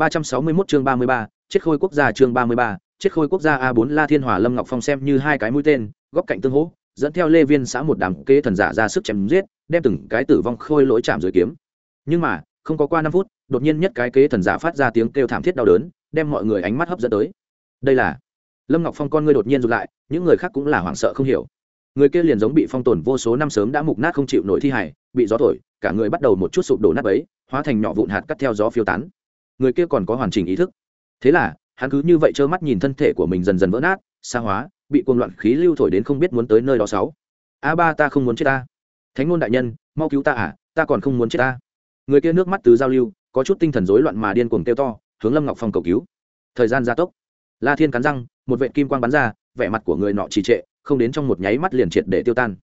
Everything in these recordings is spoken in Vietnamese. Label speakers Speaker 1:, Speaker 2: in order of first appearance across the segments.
Speaker 1: 361 chương 33, chết khôi quốc gia chương 33, chết khôi quốc gia A4 La Thiên hỏa Lâm Ngọc Phong xem như hai cái mũi tên, góc cạnh tương hỗ, dẫn theo Lê Viên xã một đám kế thần giả ra sức chém giết, đem từng cái tử vong khôi lỗi chạm dưới kiếm. Nhưng mà, không có qua 5 phút, đột nhiên nhất cái kế thần giả phát ra tiếng kêu thảm thiết đau đớn, đem mọi người ánh mắt hấp dẫn tới. Đây là Lâm Ngọc Phong con ngươi đột nhiên rụt lại, những người khác cũng là hoảng sợ không hiểu. Người kia liền giống bị phong tổn vô số năm sớm đã mục nát không chịu nổi thi hải, bị gió thổi, cả người bắt đầu một chút sụp đổ nát bấy, hóa thành nhỏ vụn hạt cắt theo gió phiêu tán người kia còn có hoàn chỉnh ý thức. Thế là, hắn cứ như vậy trơ mắt nhìn thân thể của mình dần dần vỡ nát, xa hóa, bị cuồng loạn khí lưu thổi đến không biết muốn tới nơi đó sáu. A ba, ta không muốn chết ta. Thánh ngôn đại nhân, mau cứu ta à ta còn không muốn chết ta. Người kia nước mắt từ giao lưu, có chút tinh thần rối loạn mà điên cuồng kêu to, hướng lâm ngọc phong cầu cứu. Thời gian gia tốc. La thiên cắn răng, một vệ kim quang bắn ra, vẻ mặt của người nọ trì trệ, không đến trong một nháy mắt liền triệt để tiêu tan.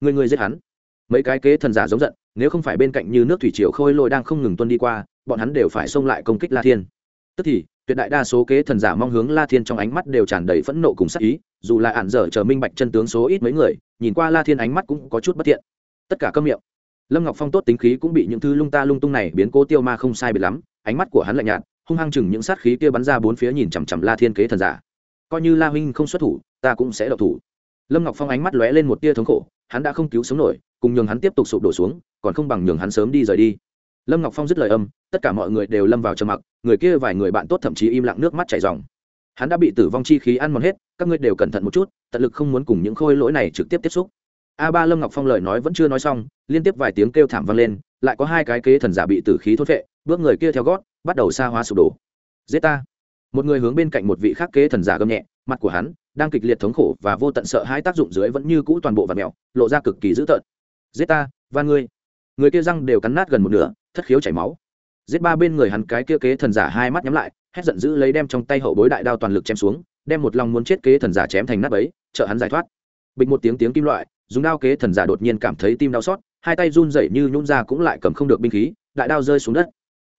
Speaker 1: Người người giết hắn. Mấy cái kế thần giả giống giận, nếu không phải bên cạnh như nước thủy triều khôi lôi đang không ngừng tuân đi qua bọn hắn đều phải xông lại công kích la thiên. Tức thì, tuyệt đại đa số kế thần giả mong hướng la thiên trong ánh mắt đều tràn đầy phẫn nộ cùng sắc ý, dù là ạn dở chờ minh bạch chân tướng số ít mấy người, nhìn qua la thiên ánh mắt cũng có chút bất thiện. Tất cả câm miệng. Lâm ngọc phong tốt tính khí cũng bị những thứ lung ta lung tung này biến cố tiêu ma không sai biệt lắm, ánh mắt của hắn lạnh nhạt, hung hăng chừng những sát khí kia bắn ra bốn phía nhìn chằm chằm la thiên kế thần giả. Coi như la huynh không xuất thủ, ta cũng sẽ độc thủ. Lâm ngọc phong ánh mắt lóe lên một tia thống khổ, hắn đã không cứu sống nổi, cùng nhường hắn tiếp tục sụp đổ xuống, còn không bằng nhường hắn sớm đi rời đi lâm ngọc phong dứt lời âm, tất cả mọi người đều lâm vào trầm mặc, người kia vài người bạn tốt thậm chí im lặng nước mắt chảy dòng. Hắn đã bị tử vong chi khí ăn mòn hết, các ngươi đều cẩn thận một chút, tận lực không muốn cùng những khôi lỗi này trực tiếp tiếp xúc. A ba lâm ngọc phong lời nói vẫn chưa nói xong, liên tiếp vài tiếng kêu thảm vang lên, lại có hai cái kế thần giả bị tử khí thốt vệ bước người kia theo gót, bắt đầu xa hóa sụp đổ. Giết ta. Một người hướng bên cạnh một vị khác kế thần giả gầm nhẹ, mặt của hắn đang kịch liệt thống khổ và vô tận sợ hai tác dụng dưới vẫn như cũ toàn bộ và mèo, lộ ra cực kỳ dữ tợn. Giết ta và ngươi. Người kia răng đều cắn nát gần một nửa thất khiếu chảy máu. Giết ba bên người hắn cái kia kế thần giả hai mắt nhắm lại hét giận dữ lấy đem trong tay hậu bối đại đao toàn lực chém xuống đem một lòng muốn chết kế thần giả chém thành nát ấy, trợ hắn giải thoát. Bịch một tiếng tiếng kim loại dùng đao kế thần giả đột nhiên cảm thấy tim đau xót hai tay run rẩy như nhún ra cũng lại cầm không được binh khí đại đao rơi xuống đất.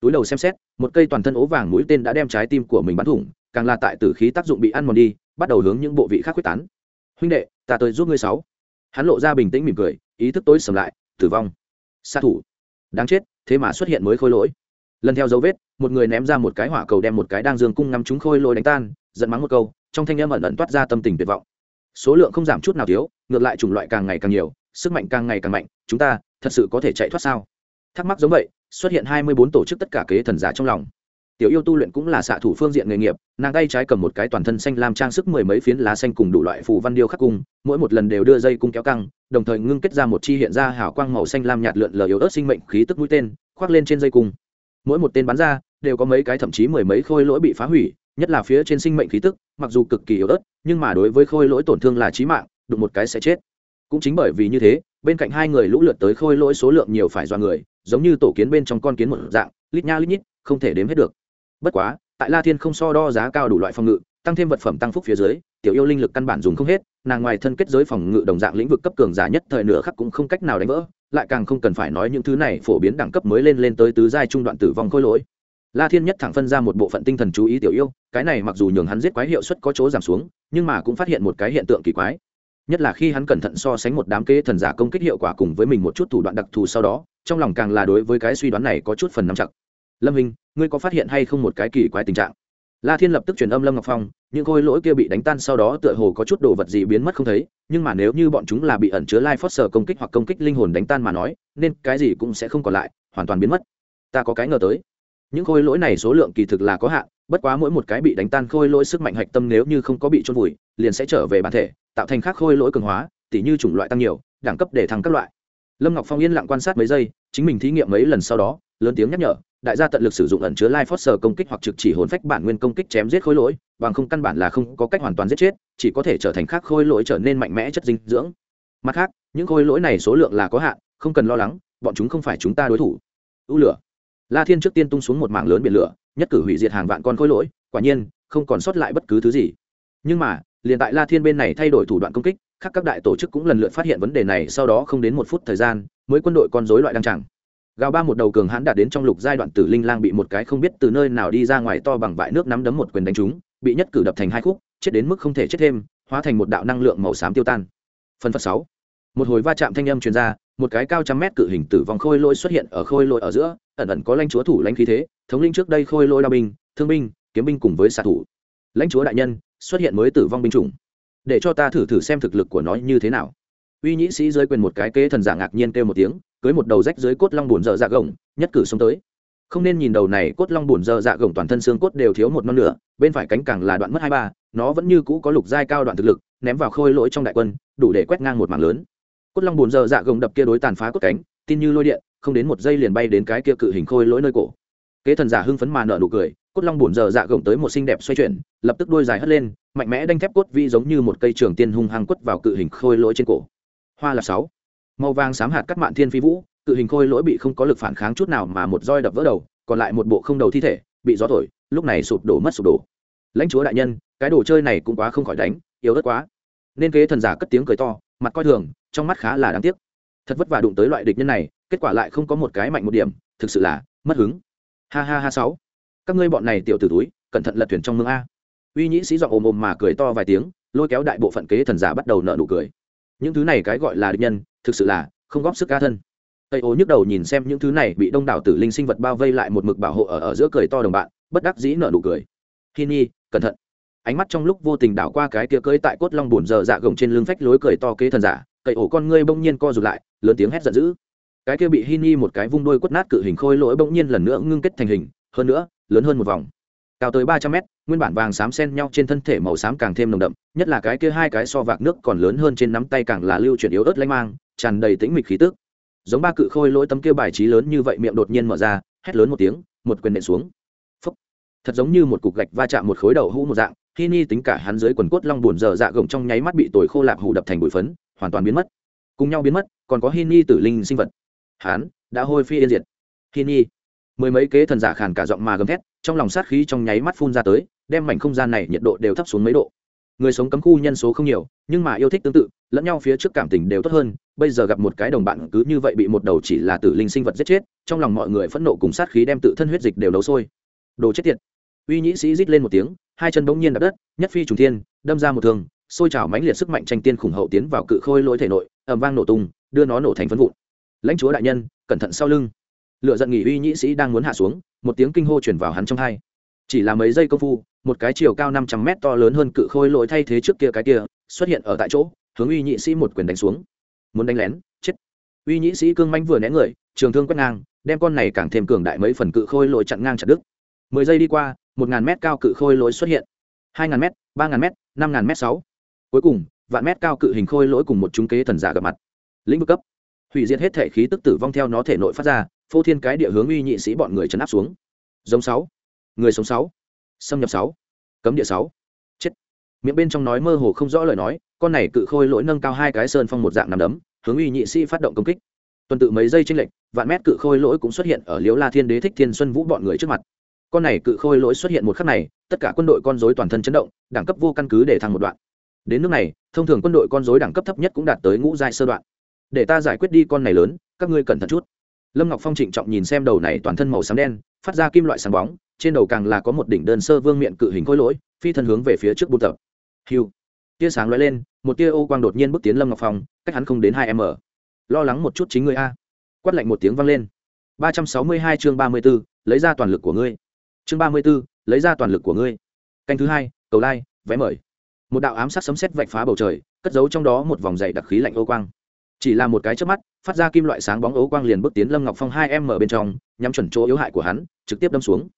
Speaker 1: Túi đầu xem xét một cây toàn thân ố vàng mũi tên đã đem trái tim của mình bắn thủng càng là tại tử khí tác dụng bị ăn mòn đi bắt đầu hướng những bộ vị khác quyết tán. Huynh đệ ta tới giúp ngươi sáu. Hắn lộ ra bình tĩnh mỉm cười ý thức tối sầm lại tử vong. Sát thủ đáng chết, thế mà xuất hiện mới khôi lỗi. Lần theo dấu vết, một người ném ra một cái hỏa cầu đem một cái đang dương cung ngắm chúng khôi lỗi đánh tan, giận mắng một câu, trong thanh âm ẩn ẩn toát ra tâm tình tuyệt vọng. Số lượng không giảm chút nào thiếu, ngược lại chủng loại càng ngày càng nhiều, sức mạnh càng ngày càng mạnh, chúng ta thật sự có thể chạy thoát sao? Thắc mắc giống vậy, xuất hiện hai mươi bốn tổ chức tất cả kế thần giả trong lòng tiểu yêu tu luyện cũng là xạ thủ phương diện nghề nghiệp, nàng tay trái cầm một cái toàn thân xanh làm trang sức mười mấy phiến lá xanh cùng đủ loại phù văn điêu khắc cung, mỗi một lần đều đưa dây cung kéo căng, đồng thời ngưng kết ra một chi hiện ra hào quang màu xanh lam nhạt lượn lờ yếu ớt sinh mệnh khí tức mũi tên, khoác lên trên dây cung. Mỗi một tên bắn ra, đều có mấy cái thậm chí mười mấy khôi lỗi bị phá hủy, nhất là phía trên sinh mệnh khí tức, mặc dù cực kỳ yếu ớt, nhưng mà đối với khôi lỗi tổn thương là chí mạng, đụng một cái sẽ chết. Cũng chính bởi vì như thế, bên cạnh hai người lũ lượt tới khôi lỗi số lượng nhiều phải do người, giống như tổ kiến bên trong con kiến một dạng, lít nha lít nhít, không thể đếm hết được bất quá, tại la thiên không so đo giá cao đủ loại phòng ngự, tăng thêm vật phẩm tăng phúc phía dưới, tiểu yêu linh lực căn bản dùng không hết, nàng ngoài thân kết giới phòng ngự đồng dạng lĩnh vực cấp cường giả nhất thời nửa khắc cũng không cách nào đánh vỡ, lại càng không cần phải nói những thứ này phổ biến đẳng cấp mới lên lên tới tứ giai trung đoạn tử vong khôi lỗi. La thiên nhất thẳng phân ra một bộ phận tinh thần chú ý tiểu yêu, cái này mặc dù nhường hắn giết quái hiệu suất có chỗ giảm xuống, nhưng mà cũng phát hiện một cái hiện tượng kỳ quái. Nhất là khi hắn cẩn thận so sánh một đám kế thần giả công kích hiệu quả cùng với mình một chút thủ đoạn đặc thù sau đó, trong lòng càng là đối với cái suy đoán này có chút phần nắm chặt lâm hình ngươi có phát hiện hay không một cái kỳ quái tình trạng? La thiên lập tức truyền âm lâm ngọc phong, những khôi lỗi kia bị đánh tan sau đó tựa hồ có chút đồ vật gì biến mất không thấy, nhưng mà nếu như bọn chúng là bị ẩn chứa lai phót sờ công kích hoặc công kích linh hồn đánh tan mà nói, nên cái gì cũng sẽ không còn lại, hoàn toàn biến mất. Ta có cái ngờ tới. Những khôi lỗi này số lượng kỳ thực là có hạn, bất quá mỗi một cái bị đánh tan khôi lỗi sức mạnh hạch tâm nếu như không có bị trôn vùi, liền sẽ trở về bản thể, tạo thành khác khôi lỗi cường hóa, tỉ như chủng loại tăng nhiều, đẳng cấp để thăng các loại. Lâm ngọc phong yên lặng quan sát mấy giây, chính mình thí nghiệm mấy lần sau đó, lớn tiếng nhắc nhở đại gia tận lực sử dụng ẩn chứa lai phót công kích hoặc trực chỉ hồn phách bản nguyên công kích chém giết khối lỗi, bằng không căn bản là không có cách hoàn toàn giết chết, chỉ có thể trở thành khác khối lỗi trở nên mạnh mẽ chất dinh dưỡng. Mặt khác, những khối lỗi này số lượng là có hạn, không cần lo lắng, bọn chúng không phải chúng ta đối thủ. U lửa. La thiên trước tiên tung xuống một mảng lớn biển lửa, nhất cử hủy diệt hàng vạn con khối lỗi, quả nhiên, không còn sót lại bất cứ thứ gì. Nhưng mà, liền tại la thiên bên này thay đổi thủ đoạn công kích, khác các đại tổ chức cũng lần lượt phát hiện vấn đề này, sau đó không đến một phút thời gian, mới quân đội con dối loại đăng chẳng gào ba một đầu cường hãn đạt đến trong lục giai đoạn tử linh lang bị một cái không biết từ nơi nào đi ra ngoài to bằng vại nước nắm đấm một quyền đánh trúng, bị nhất cử đập thành hai khúc, chết đến mức không thể chết thêm, hóa thành một đạo năng lượng màu xám tiêu tan. Phần phật sáu. Một hồi va chạm thanh âm truyền ra, một cái cao trăm mét cự hình tử vong khôi lôi xuất hiện ở khôi lôi ở giữa, ẩn ẩn có lãnh chúa thủ lãnh khí thế, thống linh trước đây khôi lôi đao binh, thương binh, kiếm binh cùng với xạ thủ. Lãnh chúa đại nhân, xuất hiện mới tử vong binh chủng. Để cho ta thử thử xem thực lực của nó như thế nào. Uy nhĩ sĩ dưới quyền một cái kế thần giả ngạc nhiên kêu một tiếng cưới một đầu rách dưới cốt long bùn dở dạ gồng, nhất cử xuống tới. Không nên nhìn đầu này cốt long bùn dở dạ gồng toàn thân xương cốt đều thiếu một non nửa, bên phải cánh càng là đoạn mất hai ba, nó vẫn như cũ có lục giai cao đoạn thực lực, ném vào khôi lỗi trong đại quân, đủ để quét ngang một mảng lớn. Cốt long bùn dở dạ gồng đập kia đối tàn phá cốt cánh, tin như lôi điện, không đến một giây liền bay đến cái kia cự hình khôi lỗi nơi cổ. Kế thần giả hưng phấn mà nở nụ cười, cốt long bùn dở dạ gồng tới một xinh đẹp xoay chuyển, lập tức đuôi dài hất lên, mạnh mẽ đanh thép cốt vi giống như một cây trường tiên hung hăng quất vào cự hình khôi lỗi trên cổ. Hoa là sáu màu vàng xám hạt cắt mạn thiên phi vũ, cự hình khôi lỗi bị không có lực phản kháng chút nào mà một roi đập vỡ đầu, còn lại một bộ không đầu thi thể, bị gió thổi, lúc này sụp đổ mất sụp đổ. Lãnh chúa đại nhân, cái đồ chơi này cũng quá không khỏi đánh, yếu ớt quá. Nên kế thần giả cất tiếng cười to, mặt coi thường, trong mắt khá là đáng tiếc. Thật vất vả đụng tới loại địch nhân này, kết quả lại không có một cái mạnh một điểm, thực sự là mất hứng. Ha ha ha sáu. Các ngươi bọn này tiểu tử túi, cẩn thận lật thuyền trong mương a. Uy nhĩ sĩ dọn ồm ồm mà cười to vài tiếng, lôi kéo đại bộ phận kế thần giả bắt đầu nợ nụ cười. Những thứ này cái gọi là địch nhân thực sự là không góp sức ca thân. Tây ô nhức đầu nhìn xem những thứ này bị đông đảo tử linh sinh vật bao vây lại một mực bảo hộ ở ở giữa cười to đồng bạn, bất đắc dĩ nở nụ cười. Hi nhi cẩn thận. Ánh mắt trong lúc vô tình đảo qua cái kia cưới tại cốt long bùn giờ dạ gồng trên lưng phách lối cười to kế thần giả cậy ổ con ngươi bỗng nhiên co rụt lại, lớn tiếng hét giận dữ. Cái kia bị hi nhi một cái vung đôi quất nát cự hình khôi lỗi bỗng nhiên lần nữa ngưng kết thành hình, hơn nữa, lớn hơn một vòng. Cao tới ba trăm mét, nguyên bản vàng xám xen nhau trên thân thể màu xám càng thêm nồng đậm, nhất là cái kia hai cái so vạc nước còn lớn hơn trên nắm tay càng là lưu chuyển yếu ớt lanh mang tràn đầy tĩnh mịch khí tức. Giống ba cự khôi lỗi tấm kia bài trí lớn như vậy miệng đột nhiên mở ra, hét lớn một tiếng, một quyền nện xuống. Phốc. thật giống như một cục gạch va chạm một khối đầu hũ một dạng khi ni tính cả hắn dưới quần cốt long buồn dở dạ gồng trong nháy mắt bị tồi khô lạp hủ đập thành bụi phấn, hoàn toàn biến mất. Cùng nhau biến mất, còn có hi ni tử linh sinh vật. Hắn đã hôi phi yên diệt. Hi ni. Mười mấy kế thần giả khàn cả giọng mà gầm thét, trong lòng sát khí trong nháy mắt phun ra tới, đem mảnh không gian này nhiệt độ đều thấp xuống mấy độ người sống cấm khu nhân số không nhiều, nhưng mà yêu thích tương tự, lẫn nhau phía trước cảm tình đều tốt hơn. Bây giờ gặp một cái đồng bạn cứ như vậy bị một đầu chỉ là tử linh sinh vật giết chết, trong lòng mọi người phẫn nộ cùng sát khí đem tự thân huyết dịch đều nấu sôi. Đồ chết tiệt. Uy nhĩ sĩ rít lên một tiếng, hai chân bỗng nhiên đập đất, nhất phi trùng thiên, đâm ra một thương xôi trào mãnh liệt sức mạnh tranh tiên khủng hậu tiến vào cự khôi lỗi thể nội, ầm vang nổ tung, đưa nó nổ thành phân vụn. Lãnh chúa đại nhân, cẩn thận sau lưng. Lựa giận nghỉ uy nhĩ sĩ đang muốn hạ xuống, một tiếng kinh hô chuyển vào hắn trong hai. Chỉ là mấy giây công phu một cái chiều cao năm trăm mét to lớn hơn cự khôi lỗi thay thế trước kia cái kia, xuất hiện ở tại chỗ, hướng uy nhị sĩ một quyền đánh xuống. Muốn đánh lén, chết. Uy nhị sĩ cương manh vừa né người, trường thương quét ngang, đem con này càng thêm cường đại mấy phần cự khôi lỗi chặn ngang chặt đứt. Mười giây đi qua, một ngàn mét cao cự khôi lỗi xuất hiện. Hai ngàn mét, ba ngàn mét, năm ngàn mét sáu. Cuối cùng, vạn mét cao cự hình khôi lỗi cùng một chúng kế thần giả gặp mặt. Lĩnh vực cấp. Hủy diệt hết thể khí tức tử vong theo nó thể nội phát ra, phô thiên cái địa hướng uy nhị sĩ bọn người chấn áp xuống. Giống sáu. Người sống sáu xâm nhập sáu. Cấm địa sáu. Chết. Miệng bên trong nói mơ hồ không rõ lời nói, con này cự khôi lỗi nâng cao hai cái sơn phong một dạng nằm đấm, hướng uy nhị sĩ phát động công kích. Tuần tự mấy giây tranh lệch, vạn mét cự khôi lỗi cũng xuất hiện ở liếu la thiên đế thích thiên xuân vũ bọn người trước mặt. Con này cự khôi lỗi xuất hiện một khắc này, tất cả quân đội con dối toàn thân chấn động, đẳng cấp vô căn cứ để thăng một đoạn. Đến nước này, thông thường quân đội con dối đẳng cấp thấp nhất cũng đạt tới ngũ giai sơ đoạn. Để ta giải quyết đi con này lớn, các ngươi cẩn thận chút lâm ngọc phong trịnh trọng nhìn xem đầu này toàn thân màu xám đen, phát ra kim loại sáng bóng, trên đầu càng là có một đỉnh đơn sơ vương miệng cự hình khối lỗi, phi thân hướng về phía trước buôn tập. Hiu tia sáng lóe lên, một tia ô quang đột nhiên bước tiến lâm ngọc phong, cách hắn không đến hai m. Lo lắng một chút chính người a. Quát lạnh một tiếng vang lên. ba trăm sáu mươi hai chương ba mươi b ố lấy ra toàn lực của ngươi. Chương ba mươi b ố lấy ra toàn lực của ngươi. Canh thứ hai, cầu lai, vé mời. Một đạo ám sát sấm sét vạch phá bầu trời, cất giấu trong đó một vòng dày đặc khí lạnh ô quang chỉ là một cái chớp mắt, phát ra kim loại sáng bóng ấu quang liền bước tiến lâm ngọc phong hai em ở bên trong, nhắm chuẩn chỗ yếu hại của hắn, trực tiếp đâm xuống.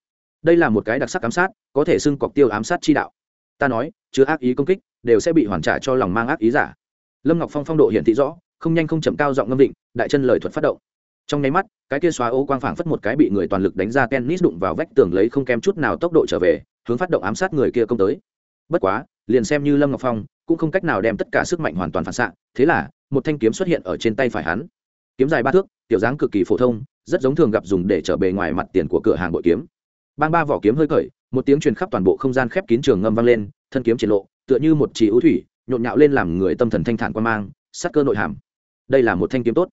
Speaker 1: Đây là một cái đặc sắc ám sát, có thể xưng cọc tiêu ám sát chi đạo. Ta nói, chứa ác ý công kích, đều sẽ bị hoàn trả cho lòng mang ác ý giả. Lâm ngọc phong phong độ hiển thị rõ, không nhanh không chậm cao giọng ngâm định, đại chân lời thuật phát động. Trong nháy mắt, cái kia xóa ô quang phảng phất một cái bị người toàn lực đánh ra tennis đụng vào vách tường lấy không kém chút nào tốc độ trở về, hướng phát động ám sát người kia công tới. Bất quá liền xem như lâm ngọc phong, cũng không cách nào đem tất cả sức mạnh hoàn toàn phản xạ, thế là, một thanh kiếm xuất hiện ở trên tay phải hắn. Kiếm dài ba thước, tiểu dáng cực kỳ phổ thông, rất giống thường gặp dùng để trở bề ngoài mặt tiền của cửa hàng bội kiếm. Bang ba vỏ kiếm hơi khởi, một tiếng truyền khắp toàn bộ không gian khép kín trường ngâm vang lên, thân kiếm triển lộ, tựa như một trì ưu thủy, nhộn nhạo lên làm người tâm thần thanh thản quan mang sắc cơ nội hàm. Đây là một thanh kiếm tốt.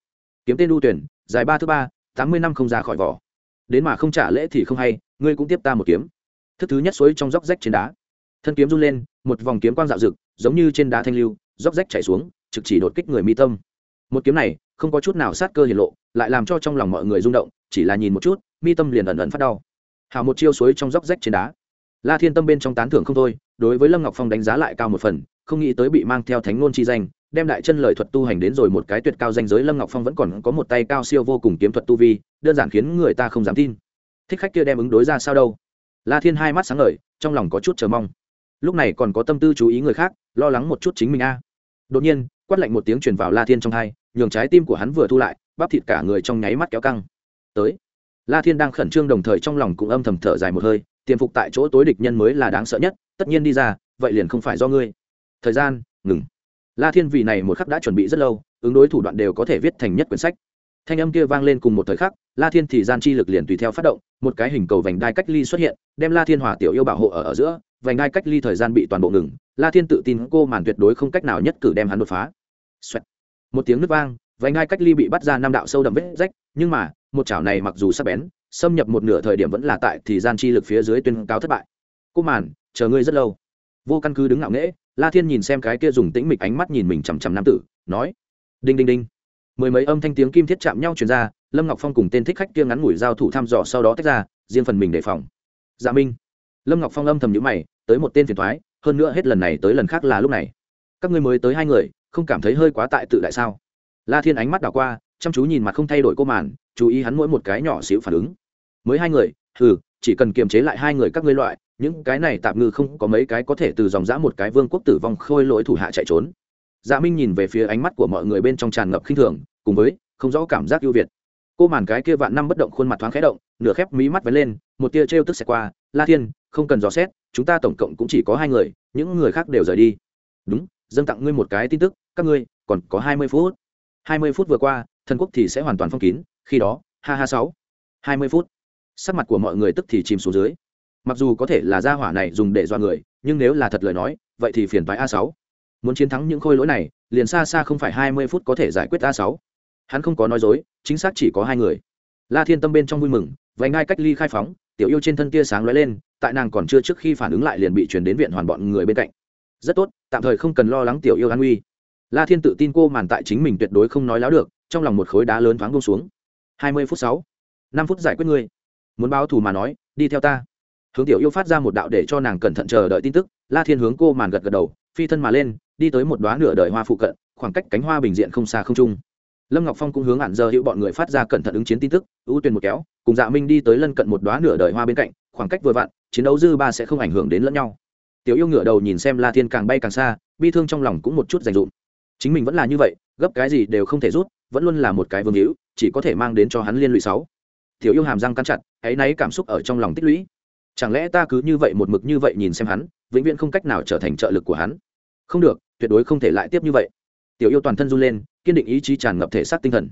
Speaker 1: Kiếm tên đu tuyển, dài ba thứ ba, tám mươi năm không ra khỏi vỏ. Đến mà không trả lễ thì không hay, ngươi cũng tiếp ta một kiếm. Thức thứ nhất suối trong dốc rách trên đá. Thân kiếm run lên một vòng kiếm quang dạo rực, giống như trên đá thanh lưu, róc rách chảy xuống, trực chỉ đột kích người mi tâm. Một kiếm này, không có chút nào sát cơ hiển lộ, lại làm cho trong lòng mọi người rung động, chỉ là nhìn một chút, mi tâm liền ẩn ẩn phát đau. Hào một chiêu suối trong róc rách trên đá. La thiên tâm bên trong tán thưởng không thôi, đối với lâm ngọc phong đánh giá lại cao một phần, không nghĩ tới bị mang theo thánh ngôn chi danh, đem đại chân lời thuật tu hành đến rồi một cái tuyệt cao danh giới, lâm ngọc phong vẫn còn có một tay cao siêu vô cùng kiếm thuật tu vi, đơn giản khiến người ta không dám tin. Thích khách kia đem ứng đối ra sao đâu? La thiên hai mắt sáng ngời, trong lòng có chút chờ mong lúc này còn có tâm tư chú ý người khác lo lắng một chút chính mình a. Đột nhiên quát lạnh một tiếng truyền vào la thiên trong hai nhường trái tim của hắn vừa thu lại bắp thịt cả người trong nháy mắt kéo căng. Tới. La thiên đang khẩn trương đồng thời trong lòng cũng âm thầm thở dài một hơi tiềm phục tại chỗ tối địch nhân mới là đáng sợ nhất tất nhiên đi ra vậy liền không phải do ngươi. Thời gian ngừng. La thiên vì này một khắc đã chuẩn bị rất lâu ứng đối thủ đoạn đều có thể viết thành nhất quyển sách. Thanh âm kia vang lên cùng một thời khắc la thiên thì gian chi lực liền tùy theo phát động một cái hình cầu vành đai cách ly xuất hiện đem la thiên hòa tiểu yêu bảo hộ ở, ở giữa vành đai cách ly thời gian bị toàn bộ ngừng, la thiên tự tin cô màn tuyệt đối không cách nào nhất cử đem hắn đột phá、Xoẹt. một tiếng nước vang, vành đai cách ly bị bắt ra năm đạo sâu đậm vết rách, nhưng mà, một chảo này mặc dù sắc bén, xâm nhập một nửa thời điểm vẫn là tại thì gian chi lực phía dưới tuyên cáo thất bại. Cô màn, chờ ngươi rất lâu. Vô căn cứ đứng ngạo nghễ, la thiên nhìn xem cái kia dùng tĩnh mịch ánh mắt nhìn mình chằm chằm nam tử, nói, đinh đinh đinh. Mười mấy âm thanh tiếng kim thiết chạm nhau truyền ra, lâm ngọc phong cùng tên thích khách kia ngắn ngủi giao thủ thăm dò sau đó tách ra, riêng phần mình đề phòng. Dạ minh lâm ngọc phong âm thầm nhữ mày, tới một tên phiền thoái hơn nữa hết lần này tới lần khác là lúc này. Các ngươi mới tới hai người, không cảm thấy hơi quá tại tự đại sao? La thiên ánh mắt đảo qua, chăm chú nhìn mặt không thay đổi cô màn, chú ý hắn mỗi một cái nhỏ xíu phản ứng. Mới hai người ừ chỉ cần kiềm chế lại hai người các ngươi loại, những cái này tạm ngư không có mấy cái có thể từ dòng dã một cái vương quốc tử vong khôi lỗi thủ hạ chạy trốn. Dạ minh nhìn về phía ánh mắt của mọi người bên trong tràn ngập khinh thường, cùng với, không rõ cảm giác ưu việt. Cô màn cái kia vạn năm bất động khuôn mặt thoáng khẽ động, nửa khép mí mắt vén lên, một tia trêu tức xẹt qua. La thiên không cần dò xét, chúng ta tổng cộng cũng chỉ có hai người, những người khác đều rời đi. Đúng, dâng tặng ngươi một cái tin tức, các ngươi, còn có hai mươi phút. Hai mươi phút vừa qua, thần quốc thì sẽ hoàn toàn phong kín, khi đó, ha ha sáu. Hai mươi phút. Sắc mặt của mọi người tức thì chìm xuống dưới. Mặc dù có thể là gia hỏa này dùng để dọa người, nhưng nếu là thật lời nói, vậy thì phiền toái a sáu. Muốn chiến thắng những khôi lỗi này, liền xa xa không phải hai mươi phút có thể giải quyết a sáu. Hắn không có nói dối, chính xác chỉ có hai người. La thiên tâm bên trong vui mừng, vành ngai cách ly khai phóng tiểu yêu trên thân tia sáng lóe lên, tại nàng còn chưa trước khi phản ứng lại liền bị chuyển đến viện hoàn bọn người bên cạnh. Rất tốt, tạm thời không cần lo lắng tiểu yêu an nguy. La thiên tự tin cô màn tại chính mình tuyệt đối không nói láo được, trong lòng một khối đá lớn thoáng bông xuống. Hai mươi phút sáu, năm phút giải quyết ngươi. Muốn báo thù mà nói, đi theo ta. Hướng tiểu yêu phát ra một đạo để cho nàng cẩn thận chờ đợi tin tức, la thiên hướng cô màn gật gật đầu, phi thân mà lên, đi tới một đoá nửa đời hoa phụ cận, khoảng cách cánh hoa bình diện không xa không trung lâm ngọc phong cũng hướng hạn giờ hữu bọn người phát ra cẩn thận ứng chiến tin tức, ưu tuyển một kéo, cùng dạ minh đi tới lân cận một đoá nửa đời hoa bên cạnh, khoảng cách vừa vặn, chiến đấu dư ba sẽ không ảnh hưởng đến lẫn nhau. Tiểu yêu ngửa đầu nhìn xem la thiên càng bay càng xa, bi thương trong lòng cũng một chút dành dụm. Chính mình vẫn là như vậy, gấp cái gì đều không thể rút, vẫn luôn là một cái vương hữu, chỉ có thể mang đến cho hắn liên lụy sáu. Tiểu yêu hàm răng cắn chặt hãy náy cảm xúc ở trong lòng tích lũy. Chẳng lẽ ta cứ như vậy một mực như vậy nhìn xem hắn, vĩnh viễn không cách nào trở thành trợ lực của hắn? Không được, tuyệt đối không thể lại tiếp như vậy. Tiểu yêu toàn thân run lên kiên định ý chí tràn ngập thể xác tinh thần.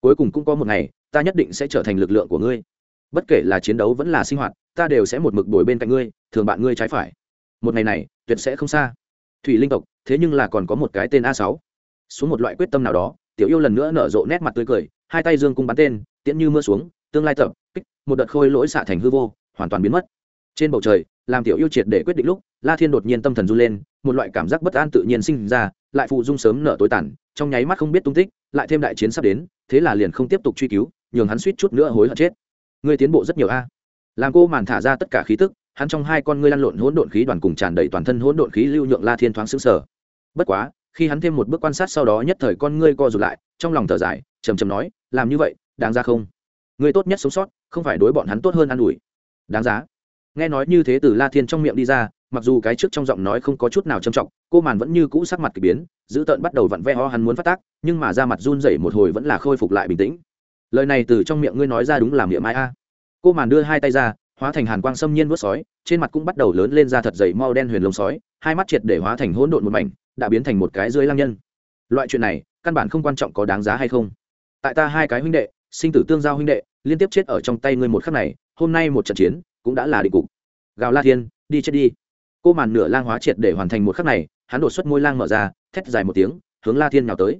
Speaker 1: Cuối cùng cũng có một ngày, ta nhất định sẽ trở thành lực lượng của ngươi. Bất kể là chiến đấu vẫn là sinh hoạt, ta đều sẽ một mực đổi bên cạnh ngươi, thường bạn ngươi trái phải. Một ngày này, tuyệt sẽ không xa. Thủy linh tộc, thế nhưng là còn có một cái tên a sáu. Xuống một loại quyết tâm nào đó, tiểu yêu lần nữa nở rộ nét mặt tươi cười, hai tay dương cung bắn tên, tiễn như mưa xuống, tương lai tập, kích, một đợt khôi lỗi xạ thành hư vô, hoàn toàn biến mất. Trên bầu trời, làm tiểu yêu triệt để quyết định lúc la thiên đột nhiên tâm thần run lên, một loại cảm giác bất an tự nhiên sinh ra, lại phụ dung sớm nở tối tản trong nháy mắt không biết tung tích, lại thêm đại chiến sắp đến, thế là liền không tiếp tục truy cứu, nhường hắn suýt chút nữa hối hận chết. Ngươi tiến bộ rất nhiều a. Làm cô màn thả ra tất cả khí tức, hắn trong hai con ngươi lăn lộn hỗn độn khí đoàn cùng tràn đầy toàn thân hỗn độn khí lưu nhượng la thiên thoáng sững sờ. Bất quá, khi hắn thêm một bước quan sát sau đó nhất thời con ngươi co rụt lại, trong lòng thở dài, trầm trầm nói, làm như vậy, đáng ra không? Ngươi tốt nhất sống sót, không phải đối bọn hắn tốt hơn an ủi. Đáng giá. Nghe nói như thế từ la thiên trong miệng đi ra mặc dù cái trước trong giọng nói không có chút nào trầm trọng, cô màn vẫn như cũ sắc mặt k ỳ biến, giữ tợn bắt đầu vặn ve ho hắn muốn phát tác, nhưng mà ra mặt run rẩy một hồi vẫn là khôi phục lại bình tĩnh. Lời này từ trong miệng ngươi nói ra đúng làm miệng mai a. Cô màn đưa hai tay ra, hóa thành hàn quang xâm nhiên vớt sói, trên mặt cũng bắt đầu lớn lên ra thật dày mau đen huyền lông sói, hai mắt triệt để hóa thành hỗn độn một mảnh, đã biến thành một cái dưới lang nhân. Loại chuyện này, căn bản không quan trọng có đáng giá hay không. Tại ta hai cái huynh đệ, sinh tử tương giao huynh đệ, liên tiếp chết ở trong tay ngươi một khắc này, hôm nay một trận chiến, cũng đã là định cục. Gào la thiên, đi chết đi cô màn nửa lang hóa triệt để hoàn thành một khắc này, hắn đột xuất môi lang mở ra, thét dài một tiếng, hướng la thiên nhào tới.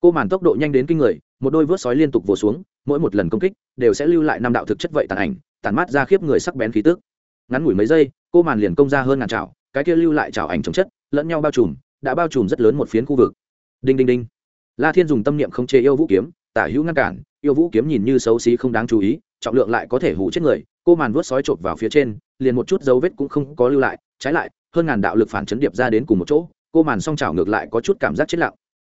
Speaker 1: Cô màn tốc độ nhanh đến kinh người, một đôi vớt sói liên tục vồ xuống, mỗi một lần công kích đều sẽ lưu lại năm đạo thực chất vậy tàn ảnh tàn mát ra khiếp người sắc bén khí tức. Ngắn ngủi mấy giây, cô màn liền công ra hơn ngàn trào cái kia lưu lại trào ảnh chống chất, lẫn nhau bao trùm, đã bao trùm rất lớn một phiến khu vực. Đinh đinh đinh. La thiên dùng tâm niệm không chế yêu vũ kiếm, tả hữu ngăn cản, yêu vũ kiếm nhìn như xấu xí không đáng chú ý, trọng lượng lại có thể hủ chết người, cô màn vớt sói trộm vào phía trên, liền một chút dấu vết cũng không có lưu lại trái lại, hơn ngàn đạo lực phản chấn điệp ra đến cùng một chỗ, cô màn song trào ngược lại có chút cảm giác chết lặng.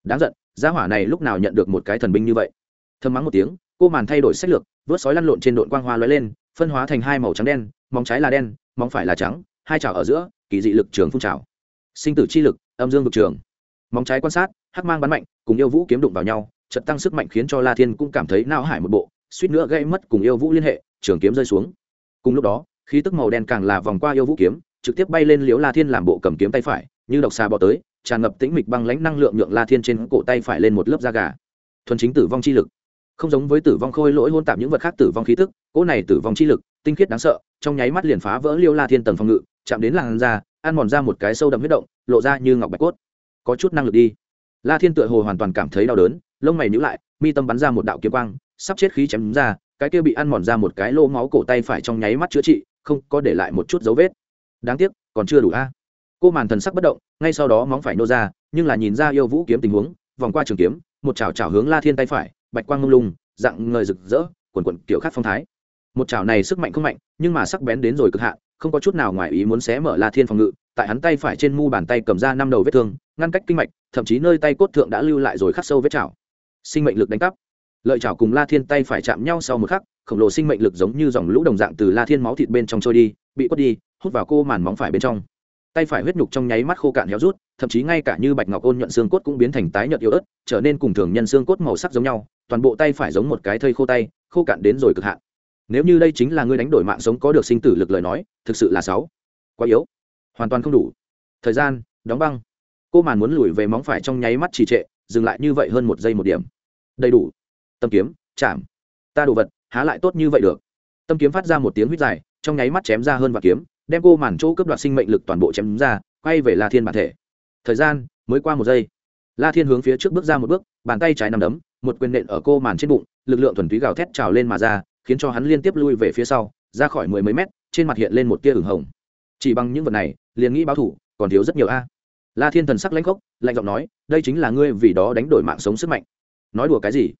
Speaker 1: Đáng giận, gia hỏa này lúc nào nhận được một cái thần binh như vậy? Thơm mắng một tiếng, cô màn thay đổi sách lược, vớt sói lăn lộn trên đội quang hoa lóe lên, phân hóa thành hai màu trắng đen, móng trái là đen, móng phải là trắng, hai trào ở giữa, kỳ dị lực trường phun trào. Sinh tử chi lực, âm dương vực trường. Móng trái quan sát, hắc mang bắn mạnh, cùng yêu vũ kiếm đụng vào nhau trận tăng sức mạnh khiến cho la thiên cũng cảm thấy nao hải một bộ, suýt nữa gây mất cùng yêu vũ liên hệ, trường kiếm rơi xuống. Cùng lúc đó, khí tức màu đen càng là vòng qua yêu vũ kiếm trực tiếp bay lên liếu la thiên làm bộ cầm kiếm tay phải, như độc xà bọ tới, tràn ngập tĩnh mịch băng lãnh năng lượng nhượng la thiên trên cổ tay phải lên một lớp da gà. Thuần chính tử vong chi lực. Không giống với tử vong khôi lỗi hôn tạp những vật khác tử vong khí tức, cỗ này tử vong chi lực, tinh khiết đáng sợ, trong nháy mắt liền phá vỡ liêu la thiên tầng phòng ngự, chạm đến làn da, ăn mòn ra một cái sâu đậm huyết động, lộ ra như ngọc bạch cốt. Có chút năng lực đi. La thiên tựa hồ hoàn toàn cảm thấy đau đớn, lông mày nhữ lại, mi tâm bắn ra một đạo kiếm quang, sắp chết khí chém ra, cái kia bị ăn mòn ra một cái lô máu cổ tay phải trong nháy mắt chữa trị, không có để lại một chút dấu vết đáng tiếc, còn chưa đủ a. Cô màn thần sắc bất động, ngay sau đó móng phải nô ra, nhưng là nhìn ra yêu vũ kiếm tình huống, vòng qua trường kiếm, một chảo chảo hướng la thiên tay phải, bạch quang mông lung, dạng ngời rực rỡ, quần quần kiểu khác phong thái. Một chảo này sức mạnh không mạnh, nhưng mà sắc bén đến rồi cực hạn, không có chút nào ngoài ý muốn xé mở la thiên phòng ngự, tại hắn tay phải trên mu bàn tay cầm ra năm đầu vết thương, ngăn cách kinh mạch, thậm chí nơi tay cốt thượng đã lưu lại rồi khắc sâu vết chảo. Sinh mệnh lực đánh cắp. Lợi chảo cùng la thiên tay phải chạm nhau sau một khắc, khổng lồ sinh mệnh lực giống như dòng lũ đồng dạng từ la thiên máu thịt bên trong trôi đi, bị quất đi hút vào cô màn móng phải bên trong. Tay phải huyết nhục trong nháy mắt khô cạn héo rút, thậm chí ngay cả như bạch ngọc ôn nhuận xương cốt cũng biến thành tái nhợt yếu ớt, trở nên cùng thường nhân xương cốt màu sắc giống nhau, toàn bộ tay phải giống một cái thây khô tay, khô cạn đến rồi cực hạn. Nếu như đây chính là ngươi đánh đổi mạng sống có được sinh tử lực lời nói, thực sự là sáu. Quá yếu. Hoàn toàn không đủ. Thời gian, đóng băng. Cô màn muốn lùi về móng phải trong nháy mắt trì trệ, dừng lại như vậy hơn một giây một điểm. Đầy đủ. Tâm kiếm, chạm. Ta đồ vật, há lại tốt như vậy được. Tâm kiếm phát ra một tiếng huyết dài, trong nháy mắt chém ra hơn và kiếm đem cô màn chỗ cướp đoạt sinh mệnh lực toàn bộ chém ra, quay về la thiên bản thể. Thời gian, mới qua một giây. La thiên hướng phía trước bước ra một bước, bàn tay trái nằm đấm, một quyền nện ở cô màn trên bụng, lực lượng thuần túy gào thét trào lên mà ra, khiến cho hắn liên tiếp lui về phía sau, ra khỏi mười mấy mét, trên mặt hiện lên một tia ửng hồng. Chỉ bằng những vật này, liền nghĩ báo thủ, còn thiếu rất nhiều a. La thiên thần sắc lãnh khốc, lạnh giọng nói, đây chính là ngươi vì đó đánh đổi mạng sống sức mạnh. Nói đùa cái gì?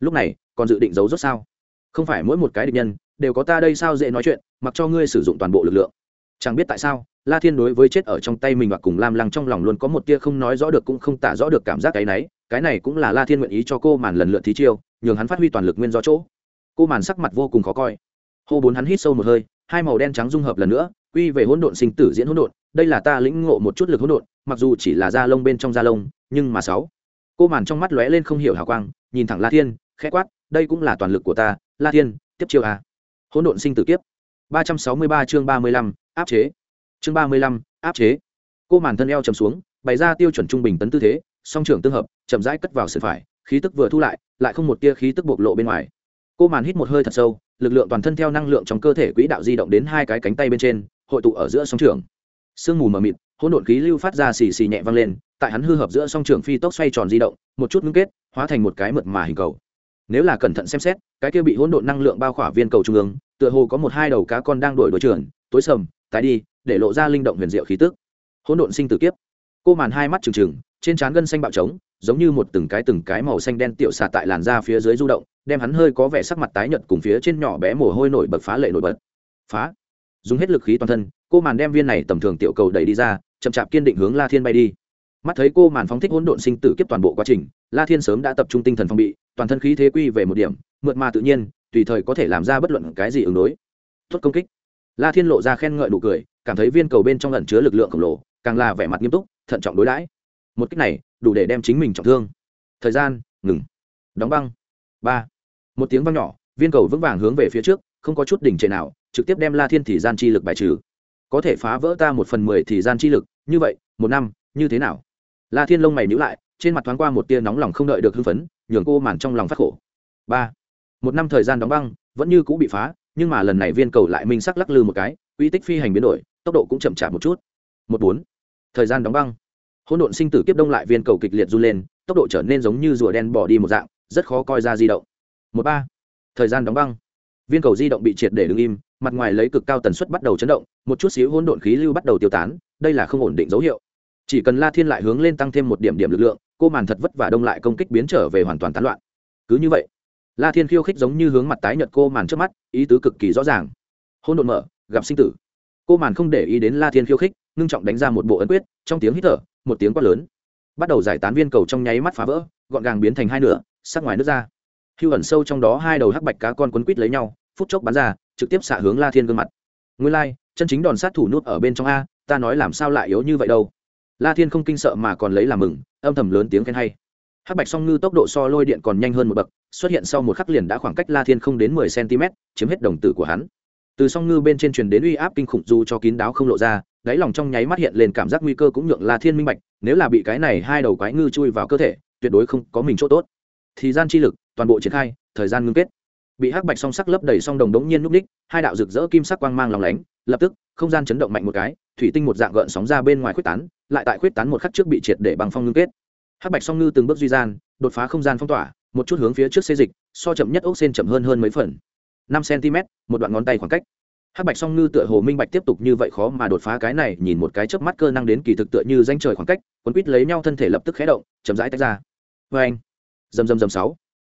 Speaker 1: Lúc này, còn dự định giấu rốt sao? Không phải mỗi một cái địch nhân, đều có ta đây sao dễ nói chuyện, mặc cho ngươi sử dụng toàn bộ lực lượng chẳng biết tại sao, la thiên đối với chết ở trong tay mình và cùng lam lăng trong lòng luôn có một tia không nói rõ được cũng không tả rõ được cảm giác cái náy cái này cũng là la thiên nguyện ý cho cô màn lần lượt thí chiêu, nhường hắn phát huy toàn lực nguyên do chỗ. Cô màn sắc mặt vô cùng khó coi. Hô bốn hắn hít sâu một hơi, hai màu đen trắng dung hợp lần nữa, quy về hỗn độn sinh tử diễn hỗn độn, đây là ta lĩnh ngộ một chút lực hỗn độn, mặc dù chỉ là da lông bên trong da lông, nhưng mà sáu. Cô màn trong mắt lóe lên không hiểu hào quang, nhìn thẳng la thiên, khẽ quát, đây cũng là toàn lực của ta, la thiên, tiếp chiêu à. hỗn độn sinh tử kiếp. Ba trăm sáu mươi ba chương ba mươi lăm áp chế. Chương ba mươi lăm, áp chế. Cô màn thân eo chầm xuống, bày ra tiêu chuẩn trung bình tấn tư thế, song trưởng tương hợp, chậm rãi cất vào sườn phải, khí tức vừa thu lại lại không một tia khí tức bộc lộ bên ngoài. Cô màn hít một hơi thật sâu, lực lượng toàn thân theo năng lượng trong cơ thể quỹ đạo di động đến hai cái cánh tay bên trên, hội tụ ở giữa song trường sương mù mờ mịt, hỗn độn khí lưu phát ra xì xì nhẹ vang lên, tại hắn hư hợp giữa song trường phi tốc xoay tròn di động, một chút ngưng kết, hóa thành một cái mượt mà hình cầu. Nếu là cẩn thận xem xét, cái kia bị hỗn độn năng lượng bao khỏa viên cầu trung ương, tựa hồ có một hai đầu cá con đang đổi đối trường tối sầm tái đi, để lộ ra linh động huyền diệu khí tức. Hỗn độn sinh tử kiếp. Cô màn hai mắt trừng trừng, trên trán gân xanh bạo trống, giống như một từng cái từng cái màu xanh đen tiểu xà tại làn da phía dưới du động, đem hắn hơi có vẻ sắc mặt tái nhợt cùng phía trên nhỏ bé mồ hôi nổi bật phá lệ nổi bật. Phá. Dùng hết lực khí toàn thân, cô màn đem viên này tầm thường tiểu cầu đẩy đi ra, chậm chạp kiên định hướng la thiên bay đi. Mắt thấy cô màn phóng thích hỗn độn sinh tử kiếp toàn bộ quá trình, la thiên sớm đã tập trung tinh thần phòng bị, toàn thân khí thế quy về một điểm, mượt mà tự nhiên, tùy thời có thể làm ra bất luận cái gì ứng đối. Tốt công kích la thiên lộ ra khen ngợi đủ cười, cảm thấy viên cầu bên trong ẩn chứa lực lượng khổng lồ, càng là vẻ mặt nghiêm túc, thận trọng đối đãi. Một cách này, đủ để đem chính mình trọng thương. Thời gian, ngừng. Đóng băng. Ba. Một tiếng văng nhỏ, viên cầu vững vàng hướng về phía trước, không có chút đỉnh trệ nào, trực tiếp đem la thiên thì gian chi lực bài trừ. Có thể phá vỡ ta một phần mười thì gian chi lực, như vậy, một năm, như thế nào? La thiên lông mày nhữ lại, trên mặt thoáng qua một tia nóng lòng không đợi được hưng phấn, nhường cô màn trong lòng phát khổ. Ba. Một năm thời gian đóng băng vẫn như cũ bị phá, nhưng mà lần này viên cầu lại minh sắc lắc lư một cái, uy tích phi hành biến đổi, tốc độ cũng chậm chạp một chút. Một bốn. Thời gian đóng băng. Hỗn độn sinh tử kiếp đông lại viên cầu kịch liệt run lên, tốc độ trở nên giống như rùa đen bỏ đi một dạng, rất khó coi ra di động. Một ba. Thời gian đóng băng. Viên cầu di động bị triệt để đứng im, mặt ngoài lấy cực cao tần suất bắt đầu chấn động, một chút xíu hỗn độn khí lưu bắt đầu tiêu tán, đây là không ổn định dấu hiệu. Chỉ cần la thiên lại hướng lên tăng thêm một điểm điểm lực lượng, cô màn thật vất vả đông lại công kích biến trở về hoàn toàn tán loạn. Cứ như vậy la thiên khiêu khích giống như hướng mặt tái nhợt cô màn trước mắt ý tứ cực kỳ rõ ràng. Hôn đột mở gặp sinh tử. Cô màn không để ý đến la thiên khiêu khích ngưng trọng đánh ra một bộ ấn quyết trong tiếng hít thở một tiếng quát lớn. Bắt đầu giải tán viên cầu trong nháy mắt phá vỡ gọn gàng biến thành hai nửa sắc ngoài nước ra. Hưu ẩn sâu trong đó hai đầu hắc bạch cá con quấn quít lấy nhau phút chốc bắn ra trực tiếp xạ hướng la thiên gương mặt. Nguyên lai、like, chân chính đòn sát thủ nút ở bên trong a ta nói làm sao lại yếu như vậy đâu. La thiên không kinh sợ mà còn lấy làm mừng âm thầm lớn tiếng khen hay hắc bạch song ngư tốc độ so lôi điện còn nhanh hơn một bậc, xuất hiện sau một khắc liền đã khoảng cách la thiên không đến mười cm chiếm hết đồng tử của hắn. Từ song ngư bên trên truyền đến uy áp kinh khủng dù cho kín đáo không lộ ra, đáy lòng trong nháy mắt hiện lên cảm giác nguy cơ cũng nhượng la thiên minh bạch, nếu là bị cái này hai đầu quái ngư chui vào cơ thể, tuyệt đối không có mình chỗ tốt. Thì gian chi lực, toàn bộ triển khai, thời gian ngưng kết. Bị hắc bạch song sắc lấp đầy song đồng đống nhiên núp ních, hai đạo rực rỡ kim sắc quang mang lòng lánh, lập tức, không gian chấn động mạnh một cái, thủy tinh một dạng gợn sóng ra bên ngoài khuyết tán, lại tại khuyết tán một khắc trước bị triệt để bằng phong ngưng kết hắc bạch song ngư từng bước duy gian, đột phá không gian phong tỏa, một chút hướng phía trước xê dịch, so chậm nhất ốc sen chậm hơn hơn mấy phần. Năm cm một đoạn ngón tay khoảng cách. Hắc bạch song ngư tựa hồ minh bạch tiếp tục như vậy khó mà đột phá cái này, nhìn một cái chớp mắt cơ năng đến kỳ thực tựa như danh trời khoảng cách, quấn quýt lấy nhau thân thể lập tức khé động, chậm rãi tách ra. Vê anh dầm dầm dầm sáu.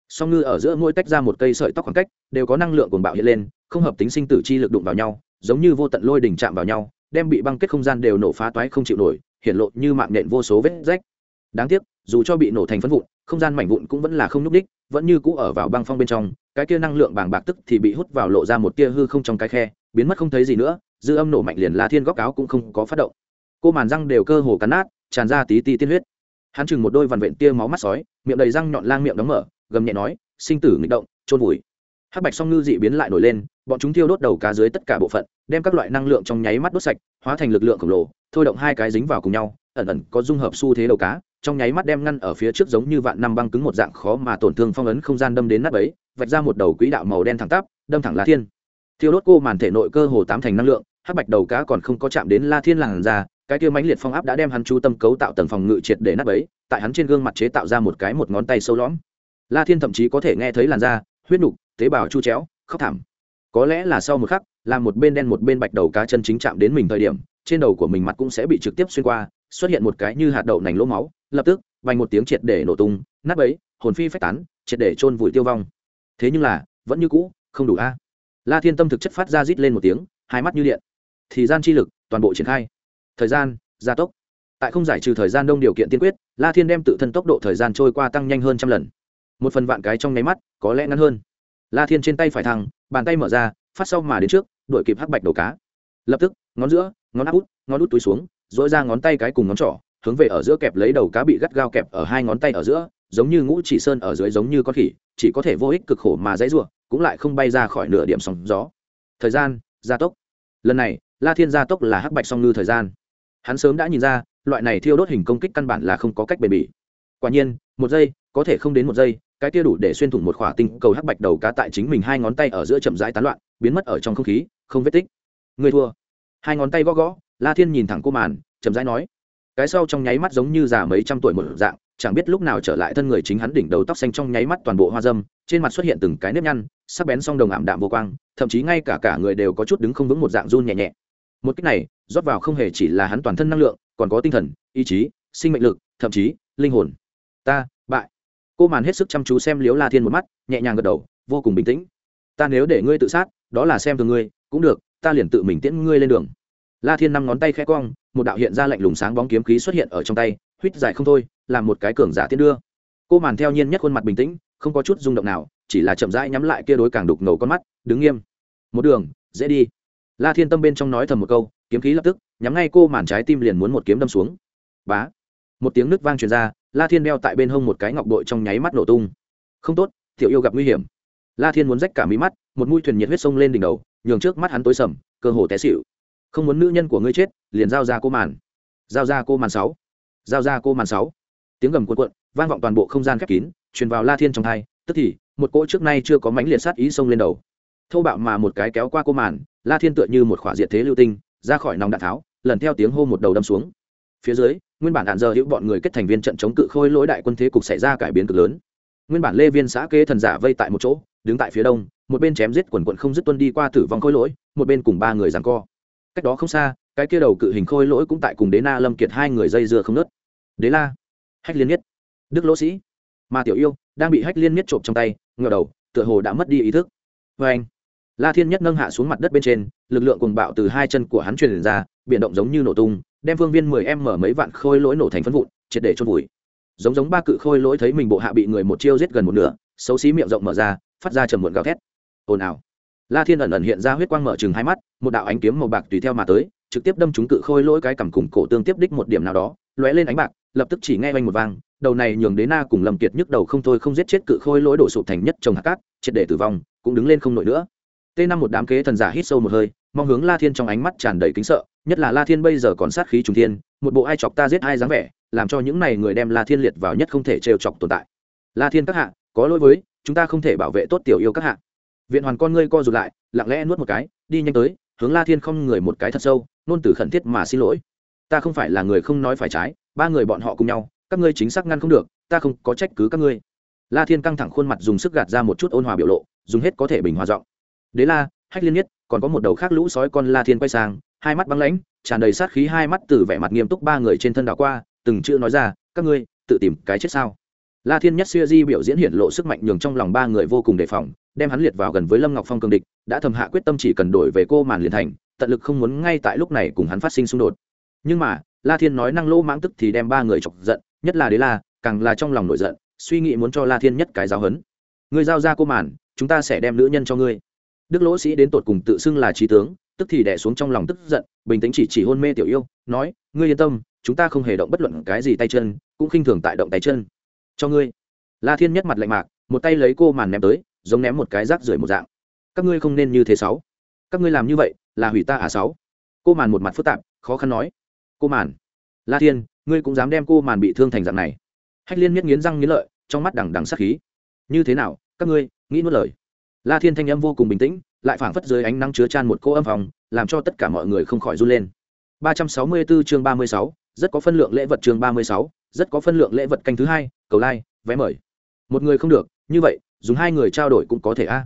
Speaker 1: Song ngư ở giữa mỗi tách ra một cây sợi tóc khoảng cách, đều có năng lượng cuồng bạo hiện lên, không hợp tính sinh tử chi lực đụng vào nhau, giống như vô tận lôi đỉnh chạm vào nhau, đem bị băng kết không gian đều nổ phá toái không chịu nổi hiện lộ như mạng nện vô số vết rách đáng tiếc, dù cho bị nổ thành phân vụn, không gian mảnh vụn cũng vẫn là không nhúc đích vẫn như cũ ở vào băng phong bên trong, cái kia năng lượng bàng bạc tức thì bị hút vào lộ ra một tia hư không trong cái khe, biến mất không thấy gì nữa, dư âm nổ mạnh liền la thiên góc áo cũng không có phát động. Cô màn răng đều cơ hồ cắn nát, tràn ra tí ti tiên huyết. Hắn chừng một đôi vằn vện tia máu mắt sói, miệng đầy răng nhọn lang miệng đóng mở, gầm nhẹ nói, sinh tử nghịch động trôn vùi. Hắc bạch song ngư dị biến lại nổi lên, bọn chúng thiêu đốt đầu cá dưới tất cả bộ phận, đem các loại năng lượng trong nháy mắt đốt sạch, hóa thành lực lượng khổng lồ, thôi động hai cái dính vào cùng nhau, ẩn ẩn có dung hợp xu thế đầu cá trong nháy mắt đem ngăn ở phía trước giống như vạn năm băng cứng một dạng khó mà tổn thương phong ấn không gian đâm đến nắp ấy, vạch ra một đầu quỹ đạo màu đen thẳng tắp, đâm thẳng la thiên. Thiêu đốt cô màn thể nội cơ hồ tám thành năng lượng, hắc bạch đầu cá còn không có chạm đến la thiên làn ra cái kia mãnh liệt phong áp đã đem hắn chú tâm cấu tạo tầng phòng ngự triệt để nắp ấy, tại hắn trên gương mặt chế tạo ra một cái một ngón tay sâu lõm. La thiên thậm chí có thể nghe thấy làn da, huyết nục, tế bào chu chéo, khóc thảm. Có lẽ là sau một khắc, là một bên đen một bên bạch đầu cá chân chính chạm đến mình thời điểm, trên đầu của mình mặt cũng sẽ bị trực tiếp xuyên qua, xuất hiện một cái như hạt đậu nành lỗ máu lập tức vành một tiếng triệt để nổ tung, nát ấy hồn phi phách tán, triệt để chôn vùi tiêu vong. Thế nhưng là, vẫn như cũ, không đủ a. La thiên tâm thực chất phát ra rít lên một tiếng, hai mắt như điện. Thì gian chi lực, toàn bộ triển khai. Thời gian, gia tốc. Tại không giải trừ thời gian đông điều kiện tiên quyết, la thiên đem tự thân tốc độ thời gian trôi qua tăng nhanh hơn trăm lần. Một phần vạn cái trong nháy mắt, có lẽ ngắn hơn. La thiên trên tay phải thăng, bàn tay mở ra, phát sau mà đến trước, đuổi kịp hắc bạch đầu cá. Lập tức, ngón giữa, ngón áp út, ngón út túi xuống dỗi ra ngón tay cái cùng ngón trỏ hướng về ở giữa kẹp lấy đầu cá bị gắt gao kẹp ở hai ngón tay ở giữa, giống như ngũ chỉ sơn ở dưới giống như con khỉ, chỉ có thể vô ích cực khổ mà dãy ruộng cũng lại không bay ra khỏi nửa điểm sóng gió. Thời gian, gia tốc. Lần này, la thiên gia tốc là hắc bạch song ngư thời gian. Hắn sớm đã nhìn ra, loại này thiêu đốt hình công kích căn bản là không có cách bền bỉ. Quả nhiên, một giây, có thể không đến một giây, cái tia đủ để xuyên thủng một khỏa tinh cầu hắc bạch đầu cá tại chính mình hai ngón tay ở giữa chậm rãi tán loạn, biến mất ở trong không khí, không vết tích. Người thua. Hai ngón tay gõ gõ, la thiên nhìn thẳng cô màn, chậm rãi nói cái sau trong nháy mắt giống như già mấy trăm tuổi một dạng, chẳng biết lúc nào trở lại thân người chính hắn đỉnh đầu tóc xanh trong nháy mắt toàn bộ hoa dâm, trên mặt xuất hiện từng cái nếp nhăn, sắc bén song đồng ảm đạm vô quang, thậm chí ngay cả cả người đều có chút đứng không vững một dạng run nhẹ nhẹ. Một cách này, rót vào không hề chỉ là hắn toàn thân năng lượng, còn có tinh thần, ý chí, sinh mệnh lực, thậm chí linh hồn. Ta, bại. Cô màn hết sức chăm chú xem liếu la thiên một mắt, nhẹ nhàng gật đầu, vô cùng bình tĩnh. Ta nếu để ngươi tự sát, đó là xem thường ngươi, cũng được, ta liền tự mình tiễn ngươi lên đường la thiên năm ngón tay khẽ cong, một đạo hiện ra lạnh lùng sáng bóng kiếm khí xuất hiện ở trong tay huýt dài không thôi, làm một cái cường giả tiến đưa. Cô màn theo nhiên nhất khuôn mặt bình tĩnh, không có chút rung động nào, chỉ là chậm rãi nhắm lại kia đối càng đục ngầu con mắt, đứng nghiêm. Một đường, dễ đi. La thiên tâm bên trong nói thầm một câu, kiếm khí lập tức, nhắm ngay cô màn trái tim liền muốn một kiếm đâm xuống. Bá. Một tiếng nước vang truyền ra, la thiên đeo tại bên hông một cái ngọc bội trong nháy mắt nổ tung. Không tốt, tiểu yêu gặp nguy hiểm. La thiên muốn rách cả mí mắt, một mũi thuyền nhiệt huyết sông lên đỉnh đầu, nhường trước mắt hắn tối sầm, cơ hồ té xịu không muốn nữ nhân của ngươi chết, liền giao ra cô màn. Giao ra cô màn sáu. Giao ra cô màn sáu. Tiếng gầm cuộn cuộn, vang vọng toàn bộ không gian khép kín, truyền vào la thiên trong thai tức thì, một cỗ trước nay chưa có mánh liệt sát ý xông lên đầu. Thâu bạo mà một cái kéo qua cô màn, la thiên tựa như một khỏa diệt thế lưu tinh, ra khỏi nòng đạn tháo, lần theo tiếng hô một đầu đâm xuống. Phía dưới, nguyên bản đạn giờ hữu bọn người kết thành viên trận chống cự khôi lỗi đại quân thế cục xảy ra cải biến cực lớn. Nguyên bản lê viên xã kê thần giả vây tại một chỗ, đứng tại phía đông, một bên chém giết quần quận không dứt tuân đi qua tử vong khôi lỗi, một bên cùng ba người giằng co cách đó không xa, cái kia đầu cự hình khôi lỗi cũng tại cùng đế na lâm kiệt hai người dây dưa không nớt. Đế la, hách liên nhất đức lỗ sĩ. Mà tiểu yêu đang bị hách liên nhất trộm trong tay ngờ đầu, tựa hồ đã mất đi ý thức. Vê anh, la thiên nhất nâng hạ xuống mặt đất bên trên, lực lượng cùng bạo từ hai chân của hắn truyền ra, biển động giống như nổ tung, đem phương viên mười em mở mấy vạn khôi lỗi nổ thành phân vụn, triệt để chôn vùi. Giống giống ba cự khôi lỗi thấy mình bộ hạ bị người một chiêu giết gần một nửa, xấu xí miệng rộng mở ra, phát ra trầm muộn gào thét. Ồn ào la thiên ẩn ẩn hiện ra huyết quang mở chừng hai mắt, một đạo ánh kiếm màu bạc tùy theo mà tới, trực tiếp đâm trúng cự khôi lỗi cái cằm cùng cổ tương tiếp đích một điểm nào đó, lóe lên ánh bạc, lập tức chỉ nghe oanh một vang, đầu này nhường đế na cùng lầm kiệt nhức đầu không thôi không giết chết cự khôi lỗi đổ sụp thành nhất trồng hạt cát, triệt để tử vong, cũng đứng lên không nổi nữa. T năm một đám kế thần giả hít sâu một hơi, mong hướng la thiên trong ánh mắt tràn đầy kính sợ, nhất là la thiên bây giờ còn sát khí trùng thiên, một bộ ai chọc ta giết ai dáng vẻ, làm cho những này người đem la thiên liệt vào nhất không thể trêu chọc tồn tại. La thiên các hạ, có lỗi với, chúng ta không thể bảo vệ tốt tiểu yêu các hạ viện hoàn con ngươi co rụt lại, lặng lẽ nuốt một cái, đi nhanh tới, hướng la thiên không người một cái thật sâu, nôn từ khẩn thiết mà xin lỗi. Ta không phải là người không nói phải trái, ba người bọn họ cùng nhau, các ngươi chính xác ngăn không được, ta không có trách cứ các ngươi. La thiên căng thẳng khuôn mặt dùng sức gạt ra một chút ôn hòa biểu lộ, dùng hết có thể bình hòa giọng. Đế la, hách liên nhất, còn có một đầu khác lũ sói con la thiên quay sang, hai mắt băng lãnh, tràn đầy sát khí hai mắt từ vẻ mặt nghiêm túc ba người trên thân đảo qua, từng chữ nói ra, các ngươi, tự tìm cái chết sao? La thiên nhất xuya di biểu diễn hiện lộ sức mạnh nhường trong lòng ba người vô cùng đề phòng đem hắn liệt vào gần với lâm ngọc phong cường địch, đã thầm hạ quyết tâm chỉ cần đổi về cô màn liền thành, tận lực không muốn ngay tại lúc này cùng hắn phát sinh xung đột. Nhưng mà, la thiên nói năng lỗ mãng tức thì đem ba người chọc giận, nhất là đế la, càng là trong lòng nổi giận, suy nghĩ muốn cho la thiên nhất cái giáo hấn. Người giao ra cô màn, chúng ta sẽ đem nữ nhân cho ngươi. Đức lỗ sĩ đến tột cùng tự xưng là trí tướng, tức thì đẻ xuống trong lòng tức giận, bình tĩnh chỉ chỉ hôn mê tiểu yêu, nói, ngươi yên tâm, chúng ta không hề động bất luận cái gì tay chân, cũng khinh thường tại động tay chân. Cho ngươi. La thiên nhất mặt lạnh mạc, một tay lấy cô màn ném tới giống ném một cái rác rưởi một dạng. Các ngươi không nên như thế sáu. Các ngươi làm như vậy là hủy ta à sáu. Cô màn một mặt phức tạp khó khăn nói. Cô màn. La thiên ngươi cũng dám đem cô màn bị thương thành dạng này. Hách liên miết nghiến răng nghiến lợi trong mắt đằng đằng sắc khí. Như thế nào các ngươi nghĩ nuốt lời. La thiên thanh âm vô cùng bình tĩnh lại phảng phất dưới ánh nắng chứa chan một cô âm phòng làm cho tất cả mọi người không khỏi run lên. 364 chương 36, rất có phân lượng lễ vật chương 36, rất có phân lượng lễ vật canh thứ hai cầu like vé mời. Một người không được như vậy dùng hai người trao đổi cũng có thể a.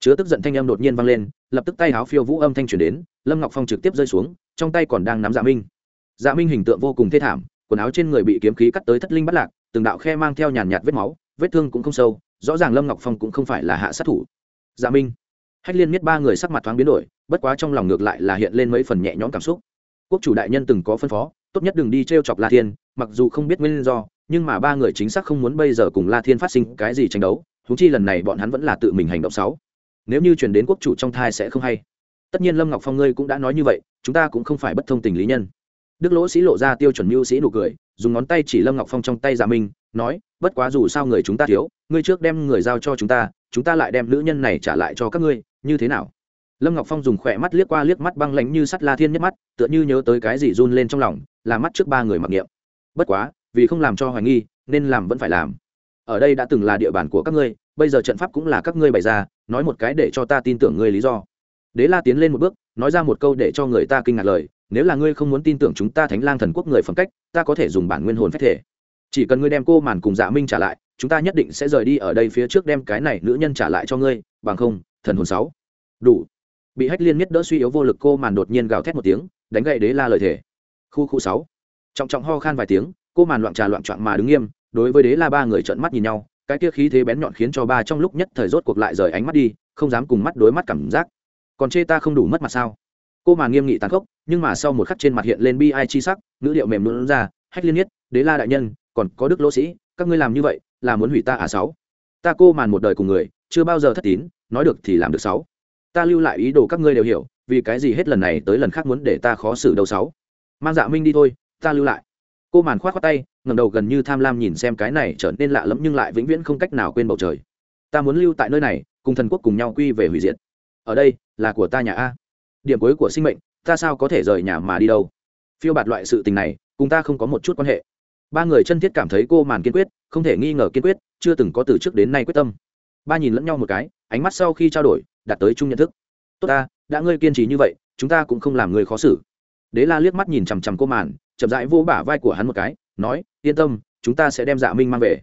Speaker 1: Chứa tức giận thanh âm đột nhiên vang lên, lập tức tay háo phiêu vũ âm thanh truyền đến, lâm ngọc phong trực tiếp rơi xuống, trong tay còn đang nắm dạ minh. Dạ minh hình tượng vô cùng thê thảm, quần áo trên người bị kiếm khí cắt tới thất linh bắt lạc, từng đạo khe mang theo nhàn nhạt vết máu, vết thương cũng không sâu, rõ ràng lâm ngọc phong cũng không phải là hạ sát thủ. Dạ minh. Hách liên miết ba người sắc mặt thoáng biến đổi, bất quá trong lòng ngược lại là hiện lên mấy phần nhẹ nhõm cảm xúc. Quốc chủ đại nhân từng có phân phó, tốt nhất đừng đi t r e o chọc la thiên, mặc dù không biết nguyên do, nhưng mà ba người chính xác không muốn bây giờ cùng la thiên phát sinh cái gì tranh đấu huống chi lần này bọn hắn vẫn là tự mình hành động sáu. Nếu như chuyển đến quốc chủ trong thai sẽ không hay. Tất nhiên lâm ngọc phong ngươi cũng đã nói như vậy, chúng ta cũng không phải bất thông tình lý nhân. Đức lỗ sĩ lộ ra tiêu chuẩn mưu sĩ nụ cười, dùng ngón tay chỉ lâm ngọc phong trong tay giả minh, nói, bất quá dù sao người chúng ta thiếu, ngươi trước đem người giao cho chúng ta chúng ta lại đem nữ nhân này trả lại cho các ngươi, như thế nào? Lâm ngọc phong dùng khỏe mắt liếc qua liếc mắt băng lánh như sắt la thiên nhất mắt, tựa như nhớ tới cái gì run lên trong lòng, là mắt trước ba người mặc niệm. Bất quá, vì không làm cho hoài nghi, nên làm vẫn phải làm ở đây đã từng là địa bàn của các ngươi, bây giờ trận pháp cũng là các ngươi bày ra, nói một cái để cho ta tin tưởng ngươi lý do. Đế la tiến lên một bước, nói ra một câu để cho người ta kinh ngạc lời, nếu là ngươi không muốn tin tưởng chúng ta thánh lang thần quốc người phẩm cách, ta có thể dùng bản nguyên hồn phép thể. Chỉ cần ngươi đem cô màn cùng dạ minh trả lại, chúng ta nhất định sẽ rời đi ở đây phía trước đem cái này nữ nhân trả lại cho ngươi, bằng không, thần hồn sáu. Đủ. Bị hách liên miết đỡ suy yếu vô lực, cô màn đột nhiên gào thét một tiếng, đánh gậy đế la lời thể khu khu sáu. Trọng trọng ho khan vài tiếng, cô màn loạn trà loạn trọn mà đứng nghiêm đối với đế la ba người trợn mắt nhìn nhau, cái kia khí thế bén nhọn khiến cho ba trong lúc nhất thời rốt cuộc lại rời ánh mắt đi, không dám cùng mắt đối mắt cảm giác. Còn chê ta không đủ mất mặt sao? Cô mà nghiêm nghị tàn khốc, nhưng mà sau một khắc trên mặt hiện lên bi ai chi sắc, ngữ điệu mềm luôn ra, hách liên nhất, đế la đại nhân, còn có đức lỗ sĩ, các ngươi làm như vậy, là muốn hủy ta à sáu? Ta cô màn một đời cùng người, chưa bao giờ thất tín, nói được thì làm được sáu. Ta lưu lại ý đồ các ngươi đều hiểu, vì cái gì hết lần này tới lần khác muốn để ta khó xử đầu sáu? Mang dạ minh đi thôi, ta lưu lại. Cô màn khoát khoát tay ngầm đầu gần như tham lam nhìn xem cái này trở nên lạ lẫm nhưng lại vĩnh viễn không cách nào quên bầu trời. Ta muốn lưu tại nơi này, cùng thần quốc cùng nhau quy về hủy diệt. Ở đây, là của ta nhà a. Điểm cuối của sinh mệnh, ta sao có thể rời nhà mà đi đâu? Phiêu bạt loại sự tình này, cùng ta không có một chút quan hệ. Ba người chân thiết cảm thấy cô màn kiên quyết, không thể nghi ngờ kiên quyết, chưa từng có từ trước đến nay quyết tâm. Ba nhìn lẫn nhau một cái, ánh mắt sau khi trao đổi, đạt tới chung nhận thức. Tốt ta, đã ngươi kiên trì như vậy, chúng ta cũng không làm người khó xử. Đế la liếc mắt nhìn chằm chằm cô màn, chậm rãi vô bả vai của hắn một cái nói, yên tâm, chúng ta sẽ đem dạ minh mang về.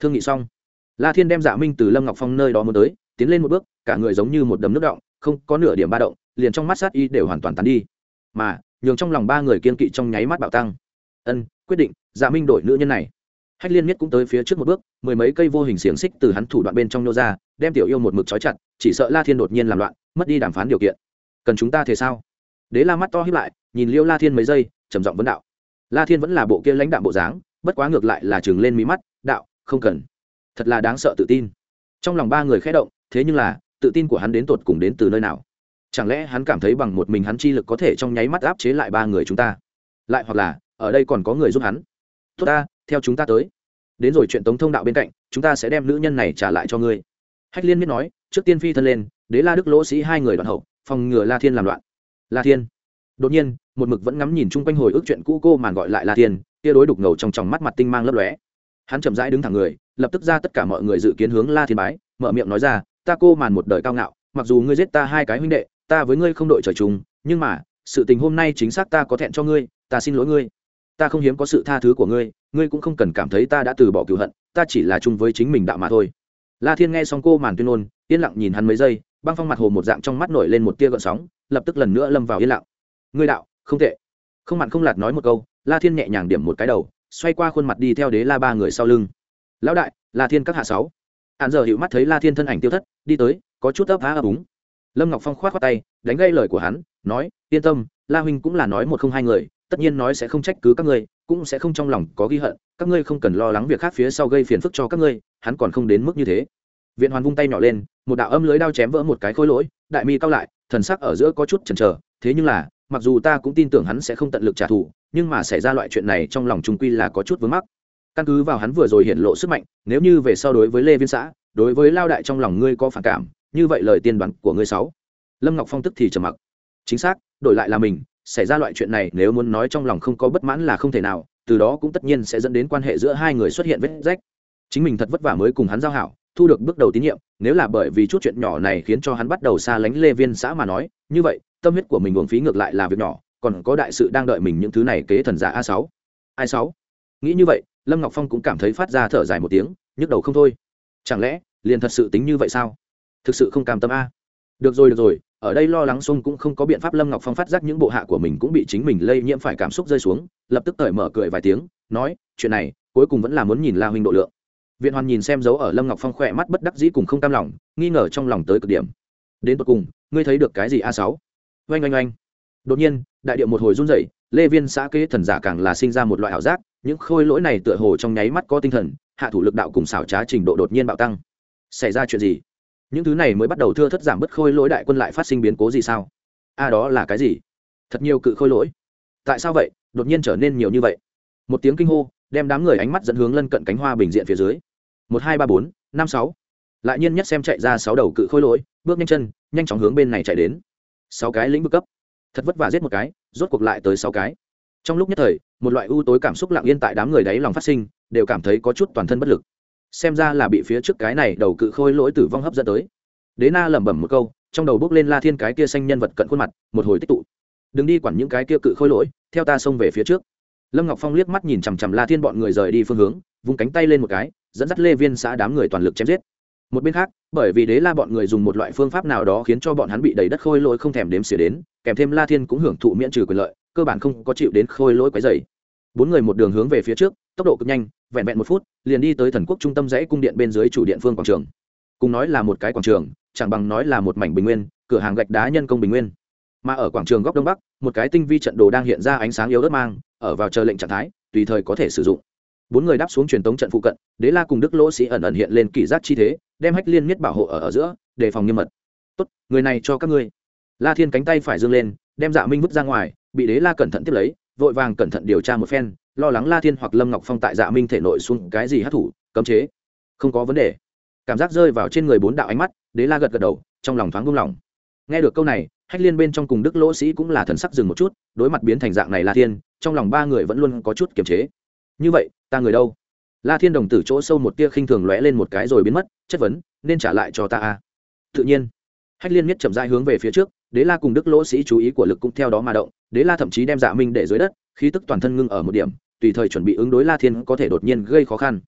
Speaker 1: Thương nghị xong, la thiên đem dạ minh từ lâm ngọc phong nơi đó muốn tới, tiến lên một bước, cả người giống như một đầm nước động, không có nửa điểm ba động, liền trong mắt sát y đều hoàn toàn tán đi. Mà, nhường trong lòng ba người kiên kỵ trong nháy mắt bạo tăng. Ân, quyết định dạ minh đổi nữ nhân này. Hách liên miết cũng tới phía trước một bước, mười mấy cây vô hình xiềng xích từ hắn thủ đoạn bên trong nô ra, đem tiểu yêu một mực trói chặt, chỉ sợ la thiên đột nhiên làm loạn, mất đi đàm phán điều kiện. Cần chúng ta thế sao? Đế la mắt to hiếp lại, nhìn liêu la thiên mấy giây, trầm giọng vấn đạo la thiên vẫn là bộ kia lãnh đạm bộ dáng, bất quá ngược lại là chừng lên mí mắt, đạo, không cần. Thật là đáng sợ tự tin. Trong lòng ba người khẽ động, thế nhưng là, tự tin của hắn đến tột cùng đến từ nơi nào? Chẳng lẽ hắn cảm thấy bằng một mình hắn chi lực có thể trong nháy mắt áp chế lại ba người chúng ta? Lại hoặc là, ở đây còn có người giúp hắn? Tốt ta, theo chúng ta tới. Đến rồi chuyện tống thông đạo bên cạnh, chúng ta sẽ đem nữ nhân này trả lại cho ngươi. Hách liên biết nói, trước tiên phi thân lên, đế la đức lỗ sĩ hai người đoạn hậu, phòng ngừa la thiên làm loạn. La thiên đột nhiên, một mực vẫn ngắm nhìn chung quanh hồi ức chuyện cũ cô màn gọi lại la thiên kia đối đục ngầu trong tròng mắt mặt tinh mang lấp lóe. Hắn chậm rãi đứng thẳng người, lập tức ra tất cả mọi người dự kiến hướng la thiên bái, mở miệng nói ra, ta cô màn một đời cao ngạo, mặc dù ngươi giết ta hai cái huynh đệ, ta với ngươi không đội trời chung, nhưng mà, sự tình hôm nay chính xác ta có thẹn cho ngươi, ta xin lỗi ngươi. Ta không hiếm có sự tha thứ của ngươi ngươi cũng không cần cảm thấy ta đã từ bỏ cựu hận, ta chỉ là chung với chính mình đạo mà thôi. La thiên nghe xong cô màn tuyên ngôn, yên lặng nhìn hắn mấy giây, băng phong mặt hồ một dạng trong mắt nổi lên một tia gợn sóng, lập tức lần nữa lâm vào yên lặng ngươi đạo, không tệ. Không mặn không lạt nói một câu, la thiên nhẹ nhàng điểm một cái đầu, xoay qua khuôn mặt đi theo đế la ba người sau lưng. Lão đại, la thiên các hạ sáu. Hạn giờ hiệu mắt thấy la thiên thân ảnh tiêu thất, đi tới, có chút ấp á ấp úng. Lâm ngọc phong k h o á t khoác tay, đánh gây lời của hắn, nói, yên tâm, la huynh cũng là nói một không hai người, tất nhiên nói sẽ không trách cứ các ngươi, cũng sẽ không trong lòng có ghi hận, các ngươi không cần lo lắng việc khác phía sau gây phiền phức cho các ngươi, hắn còn không đến mức như thế. Viện hoàn vung tay nhỏ lên, một đạo âm lưới đao chém vỡ một cái khối lỗi, đại mi cao lại, thần sắc ở giữa có chút chần chờ, thế nhưng là mặc dù ta cũng tin tưởng hắn sẽ không tận lực trả thù, nhưng mà xảy ra loại chuyện này trong lòng trung quy là có chút vướng mắc. Căn cứ vào hắn vừa rồi hiện lộ sức mạnh, nếu như về sau đối với lê viên xã, đối với lao đại trong lòng ngươi có phản cảm, như vậy lời tiên đoán của ngươi sáu. Lâm ngọc phong tức thì trầm mặc. Chính xác, đổi lại là mình, xảy ra loại chuyện này nếu muốn nói trong lòng không có bất mãn là không thể nào, từ đó cũng tất nhiên sẽ dẫn đến quan hệ giữa hai người xuất hiện vết rách. Chính mình thật vất vả mới cùng hắn giao hảo, thu được bước đầu tín nhiệm, nếu là bởi vì chút chuyện nhỏ này khiến cho hắn bắt đầu xa lánh lê viên xã mà nói, như vậy tâm huyết của mình uổng phí ngược lại là việc nhỏ, còn có đại sự đang đợi mình những thứ này kế thần giả a sáu. Ai sáu. Nghĩ như vậy, lâm ngọc phong cũng cảm thấy phát ra thở dài một tiếng, nhức đầu không thôi. Chẳng lẽ, liền thật sự tính như vậy sao? Thực sự không cam tâm a. Được rồi được rồi, ở đây lo lắng xung cũng không có biện pháp lâm ngọc phong phát giác những bộ hạ của mình cũng bị chính mình lây nhiễm phải cảm xúc rơi xuống, lập tức cởi mở cười vài tiếng, nói, chuyện này, cuối cùng vẫn là muốn nhìn la huynh độ lượng. Viện hoàn nhìn xem dấu ở lâm ngọc phong khỏe mắt bất đắc dĩ cùng không cam lòng, nghi ngờ trong lòng tới cực điểm. Đến tột cùng, ngươi thấy được cái gì a sáu? Oanh oanh oanh. Đột nhiên, đại điệu một hồi run rẩy, lê viên xã kế thần giả càng là sinh ra một loại ảo giác, những khôi lỗi này tựa hồ trong nháy mắt có tinh thần, hạ thủ lực đạo cùng xảo trá trình độ đột nhiên bạo tăng. Xảy ra chuyện gì? Những thứ này mới bắt đầu thưa thất giảm bớt khôi lỗi đại quân lại phát sinh biến cố gì sao? A đó là cái gì? Thật nhiều cự khôi lỗi. Tại sao vậy? Đột nhiên trở nên nhiều như vậy. Một tiếng kinh hô, đem đám người ánh mắt dẫn hướng lân cận cánh hoa bình diện phía dưới. Một, hai, ba, bốn, năm, sáu. Lại nhiên nhất xem chạy ra sáu đầu cự khôi lỗi, bước nhanh chân, nhanh chóng hướng bên này chạy đến sáu cái lĩnh vực cấp. Thật vất vả giết một cái, rốt cuộc lại tới sáu cái. Trong lúc nhất thời, một loại ưu tối cảm xúc lặng yên tại đám người đáy lòng phát sinh, đều cảm thấy có chút toàn thân bất lực. Xem ra là bị phía trước cái này đầu cự khôi lỗi tử vong hấp dẫn tới. Đế na lẩm bẩm một câu, trong đầu bước lên la thiên cái kia xanh nhân vật cận khuôn mặt, một hồi tích tụ. Đừng đi quản những cái kia cự khôi lỗi, theo ta xông về phía trước. Lâm ngọc phong liếc mắt nhìn chằm chằm la thiên bọn người rời đi phương hướng, vung cánh tay lên một cái, dẫn dắt lê viên xã đám người toàn lực chém giết một bên khác, bởi vì đế la bọn người dùng một loại phương pháp nào đó khiến cho bọn hắn bị đầy đất khôi lỗi không thèm đếm xỉa đến, kèm thêm la thiên cũng hưởng thụ miễn trừ quyền lợi, cơ bản không có chịu đến khôi lỗi quấy dày bốn người một đường hướng về phía trước, tốc độ cực nhanh, vẹn vẹn một phút, liền đi tới thần quốc trung tâm dãy cung điện bên dưới chủ điện phương quảng trường. Cùng nói là một cái quảng trường, chẳng bằng nói là một mảnh bình nguyên, cửa hàng gạch đá nhân công bình nguyên. Mà ở quảng trường góc đông bắc, một cái tinh vi trận đồ đang hiện ra ánh sáng yếu ớt mang, ở vào chờ lệnh trạng thái, tùy thời có thể sử dụng bốn người đáp xuống truyền tống trận phụ cận đế la cùng đức lỗ sĩ ẩn ẩn hiện lên kỷ giác chi thế đem hách liên miết bảo hộ ở, ở giữa đề phòng nghiêm mật. Tốt người này cho các ngươi. La thiên cánh tay phải dương lên đem dạ minh vứt ra ngoài bị đế la cẩn thận tiếp lấy vội vàng cẩn thận điều tra một phen lo lắng la thiên hoặc lâm ngọc phong tại dạ minh thể nội xuống cái gì hát thủ cấm chế. Không có vấn đề. Cảm giác rơi vào trên người bốn đạo ánh mắt đế la gật gật đầu trong lòng thoáng buông lỏng. Nghe được câu này hách liên bên trong cùng đức lỗ sĩ cũng là thần sắc dừng một chút đối mặt biến thành dạng này la thiên trong lòng ba người vẫn luôn có chút kiềm chế. Như vậy ta người đâu? La thiên đồng tử chỗ sâu một tia khinh thường lóe lên một cái rồi biến mất, chất vấn, nên trả lại cho ta a tự nhiên. Hách liên Miết chậm rãi hướng về phía trước, đế la cùng đức lỗ sĩ chú ý của lực cũng theo đó mà động, đế la thậm chí đem dạ minh để dưới đất, khí tức toàn thân ngưng ở một điểm, tùy thời chuẩn bị ứng đối la thiên có thể đột nhiên gây khó khăn.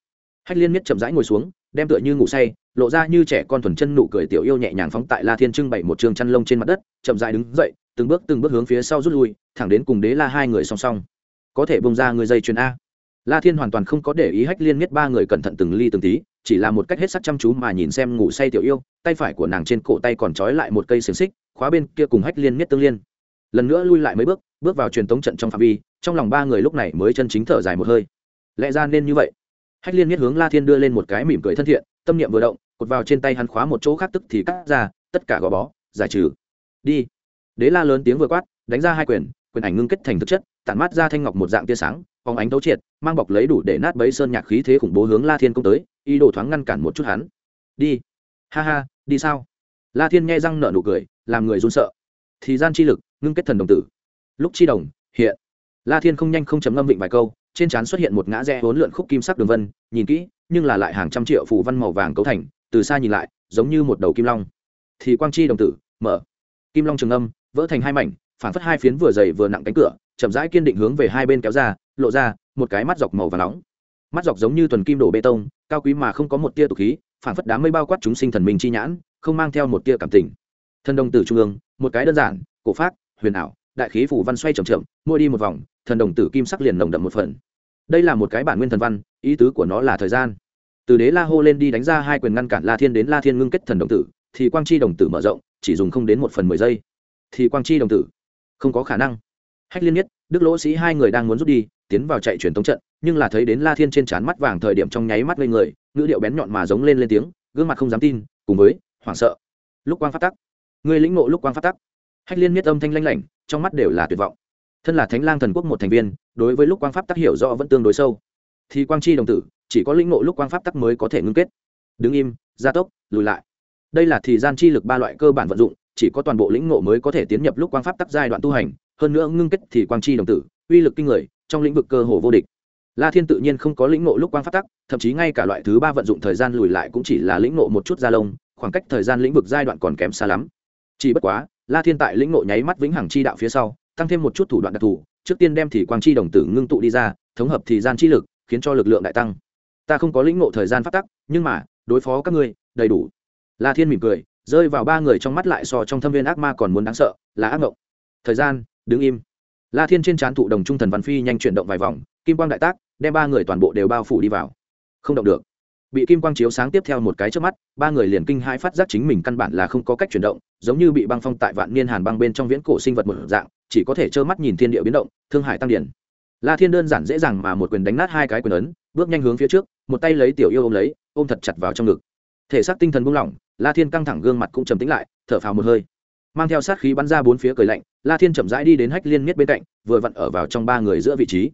Speaker 1: Hách liên miết chậm rãi ngồi xuống, đem tựa như ngủ say, lộ ra như trẻ con thuần chân nụ cười tiểu yêu nhẹ nhàng phóng tại la thiên trưng bày một trường chăn lông trên mặt đất, chậm rãi đứng dậy, từng bước từng bước hướng phía sau rút lui, thẳng đến cùng đế la hai người song song. Có thể bông ra người dây chuyền a la thiên hoàn toàn không có để ý hách liên miết ba người cẩn thận từng ly từng tí, chỉ là một cách hết sắc chăm chú mà nhìn xem ngủ say tiểu yêu, tay phải của nàng trên cổ tay còn trói lại một cây xiềng xích, khóa bên kia cùng hách liên miết tương liên. Lần nữa lui lại mấy bước bước vào truyền tống trận trong phạm vi, trong lòng ba người lúc này mới chân chính thở dài một hơi. Lẽ ra nên như vậy. Hách liên miết hướng la thiên đưa lên một cái mỉm cười thân thiện, tâm niệm vừa động, cột vào trên tay hắn khóa một chỗ khác tức thì cắt ra, tất cả gò bó, giải trừ. Đi. Đế la lớn tiếng vừa quát, đánh ra hai quyền quyền ảnh ngưng kết thành thực chất, tản mát ra thanh ngọc một dạng tia sáng phóng ánh đấu triệt, mang bọc lấy đủ để nát bấy sơn nhạc khí thế khủng bố hướng la thiên công tới, ý đồ thoáng ngăn cản một chút hắn. Đi. Ha ha, đi sao? La thiên nghe răng nở nụ cười, làm người run sợ. Thì gian chi lực, ngưng kết thần đồng tử. Lúc chi đồng, hiện. La thiên không nhanh không chấm ngâm vịnh vài câu, trên trán xuất hiện một ngã rẽ hốn lượn khúc kim sắc đường vân, nhìn kỹ, nhưng là lại hàng trăm triệu phù văn màu vàng cấu thành, từ xa nhìn lại, giống như một đầu kim long. Thì quang chi đồng tử, mở. Kim long trường âm, vỡ thành hai mảnh, phản phất hai phiến vừa dày vừa nặng cánh cửa, chậm rãi kiên định hướng về hai bên kéo ra lộ ra một cái mắt dọc màu và nóng. Mắt dọc giống như thuần kim đổ bê tông, cao quý mà không có một tia tục khí phản phất đám mây bao quát chúng sinh thần minh chi nhãn, không mang theo một tia cảm tình. Thần đồng tử trung ương, một cái đơn giản, cổ pháp huyền ảo, đại khí phủ văn xoay chậm chậm mua đi một vòng, thần đồng tử kim sắc liền nồng đậm một phần. Đây là một cái bản nguyên thần văn, ý tứ của nó là thời gian. Từ đế la hô lên đi đánh ra hai quyền ngăn cản la thiên đến la thiên ngưng kết thần đồng tử, thì quang chi đồng tử mở rộng, chỉ dùng không đến một phần mười giây. Thì quang chi đồng tử, không có khả năng. Hách liên nhất đức lỗ sĩ hai người đang muốn rút đi tiến vào chạy truyền tống trận, nhưng là thấy đến la thiên trên trán mắt vàng thời điểm trong nháy mắt lên người, ngữ điệu bén nhọn mà giống lên lên tiếng, gương mặt không dám tin, cùng với, hoảng sợ. Lúc quang phát tắc, người lĩnh ngộ lúc quang phát tắc. Hách liên miết âm thanh lanh lảnh, trong mắt đều là tuyệt vọng. Thân là thánh lang thần quốc một thành viên, đối với lúc quang pháp tắc hiểu rõ vẫn tương đối sâu. Thì quang chi đồng tử, chỉ có lĩnh ngộ lúc quang pháp tắc mới có thể ngưng kết. Đứng im, gia tốc, lùi lại. Đây là thì gian chi lực ba loại cơ bản vận dụng, chỉ có toàn bộ lĩnh ngộ mới có thể tiến nhập lúc quang pháp tắc giai đoạn tu hành. Hơn nữa ngưng kết thì quang chi đồng tử, uy lực kinh người trong lĩnh vực cơ hồ vô địch. La thiên tự nhiên không có lĩnh ngộ lúc quang pháp tắc, thậm chí ngay cả loại thứ ba vận dụng thời gian lùi lại cũng chỉ là lĩnh ngộ một chút gia lông, khoảng cách thời gian lĩnh vực giai đoạn còn kém xa lắm. Chỉ bất quá, la thiên tại lĩnh ngộ nháy mắt vĩnh hằng chi đạo phía sau, tăng thêm một chút thủ đoạn đặc thù, trước tiên đem thì quang chi đồng tử ngưng tụ đi ra, thống hợp thì gian chi lực, khiến cho lực lượng đại tăng. Ta không có lĩnh ngộ thời gian phát tắc, nhưng mà, đối phó các ngươi, đầy đủ. La thiên mỉm cười, rơi vào ba người trong mắt lại so trong thâm viên ác ma còn muốn đáng sợ, là ác ngộng. Thời gian, đứng im la thiên trên trán thụ đồng trung thần văn phi nhanh chuyển động vài vòng, kim quang đại tác, đem ba người toàn bộ đều bao phủ đi vào. Không động được. Bị kim quang chiếu sáng tiếp theo một cái trước mắt, ba người liền kinh hãi phát giác chính mình căn bản là không có cách chuyển động, giống như bị băng phong tại vạn niên hàn băng bên trong viễn cổ sinh vật một dạng, chỉ có thể trơ mắt nhìn thiên địa biến động, thương hải tăng điển. La thiên đơn giản dễ dàng mà một quyền đánh nát hai cái quyền ấn, bước nhanh hướng phía trước, một tay lấy tiểu yêu ôm lấy, ôm thật chặt vào trong ngực. Thể xác tinh thần buông lỏng, la thiên căng thẳng gương mặt cũng trầm tĩnh lại, thở phào một hơi mang theo sát khí bắn ra bốn phía cười lạnh, la thiên chậm rãi đi đến hách liên miết bên cạnh, vừa vặn ở vào trong ba người giữa vị trí.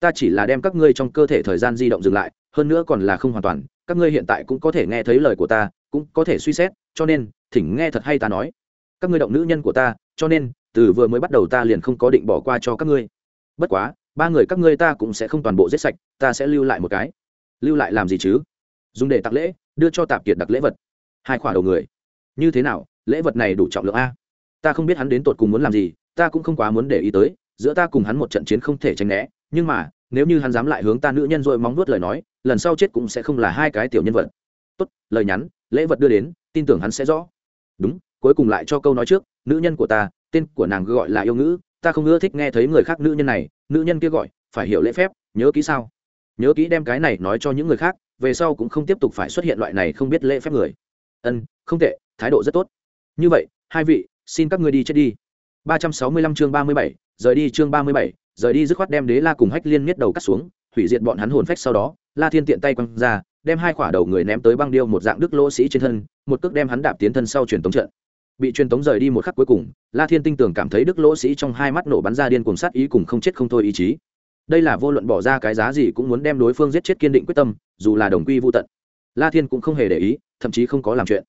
Speaker 1: Ta chỉ là đem các ngươi trong cơ thể thời gian di động dừng lại, hơn nữa còn là không hoàn toàn, các ngươi hiện tại cũng có thể nghe thấy lời của ta, cũng có thể suy xét, cho nên, thỉnh nghe thật hay ta nói. Các ngươi động nữ nhân của ta, cho nên, từ vừa mới bắt đầu ta liền không có định bỏ qua cho các ngươi. Bất quá, ba người các ngươi ta cũng sẽ không toàn bộ giết sạch, ta sẽ lưu lại một cái. Lưu lại làm gì chứ? Dùng để tặng lễ, đưa cho tạp kiệt đặc lễ vật. Hai khoản đầu người. Như thế nào? Lễ vật này đủ trọng lượng a? Ta không biết hắn đến tột cùng muốn làm gì, ta cũng không quá muốn để ý tới, giữa ta cùng hắn một trận chiến không thể tránh né, nhưng mà, nếu như hắn dám lại hướng ta nữ nhân dội móng nuốt lời nói, lần sau chết cũng sẽ không là hai cái tiểu nhân vật. Tốt, lời nhắn, lễ vật đưa đến, tin tưởng hắn sẽ rõ. Đúng, cuối cùng lại cho câu nói trước, nữ nhân của ta, tên của nàng gọi là yêu ngữ, ta không ưa thích nghe thấy người khác nữ nhân này, nữ nhân kia gọi, phải hiểu lễ phép, nhớ kỹ sao? Nhớ kỹ đem cái này nói cho những người khác, về sau cũng không tiếp tục phải xuất hiện loại này không biết lễ phép người. Ân, không tệ, thái độ rất tốt. Như vậy, hai vị xin các ngươi đi chết đi. ba trăm sáu mươi lăm chương ba mươi bảy, rời đi chương ba mươi bảy, rời đi dứt khoát đem đế la cùng hách liên miết đầu cắt xuống, hủy diệt bọn hắn hồn phách sau đó, la thiên tiện tay quăng ra, đem hai quả đầu người ném tới băng điêu một dạng đức lỗ sĩ trên thân, một cước đem hắn đạp tiến thân sau truyền tống trận. Bị truyền tống rời đi một khắc cuối cùng, la thiên tinh tường cảm thấy đức lỗ sĩ trong hai mắt nổ bắn ra điên cuồng sát ý cùng không chết không thôi ý chí. Đây là vô luận bỏ ra cái giá gì cũng muốn đem đối phương giết chết kiên định quyết tâm, dù là đồng quy vu tận. La thiên cũng không hề để ý, thậm chí không có làm chuyện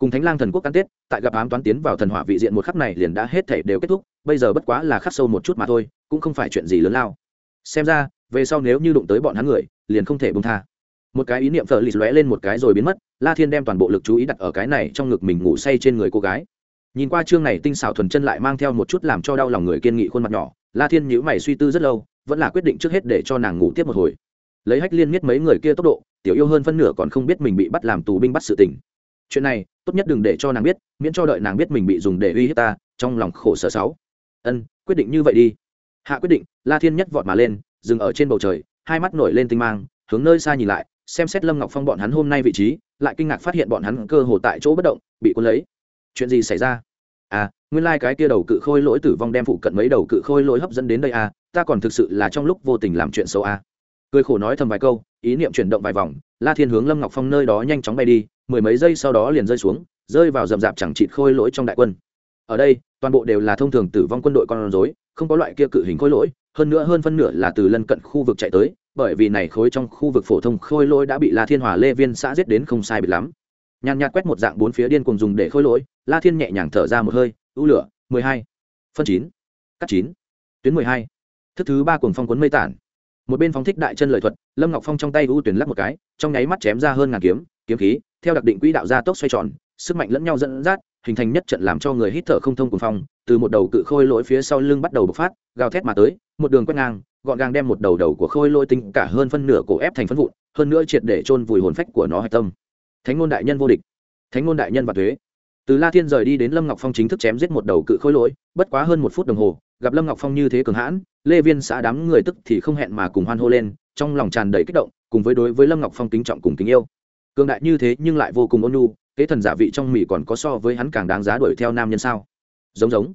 Speaker 1: cùng thánh lang thần quốc cắn tết, tại gặp ám toán tiến vào thần hỏa vị diện một khắc này liền đã hết thể đều kết thúc, bây giờ bất quá là khắc sâu một chút mà thôi, cũng không phải chuyện gì lớn lao. Xem ra, về sau nếu như đụng tới bọn hắn người, liền không thể bông tha. Một cái ý niệm thờ lì lóe lên một cái rồi biến mất, la thiên đem toàn bộ lực chú ý đặt ở cái này trong ngực mình ngủ say trên người cô gái. Nhìn qua chương này tinh xảo thuần chân lại mang theo một chút làm cho đau lòng người kiên nghị khuôn mặt nhỏ, la thiên nhữ mày suy tư rất lâu, vẫn là quyết định trước hết để cho nàng ngủ tiếp một hồi. Lấy hách liên miết mấy người kia tốc độ, tiểu yêu hơn phân nửa còn không biết mình bị bắt làm tù binh bắt sự tình chuyện này tốt nhất đừng để cho nàng biết, miễn cho đợi nàng biết mình bị dùng để uy hiếp ta, trong lòng khổ sở sáu. Ân, quyết định như vậy đi. Hạ quyết định, la thiên nhất vọt mà lên, dừng ở trên bầu trời, hai mắt nổi lên tinh mang, hướng nơi xa nhìn lại, xem xét lâm ngọc phong bọn hắn hôm nay vị trí, lại kinh ngạc phát hiện bọn hắn cơ hồ tại chỗ bất động, bị cuốn lấy. Chuyện gì xảy ra? À nguyên lai、like、cái kia đầu cự khôi lỗi tử vong đem phụ cận mấy đầu cự khôi lỗi hấp dẫn đến đây à ta còn thực sự là trong lúc vô tình làm chuyện xấu à. Cười khổ nói thầm vài câu, ý niệm chuyển động vài vòng, la thiên hướng lâm ngọc phong nơi đó nhanh chóng bay đi mười mấy giây sau đó liền rơi xuống, rơi vào rậm rạp chẳng chịt khôi lỗi trong đại quân. Ở đây, toàn bộ đều là thông thường tử vong quân đội con rối, không có loại kia cự hình khôi lỗi, hơn nữa hơn phân nửa là từ lân cận khu vực chạy tới, bởi vì này khối trong khu vực phổ thông khôi lỗi đã bị la thiên hòa lê viên xã giết đến không sai bị lắm. Nhàn nhạt quét một dạng bốn phía điên cùng dùng để khôi lỗi, la thiên nhẹ nhàng thở ra một hơi, ưu lửa, mười hai, phân chín, cắt chín, tuyến mười hai, thức thứ ba cùng phong cuốn mây tản. Một bên phóng thích đại chân lợi thuật, lâm ngọc phong trong tay ưu tuyển lắc một cái, trong nháy mắt chém ra hơn ngàn kiếm kiếm khí, theo đặc định quỹ đạo gia tốc xoay tròn, sức mạnh lẫn nhau dẫn dắt, hình thành nhất trận làm cho người hít thở không thông cùng phong, từ một đầu cự khôi lỗi phía sau lưng bắt đầu bộc phát, gào thét mà tới, một đường quét ngang, gọn gàng đem một đầu đầu của khôi lỗi tính cả hơn phân nửa cổ ép thành phân vụn, hơn nữa triệt để chôn vùi hồn phách của nó hạch tâm. Thánh ngôn đại nhân vô địch. Thánh ngôn đại nhân và thuế. Từ la thiên rời đi đến lâm ngọc phong chính thức chém giết một đầu cự khôi lỗi, bất quá hơn một phút đồng hồ, gặp lâm ngọc phong như thế cường hãn, lê viên xã đám người tức thì không hẹn mà cùng hoan hô lên, trong lòng tràn đầy kích động, cùng với đối với lâm ngọc phong kính trọng cùng kính yêu cường đại như thế nhưng lại vô cùng ôn nhu, kế thần giả vị trong mỹ còn có so với hắn càng đáng giá đuổi theo nam nhân sao? Giống giống.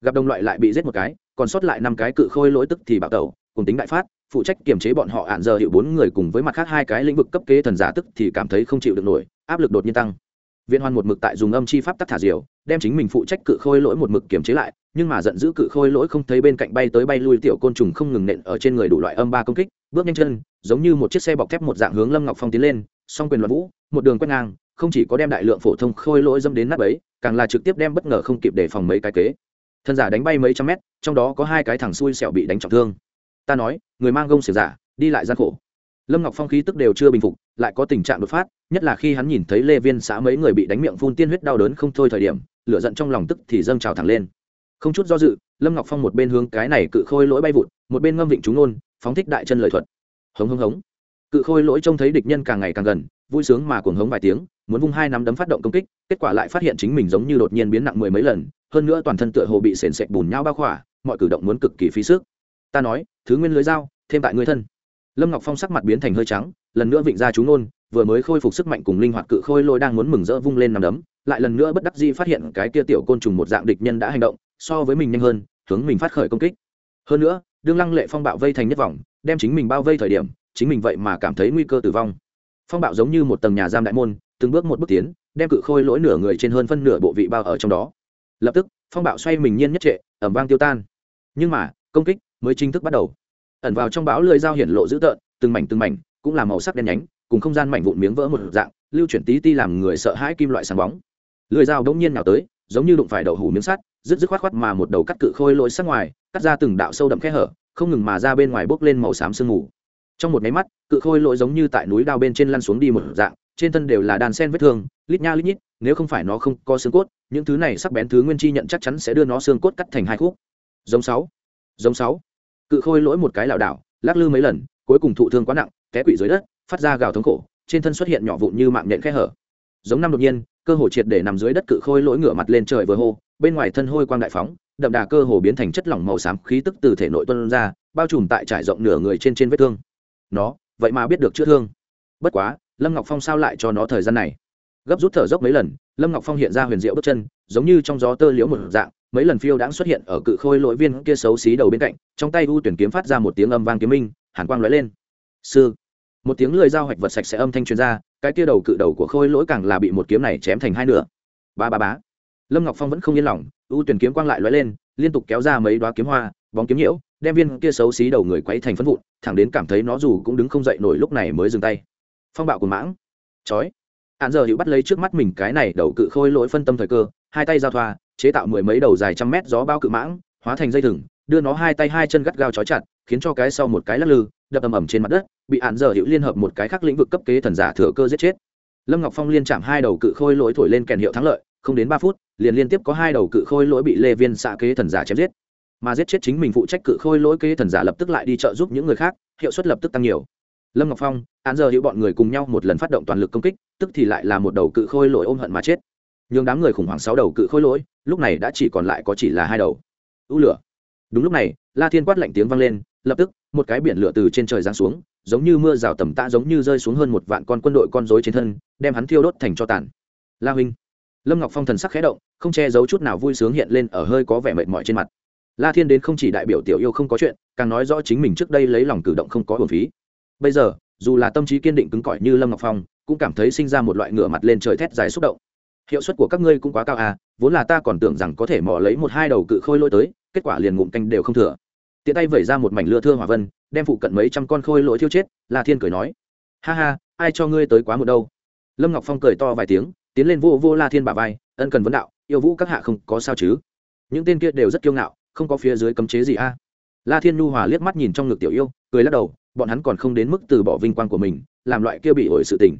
Speaker 1: Gặp đồng loại lại bị giết một cái, còn sót lại năm cái cự khôi lỗi tức thì bạo tẩu, cùng tính đại phát, phụ trách kiềm chế bọn họ ạn giờ hiệu bốn người cùng với mặt khác hai cái lĩnh vực cấp kế thần giả tức thì cảm thấy không chịu được nổi, áp lực đột nhiên tăng. Viên hoan một mực tại dùng âm chi pháp tắc thả diều, đem chính mình phụ trách cự khôi lỗi một mực kiềm chế lại, nhưng mà giận dữ cự khôi lỗi không thấy bên cạnh bay tới bay lui tiểu côn trùng không ngừng nện ở trên người đủ loại âm ba công kích, bước nhanh chân, giống như một chiếc xe bọc thép một dạng hướng lâm ngọc phong tiến lên song quyền loạn vũ, một đường quét ngang, không chỉ có đem đại lượng phổ thông khôi lỗi dâm đến nắp ấy, càng là trực tiếp đem bất ngờ không kịp đề phòng mấy cái kế. Thân giả đánh bay mấy trăm mét, trong đó có hai cái thằng xui xẻo bị đánh trọng thương. Ta nói, người mang gông xiềng giả, đi lại gian khổ. Lâm ngọc phong khí tức đều chưa bình phục, lại có tình trạng đột phát, nhất là khi hắn nhìn thấy lê viên xã mấy người bị đánh miệng phun tiên huyết đau đớn không thôi thời điểm, lửa giận trong lòng tức thì dâng trào thẳng lên. Không chút do dự, lâm ngọc phong một bên hướng cái này cự khôi lỗi bay vụt, một bên ngâm vịnh chúng nôn, phóng thích đại chân lời thuật. Hống hống hống cự khôi lỗi trông thấy địch nhân càng ngày càng gần, vui sướng mà cuồng hống vài tiếng, muốn vung hai nắm đấm phát động công kích, kết quả lại phát hiện chính mình giống như đột nhiên biến nặng mười mấy lần, hơn nữa toàn thân tựa hồ bị sền sệt bùn nhau bao khỏa, mọi cử động muốn cực kỳ phí sức. Ta nói, thứ nguyên lưới dao, thêm tại người thân. Lâm ngọc phong sắc mặt biến thành hơi trắng, lần nữa vịnh ra chú nôn vừa mới khôi phục sức mạnh cùng linh hoạt cự khôi lôi đang muốn mừng rỡ vung lên nằm đấm, lại lần nữa bất đắc dĩ phát hiện cái kia tiểu côn trùng một dạng địch nhân đã hành động, so với mình nhanh hơn, hướng mình phát khởi công kích. Hơn nữa, đương lăng lệ phong bạo vây thành nhất vòng, đem chính mình bao vây thời điểm chính mình vậy mà cảm thấy nguy cơ tử vong. Phong bạo giống như một tầng nhà giam đại môn, từng bước một bước tiến, đem cự khôi lỗi nửa người trên hơn phân nửa bộ vị bao ở trong đó. Lập tức, phong bạo xoay mình nhiên nhất trệ ẩm vang tiêu tan. Nhưng mà, công kích mới chính thức bắt đầu. Ẩn vào trong bão lưỡi dao hiển lộ dữ tợn, từng mảnh từng mảnh, cũng là màu sắc đen nhánh, cùng không gian mảnh vụn miếng vỡ một dạng, lưu chuyển tí ti làm người sợ hãi kim loại sáng bóng. Lưỡi dao đống nhiên nào tới, giống như đụng phải đậu hủ miếng sắt, rứt rứt khoát khoát mà một đầu cắt cự khôi lỗi sắc ngoài, cắt ra từng đạo sâu đậm khe hở, không ngừng mà ra bên ngoài bốc lên màu xám sương mù trong một máy mắt, cự khôi lỗi giống như tại núi đao bên trên lăn xuống đi một dạng, trên thân đều là đàn sen vết thương, lít nha lít nhít, nếu không phải nó không có xương cốt, những thứ này sắc bén thứ nguyên chi nhận chắc chắn sẽ đưa nó xương cốt cắt thành hai khúc. Giống sáu giống sáu. Cự khôi lỗi một cái lảo đảo, lắc lư mấy lần, cuối cùng thụ thương quá nặng, té quỵ dưới đất, phát ra gào thống khổ, trên thân xuất hiện nhỏ vụn như mạng nhện khe hở. Giống năm đột nhiên, cơ hồ triệt để nằm dưới đất cự khôi lỗi ngửa mặt lên trời vừa hô, bên ngoài thân hôi quang đại phóng, đậm đà cơ hồ biến thành chất lỏng màu xám khí tức từ thể nội tuân ra, bao trùm tại trải rộng nửa người trên trên vết thương nó, vậy mà biết được chữa thương. Bất quá, lâm ngọc phong sao lại cho nó thời gian này? Gấp rút thở dốc mấy lần, lâm ngọc phong hiện ra huyền diệu bước chân, giống như trong gió tơ liễu một dạng, mấy lần phiêu đãng xuất hiện ở cự khôi lỗi viên kia xấu xí đầu bên cạnh, trong tay u tuyển kiếm phát ra một tiếng âm vang kiếm minh, hàn quang lóe lên. Sư, một tiếng lười dao hoạch vật sạch sẽ âm thanh truyền ra, cái kia đầu cự đầu của khôi lỗi càng là bị một kiếm này chém thành hai nửa. Ba ba bá lâm ngọc phong vẫn không yên lòng, u tuyển kiếm quang lại lóe lên, liên tục kéo ra mấy đoá kiếm hoa, bóng kiếm nhiễu đem viên kia xấu xí đầu người quấy thành phân vụn, thẳng đến cảm thấy nó dù cũng đứng không dậy nổi lúc này mới dừng tay. Phong bạo của mãng. Chói. Hạn giờ hữu bắt lấy trước mắt mình cái này đầu cự khôi lỗi phân tâm thời cơ, hai tay giao thoa, chế tạo mười mấy đầu dài trăm mét gió bao cự mãng, hóa thành dây thừng, đưa nó hai tay hai chân gắt gao chói chặt, khiến cho cái sau một cái lắc lư, đập ầm ầm trên mặt đất, bị hạn giờ hữu liên hợp một cái khác lĩnh vực cấp kế thần giả thừa cơ giết chết. Lâm ngọc phong liên chạm hai đầu cự khôi lỗi thổi lên kèn hiệu thắng lợi, không đến ba phút, liền liên tiếp có hai đầu cự khôi lỗi bị lê viên xạ kế thần giả chém giết mà giết chết chính mình phụ trách cự khôi lỗi kế thần giả lập tức lại đi trợ giúp những người khác, hiệu suất lập tức tăng nhiều. Lâm ngọc phong, án giờ hữu bọn người cùng nhau một lần phát động toàn lực công kích, tức thì lại là một đầu cự khôi lỗi ôm hận mà chết. Nhường đám người khủng hoảng sáu đầu cự khôi lỗi, lúc này đã chỉ còn lại có chỉ là hai đầu. U lửa. Đúng lúc này, la thiên quát lạnh tiếng vang lên, lập tức, một cái biển lửa từ trên trời giáng xuống, giống như mưa rào tầm tã giống như rơi xuống hơn một vạn con quân đội con rối trên thân, đem hắn thiêu đốt thành cho tàn. La huynh. Lâm ngọc phong thần sắc khẽ động, không che giấu chút nào vui sướng hiện lên ở hơi có vẻ mệt mỏi trên mặt la thiên đến không chỉ đại biểu tiểu yêu không có chuyện, càng nói rõ chính mình trước đây lấy lòng cử động không có hồn phí. Bây giờ, dù là tâm trí kiên định cứng cỏi như lâm ngọc phong, cũng cảm thấy sinh ra một loại ngựa mặt lên trời thét dài xúc động. Hiệu suất của các ngươi cũng quá cao à vốn là ta còn tưởng rằng có thể mò lấy một hai đầu cự khôi lỗi tới, kết quả liền ngụm canh đều không thừa. Tiện tay vẩy ra một mảnh lưa thưa hỏa vân, đem phụ cận mấy trăm con khôi lỗi thiêu chết, la thiên cười nói. Ha ha, ai cho ngươi tới quá một đâu. Lâm ngọc phong cười to vài tiếng, tiến lên vô vô la thiên bà vai, ân cần vấn đạo, yêu vũ các hạ không có sao chứ. Những tên kia đều rất kiêu ngạo không có phía dưới cấm chế gì a? La thiên nhu hòa liếc mắt nhìn trong ngực tiểu yêu, cười lắc đầu, bọn hắn còn không đến mức từ bỏ vinh quang của mình, làm loại kia bị ổi sự tình.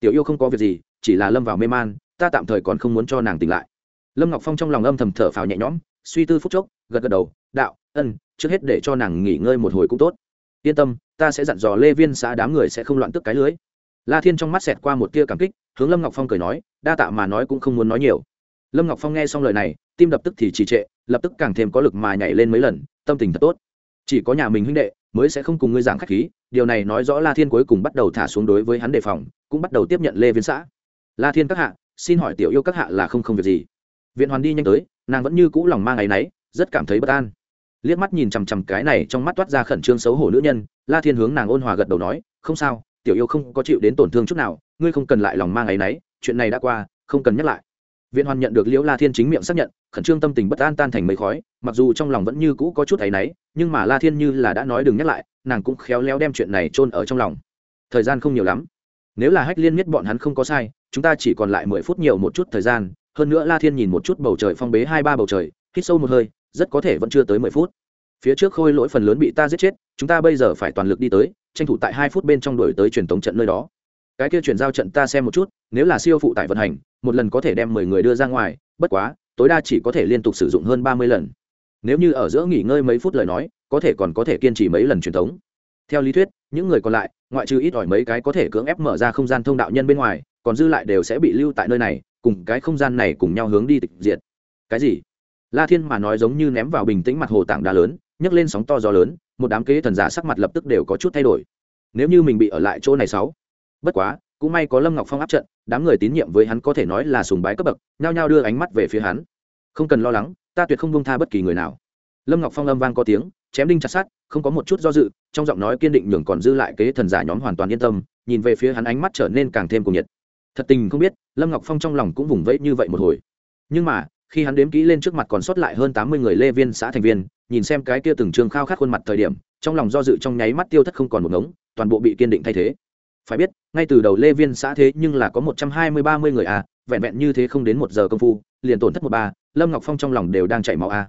Speaker 1: Tiểu yêu không có việc gì, chỉ là lâm vào mê man, ta tạm thời còn không muốn cho nàng tỉnh lại. Lâm ngọc phong trong lòng âm thầm thở phào nhẹ nhõm, suy tư phúc chốc, gật gật đầu, đạo, ân, trước hết để cho nàng nghỉ ngơi một hồi cũng tốt. Yên tâm, ta sẽ dặn dò lê viên xã đám người sẽ không loạn tức cái lưới. La thiên trong mắt xẹt qua một tia cảm kích, hướng lâm ngọc phong cười nói, đa tạ mà nói cũng không muốn nói nhiều lâm ngọc phong nghe xong lời này, tim đập tức thì trì trệ, lập tức càng thêm có lực mà nhảy lên mấy lần, tâm tình thật tốt. Chỉ có nhà mình huynh đệ mới sẽ không cùng ngươi giảng khách khí, điều này nói rõ la thiên cuối cùng bắt đầu thả xuống đối với hắn đề phòng, cũng bắt đầu tiếp nhận lê viên xã. La thiên các hạ, xin hỏi tiểu yêu các hạ là không không việc gì. Viện hoàn đi nhanh tới, nàng vẫn như cũ lòng mang áy náy, rất cảm thấy bất an. Liếc mắt nhìn chằm chằm cái này trong mắt toát ra khẩn trương xấu hổ nữ nhân, la thiên hướng nàng ôn hòa gật đầu nói, không sao, tiểu yêu không có chịu đến tổn thương chút nào, ngươi không cần lại lòng mang áy náy, chuyện này đã qua, không cần nhắc lại viện hoàn nhận được liễu la thiên chính miệng xác nhận, khẩn trương tâm tình bất an tan thành mấy khói, mặc dù trong lòng vẫn như cũ có chút áy náy, nhưng mà la thiên như là đã nói đừng nhắc lại, nàng cũng khéo léo đem chuyện này chôn ở trong lòng. Thời gian không nhiều lắm. Nếu là hách liên miết bọn hắn không có sai, chúng ta chỉ còn lại mười phút nhiều một chút thời gian, hơn nữa la thiên nhìn một chút bầu trời phong bế hai ba bầu trời, hít sâu một hơi, rất có thể vẫn chưa tới mười phút. Phía trước khôi lỗi phần lớn bị ta giết chết, chúng ta bây giờ phải toàn lực đi tới, tranh thủ tại hai phút bên trong đổi tới truyền tống trận nơi đó cái kia chuyển giao trận ta xem một chút, nếu là siêu phụ tải vận hành, một lần có thể đem mười người đưa ra ngoài, bất quá, tối đa chỉ có thể liên tục sử dụng hơn ba mươi lần. Nếu như ở giữa nghỉ ngơi mấy phút lời nói, có thể còn có thể kiên trì mấy lần truyền thống. Theo lý thuyết, những người còn lại, ngoại trừ ít ỏi mấy cái có thể cưỡng ép mở ra không gian thông đạo nhân bên ngoài, còn dư lại đều sẽ bị lưu tại nơi này, cùng cái không gian này cùng nhau hướng đi tịch diệt. Cái gì? La thiên mà nói giống như ném vào bình tĩnh mặt hồ tảng đá lớn, nhấc lên sóng to gió lớn, một đám kế thần giả sắc mặt lập tức đều có chút thay đổi. Nếu như mình bị ở lại chỗ này sáu bất quá, cũng may có lâm ngọc phong áp trận, đám người tín nhiệm với hắn có thể nói là sùng bái cấp bậc, nhao nhao đưa ánh mắt về phía hắn. Không cần lo lắng, ta tuyệt không bông tha bất kỳ người nào. Lâm ngọc phong âm vang có tiếng, chém đinh chặt sát không có một chút do dự, trong giọng nói kiên định nhường còn dư lại kế thần giả nhóm hoàn toàn yên tâm, nhìn về phía hắn ánh mắt trở nên càng thêm cuồng nhiệt. Thật tình không biết, lâm ngọc phong trong lòng cũng vùng vẫy như vậy một hồi. Nhưng mà, khi hắn đếm kỹ lên trước mặt còn sót lại hơn tám mươi người lê viên xã thành viên, nhìn xem cái kia từng trường khao khát khuôn mặt thời điểm, trong lòng do dự trong nháy mắt tiêu thất không còn một ngống, toàn bộ bị kiên định thay thế. Phải biết ngay từ đầu lê viên xã thế nhưng là có một trăm hai mươi ba mươi người à vẹn vẹn như thế không đến một giờ công phu, liền tổn thất một ba lâm ngọc phong trong lòng đều đang chảy máu a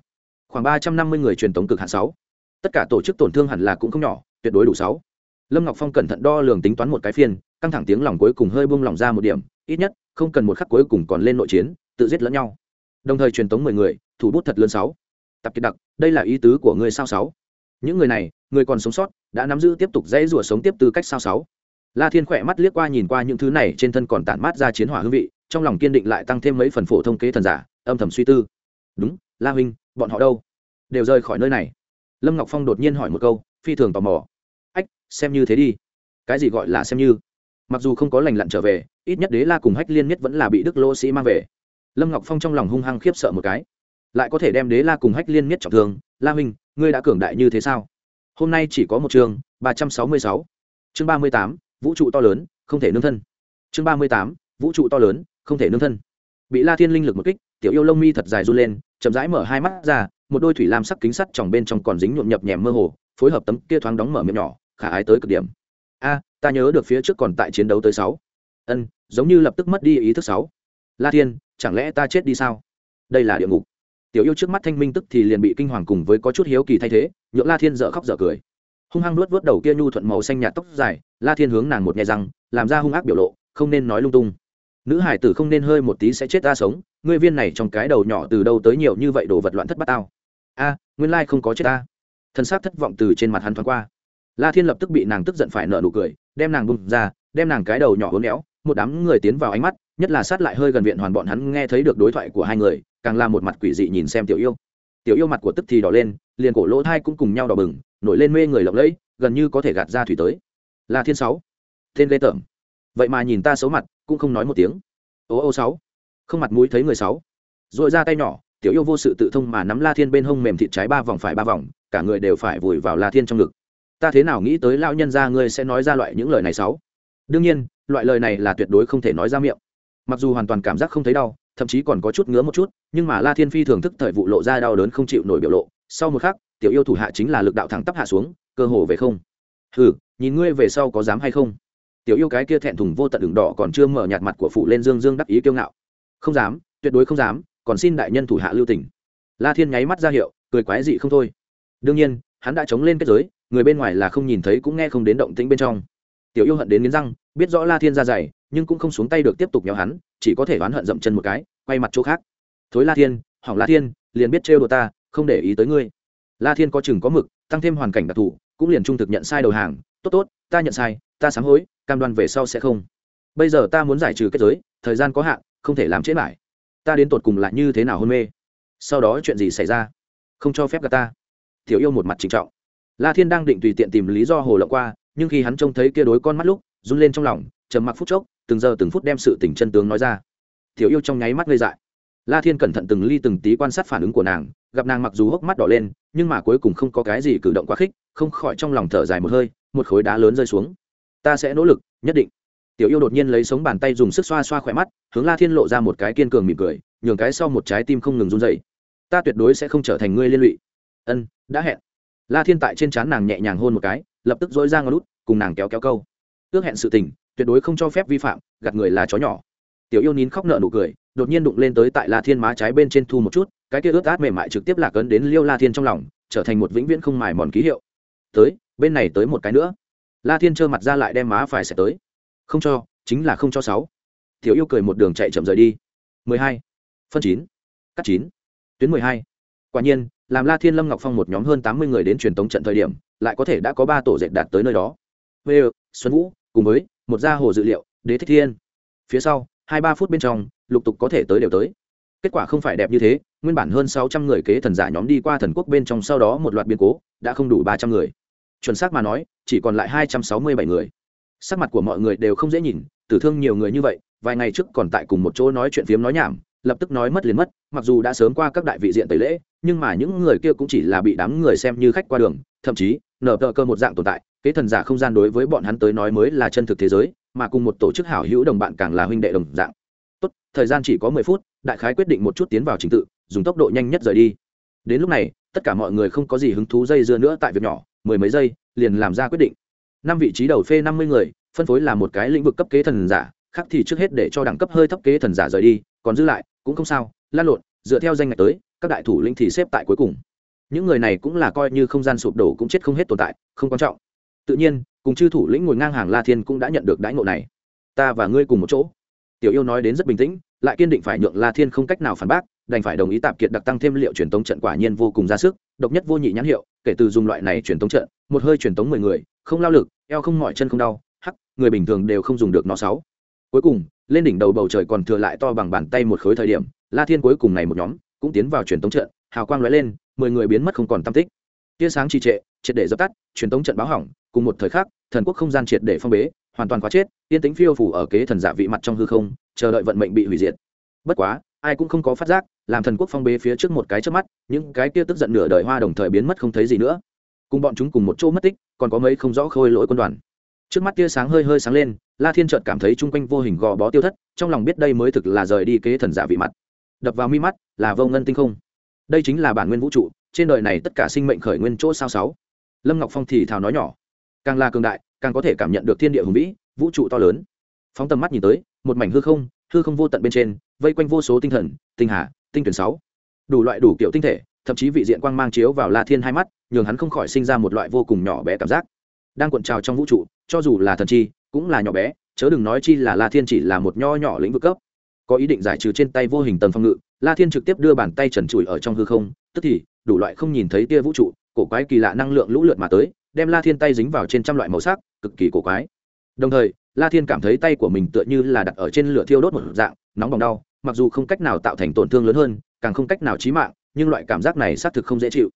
Speaker 1: khoảng ba trăm năm mươi người truyền tống cực hạn sáu. Tất cả tổ chức tổn thương hẳn là cũng không nhỏ, tuyệt đối đủ sáu. Lâm ngọc phong cẩn thận đo lường tính toán một cái phiên, căng thẳng tiếng lòng cuối cùng hơi buông lỏng ra một điểm, ít nhất, không cần một khắc cuối cùng còn lên nội chiến, tự giết lẫn nhau. Đồng thời truyền tống mười người, thủ bút thật lớn sáu. Tập kiệt đặc, đây là ý tứ của người sao sáu. Những người này, người còn sống sót, đã nắm giữ tiếp tục dãy rủa sống tiếp tư cách sao sáu la thiên khỏe mắt liếc qua nhìn qua những thứ này, trên thân còn tản mát ra chiến hỏa hương vị, trong lòng kiên định lại tăng thêm mấy phần phổ thông kế thần giả, âm thầm suy tư. Đúng, la huynh, bọn họ đâu? Đều rời khỏi nơi này. Lâm ngọc phong đột nhiên hỏi một câu, phi thường tò mò. Ách, xem như thế đi. Cái gì gọi là xem như? Mặc dù không có lành lặn trở về, ít nhất đế la cùng hách liên nhất vẫn là bị đức lô sĩ mang về. Lâm ngọc phong trong lòng hung hăng khiếp sợ một cái. Lại có thể đem đế la cùng hách liên nhất trọng thương. La huynh, ngươi đã cường đại như thế sao? Hôm nay chỉ có một chương ba trăm sáu mươi sáu. Chương ba mươi tám vũ trụ to lớn, không thể nương thân. Chương ba mươi tám, vũ trụ to lớn, không thể nương thân. Bị la thiên linh lực một kích, tiểu yêu lông mi thật dài run lên, chậm rãi mở hai mắt ra, một đôi thủy lam sắc kính sắt tròng bên trong còn dính nhuộm nhập nhèm mơ hồ, phối hợp tấm kia thoáng đóng mở miệng nhỏ, khả ái tới cực điểm. A, ta nhớ được phía trước còn tại chiến đấu tới sáu. Ân, giống như lập tức mất đi ý thức sáu. La thiên, chẳng lẽ ta chết đi sao? Đây là địa ngục. Tiểu yêu trước mắt thanh minh tức thì liền bị kinh hoàng cùng với có chút hiếu kỳ thay thế, nhượng la thiên dở khóc dở cười hung hăng nuốt vớt đầu kia nhu thuận màu xanh nhạt tóc dài, la thiên hướng nàng một nhẹ răng làm ra hung ác biểu lộ, không nên nói lung tung. Nữ hải tử không nên hơi một tí sẽ chết ta sống, ngươi viên này trong cái đầu nhỏ từ đâu tới nhiều như vậy đồ vật loạn thất bát tao. A, nguyên lai không có chết ta. Thân xác thất vọng từ trên mặt hắn thoáng qua. La thiên lập tức bị nàng tức giận phải nợ nụ cười, đem nàng bung ra, đem nàng cái đầu nhỏ hôn éo, một đám người tiến vào ánh mắt, nhất là sát lại hơi gần viện hoàn bọn hắn nghe thấy được đối thoại của hai người, càng là một mặt quỷ dị nhìn xem tiểu yêu. Tiểu yêu mặt của tức thì đỏ lên liền cổ lỗ thai cũng cùng nhau đỏ bừng, nổi lên mê người lộng lẫy, gần như có thể gạt ra thủy tới. La thiên sáu, tên lê tởm. Vậy mà nhìn ta xấu mặt, cũng không nói một tiếng. Ô ô sáu, không mặt mũi thấy người sáu. Dội ra tay nhỏ, tiểu yêu vô sự tự thông mà nắm la thiên bên hông mềm thịt trái ba vòng phải ba vòng, cả người đều phải vùi vào la thiên trong ngực. Ta thế nào nghĩ tới lão nhân ra ngươi sẽ nói ra loại những lời này sáu? Đương nhiên, loại lời này là tuyệt đối không thể nói ra miệng. Mặc dù hoàn toàn cảm giác không thấy đau, thậm chí còn có chút ngứa một chút, nhưng mà la thiên phi thường thức thời vụ lộ ra đau đớn không chịu nổi biểu lộ sau một khắc, tiểu yêu thủ hạ chính là lực đạo thẳng tắp hạ xuống, cơ hồ về không. Hừ, nhìn ngươi về sau có dám hay không? Tiểu yêu cái kia thẹn thùng vô tận đường đỏ còn chưa mở nhạt mặt của phụ lên dương dương đắc ý kiêu ngạo. Không dám, tuyệt đối không dám, còn xin đại nhân thủ hạ lưu tình. la thiên nháy mắt ra hiệu, cười quái dị không thôi. Đương nhiên, hắn đã chống lên kết giới, người bên ngoài là không nhìn thấy cũng nghe không đến động tĩnh bên trong. Tiểu yêu hận đến nghiến răng, biết rõ la thiên ra dày nhưng cũng không xuống tay được tiếp tục nhau hắn, chỉ có thể oán hận dậm chân một cái, quay mặt chỗ khác. Thối la thiên, hỏng la thiên, liền biết trêu đồ ta không để ý tới ngươi. La thiên có chừng có mực, tăng thêm hoàn cảnh đặc thù, cũng liền trung thực nhận sai đầu hàng. Tốt tốt, ta nhận sai, ta sám hối, cam đoan về sau sẽ không. Bây giờ ta muốn giải trừ kết giới, thời gian có hạn, không thể làm chết lại ta đến tột cùng lại như thế nào hôn mê? Sau đó chuyện gì xảy ra? Không cho phép gặp ta. Tiểu yêu một mặt trịnh trọng. La thiên đang định tùy tiện tìm lý do hồ lộng qua, nhưng khi hắn trông thấy kia đối con mắt lúc, run lên trong lòng, trầm mặc phút chốc, từng giờ từng phút đem sự tình chân tướng nói ra. Tiểu yêu trong nháy mắt gây dại. La thiên cẩn thận từng ly từng tí quan sát phản ứng của nàng gặp nàng mặc dù hốc mắt đỏ lên, nhưng mà cuối cùng không có cái gì cử động quá khích, không khỏi trong lòng thở dài một hơi, một khối đá lớn rơi xuống. Ta sẽ nỗ lực, nhất định. Tiểu yêu đột nhiên lấy sống bàn tay dùng sức xoa xoa khỏe mắt, hướng la thiên lộ ra một cái kiên cường mỉm cười, nhường cái sau một trái tim không ngừng run dày ta tuyệt đối sẽ không trở thành ngươi liên lụy. Ân, đã hẹn. La thiên tại trên trán nàng nhẹ nhàng hôn một cái, lập tức dối ra ngón lút cùng nàng kéo kéo câu. Ước hẹn sự tình, tuyệt đối không cho phép vi phạm, gạt người là chó nhỏ. Tiểu yêu nín khóc nợ nụ cười đột nhiên đụng lên tới tại la thiên má trái bên trên thu một chút, cái kia ướt át mềm mại trực tiếp lạc ấn đến liêu la thiên trong lòng, trở thành một vĩnh viễn không mài mòn ký hiệu. Tới, bên này tới một cái nữa. La thiên trơ mặt ra lại đem má phải sẽ tới. Không cho, chính là không cho sáu. Tiểu yêu cười một đường chạy chậm rời đi. Mười hai, phân chín, cắt chín, tuyến mười hai. Quả nhiên, làm la thiên lâm ngọc phong một nhóm hơn tám mươi người đến truyền tống trận thời điểm, lại có thể đã có ba tổ dệt đạt tới nơi đó. Vê xuân vũ, cùng với một gia hồ dự liệu, đế thích thiên. Phía sau, hai ba phút bên trong lục tục có thể tới đều tới. Kết quả không phải đẹp như thế, nguyên bản hơn sáu trăm người kế thần giả nhóm đi qua thần quốc bên trong sau đó một loạt biến cố, đã không đủ ba trăm người. Chuẩn xác mà nói, chỉ còn lại hai trăm sáu mươi bảy người. Sắc mặt của mọi người đều không dễ nhìn, tử thương nhiều người như vậy, vài ngày trước còn tại cùng một chỗ nói chuyện phiếm nói nhảm, lập tức nói mất liền mất, mặc dù đã sớm qua các đại vị diện tẩy lễ, nhưng mà những người kia cũng chỉ là bị đám người xem như khách qua đường, thậm chí, nở tờ cơ một dạng tồn tại, kế thần giả không gian đối với bọn hắn tới nói mới là chân thực thế giới, mà cùng một tổ chức hảo hữu đồng bạn càng là huynh đệ đồng dạng tốt, thời gian chỉ có mười phút, đại khái quyết định một chút tiến vào trình tự, dùng tốc độ nhanh nhất rời đi. Đến lúc này, tất cả mọi người không có gì hứng thú dây dưa nữa tại việc nhỏ, mười mấy giây, liền làm ra quyết định. Năm vị trí đầu phê năm mươi người, phân phối là một cái lĩnh vực cấp kế thần giả, khác thì trước hết để cho đẳng cấp hơi thấp kế thần giả rời đi, còn giữ lại, cũng không sao, lan lộn, dựa theo danh ngạch tới, các đại thủ lĩnh thì xếp tại cuối cùng. Những người này cũng là coi như không gian sụp đổ cũng chết không hết tồn tại, không quan trọng. Tự nhiên, cùng chư thủ lĩnh ngồi ngang hàng la thiên cũng đã nhận được đãi ngộ này. Ta và ngươi cùng một chỗ tiểu yêu nói đến rất bình tĩnh, lại kiên định phải nhượng la thiên không cách nào phản bác, đành phải đồng ý tạp kiệt đặc tăng thêm liệu truyền tống trận quả nhiên vô cùng ra sức, độc nhất vô nhị nhãn hiệu, kể từ dùng loại này truyền tống trận, một hơi truyền tống mười người, không lao lực, eo không mỏi chân không đau, hắc, người bình thường đều không dùng được nó sáu. Cuối cùng, lên đỉnh đầu bầu trời còn thừa lại to bằng bàn tay một khối thời điểm, la thiên cuối cùng này một nhóm, cũng tiến vào truyền tống trận, hào quang lóe lên, mười người biến mất không còn tam tích. Tia sáng trì trệ, triệt để dập tắt, truyền tống trận báo hỏng, cùng một thời khắc, thần quốc không gian triệt để phong bế hoàn toàn quá chết, yên tĩnh phiêu phủ ở kế thần giả vị mặt trong hư không, chờ đợi vận mệnh bị hủy diệt. Bất quá, ai cũng không có phát giác, làm thần quốc phong bế phía trước một cái trước mắt, những cái kia tức giận nửa đời hoa đồng thời biến mất không thấy gì nữa. Cùng bọn chúng cùng một chỗ mất tích, còn có mấy không rõ khôi lỗi quân đoàn. Trước mắt tia sáng hơi hơi sáng lên, la thiên trợt cảm thấy chung quanh vô hình gò bó tiêu thất, trong lòng biết đây mới thực là rời đi kế thần giả vị mặt. Đập vào mi mắt, là vô ngân tinh không. Đây chính là bản nguyên vũ trụ, trên đời này tất cả sinh mệnh khởi nguyên chỗ sao sáu. Lâm ngọc phong thì thào nói nhỏ, càng là cường đại càng có thể cảm nhận được thiên địa hùng vĩ, vũ trụ to lớn. Phóng tầm mắt nhìn tới, một mảnh hư không hư không vô tận bên trên, vây quanh vô số tinh thần, tinh hà, tinh tuyển sáu. Đủ loại đủ kiểu tinh thể, thậm chí vị diện quang mang chiếu vào la thiên hai mắt, nhường hắn không khỏi sinh ra một loại vô cùng nhỏ bé cảm giác. Đang cuộn trào trong vũ trụ, cho dù là thần chi, cũng là nhỏ bé, chớ đừng nói chi là la thiên chỉ là một nho nhỏ lĩnh vực cấp. Có ý định giải trừ trên tay vô hình tầng phong ngự, la thiên trực tiếp đưa bàn tay trần trụi ở trong hư không, tức thì, đủ loại không nhìn thấy tia vũ trụ, cổ quái kỳ lạ năng lượng lũ lượt mà tới đem la thiên tay dính vào trên trăm loại màu sắc, cực kỳ cổ quái. Đồng thời, la thiên cảm thấy tay của mình tựa như là đặt ở trên lửa thiêu đốt một dạng, nóng bỏng đau, mặc dù không cách nào tạo thành tổn thương lớn hơn, càng không cách nào chí mạng, nhưng loại cảm giác này xác thực không dễ chịu.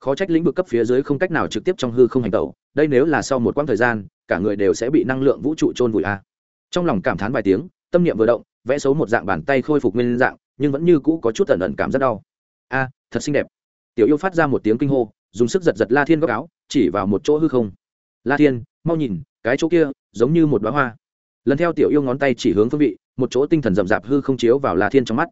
Speaker 1: Khó trách lĩnh vực cấp phía dưới không cách nào trực tiếp trong hư không hành tẩu, đây nếu là sau một quãng thời gian, cả người đều sẽ bị năng lượng vũ trụ trôn vùi a. Trong lòng cảm thán vài tiếng, tâm niệm vừa động, vẽ xấu một dạng bàn tay khôi phục nguyên dạng, nhưng vẫn như cũ có chút tẩn ẩn cảm rất đau. A, thật xinh đẹp. Tiểu yêu phát ra một tiếng kinh hô dùng sức giật giật la thiên góc áo, chỉ vào một chỗ hư không. La thiên, mau nhìn, cái chỗ kia giống như một bá hoa. Lần theo tiểu yêu ngón tay chỉ hướng phương vị, một chỗ tinh thần rậm rạp hư không chiếu vào la thiên trong mắt.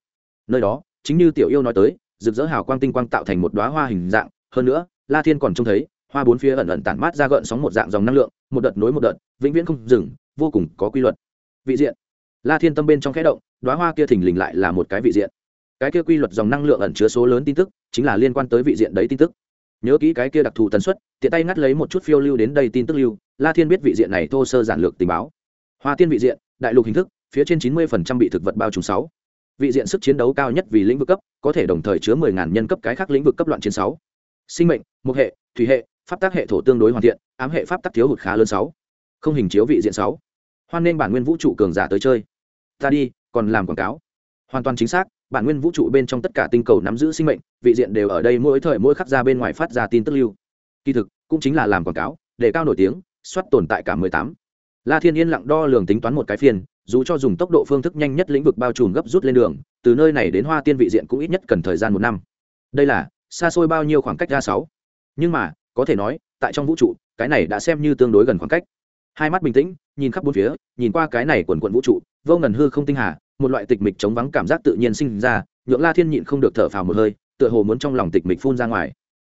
Speaker 1: Nơi đó, chính như tiểu yêu nói tới, rực rỡ hào quang tinh quang tạo thành một đoá hoa hình dạng, hơn nữa, la thiên còn trông thấy, hoa bốn phía ẩn ẩn tản mát ra gợn sóng một dạng dòng năng lượng, một đợt nối một đợt, vĩnh viễn không dừng, vô cùng có quy luật. Vị diện. La thiên tâm bên trong khẽ động đoá hoa kia thình lình lại là một cái vị diện. Cái kia quy luật dòng năng lượng ẩn chứa số lớn tin tức, chính là liên quan tới vị diện đấy tin tức nhớ kỹ cái kia đặc thù tần suất, tiện tay ngắt lấy một chút phiêu lưu đến đây tin tức lưu, la thiên biết vị diện này thô sơ giản lược tình báo. Hoa tiên vị diện, đại lục hình thức, phía trên chín mươi bị thực vật bao trùm sáu. Vị diện sức chiến đấu cao nhất vì lĩnh vực cấp, có thể đồng thời chứa mười ngàn nhân cấp cái khác lĩnh vực cấp loạn chiến sáu. Sinh mệnh một hệ, thủy hệ, pháp tác hệ thổ tương đối hoàn thiện, ám hệ pháp tác thiếu hụt khá lớn sáu. Không hình chiếu vị diện sáu. Hoan nên bản nguyên vũ trụ cường giả tới chơi. Ta đi, còn làm quảng cáo. Hoàn toàn chính xác bản nguyên vũ trụ bên trong tất cả tinh cầu nắm giữ sinh mệnh, vị diện đều ở đây mỗi thời mỗi khắc ra bên ngoài phát ra tin tức lưu. Kỳ thực, cũng chính là làm quảng cáo, để cao nổi tiếng, soát tồn tại cả mười tám. La thiên yên lặng đo lường tính toán một cái phiên, dù cho dùng tốc độ phương thức nhanh nhất lĩnh vực bao trùm gấp rút lên đường, từ nơi này đến hoa tiên vị diện cũng ít nhất cần thời gian một năm. Đây là, xa xôi bao nhiêu khoảng cách ra sáu. Nhưng mà, có thể nói, tại trong vũ trụ, cái này đã xem như tương đối gần khoảng cách. Hai mắt bình tĩnh, nhìn khắp bốn phía, nhìn qua cái này quần quận vũ trụ, vô ngần hư không tinh hà một loại tịch mịch chống vắng cảm giác tự nhiên sinh ra, nhượng la thiên nhịn không được thở phào một hơi, tựa hồ muốn trong lòng tịch mịch phun ra ngoài.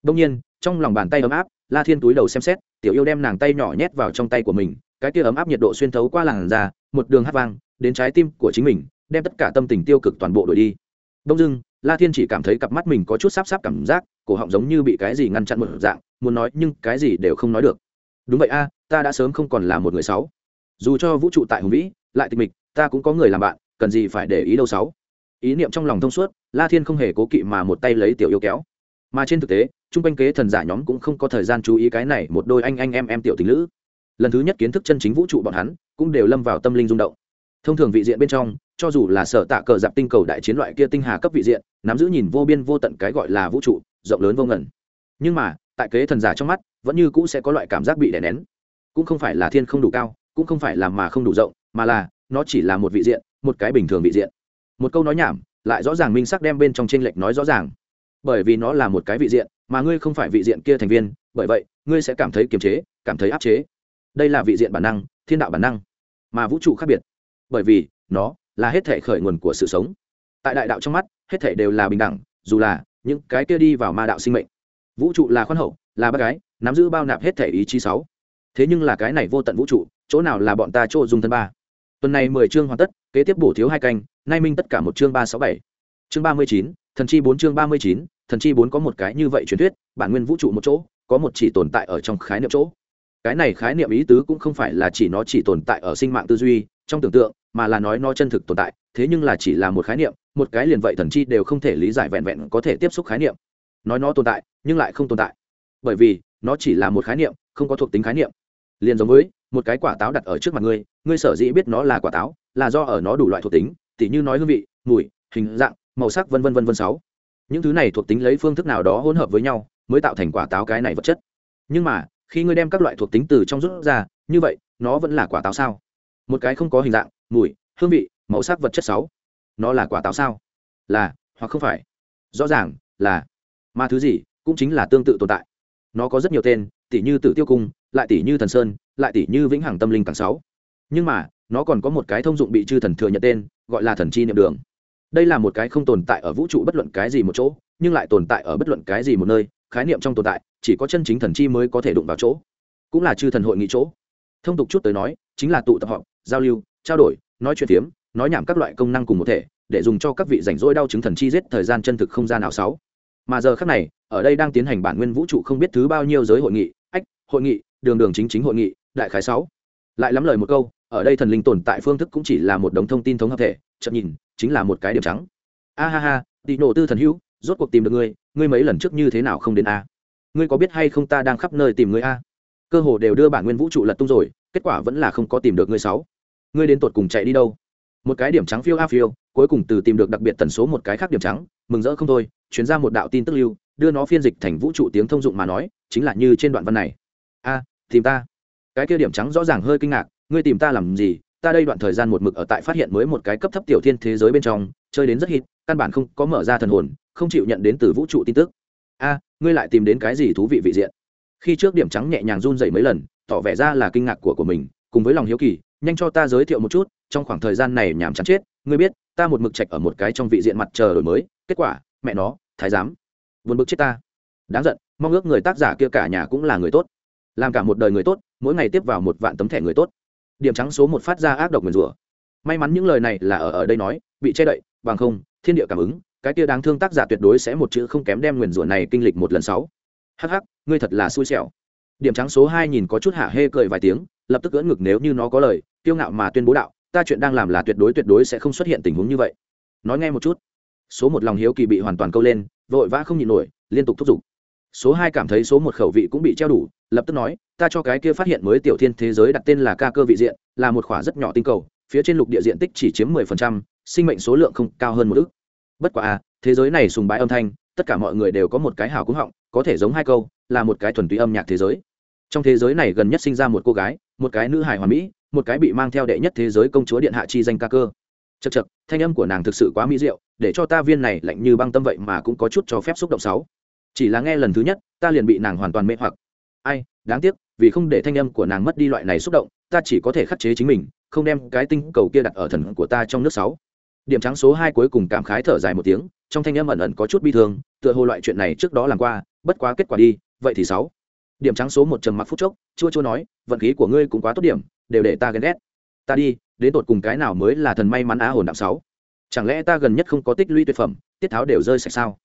Speaker 1: Đông nhiên, trong lòng bàn tay ấm áp, la thiên túi đầu xem xét, tiểu yêu đem nàng tay nhỏ nhét vào trong tay của mình, cái tia ấm áp nhiệt độ xuyên thấu qua làn da, một đường hát vang, đến trái tim của chính mình, đem tất cả tâm tình tiêu cực toàn bộ đổi đi. Đông dưng la thiên chỉ cảm thấy cặp mắt mình có chút sáp sáp cảm giác, cổ họng giống như bị cái gì ngăn chặn một dạng, muốn nói nhưng cái gì đều không nói được. Đúng vậy a, ta đã sớm không còn là một người sáu dù cho vũ trụ tại hùng vĩ, lại tịch mịch, ta cũng có người làm bạn cần gì phải để ý đâu sáu. Ý niệm trong lòng thông suốt, la thiên không hề cố kỵ mà một tay lấy tiểu yêu kéo. Mà trên thực tế chung quanh kế thần giả nhóm cũng không có thời gian chú ý cái này một đôi anh anh em em tiểu tình nữ lần thứ nhất kiến thức chân chính vũ trụ bọn hắn, cũng đều lâm vào tâm linh rung động. Thông thường vị diện bên trong, cho dù là sở tạ cờ dạp tinh cầu đại chiến loại kia tinh hà cấp vị diện, nắm giữ nhìn vô biên vô tận cái gọi là vũ trụ, rộng lớn vô ngần. Nhưng mà, tại kế thần giả trong mắt, vẫn như cũ sẽ có loại cảm giác bị đè nén. Cũng không phải là thiên không đủ cao, cũng không phải là mà không đủ rộng, mà là, nó chỉ là một vị diện một cái bình thường vị diện. Một câu nói nhảm, lại rõ ràng minh sắc đem bên trong t r ê n lệch nói rõ ràng. Bởi vì nó là một cái vị diện, mà ngươi không phải vị diện kia thành viên, bởi vậy, ngươi sẽ cảm thấy kiềm chế, cảm thấy áp chế. Đây là vị diện bản năng, thiên đạo bản năng, mà vũ trụ khác biệt. Bởi vì, nó là hết thể khởi nguồn của sự sống. Tại đại đạo trong mắt, hết thể đều là bình đẳng, dù là những cái kia đi vào ma đạo sinh mệnh. Vũ trụ là khoan hậu, là bác gái, nắm giữ bao nạp hết thể ý chí sáu. Thế nhưng là cái này vô tận vũ trụ, chỗ nào là bọn ta chỗ dùng thân ba? Tuần này mười chương hoàn tất kế tiếp bổ thiếu hai canh, nay minh tất cả một chương ba sáu bảy. Chương ba mươi chín, thần chi bốn chương ba mươi chín, thần chi bốn có một cái như vậy truyền thuyết, bản nguyên vũ trụ một chỗ, có một chỉ tồn tại ở trong khái niệm chỗ. Cái này khái niệm ý tứ cũng không phải là chỉ nó chỉ tồn tại ở sinh mạng tư duy, trong tưởng tượng, mà là nói nó chân thực tồn tại, thế nhưng là chỉ là một khái niệm, một cái liền vậy thần chi đều không thể lý giải vẹn vẹn có thể tiếp xúc khái niệm. Nói nó tồn tại, nhưng lại không tồn tại. Bởi vì, nó chỉ là một khái niệm, không có thuộc tính khái niệm. Liền giống với, một cái quả táo đặt ở trước mặt ngươi ngươi sở dĩ biết nó là quả táo là do ở nó đủ loại thuộc tính, tỉ như nói hương vị, mùi, hình dạng, màu sắc, vân vân vân vân sáu. Những thứ này thuộc tính lấy phương thức nào đó hỗn hợp với nhau, mới tạo thành quả táo cái này vật chất. Nhưng mà, khi ngươi đem các loại thuộc tính từ trong rút ra, như vậy, nó vẫn là quả táo sao? Một cái không có hình dạng, mùi, hương vị, màu sắc vật chất sáu. Nó là quả táo sao? Là, hoặc không phải. Rõ ràng, là. Mà thứ gì, cũng chính là tương tự tồn tại. Nó có rất nhiều tên tỷ như tử tiêu cung, lại tỷ như thần sơn, lại tỷ như vĩnh hằng tâm linh càng sáu. Nhưng mà nó còn có một cái thông dụng bị chư thần thừa nhận tên, gọi là thần chi niệm đường. Đây là một cái không tồn tại ở vũ trụ bất luận cái gì một chỗ, nhưng lại tồn tại ở bất luận cái gì một nơi, khái niệm trong tồn tại, chỉ có chân chính thần chi mới có thể đụng vào chỗ. Cũng là chư thần hội nghị chỗ. Thông tục chút tới nói, chính là tụ tập họp, giao lưu, trao đổi, nói chuyện phiếm, nói nhảm các loại công năng cùng một thể, để dùng cho các vị rảnh rỗi đau chứng thần chi giết thời gian chân thực không gian nào sáu. Mà giờ khác này, ở đây đang tiến hành bản nguyên vũ trụ không biết thứ bao nhiêu giới hội nghị, ách, hội nghị, đường đường chính chính hội nghị, đại khái sáu. Lại lắm lời một câu ở đây thần linh tồn tại phương thức cũng chỉ là một đống thông tin thống hợp thể, chậm nhìn, chính là một cái điểm trắng. A ha ha, tị nổ tư thần hữu, rốt cuộc tìm được ngươi ngươi mấy lần trước như thế nào không đến a? Ngươi có biết hay không ta đang khắp nơi tìm ngươi a? Cơ hồ đều đưa bản nguyên vũ trụ lật tung rồi, kết quả vẫn là không có tìm được ngươi sáu. Ngươi đến tột cùng chạy đi đâu? Một cái điểm trắng phiêu a phiêu, cuối cùng từ tìm được đặc biệt tần số một cái khác điểm trắng, mừng rỡ không thôi chuyến ra một đạo tin tức lưu, đưa nó phiên dịch thành vũ trụ tiếng thông dụng mà nói, chính là như trên đoạn văn này. A, tìm ta. Cái kia điểm trắng rõ ràng hơi kinh ngạc ngươi tìm ta làm gì? Ta đây đoạn thời gian một mực ở tại phát hiện mới một cái cấp thấp tiểu thiên thế giới bên trong, chơi đến rất hít căn bản không có mở ra thần hồn, không chịu nhận đến từ vũ trụ tin tức. A, ngươi lại tìm đến cái gì thú vị vị diện? Khi trước điểm trắng nhẹ nhàng run dậy mấy lần, tỏ vẻ ra là kinh ngạc của của mình, cùng với lòng hiếu kỳ, nhanh cho ta giới thiệu một chút, trong khoảng thời gian này nhàm chán chết, ngươi biết, ta một mực chạch ở một cái trong vị diện mặt chờ đổi mới, kết quả, mẹ nó, thái giám vốn bực chết ta. Đáng giận, mong ước người tác giả kia cả nhà cũng là người tốt. Làm cả một đời người tốt, mỗi ngày tiếp vào một vạn tấm thẻ người tốt điểm trắng số một phát ra ác độc nguyền rủa. May mắn những lời này là ở ở đây nói bị che đậy bằng không thiên địa cảm ứng cái kia đáng thương tác giả tuyệt đối sẽ một chữ không kém đem nguyền rủa này kinh lịch một lần sáu. Hắc hắc, ngươi thật là xui xẻo. Điểm trắng số hai nhìn có chút hạ hê cười vài tiếng lập tức gỡ ngực nếu như nó có lời kiêu ngạo mà tuyên bố đạo ta chuyện đang làm là tuyệt đối tuyệt đối sẽ không xuất hiện tình huống như vậy. Nói nghe một chút. Số một lòng hiếu kỳ bị hoàn toàn câu lên vội vã không nhịn nổi liên tục thúc giục số hai cảm thấy số một khẩu vị cũng bị treo đủ, lập tức nói, ta cho cái kia phát hiện mới tiểu thiên thế giới đặt tên là ca cơ vị diện, là một khỏa rất nhỏ tinh cầu, phía trên lục địa diện tích chỉ chiếm mười phần trăm, sinh mệnh số lượng không cao hơn một ước bất quả à thế giới này sùng bái âm thanh, tất cả mọi người đều có một cái hào cúng họng, có thể giống hai câu, là một cái thuần túy âm nhạc thế giới. Trong thế giới này gần nhất sinh ra một cô gái, một cái nữ hài hoàn mỹ, một cái bị mang theo đệ nhất thế giới công chúa điện hạ chi danh ca cơ. Chật chật thanh âm của nàng thực sự quá mỹ diệu, để cho ta viên này lạnh như băng tâm vậy mà cũng có chút cho phép xúc động sáu chỉ là nghe lần thứ nhất, ta liền bị nàng hoàn toàn mê hoặc. Ai, đáng tiếc, vì không để thanh âm của nàng mất đi loại này xúc động, ta chỉ có thể khắc chế chính mình, không đem cái tinh cầu kia đặt ở thần của ta trong nước sáu. Điểm trắng số hai cuối cùng cảm khái thở dài một tiếng, trong thanh âm ẩn ẩn có chút bi thương, tựa hồ loại chuyện này trước đó làm qua, bất quá kết quả đi, vậy thì sáu. Điểm trắng số một trầm mặc phút chốc, chua chua nói, vận khí của ngươi cũng quá tốt điểm, đều để ta ghen ghét. Ta đi, đến tột cùng cái nào mới là thần may mắn á hồn đạo sáu? Chẳng lẽ ta gần nhất không có tích lũy tuyệt phẩm, tiết tháo đều rơi sạch sao?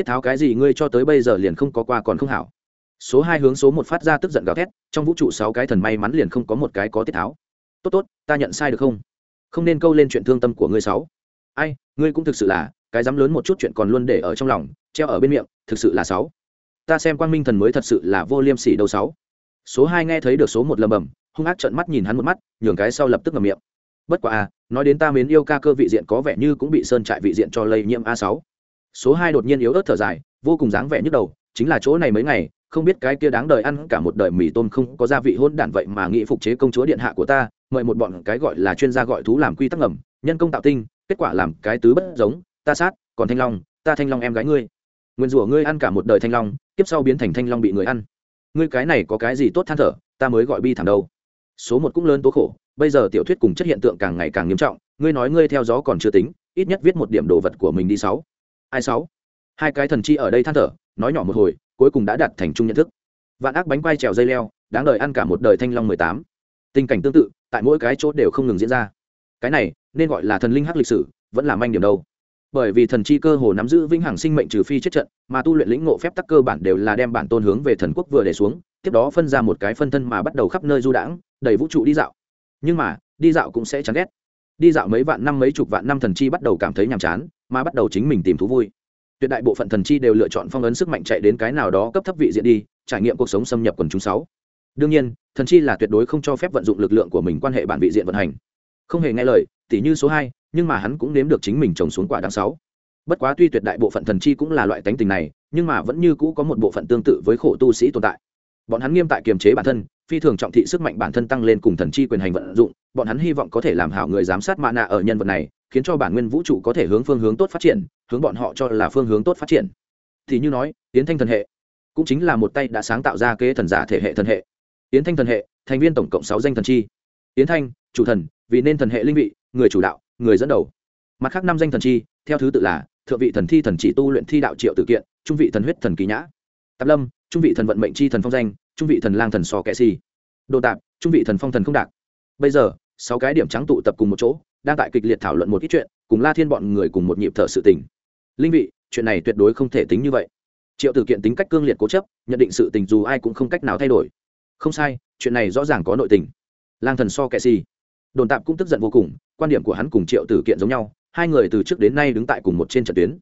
Speaker 1: Tiết tháo cái gì ngươi cho tới bây giờ liền không có qua còn không hảo. Số hai hướng số một phát ra tức giận gào thét, trong vũ trụ sáu cái thần may mắn liền không có một cái có tiết tháo. Tốt tốt, ta nhận sai được không? Không nên câu lên chuyện thương tâm của ngươi sáu. Ai, ngươi cũng thực sự là, cái dám lớn một chút chuyện còn luôn để ở trong lòng, treo ở bên miệng, thực sự là sáu. Ta xem quang minh thần mới thật sự là vô liêm sỉ đầu sáu. Số hai nghe thấy được số một lầm bầm, hung ác trợn mắt nhìn hắn một mắt, nhường cái sau lập tức ngậm miệng. Bất quá à nói đến ta mến yêu ca cơ vị diện có vẻ như cũng bị sơn trại vị diện cho lây nhiễm a sáu số hai đột nhiên yếu ớt thở dài, vô cùng dáng vẻ nhức đầu, chính là chỗ này mấy ngày, không biết cái kia đáng đời ăn cả một đời mì tôm không có gia vị hôn đản vậy mà nghị phục chế công chúa điện hạ của ta, mời một bọn cái gọi là chuyên gia gọi thú làm quy tắc ngầm, nhân công tạo tinh, kết quả làm cái tứ bất giống, ta sát, còn thanh long, ta thanh long em gái ngươi. Nguyên rủa ngươi ăn cả một đời thanh long tiếp sau biến thành thanh long bị người ăn. Ngươi cái này có cái gì tốt than thở, ta mới gọi bi thảm đâu. Số một cũng lớn tố khổ, bây giờ tiểu thuyết cùng chất hiện tượng càng ngày càng nghiêm trọng, ngươi nói ngươi theo gió còn chưa tính, ít nhất viết một điểm đồ vật của mình đi sáu ai sáu? Hai cái thần chi ở đây than thở, nói nhỏ một hồi, cuối cùng đã đạt thành chung nhận thức. Vạn ác bánh quay trèo dây leo, đáng đời ăn cả một đời thanh long mười tám. Tình cảnh tương tự, tại mỗi cái chỗ đều không ngừng diễn ra. Cái này, nên gọi là thần linh hắc lịch sử, vẫn là manh điểm đâu. Bởi vì thần chi cơ hồ nắm giữ vĩnh hằng sinh mệnh trừ phi chết trận, mà tu luyện lĩnh ngộ phép tắc cơ bản đều là đem bản tôn hướng về thần quốc vừa để xuống, tiếp đó phân ra một cái phân thân mà bắt đầu khắp nơi du đãng đầy vũ trụ đi dạo. Nhưng mà, đi dạo cũng sẽ chán ghét. Đi dạo mấy vạn năm mấy chục vạn năm thần chi bắt đầu cảm thấy nhàm chán mà bắt đầu chính mình tìm thú vui. Tuyệt đại bộ phận thần chi đều lựa chọn phong ấn sức mạnh chạy đến cái nào đó cấp thấp vị diện đi, trải nghiệm cuộc sống xâm nhập quần chúng sáu. Đương nhiên, thần chi là tuyệt đối không cho phép vận dụng lực lượng của mình quan hệ bản vị diện vận hành. Không hề nghe lời, tỉ như số hai, nhưng mà hắn cũng nếm được chính mình trồng xuống quả đáng sáu. Bất quá tuy tuyệt đại bộ phận thần chi cũng là loại tánh tình này, nhưng mà vẫn như cũ có một bộ phận tương tự với khổ tu sĩ tồn tại. Bọn hắn nghiêm tại kiềm chế bản thân phi thường trọng thị sức mạnh bản thân tăng lên cùng thần chi quyền hành vận dụng, bọn hắn hy vọng có thể làm hảo người giám sát mạ nạ ở nhân vật này, khiến cho bản nguyên vũ trụ có thể hướng phương hướng tốt phát triển, hướng bọn họ cho là phương hướng tốt phát triển. Thì như nói tiến thanh thần hệ cũng chính là một tay đã sáng tạo ra kế thần giả thể hệ thần hệ. Tiến thanh thần hệ, thành viên tổng cộng sáu danh thần chi. Tiến thanh, chủ thần, vì nên thần hệ linh vị, người chủ đạo, người dẫn đầu. Mặt khác năm danh thần chi, theo thứ tự là thượng vị thần thi thần chỉ tu luyện thi đạo triệu tự kiện, trung vị thần huyết thần kỳ nhã. Tạp lâm, trung vị thần vận mệnh chi thần phong danh trung vị thần lang thần sò kệ xì đồ tạp, trung vị thần phong thần không đạt bây giờ, sáu cái điểm trắng tụ tập cùng một chỗ, đang tại kịch liệt thảo luận một ít chuyện, cùng la thiên bọn người cùng một nhịp thở sự tình. Linh vị, chuyện này tuyệt đối không thể tính như vậy. Triệu tử kiện tính cách cương liệt cố chấp, nhận định sự tình dù ai cũng không cách nào thay đổi. Không sai, chuyện này rõ ràng có nội tình. Lang thần so kệ si. Đồn tạp cũng tức giận vô cùng, quan điểm của hắn cùng triệu tử kiện giống nhau, hai người từ trước đến nay đứng tại cùng một trên trận tuyến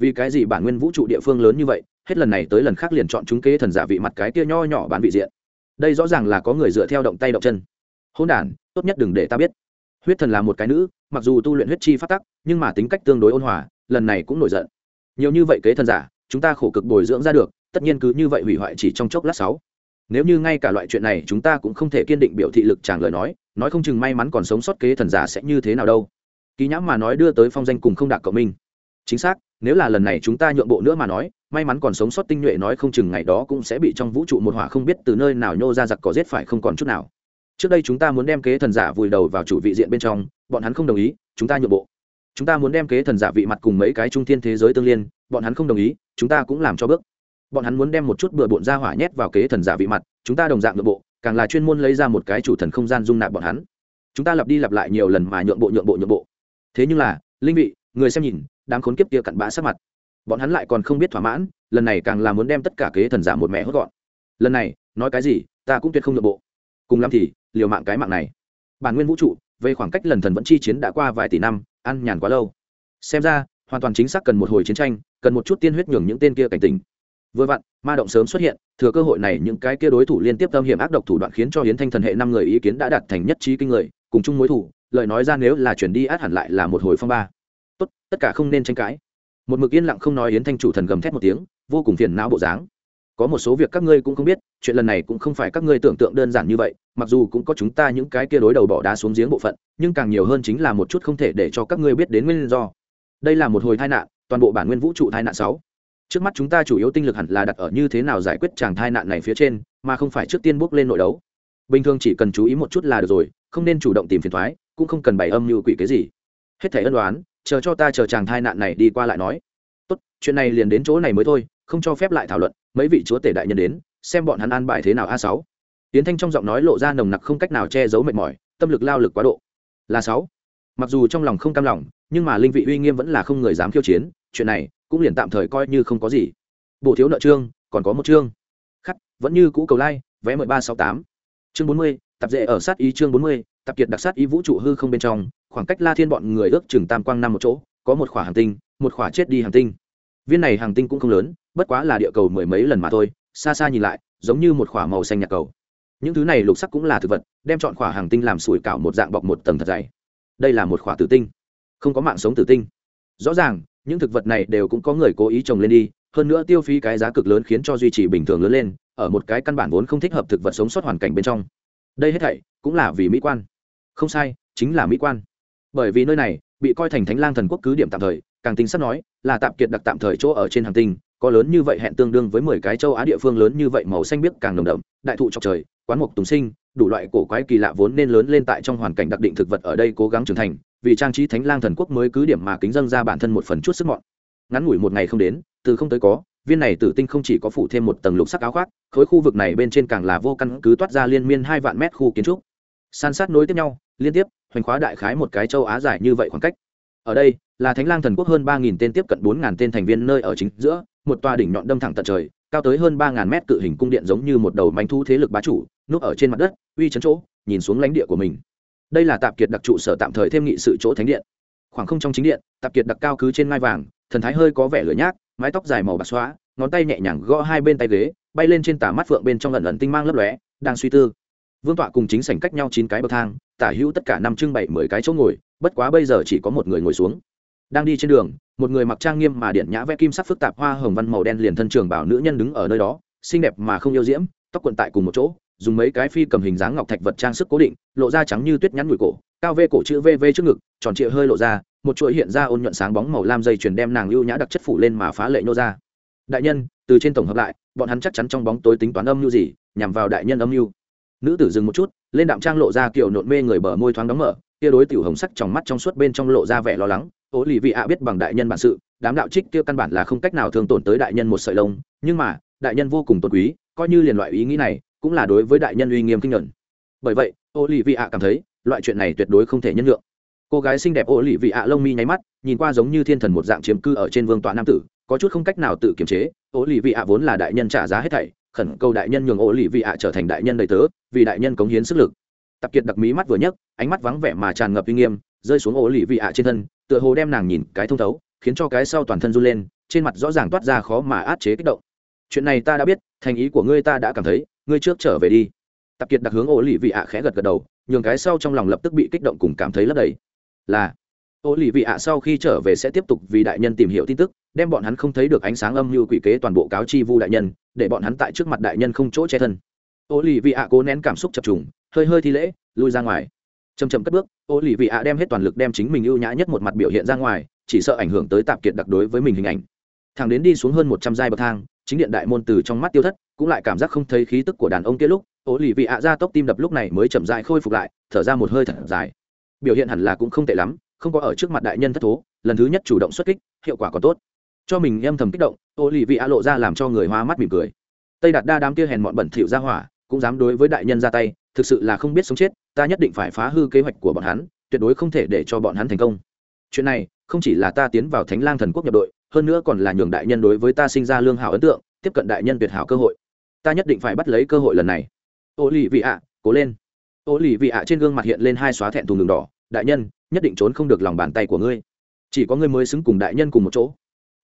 Speaker 1: vì cái gì bản nguyên vũ trụ địa phương lớn như vậy, hết lần này tới lần khác liền chọn chúng kế thần giả vị mặt cái kia nho nhỏ bán vị diện. Đây rõ ràng là có người dựa theo động tay động chân. Hôn đ tốt nhất đừng để ta biết. Huyết thần là một cái nữ, mặc dù tu luyện huyết chi phát tắc, nhưng mà tính cách tương đối ôn hòa, lần này cũng nổi giận. Nhiều như vậy kế thần giả, chúng ta khổ cực bồi dưỡng ra được, tất nhiên cứ như vậy hủy hoại chỉ trong chốc lát sáu. Nếu như ngay cả loại chuyện này chúng ta cũng không thể kiên định biểu thị lực chàng lời nói nói không chừng may mắn còn sống sót kế thần giả sẽ như thế nào đâu. Ký nhãm mà nói đưa tới phong danh cùng không đạt cộng minh chính xác, nếu là lần này chúng ta nhượng bộ nữa mà nói, may mắn còn sống sót tinh nhuệ nói không chừng ngày đó cũng sẽ bị trong vũ trụ một hỏa không biết từ nơi nào nhô ra giặc có giết phải không còn chút nào. Trước đây chúng ta muốn đem kế thần giả vùi đầu vào chủ vị diện bên trong, bọn hắn không đồng ý, chúng ta nhượng bộ. Chúng ta muốn đem kế thần giả vị mặt cùng mấy cái trung thiên thế giới tương liên, bọn hắn không đồng ý, chúng ta cũng làm cho bước. Bọn hắn muốn đem một chút bừa bộn ra hỏa nhét vào kế thần giả vị mặt, chúng ta đồng dạng nhượng bộ, càng là chuyên môn lấy ra một cái chủ thần không gian dung nạp bọn hắn. Chúng ta lặp đi lặp lại nhiều lần mà nhượng bộ nhượng bộ nhượng bộ. Thế nhưng là, linh vị, người xem nhìn đám khốn kiếp kia cặn bã sát mặt. Bọn hắn lại còn không biết thỏa mãn, lần này càng là muốn đem tất cả kế thần giả một mẹ hốt gọn. Lần này, nói cái gì, ta cũng tuyệt không nội bộ. Cùng lắm thì, liều mạng cái mạng này. Bản nguyên vũ trụ, về khoảng cách lần thần vẫn chi chiến đã qua vài tỷ năm, ăn nhàn quá lâu. Xem ra, hoàn toàn chính xác cần một hồi chiến tranh, cần một chút tiên huyết nhường những tên kia cảnh tình vừa vặn, ma động sớm xuất hiện, thừa cơ hội này những cái kia đối thủ liên tiếp tâm hiểm ác độc thủ đoạn khiến cho hiến thanh thần hệ năm người ý kiến đã đạt thành nhất trí kinh người, cùng chung mối thủ, lời nói ra nếu là chuyển đi át hẳn lại là một hồi phong ba tốt, tất cả không nên tranh cãi. Một mực yên lặng không nói Yến thanh chủ thần gầm thét một tiếng, vô cùng phiền não bộ dáng. Có một số việc các ngươi cũng không biết, chuyện lần này cũng không phải các ngươi tưởng tượng đơn giản như vậy, mặc dù cũng có chúng ta những cái kia đối đầu bỏ đá xuống giếng bộ phận, nhưng càng nhiều hơn chính là một chút không thể để cho các ngươi biết đến nguyên do. Đây là một hồi tai nạn, toàn bộ bản nguyên vũ trụ tai nạn sáu. Trước mắt chúng ta chủ yếu tinh lực hẳn là đặt ở như thế nào giải quyết chàng tai nạn này phía trên, mà không phải trước tiên bước lên nội đấu. Bình thường chỉ cần chú ý một chút là được rồi, không nên chủ động tìm phiền thoái, cũng không cần bày âm như quỷ cái gì. Hết thể ân đoán chờ cho ta chờ chàng thai nạn này đi qua lại nói. Tốt, chuyện này liền đến chỗ này mới thôi, không cho phép lại thảo luận, mấy vị chúa tể đại nhân đến, xem bọn hắn an bài thế nào a sáu. Tiến thanh trong giọng nói lộ ra nồng nặc không cách nào che giấu mệt mỏi, tâm lực lao lực quá độ. Là sáu. Mặc dù trong lòng không cam lòng, nhưng mà linh vị uy nghiêm vẫn là không người dám khiêu chiến, chuyện này cũng liền tạm thời coi như không có gì. Bộ thiếu nợ trương, còn có một chương khắc, vẫn như cũ cầu lai, vé mười ba sáu tám. Chương bốn mươi, tập dễ ở sát ý chương bốn mươi, tập kiệt đặc sát ý vũ trụ hư không bên trong khoảng cách la thiên bọn người ước chừng tam quang năm một chỗ, có một khỏa hàng tinh, một khỏa chết đi hàng tinh. Viên này hàng tinh cũng không lớn, bất quá là địa cầu mười mấy lần mà thôi, xa xa nhìn lại, giống như một khỏa màu xanh nhạt cầu. Những thứ này lục sắc cũng là thực vật, đem chọn khỏa hàng tinh làm sủi cảo một dạng bọc một tầng thật dày. Đây là một khỏa tử tinh. Không có mạng sống tử tinh. Rõ ràng, những thực vật này đều cũng có người cố ý trồng lên đi, hơn nữa tiêu phí cái giá cực lớn khiến cho duy trì bình thường lớn lên, ở một cái căn bản vốn không thích hợp thực vật sống sót hoàn cảnh bên trong. Đây hết thảy cũng là vì mỹ quan. Không sai, chính là mỹ quan bởi vì nơi này bị coi thành thánh lang thần quốc cứ điểm tạm thời, càng tính sắp nói là tạm kiệt đặc tạm thời chỗ ở trên hàng tinh, có lớn như vậy hẹn tương đương với mười cái châu á địa phương lớn như vậy màu xanh biếc càng nồng đậm, đại thụ trọc trời, quán mục tùng sinh, đủ loại cổ quái kỳ lạ vốn nên lớn lên tại trong hoàn cảnh đặc định thực vật ở đây cố gắng trưởng thành, vì trang trí thánh lang thần quốc mới cứ điểm mà kính dâng ra bản thân một phần chút sức mọn. Ngắn ngủi một ngày không đến, từ không tới có, viên này tử tinh không chỉ có phủ thêm một tầng lục sắc áo khoác, khối khu vực này bên trên càng là vô căn cứ toát ra liên miên hai vạn mét khu kiến trúc. San sát nối tiếp nhau, liên tiếp hoành khóa đại khái một cái châu á dài như vậy khoảng cách. Ở đây, là thánh lang thần quốc hơn ba nghìn tên tiếp cận bốn ngàn tên thành viên nơi ở chính giữa, một tòa đỉnh nhọn đâm thẳng tận trời, cao tới hơn ba ngàn mét cự hình cung điện giống như một đầu manh thu thế lực bá chủ, núp ở trên mặt đất, uy chấn chỗ, nhìn xuống lãnh địa của mình. Đây là tạp kiệt đặc trụ sở tạm thời thêm nghị sự chỗ thánh điện. Khoảng không trong chính điện, tạp kiệt đặc cao cứ trên ngai vàng, thần thái hơi có vẻ lửa nhác, mái tóc dài màu bạc xóa, ngón tay nhẹ nhàng gõ hai bên tay ghế, bay lên trên tà mắt phượng bên trong lần lần tinh mang lấp lóe, đang suy tư. Vương tọa cùng chính sảnh cách nhau chín cái bậc thang tả hữu tất cả năm trưng bảy mười cái chỗ ngồi, bất quá bây giờ chỉ có một người ngồi xuống. Đang đi trên đường, một người mặc trang nghiêm mà điện nhã vẽ kim sắc phức tạp hoa hồng văn màu đen liền thân trường bảo nữ nhân đứng ở nơi đó, xinh đẹp mà không yêu diễm, tóc quần tại cùng một chỗ, dùng mấy cái phi cầm hình dáng ngọc thạch vật trang sức cố định, lộ ra trắng như tuyết nhắn nhủi cổ, cao vê cổ chữ vv trước ngực, tròn trịa hơi lộ ra, một chuỗi hiện ra ôn nhuận sáng bóng màu lam dây chuyền đem nàng lưu nhã đặc chất phủ lên mà phá lệ nhô ra. Đại nhân, từ trên tổng hợp lại, bọn hắn chắc chắn trong bóng tối tính toán âm mưu gì, nhằm vào đại nhân âm mưu nữ tử dừng một chút, lên đạm trang lộ ra kiểu nộn mê người bờ môi thoáng đóng mở, kia đối tiểu hồng sắc trong mắt trong suốt bên trong lộ ra vẻ lo lắng. Ố lì vị ạ biết bằng đại nhân bản sự, đám đạo trích kia căn bản là không cách nào thương tổn tới đại nhân một sợi lông, nhưng mà, đại nhân vô cùng tôn quý, coi như liền loại ý nghĩ này, cũng là đối với đại nhân uy nghiêm kinh nhuận. Bởi vậy ô lì vị ạ cảm thấy, loại chuyện này tuyệt đối không thể nhân lượng cô gái xinh đẹp ô lì vị ạ lông mi nháy mắt, nhìn qua giống như thiên thần một dạng chiếm cư ở trên vương tọa nam tử, có chút không cách nào tự kiềm chế. Ô lì vị ạ vốn là đại nhân trả giá hết thảy khẩn cầu đại nhân nhường Ổ lì vị ạ trở thành đại nhân đầy tớ, vì đại nhân cống hiến sức lực. Tập kiệt đặc mí mắt vừa nhấc, ánh mắt vắng vẻ mà tràn ngập uy nghiêm, rơi xuống Ổ lì vị ạ trên thân, tựa hồ đem nàng nhìn cái thông thấu, khiến cho cái sau toàn thân run lên, trên mặt rõ ràng toát ra khó mà át chế kích động. Chuyện này ta đã biết, thành ý của ngươi ta đã cảm thấy, ngươi trước trở về đi. Tập kiệt đặc hướng Ổ lì vị ạ khẽ gật gật đầu, nhường cái sau trong lòng lập tức bị kích động cùng cảm thấy lấp đầy. Là, ô lì vị ạ sau khi trở về sẽ tiếp tục vì đại nhân tìm hiểu tin tức đem bọn hắn không thấy được ánh sáng âm như quỷ kế toàn bộ cáo chi vu đại nhân, để bọn hắn tại trước mặt đại nhân không chỗ che thân. Ô lì vị ạ cố nén cảm xúc chập trùng, hơi hơi thi lễ, lui ra ngoài. Chầm chầm cất bước ô lì vị ạ đem hết toàn lực đem chính mình ưu nhã nhất một mặt biểu hiện ra ngoài, chỉ sợ ảnh hưởng tới tạp kiệt đặc đối với mình hình ảnh. Thằng đến đi xuống hơn một trăm giai bậc thang, chính điện đại môn từ trong mắt tiêu thất, cũng lại cảm giác không thấy khí tức của đàn ông kia lúc ô lì vị ạ ra tốc tim đập lúc này mới chậm dại khôi phục lại, thở ra một hơi thật dài. Biểu hiện hẳn là cũng không tệ lắm, không có ở trước mặt đại nhân thất thố, lần thứ nhất chủ động xuất kích, hiệu quả còn tốt cho mình âm thầm kích động ô lì vị a lộ ra làm cho người hoa mắt mỉm cười. Tây đạt đa đám kia hèn mọn bẩn thỉu ra hỏa, cũng dám đối với đại nhân ra tay, thực sự là không biết sống chết, ta nhất định phải phá hư kế hoạch của bọn hắn, tuyệt đối không thể để cho bọn hắn thành công. Chuyện này, không chỉ là ta tiến vào thánh lang thần quốc nhập đội, hơn nữa còn là nhường đại nhân đối với ta sinh ra lương hảo ấn tượng, tiếp cận đại nhân tuyệt hảo cơ hội. Ta nhất định phải bắt lấy cơ hội lần này. Ô lì vị ạ cố lên. Ô lì vị ạ trên gương mặt hiện lên hai xóa thẹn thùng đường đỏ. Đại nhân, nhất định trốn không được lòng bàn tay của ngươi. Chỉ có ngươi mới xứng cùng đại nhân cùng một chỗ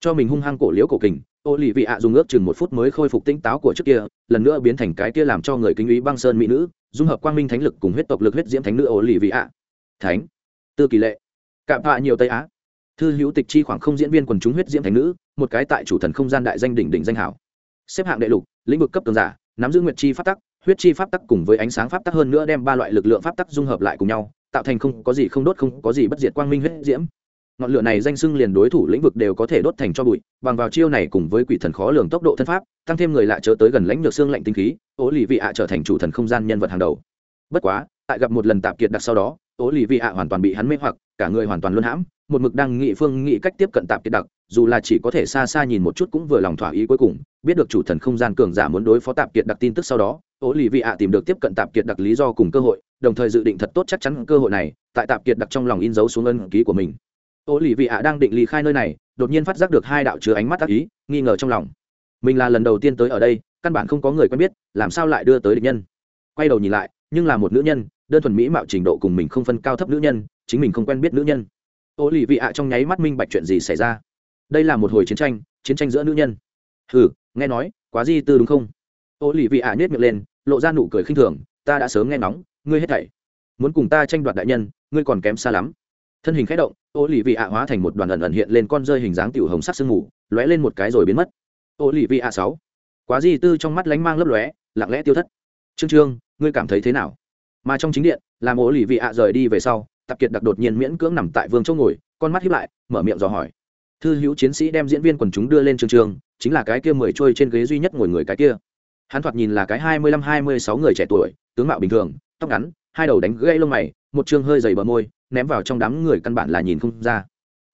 Speaker 1: cho mình hung hăng cổ liễu cổ kình, ô lì vị ạ dùng ước chừng một phút mới khôi phục tinh táo của trước kia, lần nữa biến thành cái kia làm cho người kính ý băng sơn mỹ nữ, dung hợp quang minh thánh lực cùng huyết tộc lực huyết diễm thánh nữ ô lì vị ạ. Thánh, tư kỳ lệ, cạm họa nhiều tây á. Thư hữu tịch chi khoảng không diễn viên quần chúng huyết diễm thánh nữ, một cái tại chủ thần không gian đại danh đỉnh đỉnh danh hảo. Xếp hạng đệ lục, lĩnh vực cấp tường giả, nắm giữ nguyệt chi pháp tắc, huyết chi pháp tắc cùng với ánh sáng pháp tắc hơn nữa đem ba loại lực lượng pháp tắc dung hợp lại cùng nhau, tạo thành không có gì không đốt không có gì bất diệt quang minh huyết diễm ngọn lửa này danh sưng liền đối thủ lĩnh vực đều có thể đốt thành cho bụi, bằng vào chiêu này cùng với quỷ thần khó lường tốc độ thân pháp, tăng thêm người lạ chớ tới gần lãnh lược xương lạnh tinh khí ố lì vị ạ trở thành chủ thần không gian nhân vật hàng đầu. Bất quá, tại gặp một lần tạp kiệt đặc sau đó ố lì vị ạ hoàn toàn bị hắn mê hoặc, cả người hoàn toàn luân hãm, một mực đang nghị phương nghị cách tiếp cận tạp kiệt đặc, dù là chỉ có thể xa xa nhìn một chút cũng vừa lòng thỏa ý cuối cùng, biết được chủ thần không gian cường giả muốn đối phó tạp kiệt đặc tin tức sau đó ố lì vị ạ tìm được tiếp cận tạp kiệt đặc lý do cùng cơ hội, đồng thời dự định thật tốt chắc chắn cơ hội này, tại tạp kiệt đặc trong lòng in dấu xuống ân ký của mình ô lì vị ạ đang định ly khai nơi này, đột nhiên phát giác được hai đạo chứa ánh mắt ác ý, nghi ngờ trong lòng. Mình là lần đầu tiên tới ở đây, căn bản không có người quen biết, làm sao lại đưa tới địch nhân? Quay đầu nhìn lại, nhưng là một nữ nhân, đơn thuần mỹ mạo trình độ cùng mình không phân cao thấp nữ nhân, chính mình không quen biết nữ nhân. Ô lì vị ạ trong nháy mắt minh bạch chuyện gì xảy ra. Đây là một hồi chiến tranh chiến tranh giữa nữ nhân. Hừ, nghe nói, quá di tư đúng không? Ô lì vị ạ nhét miệng lên, lộ ra nụ cười khinh thường, ta đã sớm nghe nóng, ngươi hết thảy. Muốn cùng ta tranh đoạt đại nhân, ngươi còn kém xa lắm thân hình khẽ động ô lì vị ạ hóa thành một đoàn ẩn ẩn hiện lên con rơi hình dáng tiểu hồng sắc sương mù, lóe lên một cái rồi biến mất. Ô lì vị ạ sáu. Quá di tư trong mắt lánh mang lấp lóe, lặng lẽ tiêu thất. Trương trương, ngươi cảm thấy thế nào? Mà trong chính điện, làm ô lì vị ạ rời đi về sau, tạp kiệt đặc đột nhiên miễn cưỡng nằm tại vương châu ngồi, con mắt hiếp lại, mở miệng dò hỏi. Thư hữu chiến sĩ đem diễn viên quần chúng đưa lên trường trường chính là cái kia mười trôi trên ghế duy nhất ngồi người cái kia. Hắn thoạt nhìn là cái hai mươi lăm hai mươi sáu người trẻ tuổi, tướng mạo bình thường, tóc ngắn, hai đầu đánh gãy lông mày, một chương hơi dày bờ môi ném vào trong đám người căn bản là nhìn không ra.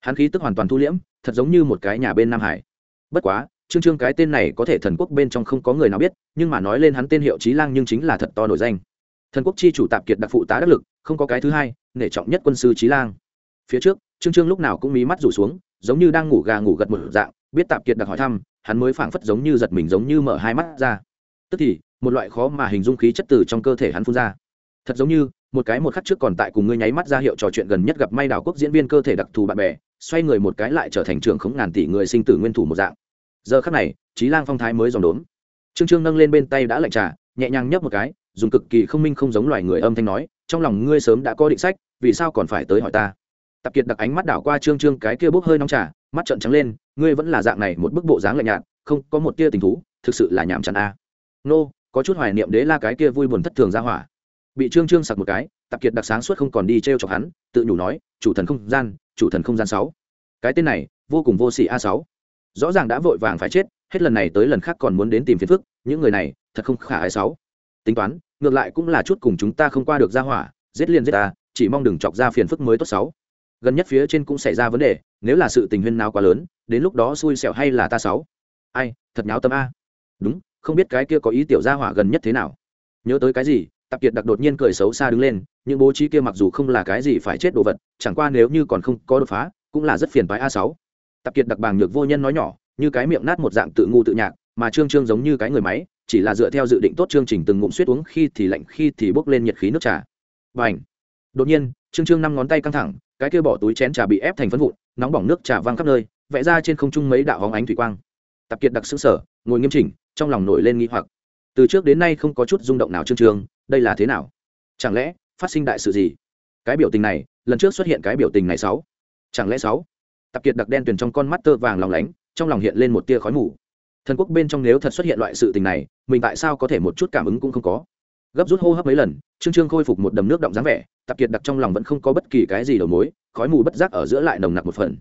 Speaker 1: Hắn khí tức hoàn toàn thu liễm, thật giống như một cái nhà bên nam hải. Bất quá, trương trương cái tên này có thể thần quốc bên trong không có người nào biết, nhưng mà nói lên hắn tên hiệu trí lang nhưng chính là thật to nổi danh. Thần quốc chi chủ tạp kiệt đặc phụ tá đắc lực, không có cái thứ hai, nể trọng nhất quân sư trí lang. Phía trước, trương trương lúc nào cũng mí mắt rủ xuống, giống như đang ngủ gà ngủ gật một dạng, biết tạp kiệt đặc hỏi thăm, hắn mới phảng phất giống như giật mình giống như mở hai mắt ra. Tức thì, một loại khó mà hình dung khí chất từ trong cơ thể hắn phun ra thật giống như, một cái một khắc trước còn tại cùng ngươi nháy mắt ra hiệu trò chuyện gần nhất gặp may đảo quốc diễn viên cơ thể đặc thù bạn bè, xoay người một cái lại trở thành trường khống ngàn tỷ người sinh tử nguyên thủ một dạng. Giờ khắc này trí lang phong thái mới dòng đốn. Trương trương nâng lên bên tay đã lạnh trà, nhẹ nhàng nhấp một cái, dùng cực kỳ không minh không giống loài người âm thanh nói, trong lòng ngươi sớm đã có định sách, vì sao còn phải tới hỏi ta? Tập kiệt đặc ánh mắt đảo qua trương trương cái kia bốc hơi nóng trà, mắt trợn trắng lên, ngươi vẫn là dạng này một bức bộ dáng lạnh nhạt, không, có một tia tình thú, thực sự là nhảm chán a. Nô, có chút hoài niệm đế la cái kia vui buồn thất thường ra hỏa bị trương trương sặc một cái, tạp kiệt đặc sáng suốt không còn đi t r e o chọc hắn, tự nhủ nói, chủ thần không gian, chủ thần không gian sáu. Cái tên này, vô cùng vô xỉ a sáu. Rõ ràng đã vội vàng phải chết, hết lần này tới lần khác còn muốn đến tìm phiền phức, những người này, thật không khả ai sáu. Tính toán, ngược lại cũng là chút cùng chúng ta không qua được ra hỏa, giết liền giết ta, chỉ mong đừng chọc ra phiền phức mới tốt sáu. Gần nhất phía trên cũng xảy ra vấn đề, nếu là sự tình huyên nào quá lớn, đến lúc đó xui xẻo hay là ta sáu? Ai, thật nháo tâm a. Đúng, không biết cái kia có ý tiểu gia hỏa gần nhất thế nào. Nhớ tới cái gì tạp kiệt đặc đột nhiên cười xấu xa đứng lên, những bố trí kia mặc dù không là cái gì phải chết đồ vật, chẳng qua nếu như còn không có đột phá, cũng là rất phiền phái a sáu. Tạp kiệt đặc bàng nhược vô nhân nói nhỏ, như cái miệng nát một dạng tự ngu tự nhạc, mà trương trương giống như cái người máy, chỉ là dựa theo dự định tốt chương trình từng ngụm suýt uống, khi thì lạnh, khi thì bốc lên nhiệt khí nước trà. Và ảnh đột nhiên, trương trương năm ngón tay căng thẳng, cái kia bỏ túi chén trà bị ép thành phân vụn, nóng bỏng nước trà văng khắp nơi, vẽ ra trên không trung mấy đạo hóng ánh thủy quang. Tạp kiệt đặc xứng sở ngồi nghiêm chỉnh, trong lòng nổi lên nghi hoặc. Từ trước đến nay không có chút rung động nào trương trương đây là thế nào? Chẳng lẽ phát sinh đại sự gì? Cái biểu tình này, lần trước xuất hiện cái biểu tình này sáu. Chẳng lẽ sáu? Tập kiệt đặc đen tuyền trong con mắt tơ vàng lòng lánh, trong lòng hiện lên một tia khói mù. Thần quốc bên trong nếu thật xuất hiện loại sự tình này, mình tại sao có thể một chút cảm ứng cũng không có? Gấp rút hô hấp mấy lần, trương trương khôi phục một đầm nước động dáng vẻ Tập kiệt đặc trong lòng vẫn không có bất kỳ cái gì đầu mối, khói mù bất giác ở giữa lại nồng nặc một phần.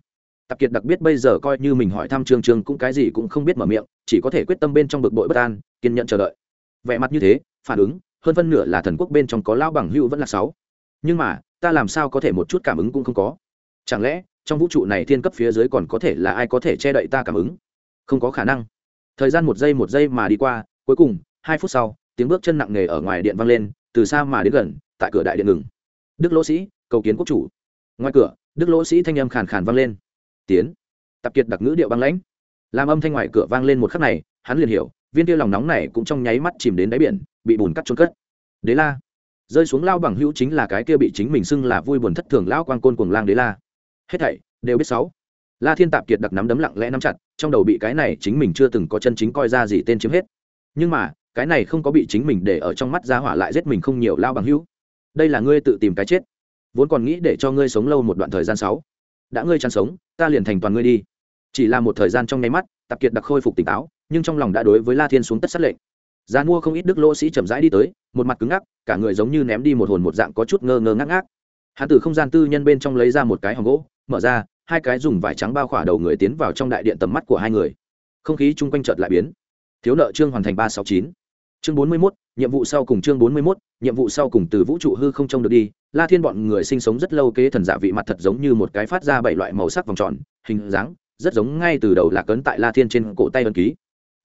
Speaker 1: Tập kiệt đặc biết bây giờ coi như mình hỏi thăm trương trương cũng cái gì cũng không biết mở miệng, chỉ có thể quyết tâm bên trong bực bội bất an, kiên nhận chờ đợi. Vẻ mặt như thế, phản ứng hơn phân nửa là thần quốc bên trong có lao bằng hữu vẫn là sáu. Nhưng mà, ta làm sao có thể một chút cảm ứng cũng không có? Chẳng lẽ, trong vũ trụ này thiên cấp phía dưới còn có thể là ai có thể che đậy ta cảm ứng? Không có khả năng. Thời gian một giây một giây mà đi qua, cuối cùng, hai phút sau, tiếng bước chân nặng nề ở ngoài điện vang lên, từ xa mà đến gần, tại cửa đại điện ngừng. Đức lỗ sĩ, cầu kiến quốc chủ. Ngoài cửa, đức lỗ sĩ thanh âm khàn khàn vang lên. Tiến. Tập kiệt đặc ngữ điệu băng lãnh. Làm âm thanh ngoài cửa vang lên một khắc này, hắn liền hiểu viên tia lòng nóng này cũng trong nháy mắt chìm đến đáy biển, bị bùn cắt trôn cất. Đế la, rơi xuống lao bằng hữu chính là cái kia bị chính mình xưng là vui buồn thất thường lao quang côn cuồng lang đế la. Hết thảy đều biết sáu. La thiên tạp kiệt đặc nắm đấm lặng lẽ nắm chặt, trong đầu bị cái này chính mình chưa từng có chân chính coi ra gì tên chiếm hết. Nhưng mà, cái này không có bị chính mình để ở trong mắt ra hỏa lại giết mình không nhiều lao bằng hữu. Đây là ngươi tự tìm cái chết. Vốn còn nghĩ để cho ngươi sống lâu một đoạn thời gian sáu. Đã ngươi chăn sống, ta liền thành toàn ngươi đi. Chỉ là một thời gian trong nháy mắt, tạp kiệt đặc khôi phục tỉnh táo nhưng trong lòng đã đối với la thiên xuống tất sát lệnh. Gian mua không ít đức lỗ sĩ chậm rãi đi tới, một mặt cứng ngắc, cả người giống như ném đi một hồn một dạng có chút ngơ ngơ ngác ngác. Hắn từ không gian tư nhân bên trong lấy ra một cái hòm gỗ, mở ra, hai cái dùng vải trắng bao khỏa đầu người tiến vào trong đại điện tầm mắt của hai người. Không khí chung quanh chợt lại biến. Thiếu nợ chương hoàn thành ba sáu chín. Chương bốn mươi mốt, nhiệm vụ sau cùng chương bốn mươi mốt, nhiệm vụ sau cùng từ vũ trụ hư không trông được đi. La thiên bọn người sinh sống rất lâu kế thần giả vị mặt thật giống như một cái phát ra bảy loại màu sắc vòng tròn, hình dáng rất giống ngay từ đầu là cấn tại la thiên trên cổ tay ân ký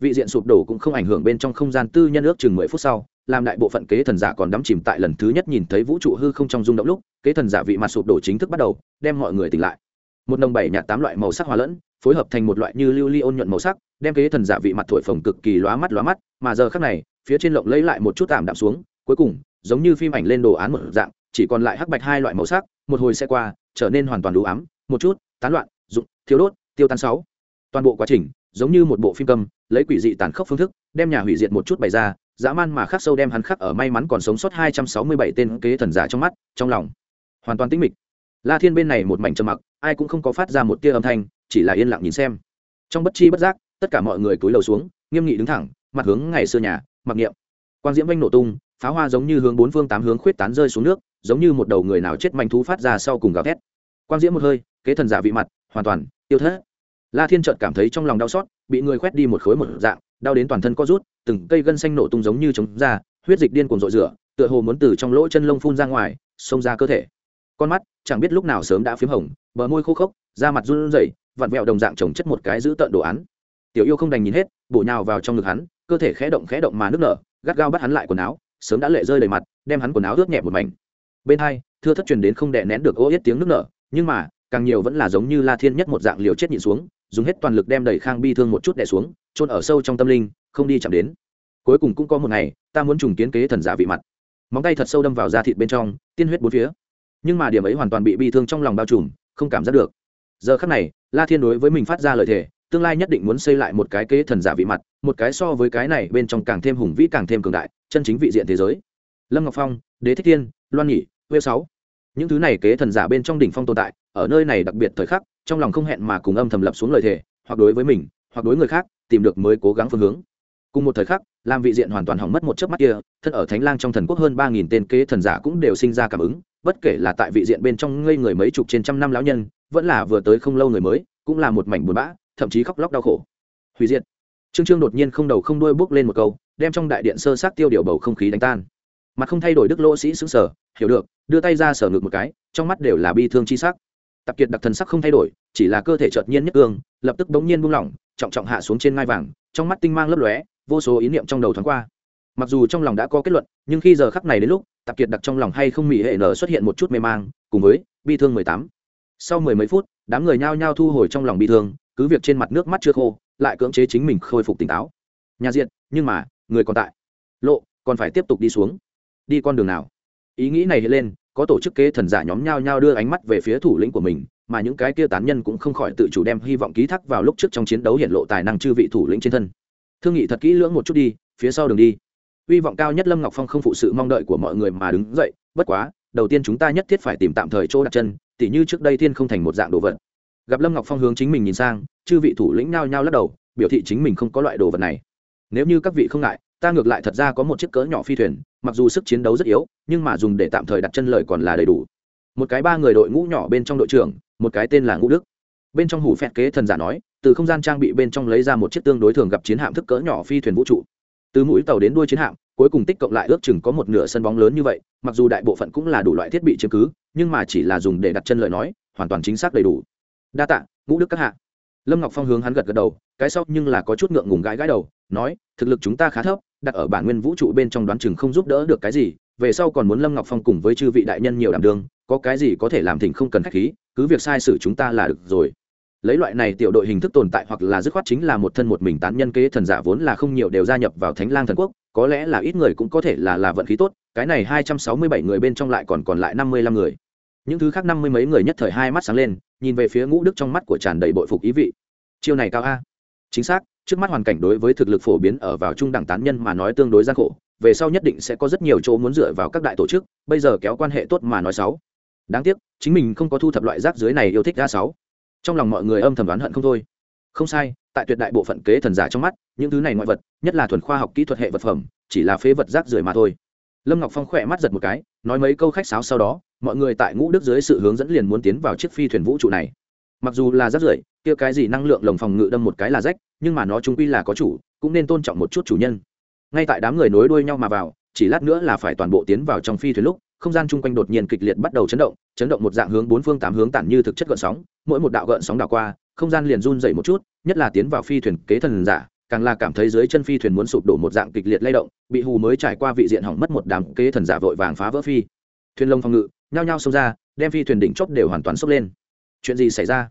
Speaker 1: vị diện sụp đổ cũng không ảnh hưởng bên trong không gian tư nhân ước chừng mười phút sau, làm đại bộ phận kế thần giả còn đắm chìm tại lần thứ nhất nhìn thấy vũ trụ hư không trong rung động lúc, kế thần giả vị mặt sụp đổ chính thức bắt đầu, đem mọi người tỉnh lại. Một nồng bảy nhạt tám loại màu sắc hòa lẫn, phối hợp thành một loại như lưu ly ôn nhuận màu sắc, đem kế thần giả vị mặt thổi phồng cực kỳ lóa mắt lóa mắt, mà giờ khác này, phía trên lộng lấy lại một chút tạm đạm xuống, cuối cùng, giống như phim ảnh lên đồ án một dạng, chỉ còn lại hắc bạch hai loại màu sắc, một hồi sẽ qua, trở nên hoàn toàn đủ ám, một chút, tán loạn, dụng thiếu đốt, tiêu tan sáu. Toàn bộ quá trình giống như một bộ phim cầm lấy quỷ dị tàn khốc phương thức, đem nhà hủy diệt một chút bày ra, dã man mà khắc sâu đem hắn khắc ở may mắn còn sống sót hai trăm sáu mươi bảy tên kế thần giả trong mắt, trong lòng hoàn toàn tĩnh mịch. La thiên bên này một mảnh trầm mặc, ai cũng không có phát ra một tia âm thanh, chỉ là yên lặng nhìn xem. Trong bất chi bất giác, tất cả mọi người cúi đầu xuống, nghiêm nghị đứng thẳng, mặt hướng ngày xưa nhà, mặc niệm. Quang diễm vanh nổ tung, pháo hoa giống như hướng bốn phương tám hướng khuyết tán rơi xuống nước, giống như một đầu người nào chết manh thú phát ra sau cùng gào thét. Quang diễm một hơi, kế thần giả vị mặt, hoàn toàn tiêu thất la thiên chợt cảm thấy trong lòng đau xót, bị người khoét đi một khối một dạng, đau đến toàn thân co rút, từng cây gân xanh nổ tung giống như trống ra, huyết dịch điên cuồng rội rửa, tựa hồ muốn từ trong lỗ chân lông phun ra ngoài, xông ra cơ thể. Con mắt chẳng biết lúc nào sớm đã p h í m hồng, bờ môi khô khốc, da mặt run rẩy, vặn vẹo đồng dạng trồng chất một cái giữ tợn đồ án. Tiểu yêu không đành nhìn hết, bổ nhào vào trong ngực hắn, cơ thể khẽ động khẽ động mà nước nở, gắt gao bắt hắn lại quần áo, sớm đã lệ rơi đầy mặt, đem hắn quần áo ướt nhẹ một mảnh. Bên hai, thưa thất truyền đến không đè nén được ô yết tiếng nước nở, nhưng mà càng nhiều vẫn là giống như la thiên nhất một dạng liều chết nhịn xuống dùng hết toàn lực đem đẩy khang bi thương một chút đè xuống trôn ở sâu trong tâm linh không đi chạm đến. Cuối cùng cũng có một ngày ta muốn trùng kiến kế thần giả vị mặt. Móng tay thật sâu đâm vào da thịt bên trong tiên huyết bốn phía. Nhưng mà điểm ấy hoàn toàn bị bi thương trong lòng bao trùm không cảm giác được. Giờ khắc này la thiên đối với mình phát ra lời thề tương lai nhất định muốn xây lại một cái kế thần giả vị mặt một cái so với cái này bên trong càng thêm hùng vĩ càng thêm cường đại chân chính vị diện thế giới. Lâm ngọc phong đế thích Thiên, loan nhị huê sáu. Những thứ này kế thần giả bên trong đỉnh phong tồn tại ở nơi này đặc biệt thời khắc, trong lòng không hẹn mà cùng âm thầm lập xuống lời thề, hoặc đối với mình, hoặc đối người khác, tìm được mới cố gắng phương hướng. Cùng một thời khắc làm vị diện hoàn toàn hỏng mất một chớp mắt kia, thân ở thánh lang trong thần quốc hơn ba nghìn tên kế thần giả cũng đều sinh ra cảm ứng, bất kể là tại vị diện bên trong ngây người mấy chục trên trăm năm lão nhân, vẫn là vừa tới không lâu người mới, cũng là một mảnh buồn bã, thậm chí khóc lóc đau khổ. Hủy diệt. Trương trương đột nhiên không đầu không đuôi bước lên một câu, đem trong đại điện sơ sát tiêu điều bầu không khí đánh tan. Mặt không thay đổi đức lỗ sĩ xứng sở hiểu được, đưa tay ra sở ngực một cái, trong mắt đều là bi thương chi sắc tập kiệt đặc thần sắc không thay đổi, chỉ là cơ thể chợt nhiên nhất cương, lập tức bỗng nhiên buông lỏng, trọng trọng hạ xuống trên ngai vàng, trong mắt tinh mang lấp lóe, vô số ý niệm trong đầu thoáng qua. Mặc dù trong lòng đã có kết luận, nhưng khi giờ khắc này đến lúc tập kiệt đặc trong lòng hay không mỹ hệ nở xuất hiện một chút mê mang, cùng với bi thương mười tám. Sau mười mấy phút, đám người nhao nhao thu hồi trong lòng bi thương, cứ việc trên mặt nước mắt chưa khô, lại cưỡng chế chính mình khôi phục tỉnh táo. Nhà diện, nhưng mà, người còn tại. Lộ, còn phải tiếp tục đi xuống. Đi con đường nào? Ý nghĩ này hiện lên có tổ chức kế thần giả nhóm nhao nhao đưa ánh mắt về phía thủ lĩnh của mình, mà những cái kia tán nhân cũng không khỏi tự chủ đem hy vọng ký thác vào lúc trước trong chiến đấu hiện lộ tài năng chư vị thủ lĩnh trên thân. Thương nghị thật kỹ lưỡng một chút đi, phía sau đường đi. Hy vọng cao nhất lâm ngọc phong không phụ sự mong đợi của mọi người mà đứng dậy, bất quá, đầu tiên chúng ta nhất thiết phải tìm tạm thời chỗ đặt chân, tỉ như trước đây thiên không thành một dạng đồ vật. Gặp lâm ngọc phong hướng chính mình nhìn sang, chư vị thủ lĩnh nhau nhao lắc đầu, biểu thị chính mình không có loại đồ vật này. Nếu như các vị không ngại ta ngược lại thật ra có một chiếc cỡ nhỏ phi thuyền, mặc dù sức chiến đấu rất yếu, nhưng mà dùng để tạm thời đặt chân lời còn là đầy đủ. Một cái ba người đội ngũ nhỏ bên trong đội trưởng, một cái tên là ngũ đức. Bên trong hủ phẹt kế thần giả nói, từ không gian trang bị bên trong lấy ra một chiếc tương đối thường gặp chiến hạm thức cỡ nhỏ phi thuyền vũ trụ. Từ mũi tàu đến đuôi chiến hạm, cuối cùng tích cộng lại ước chừng có một nửa sân bóng lớn như vậy, mặc dù đại bộ phận cũng là đủ loại thiết bị chứng cứ, nhưng mà chỉ là dùng để đặt chân lời nói, hoàn toàn chính xác đầy đủ. Đa tạ, ngũ đức các hạ. Lâm ngọc phong hướng hắn gật gật đầu, cái sau nhưng là có chút ngượng ngùng gãi gãi đầu, nói, thực lực chúng ta khá thấp đặt ở bản nguyên vũ trụ bên trong đoán chừng không giúp đỡ được cái gì, về sau còn muốn lâm ngọc phong cùng với chư vị đại nhân nhiều đảm đương, có cái gì có thể làm thỉnh không cần khách khí, cứ việc sai sử chúng ta là được rồi. Lấy loại này tiểu đội hình thức tồn tại hoặc là dứt khoát chính là một thân một mình tán nhân kế thần giả vốn là không nhiều đều gia nhập vào thánh lang thần quốc, có lẽ là ít người cũng có thể là là vận khí tốt, cái này hai trăm sáu mươi bảy người bên trong lại còn còn lại năm mươi lăm người. Những thứ khác năm mươi mấy người nhất thời hai mắt sáng lên, nhìn về phía ngũ đức trong mắt của tràn đầy bội phục ý vị. Chiêu này cao a. Chính xác trước mắt hoàn cảnh đối với thực lực phổ biến ở vào trung đẳng tán nhân mà nói tương đối gian khổ, về sau nhất định sẽ có rất nhiều chỗ muốn dựa vào các đại tổ chức, bây giờ kéo quan hệ tốt mà nói sáu đáng tiếc, chính mình không có thu thập loại rác dưới này yêu thích ra sáu trong lòng mọi người âm thầm đoán hận không thôi. Không sai, tại tuyệt đại bộ phận kế thần giả trong mắt, những thứ này ngoại vật, nhất là thuần khoa học kỹ thuật hệ vật phẩm, chỉ là phế vật rác rưởi mà thôi. Lâm ngọc phong khỏe mắt giật một cái, nói mấy câu khách sáo sau đó, mọi người tại ngũ đức dưới sự hướng dẫn liền muốn tiến vào chiếc phi thuyền vũ trụ này. Mặc dù là rác rưởi kia cái gì năng lượng lồng phòng ngự đâm một cái là rách, nhưng mà nó chúng quy là có chủ, cũng nên tôn trọng một chút chủ nhân. Ngay tại đám người nối đuôi nhau mà vào, chỉ lát nữa là phải toàn bộ tiến vào trong phi thuyền lúc, không gian chung quanh đột nhiên kịch liệt bắt đầu chấn động chấn động một dạng hướng bốn phương tám hướng tản như thực chất gợn sóng, mỗi một đạo gợn sóng đảo qua, không gian liền run dậy một chút, nhất là tiến vào phi thuyền kế thần giả, càng là cảm thấy dưới chân phi thuyền muốn sụp đổ một dạng kịch liệt lay động, bị hù mới trải qua vị diện hỏng mất một đám kế thần giả vội vàng phá vỡ phi. Thuyền lông phòng ngự, nhao nhao xông ra, đem phi thuyền đỉnh chóp đều hoàn toàn sốc lên. Chuyện gì xảy ra?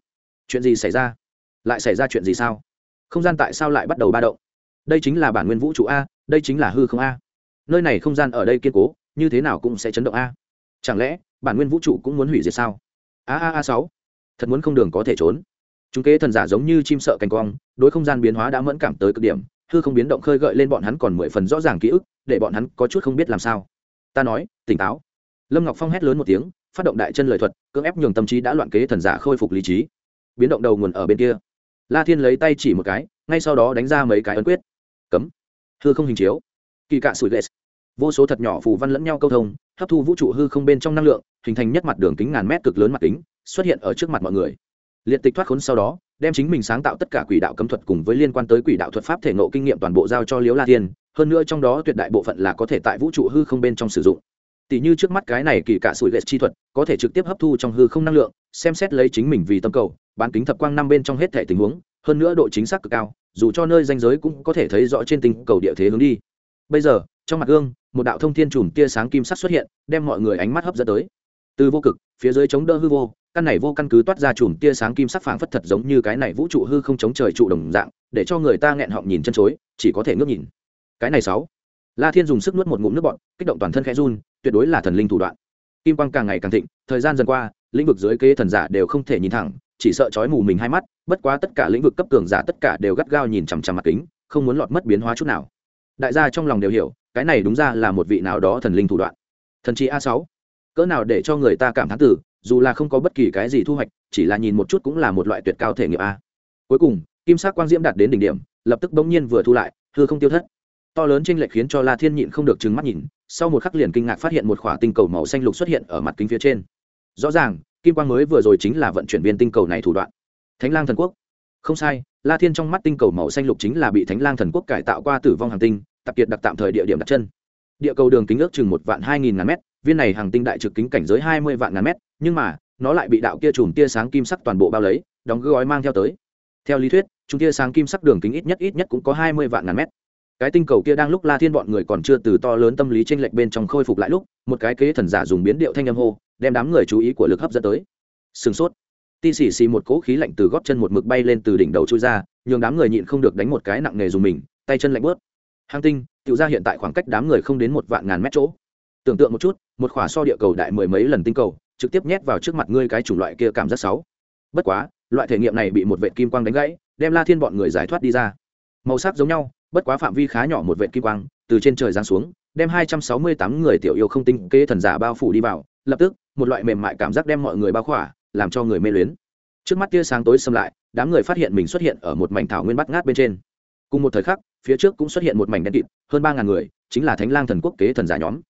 Speaker 1: Chuyện gì xảy ra? Lại xảy ra chuyện gì sao? Không gian tại sao lại bắt đầu ba động? Đây chính là bản nguyên vũ trụ a, đây chính là hư không a. Nơi này không gian ở đây kiên cố, như thế nào cũng sẽ chấn động a. Chẳng lẽ, bản nguyên vũ trụ cũng muốn hủy diệt sao? A a a sáu. Thật muốn không đường có thể trốn. Chúng kế thần giả giống như chim sợ cành cong, đối không gian biến hóa đã mẫn cảm tới cực điểm, hư không biến động khơi gợi lên bọn hắn còn mười phần rõ ràng ký ức, để bọn hắn có chút không biết làm sao. Ta nói, tỉnh táo. Lâm ngọc phong hét lớn một tiếng, phát động đại chân lời thuật, cưỡng ép nhường tâm trí đã loạn kế thần giả khôi phục lý trí biến động đầu nguồn ở bên kia. La thiên lấy tay chỉ một cái, ngay sau đó đánh ra mấy cái ấn quyết. Cấm. Hư không hình chiếu. Kỳ cạ sủi ghét vô số thật nhỏ phù văn lẫn nhau câu thông, hấp thu vũ trụ hư không bên trong năng lượng, hình thành nhất mặt đường kính ngàn mét cực lớn mặt kính, xuất hiện ở trước mặt mọi người. Liệt tịch thoát khốn sau đó, đem chính mình sáng tạo tất cả quỷ đạo cấm thuật cùng với liên quan tới quỷ đạo thuật pháp thể nộ kinh nghiệm toàn bộ giao cho liễu la thiên, hơn nữa trong đó tuyệt đại bộ phận là có thể tại vũ trụ hư không bên trong sử dụng tỷ như trước mắt cái này kỳ cả sủi ghét chi thuật, có thể trực tiếp hấp thu trong hư không năng lượng, xem xét lấy chính mình vì tâm cầu, bán kính thập quang năm bên trong hết thể tình huống, hơn nữa độ chính xác cực cao, dù cho nơi danh giới cũng có thể thấy rõ trên tinh cầu địa thế hướng đi. Bây giờ, trong mặt gương, một đạo thông thiên chùm tia sáng kim sắc xuất hiện, đem mọi người ánh mắt hấp dẫn tới. Từ vô cực, phía dưới chống đỡ hư vô, căn này vô căn cứ toát ra chùm tia sáng kim sắc phảng phất thật giống như cái này vũ trụ hư không chống trời trụ đồng dạng, để cho người ta nghẹn họng nhìn chân chối, chỉ có thể ngước nhìn. Cái này sáu la thiên dùng sức nuốt một ngụm nước bọt, kích động toàn thân khẽ run, tuyệt đối là thần linh thủ đoạn. Kim quang càng ngày càng thịnh, thời gian dần qua, lĩnh vực dưới kế thần giả đều không thể nhìn thẳng, chỉ sợ chói mù mình hai mắt, bất quá tất cả lĩnh vực cấp cường giả tất cả đều gắt gao nhìn chằm chằm mặt kính, không muốn lọt mất biến hóa chút nào. Đại gia trong lòng đều hiểu, cái này đúng ra là một vị nào đó thần linh thủ đoạn. Thần chi a sáu, cỡ nào để cho người ta cảm thán tử dù là không có bất kỳ cái gì thu hoạch, chỉ là nhìn một chút cũng là một loại tuyệt cao thể nghiệm a. Cuối cùng, kim sắc quang diễm đạt đến đỉnh điểm, lập tức bỗng nhiên vừa thu lại, hư không tiêu thất to lớn chênh lệch khiến cho la thiên nhịn không được trừng mắt nhìn, sau một khắc liền kinh ngạc phát hiện một khỏa tinh cầu màu xanh lục xuất hiện ở mặt kính phía trên. Rõ ràng, kim quang mới vừa rồi chính là vận chuyển viên tinh cầu này thủ đoạn. Thánh lang thần quốc. Không sai, la thiên trong mắt tinh cầu màu xanh lục chính là bị thánh lang thần quốc cải tạo qua tử vong hành tinh tập kiệt đặc tạm thời địa điểm đặt chân. Địa cầu đường kính ước chừng một vạn hai nghìn ngàn mét, viên này hành tinh đại trực kính cảnh giới hai mươi vạn ngàn mét, nhưng mà, nó lại bị đạo kia chùm tia sáng kim sắc toàn bộ bao lấy, đóng gói mang theo tới. Theo lý thuyết chúng tia sáng kim sắc đường kính ít nhất ít nhất cũng có hai mươi vạn ngàn mét cái tinh cầu kia đang lúc la thiên bọn người còn chưa từ to lớn tâm lý tranh lệch bên trong khôi phục lại lúc, một cái kế thần giả dùng biến điệu thanh âm hô, đem đám người chú ý của lực hấp dẫn tới. Sừng sốt. Ti xì xì một cỗ khí lạnh từ gót chân một mực bay lên từ đỉnh đầu trôi ra, nhường đám người nhịn không được đánh một cái nặng nề dùng mình, tay chân lạnh bớt. Hang tinh tự ra hiện tại khoảng cách đám người không đến một vạn ngàn mét chỗ. Tưởng tượng một chút, một khỏa so địa cầu đại mười mấy lần tinh cầu, trực tiếp nhét vào trước mặt ngươi cái chủng loại kia cảm giác xấu. Bất quá, loại thể nghiệm này bị một vệ kim quang đánh gãy, đem la thiên bọn người giải thoát đi ra. Màu sắc giống nhau bất quá phạm vi khá nhỏ một vệ kim quang, từ trên trời giáng xuống, đem hai trăm sáu mươi tám người tiểu yêu không tinh kê thần giả bao phủ đi vào, lập tức, một loại mềm mại cảm giác đem mọi người bao khỏa, làm cho người mê luyến. Trước mắt tia sáng tối xâm lại, đám người phát hiện mình xuất hiện ở một mảnh thảo nguyên bắt ngát bên trên. Cùng một thời khắc, phía trước cũng xuất hiện một mảnh đen kịt, hơn ba ngàn người, chính là thánh lang thần quốc kế thần giả nhóm.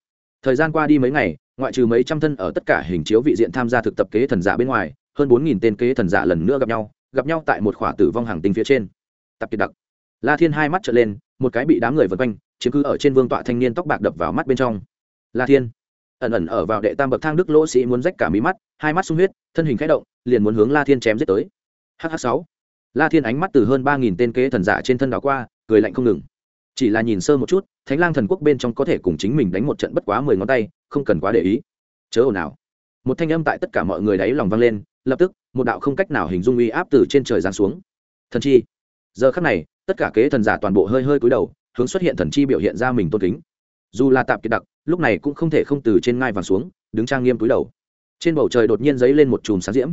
Speaker 1: Thời gian qua đi mấy ngày, ngoại trừ mấy trăm thân ở tất cả hình chiếu vị diện tham gia thực tập kế thần giả bên ngoài, hơn bốn nghìn tên kế thần giả lần nữa gặp nhau gặp nhau tại một khỏa tử vong hàng tinh phía trên. Tập kiệt đặc la thiên hai mắt trở lên, một cái bị đám người vây quanh, chiếm cứ ở trên vương tọa thanh niên tóc bạc đập vào mắt bên trong. La thiên, ẩn ẩn ở vào đệ tam bậc thang đức lỗ sĩ muốn rách cả mí mắt, hai mắt sung huyết, thân hình khẽ động, liền muốn hướng la thiên chém giết tới. Hh sáu. La thiên ánh mắt từ hơn ba nghìn tên kế thần giả trên thân đảo qua, cười lạnh không ngừng. Chỉ là nhìn sơ một chút, thánh lang thần quốc bên trong có thể cùng chính mình đánh một trận bất quá mười ngón tay, không cần quá để ý. Chớ ồn ào. Một thanh âm tại tất cả mọi người đáy lòng vang lên, lập tức, một đạo không cách nào hình dung uy áp từ trên trời giáng xuống. Thần chi. Giờ khắc này tất cả kế thần giả toàn bộ hơi hơi cúi đầu, hướng xuất hiện thần chi biểu hiện ra mình tôn kính. Dù là tạp kiệt đặc, lúc này cũng không thể không từ trên ngai vàng xuống, đứng trang nghiêm cúi đầu. Trên bầu trời đột nhiên dấy lên một chùm sáng diễm.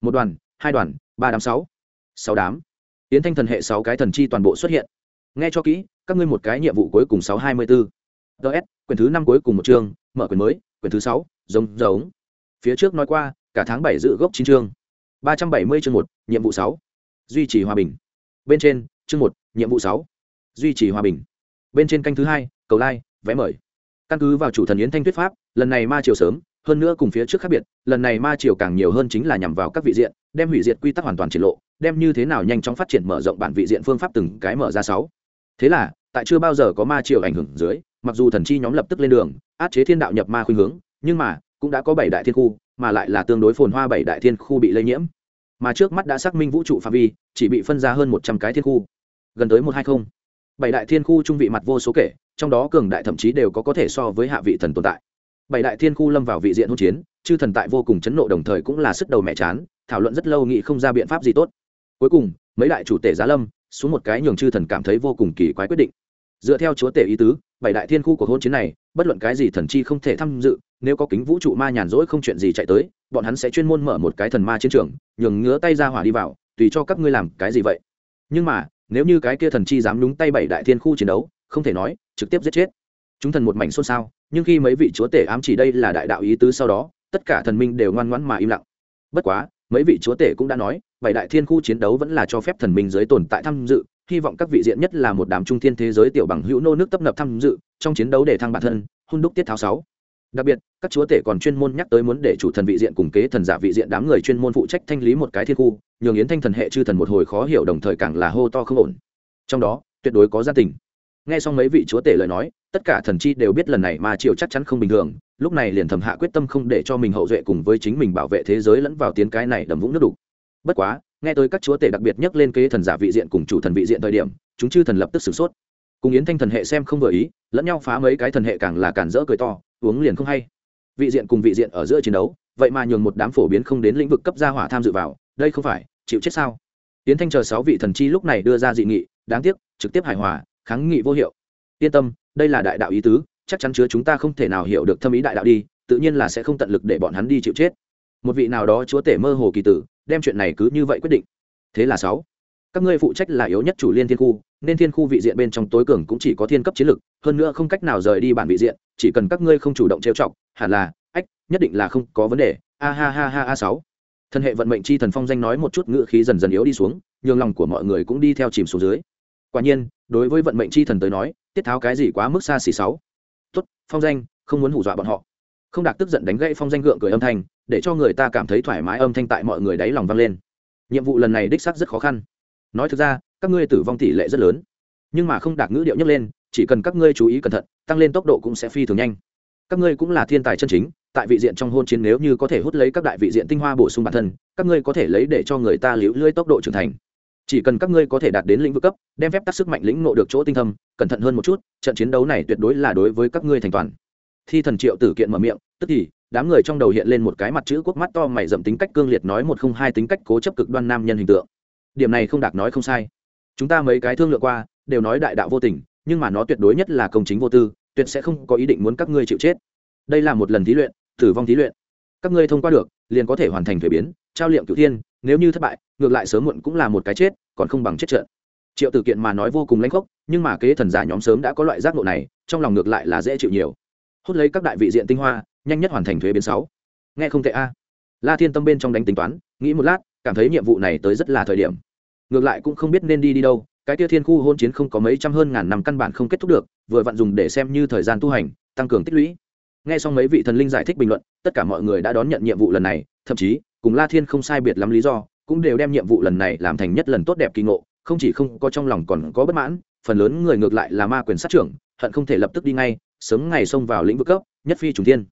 Speaker 1: Một đoàn, hai đoàn, ba đám sáu sáu đám. Yến thanh thần hệ sáu cái thần chi toàn bộ xuất hiện. Nghe cho kỹ, các ngươi một cái nhiệm vụ cuối cùng sáu hai mươi bốn. Ts quyển thứ năm cuối cùng một chương, mở quyển mới, quyển thứ sáu, giống giống. Phía trước nói qua, cả tháng bảy dự gốc chín chương. Ba trăm bảy mươi chương một, nhiệm vụ sáu. Duy trì hòa bình. Bên trên chương một, nhiệm vụ sáu. Duy trì hòa bình. Bên trên canh thứ hai, cầu lai vé mời. Căn cứ vào chủ thần yến thanh tuyết pháp, lần này ma triều sớm, hơn nữa cùng phía trước khác biệt, lần này ma triều càng nhiều hơn chính là nhằm vào các vị diện, đem hủy diệt quy tắc hoàn toàn triển lộ, đem như thế nào nhanh chóng phát triển mở rộng bản vị diện phương pháp từng cái mở ra sáu. Thế là, tại chưa bao giờ có ma triều ảnh hưởng dưới, mặc dù thần chi nhóm lập tức lên đường, át chế thiên đạo nhập ma khuynh hướng, nhưng mà, cũng đã có bảy đại thiên khu, mà lại là tương đối phồn hoa bảy đại thiên khu bị lây nhiễm. Mà trước mắt đã xác minh vũ trụ phạm vi, chỉ bị phân ra hơn một trăm cái thiên khu gần tới một hai không. Bảy đại thiên khu trung vị mặt vô số kể, trong đó cường đại thậm chí đều có có thể so với hạ vị thần tồn tại. Bảy đại thiên khu lâm vào vị diện hỗn chiến, chư thần tại vô cùng chấn nộ đồng thời cũng là sức đầu mẹ chán, thảo luận rất lâu nghị không ra biện pháp gì tốt. Cuối cùng, mấy đại chủ tể giá lâm, xuống một cái nhường chư thần cảm thấy vô cùng kỳ quái quyết định. Dựa theo chúa tể ý tứ, bảy đại thiên khu của hôn chiến này, bất luận cái gì thần chi không thể tham dự, nếu có kính vũ trụ ma nhàn rỗi không chuyện gì chạy tới, bọn hắn sẽ chuyên môn mở một cái thần ma chiến trường, nhường ngứa tay ra hỏa đi vào, tùy cho các ngươi làm cái gì vậy. Nhưng mà nếu như cái kia thần chi dám đúng tay bảy đại thiên khu chiến đấu, không thể nói, trực tiếp giết chết. Chúng thần một mảnh xôn xao, nhưng khi mấy vị chúa tể ám chỉ đây là đại đạo ý tứ sau đó, tất cả thần minh đều ngoan ngoãn mà im lặng. Bất quá, mấy vị chúa tể cũng đã nói, bảy đại thiên khu chiến đấu vẫn là cho phép thần minh giới tồn tại tham dự, hy vọng các vị diện nhất là một đám trung thiên thế giới tiểu bằng hữu nô nước tấp nập tham dự, trong chiến đấu để thăng bản thân hôn đúc tiết tháo sáu đặc biệt, các chúa tể còn chuyên môn nhắc tới muốn để chủ thần vị diện cùng kế thần giả vị diện đám người chuyên môn phụ trách thanh lý một cái thiên khu, nhường yến thanh thần hệ chư thần một hồi khó hiểu đồng thời càng là hô to không ổn. Trong đó, tuyệt đối có gia tình. Nghe xong mấy vị chúa tể lời nói, tất cả thần chi đều biết lần này mà triều chắc chắn không bình thường, lúc này liền thầm hạ quyết tâm không để cho mình hậu duệ cùng với chính mình bảo vệ thế giới lẫn vào tiến cái này đầm vũng nước đục. Bất quá, nghe tới các chúa tể đặc biệt nhắc lên kế thần giả vị diện cùng chủ thần vị diện thời điểm, chúng chư thần lập tức sửng sốt. Cùng yến thanh thần hệ xem không vừa ý, lẫn nhau phá mấy cái thần hệ càng là cản rỡ cười to uống liền không hay. Vị diện cùng vị diện ở giữa chiến đấu, vậy mà nhường một đám phổ biến không đến lĩnh vực cấp gia hỏa tham dự vào, đây không phải, chịu chết sao? Tiến thanh chờ sáu vị thần chi lúc này đưa ra dị nghị, đáng tiếc, trực tiếp hài hòa, kháng nghị vô hiệu. Yên tâm, đây là đại đạo ý tứ, chắc chắn chứa chúng ta không thể nào hiểu được thâm ý đại đạo đi, tự nhiên là sẽ không tận lực để bọn hắn đi chịu chết. Một vị nào đó chúa tể mơ hồ kỳ tử, đem chuyện này cứ như vậy quyết định. Thế là sáu các ngươi phụ trách là yếu nhất chủ liên thiên khu, nên thiên khu vị diện bên trong tối cường cũng chỉ có thiên cấp chiến lực, hơn nữa không cách nào rời đi bản vị diện, chỉ cần các ngươi không chủ động trêu chọc, hẳn là, ách, nhất định là không có vấn đề. A ha ha ha a sáu. Thân hệ vận mệnh chi thần phong danh nói một chút ngữ khí dần dần yếu đi xuống, nhường lòng của mọi người cũng đi theo chìm xuống dưới. Quả nhiên, đối với vận mệnh chi thần tới nói, tiết tháo cái gì quá mức xa xỉ sáu. Tốt, phong danh, không muốn hù dọa bọn họ. Không đạt tức giận đánh gãy phong danh gượng cười âm thanh, để cho người ta cảm thấy thoải mái âm thanh tại mọi người đáy lòng vang lên. Nhiệm vụ lần này đích xác rất khó khăn nói thực ra, các ngươi tử vong tỷ lệ rất lớn. Nhưng mà không đạt ngữ điệu nhấc lên, chỉ cần các ngươi chú ý cẩn thận, tăng lên tốc độ cũng sẽ phi thường nhanh. Các ngươi cũng là thiên tài chân chính, tại vị diện trong hôn chiến nếu như có thể hút lấy các đại vị diện tinh hoa bổ sung bản thân, các ngươi có thể lấy để cho người ta liễu lưỡi tốc độ trưởng thành. Chỉ cần các ngươi có thể đạt đến lĩnh vực cấp, đem phép tác sức mạnh lĩnh ngộ được chỗ tinh thâm, cẩn thận hơn một chút, trận chiến đấu này tuyệt đối là đối với các ngươi thành toàn. Thi thần triệu tử kiện mở miệng, tức thì, đám người trong đầu hiện lên một cái mặt chữ quốc mắt to mày dậm tính cách cương liệt nói một không hai tính cách cố chấp cực đoan nam nhân hình tượng điểm này không đạt nói không sai. Chúng ta mấy cái thương lượng qua, đều nói đại đạo vô tình, nhưng mà nó tuyệt đối nhất là công chính vô tư, tuyệt sẽ không có ý định muốn các ngươi chịu chết. Đây là một lần thí luyện, tử vong thí luyện. Các ngươi thông qua được, liền có thể hoàn thành thuế biến, trao liệm cựu thiên, nếu như thất bại, ngược lại sớm muộn cũng là một cái chết, còn không bằng chết trận triệu tử kiện mà nói vô cùng lãnh khốc, nhưng mà kế thần giả nhóm sớm đã có loại giác ngộ này, trong lòng ngược lại là dễ chịu nhiều. Hút lấy các đại vị diện tinh hoa, nhanh nhất hoàn thành thuế biến sáu. Nghe không tệ a. La thiên tâm bên trong đánh tính toán, nghĩ một lát cảm thấy nhiệm vụ này tới rất là thời điểm. Ngược lại cũng không biết nên đi đi đâu, cái kia thiên khu hôn chiến không có mấy trăm hơn ngàn năm căn bản không kết thúc được, vừa vặn dùng để xem như thời gian tu hành, tăng cường tích lũy. Nghe xong mấy vị thần linh giải thích bình luận, tất cả mọi người đã đón nhận nhiệm vụ lần này, thậm chí, cùng la thiên không sai biệt lắm lý do, cũng đều đem nhiệm vụ lần này làm thành nhất lần tốt đẹp kỳ ngộ, không chỉ không có trong lòng còn có bất mãn, phần lớn người ngược lại là ma quyền sát trưởng, hận không thể lập tức đi ngay, sớm ngày xông vào lĩnh vực cấp, nhất phi trùng thiên.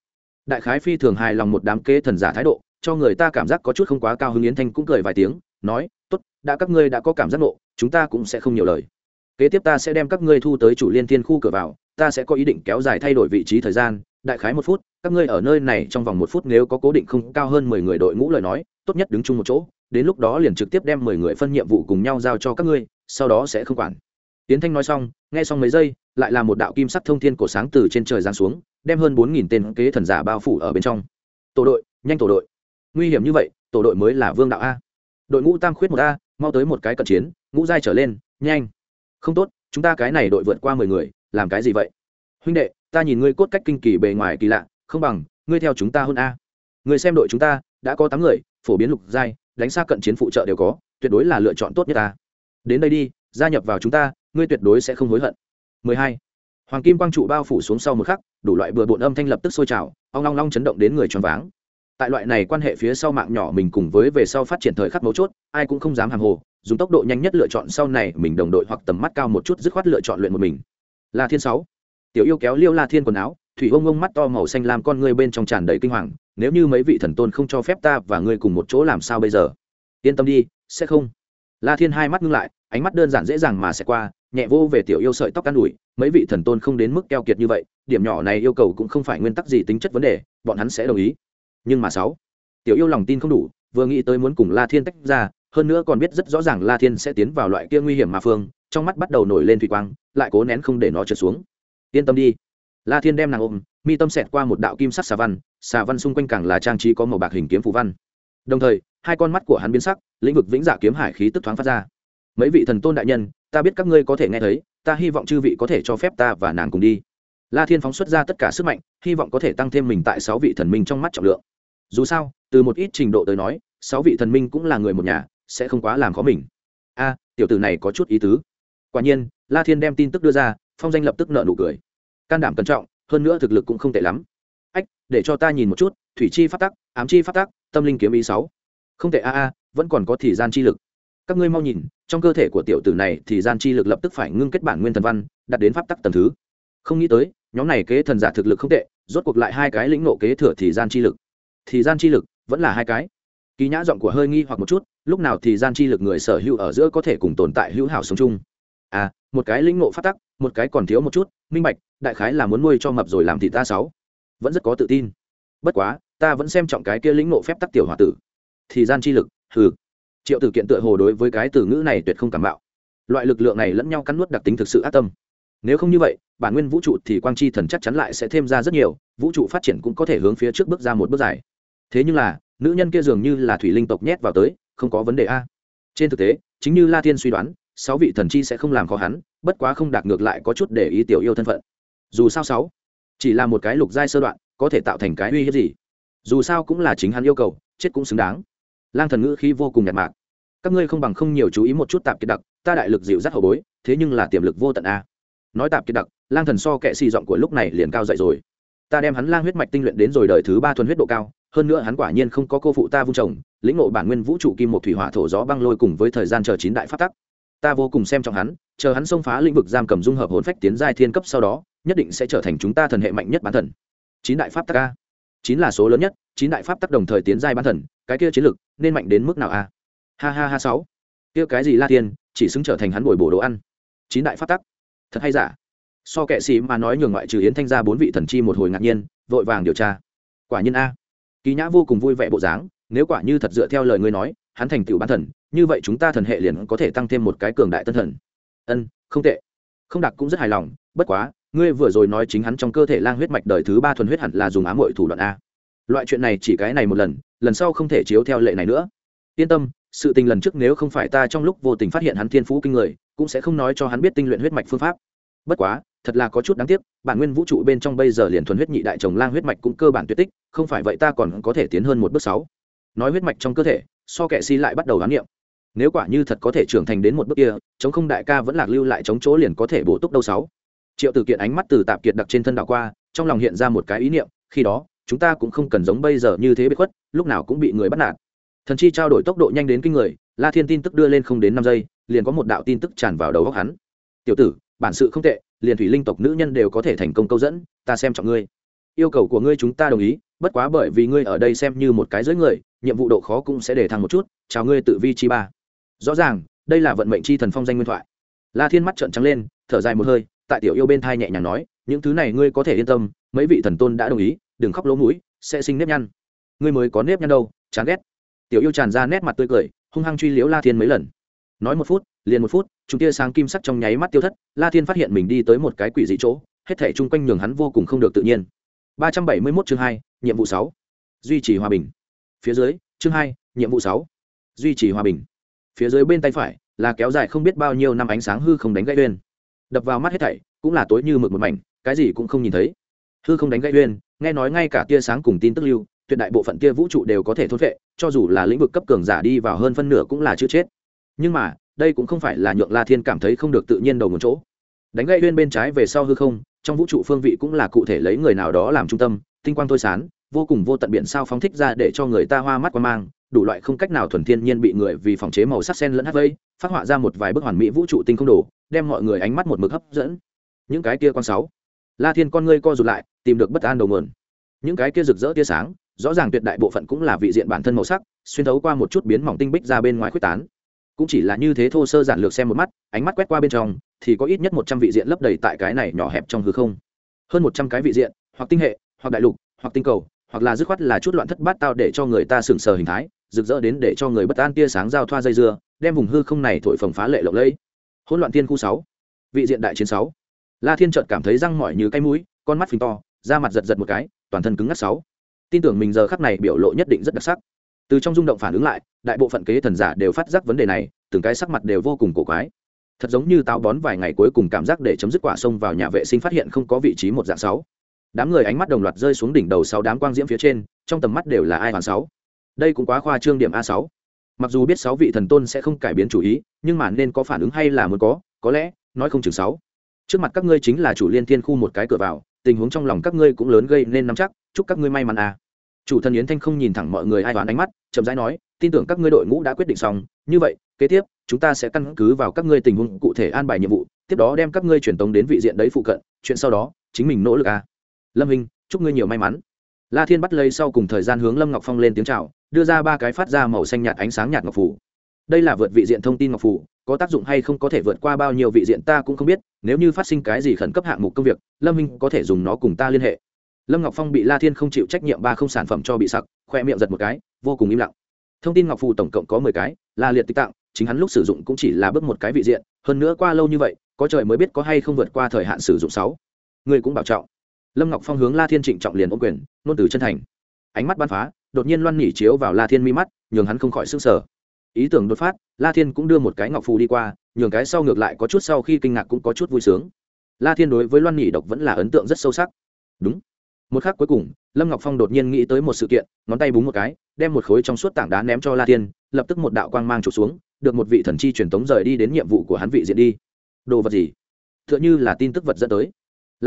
Speaker 1: Đại khái phi thường hài lòng một đám kế thần giả thái độ cho người ta cảm giác có chút không quá cao hứng yến thanh cũng cười vài tiếng, nói, tốt, đã các ngươi đã có cảm giác nộ chúng ta cũng sẽ không nhiều lời. Kế tiếp ta sẽ đem các ngươi thu tới chủ liên thiên khu cửa vào, ta sẽ có ý định kéo dài thay đổi vị trí thời gian, đại khái một phút, các ngươi ở nơi này trong vòng một phút nếu có cố định không cao hơn mười người đội ngũ lời nói, tốt nhất đứng chung một chỗ, đến lúc đó liền trực tiếp đem mười người phân nhiệm vụ cùng nhau giao cho các ngươi, sau đó sẽ không quản. Tiến thanh nói xong, nghe xong mấy giây, lại là một đạo kim sắc thông thiên cổ sáng từ trên trời giáng xuống, đem hơn bốn nghìn tên kế thần giả bao phủ ở bên trong. Tổ đội, nhanh tổ đội nguy hiểm như vậy, tổ đội mới là vương đạo a. Đội ngũ tam khuyết một a, mau tới một cái cận chiến, ngũ giai trở lên, nhanh. Không tốt, chúng ta cái này đội vượt qua mười người, làm cái gì vậy? Huynh đệ, ta nhìn ngươi cốt cách kinh kỳ bề ngoài kỳ lạ, không bằng, ngươi theo chúng ta hơn a. Người xem đội chúng ta, đã có tám người, phổ biến lục giai, đánh xa cận chiến phụ trợ đều có, tuyệt đối là lựa chọn tốt nhất ta đến đây đi, gia nhập vào chúng ta, ngươi tuyệt đối sẽ không hối hận. 12. hoàng kim quang trụ bao phủ xuống sau một khắc, đủ loại bừa bộn âm thanh lập tức sôi trào, ong long long chấn động đến người choáng váng tại loại này quan hệ phía sau mạng nhỏ mình cùng với về sau phát triển thời khắc mấu chốt, ai cũng không dám hàng hồ, dùng tốc độ nhanh nhất lựa chọn sau này mình đồng đội hoặc tầm mắt cao một chút dứt khoát lựa chọn luyện một mình. La thiên sáu. Tiểu yêu kéo liêu la thiên quần áo, thủy ông ông mắt to màu xanh làm con ngươi bên trong tràn đầy kinh hoàng, nếu như mấy vị thần tôn không cho phép ta và ngươi cùng một chỗ làm sao bây giờ? Yên tâm đi, sẽ không. La thiên hai mắt ngưng lại, ánh mắt đơn giản dễ dàng mà sẽ qua, nhẹ vô về tiểu yêu sợi tóc can đùi, mấy vị thần tôn không đến mức keo kiệt như vậy, điểm nhỏ này yêu cầu cũng không phải nguyên tắc gì tính chất vấn đề, bọn hắn sẽ đồng ý nhưng mà sáu. Tiểu yêu lòng tin không đủ, vừa nghĩ tới muốn cùng la thiên tách ra, hơn nữa còn biết rất rõ ràng la thiên sẽ tiến vào loại kia nguy hiểm mà phương, trong mắt bắt đầu nổi lên thủy quang, lại cố nén không để nó trượt xuống. Yên tâm đi. La thiên đem nàng ôm, mi tâm xẹt qua một đạo kim sắc xà văn xà văn xung quanh càng là trang trí có màu bạc hình kiếm phù văn. Đồng thời, hai con mắt của hắn biến sắc, lĩnh vực vĩnh dạ kiếm hải khí tức thoáng phát ra. Mấy vị thần tôn đại nhân, ta biết các ngươi có thể nghe thấy, ta hy vọng chư vị có thể cho phép ta và nàng cùng đi. La thiên phóng xuất ra tất cả sức mạnh, hy vọng có thể tăng thêm mình tại sáu vị thần minh trong mắt trọng lượng dù sao, từ một ít trình độ tới nói, sáu vị thần minh cũng là người một nhà, sẽ không quá làm khó mình. A, tiểu tử này có chút ý tứ. Quả nhiên, la thiên đem tin tức đưa ra, phong danh lập tức nợ nụ cười. Can đảm cẩn trọng, hơn nữa thực lực cũng không tệ lắm. Ách, để cho ta nhìn một chút, thủy chi phát tắc, ám chi phát tắc, tâm linh kiếm ý sáu. Không tệ a a, vẫn còn có thời gian chi lực. Các ngươi mau nhìn, trong cơ thể của tiểu tử này thì gian chi lực lập tức phải ngưng kết bản nguyên thần văn, đặt đến pháp tắc tầm thứ. Không nghĩ tới, nhóm này kế thần giả thực lực không tệ, rốt cuộc lại hai cái lĩnh nộ kế thừa thì gian chi lực thì gian chi lực vẫn là hai cái. Kỳ nhã giọng của hơi nghi hoặc một chút, lúc nào thì gian chi lực người sở hữu ở giữa có thể cùng tồn tại hữu hảo sống chung. À một cái lĩnh ngộ phát tắc, một cái còn thiếu một chút, minh bạch, đại khái là muốn nuôi cho mập rồi làm thị ta sáu. Vẫn rất có tự tin. Bất quá, ta vẫn xem trọng cái kia lĩnh ngộ phép tắc tiểu hòa tử. Thì gian chi lực, hừ. Triệu tử kiện tựa hồ đối với cái từ ngữ này tuyệt không cảm bạo. Loại lực lượng này lẫn nhau cắn nuốt đặc tính thực sự ác tâm. Nếu không như vậy, bản nguyên vũ trụ thì quang chi thần chắc chắn lại sẽ thêm ra rất nhiều, vũ trụ phát triển cũng có thể hướng phía trước bước ra một bước dài thế nhưng là, nữ nhân kia dường như là thủy linh tộc nhét vào tới, không có vấn đề a. Trên thực tế, chính như la thiên suy đoán, sáu vị thần chi sẽ không làm khó hắn, bất quá không đạt ngược lại có chút để ý tiểu yêu thân phận. Dù sao sáu, chỉ là một cái lục giai sơ đoạn, có thể tạo thành cái uy hiếp gì? Dù sao cũng là chính hắn yêu cầu, chết cũng xứng đáng. Lang thần ngữ khi vô cùng nhạt mạc. Các ngươi không bằng không nhiều chú ý một chút tạp kiệt đặc, ta đại lực dịu dắt hậu bối, thế nhưng là tiềm lực vô tận a. Nói tạp kiệt đặc, lang thần so kệ xì giọng của lúc này liền cao dậy rồi. Ta đem hắn lang huyết mạch tinh luyện đến rồi đời thứ ba thuần huyết độ cao hơn nữa hắn quả nhiên không có cô phụ ta vung trồng lĩnh ngộ bản nguyên vũ trụ kim một thủy hỏa thổ gió băng lôi cùng với thời gian chờ chín đại phát tắc. Ta vô cùng xem trọng hắn, chờ hắn xông phá lĩnh vực giam cầm dung hợp hồn phách tiến giai thiên cấp sau đó, nhất định sẽ trở thành chúng ta thần hệ mạnh nhất bán thần. Chín đại pháp tắc a. Chín là số lớn nhất, chín đại pháp tắc đồng thời tiến giai bán thần, cái kia chiến lực nên mạnh đến mức nào a? Ha ha ha sáu. Kia cái gì la tiên chỉ xứng trở thành hắn bồi bổ đồ ăn. Chín đại pháp tắc. Thật hay giả? So kệ sĩ mà nói nhường ngoại trừ yến thanh ra bốn vị thần chi một hồi ngạc nhiên, vội vàng điều tra. Quả nhiên a kỳ nhã vô cùng vui vẻ bộ dáng, nếu quả như thật dựa theo lời ngươi nói, hắn thành tựu bán thần, như vậy chúng ta thần hệ liền có thể tăng thêm một cái cường đại tân thần. Ân, không tệ. Không đặc cũng rất hài lòng, bất quá, ngươi vừa rồi nói chính hắn trong cơ thể lang huyết mạch đời thứ ba thuần huyết hẳn là dùng ám muội thủ đoạn a. Loại chuyện này chỉ cái này một lần lần sau không thể chiếu theo lệ này nữa. Yên tâm, sự tình lần trước nếu không phải ta trong lúc vô tình phát hiện hắn thiên phú kinh người, cũng sẽ không nói cho hắn biết tinh luyện huyết mạch phương pháp. Bất quá thật là có chút đáng tiếc, bản nguyên vũ trụ bên trong bây giờ liền thuần huyết nhị đại chồng lang huyết mạch cũng cơ bản tuyệt tích, không phải vậy ta còn có thể tiến hơn một bước sáu. Nói huyết mạch trong cơ thể, so kệ si lại bắt đầu đoán niệm. Nếu quả như thật có thể trưởng thành đến một bước kia, chống không đại ca vẫn lạc lưu lại chống chỗ liền có thể bổ túc đâu sáu. Triệu tử kiện ánh mắt từ tạp kiệt đặc trên thân đảo qua, trong lòng hiện ra một cái ý niệm, khi đó, chúng ta cũng không cần giống bây giờ như thế bị khuất, lúc nào cũng bị người bắt nạt. Thần chi trao đổi tốc độ nhanh đến kinh người, la thiên tin tức đưa lên không đến năm giây, liền có một đạo tin tức tràn vào đầu góc hắn. Tiểu tử, bản sự không tệ liền thủy linh tộc nữ nhân đều có thể thành công câu dẫn, ta xem trọng ngươi. Yêu cầu của ngươi chúng ta đồng ý, bất quá bởi vì ngươi ở đây xem như một cái giới người, nhiệm vụ độ khó cũng sẽ để thăng một chút, chào ngươi tự vi chi ba. Rõ ràng, đây là vận mệnh chi thần phong danh nguyên thoại. La thiên mắt trợn trắng lên, thở dài một hơi, tại tiểu yêu bên thai nhẹ nhàng nói, những thứ này ngươi có thể yên tâm, mấy vị thần tôn đã đồng ý, đừng khóc lỗ mũi, sẽ sinh nếp nhăn. Ngươi mới có nếp nhăn đâu, chán ghét. Tiểu yêu tràn ra nét mặt tươi cười, hung hăng truy liễu la thiên mấy lần. Nói một phút liền một phút, chúng tia sáng kim sắc trong nháy mắt tiêu thất, la thiên phát hiện mình đi tới một cái quỷ dị chỗ, hết thể chung quanh nhường hắn vô cùng không được tự nhiên. ba trăm bảy mươi mốt chương hai, nhiệm vụ sáu. Duy trì hòa bình. Phía dưới, chương hai, nhiệm vụ sáu. Duy trì hòa bình. Phía dưới bên tay phải là kéo dài không biết bao nhiêu năm ánh sáng hư không đánh gãy uyên. Đập vào mắt hết thảy, cũng là tối như mực một mảnh, cái gì cũng không nhìn thấy. Hư không đánh gãy uyên, nghe nói ngay cả tia sáng cùng tin tức lưu, tuyệt đại bộ phận tia vũ trụ đều có thể thốt vệ cho dù là lĩnh vực cấp cường giả đi vào hơn phân nửa cũng là chưa chết. Nhưng mà đây cũng không phải là nhượng la thiên cảm thấy không được tự nhiên đầu một chỗ. Đánh gãy bên bên trái về sau hư không, trong vũ trụ phương vị cũng là cụ thể lấy người nào đó làm trung tâm, tinh quang thôi sán, vô cùng vô tận biển sao phóng thích ra để cho người ta hoa mắt qua mang, đủ loại không cách nào thuần thiên nhiên bị người vì phòng chế màu sắc sen lẫn hát vây, phát họa ra một vài bức hoàn mỹ vũ trụ tinh không đồ, đem mọi người ánh mắt một mực hấp dẫn. Những cái kia con sáu, la thiên con ngươi co rụt lại, tìm được bất an đầu mườn những cái kia rực rỡ tia sáng, rõ ràng tuyệt đại bộ phận cũng là vị diện bản thân màu sắc, xuyên thấu qua một chút biến mỏng tinh bích ra bên ngoài quyết tán cũng chỉ là như thế thô sơ giản lược xem một mắt, ánh mắt quét qua bên trong, thì có ít nhất một trăm vị diện lấp đầy tại cái này nhỏ hẹp trong hư không. Hơn một trăm cái vị diện, hoặc tinh hệ, hoặc đại lục, hoặc tinh cầu, hoặc là dứt khoát là chút loạn thất bát tao để cho người ta sừng sờ hình thái, rực rỡ đến để cho người bất an tia sáng giao thoa dây dưa, đem vùng hư không này thổi phồng phá lệ lộng lẫy. Hỗn loạn tiên khu sáu, vị diện đại chiến sáu. La thiên trợt cảm thấy răng mỏi như cái mũi, con mắt phình to, da mặt giật giật một cái, toàn thân cứng ngắc sáu. Tin tưởng mình giờ khắc này biểu lộ nhất định rất đặc sắc từ trong rung động phản ứng lại, đại bộ phận kế thần giả đều phát giác vấn đề này, từng cái sắc mặt đều vô cùng cổ quái. Thật giống như táo bón vài ngày cuối cùng cảm giác để chấm dứt quả sông vào nhà vệ sinh phát hiện không có vị trí một dạng sáu. Đám người ánh mắt đồng loạt rơi xuống đỉnh đầu sáu đám quang diễm phía trên, trong tầm mắt đều là ai hoàn sáu. Đây cũng quá khoa trương điểm a sáu. Mặc dù biết sáu vị thần tôn sẽ không cải biến chủ ý, nhưng mà nên có phản ứng hay là muốn có có lẽ, nói không chừng sáu. Trước mặt các ngươi chính là chủ liên thiên khu một cái cửa vào, tình huống trong lòng các ngươi cũng lớn gây nên nắm chắc, chúc các ngươi may mắn à chủ thần yến thanh không nhìn thẳng mọi người ai đoán ánh mắt, chậm rãi nói, tin tưởng các ngươi đội ngũ đã quyết định xong. Như vậy, kế tiếp, chúng ta sẽ căn cứ vào các ngươi tình huống cụ thể an bài nhiệm vụ, tiếp đó đem các ngươi truyền tống đến vị diện đấy phụ cận. Chuyện sau đó, chính mình nỗ lực à. Lâm hình chúc ngươi nhiều may mắn. La thiên bắt lấy sau cùng thời gian hướng lâm ngọc phong lên tiếng chào, đưa ra ba cái phát ra màu xanh nhạt ánh sáng nhạt ngọc phủ. Đây là vượt vị diện thông tin ngọc phủ, có tác dụng hay không có thể vượt qua bao nhiêu vị diện ta cũng không biết, nếu như phát sinh cái gì khẩn cấp hạng mục công việc, lâm minh có thể dùng nó cùng ta liên hệ lâm ngọc phong bị la thiên không chịu trách nhiệm ba không sản phẩm cho bị sặc, khoe miệng giật một cái, vô cùng im lặng. Thông tin ngọc phù tổng cộng có mười cái là liệt tích tặng chính hắn lúc sử dụng cũng chỉ là bước một cái vị diện, hơn nữa qua lâu như vậy, có trời mới biết có hay không vượt qua thời hạn sử dụng sáu. Người cũng bảo trọng. Lâm ngọc phong hướng la thiên trịnh trọng liền ôm quyền nôn từ chân thành. Ánh mắt bắn phá, đột nhiên loan nhỉ chiếu vào la thiên mi mắt, nhường hắn không khỏi s ư n g sở ý tưởng đột phát, la thiên cũng đưa một cái ngọc phù đi qua, nhường cái sau ngược lại có chút sau khi kinh ngạc cũng có chút vui sướng. La thiên đối với loan nhỉ độc vẫn là ấn tượng rất sâu sắc. Đúng một khắc cuối cùng, lâm ngọc phong đột nhiên nghĩ tới một sự kiện, ngón tay búng một cái, đem một khối trong suốt tảng đá ném cho la thiên, lập tức một đạo quang mang trục xuống, được một vị thần chi truyền tống rời đi đến nhiệm vụ của hắn vị diện đi. Đồ vật gì? T h ư ợ n h ư là tin tức vật dẫn tới.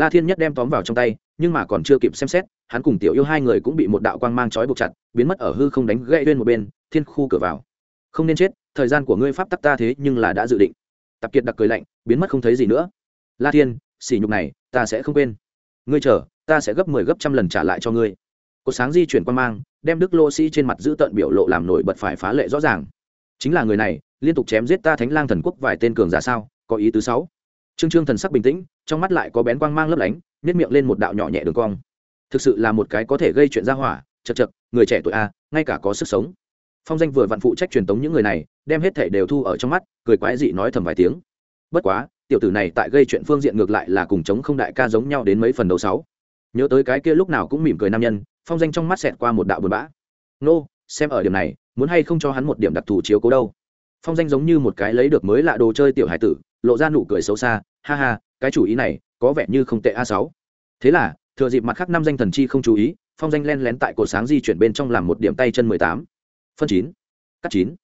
Speaker 1: La thiên nhất đem tóm vào trong tay, nhưng mà còn chưa kịp xem xét, hắn cùng tiểu yêu hai người cũng bị một đạo quang mang trói buộc chặt, biến mất ở hư không đánh gãy lên một bên, thiên khu cửa vào. Không nên chết, thời gian của ngươi pháp tắc ta thế nhưng là đã dự định. Tập kiệt đặc cười lạnh, biến mất không thấy gì nữa. La thiên, sỉ nhục này, ta sẽ không quên. Ngươi chờ ta sẽ gấp mười 10 gấp trăm lần trả lại cho ngươi. Có sáng di chuyển qua mang, đem đức lô sĩ trên mặt giữ tận biểu lộ làm nổi bật phải phá lệ rõ ràng. Chính là người này, liên tục chém giết ta thánh lang thần quốc vài tên cường giả sao? Có ý tứ sáu. Trương trương thần sắc bình tĩnh, trong mắt lại có bén quang mang lấp lánh nếp miệng lên một đạo nhỏ nhẹ đường cong. Thực sự là một cái có thể gây chuyện ra hỏa, chật chật, người trẻ tuổi a, ngay cả có sức sống. Phong danh vừa vặn phụ trách truyền tống những người này, đem hết thể đều thu ở trong mắt, cười quái dị nói thầm vài tiếng. Bất quá, tiểu tử này tại gây chuyện phương diện ngược lại là cùng chống không đại ca giống nhau đến mấy phần đầu sáu nhớ tới cái kia lúc nào cũng mỉm cười nam nhân, phong danh trong mắt xẹt qua một đạo buồn bã. Nô, xem ở điểm này, muốn hay không cho hắn một điểm đặc thù chiếu cố đâu. Phong danh giống như một cái lấy được mới lạ đồ chơi tiểu hải tử, lộ ra nụ cười xấu xa, ha ha, cái chủ ý này, có vẻ như không tệ a sáu. Thế là, thừa dịp mặt khác năm danh thần chi không chú ý, phong danh len lén tại cổ sáng di chuyển bên trong làm một điểm tay chân mười tám. Phân chín, cắt chín,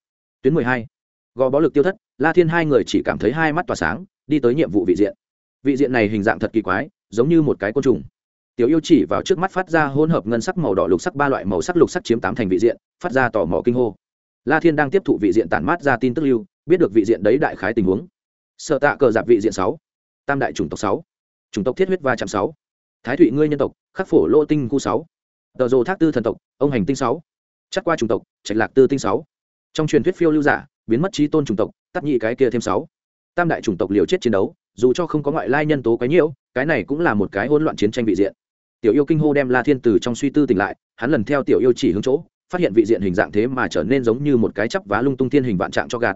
Speaker 1: tuyến mười hai. Gò bó lực tiêu thất, la thiên hai người chỉ cảm thấy hai mắt tỏa sáng, đi tới nhiệm vụ vị diện. Vị diện này hình dạng thật kỳ quái, giống như một cái côn trùng tiểu yêu chỉ vào trước mắt phát ra hỗn hợp ngân sắc màu đỏ lục sắc ba loại màu sắc lục sắc chiếm tám thành vị diện, phát ra tò mò kinh hô. La thiên đang tiếp thụ vị diện tản mát ra tin tức lưu, biết được vị diện đấy đại khái tình huống. Sợ tạ cờ dạp vị diện sáu, tam đại chủng tộc sáu, chủng tộc thiết huyết va chạm sáu, thái thụy ngươi nhân tộc, khắc phổ lô tinh khu sáu, tờ rồ thác tư thần tộc, ông hành tinh sáu, chắc qua chủng tộc, trạch lạc tư tinh sáu. Trong truyền thuyết phiêu lưu giả, biến mất trí tôn chủng tộc tắt nhị cái kia thêm sáu. Tam đại chủng tộc liều chết chiến đấu, dù cho không có ngoại lai nhân tố quấy nhiễu, cái này cũng là một cái hỗn loạn chiến tranh vị diện tiểu yêu kinh hô đem la thiên từ trong suy tư tỉnh lại, hắn lần theo tiểu yêu chỉ hướng chỗ, phát hiện vị diện hình dạng thế mà trở nên giống như một cái chắp vá lung tung thiên hình vạn trạng cho gạt.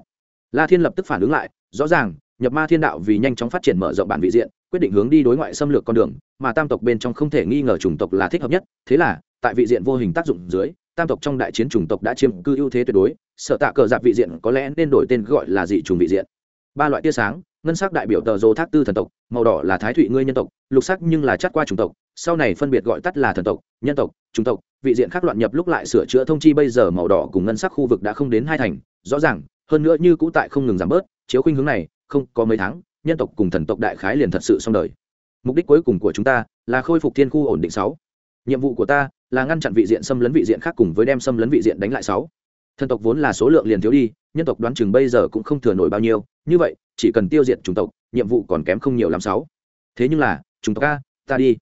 Speaker 1: La thiên lập tức phản ứng lại, rõ ràng, nhập ma thiên đạo vì nhanh chóng phát triển mở rộng bản vị diện, quyết định hướng đi đối ngoại xâm lược con đường, mà tam tộc bên trong không thể nghi ngờ chủng tộc là thích hợp nhất, thế là, tại vị diện vô hình tác dụng dưới, tam tộc trong đại chiến chủng tộc đã chiếm cư ưu thế tuyệt đối sợ tạ cờ dạp vị diện có lẽ nên đổi tên gọi là dị trùng vị diện. Ba loại tia sáng ngân sắc đại biểu tờ dô thác tư thần tộc, màu đỏ là thái thụy ngươi nhân tộc, lục sắc nhưng là chắt qua chủng tộc, sau này phân biệt gọi tắt là thần tộc, nhân tộc, chủng tộc, vị diện khác loạn nhập lúc lại sửa chữa thông chi bây giờ màu đỏ cùng ngân sắc khu vực đã không đến hai thành, rõ ràng, hơn nữa như cũ tại không ngừng giảm bớt, chiếu khuynh hướng này, không, có mấy tháng, nhân tộc cùng thần tộc đại khái liền thật sự xong đời. Mục đích cuối cùng của chúng ta là khôi phục thiên khu ổn định sáu. Nhiệm vụ của ta là ngăn chặn vị diện xâm lấn vị diện khác cùng với đem xâm lấn vị diện đánh lại sáu. Thần tộc vốn là số lượng liền thiếu đi, nhân tộc đoán chừng bây giờ cũng không thừa nổi bao nhiêu, như vậy chỉ cần tiêu diệt chủng tộc, nhiệm vụ còn kém không nhiều làm sáu. Thế nhưng là, chủng tộc a, ta đi.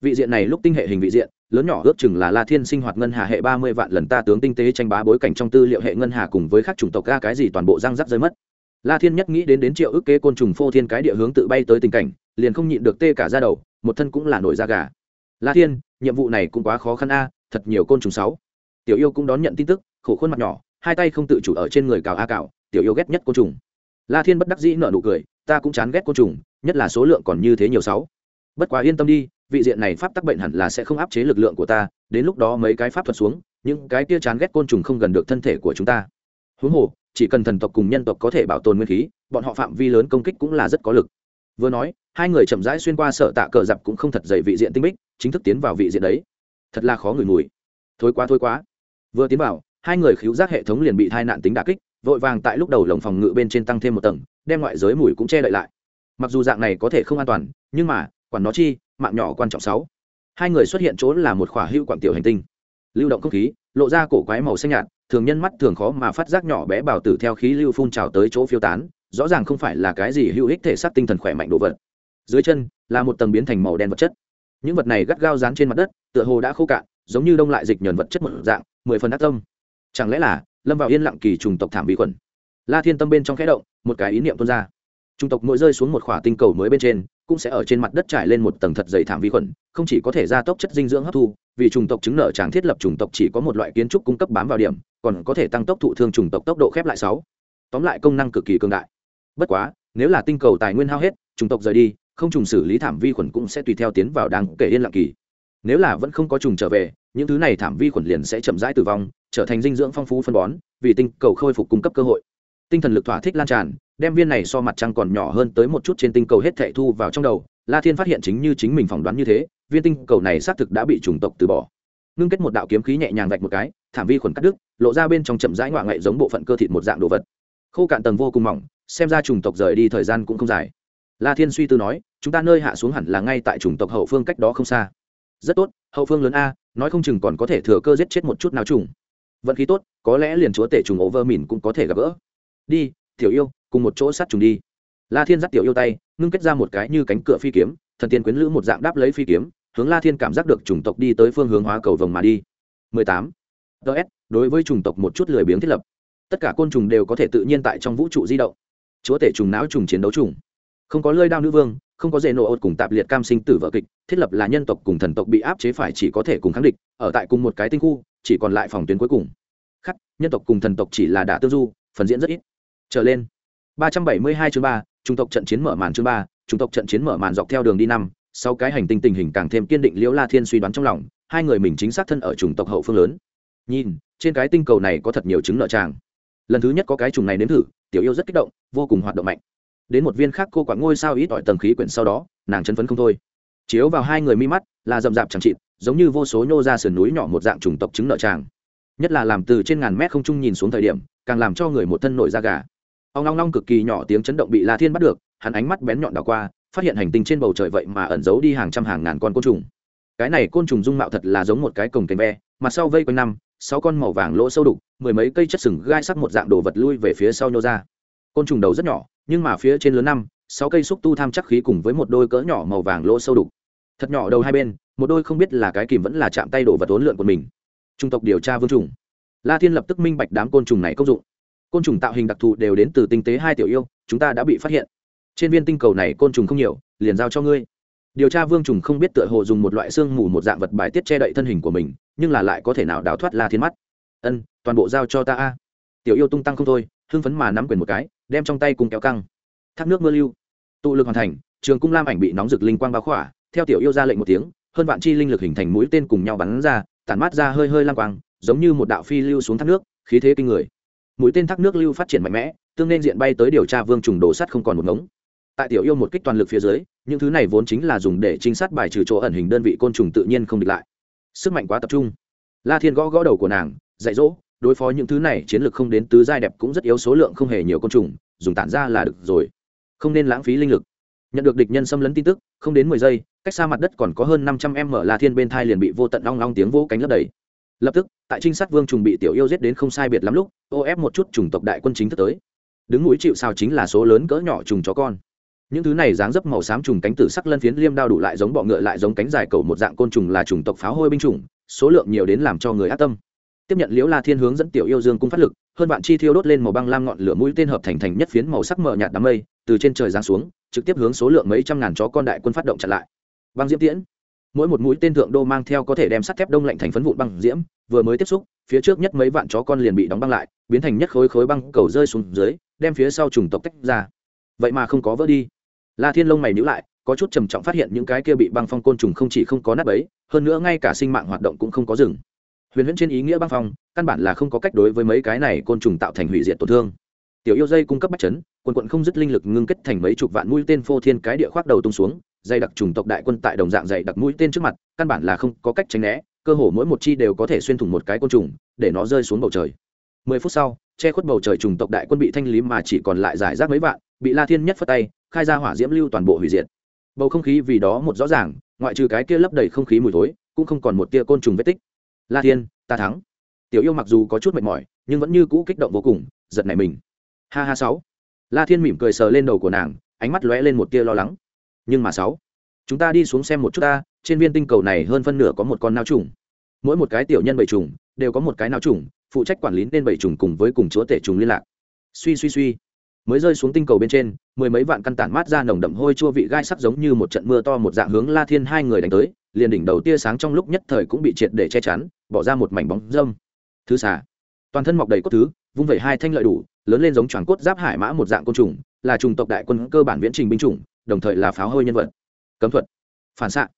Speaker 1: Vị diện này lúc tinh hệ hình vị diện, lớn nhỏ ước chừng là la thiên sinh hoạt ngân hà hệ ba mươi vạn lần ta tướng tinh tế tranh bá bối cảnh trong tư liệu hệ ngân hà cùng với các chủng tộc a cái gì toàn bộ răng rắc rơi mất. La thiên nhất nghĩ đến đến triệu ước kế côn trùng phô thiên cái địa hướng tự bay tới tình cảnh, liền không nhịn được tê cả ra đầu, một thân cũng là nổi da gà. La thiên, nhiệm vụ này cũng quá khó khăn a, thật nhiều côn trùng sáu. Tiểu yêu cũng đón nhận tin tức, khổ khuôn mặt nhỏ, hai tay không tự chủ ở trên người cào a cào, tiểu yêu ghét nhất côn trùng la thiên bất đắc dĩ nở nụ cười, ta cũng chán ghét côn trùng, nhất là số lượng còn như thế nhiều sáu. Bất quá yên tâm đi, vị diện này pháp tắc bệnh hẳn là sẽ không áp chế lực lượng của ta, đến lúc đó mấy cái pháp thuật xuống, những cái kia chán ghét côn trùng không gần được thân thể của chúng ta. Huống hồ, chỉ cần thần tộc cùng nhân tộc có thể bảo tồn nguyên khí, bọn họ phạm vi lớn công kích cũng là rất có lực. Vừa nói, hai người chậm rãi xuyên qua sợ tạ cờ dạp cũng không thật dày vị diện tinh bích, chính thức tiến vào vị diện đấy. Thật là khó ngửi mùi. Thôi quá thôi quá. Vừa tiến vào, hai người khiếu giác hệ thống liền bị tai nạn tính đả kích vội vàng tại lúc đầu lồng phòng ngự bên trên tăng thêm một tầng, đem ngoại giới mùi cũng che đậy lại. Mặc dù dạng này có thể không an toàn, nhưng mà, quản nó chi, mạng nhỏ quan trọng sáu. Hai người xuất hiện chỗ là một khỏa hữu quảng tiểu hành tinh. Lưu động không khí, lộ ra cổ quái màu xanh nhạt, thường nhân mắt thường khó mà phát giác nhỏ bé bảo tử theo khí lưu phun trào tới chỗ phiêu tán, rõ ràng không phải là cái gì hữu ích thể xác tinh thần khỏe mạnh đồ vật. Dưới chân, là một tầng biến thành màu đen vật chất. Những vật này gắt gao dán trên mặt đất, tựa hồ đã khô cạn, giống như đông lại dịch nhờn vật chất một dạng, mười phần đắc tâm. Chẳng lẽ là lâm vào yên lặng kỳ trùng tộc thảm bí khuẩn. La thiên tâm bên trong khẽ động, một cái ý niệm tuôn ra. Trung tộc mỗi rơi xuống một khỏa tinh cầu mới bên trên, cũng sẽ ở trên mặt đất trải lên một tầng thật dày thảm vi khuẩn, không chỉ có thể gia tốc chất dinh dưỡng hấp thu, vì chủng tộc chứng nợ tràng thiết lập chủng tộc chỉ có một loại kiến trúc cung cấp bám vào điểm, còn có thể tăng tốc thụ thương chủng tộc tốc độ khép lại sáu. Tóm lại công năng cực kỳ cường đại. Bất quá, nếu là tinh cầu tài nguyên hao hết chủng tộc rời đi, không trùng xử lý thảm vi khuẩn cũng sẽ tùy theo tiến vào đáng kể yên lặng kỳ. Nếu là vẫn không có trùng trở về những thứ này thảm vi khuẩn liền sẽ chậm rãi tử vong, trở thành dinh dưỡng phong phú phân bón, vì tinh cầu khôi phục cung cấp cơ hội. Tinh thần lực thỏa thích lan tràn, đem viên này so mặt trăng còn nhỏ hơn tới một chút trên tinh cầu hết thệ thu vào trong đầu, la thiên phát hiện chính như chính mình phỏng đoán như thế, viên tinh cầu này xác thực đã bị chủng tộc từ bỏ. Ngưng kết một đạo kiếm khí nhẹ nhàng vạch một cái, thảm vi khuẩn cắt đứt, lộ ra bên trong chậm rãi ngoạ ngậy giống bộ phận cơ thịt một dạng đồ vật. Khô cạn tầng vô cùng mỏng, xem ra chủng tộc rời đi thời gian cũng không dài. La thiên suy tư nói, chúng ta nơi hạ xuống hẳn là ngay tại chủng tộc hậu phương cách đó không xa rất tốt, hậu phương lớn a, nói không chừng còn có thể thừa cơ giết chết một chút nào trùng. Vận khí tốt, có lẽ liền chúa tể trùng ổ vơ mìn cũng có thể gặp gỡ. Đi, tiểu yêu, cùng một chỗ sát trùng đi. La thiên dắt tiểu yêu tay, ngưng kết ra một cái như cánh cửa phi kiếm, thần tiên quyến lữ một dạng đáp lấy phi kiếm, hướng la thiên cảm giác được chủng tộc đi tới phương hướng hóa cầu vồng mà đi. 18. ts đối với chủng tộc một chút lười biếng thiết lập. Tất cả côn trùng đều có thể tự nhiên tại trong vũ trụ di động. Chúa tể trùng não trùng chiến đấu trùng. Không có lơi đao nữ vương không có dễ nổ ột cùng tạp liệt cam sinh tử vợ kịch thiết lập là nhân tộc cùng thần tộc bị áp chế phải chỉ có thể cùng kháng địch ở tại cùng một cái tinh khu chỉ còn lại phòng tuyến cuối cùng khắc nhân tộc cùng thần tộc chỉ là đả tương du phần diễn rất ít trở lên 372 chương 3, trung tộc trận chiến mở màn chương 3, trung tộc trận chiến mở màn dọc theo đường đi năm, sau cái hành tinh tình hình càng thêm kiên định Liễu La Thiên suy đoán trong lòng, hai người mình chính xác thân ở chủng tộc hậu phương lớn. Nhìn, trên cái tinh cầu này có thật nhiều trứng nợ tràng. Lần thứ nhất có cái trùng này nếm thử, tiểu yêu rất kích động, vô cùng hoạt động mạnh. Đến một viên khác cô quả ngôi sao ít ỏi tầng khí quyển sau đó, nàng chấn phấn không thôi. Chiếu vào hai người mi mắt, là rậm rạp chẳng chịt, giống như vô số nhô ra sườn núi nhỏ một dạng chủng tộc trứng nợ tràng. Nhất là làm từ trên ngàn mét không trung nhìn xuống thời điểm, càng làm cho người một thân nổi da gà ông long long cực kỳ nhỏ tiếng chấn động bị la thiên bắt được hắn ánh mắt bén nhọn đảo qua phát hiện hành tinh trên bầu trời vậy mà ẩn giấu đi hàng trăm hàng ngàn con côn trùng cái này côn trùng dung mạo thật là giống một cái cồng kềnh ve mặt sau vây quanh năm sáu con màu vàng lỗ sâu đục mười mấy cây chất sừng gai sắc một dạng đồ vật lui về phía sau nhô ra côn trùng đầu rất nhỏ nhưng mà phía trên lớn năm, sáu cây xúc tu tham chắc khí cùng với một đôi cỡ nhỏ màu vàng lỗ sâu đục. Thật nhỏ đầu hai bên, một đôi không biết là cái kìm vẫn là chạm tay đổ vật ốn lượn của mình. Trung tộc điều tra vương trùng. La thiên lập tức minh bạch đám côn trùng này công dụng. Côn trùng tạo hình đặc thù đều đến từ tinh tế hai tiểu yêu, chúng ta đã bị phát hiện. Trên viên tinh cầu này côn trùng không nhiều, liền giao cho ngươi. Điều tra vương trùng không biết tựa hồ dùng một loại xương mù một dạng vật bài tiết che đậy thân hình của mình, nhưng là lại có thể nào đào thoát la thiên mắt? Ân, toàn bộ giao cho ta a. Tiểu yêu tung tăng không thôi, hưng phấn mà nắm quyền một cái đem trong tay cùng kéo căng. Thác nước mưa lưu. Tụ lực hoàn thành, trường cung lam ảnh bị nóng rực linh quang bao khỏa, theo tiểu yêu ra lệnh một tiếng, hơn vạn chi linh lực hình thành mũi tên cùng nhau bắn ra, tản mát ra hơi hơi lang quang, giống như một đạo phi lưu xuống thác nước, khí thế kinh người. Mũi tên thác nước lưu phát triển mạnh mẽ, tương nên diện bay tới điều tra vương trùng đổ sắt không còn một ngống. Tại tiểu yêu một kích toàn lực phía dưới, những thứ này vốn chính là dùng để trinh sát bài trừ chỗ ẩn hình đơn vị côn trùng tự nhiên không địch lại. Sức mạnh quá tập trung. La thiên gõ gõ đầu của nàng, dạy dỗ đối phó những thứ này, chiến lược không đến tứ giai đẹp cũng rất yếu, số lượng không hề nhiều côn trùng, dùng tản ra là được rồi. Không nên lãng phí linh lực. Nhận được địch nhân xâm lấn tin tức, không đến mười giây, cách xa mặt đất còn có hơn năm trăm em mở la thiên bên thai liền bị vô tận long long tiếng vô cánh lấp đầy. Lập tức, tại trinh sát vương trùng bị tiểu yêu giết đến không sai biệt lắm lúc, ô ép một chút chủng tộc đại quân chính thức tới. Đứng mũi chịu sao chính là số lớn cỡ nhỏ trùng chó con. Những thứ này dáng dấp màu xám trùng cánh tử sắc lân phiến liêm đao đủ lại giống bọ ngựa lại giống cánh dài cầu một dạng côn trùng là chủng tộc pháo hôi binh chủng, số lượng nhiều đến làm cho người ác tâm tiếp nhận liễu la thiên hướng dẫn tiểu yêu dương cung phát lực, hơn bạn chi thiêu đốt lên màu băng lam ngọn lửa mũi tên hợp thành thành nhất phiến màu sắc mờ nhạt đám mây, từ trên trời giáng xuống, trực tiếp hướng số lượng mấy trăm ngàn chó con đại quân phát động chặn lại. Băng diễm tiễn. Mỗi một mũi tên thượng đô mang theo có thể đem sắt thép đông lạnh thành phấn vụn băng diễm, vừa mới tiếp xúc, phía trước nhất mấy vạn chó con liền bị đóng băng lại, biến thành nhất khối khối băng cầu rơi xuống dưới, đem phía sau trùng tộc tách ra. Vậy mà không có vỡ đi. La thiên lông mày nhữ lại, có chút trầm trọng phát hiện những cái kia bị băng phong côn trùng không chỉ không có nắp ấy, hơn nữa ngay cả sinh mạng hoạt động cũng không có dừng huyền huyễn trên ý nghĩa băng phong, căn bản là không có cách đối với mấy cái này côn trùng tạo thành hủy diệt tổn thương. Tiểu yêu dây cung cấp bắt chấn, quần quận không dứt linh lực ngưng kết thành mấy chục vạn mũi tên phô thiên cái địa khoác đầu tung xuống, dây đặc trùng tộc đại quân tại đồng dạng dày đặc mũi tên trước mặt, căn bản là không có cách tránh né, cơ hồ mỗi một chi đều có thể xuyên thủng một cái côn trùng, để nó rơi xuống bầu trời. Mười phút sau, che khuất bầu trời trùng tộc đại quân bị thanh lý mà chỉ còn lại giải rác mấy vạn, bị la thiên nhất phất tay, khai ra hỏa diễm lưu toàn bộ hủy diệt. Bầu không khí vì đó một rõ ràng, ngoại trừ cái kia lấp đầy không khí mùi thối, cũng không còn một tia côn trùng vết tích la thiên, ta thắng. Tiểu yêu mặc dù có chút mệt mỏi, nhưng vẫn như cũ kích động vô cùng, giật nảy mình. Ha ha sáu. La thiên mỉm cười sờ lên đầu của nàng, ánh mắt lóe lên một tia lo lắng. Nhưng mà sáu. Chúng ta đi xuống xem một chút ta, trên viên tinh cầu này hơn phân nửa có một con nao trùng. Mỗi một cái tiểu nhân bảy trùng, đều có một cái nao trùng, phụ trách quản lý nên bảy trùng cùng với cùng chúa tể trùng liên lạc. Suy suy suy. Mới rơi xuống tinh cầu bên trên, mười mấy vạn căn tản mát ra nồng đậm hôi chua vị gai sắc giống như một trận mưa to một dạng hướng la thiên hai người đánh tới liền đỉnh đầu tia sáng trong lúc nhất thời cũng bị triệt để che chắn, bỏ ra một mảnh bóng dâm. Thứ xà. Toàn thân mọc đầy cốt thứ, vung vẩy hai thanh lợi đủ, lớn lên giống tròn cốt giáp hải mã một dạng côn trùng, là trùng tộc đại quân cơ bản viễn trình binh chủng, đồng thời là pháo hơi nhân vật. Cấm thuật. Phản xạ.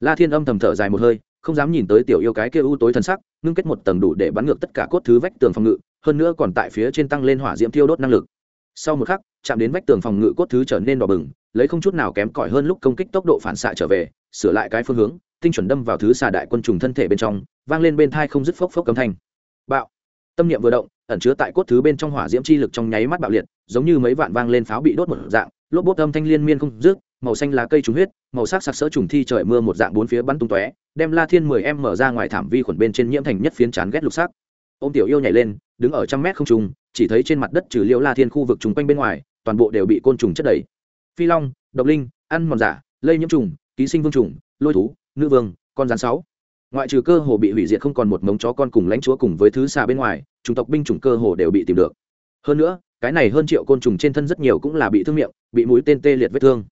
Speaker 1: La thiên âm thầm thở dài một hơi, không dám nhìn tới tiểu yêu cái kia u tối thần sắc, ngưng kết một tầng đủ để bắn ngược tất cả cốt thứ vách tường phòng ngự, hơn nữa còn tại phía trên tăng lên hỏa diễm tiêu đốt năng lực. Sau một khắc, chạm đến vách tường phòng ngự cốt thứ trở nên đỏ bừng, lấy không chút nào kém cỏi hơn lúc công kích tốc độ phản xạ trở về, sửa lại cái phương hướng tinh chuẩn đâm vào thứ xà đại quân trùng thân thể bên trong, vang lên bên thai không dứt phốc phốc cấm thanh. Bạo. Tâm niệm vừa động, ẩn chứa tại cốt thứ bên trong hỏa diễm chi lực trong nháy mắt bạo liệt, giống như mấy vạn vang lên pháo bị đốt một dạng, lốp bốt âm thanh liên miên không dứt, màu xanh lá cây trùng huyết, màu sắc sặc sỡ trùng thi trời mưa một dạng bốn phía bắn tung tóe, đem la thiên mười em mở ra ngoài thảm vi khuẩn bên trên nhiễm thành nhất phiến chán ghét lục sắc. Ô tiểu yêu nhảy lên, đứng ở trăm mét không trùng chỉ thấy trên mặt đất trừ liễu la thiên khu vực trùng quanh bên ngoài, toàn bộ đều bị côn trùng chất đầy. Phi long, độc linh, ăn mòn giả, lây nhiễm trùng, ký sinh vương trùng, lôi thú nữ vương, con rắn sáu. Ngoại trừ cơ hồ bị hủy diệt không còn một mống chó con cùng lãnh chúa cùng với thứ xà bên ngoài, chủng tộc binh chủng cơ hồ đều bị tìm được. Hơn nữa, cái này hơn triệu côn trùng trên thân rất nhiều cũng là bị thương miệng, bị mũi tên tê liệt vết thương.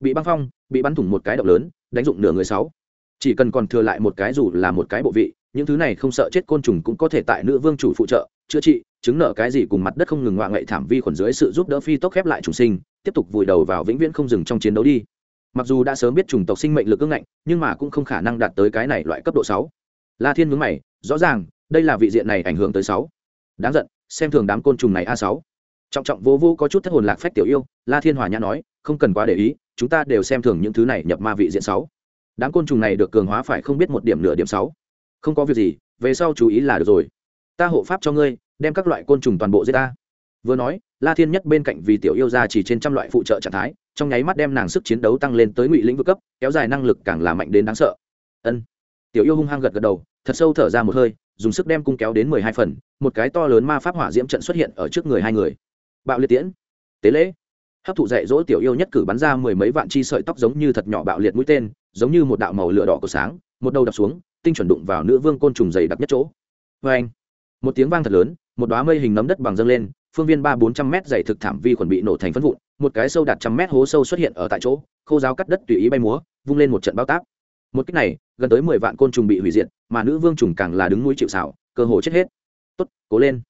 Speaker 1: Bị băng phong, bị bắn thủng một cái độc lớn, đánh dụng nửa người sáu. Chỉ cần còn thừa lại một cái dù là một cái bộ vị, những thứ này không sợ chết côn trùng cũng có thể tại nữ vương chủ phụ trợ, chữa trị, chứng nợ cái gì cùng mặt đất không ngừng ngoạ ngậy thảm vi khuẩn dưới sự giúp đỡ phi tốc khép lại trùng sinh, tiếp tục vùi đầu vào vĩnh viễn không dừng trong chiến đấu đi mặc dù đã sớm biết chủng tộc sinh mệnh lực ương ngạnh, nhưng mà cũng không khả năng đạt tới cái này loại cấp độ sáu. La thiên mướn mày, rõ ràng, đây là vị diện này ảnh hưởng tới sáu. Đáng giận, xem thường đám côn trùng này a sáu. Trọng trọng vô vô có chút thất hồn lạc phách tiểu yêu, la thiên hòa nhã nói, không cần quá để ý, chúng ta đều xem thường những thứ này nhập ma vị diện sáu. Đám côn trùng này được cường hóa phải không biết một điểm nửa điểm sáu. Không có việc gì, về sau chú ý là được rồi. Ta hộ pháp cho ngươi, đem các loại côn trùng toàn bộ giết ta. Vừa nói, la thiên nhất bên cạnh vì tiểu yêu ra chỉ trên trăm loại phụ trợ trạng thái trong nháy mắt đem nàng sức chiến đấu tăng lên tới ngụy lĩnh vực cấp, kéo dài năng lực càng là mạnh đến đáng sợ. Ân. Tiểu yêu hung hăng gật gật đầu, thật sâu thở ra một hơi, dùng sức đem cung kéo đến mười hai phần, một cái to lớn ma pháp hỏa diễm trận xuất hiện ở trước người hai người. Bạo liệt tiễn. Tế lễ. Hấp thụ dạy dỗ tiểu yêu nhất cử bắn ra mười mấy vạn chi sợi tóc giống như thật nhỏ bạo liệt mũi tên, giống như một đạo màu lửa đỏ của sáng, một đầu đập xuống, tinh chuẩn đụng vào nữ vương côn trùng dày đặc nhất chỗ. Vê anh, một tiếng vang thật lớn, một đoá mây hình nấm đất bằng dâng lên, phương viên ba bốn trăm mét dày thực thảm vi khuẩn bị nổ thành phân vụn một cái sâu đạt trăm mét hố sâu xuất hiện ở tại chỗ, khô giáo cắt đất tùy ý bay múa, vung lên một trận bao táp. Một cách này, gần tới mười vạn côn trùng bị hủy diệt, mà nữ vương trùng càng là đứng núi chịu xảo cơ hồ chết hết. Tốt, cố lên.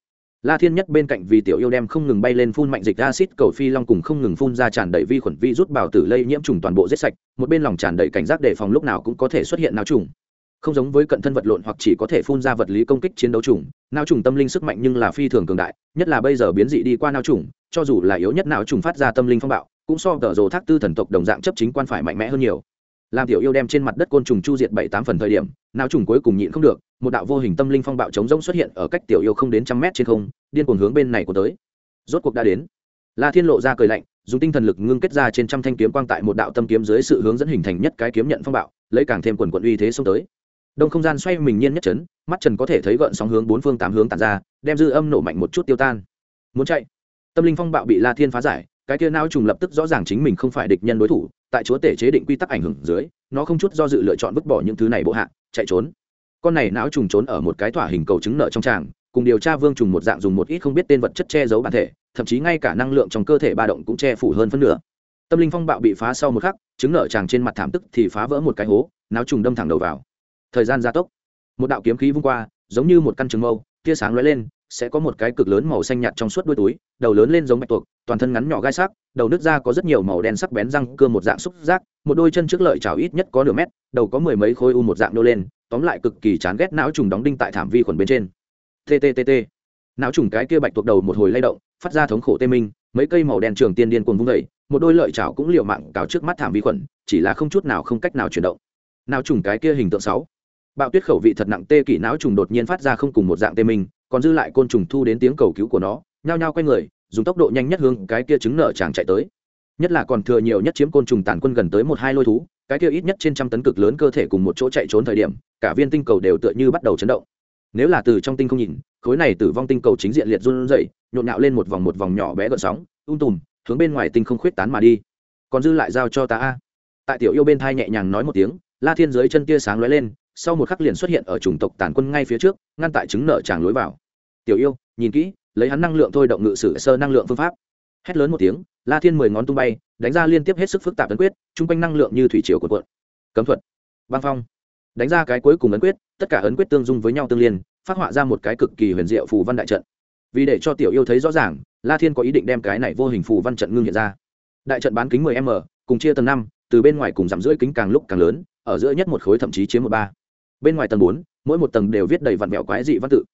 Speaker 1: La thiên nhất bên cạnh vì tiểu yêu đem không ngừng bay lên phun mạnh dịch acid cầu phi long cùng không ngừng phun ra tràn đầy vi khuẩn vi rút bào tử lây nhiễm trùng toàn bộ giết sạch, một bên lòng tràn đầy cảnh giác đề phòng lúc nào cũng có thể xuất hiện náo trùng không giống với cận thân vật lộn hoặc chỉ có thể phun ra vật lý công kích chiến đấu trùng nao trùng tâm linh sức mạnh nhưng là phi thường cường đại, nhất là bây giờ biến dị đi qua nao trùng cho dù là yếu nhất nào trùng phát ra tâm linh phong bạo, cũng so tờ rồ thác tư thần tộc đồng dạng chấp chính quan phải mạnh mẽ hơn nhiều. Làm tiểu yêu đem trên mặt đất côn trùng chu diệt bảy tám phần thời điểm, nao trùng cuối cùng nhịn không được, một đạo vô hình tâm linh phong bạo chống rông xuất hiện ở cách tiểu yêu không đến trăm mét trên không, điên cuồng hướng bên này của tới. Rốt cuộc đã đến. La thiên lộ ra cười lạnh, dùng tinh thần lực ngưng kết ra trên trăm thanh kiếm quang tại một đạo tâm kiếm dưới sự hướng dẫn hình thành nhất cái kiếm nhận phong bạo, lấy càng thêm quần quận uy thế xông tới đông không gian xoay mình nhiên nhất chấn, mắt trần có thể thấy gợn sóng hướng bốn phương tám hướng tàn ra, đem dư âm nổ mạnh một chút tiêu tan. Muốn chạy? Tâm linh phong bạo bị la thiên phá giải, cái kia não trùng lập tức rõ ràng chính mình không phải địch nhân đối thủ, tại chúa tể chế định quy tắc ảnh hưởng dưới, nó không chút do dự lựa chọn vứt bỏ những thứ này bộ hạ, chạy trốn. Con này não trùng trốn ở một cái thỏa hình cầu chứng nợ trong tràng, cùng điều tra vương trùng một dạng dùng một ít không biết tên vật chất che giấu bản thể, thậm chí ngay cả năng lượng trong cơ thể ba động cũng che phủ hơn phân nửa. Tâm linh phong bạo bị phá sau một khắc, chứng nợ tràng trên mặt thảm tức thì phá vỡ một cái hố, não trùng đâm thẳng đầu vào thời gian gia tốc. Một đạo kiếm khí vung qua, giống như một căn trường mâu, tia sáng lóe lên, sẽ có một cái cực lớn màu xanh nhạt trong suốt đuôi túi, đầu lớn lên giống bạch tuộc, toàn thân ngắn nhỏ gai sắc, đầu nước da có rất nhiều màu đen sắc bén răng cưa một dạng xúc giác, một đôi chân trước lợi chảo ít nhất có nửa mét, đầu có mười mấy khối u một dạng nô lên, tóm lại cực kỳ chán ghét não trùng đóng đinh tại thảm vi khuẩn bên trên. Tttt não trùng cái kia bạch tuộc đầu một hồi lay động, phát ra thống khổ tê minh, mấy cây màu đen trường tiên điên cuồng vung vẩy một đôi lợi chảo cũng liều mạng cào trước mắt thảm vi khuẩn, chỉ là không chút nào không cách nào chuyển động. Não trùng cái kia hình tượng sáu bạo tuyết khẩu vị thật nặng tê kỷ não trùng đột nhiên phát ra không cùng một dạng tê mình, còn dư lại côn trùng thu đến tiếng cầu cứu của nó nhao nhao quay người dùng tốc độ nhanh nhất hướng cái kia trứng nợ chàng chạy tới. Nhất là còn thừa nhiều nhất chiếm côn trùng tàn quân gần tới một hai lôi thú cái kia ít nhất trên trăm tấn cực lớn cơ thể cùng một chỗ chạy trốn thời điểm cả viên tinh cầu đều tựa như bắt đầu chấn động. Nếu là từ trong tinh không nhìn khối này tử vong tinh cầu chính diện liệt run rẩy nhộn nhạo lên một vòng một vòng nhỏ bé gợn sóng ung tùm hướng bên ngoài tinh không khuyết tán mà đi. Còn dư lại giao cho ta a. Tại tiểu yêu bên thai nhẹ nhàng nói một tiếng la thiên giới chân tia sáng lóe lên sau một khắc liền xuất hiện ở chủng tộc tàn quân ngay phía trước, ngăn tại chứng nợ tràng lối vào. Tiểu yêu, nhìn kỹ, lấy hắn năng lượng thôi động ngự sử sơ năng lượng phương pháp. Hét lớn một tiếng, la thiên mười ngón tung bay, đánh ra liên tiếp hết sức phức tạp ấn quyết, chung quanh năng lượng như thủy triều cuộn cuộn. Cấm thuật, băng phong. Đánh ra cái cuối cùng ấn quyết, tất cả ấn quyết tương dung với nhau tương liên, phát họa ra một cái cực kỳ huyền diệu phù văn đại trận. Vì để cho tiểu yêu thấy rõ ràng, la thiên có ý định đem cái này vô hình phù văn trận ngưng hiện ra. Đại trận bán kính 10 m, cùng chia tầng năm, từ bên ngoài cùng giảm rưỡi kính càng lúc càng lớn, ở giữa nhất một khối thậm chí chiếm một ba bên ngoài tầng bốn, mỗi một tầng đều viết đầy vạn mẹo quái dị văn tự.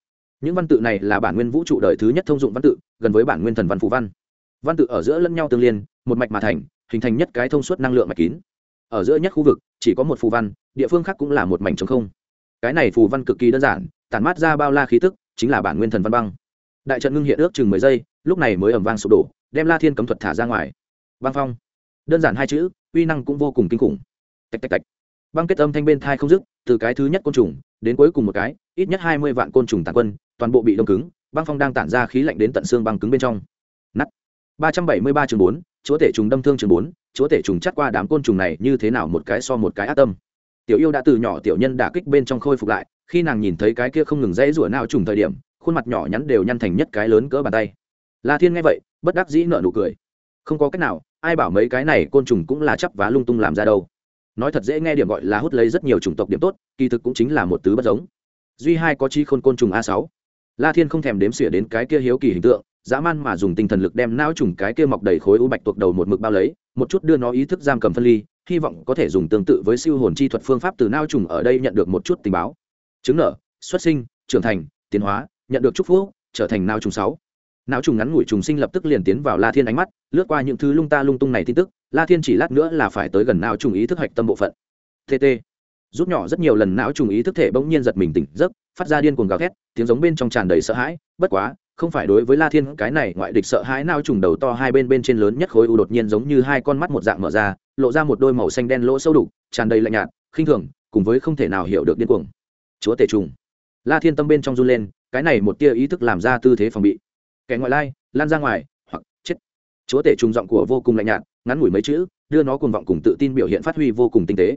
Speaker 1: Những văn tự này là bản nguyên vũ trụ đời thứ nhất thông dụng văn tự, gần với bản nguyên thần văn phù văn. Văn tự ở giữa lẫn nhau tương liên, một mạch mà thành, hình thành nhất cái thông suốt năng lượng mạch kín. Ở giữa nhất khu vực, chỉ có một phù văn, địa phương khác cũng là một mảnh trống không. Cái này phù văn cực kỳ đơn giản, tản mát ra bao la khí tức, chính là bản nguyên thần văn băng. Đại trận ngưng hiện ước chừng mười giây, lúc này mới ẩm vang sụp đổ, đem la thiên cấm thuật thả ra ngoài. Băng phong. Đơn giản hai chữ, uy năng cũng vô cùng kinh khủng. Tạch tạch tạch băng kết âm thanh bên thai không dứt, từ cái thứ nhất côn trùng đến cuối cùng một cái, ít nhất hai mươi vạn côn trùng tàn quân, toàn bộ bị đông cứng, băng phong đang tản ra khí lạnh đến tận xương băng cứng bên trong. Nắt ba trăm bảy mươi ba trường bốn, chúa tể trùng đâm thương trường bốn, chúa tể trùng chắt qua đám côn trùng này như thế nào một cái so một cái ác tâm. Tiểu yêu đã từ nhỏ tiểu nhân đả kích bên trong khôi phục lại, khi nàng nhìn thấy cái kia không ngừng dãy rủa nào trùng thời điểm, khuôn mặt nhỏ nhắn đều nhăn thành nhất cái lớn cỡ bàn tay. La thiên nghe vậy, bất đắc dĩ nợ nụ cười. Không có cách nào, ai bảo mấy cái này côn trùng cũng là chắp vá lung tung làm ra đâu nói thật dễ nghe điểm gọi là hút lấy rất nhiều chủng tộc điểm tốt, kỳ thực cũng chính là một tứ bất giống. Duy hai có chi khôn côn trùng a sáu. La thiên không thèm đếm xỉa đến cái kia hiếu kỳ hình tượng, dã man mà dùng tinh thần lực đem não trùng cái kia mọc đầy khối u bạch tuộc đầu một mực bao lấy, một chút đưa nó ý thức giam cầm phân ly, hy vọng có thể dùng tương tự với siêu hồn chi thuật phương pháp từ não trùng ở đây nhận được một chút tình báo. Chứng nở xuất sinh, trưởng thành, tiến hóa, nhận được chúc phúc, trở thành não trùng sáu. Não trùng ngắn ngủi trùng sinh lập tức liền tiến vào la thiên ánh mắt, lướt qua những thứ lung ta lung tung này tin tức la thiên chỉ lát nữa là phải tới gần não trùng ý thức hạch tâm bộ phận. Tt rút nhỏ rất nhiều lần não trùng ý thức thể bỗng nhiên giật mình tỉnh giấc, phát ra điên cuồng gào thét, tiếng giống bên trong tràn đầy sợ hãi. Bất quá, không phải đối với la thiên, cái này ngoại địch sợ hãi nao trùng đầu to hai bên bên trên lớn nhất khối u đột nhiên giống như hai con mắt một dạng mở ra, lộ ra một đôi màu xanh đen lỗ sâu đục, tràn đầy lạnh nhạt, khinh thường, cùng với không thể nào hiểu được điên cuồng. Chúa tể trùng. La thiên tâm bên trong run lên, cái này một tia ý thức làm ra tư thế phòng bị. Kẻ ngoại lai, lan ra ngoài, hoặc chết. Chúa tể trùng giọng của vô cùng lạnh nhạt ngắn ngủi mấy chữ, đưa nó cuồng vọng cùng tự tin biểu hiện phát huy vô cùng tinh tế.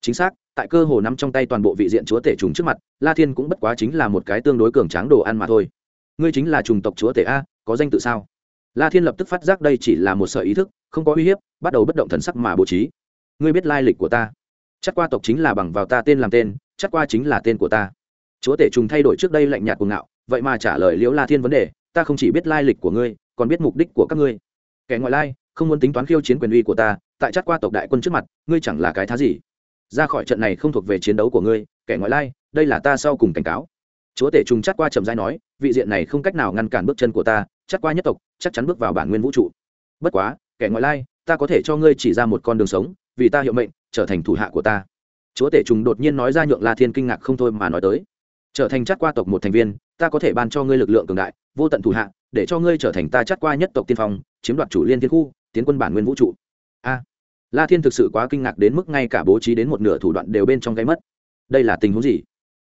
Speaker 1: Chính xác, tại cơ hồ nắm trong tay toàn bộ vị diện chúa tể trùng trước mặt, la thiên cũng bất quá chính là một cái tương đối cường tráng đồ ăn mà thôi. Ngươi chính là trùng tộc chúa tể a, có danh tự sao? La thiên lập tức phát giác đây chỉ là một sợ ý thức, không có uy hiếp, bắt đầu bất động thần sắc mà bố trí. Ngươi biết lai lịch của ta. Chắc qua tộc chính là bằng vào ta tên làm tên, chắc qua chính là tên của ta. Chúa tể trùng thay đổi trước đây lạnh nhạt cuồng ngạo, vậy mà trả lời liễu la thiên vấn đề, ta không chỉ biết lai lịch của ngươi, còn biết mục đích của các ngươi. Kẻ ngoại lai không muốn tính toán khiêu chiến quyền uy của ta, tại chắc qua tộc đại quân trước mặt, ngươi chẳng là cái thá gì. Ra khỏi trận này không thuộc về chiến đấu của ngươi, kẻ ngoại lai, đây là ta sau cùng cảnh cáo. Chúa tể trùng chắc qua trầm dai nói, vị diện này không cách nào ngăn cản bước chân của ta, chắc qua nhất tộc, chắc chắn bước vào bản nguyên vũ trụ. Bất quá, kẻ ngoại lai, ta có thể cho ngươi chỉ ra một con đường sống, vì ta hiệu mệnh, trở thành thủ hạ của ta. Chúa tể trùng đột nhiên nói ra nhượng la thiên kinh ngạc không thôi mà nói tới. Trở thành chắc qua tộc một thành viên, ta có thể ban cho ngươi lực lượng cường đại, vô tận thủ hạ, để cho ngươi trở thành ta chắc qua nhất tộc tiên phong, chiếm đoạt chủ liên thiên khu tiến quân bản nguyên vũ trụ. A. La thiên thực sự quá kinh ngạc đến mức ngay cả bố trí đến một nửa thủ đoạn đều bên trong gáy mất. Đây là tình huống gì?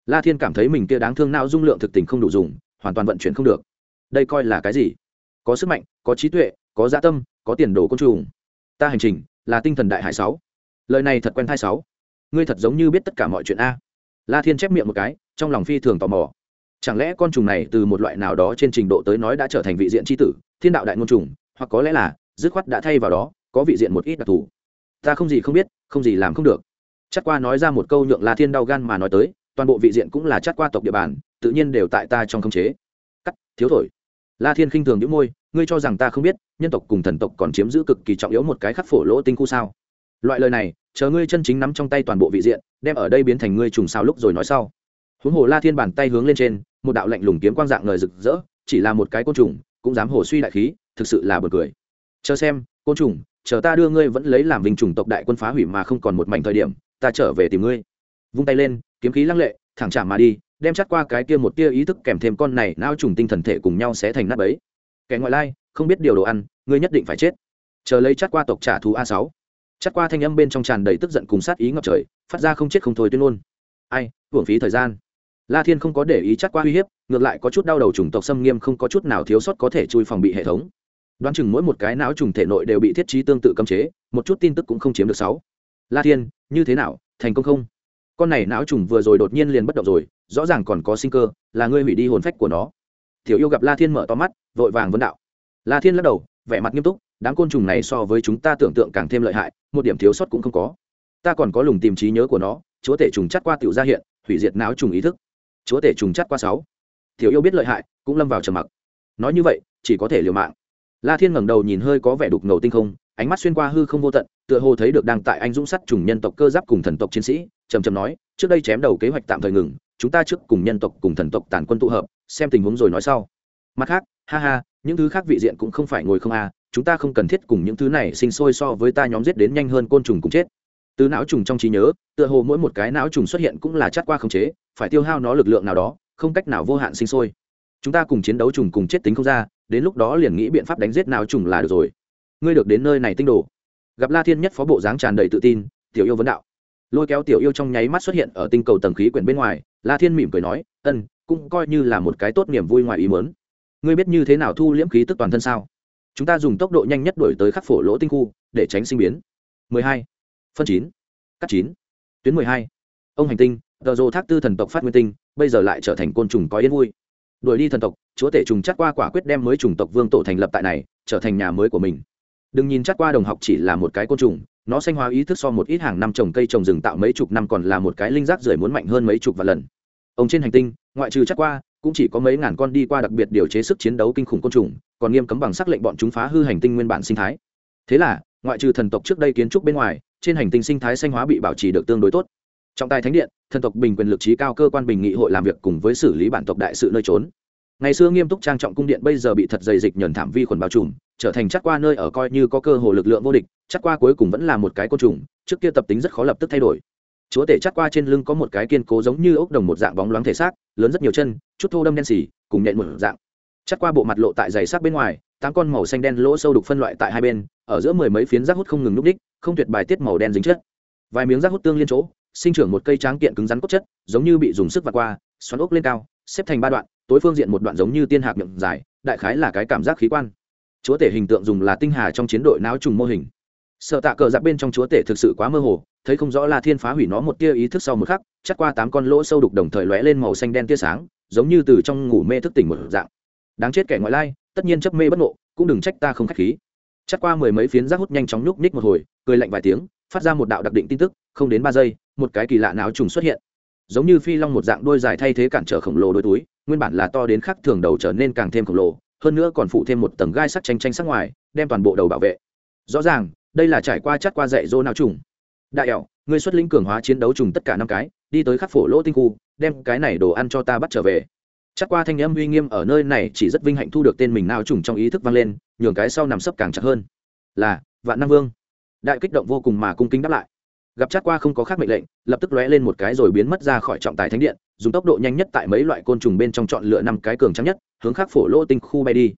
Speaker 1: La thiên cảm thấy mình kia đáng thương não dung lượng thực tình không đủ dùng, hoàn toàn vận chuyển không được. Đây coi là cái gì? Có sức mạnh, có trí tuệ, có gia dạ tâm, có tiền đồ côn trùng. Ta hành trình là tinh thần đại hải sáu. Lời này thật quen thai sáu. Ngươi thật giống như biết tất cả mọi chuyện a. La thiên chép miệng một cái, trong lòng phi thường tò mò. Chẳng lẽ con trùng này từ một loại nào đó trên trình độ tới nói đã trở thành vị diện tri tử, thiên đạo đại ngôn trùng, hoặc có lẽ là dứt khoát đã thay vào đó, có vị diện một ít đặc thù. Ta không gì không biết, không gì làm không được. Chắc qua nói ra một câu nhượng la thiên đau gan mà nói tới, toàn bộ vị diện cũng là chắc qua tộc địa bàn, tự nhiên đều tại ta trong khống chế. Cắt, thiếu thổi. La thiên khinh thường những môi, ngươi cho rằng ta không biết, nhân tộc cùng thần tộc còn chiếm giữ cực kỳ trọng yếu một cái khắc phổ lỗ tinh khu sao? Loại lời này, chờ ngươi chân chính nắm trong tay toàn bộ vị diện, đem ở đây biến thành ngươi trùng sao lúc rồi nói sau. Huống hồ la thiên bàn tay hướng lên trên, một đạo lạnh lùng kiếm quang dạng ngời rực rỡ, chỉ là một cái côn trùng, cũng dám hồ suy đại khí, thực sự là bật cười chờ xem, côn trùng, chờ ta đưa ngươi vẫn lấy làm vinh trùng tộc đại quân phá hủy mà không còn một mảnh thời điểm, ta trở về tìm ngươi. Vung tay lên, kiếm khí lăng lệ, thẳng trả mà đi, đem chắt qua cái kia một tia ý thức kèm thêm con này nao trùng tinh thần thể cùng nhau sẽ thành nát bấy. Kẻ ngoại lai, không biết điều đồ ăn, ngươi nhất định phải chết. Chờ lấy chắt qua tộc trả thù a sáu. Chắt qua thanh âm bên trong tràn đầy tức giận cùng sát ý ngập trời, phát ra không chết không thôi tuyên luôn ai, hưởng phí thời gian. La thiên không có để ý chắt qua uy hiếp, ngược lại có chút đau đầu chủng tộc xâm nghiêm không có chút nào thiếu sót có thể chui phòng bị hệ thống đoán chừng mỗi một cái não trùng thể nội đều bị thiết trí tương tự cấm chế, một chút tin tức cũng không chiếm được sáu. La thiên, như thế nào, thành công không? Con này não trùng vừa rồi đột nhiên liền bất động rồi, rõ ràng còn có sinh cơ, là ngươi hủy đi hồn phách của nó. Tiểu yêu gặp la thiên mở to mắt, vội vàng vấn đạo. La thiên lắc đầu, vẻ mặt nghiêm túc, đám côn trùng này so với chúng ta tưởng tượng càng thêm lợi hại, một điểm thiếu sót cũng không có. Ta còn có lùng tìm trí nhớ của nó, chúa tể trùng chắt qua tiểu ra hiện, hủy diệt não trùng ý thức. Chúa tể trùng chắt qua sáu. Tiểu yêu biết lợi hại, cũng lâm vào trầm mặc. Nói như vậy, chỉ có thể liều mạng la thiên ngẩng đầu nhìn hơi có vẻ đục ngầu tinh không, ánh mắt xuyên qua hư không vô tận, tựa hồ thấy được đang tại anh dũng sắt trùng nhân tộc cơ giáp cùng thần tộc chiến sĩ trầm trầm nói, trước đây chém đầu kế hoạch tạm thời ngừng, chúng ta trước cùng nhân tộc cùng thần tộc tàn quân tụ hợp, xem tình huống rồi nói sau. Mặt khác, ha ha, những thứ khác vị diện cũng không phải ngồi không à chúng ta không cần thiết cùng những thứ này sinh sôi so với ta nhóm giết đến nhanh hơn côn trùng cũng chết. Từ não trùng trong trí nhớ, tựa hồ mỗi một cái não trùng xuất hiện cũng là chắt qua khống chế, phải tiêu hao nó lực lượng nào đó, không cách nào vô hạn sinh sôi. Chúng ta cùng chiến đấu trùng cùng chết tính không ra đến lúc đó liền nghĩ biện pháp đánh giết nào trùng là được rồi ngươi được đến nơi này tinh đồ gặp la thiên nhất phó bộ dáng tràn đầy tự tin, tiểu yêu vấn đạo lôi kéo tiểu yêu trong nháy mắt xuất hiện ở tinh cầu tầng khí quyển bên ngoài, la thiên mỉm cười nói, ân, cũng coi như là một cái tốt niềm vui ngoài ý mớn ngươi biết như thế nào thu liễm khí tức toàn thân sao chúng ta dùng tốc độ nhanh nhất đổi tới khắc phổ lỗ tinh khu, để tránh sinh biến 12. phân 9. cắt 9. tuyến 12. ông hành tinh, tờ rô thác tư thần tộc phát nguyên tinh, bây giờ lại trở thành côn trùng có yên vui đuổi đi thần tộc, chúa tể trùng chắc qua quả quyết đem mới chủng tộc vương tổ thành lập tại này, trở thành nhà mới của mình. Đừng nhìn chắc qua đồng học chỉ là một cái côn trùng, nó sanh hóa ý thức so một ít hàng năm trồng cây trồng rừng tạo mấy chục năm còn là một cái linh giác rưởi muốn mạnh hơn mấy chục vạn lần. Ông trên hành tinh, ngoại trừ chắc qua, cũng chỉ có mấy ngàn con đi qua đặc biệt điều chế sức chiến đấu kinh khủng côn trùng, còn nghiêm cấm bằng sắc lệnh bọn chúng phá hư hành tinh nguyên bản sinh thái. Thế là, ngoại trừ thần tộc trước đây kiến trúc bên ngoài, trên hành tinh sinh thái sanh hóa bị bảo trì được tương đối tốt trọng tài thánh điện, thần tộc bình quyền lực trí cao cơ quan bình nghị hội làm việc cùng với xử lý bản tộc đại sự nơi trốn. Ngày xưa nghiêm túc trang trọng cung điện bây giờ bị thật dày dịch nhờn thảm vi khuẩn bao trùm, trở thành chắc qua nơi ở coi như có cơ hồ lực lượng vô địch, chắc qua cuối cùng vẫn là một cái côn trùng, trước kia tập tính rất khó lập tức thay đổi. Chúa tể chắc qua trên lưng có một cái kiên cố giống như ốc đồng một dạng bóng loáng thể xác, lớn rất nhiều chân, chút thô đâm đen xì, cùng nhện một dạng. Chắc qua bộ mặt lộ tại giày sắc bên ngoài, tám con màu xanh đen lỗ sâu đục phân loại tại hai bên, ở giữa mười mấy phiến rác hút không ngừng núp đích, không tuyệt bài tiết màu đen dính chất. Vài miếng rác hút tương liên chỗ sinh trưởng một cây tráng kiện cứng rắn cốt chất, giống như bị dùng sức vặt qua, xoắn ốc lên cao, xếp thành ba đoạn, tối phương diện một đoạn giống như tiên hạc miệng dài, đại khái là cái cảm giác khí quan. Chúa tể hình tượng dùng là tinh hà trong chiến đội não trùng mô hình. Sợ tạ cờ giặc bên trong chúa tể thực sự quá mơ hồ, thấy không rõ la thiên phá hủy nó một tia ý thức sau một khắc chắc qua tám con lỗ sâu đục đồng thời lóe lên màu xanh đen tia sáng, giống như từ trong ngủ mê thức tỉnh một dạng. Đáng chết kẻ ngoại lai, tất nhiên chấp mê bất ngộ, cũng đừng trách ta không khách khí. Chắc qua mười mấy phiến rác hút nhanh chóng nhúc nhích một hồi, cười lạnh vài tiếng, phát ra một đạo đặc định tin tức không đến ba giây, một cái kỳ lạ não trùng xuất hiện. Giống như phi long một dạng đôi dài thay thế cản trở khổng lồ đôi túi, nguyên bản là to đến khắc thường đầu trở nên càng thêm khổng lồ, hơn nữa còn phụ thêm một tầng gai sắt tranh tranh sắc ngoài, đem toàn bộ đầu bảo vệ. Rõ ràng, đây là trải qua chắt qua dạy dỗ não trùng. Đại ẻo người xuất lĩnh cường hóa chiến đấu trùng tất cả năm cái, đi tới khắc phổ lỗ tinh khu, đem cái này đồ ăn cho ta bắt trở về. Chắc qua thanh âm uy nghiêm ở nơi này chỉ rất vinh hạnh thu được tên mình nào trùng trong ý thức vang lên, nhường cái sau nằm sấp càng chặt hơn. Là, vạn nam vương. Đại kích động vô cùng mà cung kính đáp lại gặp chát qua không có khác mệnh lệnh, lập tức lóe lên một cái rồi biến mất ra khỏi trọng tài thánh điện, dùng tốc độ nhanh nhất tại mấy loại côn trùng bên trong chọn lựa năm cái cường trắng nhất, hướng khác phổ lỗ tinh khu bay đi.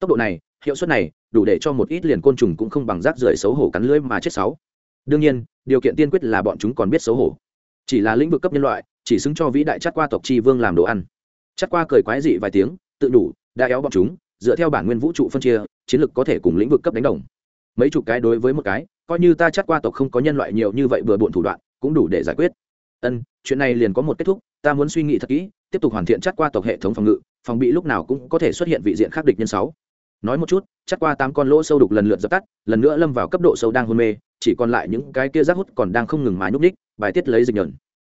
Speaker 1: Tốc độ này, hiệu suất này, đủ để cho một ít liền côn trùng cũng không bằng rác rưởi xấu hổ cắn lưỡi mà chết sáu. Đương nhiên, điều kiện tiên quyết là bọn chúng còn biết xấu hổ. Chỉ là lĩnh vực cấp nhân loại, chỉ xứng cho vĩ đại chát qua tộc chi vương làm đồ ăn. Chát qua cười quái dị vài tiếng, tự đủ, đã éo bọn chúng, dựa theo bản nguyên vũ trụ phân chia, chiến lược có thể cùng lĩnh vực cấp đánh đồng mấy chục cái đối với một cái, coi như ta chắc qua tộc không có nhân loại nhiều như vậy vừa bộn thủ đoạn, cũng đủ để giải quyết ân, chuyện này liền có một kết thúc, ta muốn suy nghĩ thật kỹ, tiếp tục hoàn thiện chắc qua tộc hệ thống phòng ngự, phòng bị lúc nào cũng có thể xuất hiện vị diện khác địch nhân sáu nói một chút, chắc qua tám con lỗ sâu đục lần lượt dập tắt, lần nữa lâm vào cấp độ sâu đang hôn mê, chỉ còn lại những cái kia rác hút còn đang không ngừng mà nhúc ních bài tiết lấy dịch nhờn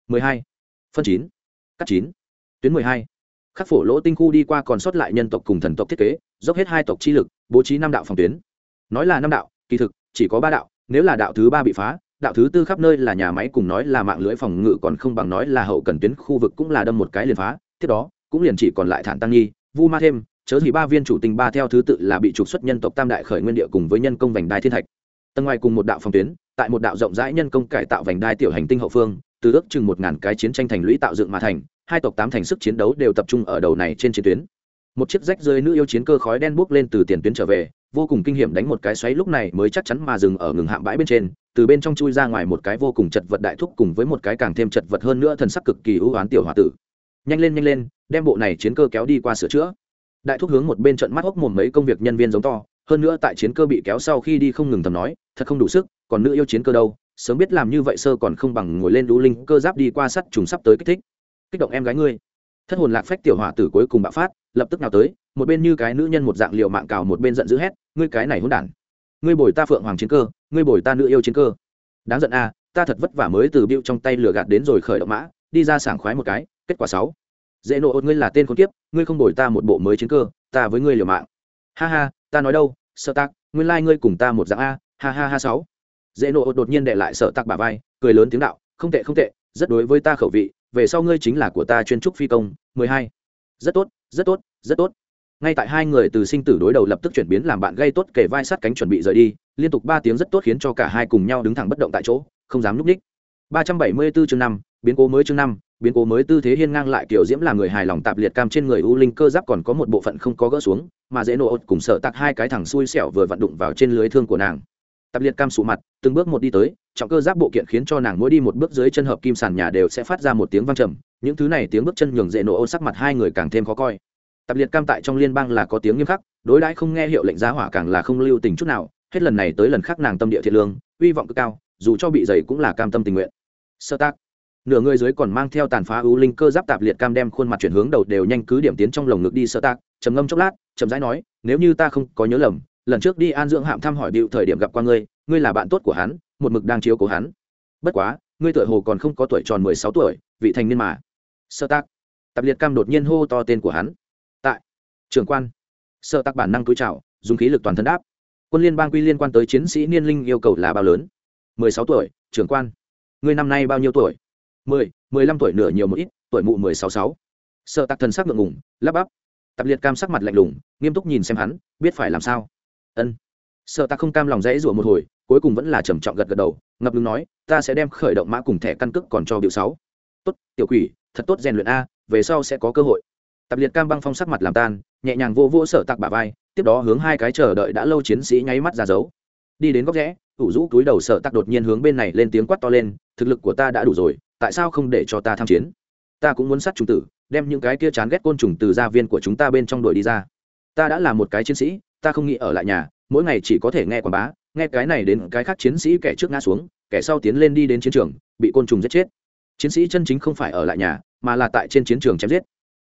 Speaker 1: 12. phân 9. cắt 9. tuyến 12. khắc phổ lỗ tinh khu đi qua còn sót lại nhân tộc cùng thần tộc thiết kế, dốc hết hai tộc chi lực, bố trí năm đạo phòng tuyến nói là năm đạo, kỳ thực, chỉ có ba đạo, nếu là đạo thứ ba bị phá, đạo thứ tư khắp nơi là nhà máy cùng nói là mạng lưới phòng ngự còn không bằng nói là hậu cần tuyến khu vực cũng là đâm một cái liền phá, tiếp đó, cũng liền chỉ còn lại thản tăng nghi vu ma thêm, chớ gì ba viên chủ tình ba theo thứ tự là bị trục xuất nhân tộc tam đại khởi nguyên địa cùng với nhân công vành đai thiên thạch. Tầng ngoài cùng một đạo phòng tuyến, tại một đạo rộng rãi nhân công cải tạo vành đai tiểu hành tinh hậu phương, từ ước chừng một ngàn cái chiến tranh thành lũy tạo dựng mà thành, hai tộc tám thành sức chiến đấu đều tập trung ở đầu này trên chiến tuyến một chiếc rách rơi nữ yêu chiến cơ khói đen bốc lên từ tiền tuyến trở về, vô cùng kinh hiểm đánh một cái xoáy lúc này mới chắc chắn mà dừng ở ngừng hạm bãi bên trên, từ bên trong chui ra ngoài một cái vô cùng chật vật đại thúc cùng với một cái càng thêm chật vật hơn nữa thần sắc cực kỳ ưu oán tiểu h tử. Nhanh lên nhanh lên, đem bộ này chiến cơ kéo đi qua sửa chữa. Đại thúc hướng một bên trận mắt hốc mồm mấy công việc nhân viên giống to, hơn nữa tại chiến cơ bị kéo sau khi đi không ngừng thầm nói, thật không đủ sức, còn nữ yêu chiến cơ đâu, sớm biết làm như vậy sơ còn không bằng ngồi lên đũ linh cơ giáp đi qua sắt trùng sắp tới kích thích. Kích động em gái ngươi thất hồn lạc phách tiểu hỏa tử cuối cùng bạo phát, lập tức nào tới, một bên như cái nữ nhân một dạng liệu mạng cào một bên giận dữ hét, ngươi cái này hỗn đản! Ngươi bồi ta phượng hoàng chiến cơ, ngươi bồi ta nữ yêu chiến cơ. Đáng giận a, ta thật vất vả mới từ biêu trong tay lửa gạt đến rồi khởi động mã, đi ra sảng khoái một cái, kết quả sáu. Dễ nộ ột ngươi là tên con kiếp, ngươi không bồi ta một bộ mới chiến cơ, ta với ngươi liều mạng. Ha ha, ta nói đâu, sợ tạc, nguyên lai、like、ngươi cùng ta một dạng a, ha ha ha sáu. Dễ nộ ột đột nhiên đệ lại sợ tạc bà vai, cười lớn tiếng đạo, không tệ không tệ, rất đối với ta khẩu vị về sau ngươi chính là của ta chuyên trúc phi công, mười hai. Rất tốt rất tốt rất tốt. Ngay tại hai người từ sinh tử đối đầu lập tức chuyển biến làm bạn gây tốt kể vai sát cánh chuẩn bị rời đi, liên tục ba tiếng rất tốt khiến cho cả hai cùng nhau đứng thẳng bất động tại chỗ, không dám núp ních. Ba trăm bảy mươi bốn chương năm, biến cố mới chương năm, biến cố mới tư thế hiên ngang lại kiểu diễm làm người hài lòng tạp liệt cam trên người u linh cơ giáp còn có một bộ phận không có gỡ xuống, mà dễ nổ ột cùng sợ tặc hai cái thằng xui xẻo vừa vặn đụng vào trên lưới thương của nàng tập liệt cam sụ mặt, từng bước một đi tới, trọng cơ giáp bộ kiện khiến cho nàng mỗi đi một bước dưới chân hợp kim sàn nhà đều sẽ phát ra một tiếng vang trầm, những thứ này tiếng bước chân nhường dễ nổ ô sắc mặt hai người càng thêm khó coi. Tập liệt cam tại trong liên bang là có tiếng nghiêm khắc, đối đãi không nghe hiệu lệnh giá hỏa càng là không lưu tình chút nào, hết lần này tới lần khác nàng tâm địa thiện lương, uy vọng cực cao, dù cho bị dày cũng là cam tâm tình nguyện. Sơ tác. Nửa người dưới còn mang theo tàn phá ưu linh cơ giáp tạp liệt cam đem khuôn mặt chuyển hướng đầu đều nhanh cứ điểm tiến trong lồng ngực đi sơ tác, trầm ngâm chốc lát, chậm rãi nói, nếu như ta không có nhớ lầm lần trước đi an dưỡng hạm thăm hỏi bịu thời điểm gặp qua ngươi ngươi là bạn tốt của hắn, một mực đang chiếu cố hắn. Bất quá, ngươi tuổi hồ còn không có tuổi tròn mười sáu tuổi, vị thành niên mà. Sơ tác tạp liệt cam đột nhiên hô to tên của hắn. Tại. Trường quan. Sơ tác bản năng túi trào dùng khí lực toàn thân đáp. Quân liên bang quy liên quan tới chiến sĩ niên linh yêu cầu là bao lớn? mười sáu tuổi trưởng quan. Ngươi năm nay bao nhiêu tuổi? mười mười lăm tuổi nửa nhiều một ít, tuổi mụ mười sáu sáu. Sợ tặc thần sắc ngượng ngùng, lắp bắp. Tập liệt cam sắc mặt lạnh lùng, nghiêm túc nhìn xem hắn, biết phải làm sao ân. Sợ ta không cam lòng dãy rủa một hồi, cuối cùng vẫn là trầm trọng gật gật đầu, ngập ngừng nói, ta sẽ đem khởi động mã cùng thẻ căn cước còn cho biểu sáu. Tốt, tiểu quỷ, thật tốt rèn luyện a, về sau sẽ có cơ hội. Tập liệt cam băng phong sắc mặt làm tan, nhẹ nhàng vô vô sợ tặc bả vai, tiếp đó hướng hai cái chờ đợi đã lâu chiến sĩ nháy mắt ra dấu. Đi đến góc rẽ, ủ rũ túi đầu sợ tặc đột nhiên hướng bên này lên tiếng quát to lên, thực lực của ta đã đủ rồi, tại sao không để cho ta tham chiến? Ta cũng muốn sát trùng tử, đem những cái kia chán ghét côn trùng từ gia viên của chúng ta bên trong đội đi ra. Ta đã là một cái chiến sĩ ta không nghĩ ở lại nhà, mỗi ngày chỉ có thể nghe quảng bá, nghe cái này đến cái khác chiến sĩ kẻ trước ngã xuống, kẻ sau tiến lên đi đến chiến trường, bị côn trùng giết chết. Chiến sĩ chân chính không phải ở lại nhà, mà là tại trên chiến trường chém giết.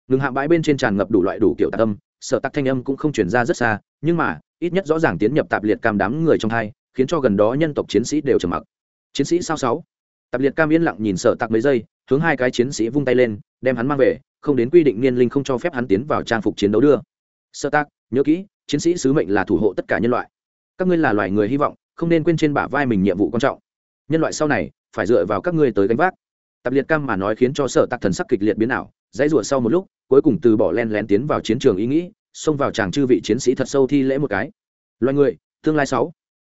Speaker 1: Ngừng hạ bãi bên trên tràn ngập đủ loại đủ kiểu tạc âm, sợ tạc thanh âm cũng không chuyển ra rất xa, nhưng mà, ít nhất rõ ràng tiến nhập tạp liệt cam đám người trong hai, khiến cho gần đó nhân tộc chiến sĩ đều trầm mặc. Chiến sĩ sao sáu? Tạp liệt cam yên lặng nhìn sợ tạc mấy giây, hướng hai cái chiến sĩ vung tay lên, đem hắn mang về, không đến quy định niên linh không cho phép hắn tiến vào trang phục chiến đấu đưa. Sợ tạc nhớ kỹ chiến sĩ sứ mệnh là thủ hộ tất cả nhân loại. Các ngươi là loài người hy vọng, không nên quên trên bả vai mình nhiệm vụ quan trọng. Nhân loại sau này, phải dựa vào các ngươi tới gánh vác. Tập liệt cam mà nói khiến cho sở tạc thần sắc kịch liệt biến ảo, dãy rủa sau một lúc, cuối cùng từ bỏ len lén tiến vào chiến trường ý nghĩ, xông vào chàng chư vị chiến sĩ thật sâu thi lễ một cái. Loài người, tương lai sáu.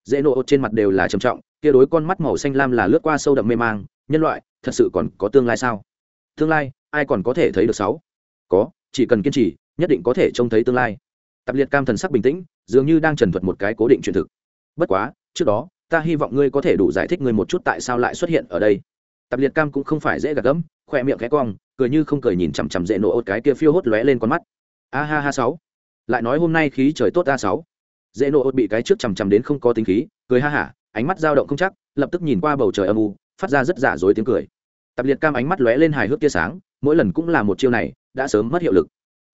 Speaker 1: Dễ nộ trên mặt đều là trầm trọng, kia đối con mắt màu xanh lam là lướt qua sâu đậm mê mang, nhân loại, thật sự còn có tương lai sao? Tương lai, ai còn có thể thấy được sáu? Có, chỉ cần kiên trì, nhất định có thể trông thấy tương lai tập liệt cam thần sắc bình tĩnh, dường như đang trần thuật một cái cố định truyền thực. Bất quá, trước đó, ta hy vọng ngươi có thể đủ giải thích ngươi một chút tại sao lại xuất hiện ở đây. Tập liệt cam cũng không phải dễ gạt gẫm khoe miệng khẽ cong, cười như không cười nhìn chằm chằm dễ nổ ốt cái kia phiêu hốt lóe lên con mắt. A ha ha sáu. Lại nói hôm nay khí trời tốt a sáu. Dễ nổ ốt bị cái trước chằm chằm đến không có tính khí, cười ha hả, ánh mắt dao động không chắc, lập tức nhìn qua bầu trời âm u, phát ra rất giả dối tiếng cười. Tập liệt cam ánh mắt lóe lên hài hước tia sáng, mỗi lần cũng là một chiêu này, đã sớm mất hiệu lực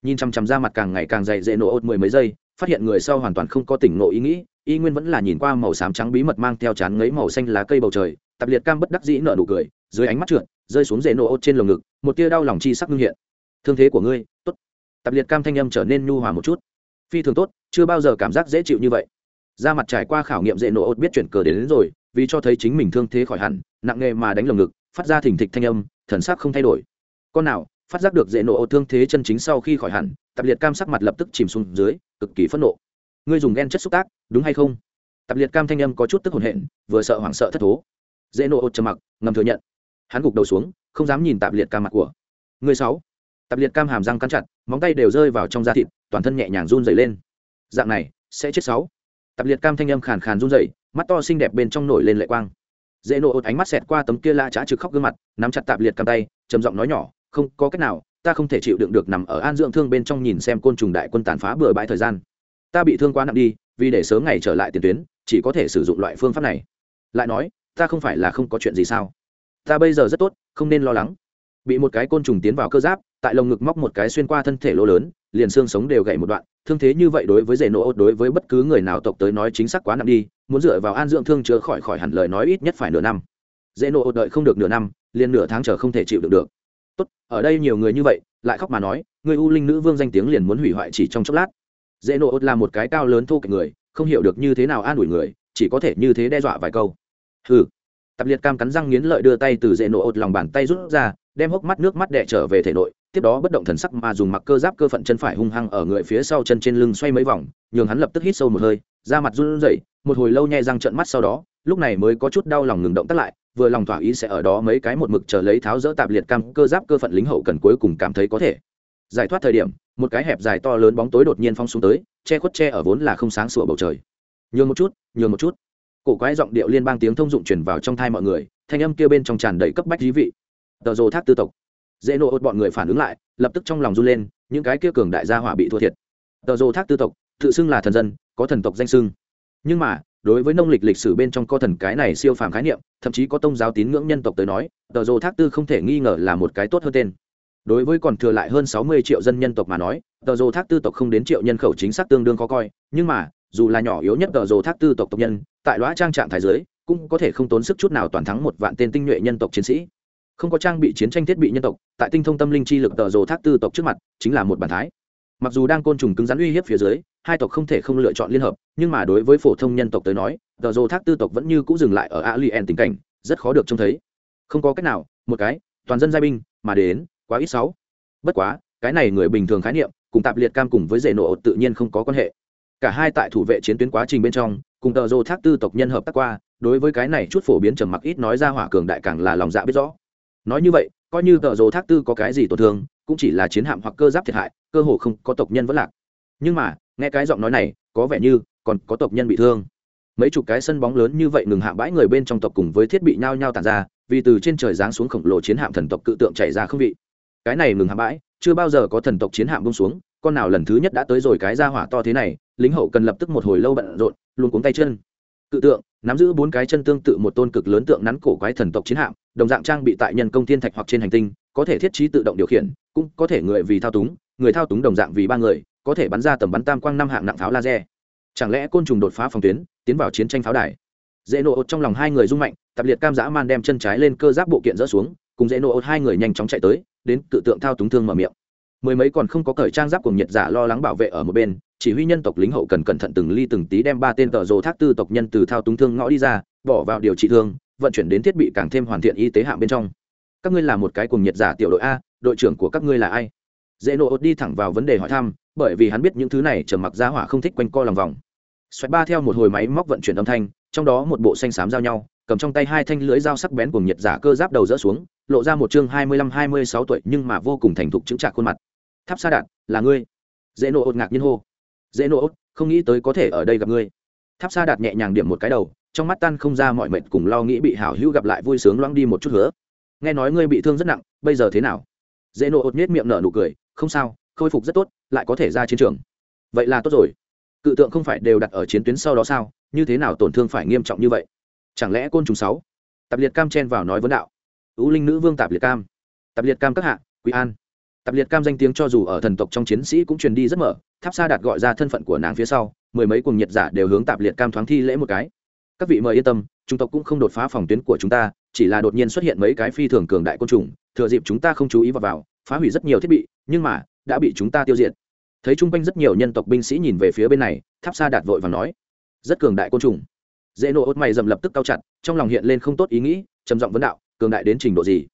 Speaker 1: nhìn chằm chằm ra mặt càng ngày càng dày dễ nổ ột mười mấy giây phát hiện người sau hoàn toàn không có tỉnh ngộ ý nghĩ y nguyên vẫn là nhìn qua màu xám trắng bí mật mang theo chán ngấy màu xanh lá cây bầu trời tập liệt cam bất đắc dĩ nợ nụ cười dưới ánh mắt trượt rơi xuống dễ nổ ột trên lồng ngực một tia đau lòng chi sắc ngưng hiện. Thương thế của ngươi tốt. Tập liệt cam thanh âm trở nên nhu hòa một chút. Phi thường tốt chưa bao giờ cảm giác dễ chịu như vậy. Ra mặt trải qua khảo nghiệm dễ nổ ột biết chuyển cờ đến, đến rồi vì cho thấy chính mình thương thế khỏi hẳn nặng nghề mà đánh lồng ngực phát ra thỉnh thịch thanh âm thần sắc không thay đổi. Con nào phát giác được dễ nổ thương thế chân chính sau khi khỏi hẳn tập liệt cam sắc mặt lập tức chìm xuống dưới, cực kỳ phẫn nộ. Ngươi dùng ghen chất xúc tác, đúng hay không? Tập liệt cam thanh âm có chút tức hồn hện vừa sợ hoảng sợ thất thố. Dễ nổ trầm mặc, ngầm thừa nhận. Hắn gục đầu xuống, không dám nhìn tạp liệt cam mặt của. Người sáu. Tạp liệt cam hàm răng cắn chặt, móng tay đều rơi vào trong da thịt, toàn thân nhẹ nhàng run dày lên. Dạng này, sẽ chết sáu. Tạp liệt cam thanh âm khàn khàn run dày mắt to xinh đẹp bên trong nổi lên lệ quang. Dễ nổ ốt ánh mắt xẹt qua tấm kia la trá trực khóc gương mặt, nắm chặt tạp liệt cam tay, trầm giọng nói nhỏ không có cách nào, ta không thể chịu đựng được nằm ở an dưỡng thương bên trong nhìn xem côn trùng đại quân tàn phá bừa bãi thời gian. Ta bị thương quá nặng đi, vì để sớm ngày trở lại tiền tuyến, chỉ có thể sử dụng loại phương pháp này. Lại nói, ta không phải là không có chuyện gì sao? Ta bây giờ rất tốt, không nên lo lắng. Bị một cái côn trùng tiến vào cơ giáp, tại lồng ngực móc một cái xuyên qua thân thể lỗ lớn, liền xương sống đều gãy một đoạn, thương thế như vậy đối với dễ nổ, đối với bất cứ người nào tộc tới nói chính xác quá nặng đi, muốn dựa vào an dưỡng thương chữa khỏi khỏi hẳn lời nói ít nhất phải nửa năm. Dễ nổ đợi không được nửa năm, liền nửa tháng chờ không thể chịu được được tốt, ở đây nhiều người như vậy, lại khóc mà nói, người u linh nữ vương danh tiếng liền muốn hủy hoại chỉ trong chốc lát. Dễ nổ là một cái cao lớn thô kệch người, không hiểu được như thế nào an ủi người, chỉ có thể như thế đe dọa vài câu. Hừ. Tập liệt cam cắn răng nghiến lợi đưa tay từ dễ Nộ ột lòng bàn tay rút ra, đem hốc mắt nước mắt đẻ trở về thể nội, tiếp đó bất động thần sắc mà dùng mặc cơ giáp cơ phận chân phải hung hăng ở người phía sau chân trên lưng xoay mấy vòng, nhường hắn lập tức hít sâu một hơi, da mặt run rẩy, một hồi lâu nhẹ răng trợn mắt sau đó, lúc này mới có chút đau lòng ngừng động tắt lại vừa lòng thỏa ý sẽ ở đó mấy cái một mực chờ lấy tháo rỡ tạp liệt cam cơ giáp cơ phận lính hậu cần cuối cùng cảm thấy có thể. Giải thoát thời điểm, một cái hẹp dài to lớn bóng tối đột nhiên phong xuống tới, che khuất che ở vốn là không sáng sủa bầu trời. Nhường một chút, nhường một chút. Cổ quái giọng điệu liên bang tiếng thông dụng truyền vào trong thai mọi người, thanh âm kia bên trong tràn đầy cấp bách dí vị. Tờ rồ thác tư tộc. Dễ nộ ốt bọn người phản ứng lại, lập tức trong lòng run lên, những cái kia cường đại gia hỏa bị thua thiệt. Tờ rồ thác tư tộc, tự xưng là thần dân, có thần tộc danh xưng. Nhưng mà đối với nông lịch lịch sử bên trong co thần cái này siêu phàm khái niệm, thậm chí có tôn giáo tín ngưỡng nhân tộc tới nói, tờ rồ thác tư không thể nghi ngờ là một cái tốt hơn tên. Đối với còn thừa lại hơn sáu mươi triệu dân nhân tộc mà nói, tờ rồ thác tư tộc không đến triệu nhân khẩu chính xác tương đương khó coi, nhưng mà, dù là nhỏ yếu nhất tờ rồ thác tư tộc tộc nhân, tại lõa trang trạng thái giới cũng có thể không tốn sức chút nào toàn thắng một vạn tên tinh nhuệ nhân tộc chiến sĩ. Không có trang bị chiến tranh thiết bị nhân tộc, tại tinh thông tâm linh chi lực tờ rồ thác tư tộc trước mặt, chính là một bản thái mặc dù đang côn trùng cứng rắn uy hiếp phía dưới, hai tộc không thể không lựa chọn liên hợp, nhưng mà đối với phổ thông nhân tộc tới nói, tờ Rô thác tư tộc vẫn như cũng dừng lại ở A alien tình cảnh, rất khó được trông thấy. Không có cách nào, một cái, toàn dân giai binh, mà đến, quá ít sáu. Bất quá, cái này người bình thường khái niệm, cùng tạp liệt cam cùng với dễ nổ tự nhiên không có quan hệ. Cả hai tại thủ vệ chiến tuyến quá trình bên trong, cùng tờ rô thác tư tộc nhân hợp tác qua, đối với cái này chút phổ biến trầm mặc ít nói ra hỏa cường đại càng là lòng dạ biết rõ. Nói như vậy, coi như tờ rô thác tư có cái gì tổn thương cũng chỉ là chiến hạm hoặc cơ giáp thiệt hại, cơ hồ không có tộc nhân vẫn lạc. Nhưng mà, nghe cái giọng nói này, có vẻ như còn có tộc nhân bị thương. Mấy chục cái sân bóng lớn như vậy ngừng hạ bãi người bên trong tộc cùng với thiết bị nhao nhao tàn ra, vì từ trên trời giáng xuống khổng lồ chiến hạm thần tộc cự tượng chảy ra không vị. Cái này ngừng hạ bãi, chưa bao giờ có thần tộc chiến hạm bông xuống, con nào lần thứ nhất đã tới rồi cái ra hỏa to thế này, lính hậu cần lập tức một hồi lâu bận rộn, luôn cuống tay chân. Cự tượng, nắm giữ bốn cái chân tương tự một tôn cực lớn tượng nắn cổ quái thần tộc chiến hạm, đồng dạng trang bị tại nhân công thiên thạch hoặc trên hành tinh có thể thiết trí tự động điều khiển, cũng có thể người vì thao túng, người thao túng đồng dạng vì ba người, có thể bắn ra tầm bắn tam quang năm hạng nặng pháo laser. Chẳng lẽ côn trùng đột phá phòng tuyến, tiến vào chiến tranh pháo đài? Dễ nổ trong lòng hai người rung mạnh, tập liệt cam dã man đem chân trái lên cơ giáp bộ kiện rỡ xuống, cùng dễ nổ hai người nhanh chóng chạy tới, đến cự tượng thao túng thương mở miệng. Mười mấy còn không có cởi trang giáp cùng nhiệt giả lo lắng bảo vệ ở một bên, chỉ huy nhân tộc lính hậu cần cẩn thận từng ly từng tí đem ba tên tờ rồ thác tư tộc nhân từ thao túng thương ngõ đi ra, bỏ vào điều trị thương, vận chuyển đến thiết bị càng thêm hoàn thiện y tế hạng bên trong các ngươi là một cái cùng nhiệt giả tiểu đội a đội trưởng của các ngươi là ai? Dễ nổ đi thẳng vào vấn đề hỏi thăm bởi vì hắn biết những thứ này trầm mặc ra hỏa không thích quanh co lòng vòng. Xoẹt ba theo một hồi máy móc vận chuyển âm thanh trong đó một bộ xanh xám giao nhau cầm trong tay hai thanh lưới dao sắc bén cùng nhiệt giả cơ giáp đầu rỡ xuống lộ ra một chương hai mươi lăm hai mươi sáu tuổi nhưng mà vô cùng thành thục chứng trạc khuôn mặt. Tháp sa đạt, là ngươi? Dễ nộ ốt ngạc nhiên hô. Dễ nộ ốt không nghĩ tới có thể ở đây gặp ngươi. Tháp sa đạt nhẹ nhàng điểm một cái đầu trong mắt tan không ra mọi mệt cùng lo nghĩ bị hảo hữu gặp lại vui sướng loãng đi một chút hứa nghe nói ngươi bị thương rất nặng, bây giờ thế nào? Dễ nộ ột nhét miệng nở nụ cười, không sao, khôi phục rất tốt, lại có thể ra chiến trường. Vậy là tốt rồi. Cự tượng không phải đều đặt ở chiến tuyến sau đó sao? Như thế nào tổn thương phải nghiêm trọng như vậy? Chẳng lẽ côn trùng sáu? Tạp liệt cam chen vào nói vấn đạo. Ú linh nữ vương tạp liệt cam. Tạp liệt cam các hạ, quý an. Tạp liệt cam danh tiếng cho dù ở thần tộc trong chiến sĩ cũng truyền đi rất mở, tháp sa đạt gọi ra thân phận của nàng phía sau, mười mấy cùng nhiệt giả đều hướng tạp liệt cam thoáng thi lễ một cái. Các vị mời yên tâm, chúng tộc cũng không đột phá phòng tuyến của chúng ta chỉ là đột nhiên xuất hiện mấy cái phi thường cường đại côn trùng thừa dịp chúng ta không chú ý vào, vào phá hủy rất nhiều thiết bị nhưng mà đã bị chúng ta tiêu diệt. Thấy chung quanh rất nhiều nhân tộc binh sĩ nhìn về phía bên này tháp sa đạt vội và nói rất cường đại côn trùng. Dễ nổ ốt mày dầm lập tức cao chặt trong lòng hiện lên không tốt ý nghĩ trầm giọng vấn đạo cường đại đến trình độ gì?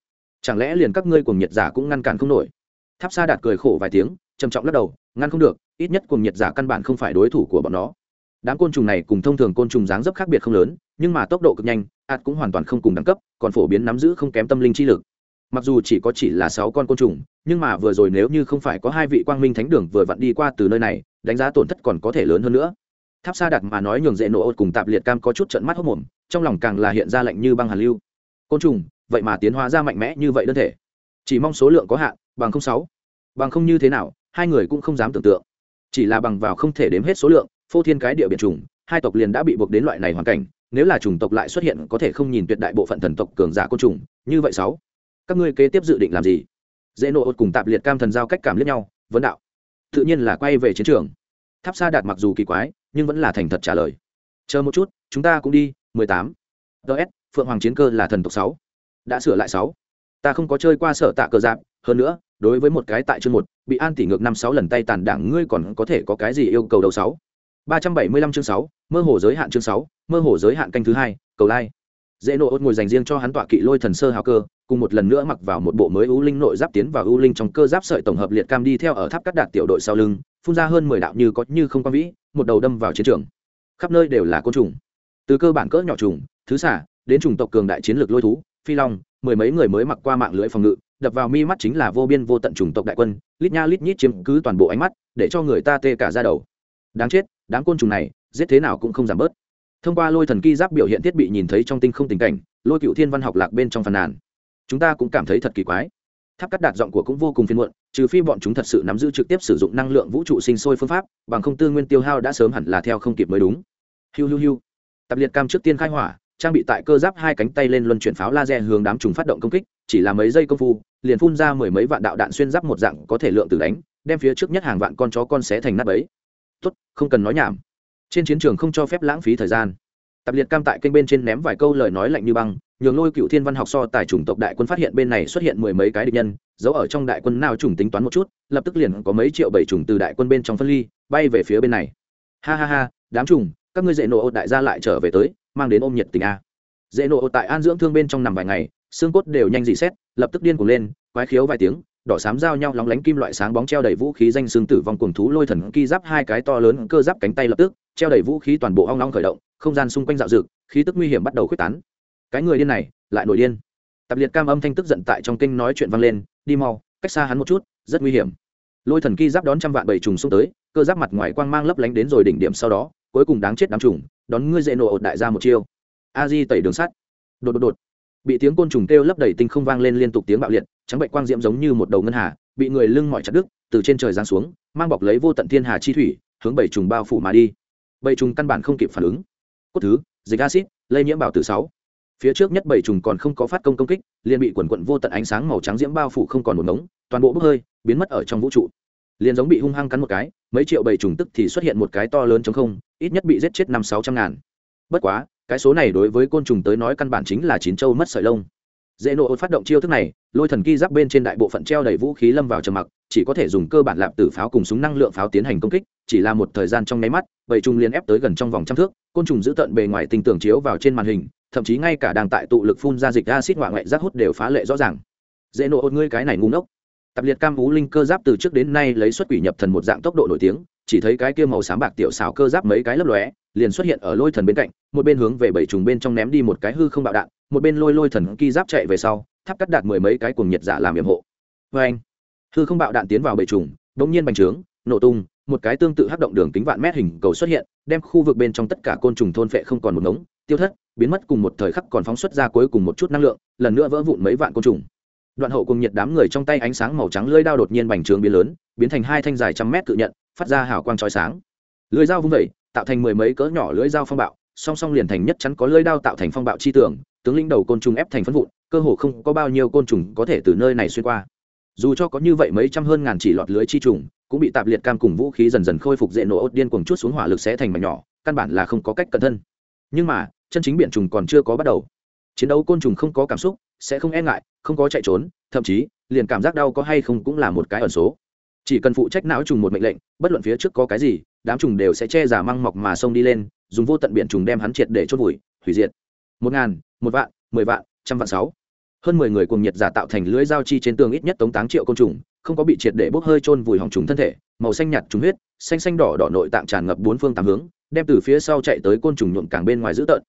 Speaker 1: Chẳng lẽ liền các ngươi cùng nhiệt giả cũng ngăn cản không nổi? Tháp sa đạt cười khổ vài tiếng trầm trọng lắc đầu ngăn không được ít nhất cùng nhiệt giả căn bản không phải đối thủ của bọn nó đám côn trùng này cùng thông thường côn trùng dáng dấp khác biệt không lớn, nhưng mà tốc độ cực nhanh, ạt cũng hoàn toàn không cùng đẳng cấp, còn phổ biến nắm giữ không kém tâm linh chi lực. Mặc dù chỉ có chỉ là sáu con côn trùng, nhưng mà vừa rồi nếu như không phải có hai vị quang minh thánh đường vừa vặn đi qua từ nơi này, đánh giá tổn thất còn có thể lớn hơn nữa. Tháp sa đặt mà nói nhường dễ nổ ột cùng tạp liệt cam có chút trận mắt hốc mồm trong lòng càng là hiện ra lạnh như băng hàn lưu. Côn trùng, vậy mà tiến hóa ra mạnh mẽ như vậy đơn thể. Chỉ mong số lượng có hạn, bằng không sáu. Bằng không như thế nào, hai người cũng không dám tưởng tượng. Chỉ là bằng vào không thể đếm hết số lượng phô thiên cái địa biệt chủng, hai tộc liền đã bị buộc đến loại này hoàn cảnh nếu là chủng tộc lại xuất hiện có thể không nhìn tuyệt đại bộ phận thần tộc cường giả côn trùng như vậy sáu các ngươi kế tiếp dự định làm gì? Dễ nộ ột cùng tạp liệt cam thần giao cách cảm lẫn nhau vấn đạo. Tự nhiên là quay về chiến trường. Tháp sa đạt mặc dù kỳ quái nhưng vẫn là thành thật trả lời. Chờ một chút chúng ta cũng đi mười tám. Ts phượng hoàng chiến cơ là thần tộc sáu. Đã sửa lại sáu. Ta không có chơi qua sở tạ cờ giáp hơn nữa đối với một cái tại chương một bị an tỷ ngược năm sáu lần tay tàn đảng ngươi còn có thể có cái gì yêu cầu đầu sáu? Ba trăm bảy mươi lăm chương sáu, mơ hồ giới hạn chương sáu, mơ hồ giới hạn canh thứ hai, cầu lai. Dễ nộ ốt ngồi dành riêng cho hắn tọa kỵ lôi thần sơ hào cơ, cùng một lần nữa mặc vào một bộ mới ưu linh nội giáp tiến vào ưu linh trong cơ giáp sợi tổng hợp liệt cam đi theo ở tháp cắt đạt tiểu đội sau lưng, phun ra hơn mười đạo như có như không quan vĩ, một đầu đâm vào chiến trường. Khắp nơi đều là côn trùng. Từ cơ bản cỡ nhỏ trùng, thứ xả, đến chủng tộc cường đại chiến lược lôi thú, phi long, mười mấy người mới mặc qua mạng lưới phòng ngự, đập vào mi mắt chính là vô biên vô tận chủng tộc đại quân, lít nha lít nhít chiếm cứ toàn bộ ánh mắt, để cho người ta tê cả ra đầu. Đáng chết đám côn trùng này, giết thế nào cũng không giảm bớt. Thông qua lôi thần ki giáp biểu hiện thiết bị nhìn thấy trong tinh không tình cảnh, lôi cựu thiên văn học lạc bên trong phàn nàn. Chúng ta cũng cảm thấy thật kỳ quái. Tháp cắt đạt giọng của cũng vô cùng phiên muộn, trừ phi bọn chúng thật sự nắm giữ trực tiếp sử dụng năng lượng vũ trụ sinh sôi phương pháp, bằng không tư nguyên tiêu hao đã sớm hẳn là theo không kịp mới đúng. Hiu hiu hiu. Tập liệt cam trước tiên khai hỏa, trang bị tại cơ giáp hai cánh tay lên luân chuyển pháo laser hướng đám trùng phát động công kích, chỉ là mấy giây công phu, liền phun ra mười mấy vạn đạo đạn xuyên giáp một dạng có thể lượng từ đánh, đem phía trước nhất hàng vạn con chó con xé thành nát bấy tốt, không cần nói nhảm. Trên chiến trường không cho phép lãng phí thời gian. Tập liệt cam tại kênh bên trên ném vài câu lời nói lạnh như băng, nhường lôi cựu thiên văn học so tài chủng tộc đại quân phát hiện bên này xuất hiện mười mấy cái địch nhân, giấu ở trong đại quân nào chủng tính toán một chút, lập tức liền có mấy triệu bảy chủng từ đại quân bên trong phân ly, bay về phía bên này. Ha ha ha, đám trùng các ngươi dễ nổ đại gia lại trở về tới, mang đến ôm nhiệt tình a. Dễ nổ tại an dưỡng thương bên trong nằm vài ngày, xương cốt đều nhanh dị xét, lập tức điên cuồng lên, quái khiếu vài tiếng đỏ xám giao nhau lóng lánh kim loại sáng bóng treo đầy vũ khí danh xương tử vong cuồng thú lôi thần ki giáp hai cái to lớn cơ giáp cánh tay lập tức, treo đầy vũ khí toàn bộ ong long khởi động, không gian xung quanh dạo dực khí tức nguy hiểm bắt đầu khuếch tán. Cái người điên này, lại nổi điên. Tập liệt cam âm thanh tức giận tại trong kinh nói chuyện vang lên, đi mau, cách xa hắn một chút, rất nguy hiểm. Lôi thần ki giáp đón trăm vạn bầy trùng xuống tới, cơ giáp mặt ngoài quang mang lấp lánh đến rồi đỉnh điểm sau đó, cuối cùng đáng chết đám trùng, đón ngươi dễ nổ ột đại ra một chiêu. A di tẩy đường sắt. Đột đột đột bị tiếng côn trùng kêu lấp đầy tinh không vang lên liên tục tiếng bạo liệt, trắng bệnh quang diễm giống như một đầu ngân hà, bị người lưng mỏi chặt đứt, từ trên trời giáng xuống, mang bọc lấy vô tận thiên hà chi thủy, hướng bảy trùng bao phủ mà đi. Bảy trùng căn bản không kịp phản ứng. Cốt thứ, dịch acid lây nhiễm bảo tử sáu. Phía trước nhất bảy trùng còn không có phát công công kích, liền bị quần quận vô tận ánh sáng màu trắng diễm bao phủ không còn một ngống, toàn bộ bốc hơi, biến mất ở trong vũ trụ. Liền giống bị hung hăng cắn một cái, mấy triệu bảy trùng tức thì xuất hiện một cái to lớn chống không, ít nhất bị giết chết năm sáu trăm ngàn. Bất quá cái số này đối với côn trùng tới nói căn bản chính là chín châu mất sợi lông. Dễ nộ phát động chiêu thức này, lôi thần ki giáp bên trên đại bộ phận treo đầy vũ khí lâm vào trầm mặc, chỉ có thể dùng cơ bản lạp tử pháo cùng súng năng lượng pháo tiến hành công kích, chỉ là một thời gian trong nháy mắt, bầy trùng liền ép tới gần trong vòng trăm thước, côn trùng giữ tận bề ngoài tinh tường chiếu vào trên màn hình, thậm chí ngay cả đang tại tụ lực phun ra dịch acid hỏa ngoại giác hút đều phá lệ rõ ràng. Dễ nộ ôn ngươi cái này ngu ngốc. Tập liệt cam vũ linh cơ giáp từ trước đến nay lấy xuất quỷ nhập thần một dạng tốc độ nổi tiếng, chỉ thấy cái kia màu xám bạc tiểu xảo cơ giáp mấy cái lấp lóe liền xuất hiện ở lôi thần bên cạnh, một bên hướng về bảy trùng bên trong ném đi một cái hư không bạo đạn, một bên lôi lôi thần ki giáp chạy về sau, tháp cắt đạt mười mấy cái cuồng nhiệt giả làm yểm hộ. Vê anh hư không bạo đạn tiến vào bảy trùng đ nhiên bành trướng, nổ tung, một cái tương tự hắc động đường kính vạn mét hình cầu xuất hiện, đem khu vực bên trong tất cả côn trùng thôn phệ không còn một ngống, tiêu thất, biến mất cùng một thời khắc còn phóng xuất ra cuối cùng một chút năng lượng, lần nữa vỡ vụn mấy vạn côn trùng. Đoạn hậu cùng nhiệt đám người trong tay ánh sáng màu trắng lưỡi đao đột nhiên bành trướng biến lớn, biến thành hai thanh dài trăm mét cự nhận, phát ra hào quang chói sáng. Lưỡi dao vung vẩy tạo thành mười mấy cỡ nhỏ lưỡi dao phong bạo, song song liền thành nhất chắn có lưỡi đao tạo thành phong bạo chi tưởng tướng lĩnh đầu côn trùng ép thành phân vụn, cơ hồ không có bao nhiêu côn trùng có thể từ nơi này xuyên qua. Dù cho có như vậy mấy trăm hơn ngàn chỉ lọt lưới chi trùng, cũng bị tạp liệt cam cùng vũ khí dần dần khôi phục dễ nổ ốt điên cuồng chút xuống hỏa lực sẽ thành mảnh nhỏ, căn bản là không có cách cẩn thân nhưng mà, chân chính biển trùng còn chưa có bắt đầu. Chiến đấu côn trùng không có cảm xúc, sẽ không e ngại, không có chạy trốn, thậm chí, liền cảm giác đau có hay không cũng là một cái ẩn số chỉ cần phụ trách não trùng một mệnh lệnh, bất luận phía trước có cái gì, đám trùng đều sẽ che giả măng mọc mà xông đi lên, dùng vô tận biện trùng đem hắn triệt để chốt vùi, hủy diệt. Một ngàn, một vạn, mười vạn, trăm vạn sáu. Hơn mười người cùng nhiệt giả tạo thành lưới giao chi trên tường ít nhất tống táng triệu côn trùng, không có bị triệt để bốc hơi trôn vùi hỏng trùng thân thể, màu xanh nhạt trùng huyết, xanh xanh đỏ đỏ nội tạng tràn ngập bốn phương tám hướng, đem từ phía sau chạy tới côn trùng nhuộm càng bên ngoài dữ tợn.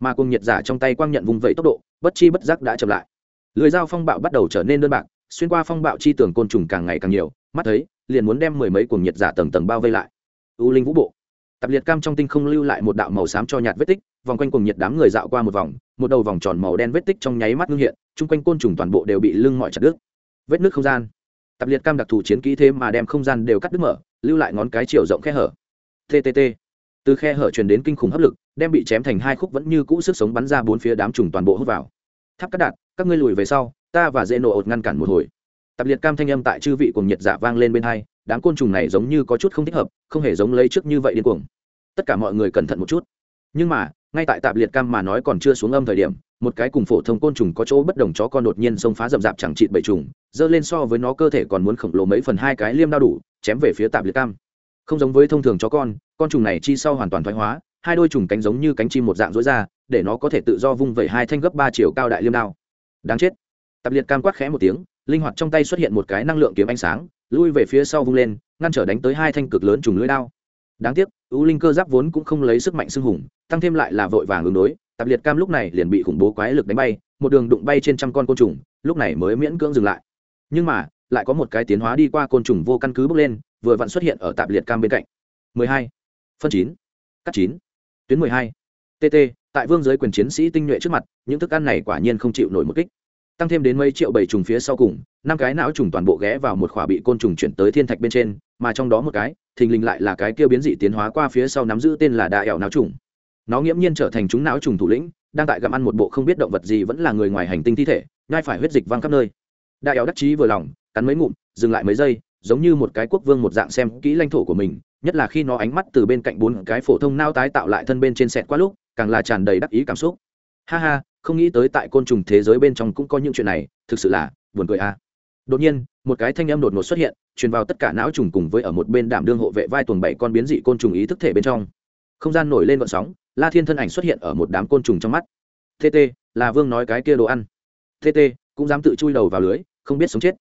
Speaker 1: Mà cùng nhiệt giả trong tay quang nhận vùng vẫy tốc độ, bất chi bất giác đã chậm lại. Lưới dao phong bạo bắt đầu trở nên đơn bạc, xuyên qua phong bạo chi tường côn trùng càng ngày càng nhiều mắt thấy, liền muốn đem mười mấy cuồng nhiệt giả tầng tầng bao vây lại. U linh vũ bộ. Tập liệt cam trong tinh không lưu lại một đạo màu xám cho nhạt vết tích, vòng quanh cuồng nhiệt đám người dạo qua một vòng, một đầu vòng tròn màu đen vết tích trong nháy mắt ngưng hiện, chung quanh côn trùng toàn bộ đều bị lưng mọi chặt đứt. Vết nước không gian. Tập liệt cam đặc thù chiến kỹ thế mà đem không gian đều cắt đứt mở, lưu lại ngón cái chiều rộng khe hở. Ttt từ khe hở truyền đến kinh khủng hấp lực, đem bị chém thành hai khúc vẫn như cũ sức sống bắn ra bốn phía đám trùng toàn bộ hút vào. Tháp cắt đạn các ngươi lùi về sau, ta và dễ nổ ột ngăn cản một hồi tập liệt cam thanh âm tại chư vị cùng nhiệt giả vang lên bên hai, đám côn trùng này giống như có chút không thích hợp, không hề giống lấy trước như vậy điên cuồng. Tất cả mọi người cẩn thận một chút. Nhưng mà, ngay tại tạp liệt cam mà nói còn chưa xuống âm thời điểm, một cái cùng phổ thông côn trùng có chỗ bất đồng chó con đột nhiên xông phá rậm rạp chẳng trị bảy trùng dơ lên so với nó cơ thể còn muốn khổng lồ mấy phần hai cái liêm đao đủ, chém về phía tạp liệt cam. Không giống với thông thường chó con con trùng này chi sau hoàn toàn thoái hóa, hai đôi trùng cánh giống như cánh chim một dạng rối ra, để nó có thể tự do vung vẩy hai thanh gấp ba chiều cao đại liêm đao. Đáng chết. Tạp liệt cam quát khẽ một tiếng linh hoạt trong tay xuất hiện một cái năng lượng kiếm ánh sáng, lui về phía sau vung lên, ngăn trở đánh tới hai thanh cực lớn trùng lưỡi đao đáng tiếc ưu linh cơ giáp vốn cũng không lấy sức mạnh xưng hùng, tăng thêm lại là vội vàng ứng đối, tạp liệt cam lúc này liền bị khủng bố quái lực đánh bay, một đường đụng bay trên trăm con côn trùng, lúc này mới miễn cưỡng dừng lại nhưng mà, lại có một cái tiến hóa đi qua côn trùng vô căn cứ bước lên, vừa vặn xuất hiện ở tạp liệt cam bên cạnh 12. phân 9. cắt 9. tuyến 12. tt tại vương giới quyền chiến sĩ tinh nhuệ trước mặt, những thức ăn này quả nhiên không chịu nổi một kích tăng thêm đến mấy triệu bảy trùng phía sau cùng, năm cái não trùng toàn bộ ghé vào một khỏa bị côn trùng chuyển tới thiên thạch bên trên, mà trong đó một cái, thình lình lại là cái kia biến dị tiến hóa qua phía sau nắm giữ tên là đa ẻo não trùng. Nó nghiễm nhiên trở thành chúng não trùng thủ lĩnh, đang tại gặm ăn một bộ không biết động vật gì vẫn là người ngoài hành tinh thi thể ngai phải huyết dịch văng khắp nơi. Đa ẻo đắc chí vừa lòng, cắn mấy ngụm, dừng lại mấy giây, giống như một cái quốc vương một dạng xem kỹ lãnh thổ của mình, nhất là khi nó ánh mắt từ bên cạnh bốn cái phổ thông nao tái tạo lại thân bên trên sẹt qua lúc, càng là tràn đầy đắc ý cảm xúc ha ha, không nghĩ tới tại côn trùng thế giới bên trong cũng có những chuyện này, thực sự là buồn cười a à. đột nhiên, một cái thanh âm đột ngột xuất hiện, truyền vào tất cả não trùng cùng với ở một bên đảm đương hộ vệ vai tuần bảy con biến dị côn trùng ý thức thể bên trong. Không gian nổi lên vận sóng, la thiên thân ảnh xuất hiện ở một đám côn trùng trong mắt. Tt là vương nói cái kia đồ ăn. Tt cũng dám tự chui đầu vào lưới, không biết sống chết.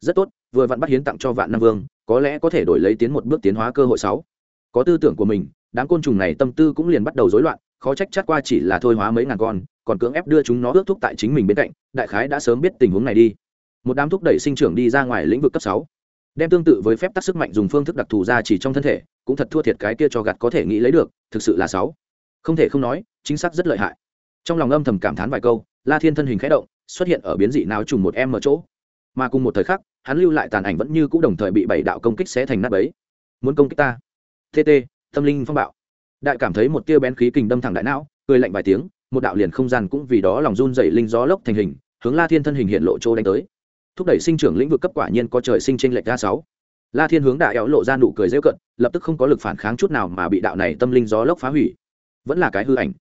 Speaker 1: Rất tốt, vừa vặn bắt hiến tặng cho vạn nam vương, có lẽ có thể đổi lấy tiến một bước tiến hóa cơ hội sáu. Có tư tưởng của mình, đám côn trùng này tâm tư cũng liền bắt đầu rối loạn, khó trách chát qua chỉ là thôi hóa mấy ngàn con còn cưỡng ép đưa chúng nó ước thúc tại chính mình bên cạnh, đại khái đã sớm biết tình huống này đi. Một đám thúc đẩy sinh trưởng đi ra ngoài lĩnh vực cấp sáu. Đem tương tự với phép tắc sức mạnh dùng phương thức đặc thù ra chỉ trong thân thể, cũng thật thua thiệt cái kia cho gặt có thể nghĩ lấy được, thực sự là sáu. Không thể không nói, chính xác rất lợi hại. Trong lòng âm thầm cảm thán vài câu, la thiên thân hình khẽ động, xuất hiện ở biến dị nào trùng một em ở chỗ. Mà cùng một thời khắc, hắn lưu lại tàn ảnh vẫn như c ũ đồng thời bị bảy đạo công kích xé thành nát bấy. Muốn công kích ta? Tt tâm linh phong bạo. Đại cảm thấy một tia bén khí kình đâm thẳng đại não, cười lạnh vài tiếng một đạo liền không gian cũng vì đó lòng run dậy linh gió lốc thành hình, hướng la thiên thân hình hiện lộ chỗ đánh tới. Thúc đẩy sinh trưởng lĩnh vực cấp quả nhiên có trời sinh tranh lệch ra sáu. La thiên hướng đại éo lộ ra nụ cười dễ cận lập tức không có lực phản kháng chút nào mà bị đạo này tâm linh gió lốc phá hủy. Vẫn là cái hư ảnh.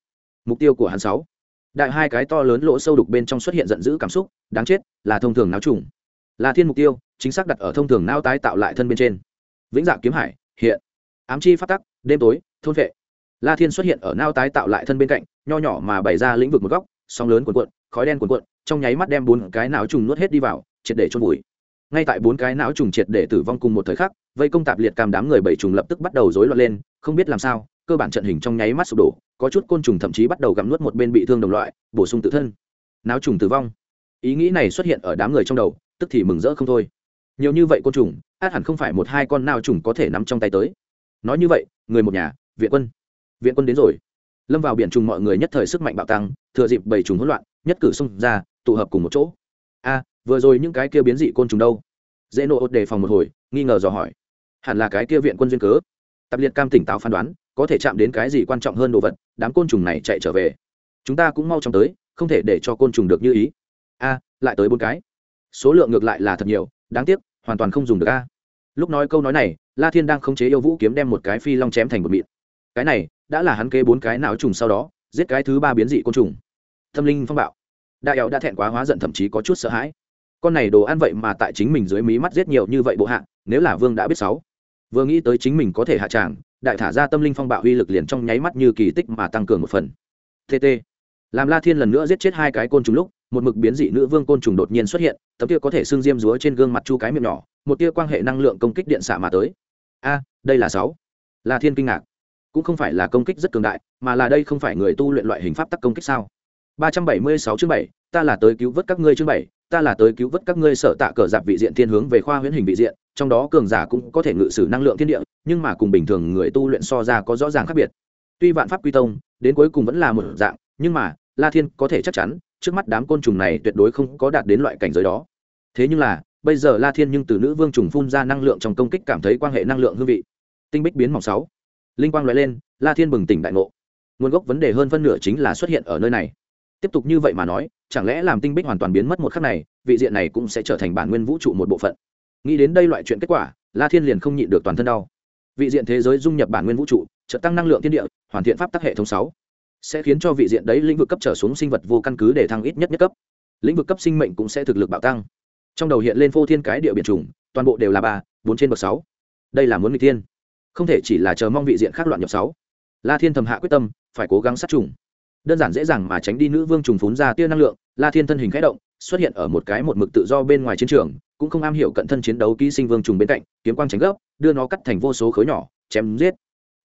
Speaker 1: Mục tiêu của hắn sáu. Đại hai cái to lớn lỗ sâu đục bên trong xuất hiện giận dữ cảm xúc, đáng chết, là thông thường náo trùng. La thiên mục tiêu, chính xác đặt ở thông thường não tái tạo lại thân bên trên. Vĩnh dạng kiếm hải, hiện. Ám chi phát tắc, đêm tối, thôn vệ la thiên xuất hiện ở nao tái tạo lại thân bên cạnh, nho nhỏ mà bày ra lĩnh vực một góc, sóng lớn cuộn cuộn, khói đen cuộn cuộn, trong nháy mắt đem bốn cái não trùng nuốt hết đi vào, triệt để chôn vùi. Ngay tại bốn cái não trùng triệt để tử vong cùng một thời khắc, vây công tạp liệt cam đám người bảy trùng lập tức bắt đầu rối loạn lên, không biết làm sao, cơ bản trận hình trong nháy mắt sụp đổ, có chút côn trùng thậm chí bắt đầu gặm nuốt một bên bị thương đồng loại, bổ sung tự thân. Não trùng tử vong. Ý nghĩ này xuất hiện ở đám người trong đầu, tức thì mừng rỡ không thôi. Nhiều như vậy côn trùng, át hẳn không phải một hai con nào trùng có thể nắm trong tay tới. Nói như vậy, người một nhà, viện quân viện quân đến rồi. Lâm vào biển trùng mọi người nhất thời sức mạnh bạo tăng, thừa dịp bảy trùng hỗn loạn, nhất cử xông ra, tụ hợp cùng một chỗ. A, vừa rồi những cái kia biến dị côn trùng đâu? Dễ nộ ốt đề phòng một hồi, nghi ngờ dò hỏi. Hẳn là cái kia viện quân duyên cớ. Tập liệt cam tỉnh táo phán đoán, có thể chạm đến cái gì quan trọng hơn đồ vật, đám côn trùng này chạy trở về. Chúng ta cũng mau chóng tới, không thể để cho côn trùng được như ý. A, lại tới bốn cái. Số lượng ngược lại là thật nhiều, đáng tiếc, hoàn toàn không dùng được a. Lúc nói câu nói này, la thiên đang khống chế yêu vũ kiếm đem một cái phi long chém thành một mịn cái này đã là hắn kê bốn cái não trùng sau đó, giết cái thứ ba biến dị côn trùng. Tâm linh phong bạo. Đại éo đã thẹn quá hóa giận thậm chí có chút sợ hãi. Con này đồ ăn vậy mà tại chính mình dưới mí mắt giết nhiều như vậy bộ hạ, nếu là vương đã biết sáu. Vừa nghĩ tới chính mình có thể hạ tràng, đại thả ra tâm linh phong bạo uy lực liền trong nháy mắt như kỳ tích mà tăng cường một phần. Tt làm la thiên lần nữa giết chết hai cái côn trùng lúc, một mực biến dị nữ vương côn trùng đột nhiên xuất hiện, tấm tia có thể xương diêm rúa trên gương mặt chu cái miệng nhỏ, một tia quan hệ năng lượng công kích điện xạ mà tới. A, đây là sáu. La thiên kinh ngạc cũng không phải là công kích rất cường đại, mà là đây không phải người tu luyện loại hình pháp tắc công kích sao? ba trăm bảy mươi sáu chương bảy, ta là tới cứu vớt các ngươi chương bảy, ta là tới cứu vớt các ngươi sở tạ cờ dạp vị diện thiên hướng về khoa huyễn hình vị diện, trong đó cường giả cũng có thể ngự sử năng lượng thiên địa, nhưng mà cùng bình thường người tu luyện so ra có rõ ràng khác biệt. Tuy vạn pháp quy tông, đến cuối cùng vẫn là một dạng, nhưng mà, la thiên có thể chắc chắn, trước mắt đám côn trùng này tuyệt đối không có đạt đến loại cảnh giới đó. Thế nhưng là, bây giờ la thiên nhưng từ nữ vương trùng phun ra năng lượng trong công kích cảm thấy quan hệ năng lượng hương vị. Tinh bích biến mỏng sáu linh quang nói lên, la thiên bừng tỉnh đại ngộ. Nguồn gốc vấn đề hơn phân nửa chính là xuất hiện ở nơi này. Tiếp tục như vậy mà nói, chẳng lẽ làm tinh bích hoàn toàn biến mất một khắc này, vị diện này cũng sẽ trở thành bản nguyên vũ trụ một bộ phận? Nghĩ đến đây loại chuyện kết quả, la thiên liền không nhịn được toàn thân đau. Vị diện thế giới dung nhập bản nguyên vũ trụ trợ tăng năng lượng thiên địa, hoàn thiện pháp tắc hệ thống sáu. Sẽ khiến cho vị diện đấy lĩnh vực cấp trở xuống sinh vật vô căn cứ để thăng ít nhất nhất cấp. Lĩnh vực cấp sinh mệnh cũng sẽ thực lực bạo tăng. Trong đầu hiện lên phô thiên cái địa biển trùng, toàn bộ đều là ba, bốn trên bậc sáu. Đây là muốn người tiên không thể chỉ là chờ mong vị diện khác loạn nhập sáu. La thiên thầm hạ quyết tâm, phải cố gắng sát trùng. Đơn giản dễ dàng mà tránh đi nữ vương trùng phún ra tia năng lượng, la thiên thân hình khẽ động, xuất hiện ở một cái một mực tự do bên ngoài chiến trường, cũng không am hiểu cận thân chiến đấu ký sinh vương trùng bên cạnh, kiếm quang tránh gấp, đưa nó cắt thành vô số khối nhỏ, chém giết.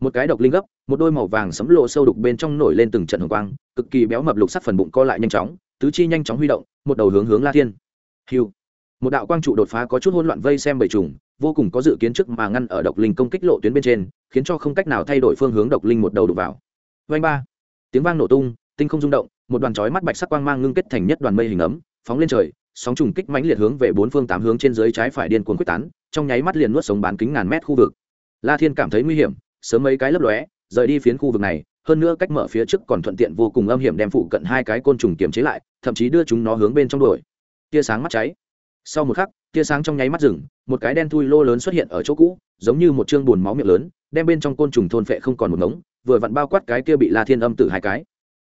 Speaker 1: Một cái độc linh gấp, một đôi màu vàng sấm lộ sâu đục bên trong nổi lên từng trận hồng quang, cực kỳ béo mập lục sắc phần bụng co lại nhanh chóng, tứ chi nhanh chóng huy động, một đầu hướng hướng la thiên. Hiu. Một đạo quang trụ đột phá có chút hỗn loạn vây xem bầy trùng vô cùng có dự kiến trước mà ngăn ở độc linh công kích lộ tuyến bên trên, khiến cho không cách nào thay đổi phương hướng độc linh một đầu đục vào. Vanh ba. Tiếng vang nổ tung, tinh không rung động, một đoàn chói mắt bạch sắc quang mang ngưng kết thành nhất đoàn mây hình ấm, phóng lên trời, sóng trùng kích mãnh liệt hướng về bốn phương tám hướng trên dưới trái phải điên cuồng quyết tán, trong nháy mắt liền nuốt sống bán kính ngàn mét khu vực. La thiên cảm thấy nguy hiểm, sớm mấy cái lấp lóe, rời đi phiến khu vực này, hơn nữa cách mở phía trước còn thuận tiện vô cùng âm hiểm đem phụ cận hai cái côn trùng kiềm chế lại, thậm chí đưa chúng nó hướng bên trong đuổi. Tia sáng mắt cháy sau một khắc, tia sáng trong nháy mắt rừng một cái đen thui lô lớn xuất hiện ở chỗ cũ, giống như một chương bùn máu miệng lớn, đem bên trong côn trùng thôn phệ không còn một ngống, vừa vặn bao quát cái kia bị la thiên âm tử hai cái.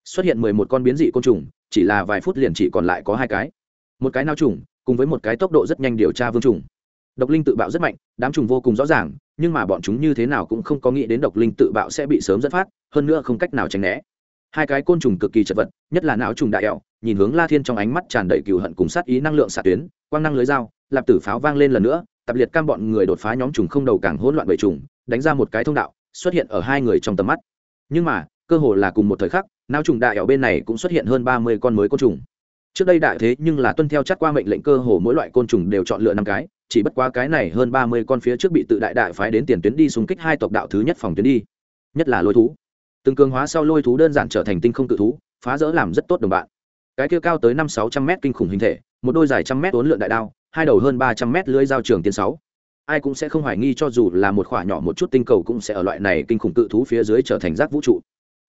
Speaker 1: Xuất hiện mười một con biến dị côn trùng, chỉ là vài phút liền chỉ còn lại có hai cái. Một cái nao trùng, cùng với một cái tốc độ rất nhanh điều tra vương trùng. Độc linh tự bạo rất mạnh, đám trùng vô cùng rõ ràng, nhưng mà bọn chúng như thế nào cũng không có nghĩ đến độc linh tự bạo sẽ bị sớm dẫn phát, hơn nữa không cách nào tránh né. Hai cái côn trùng cực kỳ chật vật, nhất là não trùng đại ẹo nhìn hướng la thiên trong ánh mắt tràn đầy cừu hận cùng sát ý năng lượng xạ tuyến, quang năng lưới dao, lạp tử pháo vang lên lần nữa, tập liệt cam bọn người đột phá nhóm trùng không đầu càng hỗn loạn bầy trùng, đánh ra một cái thông đạo, xuất hiện ở hai người trong tầm mắt. Nhưng mà, cơ hồ là cùng một thời khắc não trùng đại ảo bên này cũng xuất hiện hơn ba mươi con mới côn trùng. Trước đây đại thế nhưng là tuân theo chắc qua mệnh lệnh cơ hồ mỗi loại côn trùng đều chọn lựa năm cái, chỉ bất quá cái này hơn ba mươi con phía trước bị tự đại đại phái đến tiền tuyến đi xung kích hai tộc đạo thứ nhất phòng tuyến đi. Nhất là lôi thú. Từng cường hóa sau lôi thú đơn giản trở thành tinh không tự thú, phá rỡ làm rất tốt đồng bạn cái kia cao tới năm sáu trăm mét kinh khủng hình thể, một đôi dài trăm mét uốn lượn đại đao, hai đầu hơn ba trăm mét lưới giao trường tiên sáu. Ai cũng sẽ không hoài nghi cho dù là một khoả nhỏ một chút tinh cầu cũng sẽ ở loại này kinh khủng cự thú phía dưới trở thành rác vũ trụ.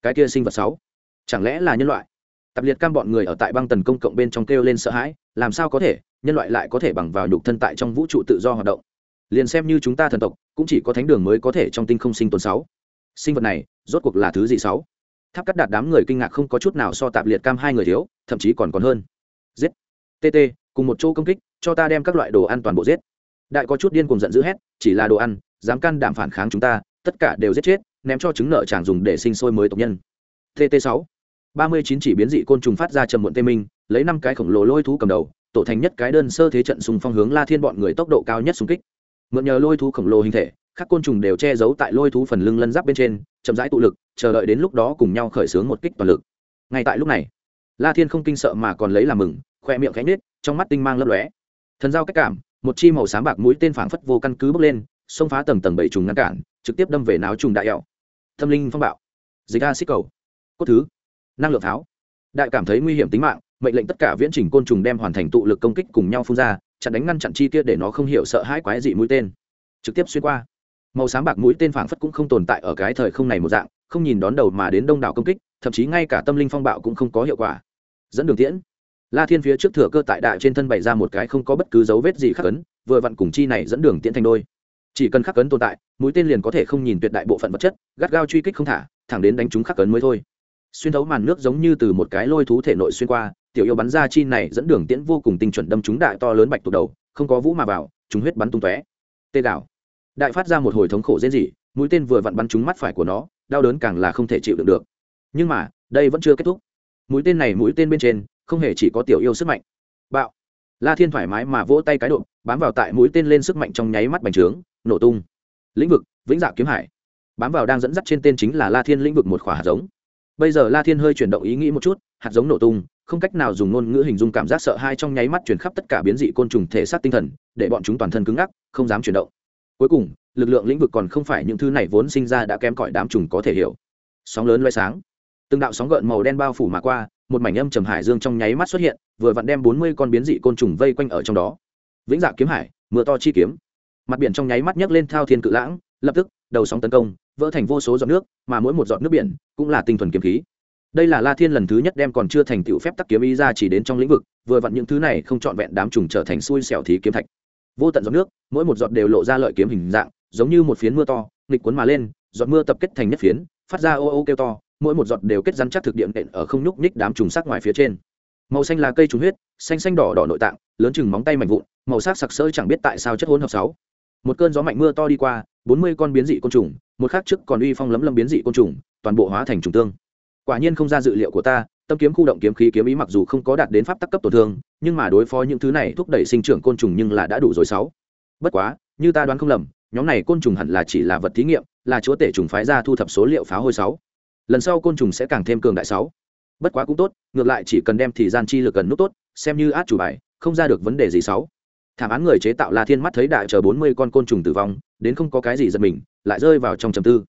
Speaker 1: Cái kia sinh vật sáu, chẳng lẽ là nhân loại? Tập liệt cam bọn người ở tại băng tần công cộng bên trong kêu lên sợ hãi, làm sao có thể, nhân loại lại có thể bằng vào nhục thân tại trong vũ trụ tự do hoạt động? Liền xem như chúng ta thần tộc, cũng chỉ có thánh đường mới có thể trong tinh không sinh tồn sáu. Sinh vật này, rốt cuộc là thứ gì sáu? Tháp cắt đạt đám người kinh ngạc không có chút nào so tạp liệt cam hai người thiếu, thậm chí còn còn hơn. Giết! Tt cùng một chỗ công kích, cho ta đem các loại đồ ăn toàn bộ giết. Đại có chút điên cùng giận dữ hét, chỉ là đồ ăn, dám can đảm phản kháng chúng ta, tất cả đều giết chết, ném cho trứng nợ chàng dùng để sinh sôi mới tộc nhân. Tt sáu. Ba mươi chín chỉ biến dị côn trùng phát ra trầm muộn tê minh, lấy năm cái khổng lồ lôi thú cầm đầu, tổ thành nhất cái đơn sơ thế trận sùng phong hướng la thiên bọn người tốc độ cao nhất xung kích. Mượn nhờ lôi thú khổng lồ hình thể các côn trùng đều che giấu tại lôi thú phần lưng lân giáp bên trên, chậm rãi tụ lực, chờ đợi đến lúc đó cùng nhau khởi xướng một kích toàn lực. Ngay tại lúc này, la thiên không kinh sợ mà còn lấy làm mừng, khoe miệng cánh nết trong mắt tinh mang lấp lóe. Thần giao cách cảm, một chi màu sáng bạc mũi tên phảng phất vô căn cứ bước lên, xông phá tầng tầng bảy trùng ngăn cản, trực tiếp đâm về náo trùng đại ẹo tâm linh phong bạo. Dịch a xích cầu. Cốt thứ. Năng lượng pháo. Đại cảm thấy nguy hiểm tính mạng, mệnh lệnh tất cả viễn trình côn trùng đem hoàn thành tụ lực công kích cùng nhau phun ra, chặn đánh ngăn chặn chi kia để nó không hiểu sợ hãi quái dị mũi tên. Trực tiếp xuyên qua màu sáng bạc mũi tên phảng phất cũng không tồn tại ở cái thời không này một dạng, không nhìn đón đầu mà đến đông đảo công kích, thậm chí ngay cả tâm linh phong bạo cũng không có hiệu quả. Dẫn đường tiễn. La thiên phía trước thừa cơ tại đại trên thân bày ra một cái không có bất cứ dấu vết gì khắc ấn, vừa vặn cùng chi này dẫn đường tiễn thành đôi. Chỉ cần khắc ấn tồn tại, mũi tên liền có thể không nhìn tuyệt đại bộ phận vật chất, gắt gao truy kích không thả, thẳng đến đánh chúng khắc ấn mới thôi. Xuyên thấu màn nước giống như từ một cái lôi thú thể nội xuyên qua, tiểu yêu bắn ra chi này dẫn đường tiễn vô cùng tinh chuẩn đâm chúng đại to lớn bạch tụ đầu, không có vũ mà vào, chúng huyết bắn tung tóe. Tê đảo đại phát ra một hồi thống khổ dễ gì mũi tên vừa vặn bắn trúng mắt phải của nó, đau đớn càng là không thể chịu đựng được. Nhưng mà, đây vẫn chưa kết thúc. Mũi tên này mũi tên bên trên, không hề chỉ có tiểu yêu sức mạnh. Bạo. La thiên thoải mái mà vỗ tay cái độ bám vào tại mũi tên lên sức mạnh trong nháy mắt bành trướng, nổ tung. Lĩnh vực, vĩnh dạ kiếm hải. Bám vào đang dẫn dắt trên tên chính là la thiên lĩnh vực một khỏa hạt giống. Bây giờ la thiên hơi chuyển động ý nghĩ một chút, hạt giống nổ tung, không cách nào dùng ngôn ngữ hình dung cảm giác sợ hai trong nháy mắt chuyển khắp tất cả biến dị côn trùng thể xác tinh thần, để bọn chúng toàn thân cứng ngắc, không dám chuyển động cuối cùng, lực lượng lĩnh vực còn không phải những thứ này vốn sinh ra đã kém cỏi đám trùng có thể hiểu. Sóng lớn loay sáng. Từng đạo sóng gợn màu đen bao phủ mà qua, một mảnh âm trầm hải dương trong nháy mắt xuất hiện, vừa vặn đem bốn mươi con biến dị côn trùng vây quanh ở trong đó. Vĩnh dạ kiếm hải, mưa to chi kiếm. Mặt biển trong nháy mắt nhấc lên thao thiên cự lãng, lập tức, đầu sóng tấn công, vỡ thành vô số giọt nước, mà mỗi một giọt nước biển cũng là tinh thuần kiếm khí. Đây là la thiên lần thứ nhất đem còn chưa thành tựu phép tắc kiếm ý ra chỉ đến trong lĩnh vực, vừa vặn những thứ này không trọn vẹn đám trùng trở thành xui xẻo thí kiếm thạch vô tận giọt nước, mỗi một giọt đều lộ ra lợi kiếm hình dạng, giống như một phiến mưa to, nghịch cuốn mà lên, giọt mưa tập kết thành nhất phiến, phát ra ô ô kêu to, mỗi một giọt đều kết rắn chắc thực điện đệm ở không nhúc nhích đám trùng sắc ngoài phía trên. Màu xanh là cây trùng huyết, xanh xanh đỏ đỏ nội tạng, lớn chừng móng tay mạnh vụn, màu sắc sặc sỡ chẳng biết tại sao chất hỗn hợp sáu. Một cơn gió mạnh mưa to đi qua, bốn mươi con biến dị côn trùng, một khắc trước còn uy phong lấm lấm biến dị côn trùng, toàn bộ hóa thành trùng tương. Quả nhiên không ra dự liệu của ta, tâm kiếm khu động kiếm khí kiếm ý mặc dù không có đạt đến pháp tắc cấp tổn thương nhưng mà đối phó những thứ này thúc đẩy sinh trưởng côn trùng nhưng là đã đủ rồi sáu. Bất quá, như ta đoán không lầm, nhóm này côn trùng hẳn là chỉ là vật thí nghiệm, là chúa tể trùng phái ra thu thập số liệu phá hôi sáu. Lần sau côn trùng sẽ càng thêm cường đại sáu. Bất quá cũng tốt, ngược lại chỉ cần đem thì gian chi lực cần nút tốt, xem như át chủ bài, không ra được vấn đề gì sáu. Thảm án người chế tạo la thiên mắt thấy đại chờ bốn mươi con côn trùng tử vong, đến không có cái gì giật mình, lại rơi vào trong trầm tư.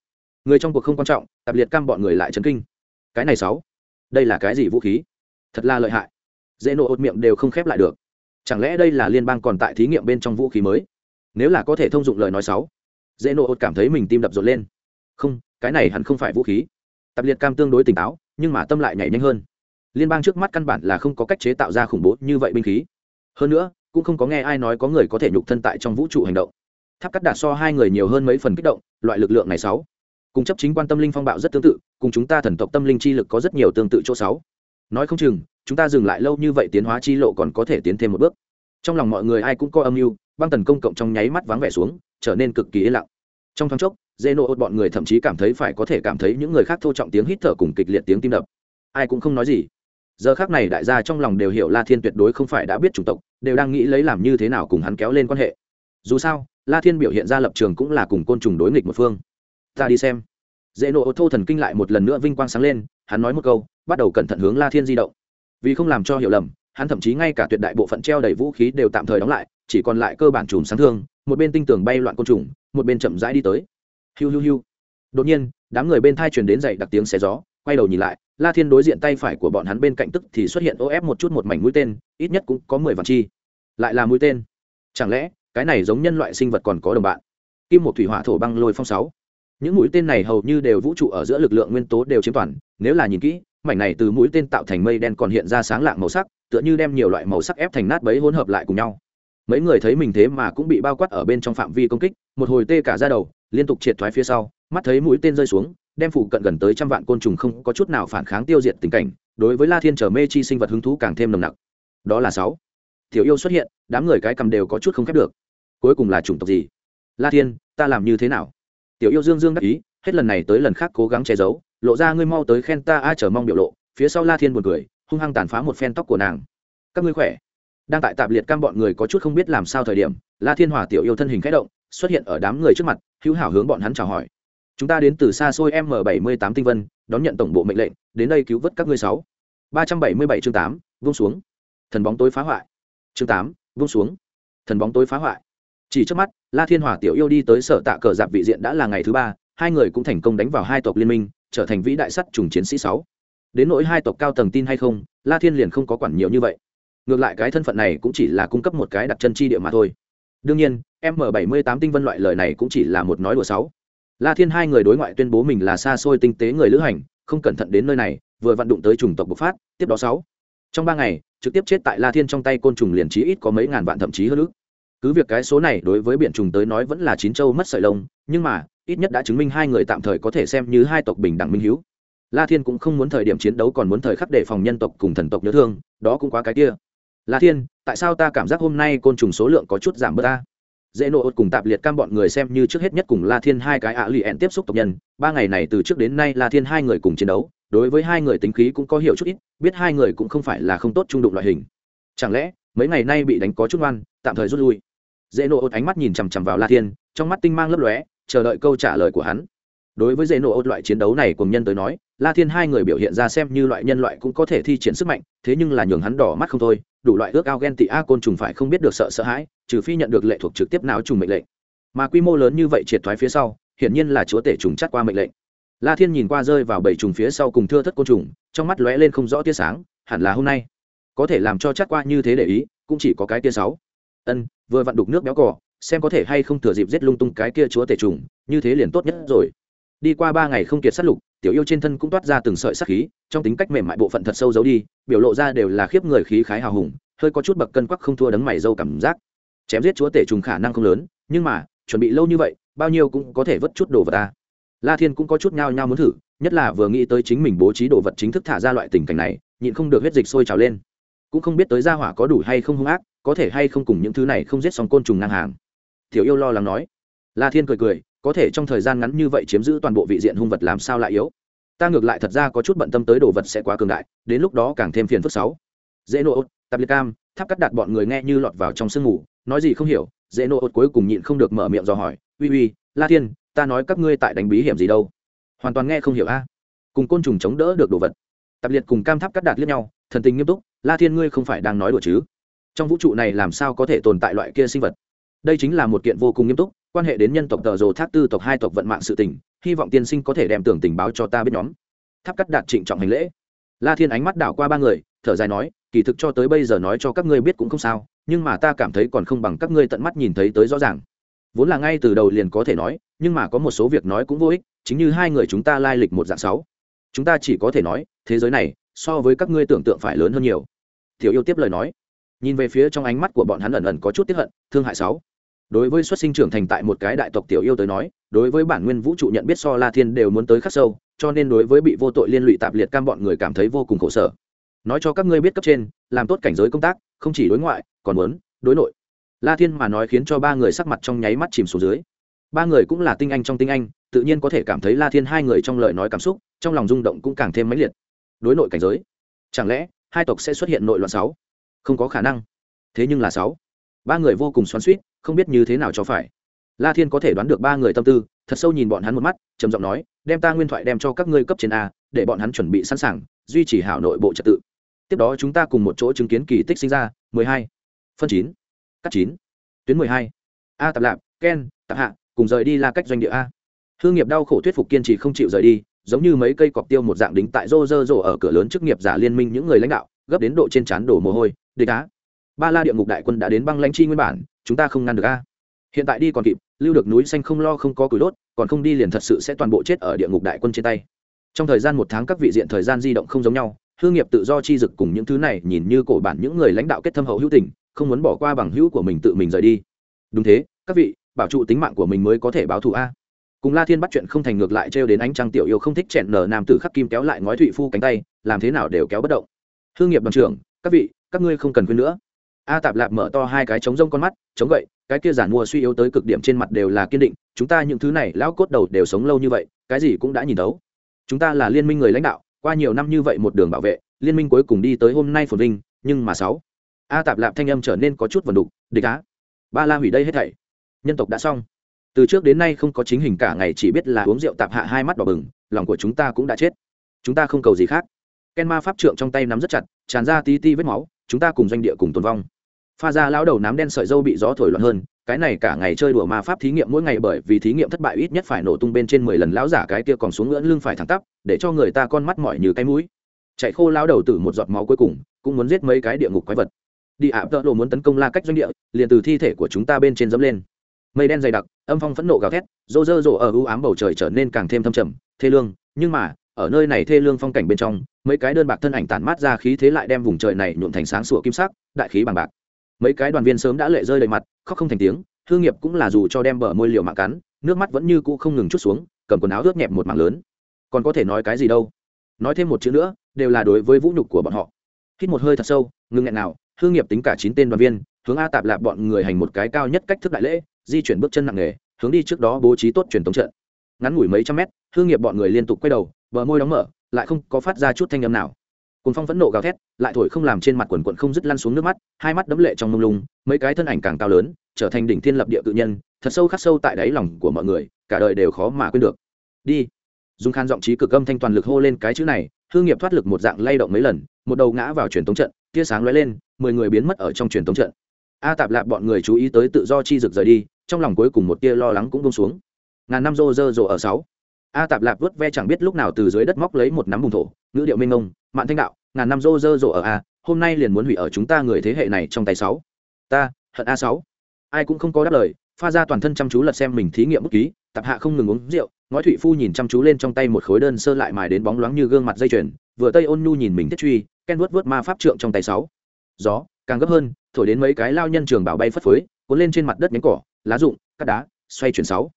Speaker 1: Người trong cuộc không quan trọng, tập liệt cam bọn người lại chấn kinh. Cái này sáu, đây là cái gì vũ khí? Thật là lợi hại dễ nổ ột miệng đều không khép lại được. Chẳng lẽ đây là liên bang còn tại thí nghiệm bên trong vũ khí mới? Nếu là có thể thông dụng lời nói sáu dễ nổ ột cảm thấy mình tim đập rộn lên. Không, cái này hẳn không phải vũ khí. Tập liệt cam tương đối tỉnh táo, nhưng mà tâm lại nhảy nhanh hơn. Liên bang trước mắt căn bản là không có cách chế tạo ra khủng bố như vậy binh khí. Hơn nữa, cũng không có nghe ai nói có người có thể nhục thân tại trong vũ trụ hành động. Tháp cắt đạt so hai người nhiều hơn mấy phần kích động, loại lực lượng này sáu cùng chấp chính quan tâm linh phong bạo rất tương tự, cùng chúng ta thần tộc tâm linh chi lực có rất nhiều tương tự chỗ sáu nói không chừng, chúng ta dừng lại lâu như vậy tiến hóa chi lộ còn có thể tiến thêm một bước. Trong lòng mọi người ai cũng có âm mưu, băng tần công cộng trong nháy mắt vắng vẻ xuống, trở nên cực kỳ yên lặng. Trong thoáng chốc dê nộ bọn người thậm chí cảm thấy phải có thể cảm thấy những người khác thô trọng tiếng hít thở cùng kịch liệt tiếng tim đập. Ai cũng không nói gì. Giờ khác này đại gia trong lòng đều hiểu la thiên tuyệt đối không phải đã biết chủng tộc, đều đang nghĩ lấy làm như thế nào cùng hắn kéo lên quan hệ. Dù sao, la thiên biểu hiện ra lập trường cũng là cùng côn trùng đối nghịch một phương. Ta đi xem. Dễ nộ ô thô thần kinh lại một lần nữa vinh quang sáng lên hắn nói một câu, bắt đầu cẩn thận hướng la thiên di động. Vì không làm cho hiểu lầm, hắn thậm chí ngay cả tuyệt đại bộ phận treo đầy vũ khí đều tạm thời đóng lại, chỉ còn lại cơ bản chùm sáng thương, một bên tinh tường bay loạn côn trùng, một bên chậm rãi đi tới. Hiu hiu hiu. Đột nhiên, đám người bên thai truyền đến dậy đặc tiếng xé gió, quay đầu nhìn lại, la thiên đối diện tay phải của bọn hắn bên cạnh tức thì xuất hiện ô ép một chút một mảnh mũi tên, ít nhất cũng có mười vạn chi. Lại là mũi tên. Chẳng lẽ, cái này giống nhân loại sinh vật còn có đồng bạn? Kim một thủy hỏa thổ băng lôi phong sáu những mũi tên này hầu như đều vũ trụ ở giữa lực lượng nguyên tố đều chiếm toàn. Nếu là nhìn kỹ, mảnh này từ mũi tên tạo thành mây đen còn hiện ra sáng lạng màu sắc, tựa như đem nhiều loại màu sắc ép thành nát bấy hỗn hợp lại cùng nhau. Mấy người thấy mình thế mà cũng bị bao quát ở bên trong phạm vi công kích, một hồi tê cả ra đầu, liên tục triệt thoái phía sau, mắt thấy mũi tên rơi xuống, đem phụ cận gần tới trăm vạn côn trùng không có chút nào phản kháng tiêu diệt tình cảnh, đối với la thiên trở mê chi sinh vật hứng thú càng thêm nồng nặc. Đó là sáu. Tiểu yêu xuất hiện, đám người cái cầm đều có chút không khép được. Cuối cùng là chủng tộc gì? La thiên, ta làm như thế nào? Tiểu yêu dương dương đắc ý, hết lần này tới lần khác cố gắng che giấu, lộ ra ngươi mau tới khen ta a chờ mong biểu lộ, phía sau la thiên buồn cười, hung hăng tàn phá một phen tóc của nàng. Các ngươi khỏe. Đang tại tạp liệt cam bọn người có chút không biết làm sao thời điểm, la thiên hòa tiểu yêu thân hình k h ẽ động, xuất hiện ở đám người trước mặt, hữu hảo hướng bọn hắn chào hỏi. Chúng ta đến từ xa xôi m bảy mươi tám tinh vân, đón nhận tổng bộ mệnh lệnh, đến đây cứu vớt các ngươi sáu. ba trăm bảy mươi bảy chương tám, vung xuống. Thần bóng tối phá hoại. Chương tám, vung xuống. Thần bóng tối phá hoại chỉ trước mắt, la thiên hòa tiểu yêu đi tới sở tạ cờ dạp vị diện đã là ngày thứ ba, hai người cũng thành công đánh vào hai tộc liên minh, trở thành vĩ đại sắt trùng chiến sĩ sáu. Đến nỗi hai tộc cao tầng tin hay không, la thiên liền không có quản nhiều như vậy. Ngược lại cái thân phận này cũng chỉ là cung cấp một cái đặt chân chi địa mà thôi. Đương nhiên, m bảy mươi tám tinh vân loại lời này cũng chỉ là một nói đùa sáu. La thiên hai người đối ngoại tuyên bố mình là xa xôi tinh tế người lữ hành, không cẩn thận đến nơi này, vừa vận đụng tới chủng tộc bộc phát, tiếp đó sáu. Trong ba ngày, trực tiếp chết tại la thiên trong tay côn trùng liền trí ít có mấy ngàn vạn thậm chí hơn nữa cứ việc cái số này đối với biển trùng tới nói vẫn là chín châu mất sợi lông, nhưng mà, ít nhất đã chứng minh hai người tạm thời có thể xem như hai tộc bình đẳng minh hiếu. La thiên cũng không muốn thời điểm chiến đấu còn muốn thời khắc đề phòng nhân tộc cùng thần tộc nhớ thương, đó cũng quá cái kia. La thiên, tại sao ta cảm giác hôm nay côn trùng số lượng có chút giảm bớt ta? Dễ nộ cùng tạp liệt cam bọn người xem như trước hết nhất cùng la thiên hai cái ạ lì ẹn tiếp xúc tộc nhân. Ba ngày này từ trước đến nay la thiên hai người cùng chiến đấu, đối với hai người tính khí cũng có hiểu chút ít, biết hai người cũng không phải là không tốt trung đụng loại hình. Chẳng lẽ, mấy ngày nay bị đánh có chút ngoan, tạm thời rút lui? Dễ nổ ột ánh mắt nhìn chằm chằm vào la thiên, trong mắt tinh mang lấp lóe, chờ đợi câu trả lời của hắn. Đối với dễ nổ ột loại chiến đấu này cùng nhân tới nói, la thiên hai người biểu hiện ra xem như loại nhân loại cũng có thể thi triển sức mạnh, thế nhưng là nhường hắn đỏ mắt không thôi, đủ loại ước ao ghen tị a côn trùng phải không biết được sợ sợ hãi, trừ phi nhận được lệ thuộc trực tiếp nào trùng mệnh lệnh. Mà quy mô lớn như vậy triệt thoái phía sau, hiển nhiên là chúa tể trùng chắt qua mệnh lệnh. La thiên nhìn qua rơi vào bảy trùng phía sau cùng thưa thất côn trùng, trong mắt lóe lên không rõ tia sáng, hẳn là hôm nay. Có thể làm cho chắt qua như thế để ý, cũng chỉ có cái tia sáu. Ân vừa vặn đục nước béo cỏ xem có thể hay không thừa dịp giết lung tung cái kia chúa tể trùng như thế liền tốt nhất rồi. Đi qua ba ngày không kiệt sát lục tiểu yêu trên thân cũng toát ra từng sợi sắc khí trong tính cách mềm mại bộ phận thật sâu giấu đi biểu lộ ra đều là khiếp người khí khái hào hùng hơi có chút bậc cân quắc không thua đấng mày dâu cảm giác. Chém giết chúa tể trùng khả năng không lớn nhưng mà chuẩn bị lâu như vậy bao nhiêu cũng có thể vất chút đồ vật ta. La thiên cũng có chút nhao nhao muốn thử nhất là vừa nghĩ tới chính mình bố trí đồ vật chính thức thả ra loại tình cảnh này nhịn không được huyết dịch sôi trào lên. Cũng không biết tới gia hỏa có đủ hay không hung ác có thể hay không cùng những thứ này không giết xong côn trùng ngang hàng? Tiểu yêu lo lắng nói. La thiên cười cười, có thể trong thời gian ngắn như vậy chiếm giữ toàn bộ vị diện hung vật làm sao lại yếu? Ta ngược lại thật ra có chút bận tâm tới đồ vật sẽ quá cường đại, đến lúc đó càng thêm phiền phức sáu. Dễ nộ tập liệt cam, tháp cắt đặt bọn người nghe như lọt vào trong sương ngủ nói gì không hiểu, dễ nộ cuối cùng nhịn không được mở miệng dò hỏi, uy uy, la thiên, ta nói các ngươi tại đánh bí hiểm gì đâu? Hoàn toàn nghe không hiểu a. Cùng côn trùng chống đỡ được đồ vật. Tập liệt cùng cam tháp cắt đặt liếc nhau, thần tình nghiêm túc, la thiên ngươi không phải đang nói đùa chứ? Trong vũ trụ này làm sao có thể tồn tại loại kia sinh vật? Đây chính là một kiện vô cùng nghiêm túc, quan hệ đến nhân tộc tờ rồ thác tư tộc hai tộc vận mạng sự tình, hy vọng tiên sinh có thể đem tưởng tình báo cho ta biết nhóm. Tháp cắt đạt trịnh trọng hành lễ. La thiên ánh mắt đảo qua ba người, thở dài nói, kỳ thực cho tới bây giờ nói cho các ngươi biết cũng không sao, nhưng mà ta cảm thấy còn không bằng các ngươi tận mắt nhìn thấy tới rõ ràng. Vốn là ngay từ đầu liền có thể nói, nhưng mà có một số việc nói cũng vô ích, chính như hai người chúng ta lai lịch một dạng sáu. Chúng ta chỉ có thể nói, thế giới này, so với các ngươi tưởng tượng phải lớn hơn nhiều. Tiểu yêu tiếp lời nói nhìn về phía trong ánh mắt của bọn hắn ẩn ẩn có chút tiếp hận, thương hại sáu. Đối với xuất sinh trưởng thành tại một cái đại tộc tiểu yêu tới nói, đối với bản nguyên vũ trụ nhận biết so la thiên đều muốn tới khắc sâu, cho nên đối với bị vô tội liên lụy tạp liệt cam bọn người cảm thấy vô cùng khổ sở. Nói cho các ngươi biết cấp trên, làm tốt cảnh giới công tác, không chỉ đối ngoại, còn muốn đối nội. La thiên mà nói khiến cho ba người sắc mặt trong nháy mắt chìm xuống dưới. Ba người cũng là tinh anh trong tinh anh, tự nhiên có thể cảm thấy la thiên hai người trong lời nói cảm xúc, trong lòng rung động cũng càng thêm mãnh liệt. Đối nội cảnh giới, chẳng lẽ hai tộc sẽ xuất hiện nội loạn sáu? Không có khả năng. Thế nhưng là sáu. Ba người vô cùng xoắn suýt không biết như thế nào cho phải. La thiên có thể đoán được ba người tâm tư, thật sâu nhìn bọn hắn một mắt, trầm giọng nói, đem ta nguyên thoại đem cho các ngươi cấp trên a, để bọn hắn chuẩn bị sẵn sàng, duy trì hảo nội bộ trật tự. Tiếp đó chúng ta cùng một chỗ chứng kiến kỳ tích sinh ra, mười hai. Phân chín. Cắt chín. Tuyến mười hai. A tạp lạp, ken, tạp hạ, cùng rời đi là cách doanh địa a. Hương nghiệp đau khổ thuyết phục kiên trì không chịu rời đi, giống như mấy cây cọc tiêu một dạng đính tại rô rơ rổ ở cửa lớn chức nghiệp giả liên minh những người lãnh đạo, gấp đến độ trên trán đổ mồ hôi địch á. Ba la địa ngục đại quân đã đến băng lãnh chi nguyên bản, chúng ta không ngăn được a. Hiện tại đi còn kịp, lưu được núi xanh không lo không có củi đốt, còn không đi liền thật sự sẽ toàn bộ chết ở địa ngục đại quân trên tay. Trong thời gian một tháng các vị diện thời gian di động không giống nhau hương nghiệp tự do chi dực cùng những thứ này nhìn như cổ bản những người lãnh đạo kết thâm hậu hữu tình, không muốn bỏ qua bằng hữu của mình tự mình rời đi. Đúng thế, các vị, bảo trụ tính mạng của mình mới có thể báo thù a. Cùng la thiên bắt chuyện không thành ngược lại trêu đến ánh trăng tiểu yêu không thích chẹn nở nam tử khắc kim kéo lại ngói thụy phu cánh tay, làm thế nào đều kéo bất động. Hương nghiệp đoàn trưởng các vị, các ngươi không cần khuyên nữa. A tạp lạp mở to hai cái trống rông con mắt, chống gậy, cái kia giản mua suy yếu tới cực điểm trên mặt đều là kiên định, chúng ta những thứ này lão cốt đầu đều sống lâu như vậy, cái gì cũng đã nhìn thấu. Chúng ta là liên minh người lãnh đạo, qua nhiều năm như vậy một đường bảo vệ, liên minh cuối cùng đi tới hôm nay phồn vinh, nhưng mà sáu. A tạp lạp thanh âm trở nên có chút vần đục, địch á, ba la hủy đây hết thảy. Nhân tộc đã xong. Từ trước đến nay không có chính hình cả ngày chỉ biết là uống rượu tạp hạ hai mắt đỏ bừng, lòng của chúng ta cũng đã chết. Chúng ta không cầu gì khác ken ma pháp trượng trong tay nắm rất chặt, tràn ra tí ti vết máu, chúng ta cùng doanh địa cùng tồn vong. Pha ra lão đầu nám đen sợi dâu bị gió thổi loạn hơn, cái này cả ngày chơi đùa ma pháp thí nghiệm mỗi ngày bởi vì thí nghiệm thất bại ít nhất phải nổ tung bên trên mười lần, lão giả cái kia còn xuống ngưỡng lưng phải thẳng tắp, để cho người ta con mắt mỏi như cái mũi. Chạy khô lão đầu từ một giọt máu cuối cùng, cũng muốn giết mấy cái địa ngục quái vật. Đi ạ, tợ lộ muốn tấn công la cách doanh địa, liền từ thi thể của chúng ta bên trên dẫm lên. Mây đen dày đặc, âm phong phẫn nộ gào thét, rô rơ rộ ở ưu ám bầu trời trở nên càng thêm thâm trầm, thê lương, nhưng mà ở nơi này thê lương phong cảnh bên trong, mấy cái đơn bạc thân ảnh tản mát ra khí thế lại đem vùng trời này nhuộm thành sáng sủa kim sắc, đại khí bằng bạc. Mấy cái đoàn viên sớm đã lệ rơi đầy mặt, khóc không thành tiếng thương nghiệp cũng là dù cho đem bờ môi liều mạng cắn, nước mắt vẫn như cũ không ngừng chút xuống, cầm quần áo ướt nhẹp một mảng lớn. Còn có thể nói cái gì đâu? Nói thêm một chữ nữa, đều là đối với vũ nhục của bọn họ. Hít một hơi thật sâu, ngưng nghẹn nào thương nghiệp tính cả chín tên đoàn viên, hướng a tạp lạp bọn người hành một cái cao nhất cách thức đại lễ, di chuyển bước chân nặng nề, hướng đi trước đó bố trí tốt truyền thống trận. Ngắn ngủi mấy trăm mét thương nghiệp bọn người liên tục quay đầu bờ môi đóng mở, lại không có phát ra chút thanh âm nào. Cùng phong phẫn nộ gào thét, lại thổi không làm trên mặt quần quận không dứt lăn xuống nước mắt, hai mắt đấm lệ trong mông lung, mấy cái thân ảnh càng cao lớn, trở thành đỉnh thiên lập địa tự nhân, thật sâu khắc sâu tại đáy lòng của mọi người, cả đời đều khó mà quên được. Đi. Dùng khan giọng trí cực âm thanh toàn lực hô lên cái chữ này hương nghiệp thoát lực một dạng lay động mấy lần, một đầu ngã vào truyền tống trận, tia sáng lóe lên, mười người biến mất ở trong truyền tống trận. A tạp lạp bọn người chú ý tới tự do chi rực rời đi, trong lòng cuối cùng một tia lo lắng cũng bông xuống. Ngàn năm rô rơ rộ ở sáu a tạp lạp vớt ve chẳng biết lúc nào từ dưới đất móc lấy một nắm bùng thổ, ngữ điệu minh ông mạn thanh đạo, ngàn năm rô rơ rộ ở a, hôm nay liền muốn hủy ở chúng ta người thế hệ này trong tay sáu. Ta, hận a sáu. Ai cũng không có đáp lời, pha ra toàn thân chăm chú lật xem mình thí nghiệm bút ký, tạp hạ không ngừng uống rượu, ngói thụy phu nhìn chăm chú lên trong tay một khối đơn sơ lại mài đến bóng loáng như gương mặt dây chuyền, vừa tây ôn nhu nhìn mình thiết truy, ken vuốt vuốt ma pháp trượng trong tay sáu. Gió, càng gấp hơn, thổi đến mấy cái lao nhân trường bảo bay phất phới, cuốn lên trên mặt đất nhánh cỏ, lá rụng cắt đá, xoay chuyển sáu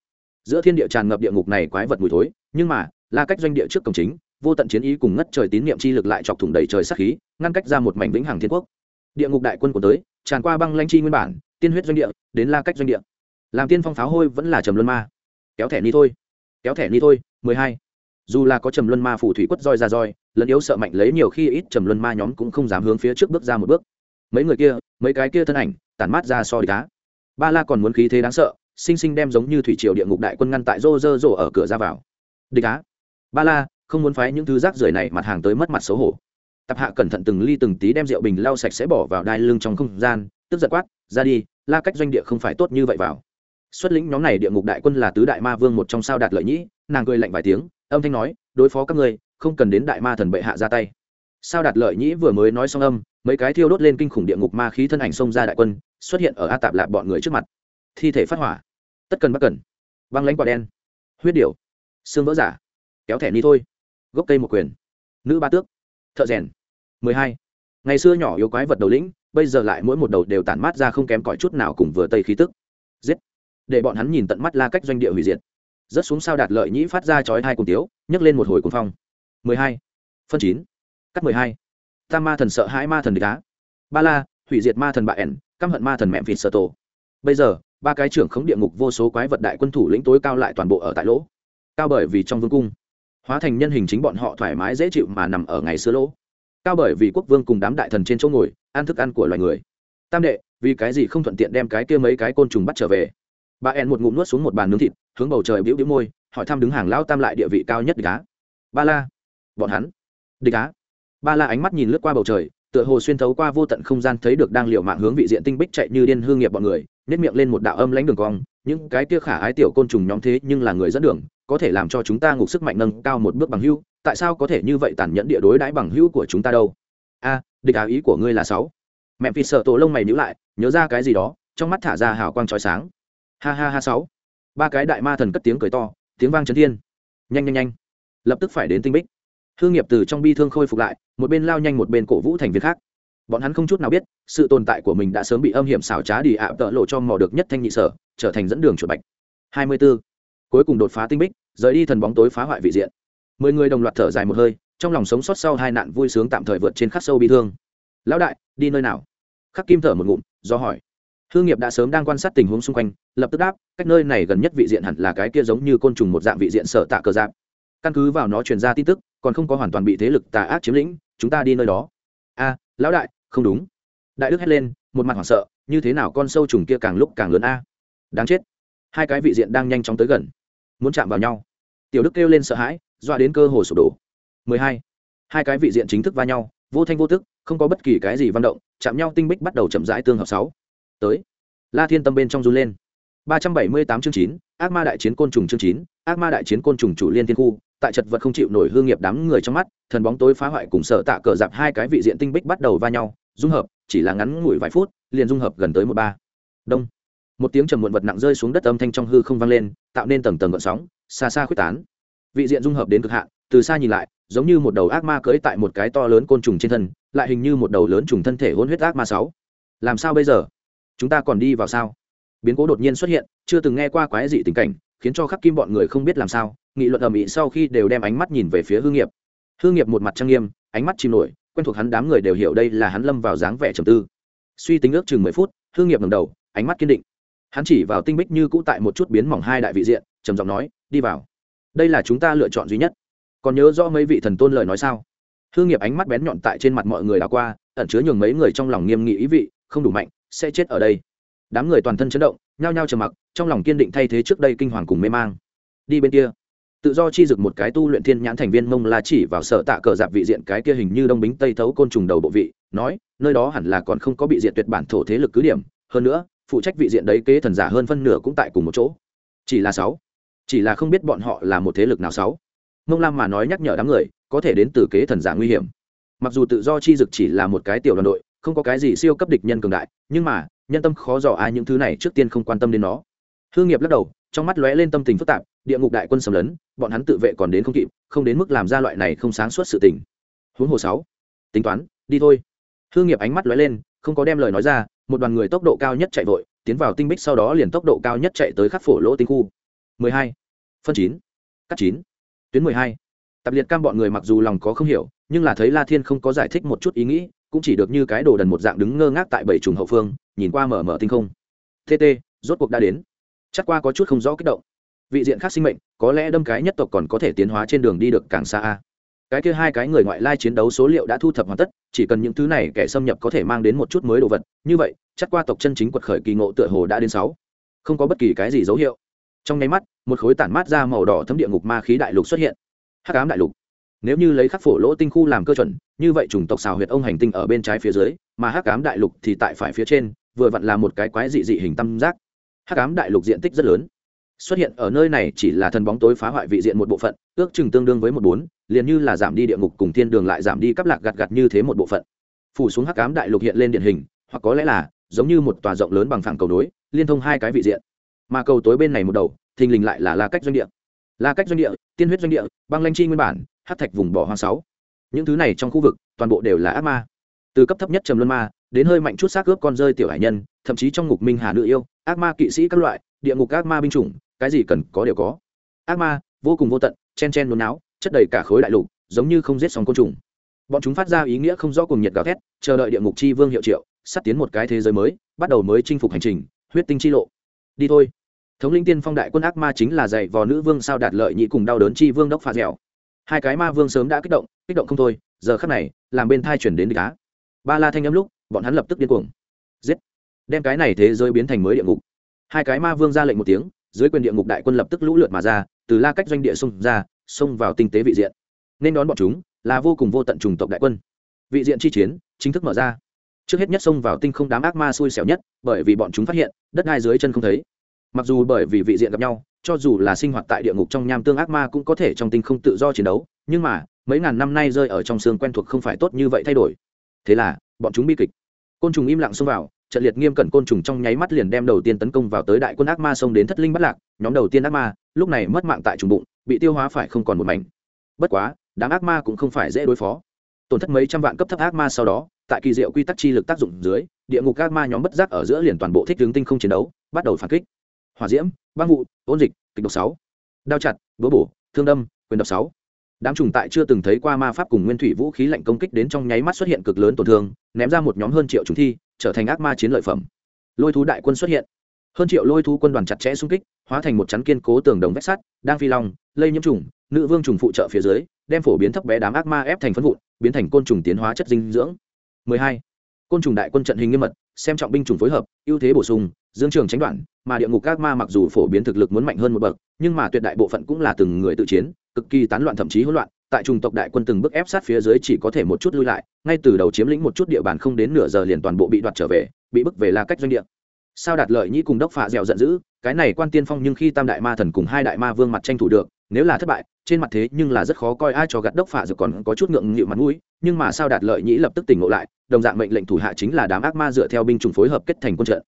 Speaker 1: giữa thiên địa tràn ngập địa ngục này quái vật mùi thối, nhưng mà la cách doanh địa trước cổng chính, vô tận chiến ý cùng ngất trời tín niệm chi lực lại chọc thủng đầy trời sát khí, ngăn cách ra một mảnh vĩnh hằng thiên quốc. Địa ngục đại quân của tới, tràn qua băng lanh chi nguyên bản, tiên huyết doanh địa, đến la cách doanh địa. Làm tiên phong pháo hôi vẫn là trầm luân ma. Kéo thẻ ni thôi. Kéo thẻ ni thôi, mười hai. Dù là có trầm luân ma phủ thủy quất roi ra roi, lẫn yếu sợ mạnh lấy nhiều khi ít trầm luân ma nhóm cũng không dám hướng phía trước bước ra một bước. Mấy người kia, mấy cái kia thân ảnh, tản mát ra so địch cá ba la còn muốn khí thế đáng sợ sinh sinh đem giống như thủy triều địa ngục đại quân ngăn tại rô rơ rổ ở cửa ra vào. Địch á, ba la không muốn phái những thứ rác rưởi này mặt hàng tới mất mặt xấu hổ. Tập hạ cẩn thận từng ly từng tí đem rượu bình lau sạch sẽ bỏ vào đai lưng trong không gian tức giật quát ra đi la cách doanh địa không phải tốt như vậy vào. Xuất lĩnh nhóm này địa ngục đại quân là tứ đại ma vương một trong sao đạt lợi nhĩ nàng cười lạnh vài tiếng âm thanh nói đối phó các ngươi không cần đến đại ma thần bệ hạ ra tay. Sao đạt lợi nhĩ vừa mới nói xong âm mấy cái thiêu đốt lên kinh khủng địa ngục ma khí thân ảnh xông ra đại quân xuất hiện ở a tạp lạp bọn người trước mặt thi thể phát hỏa. Tất cần bất cần. Băng lãnh quả đen. Huyết điểu. Xương vỡ giả. Kéo thẻ ni thôi. Gốc cây một quyền. Nữ ba tước. Thợ rèn. Mười hai. Ngày xưa nhỏ yếu quái vật đầu lĩnh, bây giờ lại mỗi một đầu đều tản mát ra không kém cỏi chút nào cùng vừa tây khí tức. Giết. Để bọn hắn nhìn tận mắt la cách doanh địa hủy diệt. Rớt xuống sao đạt lợi nhĩ phát ra chói hai cùng tiếu, nhấc lên một hồi cùng phong. Mười hai. Phân chín. Cắt mười hai. Tam ma thần sợ hãi ma thần địch á. Ba la, hủy diệt ma thần bạ ẻn, căm hận ma thần mẹm vịt sợ tổ. Bây giờ ba cái trưởng khống địa ngục vô số quái vật đại quân thủ lĩnh tối cao lại toàn bộ ở tại lỗ, cao bởi vì trong vương cung, hóa thành nhân hình chính bọn họ thoải mái dễ chịu mà nằm ở ngày xưa lỗ, cao bởi vì quốc vương cùng đám đại thần trên chỗ ngồi, ăn thức ăn của loài người. Tam đệ, vì cái gì không thuận tiện đem cái kia mấy cái côn trùng bắt trở về? Bà en một ngụm nuốt xuống một bàn nướng thịt, hướng bầu trời bĩu bĩu môi, hỏi thăm đứng hàng lao tam lại địa vị cao nhất địch á. Ba la. Bọn hắn. Địch á. Ba la ánh mắt nhìn lướt qua bầu trời tựa hồ xuyên thấu qua vô tận không gian thấy được đang liều mạng hướng vị diện tinh bích chạy như điên hương nghiệp bọn người nếp miệng lên một đạo âm lãnh đường cong, những cái kia khả ái tiểu côn trùng nhóm thế nhưng là người dẫn đường, có thể làm cho chúng ta ngục sức mạnh nâng cao một bước bằng hưu tại sao có thể như vậy tàn nhẫn địa đối đãi bằng hưu của chúng ta đâu? A, địch áo ý của ngươi là sáu. Mẹ phi sợ tổ lông mày nhữ lại, nhớ ra cái gì đó, trong mắt thả ra hào quang trói sáng. Ha ha ha sáu. Ba cái đại ma thần cất tiếng cười to, tiếng vang chấn thiên. Nhanh nhanh nhanh. Lập tức phải đến tinh bích hương nghiệp từ trong bi thương khôi phục lại, một bên lao nhanh một bên cổ vũ thành viên khác. Bọn hắn không chút nào biết, sự tồn tại của mình đã sớm bị âm hiểm xảo trá đi ạ, tợ lộ cho mò được nhất thanh nhị sở, trở thành dẫn đường chuột bạch. 24. cuối cùng đột phá tinh bích, rời đi thần bóng tối phá hoại vị diện. Mười người đồng loạt thở dài một hơi, trong lòng sống sót sau hai nạn vui sướng tạm thời vượt trên khắc sâu bi thương. Lão đại, đi nơi nào? Khắc kim thở một ngụm, do hỏi. Hương nghiệp đã sớm đang quan sát tình huống xung quanh, lập tức đáp, cách nơi này gần nhất vị diện hẳn là cái kia giống như côn trùng một dạng vị diện sở tạ cờ giáp căn cứ vào nó truyền ra tin tức còn không có hoàn toàn bị thế lực tà ác chiếm lĩnh chúng ta đi nơi đó. A lão đại không đúng. Đại đức hét lên một mặt hoảng sợ như thế nào con sâu trùng kia càng lúc càng lớn a? Đáng chết. Hai cái vị diện đang nhanh chóng tới gần muốn chạm vào nhau. Tiểu đức kêu lên sợ hãi dọa đến cơ hồ sụp đổ. 12. hai. Cái vị diện chính thức va nhau vô thanh vô tức không có bất kỳ cái gì văn động chạm nhau tinh bích bắt đầu chậm rãi tương hợp sáu. Tới. La thiên tâm bên trong run lên. 378 chương 9, ác ma đại chiến côn trùng chương 9, ác ma đại chiến côn trùng chủ liên thiên khu tại chật vật không chịu nổi hương nghiệp đám người trong mắt thần bóng tối phá hoại cùng sợ tạ cờ dạp hai cái vị diện tinh bích bắt đầu va nhau dung hợp chỉ là ngắn ngủi vài phút liền dung hợp gần tới một ba. Đông. Một tiếng trầm muộn vật nặng rơi xuống đất âm thanh trong hư không vang lên tạo nên tầng tầng gợn sóng xa xa khuếch tán. Vị diện dung hợp đến cực hạn từ xa nhìn lại giống như một đầu ác ma cưỡi tại một cái to lớn côn trùng trên thân lại hình như một đầu lớn trùng thân thể hôn huyết ác ma sáu. Làm sao bây giờ? Chúng ta còn đi vào sao? Biến cố đột nhiên xuất hiện, chưa từng nghe qua quái dị tình cảnh, khiến cho khắc kim bọn người không biết làm sao, nghị luận ầm ĩ sau khi đều đem ánh mắt nhìn về phía hương nghiệp. Hương nghiệp một mặt trang nghiêm, ánh mắt chìm nổi, quen thuộc hắn đám người đều hiểu đây là hắn lâm vào dáng vẻ trầm tư. Suy tính ước chừng mười phút hương nghiệp ngầm đầu, ánh mắt kiên định. Hắn chỉ vào tinh bích như cũ tại một chút biến mỏng hai đại vị diện, trầm giọng nói, đi vào. Đây là chúng ta lựa chọn duy nhất. Còn nhớ rõ mấy vị thần tôn lời nói sao? Hương nghiệp ánh mắt bén nhọn tại trên mặt mọi người đã qua, ẩn chứa nhường mấy người trong lòng nghiêm nghị ý vị, không đủ mạnh, sẽ chết ở đây đám người toàn thân chấn động, nhao nhao trầm mặc, trong lòng kiên định thay thế trước đây kinh hoàng cùng mê mang. Đi bên kia, tự do chi dực một cái tu luyện thiên nhãn thành viên mông la chỉ vào sở tạ cờ dạp vị diện cái kia hình như đông bính tây thấu côn trùng đầu bộ vị, nói, nơi đó hẳn là còn không có bị diện tuyệt bản thổ thế lực cứ điểm, hơn nữa, phụ trách vị diện đấy kế thần giả hơn phân nửa cũng tại cùng một chỗ. Chỉ là sáu, chỉ là không biết bọn họ là một thế lực nào sáu. Mông lam mà nói nhắc nhở đám người, có thể đến từ kế thần giả nguy hiểm. Mặc dù tự do chi dực chỉ là một cái tiểu đoàn đội không có cái gì siêu cấp địch nhân cường đại, nhưng mà, nhân tâm khó dò ai những thứ này trước tiên không quan tâm đến nó hương nghiệp lắc đầu, trong mắt lóe lên tâm tình phức tạp, địa ngục đại quân sầm lấn, bọn hắn tự vệ còn đến không kịp, không đến mức làm ra loại này không sáng suốt sự tình huống hồ sáu, tính toán, đi thôi hương nghiệp ánh mắt lóe lên, không có đem lời nói ra, một đoàn người tốc độ cao nhất chạy vội, tiến vào tinh bích sau đó liền tốc độ cao nhất chạy tới khắc phổ lỗ tinh khu 12. phân 9. cắt 9. tuyến 12. tập liệt cam bọn người mặc dù lòng có không hiểu, nhưng là thấy la thiên không có giải thích một chút ý nghĩ cũng chỉ được như cái đồ đần một dạng đứng ngơ ngác tại bảy trùng hậu phương, nhìn qua mở mở tinh không. Tt rốt cuộc đã đến. Chắc qua có chút không rõ kích động. Vị diện khác sinh mệnh, có lẽ đâm cái nhất tộc còn có thể tiến hóa trên đường đi được càng xa a. Cái kia hai cái người ngoại lai chiến đấu số liệu đã thu thập hoàn tất, chỉ cần những thứ này kẻ xâm nhập có thể mang đến một chút mới đồ vật, như vậy, chắc qua tộc chân chính quật khởi kỳ ngộ tựa hồ đã đến sáu. Không có bất kỳ cái gì dấu hiệu. Trong nháy mắt, một khối tản mát ra màu đỏ thấm địa ngục ma khí đại lục xuất hiện. Hắc ám đại lục nếu như lấy khắc phổ lỗ tinh khu làm cơ chuẩn, như vậy chủng tộc xào huyệt ông hành tinh ở bên trái phía dưới, mà hắc ám đại lục thì tại phải phía trên, vừa vặn là một cái quái dị dị hình tam giác. Hắc ám đại lục diện tích rất lớn. Xuất hiện ở nơi này chỉ là thần bóng tối phá hoại vị diện một bộ phận, ước chừng tương đương với một bốn, liền như là giảm đi địa ngục cùng thiên đường lại giảm đi cắp lạc gặt gặt như thế một bộ phận. Phủ xuống hắc ám đại lục hiện lên điện hình, hoặc có lẽ là, giống như một tòa rộng lớn bằng phẳng cầu nối, liên thông hai cái vị diện. Mà cầu tối bên này một đầu, thình lình lại là la cách doanh địa. La cách doanh địa, tiên huyết doanh địa, băng lanh chi nguyên bản hát thạch vùng bỏ hoang sáu. Những thứ này trong khu vực, toàn bộ đều là ác ma. Từ cấp thấp nhất trầm luân ma, đến hơi mạnh chút xác ướp con rơi tiểu hải nhân, thậm chí trong ngục minh hà nữ yêu, ác ma kỵ sĩ các loại, địa ngục ác ma binh chủng, cái gì cần có đều có. Ác ma, vô cùng vô tận, chen chen nôn não chất đầy cả khối đại lục, giống như không giết xong côn trùng. Bọn chúng phát ra ý nghĩa không rõ cùng nhiệt gào thét, chờ đợi địa ngục chi vương hiệu triệu, sắp tiến một cái thế giới mới, bắt đầu mới chinh phục hành trình, huyết tinh chi lộ. Đi thôi. Thống linh tiên phong đại quân ác ma chính là dạy vò nữ vương sao đạt lợi nhị cùng đau đớn chi vương đốc pha dẻo hai cái ma vương sớm đã kích động kích động không thôi, giờ khắc này, làm bên thai chuyển đến địch á. Ba la thanh âm lúc, bọn hắn lập tức điên cuồng. Giết! Đem cái này thế giới biến thành mới địa ngục. Hai cái ma vương ra lệnh một tiếng, dưới quyền địa ngục đại quân lập tức lũ lượt mà ra, từ la cách doanh địa xông ra, xông vào tinh tế vị diện. Nên đón bọn chúng là vô cùng vô tận trùng tộc đại quân. Vị diện chi chiến chính thức mở ra. Trước hết nhất xông vào tinh không đám ác ma xui xẻo nhất, bởi vì bọn chúng phát hiện, đất ngay dưới chân không thấy. Mặc dù bởi vì vị diện gặp nhau cho dù là sinh hoạt tại địa ngục trong nham tương ác ma cũng có thể trong tinh không tự do chiến đấu, nhưng mà, mấy ngàn năm nay rơi ở trong xương quen thuộc không phải tốt như vậy thay đổi. Thế là, bọn chúng bi kịch. Côn trùng im lặng xông vào, trận liệt nghiêm cẩn côn trùng trong nháy mắt liền đem đầu tiên tấn công vào tới đại quân ác ma xông đến thất linh bắt lạc, nhóm đầu tiên ác ma, lúc này mất mạng tại trùng bụng, bị tiêu hóa phải không còn một mảnh. Bất quá, đám ác ma cũng không phải dễ đối phó. Tổn thất mấy trăm vạn cấp thấp ác ma sau đó, tại kỳ diệu quy tắc chi lực tác dụng dưới, địa ngục ác ma nhóm bất giác ở giữa liền toàn bộ thích hướng tinh không chiến đấu, bắt đầu phản kích hỏa diễm, băng vụ, ôn dịch, kịch độc sáu. Đao chặt, búa bổ, thương đâm, quyền độc sáu. Đám trùng tại chưa từng thấy qua ma pháp cùng nguyên thủy vũ khí lạnh công kích đến trong nháy mắt xuất hiện cực lớn tổn thương, ném ra một nhóm hơn triệu trùng thi, trở thành ác ma chiến lợi phẩm. Lôi thú đại quân xuất hiện. Hơn triệu lôi thú quân đoàn chặt chẽ xung kích, hóa thành một chắn kiên cố tường đồng vách sắt, đang phi long, lây nhiễm trùng, nữ vương trùng phụ trợ phía dưới, đem phổ biến thấp bé đám ác ma ép thành phân vụn, biến thành côn trùng tiến hóa chất dinh dưỡng. 12. côn trùng đại quân trận hình nghiêm mật, xem trọng binh chủng phối hợp, ưu thế bổ sung dương trường tránh đoạn, mà địa ngục các ma mặc dù phổ biến thực lực muốn mạnh hơn một bậc, nhưng mà tuyệt đại bộ phận cũng là từng người tự chiến, cực kỳ tán loạn thậm chí hỗn loạn, tại trung tộc đại quân từng bước ép sát phía dưới chỉ có thể một chút lui lại, ngay từ đầu chiếm lĩnh một chút địa bàn không đến nửa giờ liền toàn bộ bị đoạt trở về, bị bức về là cách doanh địa. Sao đạt lợi nhĩ cùng đốc phạ dẻo giận dữ, cái này quan tiên phong nhưng khi tam đại ma thần cùng hai đại ma vương mặt tranh thủ được, nếu là thất bại, trên mặt thế nhưng là rất khó coi ai cho gặt đốc phạ rồi còn có chút ngượng nghịu mặt mũi, nhưng mà sao đạt lợi nhĩ lập tức tỉnh ngộ lại, đồng dạng mệnh lệnh thủ hạ chính là đám ác ma dựa theo binh chủng phối hợp kết thành quân trận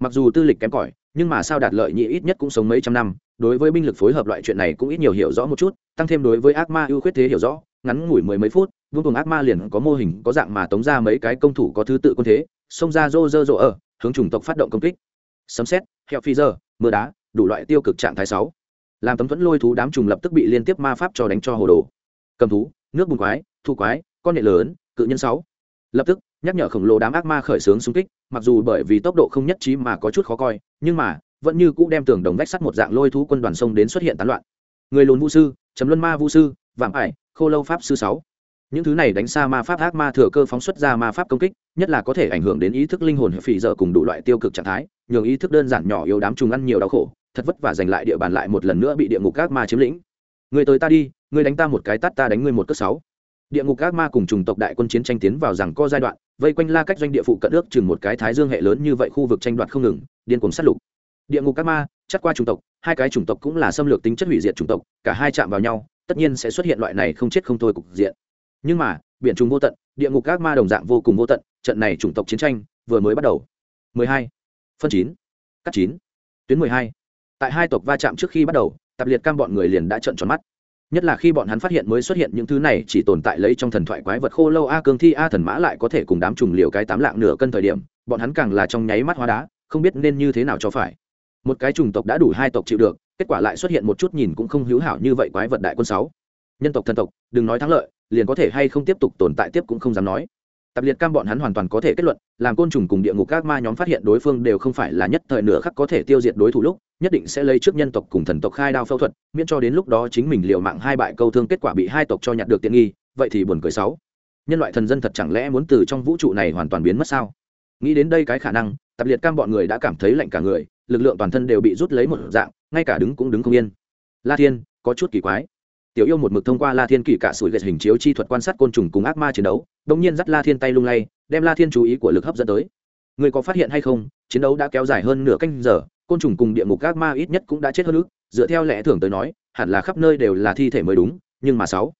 Speaker 1: mặc dù tư lịch kém cỏi, nhưng mà sao đạt lợi nhị ít nhất cũng sống mấy trăm năm, đối với binh lực phối hợp loại chuyện này cũng ít nhiều hiểu rõ một chút, tăng thêm đối với ác ma ưu khuyết thế hiểu rõ, ngắn ngủi mười mấy phút, vương cùng ác ma liền có mô hình, có dạng mà tống ra mấy cái công thủ có thứ tự quân thế, xông ra rô rơ rô ở, hướng chủng tộc phát động công kích. Sấm xét heo phi giờ mưa đá, đủ loại tiêu cực trạng thái sáu. Làm tấm thuẫn lôi thú đám trùng lập tức bị liên tiếp ma pháp cho đánh cho hồ đồ. Cầm thú, nước bùn quái, thu quái, con nhện lớn, cự nhân sáu. Lập tức nhắc nhở khổng lồ đám ác ma khởi xướng xung kích, mặc dù bởi vì tốc độ không nhất trí mà có chút khó coi, nhưng mà, vẫn như cũ đem tường đồng vách sắt một dạng lôi thú quân đoàn sông đến xuất hiện tán loạn. Người lùn vũ sư chấm luân ma vũ sư, vạm ải, khô lâu pháp sư sáu. Những thứ này đánh xa ma pháp ác ma thừa cơ phóng xuất ra ma pháp công kích, nhất là có thể ảnh hưởng đến ý thức linh hồn phỉ dở cùng đủ loại tiêu cực trạng thái, nhường ý thức đơn giản nhỏ yếu đám trùng ăn nhiều đau khổ, thật vất vả giành lại địa bàn lại một lần nữa bị địa ngục ác ma chiếm lĩnh. Người tới ta đi, người đánh ta một cái tát ta đánh ngươi một cất sáu địa ngục ác ma cùng trùng tộc đại quân chiến tranh tiến vào rằng co giai đoạn, vây quanh la cách doanh địa phụ cận ước chừng một cái thái dương hệ lớn như vậy khu vực tranh đoạt không ngừng, điên cuồng sát lục địa ngục ác ma chắc qua chủng tộc, hai cái chủng tộc cũng là xâm lược tính chất hủy diệt chủng tộc, cả hai chạm vào nhau, tất nhiên sẽ xuất hiện loại này không chết không thôi cục diện nhưng mà, biển trùng vô tận, địa ngục ác ma đồng dạng vô cùng vô tận, trận này chủng tộc chiến tranh vừa mới bắt đầu 12. phân 9. cắt 9. tuyến 12. tại hai tộc va chạm trước khi bắt đầu tập liệt cam bọn người liền đã trợn tròn mắt nhất là khi bọn hắn phát hiện mới xuất hiện những thứ này chỉ tồn tại lấy trong thần thoại quái vật khô lâu a cương thi a thần mã lại có thể cùng đám trùng liều cái tám lạng nửa cân thời điểm, bọn hắn càng là trong nháy mắt hóa đá, không biết nên như thế nào cho phải. Một cái chủng tộc đã đủ hai tộc chịu được, kết quả lại xuất hiện một chút nhìn cũng không hữu hảo như vậy quái vật đại quân sáu. Nhân tộc thần tộc, đừng nói thắng lợi, liền có thể hay không tiếp tục tồn tại tiếp cũng không dám nói tập liệt cam bọn hắn hoàn toàn có thể kết luận, làm côn trùng cùng địa ngục các ma nhóm phát hiện đối phương đều không phải là nhất thời nửa khắc có thể tiêu diệt đối thủ lúc, nhất định sẽ lấy trước nhân tộc cùng thần tộc khai đao phẫu thuật, miễn cho đến lúc đó chính mình liệu mạng hai bại câu thương kết quả bị hai tộc cho nhặt được tiện nghi, vậy thì buồn cười sáu nhân loại thần dân thật chẳng lẽ muốn từ trong vũ trụ này hoàn toàn biến mất sao? Nghĩ đến đây cái khả năng tập liệt cam bọn người đã cảm thấy lạnh cả người, lực lượng toàn thân đều bị rút lấy một dạng, ngay cả đứng cũng đứng không yên. La thiên, có chút kỳ quái tiểu yêu một mực thông qua la thiên kỷ cả sủi gậy hình chiếu chi thuật quan sát côn trùng cùng ác ma chiến đấu đông nhiên dắt la thiên tay lung lay, đem la thiên chú ý của lực hấp dẫn tới. Người có phát hiện hay không, chiến đấu đã kéo dài hơn nửa canh giờ, côn trùng cùng địa ngục ác ma ít nhất cũng đã chết hơn ước dựa theo lẽ thường tới nói, hẳn là khắp nơi đều là thi thể mới đúng, nhưng mà sáu,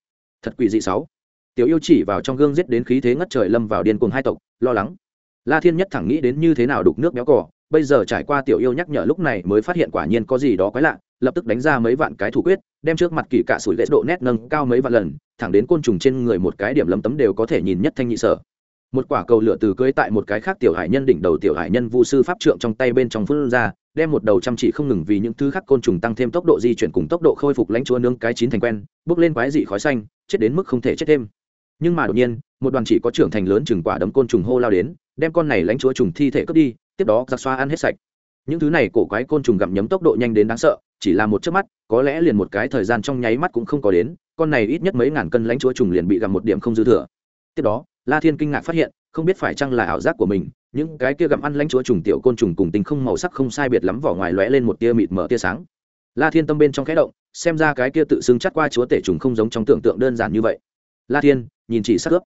Speaker 1: thật quỷ dị sáu. Tiểu yêu chỉ vào trong gương giết đến khí thế ngất trời lâm vào điên cuồng hai tộc, lo lắng. La thiên nhất thẳng nghĩ đến như thế nào đục nước béo cỏ bây giờ trải qua tiểu yêu nhắc nhở lúc này mới phát hiện quả nhiên có gì đó quái lạ lập tức đánh ra mấy vạn cái thủ quyết, đem trước mặt kỳ cạ sủi lệ độ nét nâng cao mấy vạn lần, thẳng đến côn trùng trên người một cái điểm lấm tấm đều có thể nhìn nhất thanh nhị sở. Một quả cầu lửa từ cưới tại một cái khác tiểu hải nhân đỉnh đầu tiểu hải nhân vu sư pháp trượng trong tay bên trong phương ra, đem một đầu chăm chỉ không ngừng vì những thứ khác côn trùng tăng thêm tốc độ di chuyển cùng tốc độ khôi phục lãnh chúa nướng cái chín thành quen, bước lên quái dị khói xanh, chết đến mức không thể chết thêm. Nhưng mà đột nhiên, một đoàn chỉ có trưởng thành lớn chừng quả đấm côn trùng hô lao đến, đem con này lãnh chúa trùng thi thể cướp đi, tiếp đó giặc xoa ăn hết sạch những thứ này cổ quái côn trùng gặm nhấm tốc độ nhanh đến đáng sợ, chỉ là một chớp mắt, có lẽ liền một cái thời gian trong nháy mắt cũng không có đến, con này ít nhất mấy ngàn cân lãnh chúa trùng liền bị gặm một điểm không dư thừa. Tiếp đó, la thiên kinh ngạc phát hiện, không biết phải chăng là ảo giác của mình, những cái kia gặm ăn lãnh chúa trùng tiểu côn trùng cùng tinh không màu sắc không sai biệt lắm vỏ ngoài lóe lên một tia mịt mở tia sáng. La thiên tâm bên trong khẽ động, xem ra cái kia tự xưng chắc qua chúa tể trùng không giống trong tưởng tượng đơn giản như vậy. La thiên, nhìn chỉ sắc ướp.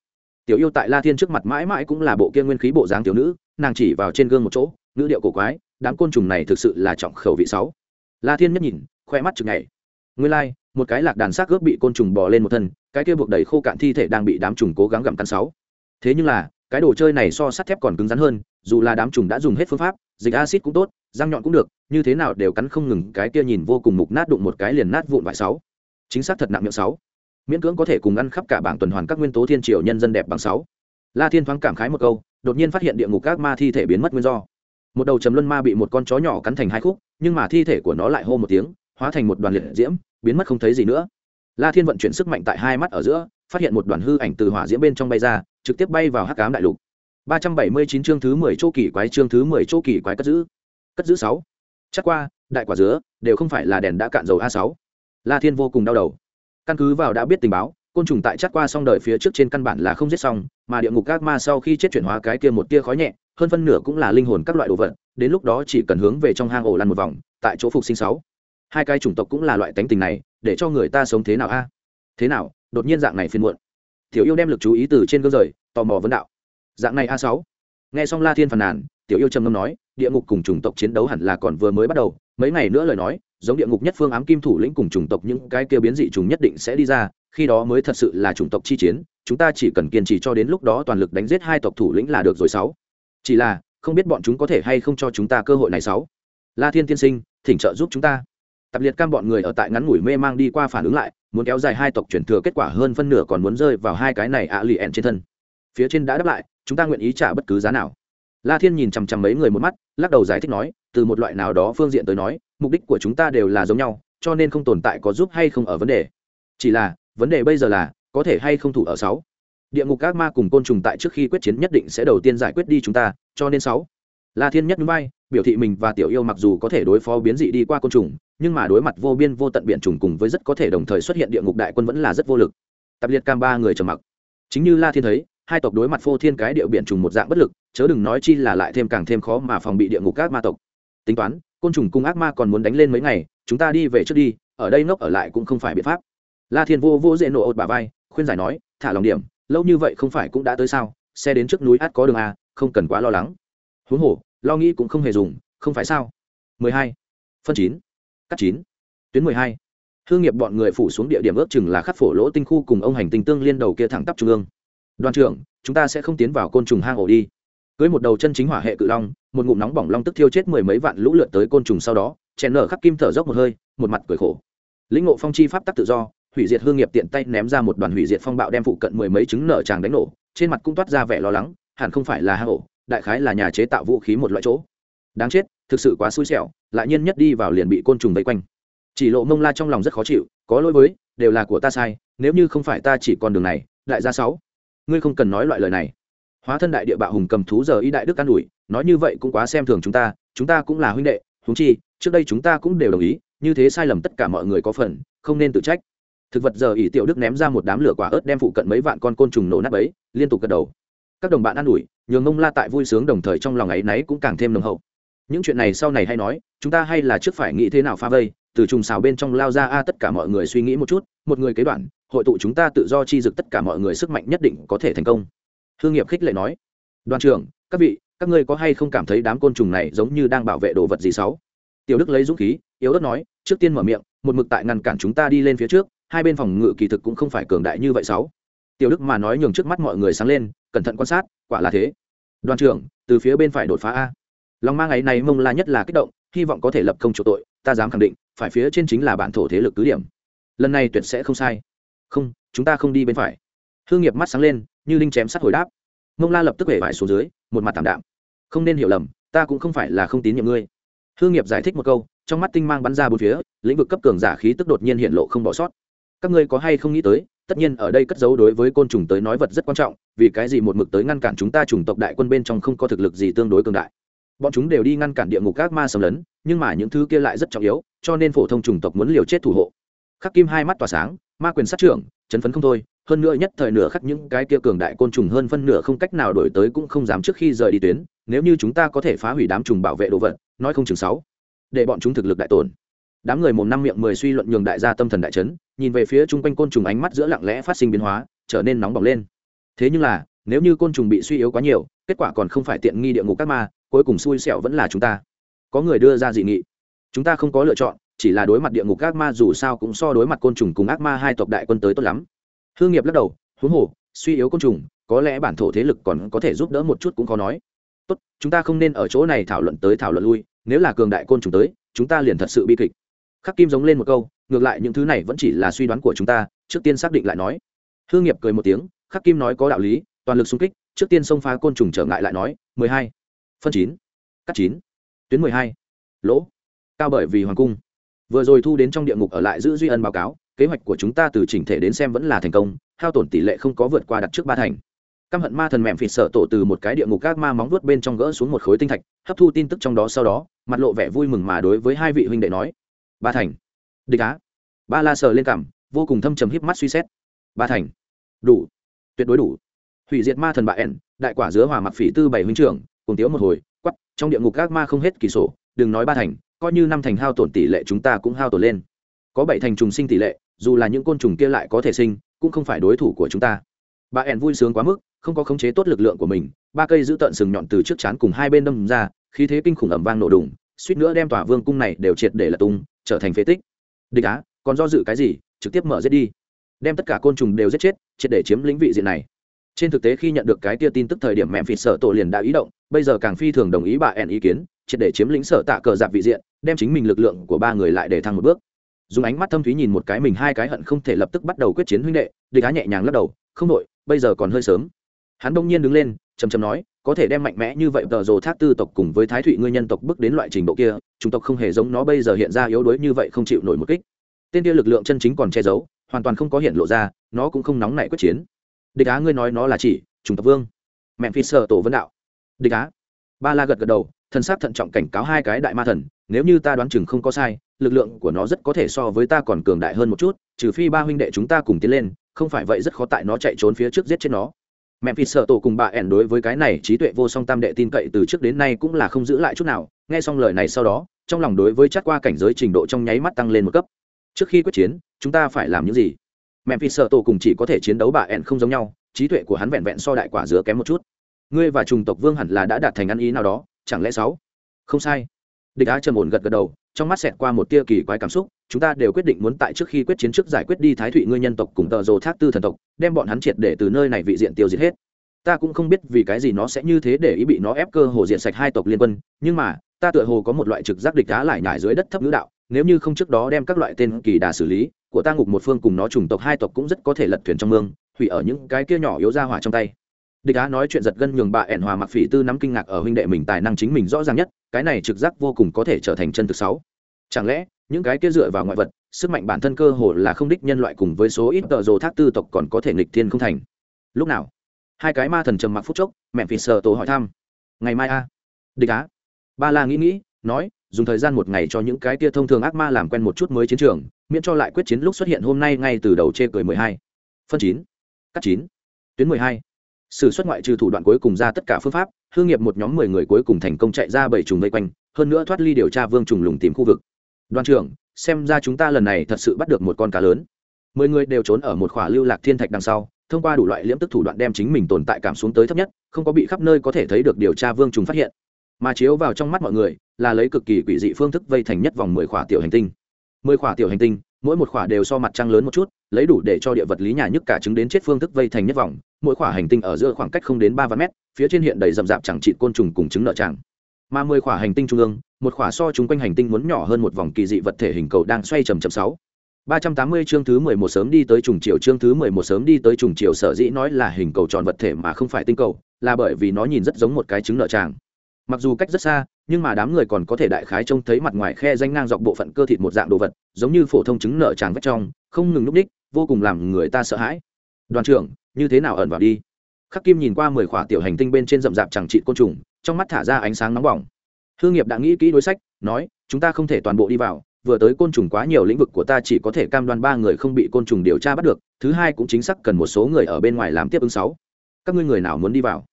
Speaker 1: Tiểu yêu tại la thiên trước mặt mãi mãi cũng là bộ kia nguyên khí bộ dáng tiểu nữ, nàng chỉ vào trên gương một chỗ nữ điệu cổ quái đám côn trùng này thực sự là trọng khẩu vị sáu. La thiên nhất nhìn khoe mắt chừng ngày nguyên lai、like, một cái lạc đàn xác ướp bị côn trùng bò lên một thân cái kia buộc đầy khô cạn thi thể đang bị đám trùng cố gắng gặm cắn sáu. Thế nhưng là cái đồ chơi này so sắt thép còn cứng rắn hơn dù là đám trùng đã dùng hết phương pháp dịch acid cũng tốt răng nhọn cũng được như thế nào đều cắn không ngừng cái kia nhìn vô cùng mục nát đụng một cái liền nát vụn vải sáu. Chính xác thật nặng miệng sáu. Miễn cưỡng có thể cùng ăn khắp cả bảng tuần hoàn các nguyên tố thiên triều nhân dân đẹp bằng sáu. La thiên thoáng cảm khái một câu đột nhiên phát hiện địa ngục các ma thi thể biến mất nguyên do một đầu trầm luân ma bị một con chó nhỏ cắn thành hai khúc, nhưng mà thi thể của nó lại hô một tiếng, hóa thành một đoàn liệt diễm, biến mất không thấy gì nữa. La thiên vận chuyển sức mạnh tại hai mắt ở giữa, phát hiện một đoàn hư ảnh từ hỏa diễm bên trong bay ra, trực tiếp bay vào hắc cám đại lục. ba trăm bảy mươi chín chương thứ mười chỗ kỳ quái chương thứ mười chỗ kỳ quái cất giữ. Cất giữ sáu. Chắc qua, đại quả dứa, đều không phải là đèn đã cạn dầu a sáu. La thiên vô cùng đau đầu. Căn cứ vào đã biết tình báo côn trùng tại chắc qua xong đời phía trước trên căn bản là không giết xong, mà địa ngục các ma sau khi chết chuyển hóa cái kia một tia khói nhẹ, hơn phân nửa cũng là linh hồn các loại đồ vật, đến lúc đó chỉ cần hướng về trong hang ổ lăn một vòng, tại chỗ phục sinh sáu. Hai cái chủng tộc cũng là loại tánh tình này, để cho người ta sống thế nào a? Thế nào, đột nhiên dạng này phiền muộn. Tiểu yêu đem lực chú ý từ trên gương rời, tò mò vấn đạo. Dạng này a sáu. Nghe xong la thiên phàn nàn, tiểu yêu trầm ngâm nói, địa ngục cùng chủng tộc chiến đấu hẳn là còn vừa mới bắt đầu mấy ngày nữa lời nói, giống địa ngục nhất phương ám kim thủ lĩnh cùng chủng tộc những cái kia biến dị chúng nhất định sẽ đi ra, khi đó mới thật sự là chủng tộc chi chiến, chúng ta chỉ cần kiên trì cho đến lúc đó toàn lực đánh giết hai tộc thủ lĩnh là được rồi sáu. Chỉ là, không biết bọn chúng có thể hay không cho chúng ta cơ hội này sáu. La thiên tiên sinh, thỉnh trợ giúp chúng ta. Tập liệt cam bọn người ở tại ngắn ngủi mê mang đi qua phản ứng lại, muốn kéo dài hai tộc chuyển thừa kết quả hơn phân nửa còn muốn rơi vào hai cái này ạ lì ẹn trên thân. Phía trên đã đáp lại, chúng ta nguyện ý trả bất cứ giá nào la thiên nhìn chằm chằm mấy người một mắt, lắc đầu giải thích nói, từ một loại nào đó phương diện tới nói, mục đích của chúng ta đều là giống nhau, cho nên không tồn tại có giúp hay không ở vấn đề. Chỉ là, vấn đề bây giờ là, có thể hay không thủ ở sáu? Địa ngục các ma cùng côn trùng tại trước khi quyết chiến nhất định sẽ đầu tiên giải quyết đi chúng ta, cho nên sáu? La thiên nhất núi bay biểu thị mình và tiểu yêu mặc dù có thể đối phó biến dị đi qua côn trùng, nhưng mà đối mặt vô biên vô tận biện trùng cùng với rất có thể đồng thời xuất hiện địa ngục đại quân vẫn là rất vô lực. Tập liệt cam ba người trầm mặc. Chính như la thiên thấy hai tộc đối mặt phô thiên cái điệu biển trùng một dạng bất lực, chớ đừng nói chi là lại thêm càng thêm khó mà phòng bị địa ngục các ma tộc. Tính toán, côn trùng cung ác ma còn muốn đánh lên mấy ngày, chúng ta đi về trước đi, ở đây ngốc ở lại cũng không phải biện pháp. La thiên vô vô dễ nổ ột bà vai, khuyên giải nói, thả lòng điểm, lâu như vậy không phải cũng đã tới sao? Xe đến trước núi át có đường a không cần quá lo lắng. Huống hồ, lo nghĩ cũng không hề dùng, không phải sao? 12. phân chín, cắt chín, tuyến 12. hương nghiệp bọn người phủ xuống địa điểm ước chừng là khắc phổ lỗ tinh khu cùng ông hành tinh tương liên đầu kia thẳng tắp trung ương đoàn trưởng, chúng ta sẽ không tiến vào côn trùng hang ổ đi. Cưới một đầu chân chính hỏa hệ cự long, một ngụm nóng bỏng long tức thiêu chết mười mấy vạn lũ lượt tới côn trùng sau đó, chèn nở khắc kim thở dốc một hơi, một mặt cười khổ. Lĩnh ngộ phong chi pháp tắc tự do, hủy diệt hương nghiệp tiện tay ném ra một đoàn hủy diệt phong bạo đem phụ cận mười mấy trứng nở tràng đánh nổ, trên mặt cũng toát ra vẻ lo lắng, hẳn không phải là hang ổ, đại khái là nhà chế tạo vũ khí một loại chỗ. Đáng chết, thực sự quá xui xẻo, lại nhiên nhất đi vào liền bị côn trùng vây quanh. Chỉ lộ mông la trong lòng rất khó chịu, có lỗi với, đều là của ta sai, nếu như không phải ta chỉ còn đường này, đại gia sáu ngươi không cần nói loại lời này. Hóa thân đại địa bạo hùng cầm thú giờ y đại đức an ủi, nói như vậy cũng quá xem thường chúng ta chúng ta cũng là huynh đệ húng chi, trước đây chúng ta cũng đều đồng ý, như thế sai lầm tất cả mọi người có phần, không nên tự trách. Thực vật giờ ỷ tiểu đức ném ra một đám lửa quả ớt đem phụ cận mấy vạn con côn trùng nổ nát ấy liên tục gật đầu. Các đồng bạn an ủi, nhường ngông la tại vui sướng đồng thời trong lòng ấy náy cũng càng thêm nồng hậu. Những chuyện này sau này hay nói, chúng ta hay là trước phải nghĩ thế nào pha vây, từ trùng xào bên trong lao ra a tất cả mọi người suy nghĩ một chút, một người kế đoạn hội tụ chúng ta tự do chi dực tất cả mọi người sức mạnh nhất định có thể thành công. Hương nghiệp khích lệ nói, đoàn trưởng, các vị, các ngươi có hay không cảm thấy đám côn trùng này giống như đang bảo vệ đồ vật gì xấu tiểu đức lấy dũng khí, yếu ớt nói, trước tiên mở miệng, một mực tại ngăn cản chúng ta đi lên phía trước, hai bên phòng ngự kỳ thực cũng không phải cường đại như vậy sáu. Tiểu đức mà nói nhường trước mắt mọi người sáng lên, cẩn thận quan sát, quả là thế. Đoàn trưởng, từ phía bên phải đột phá a. Lòng mang ấy này mông la nhất là kích động, hy vọng có thể lập công chỗ tội, ta dám khẳng định, phải phía trên chính là bản thổ thế lực cứ điểm. Lần này tuyệt sẽ không sai không, chúng ta không đi bên phải. Hương nghiệp mắt sáng lên, như linh chém sắt hồi đáp. Mông la lập tức hể vải xuống dưới, một mặt tảm đạm. Không nên hiểu lầm, ta cũng không phải là không tín nhiệm ngươi. Hương nghiệp giải thích một câu, trong mắt tinh mang bắn ra bốn phía, lĩnh vực cấp cường giả khí tức đột nhiên hiện lộ không bỏ sót. Các ngươi có hay không nghĩ tới, tất nhiên ở đây cất giấu đối với côn trùng tới nói vật rất quan trọng, vì cái gì một mực tới ngăn cản chúng ta chủng tộc đại quân bên trong không có thực lực gì tương đối cường đại. Bọn chúng đều đi ngăn cản địa ngục các ma xâm lấn, nhưng mà những thứ kia lại rất trọng yếu, cho nên phổ thông chủng tộc muốn liều chết thủ hộ. Khắc kim hai mắt tỏa sáng ma quyền sát trưởng, chấn phấn không thôi, hơn nữa nhất thời nửa khắc những cái kia cường đại côn trùng hơn phân nửa không cách nào đổi tới cũng không dám trước khi rời đi tuyến, nếu như chúng ta có thể phá hủy đám trùng bảo vệ đồ vật, nói không chừng sáu, để bọn chúng thực lực đại tổn. Đám người mồm năm miệng mười suy luận nhường đại gia tâm thần đại chấn, nhìn về phía chung quanh côn trùng ánh mắt giữa lặng lẽ phát sinh biến hóa, trở nên nóng bỏng lên. Thế nhưng là, nếu như côn trùng bị suy yếu quá nhiều, kết quả còn không phải tiện nghi địa ngục các ma, cuối cùng xui xẻo vẫn là chúng ta. Có người đưa ra dị nghị. Chúng ta không có lựa chọn chỉ là đối mặt địa ngục ác ma dù sao cũng so đối mặt côn trùng cùng ác ma hai tộc đại quân tới tốt lắm. Hương nghiệp lắc đầu, huống hồ, suy yếu côn trùng, có lẽ bản thổ thế lực còn có thể giúp đỡ một chút cũng khó nói. Tốt, chúng ta không nên ở chỗ này thảo luận tới thảo luận lui, nếu là cường đại côn trùng tới, chúng ta liền thật sự bi kịch. Khắc kim giống lên một câu, ngược lại những thứ này vẫn chỉ là suy đoán của chúng ta, trước tiên xác định lại nói. Hương nghiệp cười một tiếng, khắc kim nói có đạo lý, toàn lực xung kích, trước tiên xông phá côn trùng trở ngại lại nói, mười hai, phân chín, cắt chín, tuyến mười hai, lỗ, cao bởi vì hoàng cung vừa rồi thu đến trong địa ngục ở lại giữ duy ân báo cáo, kế hoạch của chúng ta từ chỉnh thể đến xem vẫn là thành công, hao tổn tỷ lệ không có vượt qua đặt trước ba thành. Căm hận ma thần mẹm phịt sợ tổ từ một cái địa ngục các ma móng vuốt bên trong gỡ xuống một khối tinh thạch, hấp thu tin tức trong đó sau đó, mặt lộ vẻ vui mừng mà đối với hai vị huynh đệ nói, ba thành. Địch á. Ba la sờ lên cảm, vô cùng thâm trầm híp mắt suy xét. Ba thành. Đủ. Tuyệt đối đủ. Hủy diệt ma thần bạ ẻn đại quả dứa hòa mặc phỉ tư bảy huynh trưởng, cùng tiếu một hồi quắp trong địa ngục các ma không hết kỳ sổ, đừng nói ba thành coi như năm thành hao tổn tỷ lệ chúng ta cũng hao tổn lên. Có bảy thành trùng sinh tỷ lệ, dù là những côn trùng kia lại có thể sinh, cũng không phải đối thủ của chúng ta. Bà ẻn vui sướng quá mức, không có khống chế tốt lực lượng của mình, ba cây giữ tận sừng nhọn từ trước chán cùng hai bên đâm ra, khí thế kinh khủng ẩm vang nổ đùng, suýt nữa đem tòa vương cung này đều triệt để là tung, trở thành phế tích. Địch á, còn do dự cái gì, trực tiếp mở giết đi. Đem tất cả côn trùng đều giết chết, triệt để chiếm lĩnh vị diện này. Trên thực tế khi nhận được cái tia tin tức thời điểm mẹ phịt sợ tổ liền đã ý động, bây giờ càng phi thường đồng ý bà ẻn ý kiến triệt để chiếm lĩnh sở tạ cờ dạp vị diện, đem chính mình lực lượng của ba người lại để thăng một bước. Dùng ánh mắt thâm thúy nhìn một cái mình, hai cái hận không thể lập tức bắt đầu quyết chiến huynh đệ, địch á nhẹ nhàng lắc đầu, không đội, bây giờ còn hơi sớm. Hắn đông nhiên đứng lên chầm chầm nói, có thể đem mạnh mẽ như vậy tờ rồ thác tư tộc cùng với thái thụy ngươi nhân tộc bước đến loại trình độ kia, chúng tộc không hề giống nó bây giờ hiện ra yếu đuối như vậy không chịu nổi một kích. Tên kia lực lượng chân chính còn che giấu, hoàn toàn không có hiện lộ ra, nó cũng không nóng nảy quyết chiến. Địch á ngươi nói nó là chỉ chủng tộc vương. Mẹ phi sợ tổ vân đạo. Địch á. Ba la gật gật đầu thần s á c thận trọng cảnh cáo hai cái đại ma thần, nếu như ta đoán chừng không có sai, lực lượng của nó rất có thể so với ta còn cường đại hơn một chút, trừ phi ba huynh đệ chúng ta cùng tiến lên, không phải vậy rất khó tại nó chạy trốn phía trước giết chết nó. Mẹ phi sợ tổ cùng bà ẻn đối với cái này trí tuệ vô song tam đệ tin cậy từ trước đến nay cũng là không giữ lại chút nào, nghe xong lời này sau đó, trong lòng đối với chắc qua cảnh giới trình độ trong nháy mắt tăng lên một cấp. Trước khi quyết chiến, chúng ta phải làm những gì? Mẹ phi sợ tổ cùng chỉ có thể chiến đấu bà ẻn không giống nhau, trí tuệ của hắn vẹn vẹn so đại quả dứa kém một chút. Ngươi và trùng tộc vương hẳn là đã đạt thành ăn ý nào đó chẳng lẽ sáu? Không sai. Địch á trầm ổn gật gật đầu, trong mắt xẹt qua một tia kỳ quái cảm xúc, chúng ta đều quyết định muốn tại trước khi quyết chiến trước giải quyết đi thái thụy ngươi nhân tộc cùng tờ rồ thác tư thần tộc, đem bọn hắn triệt để từ nơi này vị diện tiêu diệt hết. Ta cũng không biết vì cái gì nó sẽ như thế để ý bị nó ép cơ hồ diện sạch hai tộc liên quân, nhưng mà, ta tựa hồ có một loại trực giác địch đá lại nhải dưới đất thấp ngữ đạo, nếu như không trước đó đem các loại tên kỳ đà xử lý, của ta ngục một phương cùng nó trùng tộc hai tộc cũng rất có thể lật thuyền trong mương, hủy ở những cái kia nhỏ yếu ra hỏa trong tay địch á nói chuyện giật gân nhường bà ẻn hòa mặc phỉ tư nắm kinh ngạc ở huynh đệ mình tài năng chính mình rõ ràng nhất, cái này trực giác vô cùng có thể trở thành chân thực sáu. Chẳng lẽ, những cái kia dựa vào ngoại vật, sức mạnh bản thân cơ hồ là không đích nhân loại cùng với số ít tờ rồ thác tư tộc còn có thể nghịch thiên không thành? Lúc nào? Hai cái ma thần trầm mặc phút chốc, mẹ phỉ sờ tổ hỏi thăm. Ngày mai a. Địch á. Ba la nghĩ nghĩ, nói, dùng thời gian một ngày cho những cái kia thông thường ác ma làm quen một chút mới chiến trường, miễn cho lại quyết chiến lúc xuất hiện hôm nay ngay từ đầu chê cười mười hai. Phân chín. Cắt chín. Tuyến mười hai sử xuất ngoại trừ thủ đoạn cuối cùng ra tất cả phương pháp hương nghiệp một nhóm mười người cuối cùng thành công chạy ra bảy trùng vây quanh, hơn nữa thoát ly điều tra vương trùng lùng tìm khu vực. Đoàn trưởng, xem ra chúng ta lần này thật sự bắt được một con cá lớn. Mười người đều trốn ở một khỏa lưu lạc thiên thạch đằng sau, thông qua đủ loại liễm tức thủ đoạn đem chính mình tồn tại cảm xuống tới thấp nhất, không có bị khắp nơi có thể thấy được điều tra vương trùng phát hiện. Mà chiếu vào trong mắt mọi người, là lấy cực kỳ quỷ dị phương thức vây thành nhất vòng mười khỏa tiểu hành tinh. Mười khỏa tiểu hành tinh mỗi một khỏa đều so mặt trăng lớn một chút, lấy đủ để cho địa vật lý nhà nhức cả chứng đến chết phương thức vây thành nhất vòng, mỗi khỏa hành tinh ở giữa khoảng cách không đến ba vạn mét, phía trên hiện đầy rậm rạp chẳng trị côn trùng cùng trứng nợ tràng. Mà mười khỏa hành tinh trung ương, một khỏa so chúng quanh hành tinh muốn nhỏ hơn một vòng kỳ dị vật thể hình cầu đang xoay chầm chậm sáu. Ba trăm tám mươi chương thứ mười một sớm đi tới trùng chiều, chương thứ mười một sớm đi tới trùng chiều sở dĩ nói là hình cầu tròn vật thể mà không phải tinh cầu, là bởi vì nó nhìn rất giống một cái trứng nợ tràng mặc dù cách rất xa, nhưng mà đám người còn có thể đại khái trông thấy mặt ngoài khe danh ngang dọc bộ phận cơ thịt một dạng đồ vật, giống như phổ thông trứng nở tràng vách trong, không ngừng núp đích, vô cùng làm người ta sợ hãi. Đoàn trưởng, như thế nào ẩn vào đi? Khắc kim nhìn qua mười khỏa tiểu hành tinh bên trên rậm rạp chẳng trị côn trùng, trong mắt thả ra ánh sáng nóng bỏng. Hương nghiệp đã nghĩ kỹ đối sách, nói, chúng ta không thể toàn bộ đi vào, vừa tới côn trùng quá nhiều lĩnh vực của ta chỉ có thể cam đoan ba người không bị côn trùng điều tra bắt được, thứ hai cũng chính xác cần một số người ở bên ngoài làm tiếp ứng sáu. Các ngươi người nào muốn đi vào?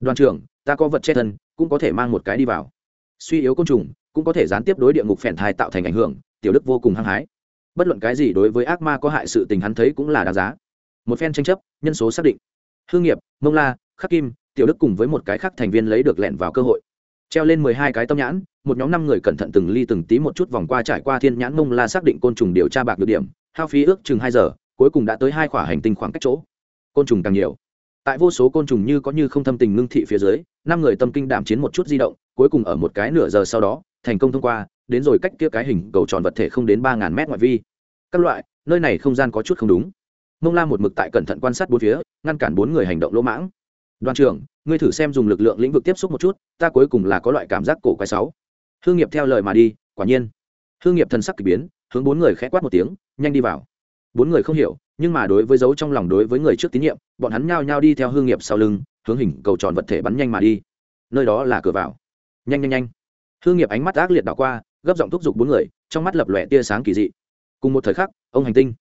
Speaker 1: Đoàn trưởng, ta có vật che thân cũng có thể mang một cái đi vào. Suy yếu côn trùng cũng có thể gián tiếp đối địa ngục phèn thai tạo thành ảnh hưởng, tiểu đức vô cùng hăng hái. Bất luận cái gì đối với ác ma có hại sự tình hắn thấy cũng là đáng giá. Một phen tranh chấp, nhân số xác định. Hương nghiệp, mông la, khắc kim, tiểu đức cùng với một cái khác thành viên lấy được lẹn vào cơ hội. Treo lên mười hai cái tâm nhãn, một nhóm năm người cẩn thận từng ly từng tí một chút vòng qua trải qua thiên nhãn mông la xác định côn trùng điều tra bạc được điểm, hao phí ước chừng hai giờ, cuối cùng đã tới hai khỏa hành tinh khoảng cách chỗ. Côn trùng càng nhiều tại vô số côn trùng như có như không thâm tình ngưng thị phía dưới, năm người tâm kinh đảm chiến một chút di động, cuối cùng ở một cái nửa giờ sau đó, thành công thông qua, đến rồi cách kia cái hình cầu tròn vật thể không đến ba ngàn mét ngoại vi. Các loại, nơi này không gian có chút không đúng. Mông la một mực tại cẩn thận quan sát bốn phía, ngăn cản bốn người hành động lỗ mãng. Đoàn trưởng, ngươi thử xem dùng lực lượng lĩnh vực tiếp xúc một chút, ta cuối cùng là có loại cảm giác cổ quái sáu. Hương nghiệp theo lời mà đi, quả nhiên. Hương nghiệp thần sắc k ỳ biến, hướng bốn người khẽ quát một tiếng, nhanh đi vào bốn người không hiểu, nhưng mà đối với dấu trong lòng đối với người trước tín nhiệm, bọn hắn nhao nhao đi theo hương nghiệp sau lưng, hướng hình cầu tròn vật thể bắn nhanh mà đi. Nơi đó là cửa vào. Nhanh nhanh nhanh. Hương nghiệp ánh mắt ác liệt đảo qua, gấp giọng thúc giục bốn người, trong mắt lập lòe tia sáng kỳ dị. Cùng một thời khắc, ông hành tinh.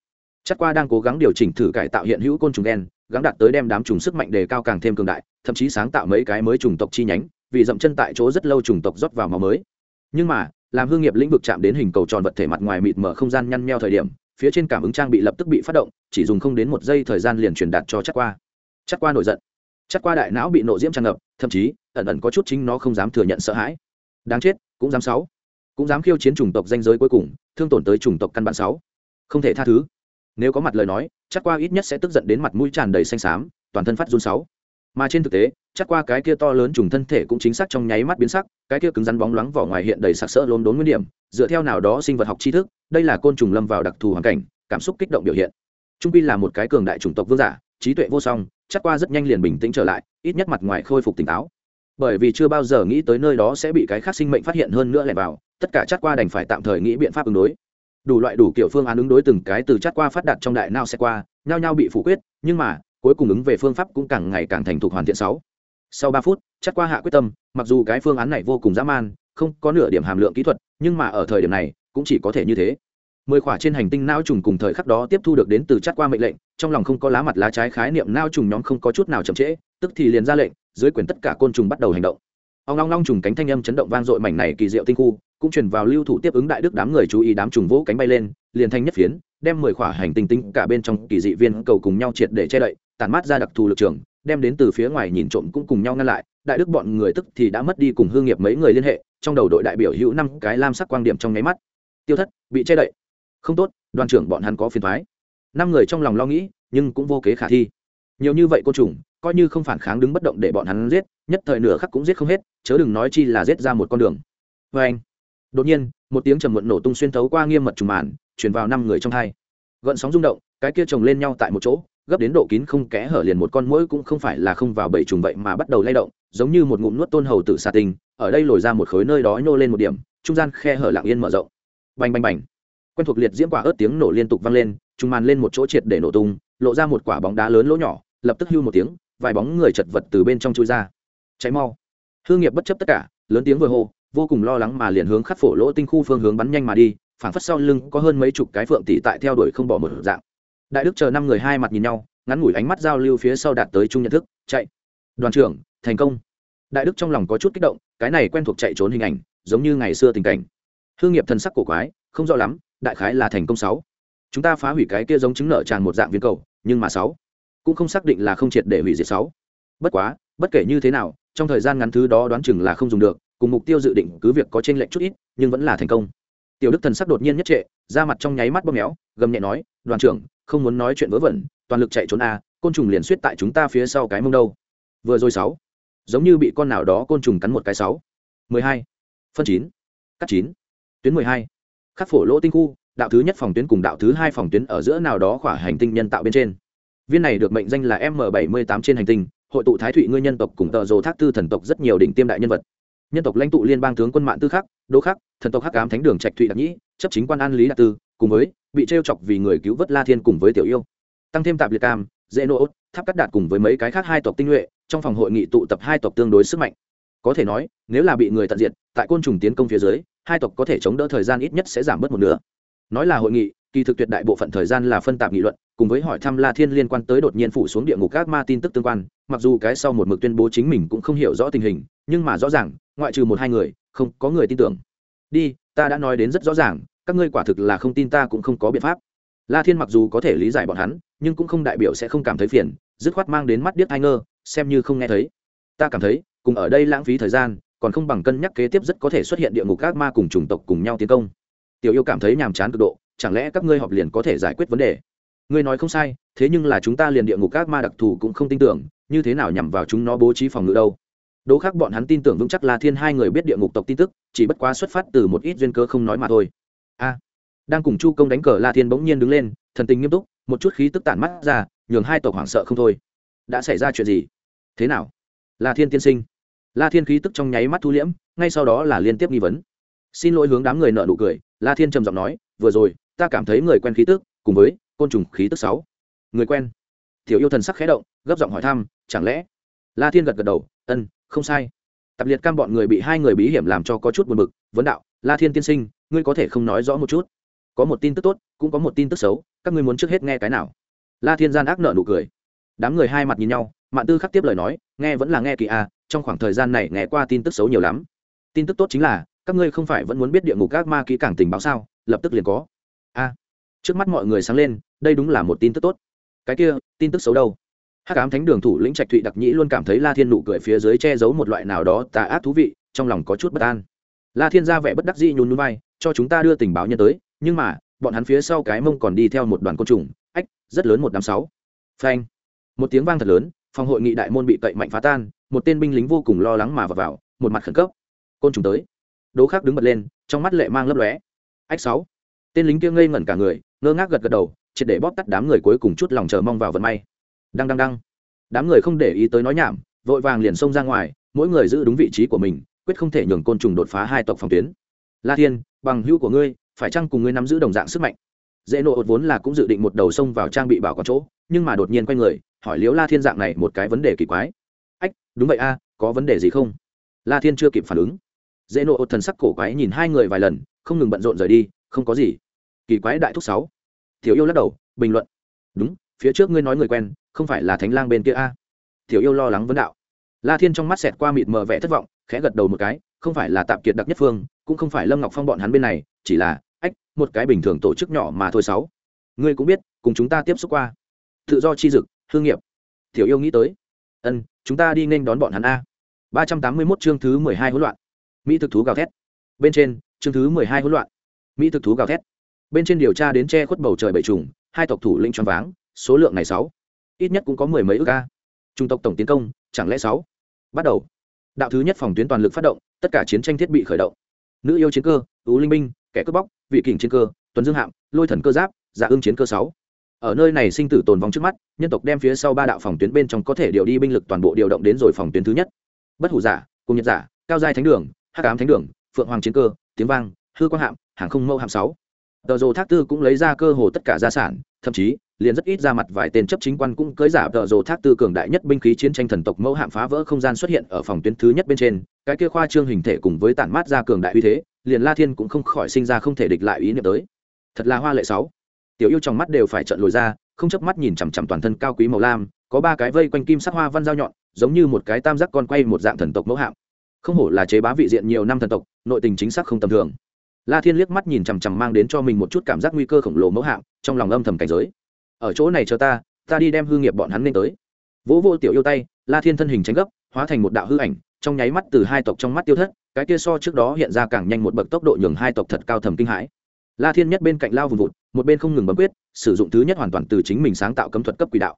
Speaker 1: Chắc qua đang cố gắng điều chỉnh thử cải tạo hiện hữu côn trùng đen, gắng đạt tới đem đám trùng sức mạnh đề cao càng thêm cường đại, thậm chí sáng tạo mấy cái mới trùng tộc chi nhánh, vì dậm chân tại chỗ rất lâu trùng tộc rót vào máu mới. Nhưng mà, làm hương nghiệp lĩnh vực chạm đến hình cầu tròn vật thể mặt ngoài mịt mở không gian nhăn nheo thời điểm phía trên cảm ứng trang bị lập tức bị phát động, chỉ dùng không đến một giây thời gian liền truyền đạt cho chắc qua. Chắc qua nổi giận. Chắc qua đại não bị nộ diễm tràn ngập, thậm chí, ẩn ẩn có chút chính nó không dám thừa nhận sợ hãi. Đáng chết, cũng dám sáu. Cũng dám khiêu chiến chủng tộc danh giới cuối cùng, thương tổn tới chủng tộc căn bản sáu. Không thể tha thứ. Nếu có mặt lời nói, chắc qua ít nhất sẽ tức giận đến mặt mũi tràn đầy xanh xám, toàn thân phát run sáu. Mà trên thực tế, chắc qua cái kia to lớn trùng thân thể cũng chính xác trong nháy mắt biến sắc, cái kia cứng rắn bóng loáng vỏ ngoài hiện đầy sặc sỡ lốm đốn nguyên điểm, dựa theo nào đó sinh vật học tri thức đây là côn trùng lâm vào đặc thù hoàn cảnh, cảm xúc kích động biểu hiện. Trung pi là một cái cường đại chủng tộc vương giả, trí tuệ vô song, chắc qua rất nhanh liền bình tĩnh trở lại, ít nhất mặt ngoài khôi phục tỉnh táo. Bởi vì chưa bao giờ nghĩ tới nơi đó sẽ bị cái khác sinh mệnh phát hiện hơn nữa lẻn vào, tất cả chắc qua đành phải tạm thời nghĩ biện pháp ứng đối. Đủ loại đủ kiểu phương án ứng đối từng cái từ chắc qua phát đạt trong đại nao sẽ qua, nhao nhao bị phủ quyết, nhưng mà, cuối cùng ứng về phương pháp cũng càng ngày càng thành thục hoàn thiện sáu. Sau ba phút, chắc qua hạ quyết tâm, mặc dù cái phương án này vô cùng dã man, không có nửa điểm hàm lượng kỹ thuật, nhưng mà ở thời điểm này cũng chỉ có thể như thế. Mười khỏa trên hành tinh nao trùng cùng thời khắc đó tiếp thu được đến từ chắc qua mệnh lệnh, trong lòng không có lá mặt lá trái khái niệm nao trùng nhóm không có chút nào chậm trễ, tức thì liền ra lệnh, dưới quyền tất cả côn trùng bắt đầu hành động. Ông long long trùng cánh thanh âm chấn động vang dội mảnh này kỳ diệu tinh khu, cũng truyền vào lưu thủ tiếp ứng đại đức đám người chú ý đám trùng vỗ cánh bay lên, liền thanh nhất phiến, đem mười khỏa hành tinh tinh cả bên trong kỳ dị viên cầu cùng nhau triệt để che đậy tàn mát ra đặc thù lực trường, đem đến từ phía ngoài nhìn trộm cũng cùng nhau ngăn lại, đại đức bọn người tức thì đã mất đi cùng hương nghiệp mấy người liên hệ, trong đầu đội đại biểu hữu năm cái lam sắc quang điểm trong nháy mắt tiêu thất, bị che đậy. Không tốt, đoàn trưởng bọn hắn có phiền thoái. Năm người trong lòng lo nghĩ, nhưng cũng vô kế khả thi. Nhiều như vậy côn trùng, coi như không phản kháng đứng bất động để bọn hắn giết, nhất thời nửa khắc cũng giết không hết, chớ đừng nói chi là giết ra một con đường. Vê anh, đột nhiên, một tiếng trầm muộn nổ tung xuyên thấu qua nghiêm mật trùng màn chuyển vào năm người trong hai. Gợn sóng rung động, cái kia chồng lên nhau tại một chỗ, gấp đến độ kín không kẽ hở liền một con mũi cũng không phải là không vào bảy trùng vậy mà bắt đầu lay động, giống như một ngụm nuốt tôn hầu tử xà tình, ở đây lồi ra một khối nơi đó nhô lên một điểm, trung gian khe hở lặng yên mở rộng bành bành bành. Quen thuộc liệt diễm quả ớt tiếng nổ liên tục vang lên, trùng màn lên một chỗ triệt để nổ tung, lộ ra một quả bóng đá lớn lỗ nhỏ, lập tức hưu một tiếng, vài bóng người chật vật từ bên trong chui ra. Cháy mau. Hương nghiệp bất chấp tất cả, lớn tiếng vừa hô, vô cùng lo lắng mà liền hướng khắc phổ lỗ tinh khu phương hướng bắn nhanh mà đi, phảng phất sau lưng có hơn mấy chục cái phượng tỷ tại theo đuổi không bỏ một dạng. Đại đức chờ năm người hai mặt nhìn nhau, ngắn ngủi ánh mắt giao lưu phía sau đạt tới chung nhận thức, chạy. Đoàn trưởng, thành công. Đại đức trong lòng có chút kích động, cái này quen thuộc chạy trốn hình ảnh, giống như ngày xưa tình cảnh hương nghiệp thần sắc cổ quái, không rõ lắm, đại khái là thành công sáu. Chúng ta phá hủy cái kia giống chứng nợ tràn một dạng viên cầu, nhưng mà sáu. Cũng không xác định là không triệt để hủy diệt sáu. Bất quá, bất kể như thế nào, trong thời gian ngắn thứ đó đoán chừng là không dùng được, cùng mục tiêu dự định cứ việc có trên lệnh chút ít, nhưng vẫn là thành công. Tiểu đức thần sắc đột nhiên nhất trệ ra mặt trong nháy mắt bóp méo, gầm nhẹ nói, đoàn trưởng, không muốn nói chuyện vớ vẩn, toàn lực chạy trốn a, côn trùng liền suýt tại chúng ta phía sau cái mông đâu. Vừa rồi sáu. Giống như bị con nào đó côn trùng cắn một cái sáu. Mười hai. Phân chín. Cắt chín tuyến mười hai. Khắc phổ lỗ tinh khu, đạo thứ nhất phòng tuyến cùng đạo thứ hai phòng tuyến ở giữa nào đó khỏa hành tinh nhân tạo bên trên. Viên này được mệnh danh là m 78 trên hành tinh, hội tụ thái thụy ngươi nhân tộc cùng tờ dồ thác tư thần tộc rất nhiều đỉnh tiêm đại nhân vật. Nhân tộc lãnh tụ liên bang tướng quân mạng tư khắc, đỗ khắc, thần tộc hắc ám thánh đường trạch thụy đặc nhĩ, chấp chính quan an lý đặc tư, cùng với bị trêu chọc vì người cứu vớt la thiên cùng với tiểu yêu. Tăng thêm tạp liệt cam, dễ nô ốt tháp cắt đạt cùng với mấy cái khác hai tộc tinh nhuệ, trong phòng hội nghị tụ tập hai tộc tương đối sức mạnh. Có thể nói, nếu là bị người tận diệt, tại côn trùng tiến công phía dưới hai tộc có thể chống đỡ thời gian ít nhất sẽ giảm bớt một nửa. Nói là hội nghị, kỳ thực tuyệt đại bộ phận thời gian là phân tạp nghị luận, cùng với hỏi thăm la thiên liên quan tới đột nhiên phủ xuống địa ngục các ma tin tức tương quan, mặc dù cái sau một mực tuyên bố chính mình cũng không hiểu rõ tình hình, nhưng mà rõ ràng, ngoại trừ một hai người, không có người tin tưởng. Đi, ta đã nói đến rất rõ ràng, các ngươi quả thực là không tin ta cũng không có biện pháp. La thiên mặc dù có thể lý giải bọn hắn, nhưng cũng không đại biểu sẽ không cảm thấy phiền, dứt khoát mang đến mắt điếc hai ngơ, xem như không nghe thấy. Ta cảm thấy, cùng ở đây lãng phí thời gian còn không bằng cân nhắc kế tiếp rất có thể xuất hiện địa ngục các ma cùng chủng tộc cùng nhau tiến công. Tiểu yêu cảm thấy nhàm chán cực độ, chẳng lẽ các ngươi họp liền có thể giải quyết vấn đề? Ngươi nói không sai, thế nhưng là chúng ta liền địa ngục các ma đặc thù cũng không tin tưởng, như thế nào nhằm vào chúng nó bố trí phòng ngự đâu? Đố khác bọn hắn tin tưởng vững chắc là thiên hai người biết địa ngục tộc tin tức, chỉ bất quá xuất phát từ một ít duyên cơ không nói mà thôi. A. Đang cùng chu công đánh cờ la thiên bỗng nhiên đứng lên, thần tình nghiêm túc, một chút khí tức tản mắt ra, nhường hai tộc hoảng sợ không thôi. Đã xảy ra chuyện gì? Thế nào? La thiên tiên sinh la thiên khí tức trong nháy mắt thu liễm, ngay sau đó là liên tiếp nghi vấn. Xin lỗi hướng đám người nợ nụ cười, la thiên trầm giọng nói, vừa rồi, ta cảm thấy người quen khí tức, cùng với côn trùng khí tức sáu. Người quen? Tiểu yêu thần sắc khẽ động, gấp giọng hỏi thăm, chẳng lẽ? La thiên gật gật đầu, ân, không sai. Tập liệt cam bọn người bị hai người bí hiểm làm cho có chút buồn bực, vấn đạo, la thiên tiên sinh, ngươi có thể không nói rõ một chút? Có một tin tức tốt, cũng có một tin tức xấu, các ngươi muốn trước hết nghe cái nào? La thiên gian ác nợ nụ cười. Đám người hai mặt nhìn nhau, mạn tư khắc tiếp lời nói, nghe vẫn là nghe kỳ a trong khoảng thời gian này nghe qua tin tức xấu nhiều lắm. Tin tức tốt chính là, các ngươi không phải vẫn muốn biết địa ngục các ma kỹ càng tình báo sao? Lập tức liền có. A. Trước mắt mọi người sáng lên, đây đúng là một tin tức tốt. Cái kia, tin tức xấu đâu? Hắc ám thánh đường thủ lĩnh trạch thụy đặc nhĩ luôn cảm thấy la thiên nụ cười phía dưới che giấu một loại nào đó tà ác thú vị, trong lòng có chút bất an. La thiên ra vẻ bất đắc dĩ nhún núi bay cho chúng ta đưa tình báo nhân tới, nhưng mà, bọn hắn phía sau cái mông còn đi theo một đoàn côn trùng, ách, rất lớn một đám sáu. Phanh. Một tiếng vang thật lớn, phòng hội nghị đại môn bị cậy mạnh phá tan một tên binh lính vô cùng lo lắng mà vào, vào một mặt khẩn cấp. Côn trùng tới. Đố khác đứng bật lên trong mắt lệ mang lấp lóe. Ách sáu. Tên lính kia ngây ngẩn cả người ngơ ngác gật gật đầu triệt để bóp tắt đám người cuối cùng chút lòng chờ mong vào vận may. Đăng đăng đăng. Đám người không để ý tới nói nhảm vội vàng liền xông ra ngoài mỗi người giữ đúng vị trí của mình quyết không thể nhường côn trùng đột phá hai tộc phòng tuyến. La thiên bằng hữu của ngươi phải chăng cùng ngươi nắm giữ đồng dạng sức mạnh? Dễ nộ vốn là cũng dự định một đầu xông vào trang bị bảo có chỗ nhưng mà đột nhiên quay người hỏi liếu la thiên dạng này một cái vấn đề kỳ quái đúng vậy a, có vấn đề gì không? La thiên chưa kịp phản ứng. Dễ nộ thần sắc cổ quái nhìn hai người vài lần, không ngừng bận rộn rời đi, không có gì. Kỳ quái đại thúc sáu. Thiếu yêu lắc đầu, bình luận. Đúng, phía trước ngươi nói người quen, không phải là thánh lang bên kia a. À? thiếu yêu lo lắng vấn đạo. La thiên trong mắt xẹt qua mịt mờ vẻ thất vọng, khẽ gật đầu một cái, không phải là tạm kiệt đặc nhất phương, cũng không phải lâm ngọc phong bọn hắn bên này, chỉ là, ách, một cái bình thường tổ chức nhỏ mà thôi sáu. Ngươi cũng biết, cùng chúng ta tiếp xúc qua. Tự do chi dực, hương nghiệp. Tiểu yêu nghĩ tới. Ân chúng ta đi nên đón bọn hắn a. ba trăm tám mươi 381 chương thứ mười hai hỗn loạn. Mỹ thực thú gào thét. Bên trên, chương thứ mười hai hỗn loạn. Mỹ thực thú gào thét. Bên trên điều tra đến che khuất bầu trời bảy trùng hai tộc thủ lĩnh choáng váng, số lượng này sáu. Ít nhất cũng có mười mấy ước ca trung tộc tổng tiến công, chẳng lẽ sáu? Bắt đầu. Đạo thứ nhất phòng tuyến toàn lực phát động, tất cả chiến tranh thiết bị khởi động. Nữ yêu chiến cơ ú linh minh, kẻ cướp bóc, vị kình chiến cơ, tuấn dương hạm, lôi thần cơ giáp dạ giả ương chiến cơ sáu ở nơi này sinh tử tồn vong trước mắt, nhân tộc đem phía sau ba đạo phòng tuyến bên trong có thể điều đi binh lực toàn bộ điều động đến rồi phòng tuyến thứ nhất. Bất hủ giả, cùng nhật giả, cao giai thánh đường, hắc ám thánh đường, phượng hoàng chiến cơ, tiếng vang, hư quang hạm, hàng không mẫu hạm sáu. Tờ rồ thác tư cũng lấy ra cơ hồ tất cả gia sản, thậm chí, liền rất ít ra mặt vài tên chấp chính quan cũng cưới giả tờ rồ thác tư cường đại nhất binh khí chiến tranh thần tộc mẫu hạm phá vỡ không gian xuất hiện ở phòng tuyến thứ nhất bên trên, cái kia khoa trương hình thể cùng với tản mát ra cường đại uy thế, liền la thiên cũng không khỏi sinh ra không thể địch lại ý niệm tới. Thật là hoa lệ sáu tiểu yêu trong mắt đều phải trợn lồi ra, không chớp mắt nhìn chằm chằm toàn thân cao quý màu lam, có ba cái vây quanh kim sắc hoa văn dao nhọn, giống như một cái tam giác con quay một dạng thần tộc mẫu hạm. Không hổ là chế bá vị diện nhiều năm thần tộc, nội tình chính xác không tầm thường. La thiên liếc mắt nhìn chằm chằm mang đến cho mình một chút cảm giác nguy cơ khổng lồ mẫu hạng trong lòng âm thầm cảnh giới. Ở chỗ này chờ ta ta đi đem hư nghiệp bọn hắn lên tới. Vỗ vô tiểu yêu tay, la thiên thân hình tránh gấp, hóa thành một đạo hư ảnh, trong nháy mắt từ hai tộc trong mắt tiêu thất, cái kia so trước đó hiện ra càng nhanh một bậc tốc độ nhường hai tộc thật cao thầm kinh hãi la thiên nhất bên cạnh lao vùng vụt, một bên không ngừng bấm quyết, sử dụng thứ nhất hoàn toàn từ chính mình sáng tạo cấm thuật cấp quỷ đạo.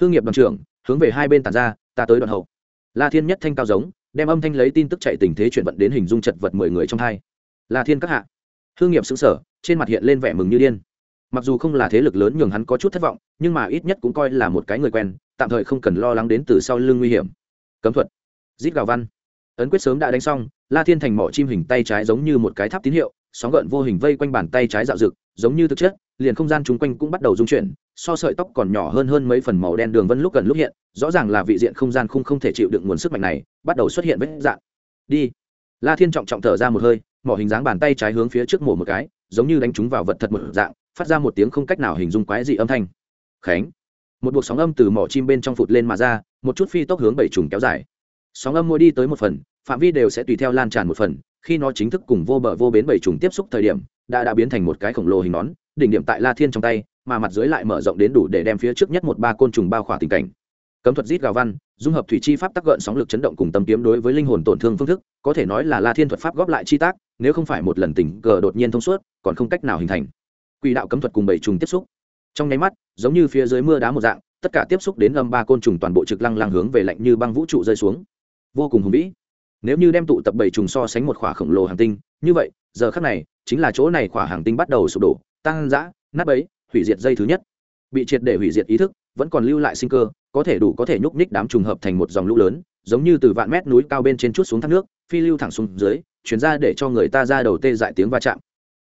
Speaker 1: Hương nghiệp đoàn trưởng, hướng về hai bên tàn ra, ta tới đoàn hậu. La thiên nhất thanh cao giống, đem âm thanh lấy tin tức chạy tình thế chuyển vận đến hình dung chật vật mười người trong hai. La thiên các hạ. Hương nghiệp xứng sở trên mặt hiện lên vẻ mừng như điên. Mặc dù không là thế lực lớn nhường hắn có chút thất vọng, nhưng mà ít nhất cũng coi là một cái người quen, tạm thời không cần lo lắng đến từ sau lưng nguy hiểm. Cấm thuật. Giết gào văn. Ấn quyết sớm đã đánh xong, la thiên thành mỏ chim hình tay trái giống như một cái tháp tín hiệu sóng gợn vô hình vây quanh bàn tay trái dạo rực, giống như thực chất, liền không gian chung quanh cũng bắt đầu rung chuyển, so sợi tóc còn nhỏ hơn hơn mấy phần màu đen đường vân lúc gần lúc hiện, rõ ràng là vị diện không gian khung không thể chịu đựng nguồn sức mạnh này, bắt đầu xuất hiện vết dạng đi. La thiên trọng trọng thở ra một hơi, mỏ hình dáng bàn tay trái hướng phía trước mổ một cái, giống như đánh trúng vào vật thật một dạng, phát ra một tiếng không cách nào hình dung quái dị âm thanh. Khánh. Một buộc sóng âm từ mỏ chim bên trong phụt lên mà ra, một chút phi tốc hướng bảy trùng kéo dài. Sóng âm mỗi đi tới một phần, phạm vi đều sẽ tùy theo lan tràn một phần khi nó chính thức cùng vô bờ vô bến bảy trùng tiếp xúc thời điểm, đã đã biến thành một cái khổng lồ hình nón, đỉnh điểm tại la thiên trong tay, mà mặt dưới lại mở rộng đến đủ để đem phía trước nhất một ba côn trùng bao khỏa tình cảnh. Cấm thuật rít gào văn, dung hợp thủy chi pháp tác gợn sóng lực chấn động cùng tâm kiếm đối với linh hồn tổn thương phương thức, có thể nói là la thiên thuật pháp góp lại chi tác, nếu không phải một lần tình cờ đột nhiên thông suốt, còn không cách nào hình thành. Quỷ đạo cấm thuật cùng bảy trùng tiếp xúc. Trong nháy mắt, giống như phía dưới mưa đá một dạng, tất cả tiếp xúc đến âm ba côn trùng toàn bộ trực lăng lăng hướng về lạnh như băng vũ trụ rơi xuống. Vô cùng hùng vĩ nếu như đem tụ tập bảy trùng so sánh một khỏa khổng lồ hàng tinh, như vậy, giờ khắc này, chính là chỗ này khỏa hàng tinh bắt đầu sụp đổ tăng dã nát bấy, hủy diệt dây thứ nhất. Bị triệt để hủy diệt ý thức, vẫn còn lưu lại sinh cơ, có thể đủ có thể nhúc nhích đám trùng hợp thành một dòng lũ lớn, giống như từ vạn mét núi cao bên trên chút xuống thác nước, phi lưu thẳng xuống dưới, chuyển ra để cho người ta ra đầu tê dại tiếng va chạm.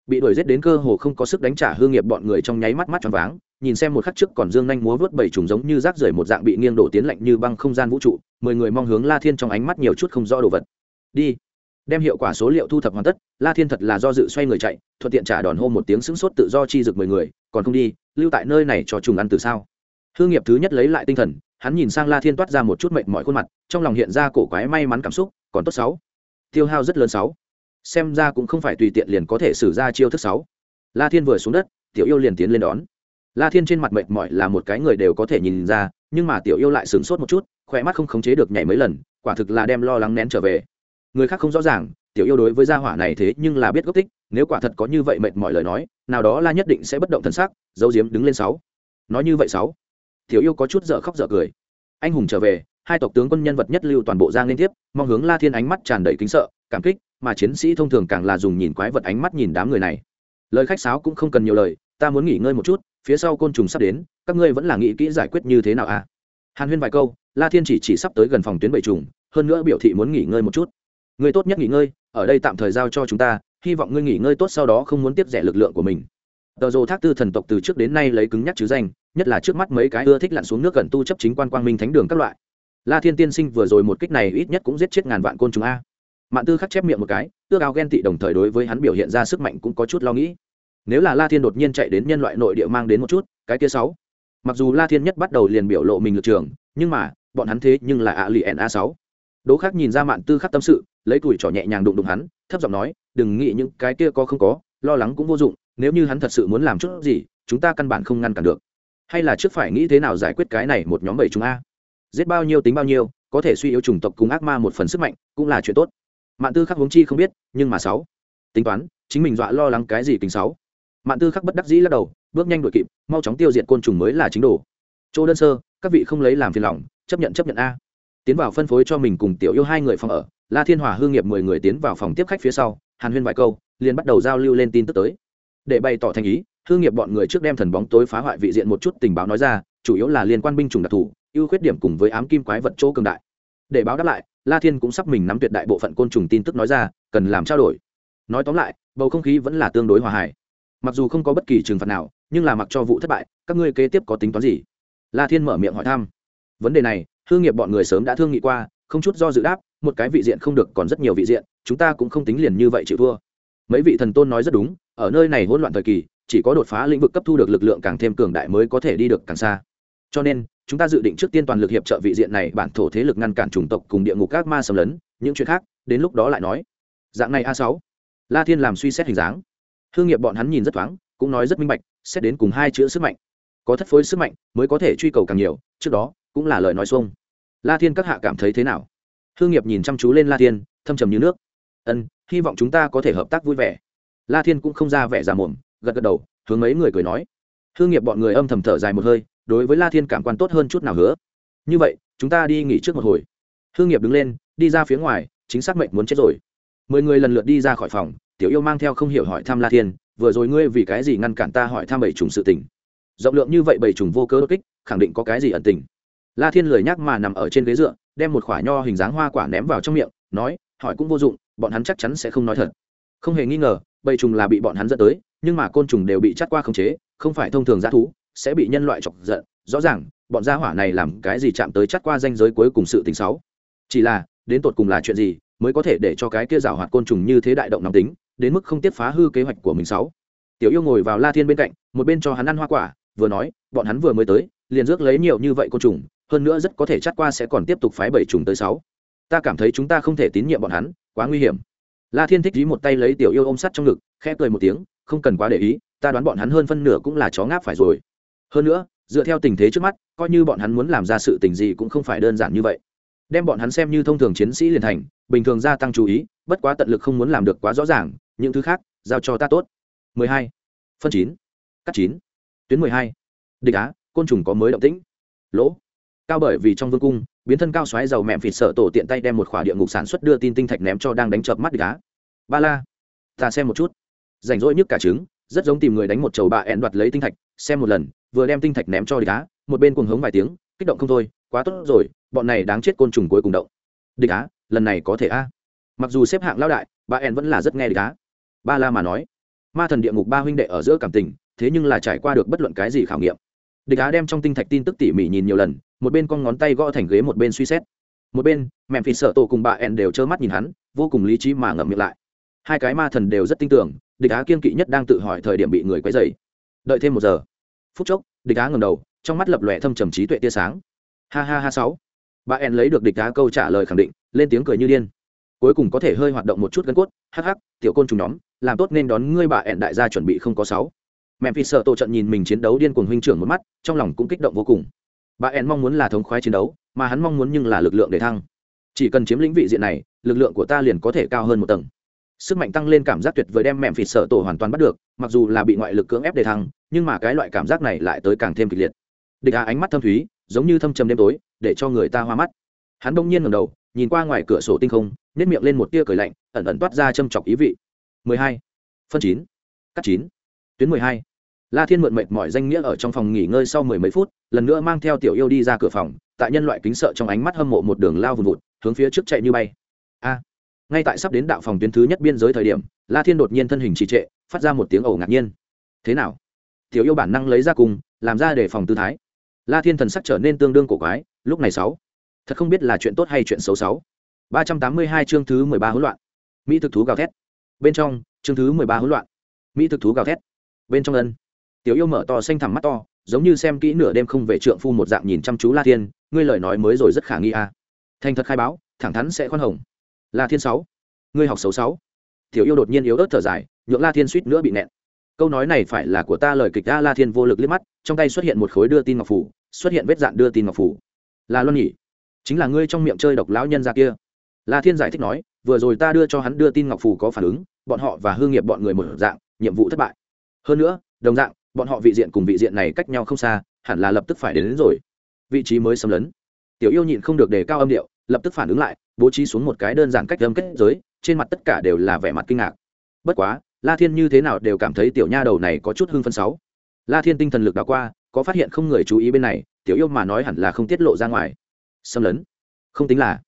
Speaker 1: Bị đuổi giết đến cơ hồ không có sức đánh trả hương nghiệp bọn người trong nháy mắt mắt tròn váng, nhìn xem một khắc trước còn dương nhanh múa vớt bảy trùng giống như rác rưởi một dạng bị nghiêng đổ tiến lạnh như băng không gian vũ trụ mười người mong hướng la thiên trong ánh mắt nhiều chút không rõ đồ vật. Đi. Đem hiệu quả số liệu thu thập hoàn tất, la thiên thật là do dự xoay người chạy, thuận tiện trả đòn hô một tiếng sững sốt tự do chi dực mười người, còn không đi, lưu tại nơi này cho trùng ăn từ sao. Hương nghiệp thứ nhất lấy lại tinh thần, hắn nhìn sang la thiên toát ra một chút mệnh mọi khuôn mặt, trong lòng hiện ra cổ quái may mắn cảm xúc, còn tốt sáu. Tiêu hao rất lớn sáu. Xem ra cũng không phải tùy tiện liền có thể xử ra chiêu thức sáu. La thiên vừa xuống đất, tiểu yêu liền tiến lên đón. La thiên trên mặt mệt mỏi là một cái người đều có thể nhìn ra, nhưng mà tiểu yêu lại sửng sốt một chút khỏe mắt không khống chế được nhảy mấy lần, quả thực là đem lo lắng nén trở về. Người khác không rõ ràng, tiểu yêu đối với gia hỏa này thế nhưng là biết gốc tích, nếu quả thật có như vậy mệt mỏi lời nói, nào đó la nhất định sẽ bất động thần sắc dấu diếm đứng lên sáu. Nói như vậy sáu. Tiểu yêu có chút dở khóc dở cười. Anh hùng trở về, hai tộc tướng quân nhân vật nhất lưu toàn bộ giang liên tiếp, mong hướng la thiên ánh mắt tràn đầy kính sợ, cảm kích, mà chiến sĩ thông thường càng là dùng nhìn quái vật ánh mắt nhìn đám người này. Lời khách sáo cũng không cần nhiều lời, ta muốn nghỉ ngơi một chút, phía sau côn trùng sắp đến, các ngươi vẫn là nghĩ kỹ giải quyết như thế nào à? Hàn huyên vài câu, la thiên chỉ chỉ sắp tới gần phòng tuyến bầy trùng, hơn nữa biểu thị muốn nghỉ ngơi một chút. Ngươi tốt nhất nghỉ ngơi, ở đây tạm thời giao cho chúng ta, hy vọng ngươi nghỉ ngơi tốt sau đó không muốn tiếp rẻ lực lượng của mình. Tờ rồ thác tư thần tộc từ trước đến nay lấy cứng nhắc chứ danh, nhất là trước mắt mấy cái ưa thích lặn xuống nước gần tu chấp chính quan quang minh thánh đường các loại. La thiên tiên sinh vừa rồi một kích này ít nhất cũng giết chết ngàn vạn côn trùng a. Mạn tư khắc chép miệng một cái, ước ao ghen tị đồng thời đối với hắn biểu hiện ra sức mạnh cũng có chút lo nghĩ. Nếu là la thiên đột nhiên chạy đến nhân loại nội địa mang đến một chút, cái kia sáu mặc dù la thiên nhất bắt đầu liền biểu lộ mình lực trường, nhưng mà, bọn hắn thế nhưng là ạ lì n a sáu. Đỗ khác nhìn ra mạn tư khắc tâm sự, lấy tuổi trỏ nhẹ nhàng đụng đụng hắn, thấp giọng nói, đừng nghĩ những cái kia có không có, lo lắng cũng vô dụng, nếu như hắn thật sự muốn làm chút gì, chúng ta căn bản không ngăn cản được. Hay là trước phải nghĩ thế nào giải quyết cái này một nhóm bảy chúng a? Giết bao nhiêu tính bao nhiêu, có thể suy yếu chủng tộc cùng ác ma một phần sức mạnh, cũng là chuyện tốt. Mạn tư khắc huống chi không biết, nhưng mà sáu. Tính toán, chính mình dọa lo lắng cái gì tính sáu. Mạn tư khắc bất đắc dĩ lắc đầu bước nhanh đội kịp, mau chóng tiêu diệt côn trùng mới là chính đồ. Chỗ đơn sơ, các vị không lấy làm phiền lòng, chấp nhận chấp nhận a. Tiến vào phân phối cho mình cùng tiểu yêu hai người phòng ở, la thiên hòa hương nghiệp mười người tiến vào phòng tiếp khách phía sau, hàn huyên vài câu, liền bắt đầu giao lưu lên tin tức tới. Để bày tỏ thành ý hương nghiệp bọn người trước đem thần bóng tối phá hoại vị diện một chút tình báo nói ra, chủ yếu là liên quan binh chủng đặc thù, ưu khuyết điểm cùng với ám kim quái vật chỗ cường đại. Để báo đáp lại, la thiên cũng sắp mình nắm tuyệt đại bộ phận côn trùng tin tức nói ra, cần làm trao đổi. Nói tóm lại, bầu không khí vẫn là tương đối hòa hài. Mặc dù không có bất kỳ trừng phạt nào nhưng là mặc cho vụ thất bại, các ngươi kế tiếp có tính toán gì? La thiên mở miệng hỏi thăm. Vấn đề này hương nghiệp bọn người sớm đã thương nghị qua, không chút do dự đáp, một cái vị diện không được còn rất nhiều vị diện, chúng ta cũng không tính liền như vậy chịu thua. Mấy vị thần tôn nói rất đúng, ở nơi này hỗn loạn thời kỳ, chỉ có đột phá lĩnh vực cấp thu được lực lượng càng thêm cường đại mới có thể đi được càng xa. Cho nên, chúng ta dự định trước tiên toàn lực hiệp trợ vị diện này bản thổ thế lực ngăn cản chủng tộc cùng địa ngục các ma xâm lấn, những chuyện khác, đến lúc đó lại nói. Dạng này a sáu. La thiên làm suy xét hình dáng. Hương nghiệp bọn hắn nhìn rất thoáng, cũng nói rất minh bạch xét đến cùng hai chữ sức mạnh. Có thất phối sức mạnh mới có thể truy cầu càng nhiều, trước đó cũng là lời nói xuông. La thiên các hạ cảm thấy thế nào? Hương nghiệp nhìn chăm chú lên la thiên, thâm trầm như nước. Ân, hy vọng chúng ta có thể hợp tác vui vẻ. La thiên cũng không ra vẻ già mồm, gật gật đầu, hướng mấy người cười nói. Hương nghiệp bọn người âm thầm thở dài một hơi, đối với la thiên cảm quan tốt hơn chút nào hứa. Như vậy, chúng ta đi nghỉ trước một hồi. Hương nghiệp đứng lên, đi ra phía ngoài, chính xác mệnh muốn chết rồi. Mười người lần lượt đi ra khỏi phòng, tiểu yêu mang theo không hiểu hỏi thăm la thiên vừa rồi ngươi vì cái gì ngăn cản ta hỏi tham bảy trùng sự tình? Rộng lượng như vậy bảy trùng vô cớ đột kích, khẳng định có cái gì ẩn tình? La thiên lười nhắc mà nằm ở trên ghế dựa, đem một khoả nho hình dáng hoa quả ném vào trong miệng, nói, hỏi cũng vô dụng, bọn hắn chắc chắn sẽ không nói thật. Không hề nghi ngờ bầy trùng là bị bọn hắn dẫn tới, nhưng mà côn trùng đều bị chắt qua khống chế, không phải thông thường g thú, sẽ bị nhân loại chọc giận. Rõ ràng, bọn gia hỏa này làm cái gì chạm tới chắt qua danh giới cuối cùng sự tình xấu chỉ là, đến tột cùng là chuyện gì mới có thể để cho cái kia rào hoạt côn trùng như thế đại động nóng tính? Đến mức không tiếp phá hư kế hoạch của mình sáu. Tiểu yêu ngồi vào la thiên bên cạnh, một bên cho hắn ăn hoa quả, vừa nói, bọn hắn vừa mới tới, liền rước lấy nhiều như vậy côn trùng, hơn nữa rất có thể chắt qua sẽ còn tiếp tục phái bảy trùng tới sáu. Ta cảm thấy chúng ta không thể tín nhiệm bọn hắn, quá nguy hiểm. La thiên thích dí một tay lấy tiểu yêu ôm sắt trong ngực, khẽ cười một tiếng, không cần quá để ý, ta đoán bọn hắn hơn phân nửa cũng là chó ngáp phải rồi. Hơn nữa, dựa theo tình thế trước mắt, coi như bọn hắn muốn làm ra sự tình gì cũng không phải đơn giản như vậy. Đem bọn hắn xem như thông thường chiến sĩ liền thành, bình thường gia tăng chú ý, bất quá tận lực không muốn làm được quá rõ ràng những thứ khác, giao cho ta tốt 12. phân 9. cắt 9. tuyến 12. địch á, côn trùng có mới động tĩnh lỗ cao bởi vì trong vương cung, biến thân cao xoáy dầu mẹm phịt sợ tổ tiện tay đem một khỏa địa ngục sản xuất đưa tin tinh thạch ném cho đang đánh chợp mắt địch á ba la, ta xem một chút rảnh rỗi nhất cả trứng, rất giống tìm người đánh một chầu bà ẹn đoạt lấy tinh thạch, xem một lần, vừa đem tinh thạch ném cho địch á, một bên cuồng hống vài tiếng, kích động không thôi, quá tốt rồi, bọn này đáng chết côn trùng cuối cùng động địch á, lần này có thể a mặc dù xếp hạng lao đại bà ẹn vẫn là rất nghe địch á ba la mà nói, ma thần địa ngục ba huynh đệ ở giữa cảm tình, thế nhưng là trải qua được bất luận cái gì khảo nghiệm. Địch á đem trong tinh thạch tin tức tỉ mỉ nhìn nhiều lần, một bên con ngón tay gõ thành ghế, một bên suy xét. Một bên, mẹm phì sợ tổ cùng bà ẹn đều trơ mắt nhìn hắn, vô cùng lý trí mà ngậm miệng lại. Hai cái ma thần đều rất tin tưởng, địch á kiên kỵ nhất đang tự hỏi thời điểm bị người quấy dày đợi thêm một giờ, phút chốc, địch á ngầm đầu, trong mắt lập lòe thâm trầm trí tuệ tia sáng. Ha ha ha sáu. Bà ẹn lấy được địch á câu trả lời khẳng định, lên tiếng cười như điên. Cuối cùng có thể hơi hoạt động một chút gân cốt, hắc hắc, tiểu côn trùng nhóm làm tốt nên đón ngươi bà ẹn đại gia chuẩn bị không có sáu. Mẹ phi sợ tổ trận nhìn mình chiến đấu điên cuồng huynh trưởng một mắt, trong lòng cũng kích động vô cùng. Bà ẹn mong muốn là thống khoái chiến đấu, mà hắn mong muốn nhưng là lực lượng để thăng. Chỉ cần chiếm lĩnh vị diện này, lực lượng của ta liền có thể cao hơn một tầng. Sức mạnh tăng lên cảm giác tuyệt vời đem mẹm phịt sợ tổ hoàn toàn bắt được, mặc dù là bị ngoại lực cưỡng ép để thăng, nhưng mà cái loại cảm giác này lại tới càng thêm kịch liệt. Địch á ánh mắt thâm thúy, giống như thâm trầm đêm tối, để cho người ta hoa mắt. Hắn bỗng nhiên ngầm đầu, nhìn qua ngoài cửa sổ tinh không nếp miệng lên một tia cười lạnh, ẩn ẩn toát ra châm chọc ý vị. 12. phân 9. cắt 9. tuyến 12. la thiên mượn mệt mỏi danh nghĩa ở trong phòng nghỉ ngơi sau mười mấy phút, lần nữa mang theo tiểu yêu đi ra cửa phòng, tại nhân loại kính sợ trong ánh mắt hâm mộ một đường lao vùn vụt, hướng phía trước chạy như bay a ngay tại sắp đến đạo phòng tuyến thứ nhất biên giới thời điểm, la thiên đột nhiên thân hình trì trệ, phát ra một tiếng ẩu ngạc nhiên thế nào tiểu yêu bản năng lấy ra cùng, làm ra để phòng tư thái la thiên thần sắc trở nên tương đương cổ quái, lúc này sáu thật không biết là chuyện tốt hay chuyện xấu sáu ba trăm tám mươi hai chương thứ mười ba hỗn loạn mỹ thực thú gào thét bên trong, chương thứ mười ba hỗn loạn. Mỹ thực thú gào thét. Bên trong ân. Tiểu yêu mở to xanh thẳm mắt to, giống như xem kỹ nửa đêm không về trượng phu một dạng nhìn chăm chú la thiên, ngươi lời nói mới rồi rất khả nghi a à. thành thật khai báo, thẳng thắn sẽ khoan hồng. La thiên sáu. Ngươi học xấu sáu. Tiểu yêu đột nhiên yếu ớt thở dài, nhượng la thiên suýt nữa bị nẹn. Câu nói này phải là của ta lời kịch ta la thiên vô lực liếc mắt, trong tay xuất hiện một khối đưa tin ngọc phủ, xuất hiện vết dạn đưa tin ngọc phủ. Là loan nhỉ? Chính là ngươi trong miệng chơi độc lão nhân ra kia. La thiên giải thích nói, vừa rồi ta đưa cho hắn đưa tin ngọc phủ có phản ứng bọn họ và hương nghiệp bọn người một dạng nhiệm vụ thất bại. Hơn nữa đồng dạng bọn họ vị diện cùng vị diện này cách nhau không xa hẳn là lập tức phải đến, đến rồi. Vị trí mới xâm lấn. Tiểu yêu nhịn không được đề cao âm điệu lập tức phản ứng lại bố trí xuống một cái đơn giản cách âm kết giới trên mặt tất cả đều là vẻ mặt kinh ngạc. Bất quá la thiên như thế nào đều cảm thấy tiểu nha đầu này có chút hưng phân sáu. La thiên tinh thần lực đã qua có phát hiện không người chú ý bên này tiểu yêu mà nói hẳn là không tiết lộ ra ngoài. Xâm lấn. Không tính là.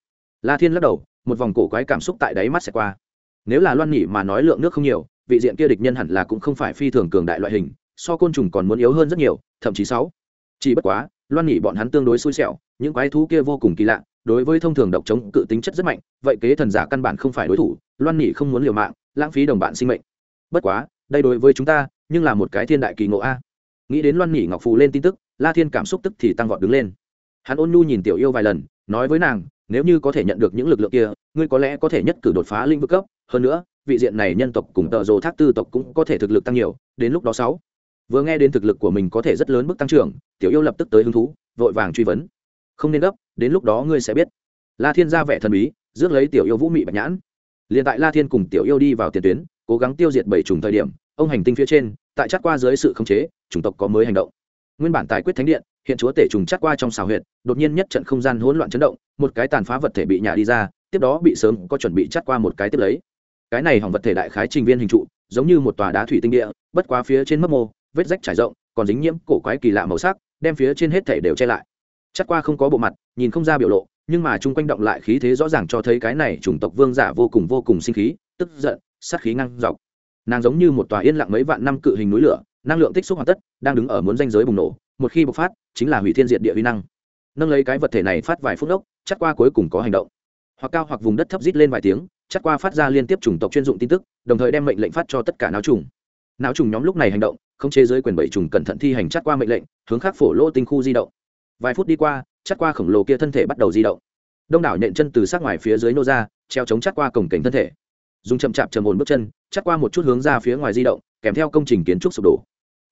Speaker 1: La thiên lắc đầu một vòng cổ quái cảm xúc tại đáy mắt sẽ qua nếu là loan nhị mà nói lượng nước không nhiều, vị diện kia địch nhân hẳn là cũng không phải phi thường cường đại loại hình, so côn trùng còn muốn yếu hơn rất nhiều, thậm chí sáu. Chỉ bất quá, loan nhị bọn hắn tương đối xui xẻo, những quái thú kia vô cùng kỳ lạ, đối với thông thường độc chống cự tính chất rất mạnh, vậy kế thần giả căn bản không phải đối thủ, loan nhị không muốn liều mạng, lãng phí đồng bạn sinh mệnh. Bất quá, đây đối với chúng ta, nhưng là một cái thiên đại kỳ ngộ a. Nghĩ đến loan nhị ngọc phù lên tin tức, la thiên cảm xúc tức thì tăng vọt đứng lên. Hắn ôn nhu nhìn tiểu yêu vài lần, nói với nàng, nếu như có thể nhận được những lực lượng kia, ngươi có lẽ có thể nhất cử đột phá linh vực cấp hơn nữa, vị diện này nhân tộc cùng tợ rồ thác tư tộc cũng có thể thực lực tăng nhiều, đến lúc đó sáu. Vừa nghe đến thực lực của mình có thể rất lớn mức tăng trưởng, tiểu yêu lập tức tới hứng thú, vội vàng truy vấn. Không nên gấp, đến lúc đó ngươi sẽ biết. La thiên ra vẻ thần bí, rước lấy tiểu yêu vũ mị bạch nhãn. Liền tại la thiên cùng tiểu yêu đi vào tiền tuyến, cố gắng tiêu diệt bảy trùng thời điểm, ông hành tinh phía trên, tại chắc qua dưới sự khống chế, chủng tộc có mới hành động. Nguyên bản tài quyết thánh điện, hiện chúa tể trùng chắc qua trong xào huyệt, đột nhiên nhất trận không gian hỗn loạn chấn động, một cái tàn phá vật thể bị nhả đi ra, tiếp đó bị sớm có chuẩn bị chắc qua một cái tiếp lấy cái này hỏng vật thể đại khái trình viên hình trụ, giống như một tòa đá thủy tinh địa, bất quá phía trên mấp mô, vết rách trải rộng, còn dính nhiễm cổ quái kỳ lạ màu sắc, đem phía trên hết thể đều che lại. Chắc qua không có bộ mặt, nhìn không ra biểu lộ, nhưng mà chung quanh động lại khí thế rõ ràng cho thấy cái này chủng tộc vương giả vô cùng vô cùng sinh khí, tức giận, sát khí ngăn dọc. Nàng giống như một tòa yên lặng mấy vạn năm cự hình núi lửa, năng lượng tích xúc hoàn tất, đang đứng ở muốn danh giới bùng nổ, một khi bộc phát, chính là hủy thiên diện địa huy năng. Nâng lấy cái vật thể này phát vài phút ốc, chắc qua cuối cùng có hành động. Hoặc cao hoặc vùng đất thấp rít lên vài tiếng chắc qua phát ra liên tiếp chủng tộc chuyên dụng tin tức, đồng thời đem mệnh lệnh phát cho tất cả não trùng. Não trùng nhóm lúc này hành động không chế giới quyền bảy trùng cẩn thận thi hành chắc qua mệnh lệnh, hướng khắc phổ lỗ tinh khu di động. Vài phút đi qua, chắc qua khổng lồ kia thân thể bắt đầu di động. Đông đảo nện chân từ sát ngoài phía dưới nô ra, treo chống chắc qua cổng cảnh thân thể. Dùng chậm chạp trầm ồn bước chân, chắc qua một chút hướng ra phía ngoài di động, kèm theo công trình kiến trúc sụp đổ.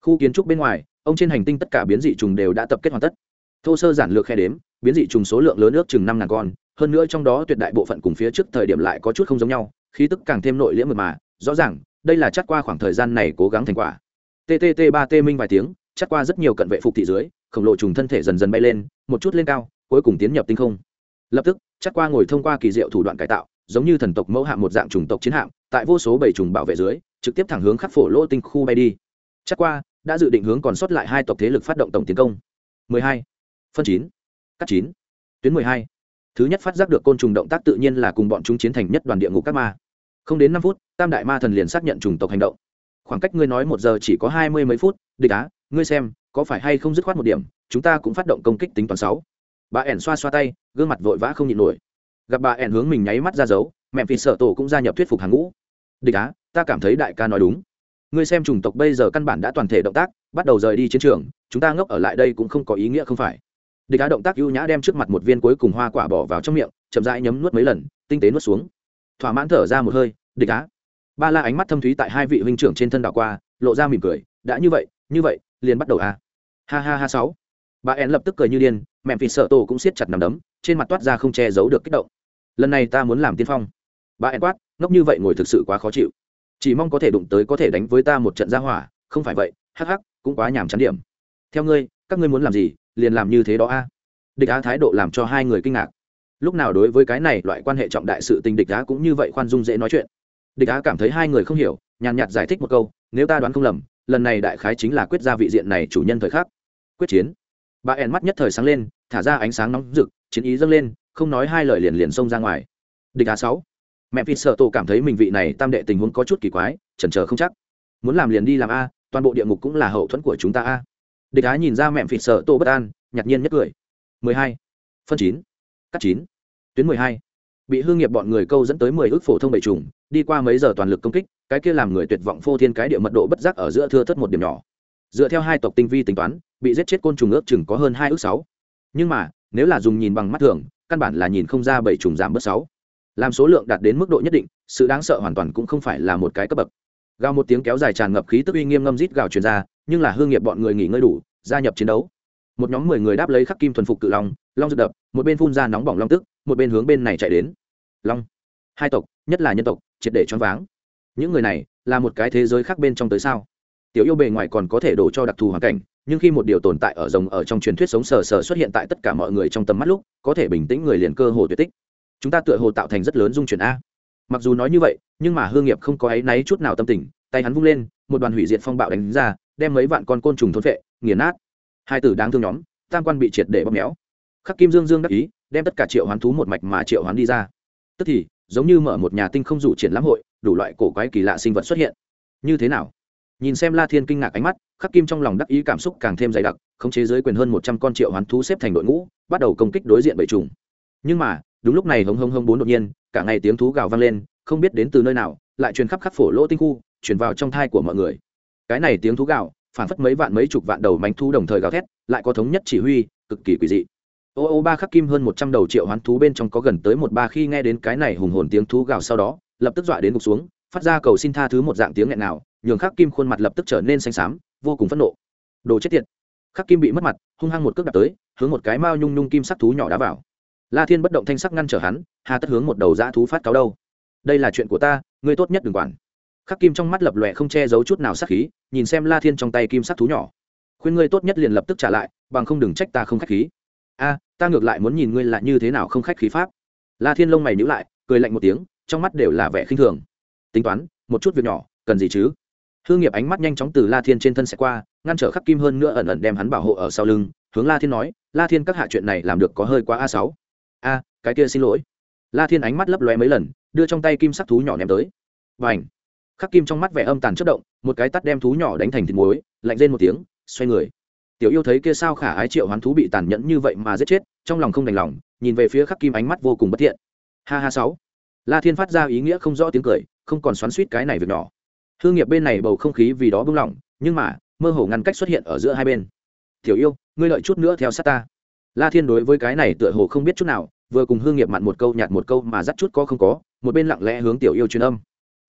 Speaker 1: Khu kiến trúc bên ngoài, ông trên hành tinh tất cả biến dị trùng đều đã tập kết hoàn tất. Thô sơ giản lược khe đếm, biến dị trùng số lượng lớn ước chừng năm ngàn con hơn nữa trong đó tuyệt đại bộ phận cùng phía trước thời điểm lại có chút không giống nhau, khí tức càng thêm nội liễm mật mà, rõ ràng, đây là chắc qua khoảng thời gian này cố gắng thành quả ttt ba t minh vài tiếng, chắc qua rất nhiều cận vệ phục thị dưới, khổng lồ trùng thân thể dần dần bay lên, một chút lên cao, cuối cùng tiến nhập tinh không lập tức, chắc qua ngồi thông qua kỳ diệu thủ đoạn cải tạo, giống như thần tộc mẫu hạm một dạng trùng tộc chiến hạm, tại vô số bảy trùng bảo vệ dưới, trực tiếp thẳng hướng khắc phổ lỗ tinh khu bay đi chắc qua đã dự định hướng còn sót lại hai tộc thế lực phát động tổng tiến công 12. phân 9. cắt 9. tuyến 12 thứ nhất phát giác được côn trùng động tác tự nhiên là cùng bọn chúng chiến thành nhất đoàn địa ngục các ma. Không đến năm phút, tam đại ma thần liền xác nhận chủng tộc hành động. Khoảng cách ngươi nói một giờ chỉ có hai mươi mấy phút, địch á, ngươi xem, có phải hay không dứt khoát một điểm, chúng ta cũng phát động công kích tính toán sáu. Bà ẻn xoa xoa tay, gương mặt vội vã không nhịn nổi. Gặp bà ẻn hướng mình nháy mắt ra dấu, mẹ vì sợ tổ cũng gia nhập thuyết phục hàng ngũ. Địch á, ta cảm thấy đại ca nói đúng. Ngươi xem chủng tộc bây giờ căn bản đã toàn thể động tác, bắt đầu rời đi chiến trường, chúng ta ngốc ở lại đây cũng không có ý nghĩa không phải địch á động tác ưu nhã đem trước mặt một viên cuối cùng hoa quả bỏ vào trong miệng, chậm rãi nhấm nuốt mấy lần, tinh tế nuốt xuống. Thỏa mãn thở ra một hơi, địch á. Ba la ánh mắt thâm thúy tại hai vị huynh trưởng trên thân đảo qua, lộ ra mỉm cười, đã như vậy như vậy, liền bắt đầu à. ha ha ha, sáu. Bà én lập tức cười như điên, mẹ vì sợ tổ cũng siết chặt nằm đấm, trên mặt toát ra không che giấu được kích động. Lần này ta muốn làm tiên phong. Bà én quát, ngốc như vậy ngồi thực sự quá khó chịu. Chỉ mong có thể đụng tới có thể đánh với ta một trận ra hỏa, không phải vậy, hắc hắc, cũng quá nhàm chán điểm. Theo ngươi, các ngươi muốn làm gì liền làm như thế đó a. Địch á thái độ làm cho hai người kinh ngạc. Lúc nào đối với cái này loại quan hệ trọng đại sự tình địch á cũng như vậy khoan dung dễ nói chuyện. Địch á cảm thấy hai người không hiểu, nhàn nhạt giải thích một câu, nếu ta đoán không lầm, lần này đại khái chính là quyết ra vị diện này chủ nhân thời khắc. Quyết chiến. Bà ẻn mắt nhất thời sáng lên, thả ra ánh sáng nóng rực, chiến ý dâng lên, không nói hai lời liền liền xông ra ngoài. Địch á sáu. Mẹ phi sợ tổ cảm thấy mình vị này tam đệ tình huống có chút kỳ quái, chần chờ không chắc. Muốn làm liền đi làm a, toàn bộ địa ngục cũng là hậu thuẫn của chúng ta a địch á nhìn ra mẹm phịt sợ tô bất an nhặt nhiên nhất cười. 12. phân chín, cắt chín, tuyến 12. bị hương nghiệp bọn người câu dẫn tới 10 ước phổ thông bệ trùng đi qua mấy giờ toàn lực công kích cái kia làm người tuyệt vọng phô thiên cái địa mật độ bất giác ở giữa thưa thất một điểm nhỏ. Dựa theo hai tộc tinh vi tính toán bị giết chết côn trùng ước chừng có hơn hai ước sáu. Nhưng mà nếu là dùng nhìn bằng mắt thường căn bản là nhìn không ra bảy trùng giảm bớt sáu. Làm số lượng đạt đến mức độ nhất định sự đáng sợ hoàn toàn cũng không phải là một cái cấp bậc. Gào một tiếng kéo dài tràn ngập khí tức uy nghiêm ngâm rít gào truyền ra nhưng là hương nghiệp bọn người nghỉ ngơi đủ, gia nhập chiến đấu. Một nhóm mười người đáp lấy khắc kim thuần phục cự long long giật đập, một bên phun ra nóng bỏng long tức, một bên hướng bên này chạy đến. Long. Hai tộc, nhất là nhân tộc, triệt để choáng váng. Những người này, là một cái thế giới khác bên trong tới sao? Tiểu yêu bề ngoài còn có thể đổ cho đặc thù hoàn cảnh, nhưng khi một điều tồn tại ở rồng ở trong truyền thuyết sống sờ sờ xuất hiện tại tất cả mọi người trong tầm mắt lúc, có thể bình tĩnh người liền cơ hồ tuyệt tích. Chúng ta tựa hồ tạo thành rất lớn dung chuyển a. Mặc dù nói như vậy, nhưng mà hương nghiệp không có áy náy chút nào tâm tình, tay hắn vung lên, một đoàn hủy diệt phong bạo đánh ra đem mấy vạn con côn trùng thôn vệ nghiền nát. Hai tử đáng thương nhóm, tam quan bị triệt để bóp méo. Khắc kim dương dương đắc ý, đem tất cả triệu hoán thú một mạch mà triệu hoán đi ra. Tức thì, giống như mở một nhà tinh không dụ triển lãm hội, đủ loại cổ quái kỳ lạ sinh vật xuất hiện. Như thế nào? Nhìn xem la thiên kinh ngạc ánh mắt, khắc kim trong lòng đắc ý cảm xúc càng thêm dày đặc, khống chế dưới quyền hơn một trăm con triệu hoán thú xếp thành đội ngũ, bắt đầu công kích đối diện bảy trùng nhưng mà, đúng lúc này hống hống hống bốn đột nhiên, cả ngày tiếng thú gào vang lên, không biết đến từ nơi nào, lại truyền khắp khắp phổ lỗ tinh khu, truyền vào trong thai của mọi người cái này tiếng thú gạo, phản phất mấy vạn mấy chục vạn đầu mánh thú đồng thời gào thét lại có thống nhất chỉ huy cực kỳ quỷ dị. Ô ô ba khắc kim hơn một trăm đầu triệu hoán thú bên trong có gần tới một ba khi nghe đến cái này hùng hồn tiếng thú gào sau đó lập tức dọa đến gục xuống phát ra cầu xin tha thứ một dạng tiếng nghẹn nào nhường khắc kim khuôn mặt lập tức trở nên xanh xám vô cùng phẫn nộ. Đồ chết tiệt. Khắc kim bị mất mặt hung hăng một cước đạp tới hướng một cái mao nhung nhung kim sắc thú nhỏ đá vào. La thiên bất động thanh sắc ngăn trở hắn hà tất hướng một đầu dã thú phát cáo đâu. Đây là chuyện của ta ngươi tốt nhất đừng quản khắc kim trong mắt lập lòe không che giấu chút nào sắc khí, nhìn xem la thiên trong tay kim sắc thú nhỏ. Khuyên ngươi tốt nhất liền lập tức trả lại, bằng không đừng trách ta không khách khí. A, ta ngược lại muốn nhìn ngươi lại như thế nào không khách khí pháp. La thiên lông mày nhữ lại, cười lạnh một tiếng, trong mắt đều là vẻ khinh thường. Tính toán, một chút việc nhỏ, cần gì chứ? Hương nghiệp ánh mắt nhanh chóng từ la thiên trên thân sẽ qua, ngăn trở khắc kim hơn nữa ẩn ẩn đem hắn bảo hộ ở sau lưng, hướng la thiên nói, la thiên các hạ chuyện này làm được có hơi quá a sáu. A, cái kia xin lỗi. La thiên ánh mắt lấp lóe mấy lần, đưa trong tay kim sắc thú nhỏ ném tới. Và ảnh khắc kim trong mắt vẻ âm tàn chất động, một cái tắt đem thú nhỏ đánh thành thịt muối, lạnh lên một tiếng, xoay người. Tiểu yêu thấy kia sao khả ái triệu hoán thú bị tàn nhẫn như vậy mà giết chết, trong lòng không đành lòng, nhìn về phía khắc kim ánh mắt vô cùng bất thiện. Ha ha sáu. La thiên phát ra ý nghĩa không rõ tiếng cười, không còn xoắn suýt cái này việc nhỏ. Hương nghiệp bên này bầu không khí vì đó bung lỏng, nhưng mà, mơ hồ ngăn cách xuất hiện ở giữa hai bên. Tiểu yêu, ngươi lợi chút nữa theo sát ta. La thiên đối với cái này tựa hồ không biết chút nào, vừa cùng hương nghiệp mặn một câu nhạt một câu mà dắt chút có không có, một bên lặng lẽ hướng tiểu yêu truyền âm.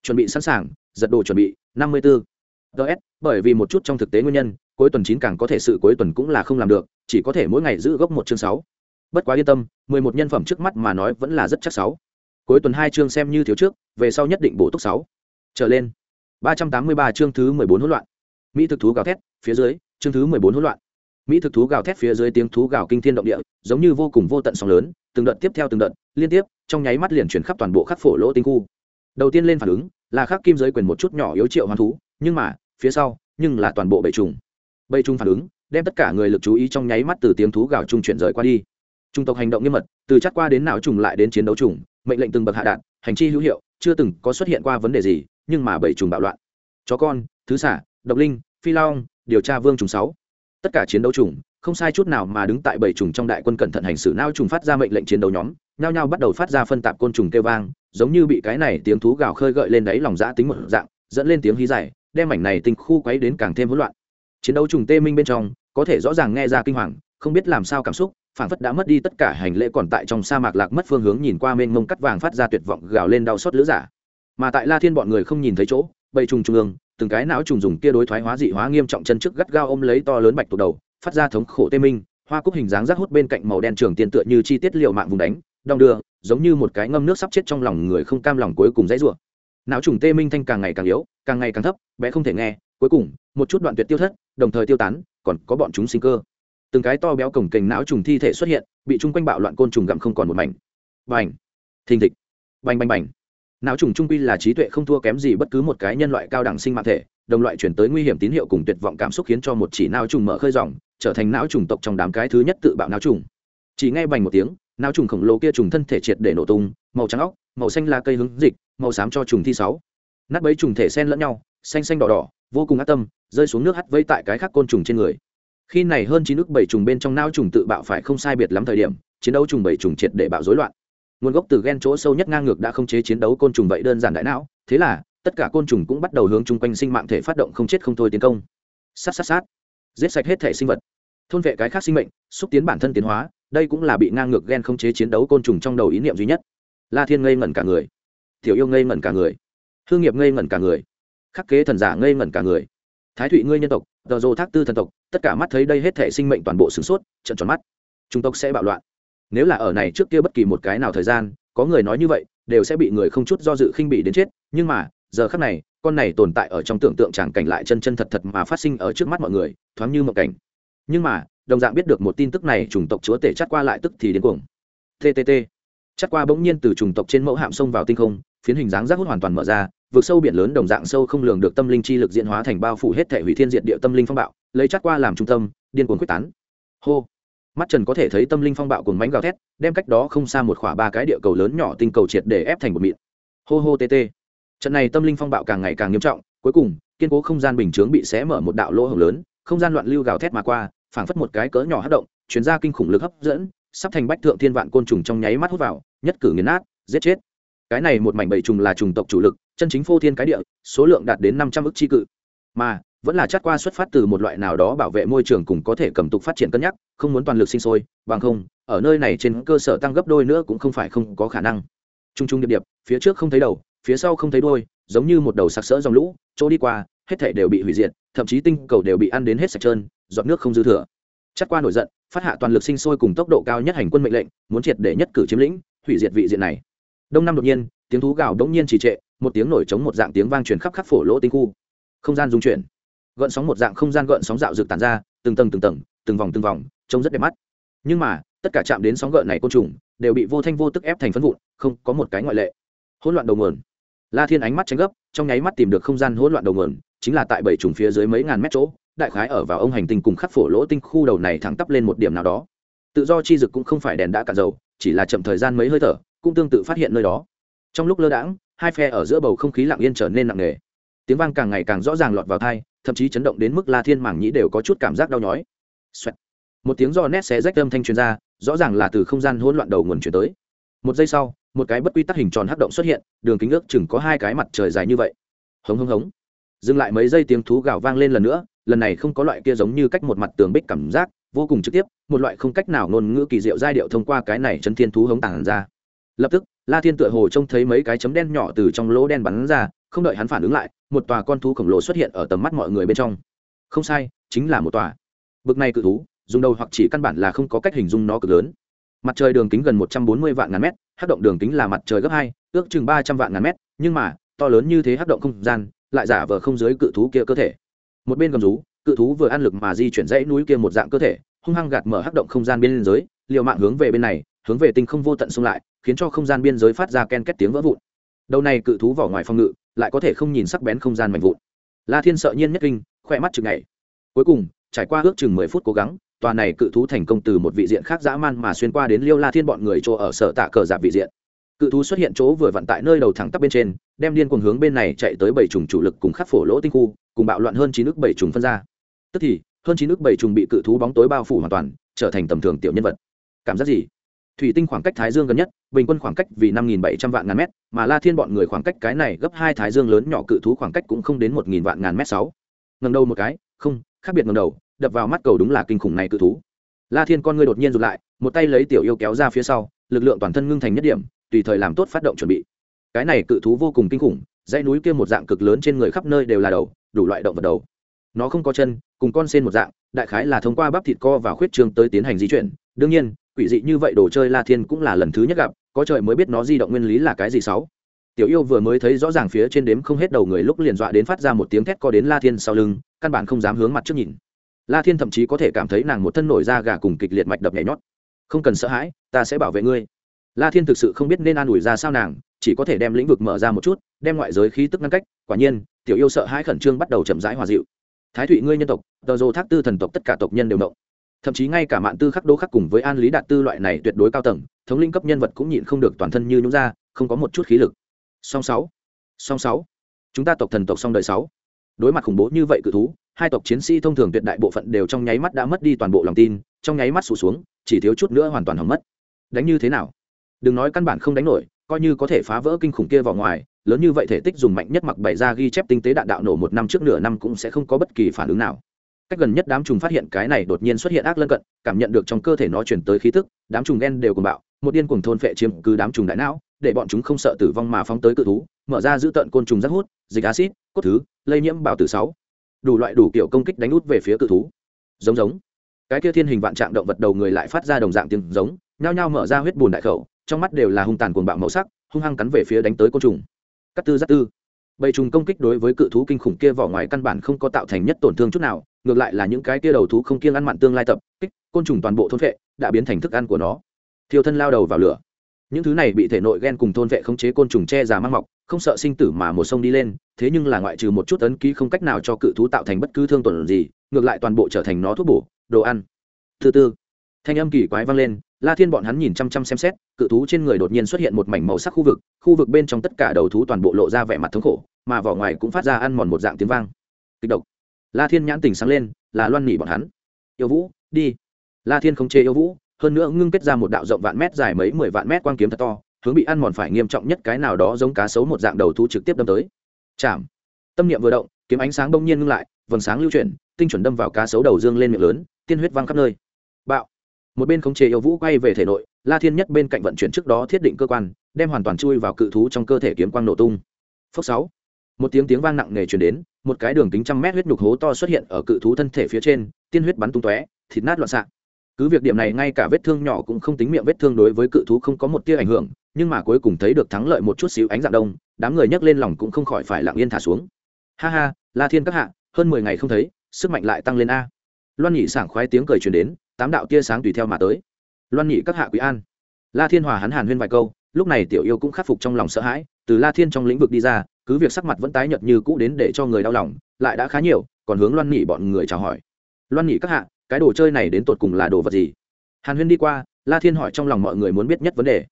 Speaker 1: Chuẩn bị sẵn sàng giật đồ chuẩn bị, năm mươi 54. ts bởi vì một chút trong thực tế nguyên nhân, cuối tuần chín càng có thể sự cuối tuần cũng là không làm được, chỉ có thể mỗi ngày giữ gốc một chương sáu. Bất quá yên tâm, mười một nhân phẩm trước mắt mà nói vẫn là rất chắc sáu. Cuối tuần hai chương xem như thiếu trước, về sau nhất định bổ túc sáu. Trở lên, ba trăm tám mươi ba chương thứ mười bốn hỗn loạn. Mỹ thực thú gào thét, phía dưới, chương thứ mười bốn hỗn loạn. Mỹ thực thú gào thét phía dưới tiếng thú gào kinh thiên động địa, giống như vô cùng vô tận sóng lớn, từng đợt tiếp theo từng đợt, liên tiếp, trong nháy mắt liền chuyển khắp toàn bộ khắc phổ lỗ tinh khu. Đầu tiên lên phản ứng là khắc kim giới quyền một chút nhỏ yếu triệu hoán thú, nhưng mà, phía sau, nhưng là toàn bộ bầy trùng. Bầy trùng phản ứng, đem tất cả người lực chú ý trong nháy mắt từ tiếng thú gào trung chuyển rời qua đi. Trung tộc hành động nghiêm mật, từ chắc qua đến não trùng lại đến chiến đấu trùng, mệnh lệnh từng bậc hạ đạn, hành chi hữu hiệu, chưa từng có xuất hiện qua vấn đề gì, nhưng mà bầy trùng bạo loạn. Chó con, thứ xả, độc linh, phi long, điều tra vương trùng sáu. Tất cả chiến đấu trùng, không sai chút nào mà đứng tại bảy trùng trong đại quân cẩn thận hành xử nao trùng phát ra mệnh lệnh chiến đấu nhóm, nhao nhao bắt đầu phát ra phân tạp côn trùng kêu vang giống như bị cái này tiếng thú gào khơi gợi lên đáy lòng dã tính một dạng, dẫn lên tiếng hí dài, đem mảnh này tinh khu quấy đến càng thêm hỗn loạn. Chiến đấu trùng tê minh bên trong, có thể rõ ràng nghe ra kinh hoàng, không biết làm sao cảm xúc, phảng phất đã mất đi tất cả hành lễ còn tại trong sa mạc lạc mất phương hướng nhìn qua mênh mông cắt vàng phát ra tuyệt vọng gào lên đau xót lữ giả. Mà tại la thiên bọn người không nhìn thấy chỗ, bầy trùng trung ương, từng cái não trùng dùng kia đối thoái hóa dị hóa nghiêm trọng chân trước gắt gao ôm lấy to lớn bạch tụ đầu, phát ra thống khổ tê minh, hoa cúc hình dáng rác hút bên cạnh màu đen trường tiền tựa như chi tiết liệu mạng vùng đánh đong đưa, giống như một cái ngâm nước sắp chết trong lòng người không cam lòng cuối cùng dãy rủa. Não trùng tê minh thanh càng ngày càng yếu, càng ngày càng thấp, bé không thể nghe, cuối cùng, một chút đoạn tuyệt tiêu thất, đồng thời tiêu tán, còn có bọn chúng sinh cơ. Từng cái to béo cổng kềnh não trùng thi thể xuất hiện, bị chung quanh bạo loạn côn trùng gặm không còn một mảnh. Bành! Thình thịch! Bành bành bành! Não trùng trung quy là trí tuệ không thua kém gì bất cứ một cái nhân loại cao đẳng sinh mạng thể, đồng loại chuyển tới nguy hiểm tín hiệu cùng tuyệt vọng cảm xúc khiến cho một chỉ não trùng mở khơi dòng, trở thành não trùng tộc trong đám cái thứ nhất tự bạo não trùng. Chỉ nghe bành một tiếng Nao trùng khổng lồ kia trùng thân thể triệt để nổ tung, màu trắng óc, màu xanh là cây hứng dịch, màu xám cho trùng thi sáu. Nát bấy trùng thể xen lẫn nhau, xanh xanh đỏ đỏ, vô cùng ác tâm, rơi xuống nước hắt vây tại cái khác côn trùng trên người. Khi này hơn chín nước bảy trùng bên trong nao trùng tự bạo phải không sai biệt lắm thời điểm, chiến đấu trùng bảy trùng triệt để bạo rối loạn. Nguồn gốc từ ghen chỗ sâu nhất ngang ngược đã không chế chiến đấu côn trùng vậy đơn giản đại não, thế là, tất cả côn trùng cũng bắt đầu hướng chung quanh sinh mạng thể phát động không chết không thôi tiến công. Sát sát sát. Giết sạch hết thể sinh vật. Thôn vệ cái khác sinh mệnh, xúc tiến bản thân tiến hóa đây cũng là bị ngang ngược ghen không chế chiến đấu côn trùng trong đầu ý niệm duy nhất. La thiên ngây ngẩn cả người. Tiểu yêu ngây ngẩn cả người. Hương nghiệp ngây ngẩn cả người. Khắc kế thần giả ngây ngẩn cả người. Thái thụy ngươi nhân tộc, tờ rô thác tư thần tộc, tất cả mắt thấy đây hết thể sinh mệnh toàn bộ sửng sốt trận tròn mắt. Trung tộc sẽ bạo loạn. Nếu là ở này trước kia bất kỳ một cái nào thời gian, có người nói như vậy, đều sẽ bị người không chút do dự khinh bị đến chết. Nhưng mà, giờ khắc này, con này tồn tại ở trong tưởng tượng chẳng cảnh lại chân chân thật thật mà phát sinh ở trước mắt mọi người, thoáng như một cảnh. Nhưng mà đồng dạng biết được một tin tức này, chủng tộc chúa tể chắt qua lại tức thì đến cuồng. Ttt chắt qua bỗng nhiên từ chủng tộc trên mẫu hạm sông vào tinh không, phiến hình dáng rác hút hoàn toàn mở ra vượt sâu biển lớn đồng dạng sâu không lường được tâm linh chi lực diễn hóa thành bao phủ hết thể hủy thiên diệt địa tâm linh phong bạo, lấy chắt qua làm trung tâm, điên cuồng quyết tán. Hô. Mắt trần có thể thấy tâm linh phong bạo cùng mánh gào thét, đem cách đó không xa một khỏa ba cái địa cầu lớn nhỏ tinh cầu triệt để ép thành một mịn. Hô hô tt trận này tâm linh phong bạo càng ngày càng nghiêm trọng, cuối cùng, kiên cố không gian bình chướng bị xé mở một đạo lỗ hổng lớn, không gian loạn lưu gào thét mà qua phảng phất một cái cỡ nhỏ hấp động chuyển ra kinh khủng lực hấp dẫn, sắp thành bách thượng thiên vạn côn trùng trong nháy mắt hút vào, nhất cử nghiền nát, giết chết. Cái này một mảnh bầy trùng là trùng tộc chủ lực, chân chính phô thiên cái địa, số lượng đạt đến năm trăm ức chi cự. Mà, vẫn là chát qua xuất phát từ một loại nào đó bảo vệ môi trường cùng có thể cầm tục phát triển cân nhắc, không muốn toàn lực sinh sôi, bằng không, ở nơi này trên cơ sở tăng gấp đôi nữa cũng không phải không có khả năng. T r u n g t r u n g điệp điệp, phía trước không thấy đầu, phía sau không thấy đôi giống như một đầu sặc sỡ dòng lũ, chỗ đi qua, hết thể đều bị hủy diệt, thậm chí tinh cầu đều bị ăn đến hết sạch trơn giọt nước không dư thừa. Chắc qua nổi giận, phát hạ toàn lực sinh sôi cùng tốc độ cao nhất hành quân mệnh lệnh, muốn triệt để nhất cử chiếm lĩnh, hủy diệt vị diện này. Đông Nam đột nhiên, tiếng thú gào đống nhiên trì trệ, một tiếng nổi trống một dạng tiếng vang truyền khắp khắp phổ lỗ tinh khu. Không gian dung chuyển. Gợn sóng một dạng không gian gợn sóng dạo rực tàn ra, từng tầng từng tầng, từng vòng từng vòng, trông rất đẹp mắt. Nhưng mà, tất cả chạm đến sóng gợn này côn trùng, đều bị vô thanh vô tức ép thành phân vụn, không có một cái ngoại lệ. Hỗn loạn đầu nguồn. La thiên ánh mắt tránh gấp, trong nháy mắt tìm được không gian hỗn loạn đầu nguồn, chính là tại bảy trùng phía dưới mấy ngàn mét chỗ đại khái ở vào ông hành tinh cùng khắc phổ lỗ tinh khu đầu này thẳng tắp lên một điểm nào đó. Tự do chi dực cũng không phải đèn đã cạn dầu, chỉ là chậm thời gian mấy hơi thở, cũng tương tự phát hiện nơi đó. Trong lúc lơ đãng, hai phe ở giữa bầu không khí lặng yên trở nên nặng nề. Tiếng vang càng ngày càng rõ ràng lọt vào thai thậm chí chấn động đến mức la thiên mảng nhĩ đều có chút cảm giác đau nhói、Xoẹt. Một tiếng do nét xé rách âm thanh truyền ra, rõ ràng là từ không gian hỗn loạn đầu nguồn chuyển tới. Một giây sau, một cái bất quy tắc hình tròn hắc động xuất hiện, đường kính ước chừng có hai cái mặt trời dài như vậy. Hống hống hống. Dừng lại mấy giây tiếng thú gào vang lên lần nữa lần này không có loại kia giống như cách một mặt tường bích cảm giác, vô cùng trực tiếp, một loại không cách nào ngôn ngữ kỳ diệu giai điệu thông qua cái này chấn thiên thú hống tàng ra. Lập tức, la thiên tựa hồ trông thấy mấy cái chấm đen nhỏ từ trong lỗ đen bắn ra, không đợi hắn phản ứng lại, một tòa con thú khổng lồ xuất hiện ở tầm mắt mọi người bên trong. Không sai, chính là một tòa. Bực này cự thú, dùng đầu hoặc chỉ căn bản là không có cách hình dung nó cực lớn. Mặt trời đường kính gần một trăm bốn mươi vạn ngàn mét hát động đường kính là mặt trời gấp hai, ước chừng ba trăm vạn ngàn mét, nhưng mà, to lớn như thế hát động không gian, lại giả vờ không dưới cự thú kia cơ thể một bên gầm rú, cự thú vừa ăn lực mà di chuyển dãy núi kia một dạng cơ thể, hung hăng gạt mở hắc động không gian biên giới, liều mạng hướng về bên này, hướng về tinh không vô tận xung lại, khiến cho không gian biên giới phát ra ken két tiếng vỡ vụn. Đầu này cự thú vỏ ngoài phòng ngự, lại có thể không nhìn sắc bén không gian mạnh vụn. La thiên sợ nhiên nhất kinh, khỏe mắt chừng ngày. Cuối cùng, trải qua ước chừng mười phút cố gắng, tòa này cự thú thành công từ một vị diện khác dã man mà xuyên qua đến liêu la thiên bọn người chỗ ở sở tạ cờ giạp vị diện cự thú xuất hiện chỗ vừa vặn tại nơi đầu thẳng tắp bên trên, đem điên cuồng hướng bên này chạy tới bảy trùng chủ lực cùng khắc phổ lỗ tinh khu, cùng bạo loạn hơn chín nước bảy trùng phân ra. Tức thì, hơn chín nước bảy trùng bị cự thú bóng tối bao phủ hoàn toàn, trở thành tầm thường tiểu nhân vật. Cảm giác gì? Thủy tinh khoảng cách thái dương gần nhất, bình quân khoảng cách vì năm nghìn bảy trăm vạn ngàn mét, mà la thiên bọn người khoảng cách cái này gấp hai thái dương lớn nhỏ cự thú khoảng cách cũng không đến một nghìn vạn ngàn mét sáu. Ngầm đầu một cái, không, khác biệt ngần đầu, đập vào mắt cầu đúng là kinh khủng này cự thú. La thiên con người đột nhiên rụt lại, một tay lấy tiểu yêu kéo ra phía sau, lực lượng toàn thân ngưng thành nhất điểm tùy thời làm tốt phát động chuẩn bị. Cái này cự thú vô cùng kinh khủng, dãy núi kia một dạng cực lớn trên người khắp nơi đều là đầu, đủ loại động vật đầu. Nó không có chân, cùng con sen một dạng, đại khái là thông qua bắp thịt co và khuyết trường tới tiến hành di chuyển. Đương nhiên, quỷ dị như vậy đồ chơi la thiên cũng là lần thứ nhất gặp, có trời mới biết nó di động nguyên lý là cái gì sáu. Tiểu yêu vừa mới thấy rõ ràng phía trên đếm không hết đầu người lúc liền dọa đến phát ra một tiếng thét co đến la thiên sau lưng, căn bản không dám hướng mặt trước nhìn. La thiên thậm chí có thể cảm thấy nàng một thân nổi da gà cùng kịch liệt mạch đập nhảy nhót. Không cần sợ hãi, ta sẽ bảo vệ ngươi la thiên thực sự không biết nên an ủi ra sao nàng, chỉ có thể đem lĩnh vực mở ra một chút, đem ngoại giới khí tức ngăn cách, quả nhiên, tiểu yêu sợ hãi khẩn trương bắt đầu chậm rãi hòa dịu. Thái thụy ngươi nhân tộc, tờ dô thác tư thần tộc tất cả tộc nhân đều động. Thậm chí ngay cả mạng tư khắc đô khắc cùng với an lý đạt tư loại này tuyệt đối cao tầng, thống linh cấp nhân vật cũng nhịn không được toàn thân như nhúng ra, không có một chút khí lực. Song sáu song sáu. Chúng ta tộc thần tộc song đời sáu. Đối mặt khủng bố như vậy cự thú, hai tộc chiến sĩ thông thường tuyệt đại bộ phận đều trong nháy mắt đã mất đi toàn bộ lòng tin, trong nháy mắt sụt xuống, chỉ thiếu chút nữa hoàn toàn hỏng mất. Đánh như thế nào? Đừng nói căn bản không đánh nổi, coi như có thể phá vỡ kinh khủng kia vào ngoài, lớn như vậy thể tích dùng mạnh nhất mặc bày ra ghi chép tinh tế đạn đạo nổ một năm trước nửa năm cũng sẽ không có bất kỳ phản ứng nào. Cách gần nhất đám trùng phát hiện cái này đột nhiên xuất hiện ác lân cận, cảm nhận được trong cơ thể nó chuyển tới khí tức, đám trùng ghen đều cùng bạo, một điên cuồng thôn phệ chiếm cứ đám trùng đại não, để bọn chúng không sợ tử vong mà phóng tới cự thú, mở ra giữ tận côn trùng rác hút, dịch acid cốt thứ, lây nhiễm bào tử sáu. Đủ loại đủ kiểu công kích đánh út về phía cự thú. Giống giống. Cái kia thiên hình vạn trạng động vật đầu người lại phát ra đồng dạng tiếng giống, nhao nhao mở ra huyết bùn đại khẩu trong mắt đều là hung tàn cuồng bạo màu sắc, hung hăng cắn về phía đánh tới côn trùng. Cắt tư giác tư. Bầy trùng công kích đối với cự thú kinh khủng kia vỏ ngoài căn bản không có tạo thành nhất tổn thương chút nào, ngược lại là những cái kia đầu thú không kiêng ăn mặn tương lai tập, kích, côn trùng toàn bộ thôn vệ, đã biến thành thức ăn của nó. Thiêu thân lao đầu vào lửa. Những thứ này bị thể nội ghen cùng thôn vệ khống chế côn trùng che già mang mọc, không sợ sinh tử mà một sông đi lên, thế nhưng là ngoại trừ một chút ấn ký không cách nào cho cự thú tạo thành bất cứ thương tổn gì, ngược lại toàn bộ trở thành nó thuốc bổ, đồ ăn. Thứ tư, thanh âm kỳ quái vang lên la thiên bọn hắn nhìn chăm chăm xem xét, cự thú trên người đột nhiên xuất hiện một mảnh màu sắc khu vực khu vực bên trong tất cả đầu thú toàn bộ lộ ra vẻ mặt thống khổ, mà vỏ ngoài cũng phát ra ăn mòn một dạng tiếng vang. Kịch độc. La thiên nhãn tình sáng lên, là loan nỉ bọn hắn. Yêu vũ, đi. La thiên không chê yêu vũ, hơn nữa ngưng kết ra một đạo rộng vạn mét dài mấy mười vạn mét quang kiếm thật to, hướng bị ăn mòn phải nghiêm trọng nhất cái nào đó giống cá sấu một dạng đầu thú trực tiếp đâm tới. Chạm. Tâm niệm vừa động, kiếm ánh sáng bỗng nhiên ngưng lại, vầng sáng lưu chuyển, tinh chuẩn đâm vào cá sấu đầu dương lên miệng lớn, tiên huyết văng khắp nơi. Bạo một bên khống chế yêu vũ quay về thể nội, la thiên nhất bên cạnh vận chuyển trước đó thiết định cơ quan, đem hoàn toàn chui vào cự thú trong cơ thể kiếm quang nổ tung. Phốc sáu, một tiếng tiếng vang nặng nề truyền đến, một cái đường kính trăm mét huyết nhục hố to xuất hiện ở cự thú thân thể phía trên, tiên huyết bắn tung tóe, thịt nát loạn xạ. Cứ việc điểm này ngay cả vết thương nhỏ cũng không tính miệng vết thương đối với cự thú không có một tia ảnh hưởng, nhưng mà cuối cùng thấy được thắng lợi một chút xíu ánh dạng đông, đám người nhấc lên lòng cũng không khỏi phải lặng yên thả xuống. Ha ha, la thiên các hạ, hơn mười ngày không thấy, sức mạnh lại tăng lên a. Loan nhị sảng khoái tiếng cười truyền đến tám đạo tia sáng tùy theo mà tới. Loan nhị các hạ quý an. La thiên hòa hắn hàn huyên vài câu, lúc này tiểu yêu cũng khắc phục trong lòng sợ hãi, từ la thiên trong lĩnh vực đi ra, cứ việc sắc mặt vẫn tái nhợt như cũ đến để cho người đau lòng, lại đã khá nhiều, còn hướng loan nhị bọn người chào hỏi. Loan nhị các hạ, cái đồ chơi này đến tột cùng là đồ vật gì? Hàn huyên đi qua, la thiên hỏi trong lòng mọi người muốn biết nhất vấn đề.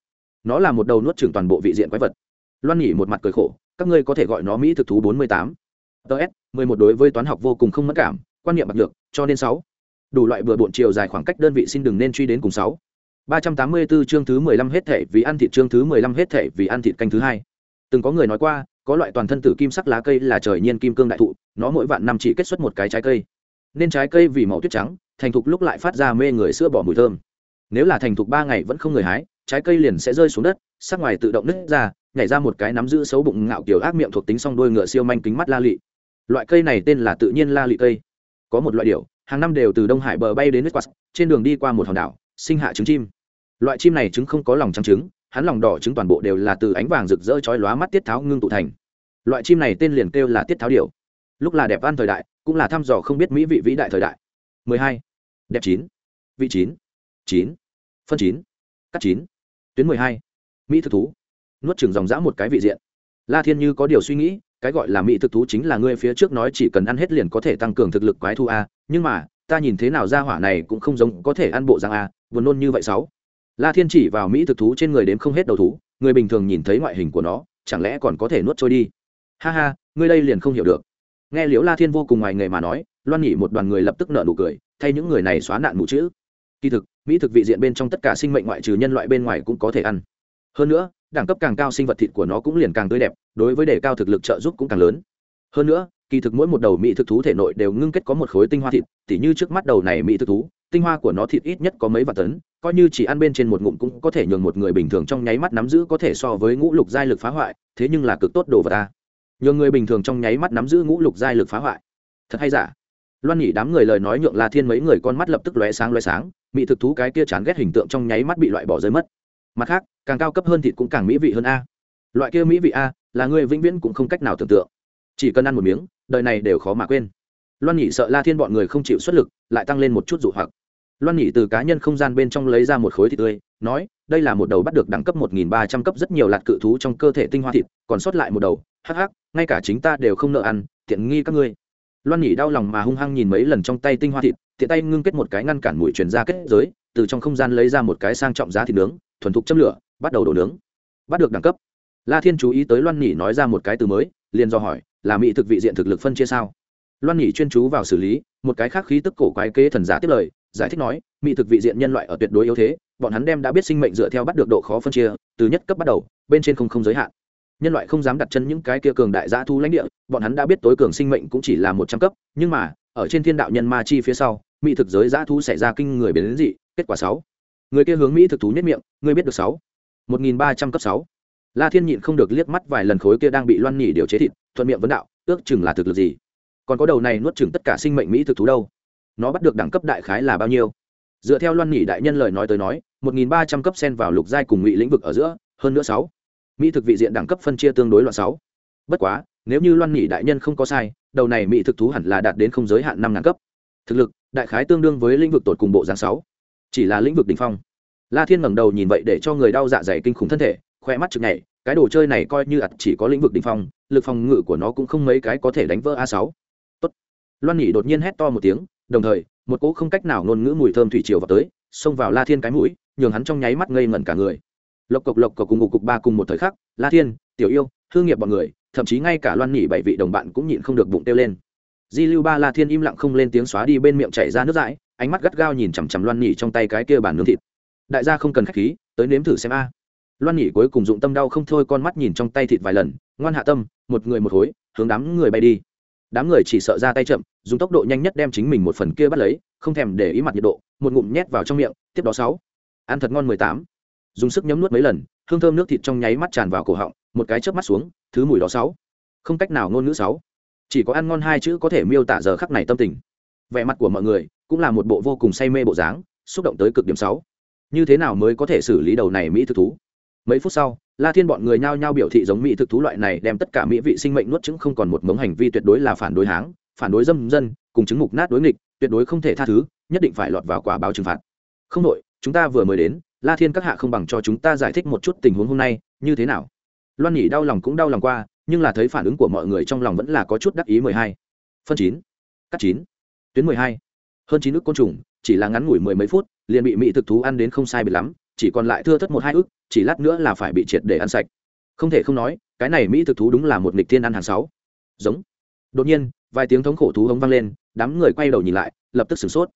Speaker 1: Nó là một đầu nuốt trừng toàn bộ vị diện quái vật. Loan nhị một mặt cười khổ, các ngươi có thể gọi nó mỹ thực thú bốn mươi tám. Ts mười một đối với toán học vô cùng không mất cảm, quan niệm bạc được cho nên sáu đủ loại bừa bộn chiều dài khoảng cách đơn vị xin đừng nên truy đến cùng sáu. ba trăm tám mươi 384 chương thứ mười lăm hết thể vì ăn thịt chương thứ mười lăm hết thể vì ăn thịt canh thứ hai. Từng có người nói qua, có loại toàn thân tử kim sắc lá cây là trời nhiên kim cương đại thụ, nó mỗi vạn năm chỉ kết xuất một cái trái cây. Nên trái cây vì màu tuyết trắng, thành thục lúc lại phát ra mê người sữa bỏ mùi thơm. Nếu là thành thục ba ngày vẫn không người hái, trái cây liền sẽ rơi xuống đất, sắc ngoài tự động nứt ra, nhảy ra một cái nắm giữ xấu bụng ngạo kiểu ác miệng thuộc tính song đôi ngựa siêu manh kính mắt la lị. Loại cây này tên là tự nhiên la lị cây. Có một loại điểu hàng năm đều từ đông hải bờ bay đến nước quạt trên đường đi qua một hòn đảo, sinh hạ trứng chim. Loại chim này trứng không có lòng trắng trứng, hắn lòng đỏ trứng toàn bộ đều là từ ánh vàng rực rỡ chói lóa mắt tiết tháo ngưng tụ thành. Loại chim này tên liền kêu là tiết tháo điều lúc là đẹp văn thời đại, cũng là thăm dò không biết mỹ vị vĩ đại thời đại. 12. đẹp chín. Vị chín. Chín. Phân chín. Cắt chín. Tuyến 12. mỹ thực thú. Nuốt chừng dòng dã một cái vị diện. La thiên như có điều suy nghĩ cái gọi là mỹ thực thú chính là ngươi phía trước nói chỉ cần ăn hết liền có thể tăng cường thực lực quái thu a, nhưng mà, ta nhìn thế nào ra hỏa này cũng không giống có thể ăn bộ răng a, buồn nôn như vậy sáu. La thiên chỉ vào mỹ thực thú trên người đếm không hết đầu thú, người bình thường nhìn thấy ngoại hình của nó, chẳng lẽ còn có thể nuốt trôi đi? Ha ha, ngươi đây liền không hiểu được. Nghe liễu la thiên vô cùng ngoài nghề mà nói, loan nhỉ một đoàn người lập tức nợ nụ cười, thay những người này xóa nạn mù chữ. Kỳ thực, mỹ thực vị diện bên trong tất cả sinh mệnh ngoại trừ nhân loại bên ngoài cũng có thể ăn. Hơn nữa đẳng cấp càng cao sinh vật thịt của nó cũng liền càng tươi đẹp, đối với đề cao thực lực trợ giúp cũng càng lớn. Hơn nữa, kỳ thực mỗi một đầu mỹ thực thú thể nội đều ngưng kết có một khối tinh hoa thịt, tỉ như trước mắt đầu này mỹ thực thú, tinh hoa của nó thịt ít nhất có mấy vạn tấn, coi như chỉ ăn bên trên một ngụm cũng có thể nhường một người bình thường trong nháy mắt nắm giữ có thể so với ngũ lục giai lực phá hoại, thế nhưng là cực tốt đồ vật ta nhường người bình thường trong nháy mắt nắm giữ ngũ lục giai lực phá hoại. Thật hay giả? Loan nhị đám người lời nói nhượng la thiên mấy người con mắt lập tức lóe sáng lóe sáng, mỹ thực thú cái kia chán ghét hình tượng trong nháy mắt bị loại bỏ rơi mất mặt khác, càng cao cấp hơn thịt cũng càng mỹ vị hơn a. Loại kia mỹ vị a, là người vĩnh viễn cũng không cách nào tưởng tượng. Chỉ cần ăn một miếng, đời này đều khó mà quên. Loan nhị sợ la thiên bọn người không chịu xuất lực, lại tăng lên một chút dụ hoặc. Loan nhị từ cá nhân không gian bên trong lấy ra một khối thịt tươi, nói, đây là một đầu bắt được đẳng cấp một nghìn ba trăm cấp rất nhiều lạt cự thú trong cơ thể tinh hoa thịt, còn sót lại một đầu, hắc hắc, ngay cả chính ta đều không nợ ăn, tiện nghi các ngươi. Loan nhị đau lòng mà hung hăng nhìn mấy lần trong tay tinh hoa thịt, tiện tay ngưng kết một cái ngăn cản mũi chuyển ra kết giới, từ trong không gian lấy ra một cái sang trọng giá thịt nướng thuần thục châm lửa, bắt đầu đổ nướng. Bắt được đẳng cấp. La thiên chú ý tới loan nhỉ nói ra một cái từ mới, liền do hỏi, là mỹ thực vị diện thực lực phân chia sao? Loan nhỉ chuyên chú vào xử lý, một cái khác khí tức cổ quái kế thần giả tiếp lời, giải thích nói, mỹ thực vị diện nhân loại ở tuyệt đối yếu thế, bọn hắn đem đã biết sinh mệnh dựa theo bắt được độ khó phân chia, từ nhất cấp bắt đầu, bên trên không không giới hạn. Nhân loại không dám đặt chân những cái kia cường đại giã thu lãnh địa, bọn hắn đã biết tối cường sinh mệnh cũng chỉ là một trăm cấp, nhưng mà, ở trên thiên đạo nhân ma chi phía sau, mỹ thực giới giã thu xảy ra kinh người biến dị, kết quả sáu người kia hướng mỹ thực thú nhất miệng, ngươi biết được sáu. Một nghìn ba trăm cấp sáu. La thiên nhịn không được liếc mắt vài lần khối kia đang bị loan nhỉ điều chế thịt, thuận miệng vấn đạo, ước chừng là thực lực gì? Còn có đầu này nuốt chừng tất cả sinh mệnh mỹ thực thú đâu? Nó bắt được đẳng cấp đại khái là bao nhiêu? Dựa theo loan nhỉ đại nhân lời nói tới nói, một nghìn ba trăm cấp sen vào lục giai cùng ngụy lĩnh vực ở giữa, hơn nữa sáu. Mỹ thực vị diện đẳng cấp phân chia tương đối loạn sáu. Bất quá, nếu như loan nhỉ đại nhân không có sai, đầu này mỹ thực thú hẳn là đạt đến không giới hạn năm ngàn cấp. Thực lực, đại khái tương đương với lĩnh vực tột cùng bộ dáng sáu chỉ là lĩnh vực đ ỉ n h phong. La thiên ngẩng đầu nhìn vậy để cho người đau dạ dày kinh khủng thân thể khoe mắt chực nhảy, cái đồ chơi này coi như ặt chỉ có lĩnh vực đ ỉ n h phong, lực phòng ngự của nó cũng không mấy cái có thể đánh vỡ a sáu. Tốt. loan nhỉ đột nhiên hét to một tiếng, đồng thời, một cỗ không cách nào ngôn ngữ mùi thơm thủy triều vào tới, xông vào la thiên cái mũi, nhường hắn trong nháy mắt ngây ngẩn cả người. Lộc cộc lộc cộc cùng ngục cục ba cùng một thời khắc, la thiên, tiểu yêu, hương nghiệp bọn người, thậm chí ngay cả loan nhỉ bảy vị đồng bạn cũng nhịn không được bụng tiêu lên. Di lưu ba la thiên im lặng không lên tiếng xóa đi bên miệng chảy ra nước dãi ánh mắt gắt gao nhìn chằm chằm loan nhỉ trong tay cái kia bản nướng thịt. Đại gia không cần khách khí, tới nếm thử xem a. Loan nhỉ cuối cùng dụng tâm đau không thôi con mắt nhìn trong tay thịt vài lần, ngoan hạ tâm, một người một khối hướng đám người bay đi. Đám người chỉ sợ ra tay chậm, dùng tốc độ nhanh nhất đem chính mình một phần kia bắt lấy, không thèm để ý mặt nhiệt độ, một ngụm nhét vào trong miệng, tiếp đó sáu. Ăn thật ngon mười tám. Dùng sức nhấm nuốt mấy lần, hương thơm nước thịt trong nháy mắt tràn vào cổ họng, một cái chớp mắt xuống, thứ mùi đó sáu. Không cách nào ngôn ngữ sáu. Chỉ có ăn ngon hai chữ có thể miêu tả giờ khắc này tâm tình. Vẻ mặt của mọi người cũng là một bộ vô cùng say mê bộ dáng, xúc động tới cực điểm sáu. Như thế nào mới có thể xử lý đầu này mỹ thực thú? Mấy phút sau, la thiên bọn người nhao nhao biểu thị giống mỹ thực thú loại này đem tất cả mỹ vị sinh mệnh nuốt chứng không còn một mống hành vi tuyệt đối là phản đối háng phản đối dâm dân, cùng chứng mục nát đối nghịch, tuyệt đối không thể tha thứ, nhất định phải lọt vào quả báo trừng phạt. Không đội, chúng ta vừa mới đến, la thiên các hạ không bằng cho chúng ta giải thích một chút tình huống hôm nay, như thế nào? Loan nhỉ đau lòng cũng đau lòng qua, nhưng là thấy phản ứng của mọi người trong lòng vẫn là có chút đắc ý mười hai. Phân chín. Cắt chín. Tuyến mười hai hơn chín ức côn trùng, chỉ là ngắn ngủi mười mấy phút, liền bị mỹ thực thú ăn đến không sai bị lắm, chỉ còn lại thưa thất một hai ức, chỉ lát nữa là phải bị triệt để ăn sạch. Không thể không nói, cái này mỹ thực thú đúng là một nghịch thiên ăn hàng sáu. Giống. Đột nhiên, vài tiếng thống khổ thú hống vang lên, đám người quay đầu nhìn lại, lập tức sửng sốt.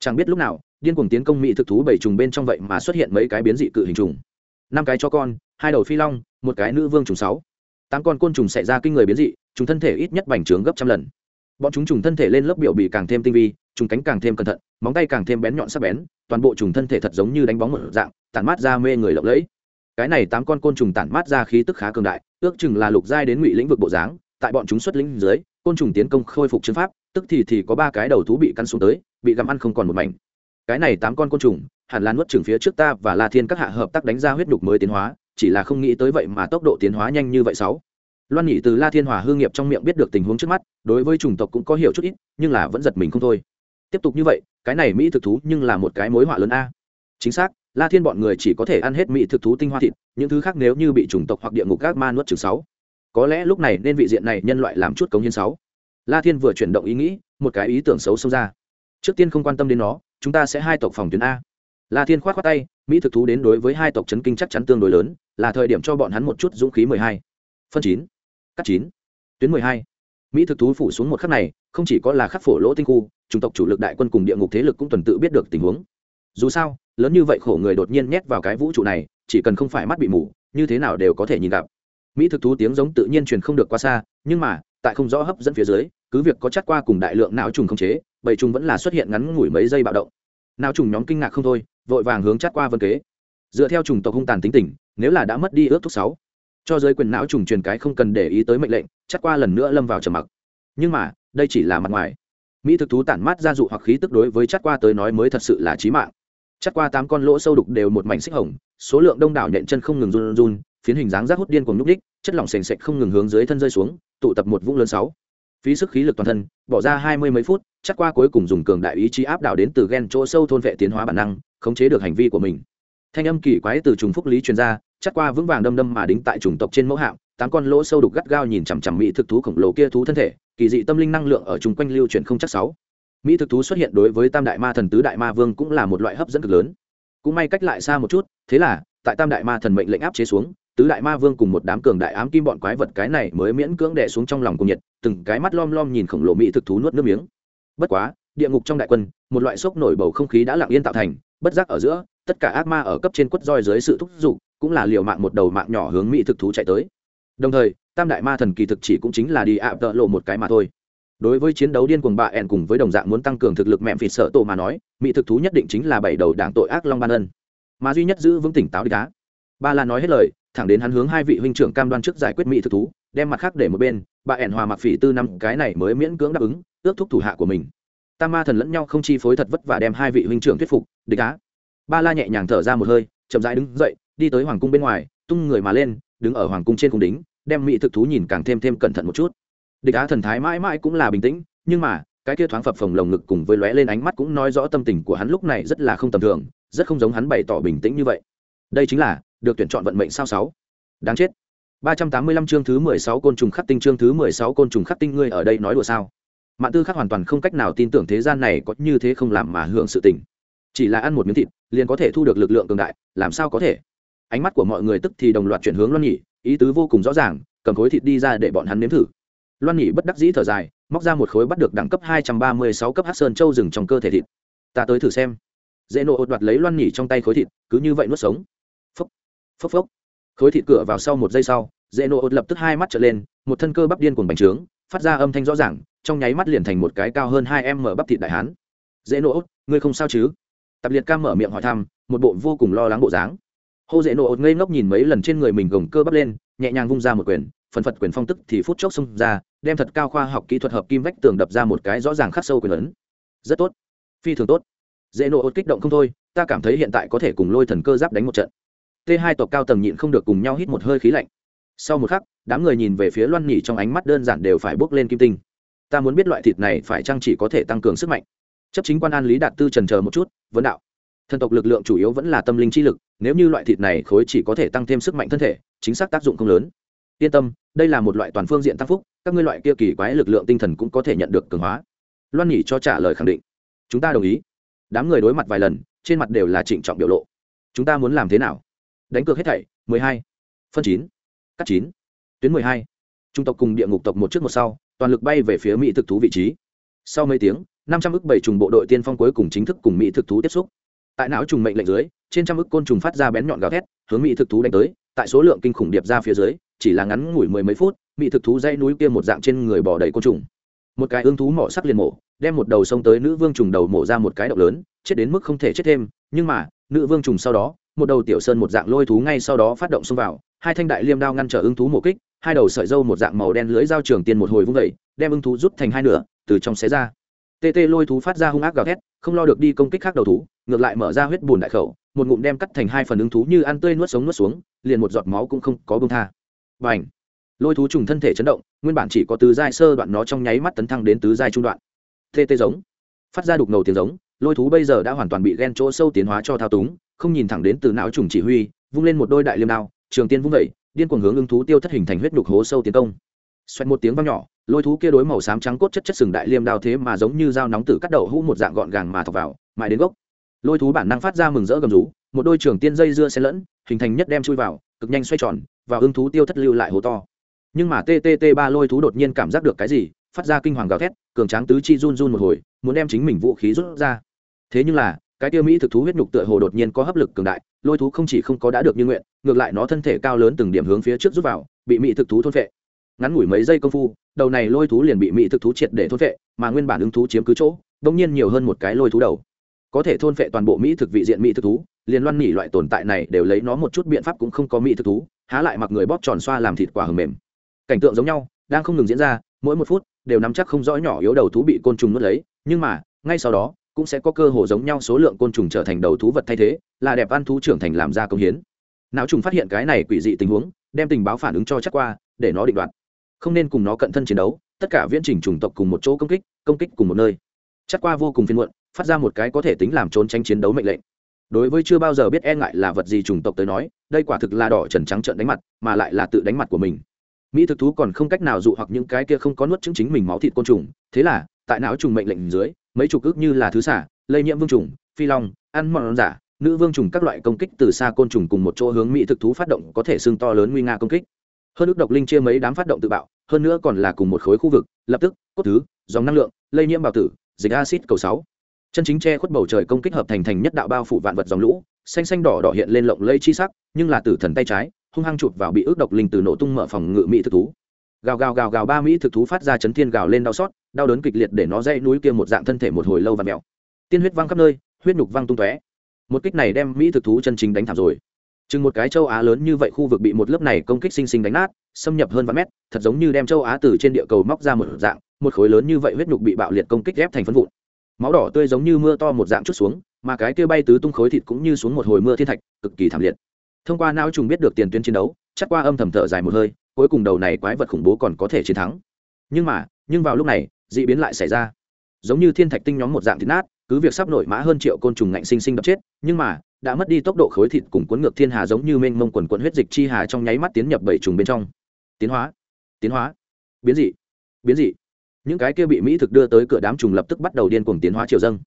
Speaker 1: Chẳng biết lúc nào, điên cuồng tiến công mỹ thực thú bảy trùng bên trong vậy mà xuất hiện mấy cái biến dị cự hình trùng. Năm cái cho con, hai đầu phi long, một cái nữ vương trùng sáu. Tám con côn trùng xảy ra kinh người biến dị chúng thân thể ít nhất bành trướng gấp trăm lần bọn chúng trùng thân thể lên lớp biểu bị càng thêm tinh vi, trùng cánh càng thêm cẩn thận, móng tay càng thêm bén nhọn sắc bén, toàn bộ trùng thân thể thật giống như đánh bóng một dạng, tản mát ra mê người lộng lẫy. Cái này tám con côn trùng tản mát ra khí tức khá cường đại, ước chừng là lục giai đến ngụy lĩnh vực bộ dáng, tại bọn chúng xuất lĩnh dưới, côn trùng tiến công khôi phục chứng pháp, tức thì thì có ba cái đầu thú bị căn xuống tới, bị gặm ăn không còn một mảnh. Cái này tám con côn trùng, hẳn là nuốt trừng phía trước ta và la thiên các hạ hợp tác đánh ra huyết nhục mới tiến hóa, chỉ là không nghĩ tới vậy mà tốc độ tiến hóa nhanh như vậy sáu loan nhị từ la thiên hòa hương nghiệp trong miệng biết được tình huống trước mắt, đối với chủng tộc cũng có hiểu chút ít, nhưng là vẫn giật mình không thôi. Tiếp tục như vậy, cái này mỹ thực thú nhưng là một cái mối họa lớn a. Chính xác, la thiên bọn người chỉ có thể ăn hết mỹ thực thú tinh hoa thịt, những thứ khác nếu như bị chủng tộc hoặc địa ngục các ma nuốt chừng sáu. Có lẽ lúc này nên vị diện này nhân loại làm chút cống hiến sáu. La thiên vừa chuyển động ý nghĩ, một cái ý tưởng xấu xông ra. Trước tiên không quan tâm đến nó, chúng ta sẽ hai tộc phòng tuyến a. La thiên khoát khoát tay, mỹ thực thú đến đối với hai tộc chấn kinh chắc chắn tương đối lớn, là thời điểm cho bọn hắn một chút dũng khí mười hai. Phân chín cắt chín. Tuyến mười hai. Mỹ thực thú phủ xuống một khắc này, không chỉ có là khắc phổ lỗ tinh khu, chủng tộc chủ lực đại quân cùng địa ngục thế lực cũng tuần tự biết được tình huống. Dù sao, lớn như vậy khổ người đột nhiên nhét vào cái vũ trụ này, chỉ cần không phải mắt bị mù, như thế nào đều có thể nhìn gặp. Mỹ thực thú tiếng giống tự nhiên truyền không được quá xa, nhưng mà, tại không rõ hấp dẫn phía dưới, cứ việc có chắt qua cùng đại lượng não trùng không chế, bầy trùng vẫn là xuất hiện ngắn ngủi mấy giây bạo động. Não trùng nhóm kinh ngạc không thôi, vội vàng hướng chắt qua vân kế. Dựa theo trùng tộc hung tàn tính tình, nếu là đã mất đi ước thuốc sáu cho giới quyền não trùng truyền cái không cần để ý tới mệnh lệnh, chắc qua lần nữa lâm vào trầm mặc. Nhưng mà, đây chỉ là mặt ngoài. Mỹ thực thú tản mát ra dụ hoặc khí tức đối với chắc qua tới nói mới thật sự là trí mạng. Chắc qua tám con lỗ sâu đục đều một mảnh xích hồng, số lượng đông đảo nhện chân không ngừng run run, phiến hình dáng rác hút điên cùng núp đích chất lỏng sền sệt không ngừng hướng dưới thân rơi xuống, tụ tập một vũng lớn sáu. Phí sức khí lực toàn thân, bỏ ra hai mươi mấy phút, chắc qua cuối cùng dùng cường đại ý chí áp đảo đến từ ghen chỗ sâu thôn vệ tiến hóa bản năng, khống chế được hành vi của mình. Thanh âm kỳ quái từ trùng phúc lý truyền ra chắc qua vững vàng đâm đâm mà đính tại chủng tộc trên mẫu hạm, tám con lỗ sâu đục gắt gao nhìn chằm chằm mỹ thực thú khổng lồ kia thú thân thể, kỳ dị tâm linh năng lượng ở chung quanh lưu chuyển không chắc sáu. Mỹ thực thú xuất hiện đối với tam đại ma thần tứ đại ma vương cũng là một loại hấp dẫn cực lớn. Cũng may cách lại xa một chút, thế là, tại tam đại ma thần mệnh lệnh áp chế xuống, tứ đại ma vương cùng một đám cường đại ám kim bọn quái vật cái này mới miễn cưỡng đè xuống trong lòng cùng nhiệt, từng cái mắt lom lom nhìn khổng lồ mỹ thực thú nuốt nước miếng. Bất quá, địa ngục trong đại quân, một loại sốc nổi bầu không khí đã lặng yên tạo thành, bất giác ở giữa, tất cả ác ma ở cấp trên quất roi dưới sự thúc giục cũng là liều mạng một đầu mạng nhỏ hướng mỹ thực thú chạy tới. Đồng thời, tam đại ma thần kỳ thực chỉ cũng chính là đi ạ tợ lộ một cái mà thôi. Đối với chiến đấu điên cuồng bạ ẻn cùng với đồng dạng muốn tăng cường thực lực mẹm phịt sợ tổ mà nói, mỹ thực thú nhất định chính là bảy đầu đảng tội ác long ban ân. Mà duy nhất giữ vững tỉnh táo đi đá ba la nói hết lời, thẳng đến hắn hướng hai vị huynh trưởng cam đoan trước giải quyết mỹ thực thú, đem mặt khác để một bên, bà ẻn hòa mặc phỉ tư năm cái này mới miễn cưỡng đáp ứng, ước thúc thủ hạ của mình. Tam ma thần lẫn nhau không chi phối thật vất và đem hai vị huynh trưởng thuyết phục, địch á. Ba la nhẹ nhàng thở ra một hơi, chậm rãi đứng dậy đi tới hoàng cung bên ngoài, tung người mà lên, đứng ở hoàng cung trên cung đính, đem mỹ thực thú nhìn càng thêm thêm cẩn thận một chút. Địch á thần thái mãi mãi cũng là bình tĩnh, nhưng mà, cái kia thoáng phập phồng lồng ngực cùng với lóe lên ánh mắt cũng nói rõ tâm tình của hắn lúc này rất là không tầm thường, rất không giống hắn bày tỏ bình tĩnh như vậy. Đây chính là, được tuyển chọn vận mệnh sao sáu. Đáng chết. ba trăm tám mươi lăm chương thứ mười sáu côn trùng khắc tinh, chương thứ mười sáu côn trùng khắc tinh, ngươi ở đây nói đùa sao? Mạn tư khắc hoàn toàn không cách nào tin tưởng thế gian này có như thế không làm mà hưởng sự tình. Chỉ là ăn một miếng thịt, liền có thể thu được lực lượng cường đại, làm sao có thể? Ánh mắt của mọi người tức thì đồng loạt chuyển hướng loan nhỉ ý tứ vô cùng rõ ràng, cầm khối thịt đi ra để bọn hắn nếm thử. Loan nhỉ bất đắc dĩ thở dài, móc ra một khối bắt được đẳng cấp hai trăm ba mươi sáu cấp hát sơn châu rừng trong cơ thể thịt. Ta tới thử xem. Dễ nộ đoạt lấy loan nhỉ trong tay khối thịt, cứ như vậy nuốt sống. Phốc phốc phốc. Khối thịt cửa vào sau một giây sau, dễ nộ lập tức hai mắt trở lên, một thân cơ bắp điên cuồng bành trướng, phát ra âm thanh rõ ràng, trong nháy mắt liền thành một cái cao hơn hai em mở bắp thịt đại hán. Dễ nộ, ngươi không sao chứ? Tập liệt ca mở miệng hỏi thăm, một bộ vô cùng lo lắng bộ dáng hô dễ nộ ngây ngốc nhìn mấy lần trên người mình gồng cơ bắp lên, nhẹ nhàng vung ra một quyền, phần phật quyền phong tức thì phút chốc xông ra, đem thật cao khoa học kỹ thuật hợp kim vách tường đập ra một cái rõ ràng khắc sâu quyền ấn. Rất tốt. Phi thường tốt. Dễ nộ kích động không thôi, ta cảm thấy hiện tại có thể cùng lôi thần cơ giáp đánh một trận. T hai tộc cao tầng nhịn không được cùng nhau hít một hơi khí lạnh. Sau một khắc, đám người nhìn về phía loan nhỉ trong ánh mắt đơn giản đều phải bước lên kim tinh. Ta muốn biết loại thịt này phải chăng chỉ có thể tăng cường sức mạnh? Chấp chính quan an lý đạt tư trần chờ một chút, vấn đạo thần tộc lực lượng chủ yếu vẫn là tâm linh chi lực, nếu như loại thịt này khối chỉ có thể tăng thêm sức mạnh thân thể, chính xác tác dụng không lớn. Yên tâm, đây là một loại toàn phương diện tăng phúc, các ngươi loại kia kỳ quái lực lượng tinh thần cũng có thể nhận được cường hóa. Loan nhỉ cho trả lời khẳng định. Chúng ta đồng ý. Đám người đối mặt vài lần, trên mặt đều là trịnh trọng biểu lộ. Chúng ta muốn làm thế nào? Đánh cược hết thảy, mười hai. Phân chín. Cắt chín. Tuyến mười hai. Trung tộc cùng địa ngục tộc một trước một sau, toàn lực bay về phía mỹ thực thú vị trí. Sau mấy tiếng, năm trăm ức bảy trùng bộ đội tiên phong cuối cùng chính thức cùng mỹ thực thú tiếp xúc tại não trùng mệnh lệnh dưới, trên trăm ức côn trùng phát ra bén nhọn gào thét, hướng mỹ thực thú đánh tới, tại số lượng kinh khủng điệp ra phía dưới, chỉ là ngắn ngủi mười mấy phút, mỹ thực thú dây núi kia một dạng trên người bỏ đầy côn trùng. Một cái ương thú mỏ sắc liền mổ, đem một đầu sông tới nữ vương trùng đầu mổ ra một cái độc lớn, chết đến mức không thể chết thêm, nhưng mà, nữ vương trùng sau đó, một đầu tiểu sơn một dạng lôi thú ngay sau đó phát động xông vào, hai thanh đại liêm đao ngăn trở ưng thú mổ kích, hai đầu sợi dâu một dạng màu đen lưới dao trường tiên một hồi vung vẩy đem ưng thú rút thành hai nửa, từ trong xé ra tê tê lôi thú phát ra hung ác gào thét, không lo được đi công kích khác đầu thú, ngược lại mở ra huyết bùn đại khẩu, một ngụm đem cắt thành hai phần ứng thú như ăn tươi nuốt sống nuốt xuống, liền một giọt máu cũng không có bông tha. Và ảnh lôi thú trùng thân thể chấn động, nguyên bản chỉ có tứ giai sơ đoạn nó trong nháy mắt tấn thăng đến tứ giai trung đoạn. Tê tê giống. Phát ra đục ngầu tiếng giống, lôi thú bây giờ đã hoàn toàn bị ghen chỗ sâu tiến hóa cho thao túng, không nhìn thẳng đến từ não trùng chỉ huy, vung lên một đôi đại liêm đao, trường tiên vung vẩy điên cuồng hướng ứng thú tiêu thất hình thành huyết đục hố sâu tiến công. Xoẹt một tiếng vang nhỏ lôi thú kia đối màu xám trắng cốt chất chất sừng đại liêm đao thế mà giống như dao nóng tử cắt đậu hũ một dạng gọn gàng mà thọc vào, mãi đến gốc. Lôi thú bản năng phát ra mừng rỡ gầm rú, một đôi trường tiên dây dưa xen lẫn, hình thành nhất đem chui vào, cực nhanh xoay tròn, và hưng thú tiêu thất lưu lại hố to. Nhưng mà ttt ba lôi thú đột nhiên cảm giác được cái gì, phát ra kinh hoàng gào thét, cường tráng tứ chi run run một hồi, muốn đem chính mình vũ khí rút ra. Thế nhưng là, cái tiêu mỹ thực thú huyết nhục tựa hồ đột nhiên có hấp lực cường đại, lôi thú không chỉ không có đã được như nguyện, ngược lại nó thân thể cao lớn từng điểm hướng phía trước rút vào, bị mỹ thực thú thôn phệ ngắn ngủi mấy giây công phu, đầu này lôi thú liền bị mỹ thực thú triệt để thôn vệ mà nguyên bản ứng thú chiếm cứ chỗ, đông nhiên nhiều hơn một cái lôi thú đầu. Có thể thôn vệ toàn bộ mỹ thực vị diện mỹ thực thú, liền loan nỉ loại tồn tại này đều lấy nó một chút biện pháp cũng không có mỹ thực thú, há lại mặc người bóp tròn xoa làm thịt quả hầm mềm. Cảnh tượng giống nhau, đang không ngừng diễn ra, mỗi một phút đều nắm chắc không rõ nhỏ yếu đầu thú bị côn trùng nuốt lấy, nhưng mà, ngay sau đó, cũng sẽ có cơ hồ giống nhau số lượng côn trùng trở thành đầu thú vật thay thế, là đẹp ăn thú trưởng thành làm ra công hiến. Não trùng phát hiện cái này quỷ dị tình huống, đem tình báo phản ứng cho chắc qua, để nó định đoạt không nên cùng nó cận thân chiến đấu, tất cả viễn trình chủng tộc cùng một chỗ công kích công kích cùng một nơi. Chắc qua vô cùng phiên muộn, phát ra một cái có thể tính làm trốn tránh chiến đấu mệnh lệnh. Đối với chưa bao giờ biết e ngại là vật gì chủng tộc tới nói, đây quả thực là đỏ trần trắng trợn đánh mặt, mà lại là tự đánh mặt của mình. Mỹ thực thú còn không cách nào dụ hoặc những cái kia không có nuốt chứng chính mình máu thịt côn trùng, thế là, tại não trùng mệnh lệnh dưới, mấy chục ước như là thứ xả, lây nhiễm vương trùng, phi long, ăn mòn giả, nữ vương trùng các loại công kích từ xa côn trùng cùng một chỗ hướng mỹ thực thú phát động có thể xương to lớn nguy nga công kích hơn ước độc linh chia mấy đám phát động tự bạo, hơn nữa còn là cùng một khối khu vực, lập tức, cốt thứ, dòng năng lượng, lây nhiễm bào tử, dịch acid cầu sáu. Chân chính che khuất bầu trời công kích hợp thành thành nhất đạo bao phủ vạn vật dòng lũ, xanh xanh đỏ đỏ hiện lên lộng lây chi sắc, nhưng là tử thần tay trái, hung hăng chụp vào bị ước độc linh từ nổ tung mở phòng ngự mỹ thực thú. Gào gào gào gào ba mỹ thực thú phát ra chấn thiên gào lên đau xót, đau đớn kịch liệt để nó dây núi kia một dạng thân thể một hồi lâu và mèo. Tiên huyết văng khắp nơi, huyết nhục văng tung tóe. Một kích này đem mỹ thực thú chân chính đánh thảm rồi chừng một cái châu á lớn như vậy khu vực bị một lớp này công kích sinh sinh đánh nát, xâm nhập hơn vạn mét, thật giống như đem châu á từ trên địa cầu móc ra một dạng, một khối lớn như vậy huyết nhục bị bạo liệt công kích ghép thành phân vụn. Máu đỏ tươi giống như mưa to một dạng chút xuống, mà cái kia bay tứ tung khối thịt cũng như xuống một hồi mưa thiên thạch, cực kỳ thảm liệt. Thông qua não trùng biết được tiền tuyến chiến đấu, chắc qua âm thầm thở dài một hơi, cuối cùng đầu này quái vật khủng bố còn có thể chiến thắng. Nhưng mà, nhưng vào lúc này, d ị biến lại xảy ra. Giống như thiên thạch tinh nhóm một dạng thịt nát, cứ việc sắp nổi mã hơn triệu côn trùng ngạnh sinh sinh đập chết, nhưng mà đã mất đi tốc độ khối thịt cùng cuốn ngược thiên hà giống như mênh mông quần quần huyết dịch chi hà trong nháy mắt tiến nhập bảy trùng bên trong. Tiến hóa tiến hóa, biến dị biến dị. Những cái kia bị mỹ thực đưa tới cửa đám trùng lập tức bắt đầu điên cuồng tiến hóa chiều dâng.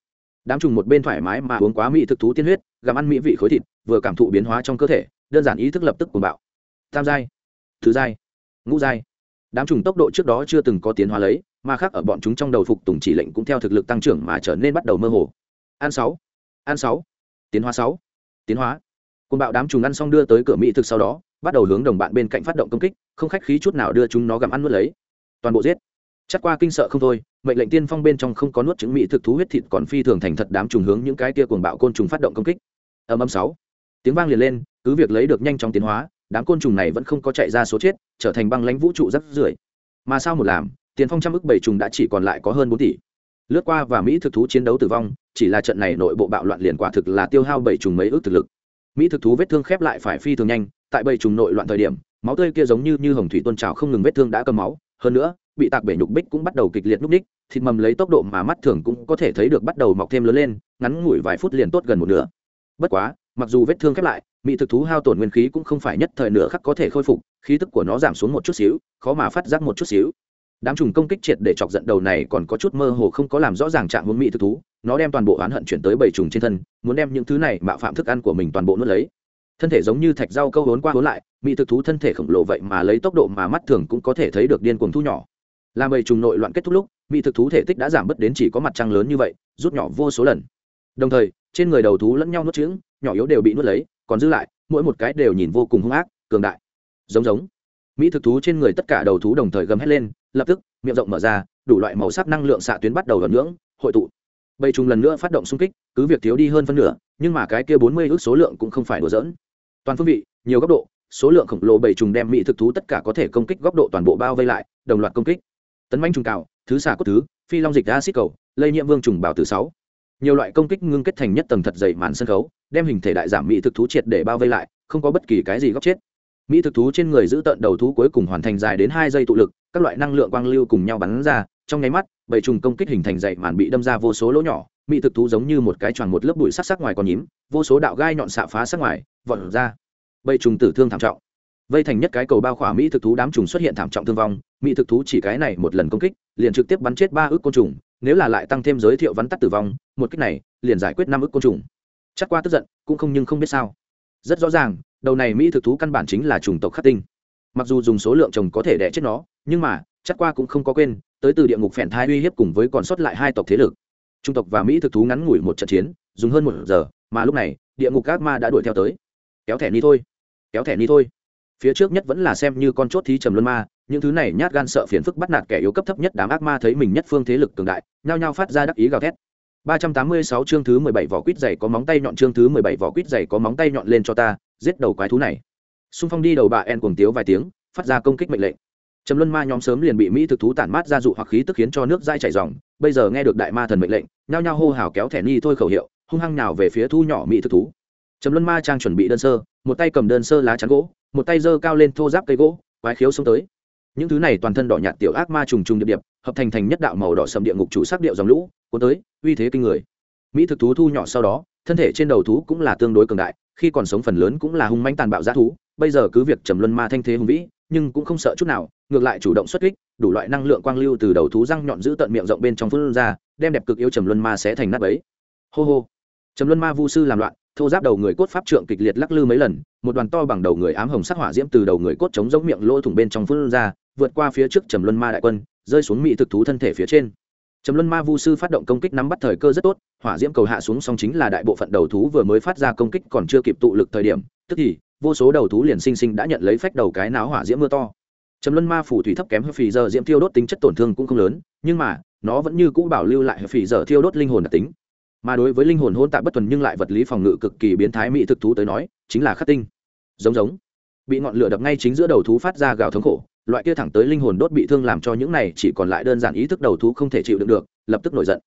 Speaker 1: Đám trùng một bên thoải mái mà uống quá mỹ thực thú tiên huyết, gặm ăn mỹ vị khối thịt, vừa cảm thụ biến hóa trong cơ thể, đơn giản ý thức lập tức cuồng bạo. Tam giai, thứ giai, ngũ giai. Đám trùng tốc độ trước đó chưa từng có tiến hóa lấy, mà khác ở bọn chúng trong đầu phục tùng chỉ lệnh cũng theo thực lực tăng trưởng mà trở nên bắt đầu mơ hồ. An sáu an sáu, tiến hóa sáu tiến hóa. Côn bạo đám trùng ăn xong đưa tới cửa mỹ thực sau đó, bắt đầu hướng đồng bạn bên cạnh phát động công kích, không khách khí chút nào đưa chúng nó gặm ăn nuốt lấy. Toàn bộ giết. Chắc qua kinh sợ không thôi, mệnh lệnh tiên phong bên trong không có nuốt chứng mỹ thực thú huyết thịt còn phi thường thành thật đám trùng hướng những cái kia cuồng bạo côn trùng phát động công kích. Âm âm sáu. Tiếng vang liền lên, cứ việc lấy được nhanh chóng tiến hóa, đám côn trùng này vẫn không có chạy ra số chết, trở thành băng lãnh vũ trụ rất rưởi. Mà sao một làm tiền phong trăm ức bảy trùng đã chỉ còn lại có hơn bốn tỷ. Lướt qua và mỹ thực thú chiến đấu tử vong chỉ là trận này nội bộ bạo loạn liền quả thực là tiêu hao bảy trùng mấy ước thực lực. Mỹ thực thú vết thương khép lại phải phi thường nhanh, tại bảy trùng nội loạn thời điểm, máu tươi kia giống như như hồng thủy tôn trào không ngừng vết thương đã cầm máu, hơn nữa, bị tạc bể nhục bích cũng bắt đầu kịch liệt núp ních thịt mầm lấy tốc độ mà mắt thường cũng có thể thấy được bắt đầu mọc thêm lớn lên, ngắn ngủi vài phút liền tốt gần một nửa. Bất quá, mặc dù vết thương khép lại, mỹ thực thú hao tổn nguyên khí cũng không phải nhất thời nửa khắc có thể khôi phục, khí tức của nó giảm xuống một chút xíu, khó mà phát giác một chút xíu. Đám trùng công kích triệt để chọc giận đầu này còn có chút mơ hồ không có làm rõ ràng trạng hướng mỹ thực thú nó đem toàn bộ oán hận chuyển tới bảy trùng trên thân, muốn đem những thứ này mạo phạm thức ăn của mình toàn bộ nuốt lấy. Thân thể giống như thạch rau câu hốn qua hốn lại, mỹ thực thú thân thể khổng lồ vậy mà lấy tốc độ mà mắt thường cũng có thể thấy được điên cuồng thu nhỏ. Làm bảy trùng nội loạn kết thúc lúc, mỹ thực thú thể tích đã giảm bớt đến chỉ có mặt trăng lớn như vậy, rút nhỏ vô số lần. Đồng thời, trên người đầu thú lẫn nhau nuốt trứng nhỏ yếu đều bị nuốt lấy, còn giữ lại, mỗi một cái đều nhìn vô cùng hung ác, cường đại. Giống giống. Mỹ thực thú trên người tất cả đầu thú đồng thời gầm hét lên, lập tức, miệng rộng mở ra, đủ loại màu sắc năng lượng xạ tuyến bắt đầu lần ngưỡng, hội tụ bầy trùng lần nữa phát động xung kích, cứ việc thiếu đi hơn phân nửa, nhưng mà cái kia bốn mươi ước số lượng cũng không phải đùa dỡn toàn phương vị, nhiều góc độ, số lượng khổng lồ bầy trùng đem mỹ thực thú tất cả có thể công kích góc độ toàn bộ bao vây lại, đồng loạt công kích. Tấn manh trùng cào, thứ xà cốt thứ, phi long dịch acid cầu, lây nhiễm vương trùng bảo từ sáu. Nhiều loại công kích ngưng kết thành nhất tầng thật dày màn sân khấu, đem hình thể đại giảm mỹ thực thú triệt để bao vây lại, không có bất kỳ cái gì góc chết. Mỹ thực thú trên người giữ tận đầu thú cuối cùng hoàn thành dài đến hai giây tụ lực, các loại năng lượng quang lưu cùng nhau bắn ra trong nháy mắt, bảy trùng công kích hình thành dậy màn bị đâm ra vô số lỗ nhỏ, mỹ thực thú giống như một cái tròn một lớp bụi sắc sắc ngoài còn nhím, vô số đạo gai nhọn xạ phá sắc ngoài, vọt ra. Bảy trùng tử thương thảm trọng. Vây thành nhất cái cầu bao khỏa mỹ thực thú đám trùng xuất hiện thảm trọng thương vong, mỹ thực thú chỉ cái này một lần công kích, liền trực tiếp bắn chết ba ước côn trùng, nếu là lại tăng thêm giới thiệu vắn tắt tử vong, một cách này, liền giải quyết năm ước côn trùng. Chắc qua tức giận, cũng không nhưng không biết sao. Rất rõ ràng, đầu này mỹ thực thú căn bản chính là chủng tộc khắc tinh. Mặc dù dùng số lượng trồng có thể đẻ chết nó, nhưng mà chắc qua cũng không có quên tới từ địa ngục phèn thai uy hiếp cùng với còn sót lại hai tộc thế lực. Trung tộc và mỹ thực thú ngắn ngủi một trận chiến dùng hơn một giờ mà lúc này địa ngục các ma đã đuổi theo tới. Kéo thẻ ni thôi. Kéo thẻ ni thôi. Phía trước nhất vẫn là xem như con chốt thí trầm luân ma những thứ này nhát gan sợ phiền phức bắt nạt kẻ yếu cấp thấp nhất đám ác ma thấy mình nhất phương thế lực cường đại nhao nhao phát ra đắc ý gào thét. 386 chương thứ 17 vỏ quýt dày có móng tay nhọn chương thứ 17 vỏ quýt dày có móng tay nhọn lên cho ta, giết đầu quái thú này. Xung phong đi đầu bà En cuồng tiếu vài tiếng, phát ra công kích mệnh lệnh. Trầm Luân Ma nhóm sớm liền bị mỹ thực thú tản mát ra dụ hoặc khí tức khiến cho nước dai chảy ròng, bây giờ nghe được đại ma thần mệnh lệnh, nhao nhao hô hào kéo thẻ ni thôi khẩu hiệu, hung hăng nào về phía thu nhỏ mỹ thực thú. Trầm Luân Ma trang chuẩn bị đơn sơ, một tay cầm đơn sơ lá chắn gỗ, một tay giơ cao lên thô giáp cây gỗ, quái khiếu xông tới. Những thứ này toàn thân đỏ nhạt tiểu ác ma trùng trùng điệp điệp, hợp thành thành nhất đạo màu đỏ sầm địa ngục chủ sắc điệu dòng lũ, cuốn tới, uy thế kinh người mỹ thực thú thu nhỏ sau đó thân thể trên đầu thú cũng là tương đối cường đại khi còn sống phần lớn cũng là hung manh tàn bạo g thú bây giờ cứ việc trầm luân ma thanh thế hùng vĩ nhưng cũng không sợ chút nào ngược lại chủ động xuất kích, đủ loại năng lượng quang lưu từ đầu thú răng nhọn giữ tận miệng rộng bên trong phương ra, đem đẹp cực yêu trầm luân ma sẽ thành nát ấy hô hô. Trầm luân ma vu sư làm loạn, thô giáp đầu người cốt pháp trượng kịch liệt lắc lư mấy lần, một đoàn to bằng đầu người ám hồng sắc hỏa diễm từ đầu người cốt chống giống miệng lỗ thủng bên trong phương ra, vượt qua phía trước trầm luân ma đại quân, rơi xuống mỹ thực thú thân thể phía trên. Trầm luân ma vu sư phát động công kích nắm bắt thời cơ rất tốt, hỏa diễm cầu hạ xuống song chính là đại bộ phận đầu thú vừa mới phát ra công kích còn chưa kịp tụ lực thời điểm, tức thì, vô số đầu thú liền sinh sinh đã nhận lấy phách đầu cái náo hỏa diễm mưa to trầm luân ma phủ thủy thấp kém phì giờ diễm thiêu đốt tính chất tổn thương cũng không lớn, nhưng mà, nó vẫn như cũ bảo lưu lại phì giờ thiêu đốt linh hồn đặc tính. Mà đối với linh hồn hôn tạp bất thuần nhưng lại vật lý phòng ngự cực kỳ biến thái mỹ thực thú tới nói, chính là khắc tinh. Giống giống. Bị ngọn lửa đập ngay chính giữa đầu thú phát ra gào thống khổ, loại kia thẳng tới linh hồn đốt bị thương làm cho những này chỉ còn lại đơn giản ý thức đầu thú không thể chịu đựng được, lập tức nổi giận.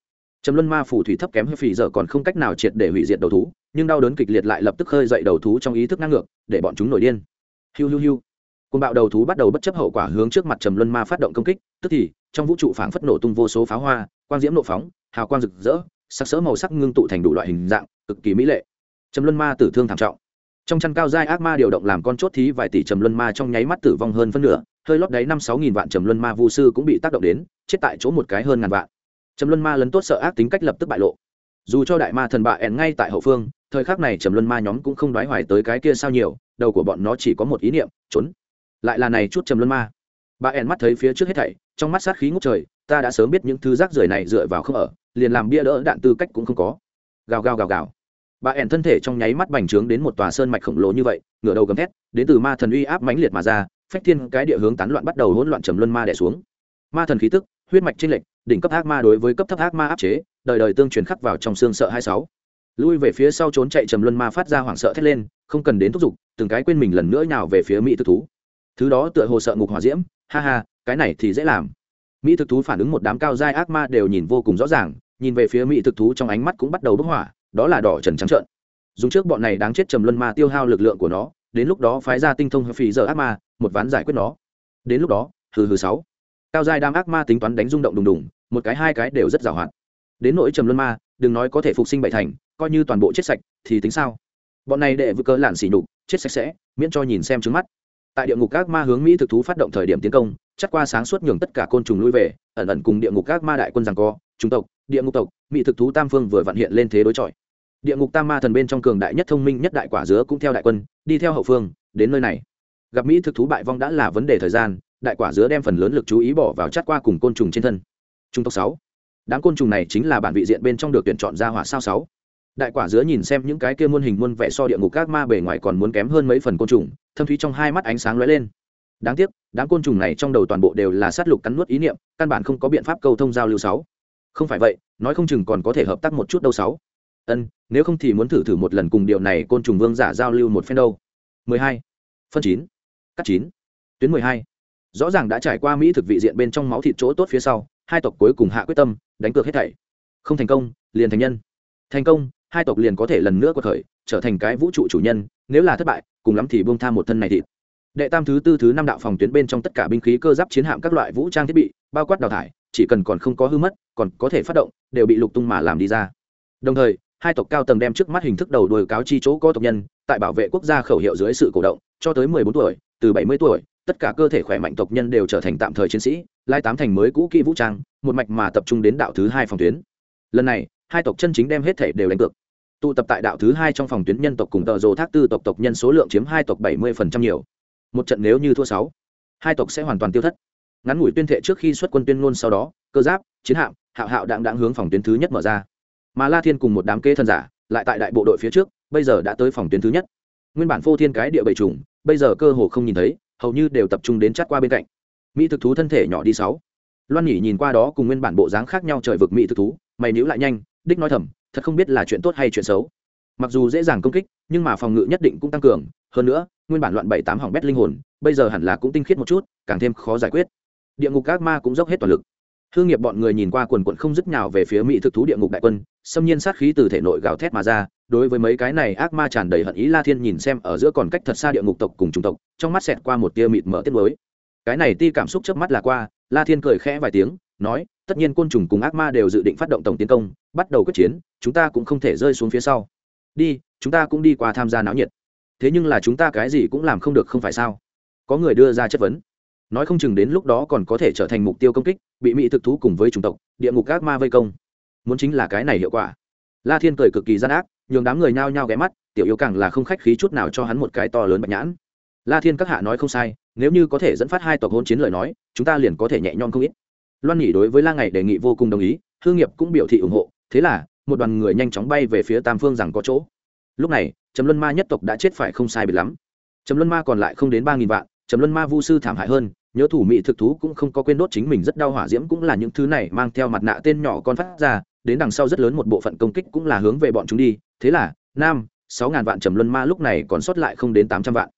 Speaker 1: Trầm luân ma phủ thủy thấp kém hơi phì giờ còn không cách nào triệt để hủy diệt đầu thú, nhưng đau đớn kịch liệt lại lập tức khơi dậy đầu thú trong ý thức ngang ngược, để bọn chúng nổi điên. Hiu hiu hiu côn bạo đầu thú bắt đầu bất chấp hậu quả hướng trước mặt trầm luân ma phát động công kích, tức thì, trong vũ trụ phảng phất nổ tung vô số pháo hoa, quang diễm nộ phóng, hào quang rực rỡ, sắc sỡ màu sắc ngưng tụ thành đủ loại hình dạng, cực kỳ mỹ lệ. Trầm luân ma tử thương thảm trọng. Trong chăn cao giai ác ma điều động làm con chốt thí vài tỷ trầm luân ma trong nháy mắt tử vong hơn phân nửa, hơi lót đáy năm sáu nghìn vạn trầm luân ma vu sư cũng bị tác động đến, chết tại chỗ một cái hơn ngàn vạn. Trầm luân ma lấn tốt sợ ác tính cách lập tức bại lộ. Dù cho đại ma thần bạ ẹn ngay tại hậu phương, thời khắc này trầm luân ma nhóm cũng không đoái hoài tới cái kia sao nhiều, đầu của bọn nó chỉ có một ý niệm, trốn lại là này chút trầm luân ma. Bà ẻn mắt thấy phía trước hết thảy, trong mắt sát khí ngút trời, ta đã sớm biết những thứ rác rưởi này dựa vào không ở, liền làm bia đỡ đạn tư cách cũng không có. Gào gào gào gào. Bà ẻn thân thể trong nháy mắt bành trướng đến một tòa sơn mạch khổng lồ như vậy, ngửa đầu gầm thét, đến từ ma thần uy áp mãnh liệt mà ra, phách thiên cái địa hướng tán loạn bắt đầu hỗn loạn trầm luân ma đẻ xuống. Ma thần khí tức, huyết mạch trên lệnh đỉnh cấp ác ma đối với cấp thấp ác ma áp chế, đời đời tương truyền khắc vào trong xương sợ hai sáu. Lui về phía sau trốn chạy trầm luân ma phát ra hoảng sợ thét lên, không cần đến thúc giục, từng cái quên mình lần nữa nào về phía mỹ thực thú thứ đó tựa hồ sợ ngục hỏa diễm, ha ha, cái này thì dễ làm. Mỹ thực thú phản ứng một đám cao giai ác ma đều nhìn vô cùng rõ ràng, nhìn về phía mỹ thực thú trong ánh mắt cũng bắt đầu bức hỏa, đó là đỏ trần trắng trợn. Dùng trước bọn này đáng chết trầm luân ma tiêu hao lực lượng của nó, đến lúc đó phái ra tinh thông phì giờ ác ma, một ván giải quyết nó. Đến lúc đó, hừ hừ sáu. Cao giai đam ác ma tính toán đánh rung động đùng đùng, một cái hai cái đều rất giàu hạn đến nỗi trầm luân ma, đừng nói có thể phục sinh bảy thành, coi như toàn bộ chết sạch, thì tính sao? Bọn này đệ vừa cơ lạn xỉ nhục, chết sạch sẽ, miễn cho nhìn xem trước mắt tại địa ngục các ma hướng mỹ thực thú phát động thời điểm tiến công, chắc qua sáng suốt nhường tất cả côn trùng lui về, ẩn ẩn cùng địa ngục các ma đại quân rằng co trung tộc, địa ngục tộc, mỹ thực thú tam phương vừa vận hiện lên thế đối chọi. Địa ngục tam ma thần bên trong cường đại nhất thông minh nhất đại quả dứa cũng theo đại quân, đi theo hậu phương, đến nơi này. Gặp mỹ thực thú bại vong đã là vấn đề thời gian, đại quả dứa đem phần lớn lực chú ý bỏ vào chát qua cùng côn trùng trên thân. Trung tộc sáu. Đám côn trùng này chính là bản vị diện bên trong được tuyển chọn ra hỏa sao sáu đại quả dứa nhìn xem những cái kia muôn hình muôn vẻ so địa ngục các ma bề ngoài còn muốn kém hơn mấy phần côn trùng, thâm thúy trong hai mắt ánh sáng lóe lên đáng tiếc, đám côn trùng này trong đầu toàn bộ đều là sát lục cắn nuốt ý niệm, căn bản không có biện pháp câu thông giao lưu sáu không phải vậy, nói không chừng còn có thể hợp tác một chút đâu sáu ân, nếu không thì muốn thử thử một lần cùng điều này côn trùng vương giả giao lưu một phen đâu 12. phân 9. cắt 9. tuyến 12. rõ ràng đã trải qua mỹ thực vị diện bên trong máu thịt chỗ tốt phía sau, hai tộc cuối cùng hạ quyết tâm, đánh cược hết thảy không thành công, liền thành nhân thành công hai tộc liền có thể lần nữa quật thời trở thành cái vũ trụ chủ nhân, nếu là thất bại, cùng lắm thì buông tham một thân này thịt. Đệ tam thứ tư thứ năm đạo phòng tuyến bên trong tất cả binh khí cơ giáp chiến hạm các loại vũ trang thiết bị, bao quát đào thải, chỉ cần còn không có hư mất, còn có thể phát động, đều bị lục tung mà làm đi ra. Đồng thời, hai tộc cao tầng đem trước mắt hình thức đầu đuôi cáo chi chỗ có tộc nhân, tại bảo vệ quốc gia khẩu hiệu dưới sự cổ động, cho tới mười bốn tuổi, từ bảy mươi tuổi, tất cả cơ thể khỏe mạnh tộc nhân đều trở thành tạm thời chiến sĩ, lai tám thành mới cũ kỹ vũ trang, một mạch mà tập trung đến đạo thứ hai phòng tuyến. Lần này, hai tộc chân chính đem hết thể đều đánh cược tụ tập tại đạo thứ hai trong phòng tuyến nhân tộc cùng tờ rồ thác tư tộc tộc nhân số lượng chiếm hai tộc bảy mươi phần trăm nhiều. Một trận nếu như thua sáu, hai tộc sẽ hoàn toàn tiêu thất. Ngắn ngủi tuyên thệ trước khi xuất quân tuyên ngôn sau đó, cơ giáp, chiến hạm, hạo hạo đặng đặng hướng phòng tuyến thứ nhất mở ra. Mà la thiên cùng một đám kê thân giả, lại tại đại bộ đội phía trước, bây giờ đã tới phòng tuyến thứ nhất. Nguyên bản phô thiên cái địa bầy trùng, bây giờ cơ hồ không nhìn thấy, hầu như đều tập trung đến chát qua bên cạnh. Mỹ thực thú thân thể nhỏ đi sáu. Loan nhỉ nhìn qua đó cùng nguyên bản bộ dáng khác nhau trời vực mỹ thực thú, mày níu lại nhanh, đích nói thầm thật không biết là chuyện tốt hay chuyện xấu. Mặc dù dễ dàng công kích, nhưng mà phòng ngự nhất định cũng tăng cường. Hơn nữa, nguyên bản loạn bảy tám hỏng bét linh hồn, bây giờ hẳn là cũng tinh khiết một chút, càng thêm khó giải quyết. Địa ngục các ma cũng dốc hết toàn lực. Hương nghiệp bọn người nhìn qua quần quận không dứt nào về phía mỹ thực thú địa ngục đại quân, xâm nhiên sát khí từ thể nội gào thét mà ra, đối với mấy cái này ác ma tràn đầy hận ý la thiên nhìn xem ở giữa còn cách thật xa địa ngục tộc cùng chủng tộc, trong mắt xẹt qua một tia mịt mở tiết mới cái này ti cảm xúc trước mắt là qua, la thiên cười khẽ vài tiếng nói, tất nhiên côn trùng cùng ác ma đều dự định phát động tổng tiến công, bắt đầu quyết chiến, chúng ta cũng không thể rơi xuống phía sau. Đi, chúng ta cũng đi qua tham gia náo nhiệt. Thế nhưng là chúng ta cái gì cũng làm không được không phải sao? Có người đưa ra chất vấn. Nói không chừng đến lúc đó còn có thể trở thành mục tiêu công kích, bị mỹ thực thú cùng với chủng tộc, địa ngục ác ma vây công. Muốn chính là cái này hiệu quả. La thiên cười cực kỳ gian ác, nhường đám người nhao nhao ghé mắt, tiểu yêu càng là không khách khí chút nào cho hắn một cái to lớn bạch nhãn. La thiên các hạ nói không sai, nếu như có thể dẫn phát hai tộc hôn chiến lời nói, chúng ta liền có thể nhẹ nhõm không ít loan nghỉ đối với la ngày đề nghị vô cùng đồng ý hương nghiệp cũng biểu thị ủng hộ, thế là, một đoàn người nhanh chóng bay về phía tam phương rằng có chỗ. Lúc này, trầm luân ma nhất tộc đã chết phải không sai biệt lắm. Trầm luân ma còn lại không đến ba nghìn vạn, trầm luân ma vu sư thảm hại hơn, nhớ thủ mỹ thực thú cũng không có quên đốt chính mình rất đau hỏa diễm cũng là những thứ này mang theo mặt nạ tên nhỏ con phát ra, đến đằng sau rất lớn một bộ phận công kích cũng là hướng về bọn chúng đi, thế là, nam, sáu ngàn vạn trầm luân ma lúc này còn sót lại không đến tám trăm vạn.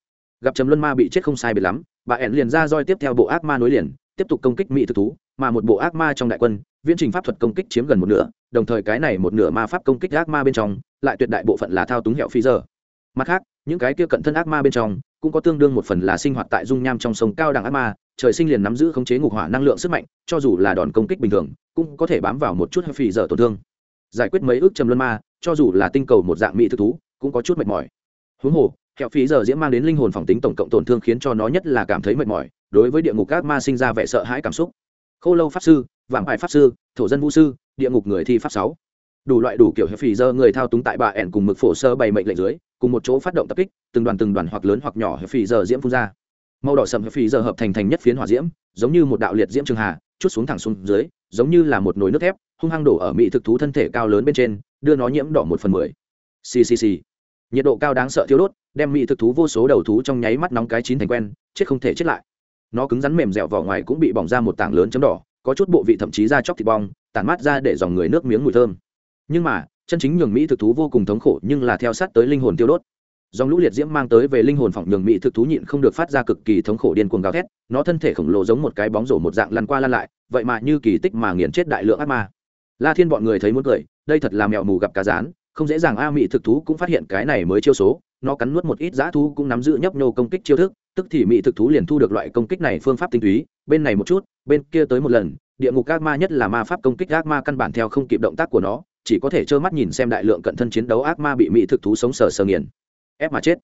Speaker 1: Gặp trầm luân ma bị chết không sai biệt lắm, bà ẻn liền ra roi tiếp theo bộ ác ma nối liền, tiếp tục công kích mỹ thực thú mà một bộ ác ma trong đại quân, viễn trình pháp thuật công kích chiếm gần một nửa, đồng thời cái này một nửa ma pháp công kích ác ma bên trong, lại tuyệt đại bộ phận là thao túng hẹo phi giờ. Mặt khác, những cái kia cận thân ác ma bên trong, cũng có tương đương một phần là sinh hoạt tại dung nham trong sông cao đẳng ác ma, trời sinh liền nắm giữ khống chế ngục hỏa năng lượng sức mạnh, cho dù là đòn công kích bình thường, cũng có thể bám vào một chút phi giờ tổn thương. Giải quyết mấy ước trầm luân ma, cho dù là tinh cầu một dạng mỹ thực thú, cũng có chút mệt mỏi. Huống hồ, hẹo phí giờ diễm mang đến linh hồn phòng tính tổng cộng tổn thương khiến cho nó nhất là cảm thấy mệt mỏi, đối với địa ngục các ma sinh ra vẻ sợ hãi cảm xúc khô lâu pháp sư, vạm hải pháp sư, thổ dân vũ sư, địa ngục người thi pháp sáu. Đủ loại đủ kiểu hiệp phì giờ người thao túng tại bà ẻn cùng mực phổ sơ bày mệnh lệnh dưới, cùng một chỗ phát động tập kích, từng đoàn từng đoàn hoặc lớn hoặc nhỏ hiệp phì giờ diễm phun ra. Màu đỏ sầm hiệp phì giờ hợp thành thành nhất phiến hỏa diễm, giống như một đạo liệt diễm trường hà, chút xuống thẳng xuống dưới, giống như là một nồi nước thép, hung hăng đổ ở mỹ thực thú thân thể cao lớn bên trên, đưa nó nhiễm đỏ một phần mười. Ccc nhiệt độ cao đáng sợ thiếu đốt, đem mỹ thực thú vô số đầu thú trong nháy mắt nóng cái chín thành quen, chết không thể chết lại nó cứng rắn mềm dẻo vỏ ngoài cũng bị bỏng ra một tảng lớn chấm đỏ, có chút bộ vị thậm chí ra chóc thịt bong, tản mát ra để dòng người nước miếng mùi thơm. Nhưng mà, chân chính nhường mỹ thực thú vô cùng thống khổ nhưng là theo sát tới linh hồn tiêu đốt. Dòng lũ liệt diễm mang tới về linh hồn phỏng nhường mỹ thực thú nhịn không được phát ra cực kỳ thống khổ điên cuồng gào thét, nó thân thể khổng lồ giống một cái bóng rổ một dạng lăn qua lăn lại, vậy mà như kỳ tích mà nghiền chết đại lượng ác ma. La thiên bọn người thấy muốn cười, đây thật là mèo mù gặp cá rán, không dễ dàng a, mỹ thực thú cũng phát hiện cái này mới chiêu số, nó cắn nuốt một ít dã thú cũng nắm giữ nhấp nhô công kích chiêu thức tức thì mỹ thực thú liền thu được loại công kích này phương pháp tinh túy, bên này một chút, bên kia tới một lần, địa ngục ác ma nhất là ma pháp công kích ác ma căn bản theo không kịp động tác của nó, chỉ có thể trơ mắt nhìn xem đại lượng cận thân chiến đấu ác ma bị mỹ thực thú sống sờ sờ nghiền, ép mà chết.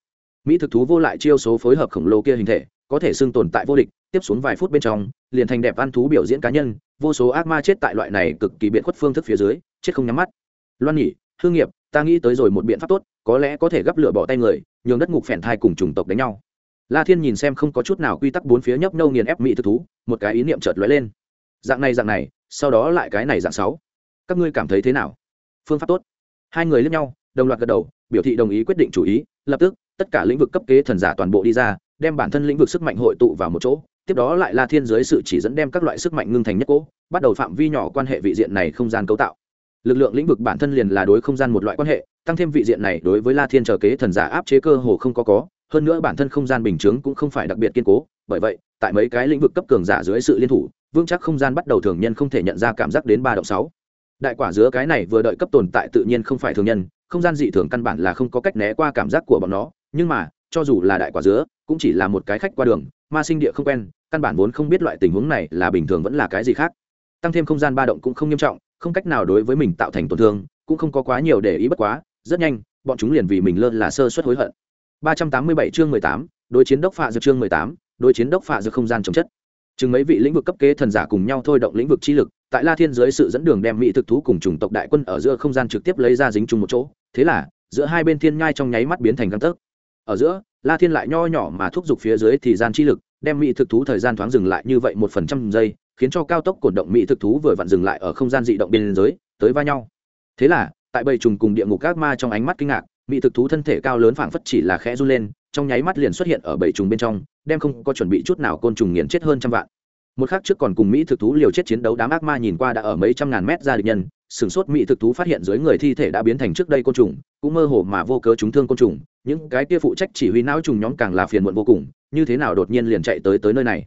Speaker 1: Mỹ thực thú vô lại chiêu số phối hợp khổng lồ kia hình thể, có thể xưng tồn tại vô địch, tiếp xuống vài phút bên trong, liền thành đẹp ăn thú biểu diễn cá nhân, vô số ác ma chết tại loại này cực kỳ biện khuất phương thức phía dưới, chết không nhắm mắt. Loan nhỉ hương nghiệp, ta nghĩ tới rồi một biện pháp tốt, có lẽ có thể gấp lửa bỏ tay người, nhường đất ngục phèn thai cùng chủng tộc đánh nhau la thiên nhìn xem không có chút nào quy tắc bốn phía nhấp nâu nghiền ép mỹ thực thú, một cái ý niệm chợt lóe lên. Dạng này dạng này, sau đó lại cái này dạng sáu. Các ngươi cảm thấy thế nào? Phương pháp tốt. Hai người lướt nhau, đồng loạt gật đầu, biểu thị đồng ý quyết định chủ ý, lập tức, tất cả lĩnh vực cấp kế thần giả toàn bộ đi ra, đem bản thân lĩnh vực sức mạnh hội tụ vào một chỗ, tiếp đó lại la thiên dưới sự chỉ dẫn đem các loại sức mạnh ngưng thành nhất cỗ bắt đầu phạm vi nhỏ quan hệ vị diện này không gian cấu tạo. Lực lượng lĩnh vực bản thân liền là đối không gian một loại quan hệ, tăng thêm vị diện này đối với la thiên chờ kế thần giả áp chế cơ hồ không có có hơn nữa bản thân không gian bình chướng cũng không phải đặc biệt kiên cố, bởi vậy, tại mấy cái lĩnh vực cấp cường giả dưới sự liên thủ, vững chắc không gian bắt đầu thường nhân không thể nhận ra cảm giác đến ba động sáu. Đại quả dứa cái này vừa đợi cấp tồn tại tự nhiên không phải thường nhân, không gian dị thường căn bản là không có cách né qua cảm giác của bọn nó, nhưng mà, cho dù là đại quả dứa cũng chỉ là một cái khách qua đường, ma sinh địa không quen, căn bản vốn không biết loại tình huống này là bình thường vẫn là cái gì khác. Tăng thêm không gian ba động cũng không nghiêm trọng, không cách nào đối với mình tạo thành tổn thương, cũng không có quá nhiều để ý bất quá, rất nhanh, bọn chúng liền vì mình lơ là sơ suất hối hận. 387 chương 18, đối chiến đốc phạ dược chương 18, đối chiến đốc phạ dược không gian chống chất. Chừng mấy vị lĩnh vực cấp kế thần giả cùng nhau thôi động lĩnh vực chi lực tại la thiên dưới sự dẫn đường đem mỹ thực thú cùng chủng tộc đại quân ở giữa không gian trực tiếp lấy ra dính chung một chỗ. Thế là giữa hai bên thiên nhai trong nháy mắt biến thành căng tấc. Ở giữa la thiên lại nho nhỏ mà thúc giục phía dưới thì gian chi lực đem mỹ thực thú thời gian thoáng dừng lại như vậy một phần trăm giây khiến cho cao tốc cổn động mỹ thực thú vừa vặn dừng lại ở không gian dị động biên giới tới va nhau. Thế là tại bầy trùng cùng địa ngục các ma trong ánh mắt kinh ngạc mỹ thực thú thân thể cao lớn phảng phất chỉ là khẽ run lên, trong nháy mắt liền xuất hiện ở bầy trùng bên trong, đem không có chuẩn bị chút nào côn trùng nghiền chết hơn trăm vạn. Một khác trước còn cùng mỹ thực thú liều chết chiến đấu đám ác ma nhìn qua đã ở mấy trăm ngàn mét ra địch nhân sửng sốt mỹ thực thú phát hiện dưới người thi thể đã biến thành trước đây côn trùng, cũng mơ hồ mà vô cớ chúng thương côn trùng, những cái kia phụ trách chỉ huy não trùng nhóm càng là phiền muộn vô cùng, như thế nào đột nhiên liền chạy tới tới nơi này?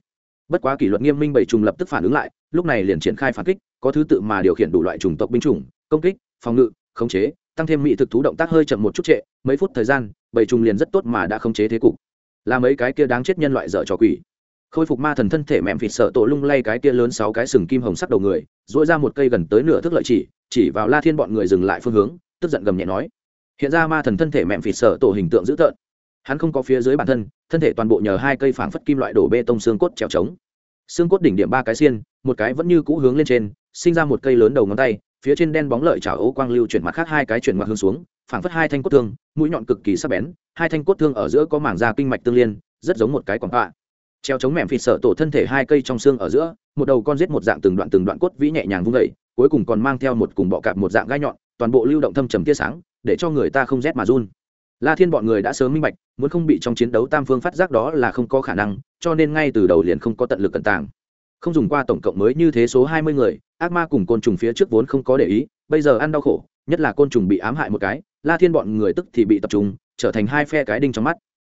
Speaker 1: Bất quá kỷ luật nghiêm minh bảy trùng lập tức phản ứng lại, lúc này liền triển khai phản kích, có thứ tự mà điều khiển đủ loại trùng tộc binh chủng, công kích, phòng ngự, khống chế tăng thêm mỹ thực thú động tác hơi chậm một chút trệ, mấy phút thời gian bảy trùng liền rất tốt mà đã khống chế thế cục. Là mấy cái kia đáng chết nhân loại dở trò quỷ. Khôi phục ma thần thân thể mẹm vịt sợ tổ lung lay cái kia lớn sáu cái sừng kim hồng sắc đầu người dỗi ra một cây gần tới nửa thước lợi chỉ chỉ vào la thiên bọn người dừng lại phương hướng, tức giận gầm nhẹ nói. Hiện ra ma thần thân thể mẹm vịt sợ tổ hình tượng dữ tợn. Hắn không có phía dưới bản thân thân thể toàn bộ nhờ hai cây phảng phất kim loại đổ bê tông xương cốt trèo trống. Xương cốt đỉnh điểm ba cái xiên, một cái vẫn như cũ hướng lên trên, sinh ra một cây lớn đầu ngón tay phía trên đen bóng lợi chảo ố quang lưu chuyển mặt khác hai cái chuyển ngoặt hướng xuống, phảng phất hai thanh cốt thương, mũi nhọn cực kỳ sắc bén, hai thanh cốt thương ở giữa có mảng da kinh mạch tương liên, rất giống một cái quảng tọa treo chống mẹm phịt sợ tổ thân thể hai cây trong xương ở giữa, một đầu con giết một dạng từng đoạn từng đoạn cốt vĩ nhẹ nhàng vung vẩy cuối cùng còn mang theo một cùng bọ cạp một dạng gai nhọn, toàn bộ lưu động thâm trầm tia sáng, để cho người ta không rét mà run. La thiên bọn người đã sớm minh bạch, muốn không bị trong chiến đấu tam phương phát giác đó là không có khả năng, cho nên ngay từ đầu liền không có tận lực cẩn tàng không dùng qua tổng cộng mới như thế số hai mươi người, ác ma cùng côn trùng phía trước vốn không có để ý, bây giờ ăn đau khổ, nhất là côn trùng bị ám hại một cái, la thiên bọn người tức thì bị tập trung, trở thành hai phe cái đinh trong mắt.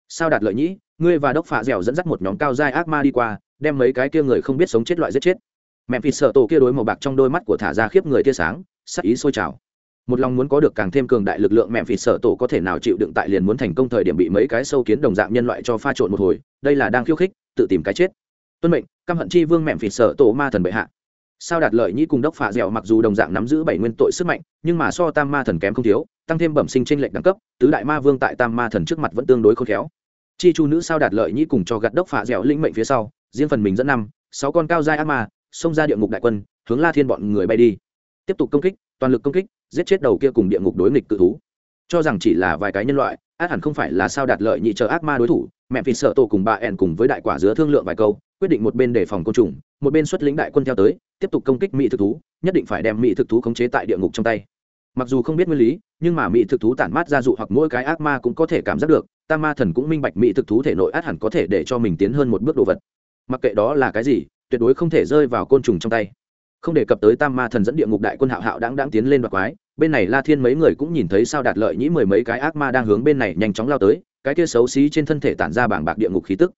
Speaker 1: Sao đạt lợi nhĩ, ngươi và đốc phạ dẻo dẫn dắt một nhóm cao giai ác ma đi qua, đem mấy cái kia người không biết sống chết loại giết chết. Mẹ phì sợ tổ kia đối màu bạc trong đôi mắt của thả ra khiếp người tia sáng, sắc ý sôi trào. Một lòng muốn có được càng thêm cường đại lực lượng, mẹ phì sợ tổ có thể nào chịu đựng tại liền muốn thành công thời điểm bị mấy cái sâu kiến đồng dạng nhân loại cho pha trộn một hồi, đây là đang khiêu khích, tự tìm cái chết. Tuân mệnh căm hận chi vương mẹ phì sợ tổ ma thần bệ hạ. Sao đạt lợi nhĩ cùng đốc phạ dẻo mặc dù đồng dạng nắm giữ bảy nguyên tội sức mạnh, nhưng mà so tam ma thần kém không thiếu, tăng thêm bẩm sinh tranh lệch đẳng cấp, tứ đại ma vương tại tam ma thần trước mặt vẫn tương đối khôn khéo. Chi chu nữ sao đạt lợi nhĩ cùng cho gặt đốc phạ dẻo linh mệnh phía sau, riêng phần mình dẫn năm, sáu con cao giai ác ma, xông ra địa ngục đại quân, hướng la thiên bọn người bay đi. Tiếp tục công kích, toàn lực công kích, giết chết đầu kia cùng địa ngục đối nghịch cự thú. Cho rằng chỉ là vài cái nhân loại át hẳn không phải là sao đạt lợi nhị chờ ác ma đối thủ, mẹ vì sợ tổ cùng bà ẻn cùng với đại quả dứa thương lượng vài câu, quyết định một bên đề phòng côn trùng, một bên xuất lĩnh đại quân theo tới, tiếp tục công kích mỹ thực thú, nhất định phải đem mỹ thực thú khống chế tại địa ngục trong tay. Mặc dù không biết nguyên lý, nhưng mà mỹ thực thú tản mát ra dụ hoặc mỗi cái ác ma cũng có thể cảm giác được tam ma thần cũng minh bạch mỹ thực thú thể nội át hẳn có thể để cho mình tiến hơn một bước đồ vật. Mặc kệ đó là cái gì, tuyệt đối không thể rơi vào côn trùng trong tay không đề cập tới tam ma thần dẫn địa ngục đại quân hạo hạo đáng đáng tiến lên đoạt quái bên này la thiên mấy người cũng nhìn thấy sao đạt lợi nhĩ mười mấy cái ác ma đang hướng bên này nhanh chóng lao tới cái kia xấu xí trên thân thể tản ra bảng bạc địa ngục khí tức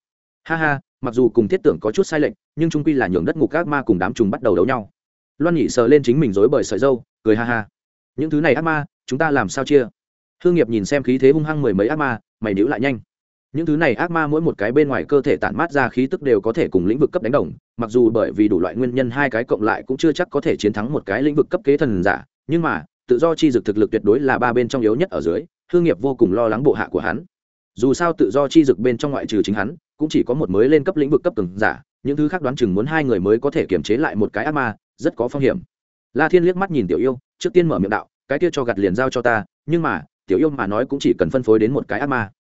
Speaker 1: ha ha mặc dù cùng thiết tưởng có chút sai lệch nhưng trung quy là nhường đất ngục ác ma cùng đám trùng bắt đầu đấu nhau loan nhị sờ lên chính mình dối bởi sợi dâu cười ha ha những thứ này ác ma chúng ta làm sao chia hương nghiệp nhìn xem khí thế hung hăng mười mấy ác ma mày níu lại nhanh những thứ này ác ma mỗi một cái bên ngoài cơ thể tản mát ra khí tức đều có thể cùng lĩnh vực cấp đánh đồng, mặc dù bởi vì đủ loại nguyên nhân hai cái cộng lại cũng chưa chắc có thể chiến thắng một cái lĩnh vực cấp kế thần giả, nhưng mà, tự do chi dực thực lực tuyệt đối là ba bên trong yếu nhất ở dưới hương nghiệp vô cùng lo lắng bộ hạ của hắn. Dù sao tự do chi dực bên trong ngoại trừ chính hắn, cũng chỉ có một mới lên cấp lĩnh vực cấp từng giả, những thứ khác đoán chừng muốn hai người mới có thể kiềm chế lại một cái ác ma, rất có phong hiểm. La thiên liếc mắt nhìn tiểu yêu, trước tiên mở miệng đạo, cái kia cho gặt liền giao cho ta, nhưng mà, tiểu yêu mà nói cũng chỉ cần phân phối đến một cái ác ma.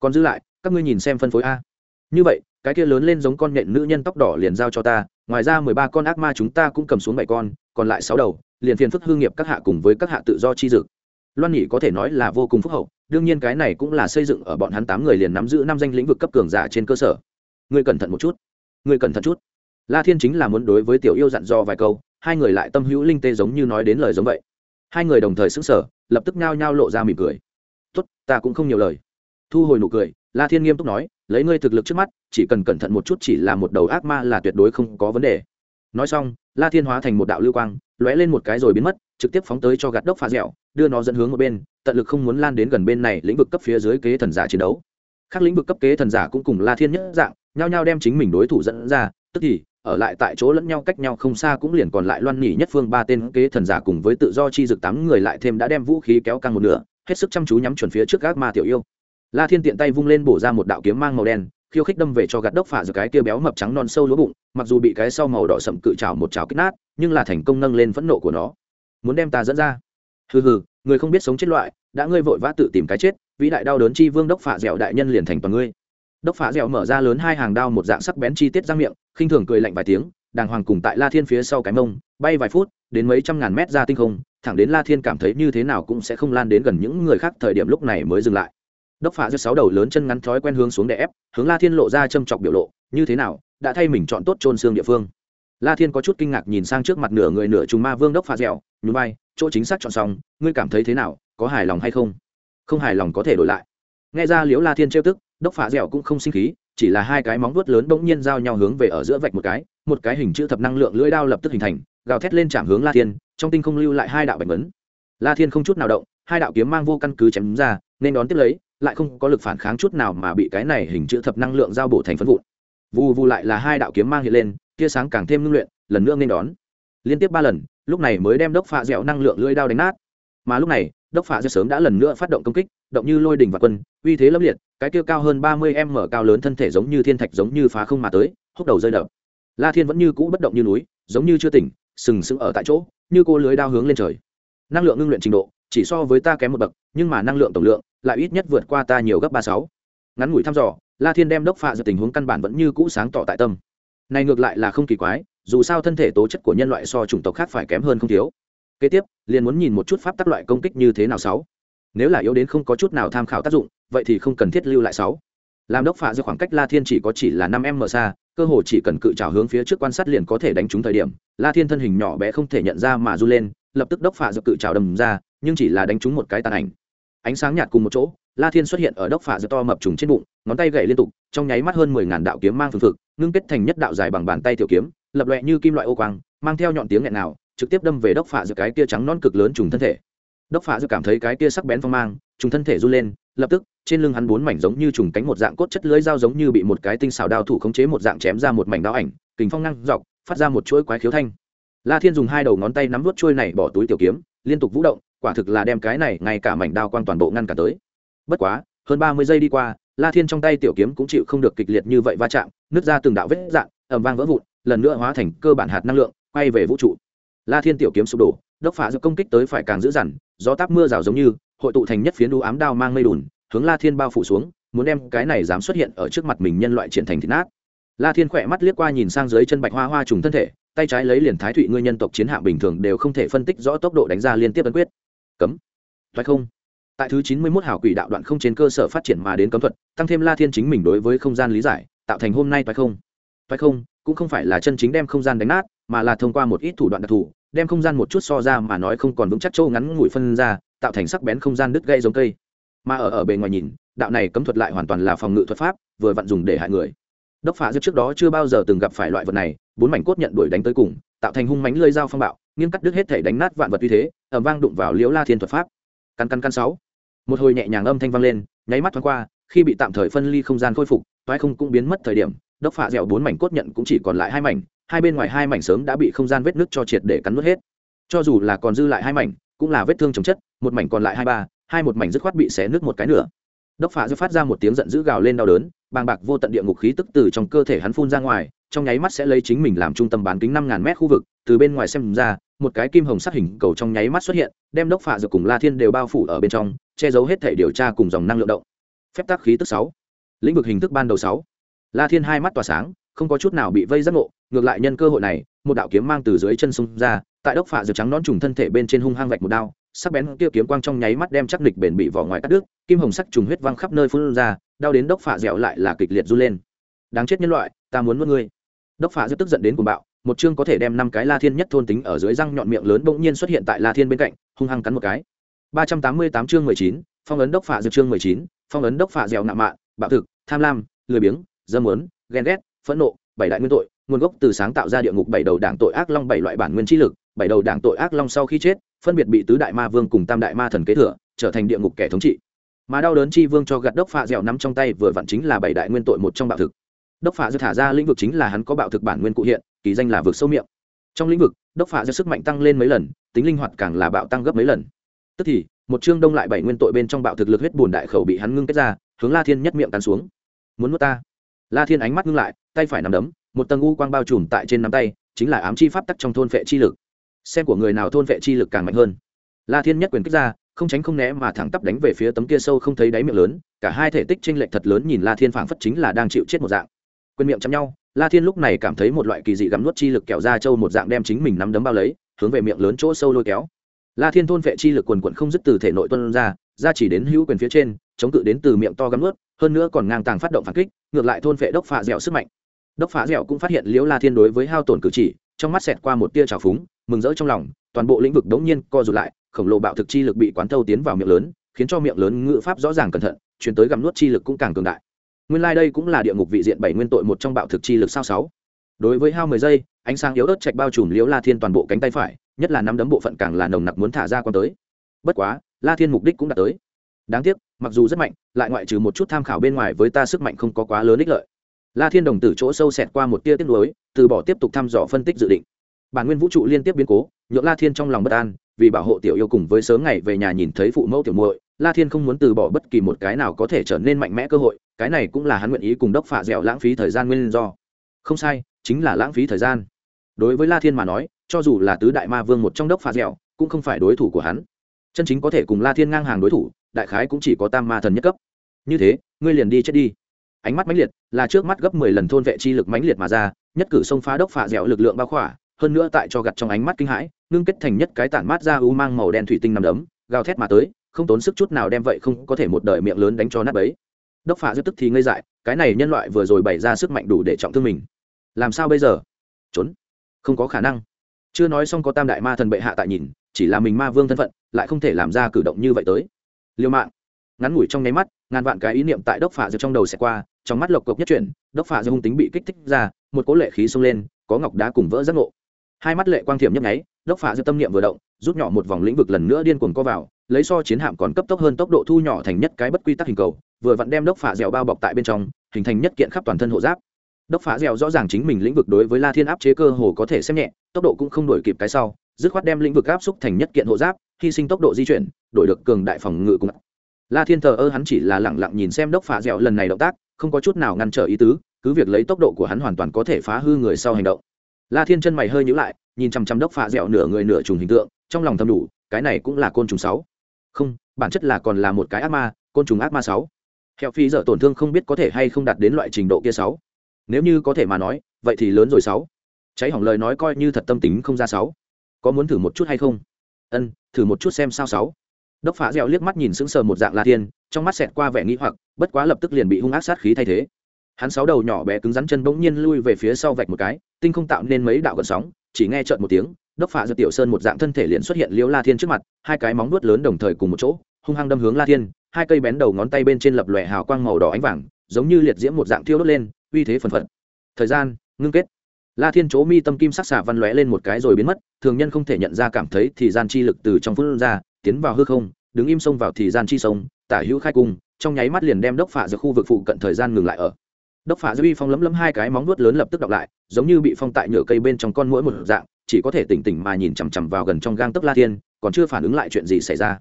Speaker 1: Còn giữ lại các ngươi nhìn xem phân phối a. Như vậy, cái kia lớn lên giống con nhện nữ nhân tóc đỏ liền giao cho ta, ngoài ra mười ba con ác ma chúng ta cũng cầm xuống bảy con, còn lại sáu đầu, liền phiền phức hương nghiệp các hạ cùng với các hạ tự do chi dực loan nhị có thể nói là vô cùng phúc hậu, đương nhiên cái này cũng là xây dựng ở bọn hắn tám người liền nắm giữ năm danh lĩnh vực cấp cường giả trên cơ sở. Ngươi cẩn thận một chút. Ngươi cẩn thận chút. La thiên chính là muốn đối với tiểu yêu dặn dò vài câu, hai người lại tâm hữu linh tê giống như nói đến lời giống vậy. Hai người đồng thời xứng sở lập tức nhao nhao lộ ra mỉm cười. Tốt, ta cũng không nhiều lời. Thu hồi nụ cười la thiên nghiêm túc nói, lấy ngươi thực lực trước mắt, chỉ cần cẩn thận một chút chỉ là một đầu ác ma là tuyệt đối không có vấn đề. Nói xong, la thiên hóa thành một đạo lưu quang, lóe lên một cái rồi biến mất, trực tiếp phóng tới cho gạt đốc pha dẻo, đưa nó dẫn hướng một bên, tận lực không muốn lan đến gần bên này lĩnh vực cấp phía dưới kế thần giả chiến đấu. Các lĩnh vực cấp kế thần giả cũng cùng la thiên nhất dạng, nhao nhao đem chính mình đối thủ dẫn ra, tức thì, ở lại tại chỗ lẫn nhau cách nhau không xa cũng liền còn lại loan nhỉ nhất phương ba tên kế thần giả cùng với tự do chi dực tám người lại thêm đã đem vũ khí kéo căng một nửa, hết sức chăm chú nhắm chuẩn phía trước gác ma tiểu yêu la thiên tiện tay vung lên bổ ra một đạo kiếm mang màu đen, khiêu khích đâm về cho gạt đốc phả giữa cái kia béo mập trắng non sâu lúa bụng, mặc dù bị cái sau màu đỏ sậm cự trào một trào kích nát, nhưng là thành công nâng lên phẫn nộ của nó. Muốn đem ta dẫn ra? Hừ hừ, người không biết sống chết loại, đã ngươi vội vã tự tìm cái chết, vĩ đại đau đớn chi vương đốc phả dẻo đại nhân liền thành toàn ngươi. Đốc phả dẻo mở ra lớn hai hàng đao một dạng sắc bén chi tiết răng miệng, khinh thường cười lạnh vài tiếng, đàng hoàng cùng tại la thiên phía sau cái mông, bay vài phút, đến mấy trăm ngàn mét ra tinh không, thẳng đến la thiên cảm thấy như thế nào cũng sẽ không lan đến gần những người khác thời điểm lúc này mới dừng lại đốc phạ giữa sáu đầu lớn chân ngắn thói quen hướng xuống đè ép, hướng la thiên lộ ra châm chọc biểu lộ, như thế nào, đã thay mình chọn tốt trôn xương địa phương? La thiên có chút kinh ngạc nhìn sang trước mặt nửa người nửa trùng ma vương đốc phạ dẻo, nhún vai, chỗ chính xác chọn xong, ngươi cảm thấy thế nào, có hài lòng hay không? Không hài lòng có thể đổi lại. Nghe ra liếu la thiên trêu tức, đốc phạ dẻo cũng không sinh khí, chỉ là hai cái móng vuốt lớn bỗng nhiên giao nhau hướng về ở giữa vạch một cái một cái hình chữ thập năng lượng lưỡi đao lập tức hình thành, gào thét lên chạm hướng la thiên, trong tinh không lưu lại hai đạo bạch vấn la thiên không chút nào động, hai đạo kiếm mang vô căn cứ chém ra, nên đón tiếp lấy lại không có lực phản kháng chút nào mà bị cái này hình chữ thập năng lượng giao bổ thành phân vụn. Vù vù lại là hai đạo kiếm mang hiện lên, tia sáng càng thêm ngưng luyện, lần nữa nên đón. Liên tiếp ba lần, lúc này mới đem đốc phạ dẻo năng lượng lưỡi đao đánh nát. Mà lúc này, đốc phạ dẻo sớm đã lần nữa phát động công kích, động như lôi đình và quân, uy thế lâm liệt, cái kia cao hơn ba mươi m cao lớn thân thể giống như thiên thạch giống như phá không mà tới, húc đầu rơi đập. La thiên vẫn như cũ bất động như núi, giống như chưa tỉnh, sừng sững ở tại chỗ, như cô lưới đao hướng lên trời. Năng lượng ngưng luyện trình độ chỉ so với ta kém một bậc, nhưng mà năng lượng tổng lượng lại ít nhất vượt qua ta nhiều gấp ba sáu. Ngắn ngủi thăm dò, la thiên đem đốc phạ giữa tình huống căn bản vẫn như cũ sáng tỏ tại tâm. Này ngược lại là không kỳ quái, dù sao thân thể tố chất của nhân loại so chủng tộc khác phải kém hơn không thiếu. Kế tiếp, liền muốn nhìn một chút pháp tắc loại công kích như thế nào sáu. Nếu là yếu đến không có chút nào tham khảo tác dụng, vậy thì không cần thiết lưu lại sáu. Làm đốc phạ giữa khoảng cách la thiên chỉ có chỉ là năm m xa, cơ hồ chỉ cần cự trào hướng phía trước quan sát liền có thể đánh trúng thời điểm, la thiên thân hình nhỏ bé không thể nhận ra mà r u lên lập tức đốc phạ dược cự trào đầm ra, nhưng chỉ là đánh trúng một cái tàn ảnh. Ánh sáng nhạt cùng một chỗ, la thiên xuất hiện ở đốc phạ dược to mập trùng trên bụng, ngón tay gậy liên tục, trong nháy mắt hơn mười ngàn đạo kiếm mang phương thực ngưng kết thành nhất đạo dài bằng bàn tay tiểu kiếm, lập loẹ như kim loại ô quang, mang theo nhọn tiếng nghẹn nào trực tiếp đâm về đốc phạ dược cái kia trắng non cực lớn trùng thân thể. Đốc phạ dược cảm thấy cái kia sắc bén phong mang, trùng thân thể run lên, lập tức, trên lưng hắn bốn mảnh giống như trùng cánh một dạng cốt chất lưới dao giống như bị một cái tinh xảo đao thủ khống chế một dạng chém ra một mảnh đao ảnh, kình phong năng dọc, phát ra một chuỗi quái khiếu thanh la thiên dùng hai đầu ngón tay nắm vút chuôi này bỏ túi tiểu kiếm liên tục vũ động quả thực là đem cái này ngay cả mảnh đao quang toàn bộ ngăn cả tới. Bất quá hơn ba mươi giây đi qua la thiên trong tay tiểu kiếm cũng chịu không được kịch liệt như vậy va chạm nứt ra từng đạo vết dạn, ẩm vang vỡ vụn lần nữa hóa thành cơ bản hạt năng lượng quay về vũ trụ. La thiên tiểu kiếm sụp đổ đốc phá dược công kích tới phải càng dữ dằn gió táp mưa rào giống như hội tụ thành nhất phiến đu ám đao mang mây đùn hướng la thiên bao phủ xuống muốn đem cái này dám xuất hiện ở trước mặt mình nhân loại triển thành thịt nát. La thiên khỏe mắt liếc qua nhìn sang dưới chân bạch hoa hoa trùng thân thể tay trái lấy liền thái thụy ngươi nhân tộc chiến hạm bình thường đều không thể phân tích rõ tốc độ đánh ra liên tiếp ấn quyết. Cấm. Phải không? Tại thứ chín mươi mốt hảo quỷ đạo đoạn không trên cơ sở phát triển mà đến cấm thuật, tăng thêm la thiên chính mình đối với không gian lý giải, tạo thành hôm nay phải không? Phải không? Cũng không phải là chân chính đem không gian đánh nát, mà là thông qua một ít thủ đoạn đặc thù, đem không gian một chút so ra mà nói không còn vững chắc châu ngắn ngủi phân ra, tạo thành sắc bén không gian đứt gây giống cây. Mà ở ở bề ngoài nhìn, đạo này cấm thuật lại hoàn toàn là phòng ngự thuật pháp, vừa vặn dùng để hại người đốc phá diệp trước đó chưa bao giờ từng gặp phải loại vật này, bốn mảnh cốt nhận đuổi đánh tới cùng, tạo thành hung mánh lơi dao phong bạo, nghiêng cắt đứt hết thể đánh nát vạn vật uy thế ẩm vang đụng vào liễu la thiên thuật pháp. Căn căn căn sáu. Một hồi nhẹ nhàng âm thanh vang lên, nháy mắt thoáng qua, khi bị tạm thời phân ly không gian khôi phục, toái không cũng biến mất thời điểm, đốc phạ dẻo bốn mảnh cốt nhận cũng chỉ còn lại hai mảnh, hai bên ngoài hai mảnh sớm đã bị không gian vết nước cho triệt để cắn nuốt hết. Cho dù là còn dư lại hai mảnh, cũng là vết thương chồng chất, một mảnh còn lại hai ba, hai một mảnh dứt khoát bị xé nước một cái nữa đốc phá dư phát ra một tiếng giận dữ gào lên đau đớn, bàng bạc vô tận địa ngục khí tức từ trong cơ thể hắn phun ra ngoài, trong nháy mắt sẽ lấy chính mình làm trung tâm bán kính năm ngàn mét khu vực, từ bên ngoài xem ra, một cái kim hồng sắc hình cầu trong nháy mắt xuất hiện, đem đốc phạ dược cùng la thiên đều bao phủ ở bên trong, che giấu hết thể điều tra cùng dòng năng lượng động. Phép tác khí tức sáu. Lĩnh vực hình thức ban đầu sáu. La thiên hai mắt tỏa sáng, không có chút nào bị vây giác ngộ, ngược lại nhân cơ hội này, một đạo kiếm mang từ dưới chân sông ra, tại đốc phạ dược trắng nón trùng thân thể bên trên hung hăng vạch một đao sắc bén kia kiếm quang trong nháy mắt đem chắc địch bền bị vỏ ngoài cắt đứt, kim hồng sắc trùng huyết văng khắp nơi phun ra, đau đến đốc phạ dẻo lại là kịch liệt du lên. Đáng chết nhân loại, ta muốn nuốt ngươi. Đốc phạ rất tức giận đến cuồng bạo, một chương có thể đem năm cái la thiên nhất thôn tính ở dưới răng nhọn miệng lớn bỗng nhiên xuất hiện tại la thiên bên cạnh, hung hăng cắn một cái. Ba trăm tám mươi tám chương mười chín, phong ấn đốc phạ dược chương mười chín, phong ấn đốc phạ dẻo nạ mạ bạo thực, tham lam, lười biếng, dâm muốn ghen ghét, phẫn nộ, bảy đại nguyên tội, nguồn gốc từ sáng tạo ra địa ngục bảy đầu đảng tội ác long bảy loại bản nguyên trí lực, bảy đầu đảng tội ác long sau khi chết phân biệt bị tứ đại ma vương cùng tam đại ma thần kế thừa, trở thành địa ngục kẻ thống trị. Mà đau đớn chi vương cho gặt đốc phạ dẻo nắm trong tay vừa vặn chính là bảy đại nguyên tội một trong bạo thực. Đốc phạ dẻo thả ra lĩnh vực chính là hắn có bạo thực bản nguyên cụ hiện, kỳ danh là vực sâu miệng. Trong lĩnh vực, đốc phạ dẻo sức mạnh tăng lên mấy lần, tính linh hoạt càng là bạo tăng gấp mấy lần. Tức thì, một chương đông lại bảy nguyên tội bên trong bạo thực lực huyết bùn đại khẩu bị hắn ngưng kết ra, hướng la thiên nhất miệng tàn xuống. Muốn nuốt ta? La thiên ánh mắt ngưng lại, tay phải nằm đấm, một tầng u quang bao trùm tại trên nắm tay, chính là ám chi pháp tắc trong thôn phệ chi lực xem của người nào thôn vệ chi lực càng mạnh hơn. La thiên nhất quyền kích ra, không tránh không né mà thẳng tắp đánh về phía tấm kia sâu không thấy đáy miệng lớn, cả hai thể tích tranh lệch thật lớn nhìn la thiên phảng phất chính là đang chịu chết một dạng. Quyền miệng chắm nhau, la thiên lúc này cảm thấy một loại kỳ dị gắm nuốt chi lực kẹo ra trâu một dạng đem chính mình nắm đấm bao lấy, hướng về miệng lớn chỗ sâu lôi kéo. La thiên thôn vệ chi lực quần quận không dứt từ thể nội tuân ra ra chỉ đến hữu quyền phía trên, chống cự đến từ miệng to gắm nuốt, hơn nữa còn ngang tàng phát động phản kích, ngược lại thôn vệ đốc phạ dẻo sức mạnh. Đốc phá dẻo cũng phát hiện liễu la thiên đối với hao tổn cử chỉ, trong mắt xẹt qua một tia trào phúng mừng rỡ trong lòng, toàn bộ lĩnh vực đống nhiên co rụt lại, khổng lồ bạo thực chi lực bị quán thâu tiến vào miệng lớn, khiến cho miệng lớn ngự pháp rõ ràng cẩn thận chuyển tới gặm nuốt chi lực cũng càng cường đại. Nguyên lai、like、đây cũng là địa ngục vị diện bảy nguyên tội một trong bạo thực chi lực sao sáu. Đối với hao mười giây, ánh sáng yếu ớt chạch bao trùm liễu la thiên toàn bộ cánh tay phải, nhất là năm đấm bộ phận càng là nồng nặc muốn thả ra con tới. Bất quá, la thiên mục đích cũng đã tới. Đáng tiếc, mặc dù rất mạnh, lại ngoại trừ một chút tham khảo bên ngoài với ta sức mạnh không có quá lớn ích lợi. La thiên đồng tử chỗ sâu xẹt qua một tia tiếp nối từ bỏ tiếp tục thăm dò phân tích dự định bản nguyên vũ trụ liên tiếp biến cố, nhượng la thiên trong lòng bất an, vì bảo hộ tiểu yêu cùng với sớm ngày về nhà nhìn thấy phụ mẫu tiểu muội, la thiên không muốn từ bỏ bất kỳ một cái nào có thể trở nên mạnh mẽ cơ hội, cái này cũng là hắn nguyện ý cùng đốc phạ dẻo lãng phí thời gian nguyên do. Không sai, chính là lãng phí thời gian. Đối với la thiên mà nói, cho dù là tứ đại ma vương một trong đốc phạ dẻo, cũng không phải đối thủ của hắn. Chân chính có thể cùng la thiên ngang hàng đối thủ, đại khái cũng chỉ có tam ma thần nhất cấp. Như thế, ngươi liền đi chết đi. Ánh mắt mãnh liệt, là trước mắt gấp mười lần thôn vệ chi lực mãnh liệt mà ra, nhất cử xông phá đốc phạ dẻo lực lượng bao khỏa hơn nữa tại cho gặt trong ánh mắt kinh hãi, ngưng kết thành nhất cái tản mát ra u mang màu đen thủy tinh nằm đấm, gào thét mà tới, không tốn sức chút nào đem vậy không có thể một đời miệng lớn đánh cho nát bấy. Đốc phạ rất tức thì ngây dại, cái này nhân loại vừa rồi bày ra sức mạnh đủ để trọng thương mình. Làm sao bây giờ? Trốn. Không có khả năng. Chưa nói xong có tam đại ma thần bệ hạ tại nhìn, chỉ là mình ma vương thân phận, lại không thể làm ra cử động như vậy tới. Liêu mạng. Ngắn ngủi trong nháy mắt, ngàn vạn cái ý niệm tại đốc phạ giật trong đầu sẽ qua, trong mắt lộc cộc nhất chuyển, đốc phạ giật hung tính bị kích thích ra, một cố lệ khí xông lên, có ngọc đá cùng vỡ giác ngộ hai mắt lệ quang thiểm nhấp nháy, đốc phạ giữa tâm niệm vừa động, rút nhỏ một vòng lĩnh vực lần nữa điên cuồng co vào, lấy so chiến hạm còn cấp tốc hơn tốc độ thu nhỏ thành nhất cái bất quy tắc hình cầu, vừa vặn đem đốc phạ dẻo bao bọc tại bên trong, hình thành nhất kiện khắp toàn thân hộ giáp. Đốc phá dẻo rõ ràng chính mình lĩnh vực đối với la thiên áp chế cơ hồ có thể xem nhẹ, tốc độ cũng không đổi kịp cái sau, dứt khoát đem lĩnh vực áp xúc thành nhất kiện hộ giáp, hy sinh tốc độ di chuyển, đổi được cường đại phòng ngự cùng. La thiên thờ ơ hắn chỉ là lẳng lặng nhìn xem đốc phá dẻo lần này động tác, không có chút nào ngăn trở ý tứ, cứ việc lấy tốc độ của hắn hoàn toàn có thể phá hư người sau hành động la thiên chân mày hơi nhíu lại, nhìn chằm chằm đốc phạ dẻo nửa người nửa trùng hình tượng, trong lòng thầm đủ, cái này cũng là côn trùng sáu. Không, bản chất là còn là một cái ác ma, côn trùng ác ma sáu. Hẹo phi dở tổn thương không biết có thể hay không đạt đến loại trình độ kia sáu. Nếu như có thể mà nói, vậy thì lớn rồi sáu. Cháy hỏng lời nói coi như thật tâm tính không ra sáu. Có muốn thử một chút hay không? Ân, thử một chút xem sao sáu. Đốc phá dẻo liếc mắt nhìn sững sờ một dạng la thiên, trong mắt xẹt qua vẻ nghĩ hoặc, bất quá lập tức liền bị hung ác sát khí thay thế hắn sáu đầu nhỏ bé cứng rắn chân bỗng nhiên lui về phía sau vạch một cái, tinh không tạo nên mấy đạo gần sóng, chỉ nghe trợn một tiếng, đốc phạ giật tiểu sơn một dạng thân thể liền xuất hiện liễu la thiên trước mặt, hai cái móng nuốt lớn đồng thời cùng một chỗ, hung hăng đâm hướng la thiên, hai cây bén đầu ngón tay bên trên lập lòe hào quang màu đỏ ánh vàng, giống như liệt diễm một dạng thiêu đốt lên, uy thế phần phật. Thời gian, ngưng kết. La thiên chỗ mi tâm kim sắc xạ văn lóe lên một cái rồi biến mất, thường nhân không thể nhận ra cảm thấy thì gian chi lực từ trong phút ra, tiến vào hư không, đứng im xông vào thì gian chi sông, tả hữu khai cung, trong nháy mắt liền đem đốc phạ giữa khu vực phụ cận thời gian ngừng lại ở đốc phạ dư uy phong lấm lấm hai cái móng nuốt lớn lập tức đọc lại, giống như bị phong tại nhựa cây bên trong con mũi một dạng, chỉ có thể tỉnh tỉnh mà nhìn chằm chằm vào gần trong gang tấc la thiên, còn chưa phản ứng lại chuyện gì xảy ra.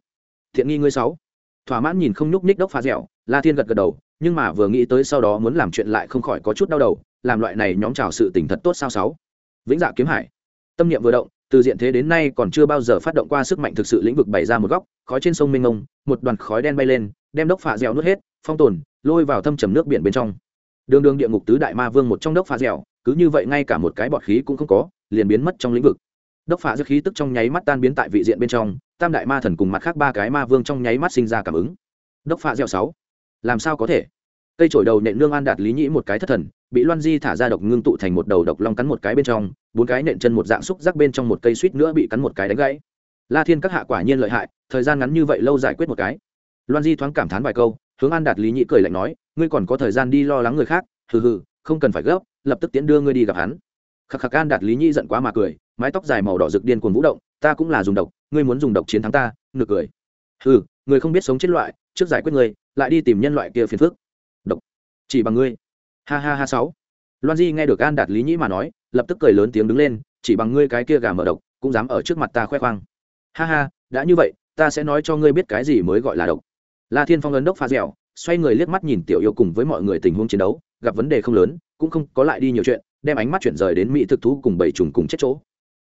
Speaker 1: Thiện nghi ngươi sáu. Thỏa mãn nhìn không nhúc ních đốc phá dẻo, la thiên gật gật đầu, nhưng mà vừa nghĩ tới sau đó muốn làm chuyện lại không khỏi có chút đau đầu, làm loại này nhóm trào sự tỉnh thật tốt sao sáu. Vĩnh dạ kiếm hải. Tâm niệm vừa động, từ diện thế đến nay còn chưa bao giờ phát động qua sức mạnh thực sự lĩnh vực bày ra một góc, khói trên sông mênh mông, một đoàn khói đen bay lên, đem đốc phạ dẻo nuốt hết, phong tồn, lôi vào thâm trầm nước biển bên trong đường đường địa ngục tứ đại ma vương một trong đốc pha dẻo, cứ như vậy ngay cả một cái bọt khí cũng không có, liền biến mất trong lĩnh vực. Đốc pha dứt khí tức trong nháy mắt tan biến tại vị diện bên trong, tam đại ma thần cùng mặt khác ba cái ma vương trong nháy mắt sinh ra cảm ứng. Đốc pha dẻo sáu, làm sao có thể? Cây trổi đầu nện nương an đạt lý nhĩ một cái thất thần, bị loan di thả ra độc ngưng tụ thành một đầu độc long cắn một cái bên trong, bốn cái nện chân một dạng xúc rắc bên trong một cây suýt nữa bị cắn một cái đánh gãy. La thiên các hạ quả nhiên lợi hại, thời gian ngắn như vậy lâu giải quyết một cái. Loan di thoáng cảm thán vài câu, hướng an đạt lý nhĩ cười lạnh nói ngươi còn có thời gian đi lo lắng người khác, hừ hừ, không cần phải gấp, lập tức tiễn đưa ngươi đi gặp hắn. Khắc khắc an đạt lý nhi giận quá mà cười, mái tóc dài màu đỏ rực điên cuồng vũ động, ta cũng là dùng độc, ngươi muốn dùng độc chiến thắng ta, nực cười. Hừ người không biết sống chết loại, trước giải quyết ngươi, lại đi tìm nhân loại kia phiền phức. Độc, chỉ bằng ngươi. Ha ha ha, sáu. Loan di nghe được an đạt lý nhĩ mà nói, lập tức cười lớn tiếng đứng lên, chỉ bằng ngươi cái kia gà mở độc, cũng dám ở trước mặt ta khoe khoang. Ha ha, đã như vậy, ta sẽ nói cho ngươi biết cái gì mới gọi là độc. La thiên phong ấn đốc pha dẻo xoay người liếc mắt nhìn tiểu yêu cùng với mọi người tình huống chiến đấu, gặp vấn đề không lớn, cũng không có lại đi nhiều chuyện, đem ánh mắt chuyển rời đến mỹ thực thú cùng bảy trùng cùng chết chỗ.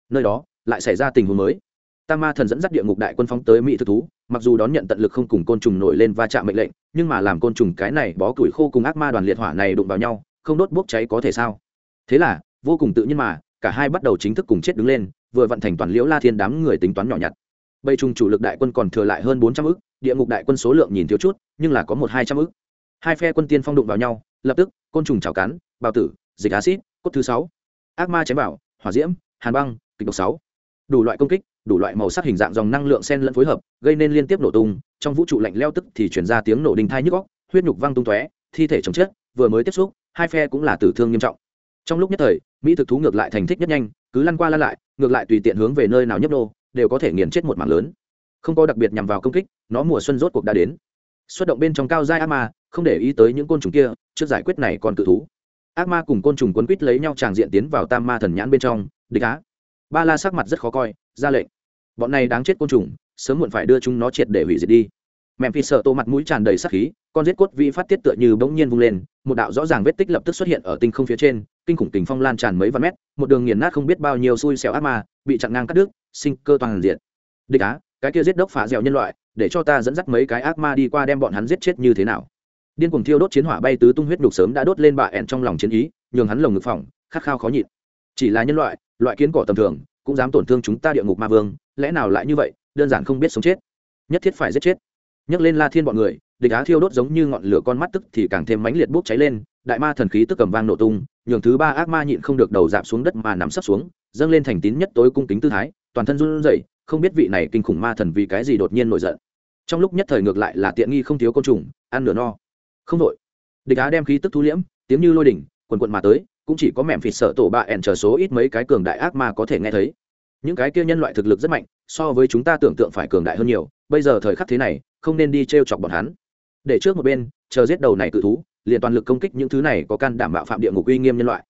Speaker 1: Nơi đó, lại xảy ra tình huống mới. Tam ma thần dẫn dắt địa ngục đại quân phóng tới mỹ thực thú, mặc dù đón nhận tận lực không cùng côn trùng nổi lên va chạm mệnh lệnh, nhưng mà làm côn trùng cái này bó củi khô cùng ác ma đoàn liệt hỏa này đụng vào nhau, không đốt bốc cháy có thể sao? Thế là, vô cùng tự nhiên mà, cả hai bắt đầu chính thức cùng chết đứng lên, vừa vận thành toàn liễu la thiên đám người tính toán nhỏ nhặt bây trùng chủ lực đại quân còn thừa lại hơn bốn trăm ức, địa ngục đại quân số lượng nhìn thiếu chút, nhưng là có một hai trăm ức. Hai phe quân tiên phong đụng vào nhau, lập tức, côn trùng chảo cắn, bào tử, dịch acid cốt thứ sáu. Ác ma chém bảo hỏa diễm, hàn băng, kịch độc sáu. Đủ loại công kích, đủ loại màu sắc hình dạng dòng năng lượng sen lẫn phối hợp, gây nên liên tiếp nổ tung, trong vũ trụ lạnh leo tức thì chuyển ra tiếng nổ đinh thai nhức góc huyết nhục văng tung tóe, thi thể chồng chết, vừa mới tiếp xúc, hai phe cũng là tử thương nghiêm trọng. Trong lúc nhất thời, mỹ thực thú ngược lại thành thích nhất nhanh, cứ lăn qua lăn lại, ngược lại tùy tiện hướng về nơi nào nhấp nô đều có thể nghiền chết một mảng lớn. Không có đặc biệt nhằm vào công kích, nó mùa xuân rốt cuộc đã đến. Xuất động bên trong cao giai ác ma, không để ý tới những côn trùng kia, trước giải quyết này còn cự thú. Ác ma cùng côn trùng quấn quýt lấy nhau tràng diện tiến vào tam ma thần nhãn bên trong, địch á. Ba la sắc mặt rất khó coi, ra lệnh. Bọn này đáng chết côn trùng, sớm muộn phải đưa chúng nó triệt để hủy diệt đi. Mẹm phi sợ tô mặt mũi tràn đầy sắc khí, con giết cốt vi phát tiết tựa như bỗng nhiên vung lên, một đạo rõ ràng vết tích lập tức xuất hiện ở tinh không phía trên, kinh khủng tình phong lan tràn mấy vạn mét, một đường nghiền nát không biết bao nhiêu xui xẻo ác ma, bị chặn ngang cắt đứt sinh cơ toàn diện. Địch á, cái kia giết đốc phá dẻo nhân loại, để cho ta dẫn dắt mấy cái ác ma đi qua đem bọn hắn giết chết như thế nào? Điên cuồng thiêu đốt chiến hỏa bay tứ tung huyết đục sớm đã đốt lên bà ẹn trong lòng chiến ý, nhường hắn lồng ngực phòng khát khao khó nhịn. Chỉ là nhân loại loại kiến cỏ tầm thường, cũng dám tổn thương chúng ta địa ngục ma vương, lẽ nào lại như vậy, đơn giản không biết sống chết. Nhất thiết phải giết chết. Nhấc lên la thiên bọn người, địch á thiêu đốt giống như ngọn lửa con mắt tức thì càng thêm mãnh liệt bốc cháy lên, đại ma thần khí tức cầm vang nổ tung, nhường thứ ba ác ma nhịn không được đầu dạp xuống đất mà nằm sấp xuống, dâng lên thành tín nhất tối cung kính tư thái toàn thân run rẩy, không biết vị này kinh khủng ma thần vì cái gì đột nhiên nổi giận. Trong lúc nhất thời ngược lại là tiện nghi không thiếu côn trùng, ăn nửa no. Không đội địch á đem khí tức thu liễm, tiếng như lôi đỉnh, quần quận mà tới, cũng chỉ có mẹm phịt sợ tổ bạ ẻn chờ số ít mấy cái cường đại ác ma có thể nghe thấy. Những cái kia nhân loại thực lực rất mạnh, so với chúng ta tưởng tượng phải cường đại hơn nhiều, bây giờ thời khắc thế này, không nên đi t r e o chọc bọn hắn. Để trước một bên, chờ giết đầu này cự thú, liền toàn lực công kích những thứ này có can đảm bạo phạm địa ngục uy nghiêm nhân loại.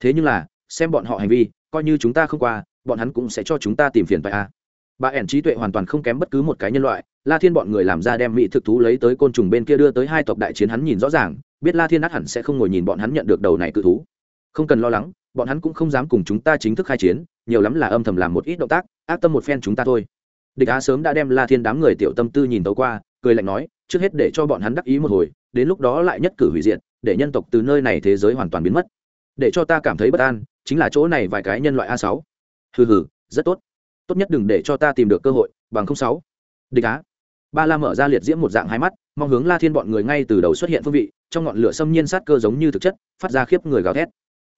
Speaker 1: Thế nhưng là, xem bọn họ hành vi, coi như chúng ta không qua bọn hắn cũng sẽ cho chúng ta tìm phiền phải a. À. bà ẻn trí tuệ hoàn toàn không kém bất cứ một cái nhân loại, la thiên bọn người làm ra đem mỹ thực thú lấy tới côn trùng bên kia đưa tới hai tộc đại chiến hắn nhìn rõ ràng, biết la thiên át hẳn sẽ không ngồi nhìn bọn hắn nhận được đầu này cự thú. Không cần lo lắng, bọn hắn cũng không dám cùng chúng ta chính thức khai chiến, nhiều lắm là âm thầm làm một ít động tác, ác tâm một phen chúng ta thôi. Địch á sớm đã đem la thiên đám người tiểu tâm tư nhìn tấu qua, cười lạnh nói, trước hết để cho bọn hắn đắc ý một hồi, đến lúc đó lại nhất cử hủy diệt, để nhân tộc từ nơi này thế giới hoàn toàn biến mất. Để cho ta cảm thấy bất an, chính là chỗ này vài cái nhân loại a sáu hừ hừ rất tốt. Tốt nhất đừng để cho ta tìm được cơ hội bằng không sáu. Địch á. Ba la mở ra liệt diễm một dạng hai mắt mong hướng la thiên bọn người ngay từ đầu xuất hiện phương vị trong ngọn lửa xâm nhiên sát cơ giống như thực chất phát ra khiếp người gào thét.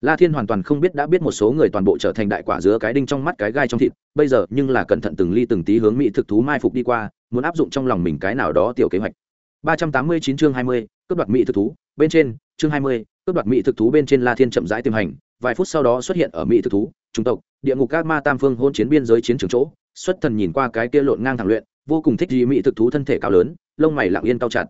Speaker 1: La thiên hoàn toàn không biết đã biết một số người toàn bộ trở thành đại quả dứa cái đinh trong mắt cái gai trong thịt bây giờ nhưng là cẩn thận từng ly từng tí hướng mỹ thực thú mai phục đi qua muốn áp dụng trong lòng mình cái nào đó tiểu kế hoạch. 389 chương 20, cướp đoạt mỹ thực thú bên trên chương 20, cướp đoạt mỹ thực thú bên trên la thiên chậm rãi tiềm hành vài phút sau đó xuất hiện ở mỹ thực thú trung tộc địa ngục các ma tam phương hôn chiến biên giới chiến trường chỗ, xuất thần nhìn qua cái kia lộn ngang thẳng luyện, vô cùng thích dị mỹ thực thú thân thể cao lớn, lông mày lặng yên cao chặt.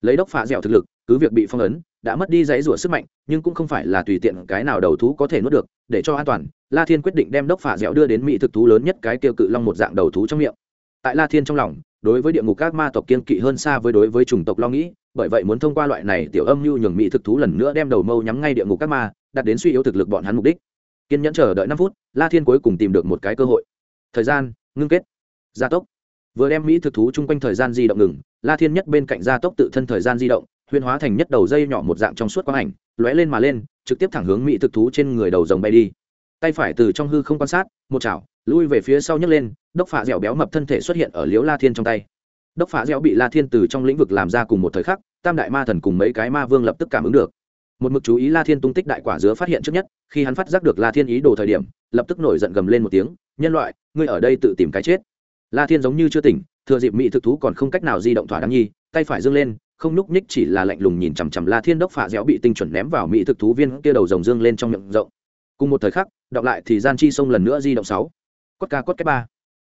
Speaker 1: Lấy đốc phạ dẻo thực lực, cứ việc bị phong ấn, đã mất đi dãy rủa sức mạnh, nhưng cũng không phải là tùy tiện cái nào đầu thú có thể nuốt được, để cho an toàn, la thiên quyết định đem đốc phạ dẻo đưa đến mỹ thực thú lớn nhất cái tiêu cự long một dạng đầu thú trong miệng. Tại la thiên trong lòng, đối với địa ngục các ma tộc kiên kỵ hơn xa với đối với chủng tộc lo nghĩ, bởi vậy muốn thông qua loại này tiểu âm mưu nhường mỹ thực thú lần nữa đem đầu mâu nhắm ngay địa ngục các ma đặt đến suy yếu thực lực bọn hắn mục đích kiên nhẫn chờ đợi năm phút, la thiên cuối cùng tìm được một cái cơ hội. Thời gian, ngưng kết. Gia tốc. Vừa đem mỹ thực thú chung quanh thời gian di động ngừng, la thiên nhất bên cạnh gia tốc tự thân thời gian di động huyên hóa thành nhất đầu dây nhỏ một dạng trong suốt quang ảnh, lóe lên mà lên, trực tiếp thẳng hướng mỹ thực thú trên người đầu rồng bay đi. Tay phải từ trong hư không quan sát, một chảo, lui về phía sau nhấc lên, đốc phạ dẻo béo mập thân thể xuất hiện ở liếu la thiên trong tay. Đốc phạ dẻo bị la thiên từ trong lĩnh vực làm ra cùng một thời khắc, tam đại ma thần cùng mấy cái ma vương lập tức cảm ứng được một mực chú ý la thiên tung tích đại quả dứa phát hiện trước nhất, khi hắn phát giác được la thiên ý đồ thời điểm, lập tức nổi giận gầm lên một tiếng, nhân loại, ngươi ở đây tự tìm cái chết. La thiên giống như chưa tỉnh, thừa dịp mỹ thực thú còn không cách nào di động thỏa đáng nhi, tay phải dâng lên, không núc nhích chỉ là lạnh lùng nhìn chằm chằm la thiên đốc phạ dẻo bị tinh chuẩn ném vào mỹ thực thú viên kia đầu rồng dương lên trong miệng rộng. Cùng một thời khắc đọng lại thì gian chi sông lần nữa di động sáu. Cốt ca cốt cái ba.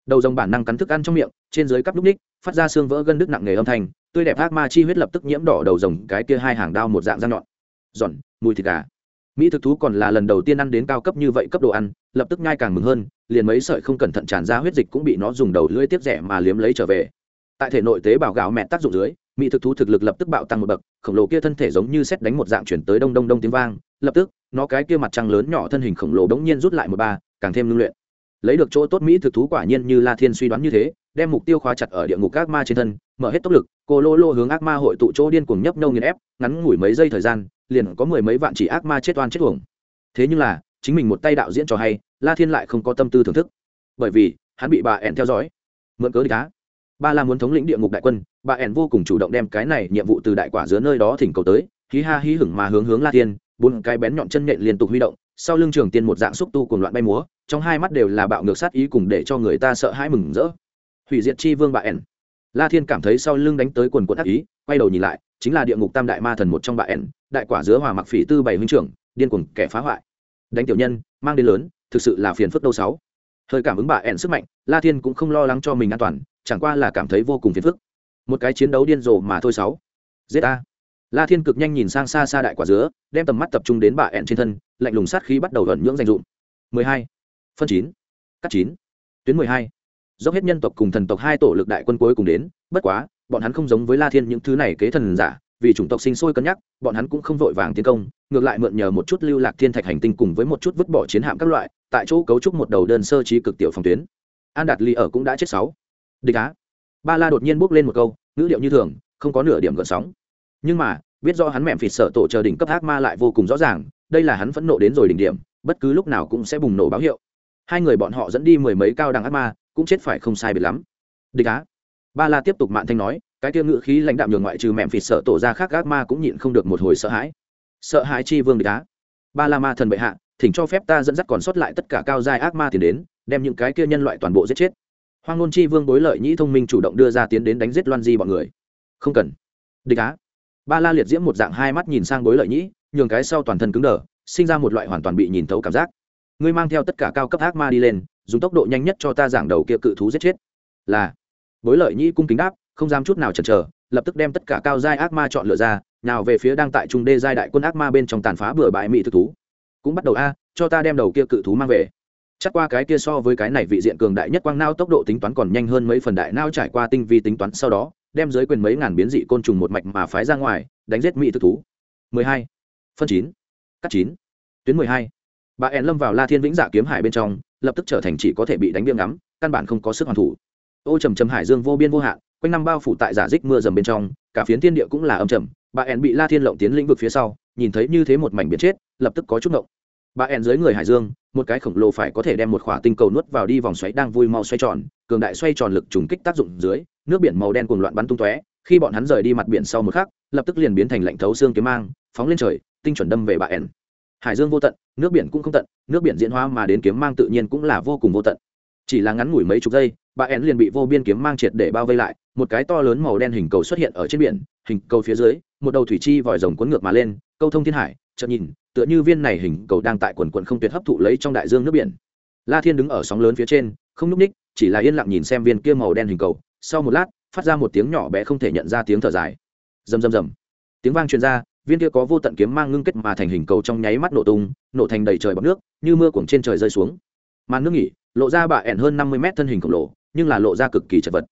Speaker 1: Đầu rồng bản năng cắn thức ăn trong miệng, trên dưới cắp núc nhích, phát ra xương vỡ gân đứt nặng nề âm thanh, tươi đẹp ác ma chi huyết lập tức nhiễm đỏ đầu rồng cái kia hai hàng đao một dạng răng nhọn giòn, mùi thịt gà. Mỹ thực thú còn là lần đầu tiên ăn đến cao cấp như vậy cấp độ ăn, lập tức nhai càng mừng hơn, liền mấy sợi không cẩn thận tràn ra huyết dịch cũng bị nó dùng đầu lưỡi tiếp rẻ mà liếm lấy trở về. Tại thể nội tế bào gạo mẹ tác dụng dưới, mỹ thực thú thực lực lập tức bạo tăng một bậc, khổng lồ kia thân thể giống như xét đánh một dạng chuyển tới đông đông đông tiếng vang, lập tức, nó cái kia mặt trăng lớn nhỏ thân hình khổng lồ đống nhiên rút lại một ba, càng thêm ngưng luyện. Lấy được chỗ tốt mỹ thực thú quả nhiên như la thiên suy đoán như thế, đem mục tiêu khóa chặt ở địa ngục ác ma trên thân, mở hết tốc lực, cô lô lô hướng ác ma hội tụ chỗ điên cuồng nhấp nâu nghiền ép, ngắn ngủi mấy giây thời gian liền có mười mấy vạn chỉ ác ma chết oan chết uổng. thế nhưng là, chính mình một tay đạo diễn cho hay, la thiên lại không có tâm tư thưởng thức. Bởi vì, hắn bị bà ẻn theo dõi. Mượn cớ đi cá ba la muốn thống lĩnh địa ngục đại quân, bà ẻn vô cùng chủ động đem cái này nhiệm vụ từ đại quả giữa nơi đó thỉnh cầu tới, hí ha hí hửng mà hướng hướng la thiên, bốn cái bén nhọn chân nhện liên tục huy động, sau lưng trường tiên một dạng xúc tu cùng loạn bay múa, trong hai mắt đều là bạo ngược sát ý cùng để cho người ta sợ hãi mừng rỡ. Hủy diệt chi vương bà ẻn la thiên cảm thấy sau lưng đánh tới quần quận ác ý, quay đầu nhìn lại, chính là địa ngục tam đại ma thần một trong bà ẻn, đại quả giữa hòa mặc phỉ tư bảy huynh trưởng, điên cuồng kẻ phá hoại. Đánh tiểu nhân, mang đến lớn, thực sự là phiền phức đâu sáu. Hơi cảm ứng bà ẻn sức mạnh, la thiên cũng không lo lắng cho mình an toàn, chẳng qua là cảm thấy vô cùng phiền phức. Một cái chiến đấu điên rồ mà thôi sáu. Giết a la thiên cực nhanh nhìn sang xa xa đại quả dứa, đem tầm mắt tập trung đến bà ẻn trên thân, lạnh lùng sát khí bắt đầu ẩn nhưỡng danh dụng 12. phân chín. Cắt chín. Tuyến 12 dốc hết nhân tộc cùng thần tộc hai tổ lực đại quân cuối cùng đến, bất quá, bọn hắn không giống với la thiên những thứ này kế thần giả, vì chủng tộc sinh sôi cân nhắc, bọn hắn cũng không vội vàng tiến công, ngược lại mượn nhờ một chút lưu lạc thiên thạch hành tinh cùng với một chút vứt bỏ chiến hạm các loại, tại chỗ cấu trúc một đầu đơn sơ trí cực tiểu phòng tuyến. An đạt ly ở cũng đã chết sáu. Địch á. Ba la đột nhiên bước lên một câu, ngữ điệu như thường, không có nửa điểm gợn sóng. Nhưng mà, biết do hắn mẹm phịt sợ tổ chờ đỉnh cấp ác ma lại vô cùng rõ ràng, đây là hắn phẫn nộ đến rồi đỉnh điểm, bất cứ lúc nào cũng sẽ bùng nổ báo hiệu. Hai người bọn họ dẫn đi mười mấy cao đẳng ác ma cũng chết phải không sai biệt lắm. Địch á. Ba la tiếp tục mạn thanh nói, cái tiêu ngữ khí lãnh đạm nhường ngoại trừ mẹm phịt sợ tổ ra khác gác ma cũng nhịn không được một hồi sợ hãi. Sợ hãi chi vương địch á. Ba la ma thần bệ hạ, thỉnh cho phép ta dẫn dắt còn sót lại tất cả cao giai ác ma tiền đến, đem những cái kia nhân loại toàn bộ giết chết. Hoang nôn chi vương bối lợi nhĩ thông minh chủ động đưa ra tiến đến đánh giết loan di bọn người. Không cần. Địch á. Ba la liệt diễm một dạng hai mắt nhìn sang bối lợi nhĩ, nhường cái sau toàn thân cứng đờ, sinh ra một loại hoàn toàn bị nhìn thấu cảm giác. Ngươi mang theo tất cả cao cấp ác ma đi lên dùng tốc độ nhanh nhất cho ta giảng đầu kia cự thú giết chết là bối lợi nhĩ cung kính đáp, không dám chút nào chần chờ, lập tức đem tất cả cao giai ác ma chọn lựa ra, nào về phía đang tại trung đê giai đại quân ác ma bên trong tàn phá bừa bãi mỹ thực thú cũng bắt đầu, a, cho ta đem đầu kia cự thú mang về chắc qua cái kia so với cái này vị diện cường đại nhất quang nao tốc độ tính toán còn nhanh hơn mấy phần đại nao trải qua tinh vi tính toán, sau đó, đem giới quyền mấy ngàn biến dị côn trùng một mạch mà phái ra ngoài, đánh giết mỹ thực thú 12. phân 9. cắt 9. tuyến 12. bà ẻn lâm vào la thiên vĩnh dạ kiếm hải bên trong lập tức trở thành chỉ có thể bị đánh biếng ngắm, căn bản không có sức hoàn thủ. Ô trầm trầm hải dương vô biên vô hạn, quanh năm bao phủ tại giả dích mưa dầm bên trong, cả phiến thiên địa cũng là âm trầm. Bà ẻn bị la thiên lộng tiến lĩnh vực phía sau, nhìn thấy như thế một mảnh biển chết, lập tức có chút ngộng. Bà ẻn dưới người hải dương, một cái khổng lồ phải có thể đem một khỏa tinh cầu nuốt vào đi vòng xoáy đang vui mau xoay tròn, cường đại xoay tròn lực trùng kích tác dụng dưới, nước biển màu đen cuồng loạn bắn tung tóe, khi bọn hắn rời đi mặt biển sau một khắc, lập tức liền biến thành lạnh thấu xương kiếm mang, phóng lên trời, tinh chuẩn đâm về bà ẻn hải dương vô tận, nước biển cũng không tận, nước biển diễn hóa mà đến kiếm mang tự nhiên cũng là vô cùng vô tận. Chỉ là ngắn ngủi mấy chục giây, bà ẻn liền bị vô biên kiếm mang triệt để bao vây lại, một cái to lớn màu đen hình cầu xuất hiện ở trên biển, hình cầu phía dưới, một đầu thủy chi vòi rồng cuốn ngược mà lên, câu thông thiên hải, chợt nhìn, tựa như viên này hình cầu đang tại quần quần không tuyệt hấp thụ lấy trong đại dương nước biển. La thiên đứng ở sóng lớn phía trên, không n ú c ních, chỉ là yên lặng nhìn xem viên kia màu đen hình cầu, sau một lát, phát ra một tiếng nhỏ bé không thể nhận ra tiếng thở dài. Rầm rầm rầm. Tiếng vang truyền ra viên kia có vô tận kiếm mang ngưng kết mà thành hình cầu trong nháy mắt nổ tung, nổ thành đầy trời bọc nước, như mưa cuồng trên trời rơi xuống. Màn nước nghỉ, lộ ra bà ẻn hơn năm mươi mét thân hình khổng lồ, nhưng là lộ ra cực kỳ chật vật.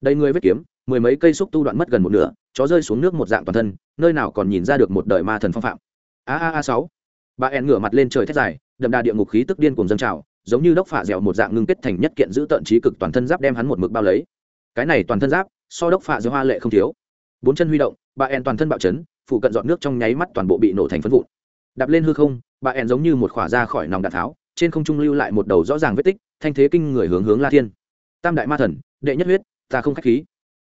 Speaker 1: Đầy người vết kiếm, mười mấy cây xúc tu đoạn mất gần một nửa, chó rơi xuống nước một dạng toàn thân, nơi nào còn nhìn ra được một đời ma thần phong phạm. A a a sáu. Bà ẻn ngửa mặt lên trời thét dài, đậm đà địa ngục khí tức điên cùng dâng trào, giống như đốc phả dẻo một dạng ngưng kết thành nhất kiện giữ tận trí cực toàn thân giáp đem hắn một mực bao lấy. Cái này toàn thân giáp, so đốc phạ dưới hoa lệ không thiếu. Bốn chân huy động bà ẻn toàn thân bạo chấn phụ cận dọn nước trong nháy mắt toàn bộ bị nổ thành phân vụn. Đạp lên hư không, bà ẻn giống như một khỏa ra khỏi nòng đạn tháo, trên không trung lưu lại một đầu rõ ràng vết tích, thanh thế kinh người hướng hướng la thiên. Tam đại ma thần, đệ nhất huyết, ta không khách khí.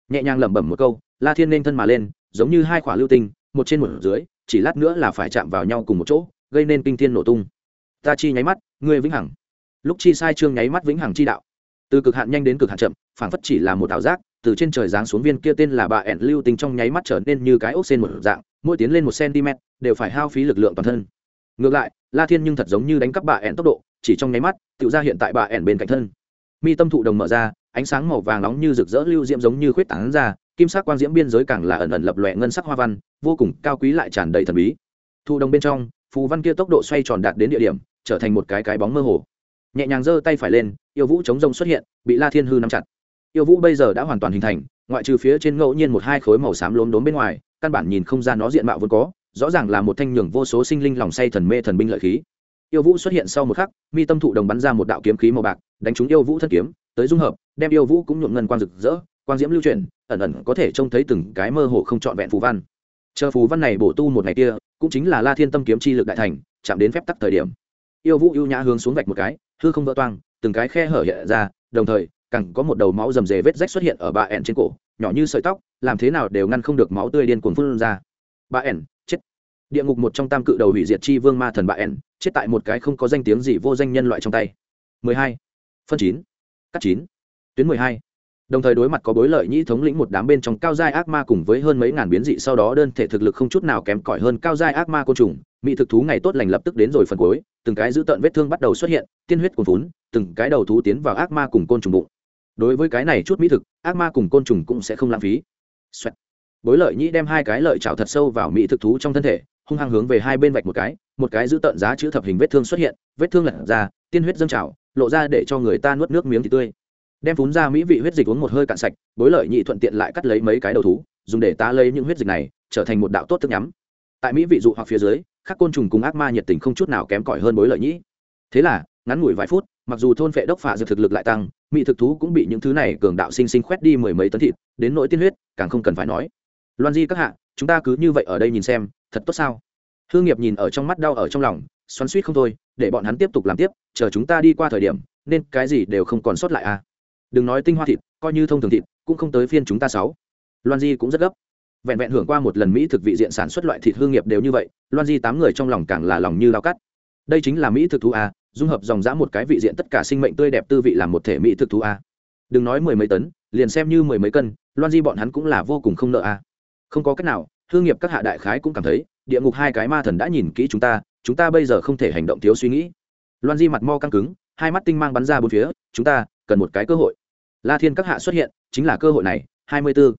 Speaker 1: Nhẹ nhàng lẩm bẩm một câu, la thiên nên thân mà lên, giống như hai khỏa lưu tinh, một trên một dưới, chỉ lát nữa là phải chạm vào nhau cùng một chỗ, gây nên kinh thiên nổ tung. Ta chi nháy mắt, ngươi vĩnh hằng. Lúc chi sai trương nháy mắt vĩnh hằng chi đạo. Từ cực hạn nhanh đến cực hạn chậm phản phất chỉ là một ảo giác, từ trên trời giáng xuống viên kia tên là bà ẻn lưu tinh trong nháy mắt trở nên như cái ốc xên một dạng mỗi tiến lên một cm, đều phải hao phí lực lượng toàn thân. Ngược lại, la thiên nhưng thật giống như đánh cắp bà ẻn tốc độ, chỉ trong nháy mắt tự ra hiện tại bà ẻn bên cạnh thân. Mi tâm thụ đồng mở ra, ánh sáng màu vàng nóng như rực rỡ lưu diễm giống như khuyết tảng ra, kim sắc quang diễm biên giới càng là ẩn ẩn lập lòe ngân sắc hoa văn, vô cùng cao quý lại tràn đầy thần bí. Thụ đồng bên trong, phù văn kia tốc độ xoay tròn đạt đến địa điểm, trở thành một cái cái bóng mơ hồ. Nhẹ nhàng giơ tay phải lên, yêu vũ chống rông xuất hiện, bị la thiên hư nắm chặt. Yêu vũ bây giờ đã hoàn toàn hình thành, ngoại trừ phía trên ngẫu nhiên một hai khối màu xám lốm đốm bên ngoài căn bản nhìn không ra nó diện mạo vốn có, rõ ràng là một thanh nhường vô số sinh linh lòng say thần mê thần binh lợi khí. Yêu vũ xuất hiện sau một khắc, mi tâm thụ đồng bắn ra một đạo kiếm khí màu bạc, đánh trúng yêu vũ thân kiếm, tới dung hợp, đem yêu vũ cũng nhuộm ngân quang rực rỡ, quang diễm lưu chuyển, ẩn ẩn có thể trông thấy từng cái mơ hồ không trọn vẹn phù văn. Chờ phù văn này bổ tu một ngày kia, cũng chính là la thiên tâm kiếm chi lực đại thành, chạm đến phép tắc thời điểm. Yêu vũ ưu nhã hướng xuống vạch một cái, hư không vỡ toang, từng cái khe hở hiện ra, đồng thời, càng có một đầu máu rầm rề vết rách xuất hiện ở bà ẹn trên cổ nhỏ như sợi tóc, làm thế nào đều ngăn không được máu tươi điên cuồng phun ra bà ẻn, chết địa ngục một trong tam cự đầu hủy diệt chi vương ma thần bà ẻn, chết tại một cái không có danh tiếng gì vô danh nhân loại trong tay 12. phân 9. cắt 9. tuyến 12. đồng thời đối mặt có bối lợi nhĩ thống lĩnh một đám bên trong cao giai ác ma cùng với hơn mấy ngàn biến dị sau đó đơn thể thực lực không chút nào kém cỏi hơn cao giai ác ma côn trùng, mỹ thực thú ngày tốt lành lập tức đến rồi phần cuối, từng cái dữ tợn vết thương bắt đầu xuất hiện, tiên huyết cuồn vốn từng cái đầu thú tiến vào ác ma cùng côn trùng bụng đối với cái này chút mỹ thực, ác ma cùng côn trùng cũng sẽ không lãng phí. Xoẹt. bối lợi nhĩ đem hai cái lợi chảo thật sâu vào mỹ thực thú trong thân thể, hung hăng hướng về hai bên vạch một cái một cái giữ tận giá chữ thập hình vết thương xuất hiện, vết thương lật ra, tiên huyết dâng trào, lộ ra để cho người ta nuốt nước miếng thì tươi. Đem phún ra mỹ vị huyết dịch uống một hơi cạn sạch, bối lợi nhị thuận tiện lại cắt lấy mấy cái đầu thú, dùng để tá lấy những huyết dịch này, trở thành một đạo tốt thức nhắm. Tại mỹ vị dụ hoặc phía dưới, các côn trùng cùng ác ma nhiệt tình không chút nào kém cỏi hơn bối lợi nhĩ. Thế là, ngắn ngủi vài phút mặc dù thôn vệ đốc phạ dược thực lực lại tăng, mỹ thực thú cũng bị những thứ này cường đạo sinh sinh khoét đi mười mấy tấn thịt, đến nỗi tiên huyết, càng không cần phải nói. Loan di các hạ, chúng ta cứ như vậy ở đây nhìn xem, thật tốt sao? Hương nghiệp nhìn ở trong mắt đau ở trong lòng, xoắn suýt không thôi, để bọn hắn tiếp tục làm tiếp, chờ chúng ta đi qua thời điểm, nên cái gì đều không còn sót lại à? Đừng nói tinh hoa thịt, coi như thông thường thịt, cũng không tới phiên chúng ta sáu. Loan di cũng rất gấp. Vẹn vẹn hưởng qua một lần mỹ thực vị diện sản xuất loại thịt hương nghiệp đều như vậy, loan di tám người trong lòng càng là lòng như lao cắt. Đây chính là mỹ thực thú à? Dung hợp dòng dã một cái vị diện tất cả sinh mệnh tươi đẹp tư vị làm một thể mỹ thực thú a. Đừng nói mười mấy tấn, liền xem như mười mấy cân, loan di bọn hắn cũng là vô cùng không nợ a. Không có cách nào hương nghiệp các hạ đại khái cũng cảm thấy, địa ngục hai cái ma thần đã nhìn kỹ chúng ta chúng ta bây giờ không thể hành động thiếu suy nghĩ. Loan di mặt mo căng cứng, hai mắt tinh mang bắn ra bốn phía, chúng ta, cần một cái cơ hội. La thiên các hạ xuất hiện, chính là cơ hội này, hai mươi bốn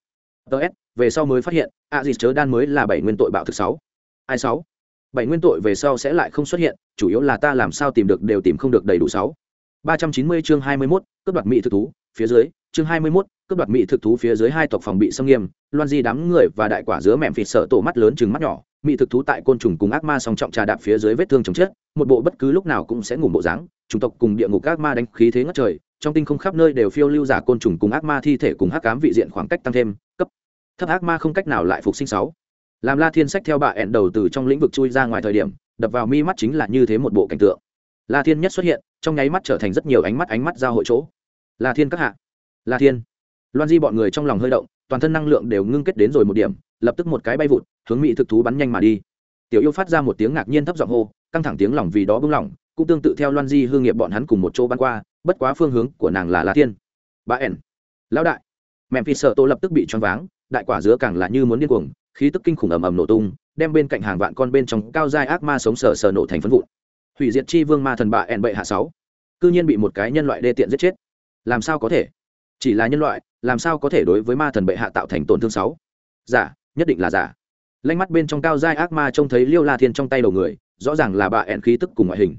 Speaker 1: ts về sau mới phát hiện a dịt chớ đan mới là bảy nguyên tội bạo thực sáu. Ai sáu? Bảy nguyên tội về sau sẽ lại không xuất hiện chủ yếu là ta làm sao tìm được đều tìm không được đầy đủ sáu. Ba trăm chín mươi chương hai mươi 21, cướp đoạt mỹ thực thú phía dưới chương hai mươi 21, cướp đoạt mỹ thực thú phía dưới hai tộc phòng bị xâm nghiêm loan di đám người và đại quả dứa mẹm phịt sợ tổ mắt lớn chừng mắt nhỏ mỹ thực thú tại côn trùng cùng ác ma song trọng trà đạp phía dưới vết thương chồng chết một bộ bất cứ lúc nào cũng sẽ ngủ bộ dáng chủng tộc cùng địa ngục ác ma đánh khí thế ngất trời trong tinh không khắp nơi đều phiêu lưu giả côn trùng cùng ác ma thi thể cùng hắc ám vị diện khoảng cách tăng thêm cấp. Thấp ác ma không cách nào lại phục sinh sáu làm la thiên sách theo bà ẹn đầu từ trong lĩnh vực chui ra ngoài thời điểm, đập vào mi mắt chính là như thế một bộ cảnh tượng. La thiên nhất xuất hiện, trong nháy mắt trở thành rất nhiều ánh mắt ánh mắt giao hội chỗ. La thiên các hạ, la thiên. Loan di bọn người trong lòng hơi động, toàn thân năng lượng đều ngưng kết đến rồi một điểm, lập tức một cái bay vụt, hướng mỹ thực thú bắn nhanh mà đi. Tiểu yêu phát ra một tiếng ngạc nhiên thấp giọng hô, căng thẳng tiếng lòng vì đó bưng lỏng, cũng tương tự theo loan di hương nghiệp bọn hắn cùng một chỗ bắn qua, bất quá phương hướng của nàng là la thiên. Bà ẻn lão đại. Mẹm phi sợ tô lập tức bị choáng váng, đại quả dứa càng là như muốn điên cuồng khí tức kinh khủng ầm ầm nổ tung, đem bên cạnh hàng vạn con bên trong cao giai ác ma sống sờ sờ nổ thành phân vụn. Hủy diệt chi vương ma thần bạ ẹn bệ hạ sáu. Cư nhiên bị một cái nhân loại đê tiện giết chết. Làm sao có thể? Chỉ là nhân loại, làm sao có thể đối với ma thần bệ hạ tạo thành tổn thương sáu? Giả, nhất định là giả. Lanh mắt bên trong cao giai ác ma trông thấy liêu la thiên trong tay đầu người, rõ ràng là bạ ẹn khí tức cùng ngoại hình.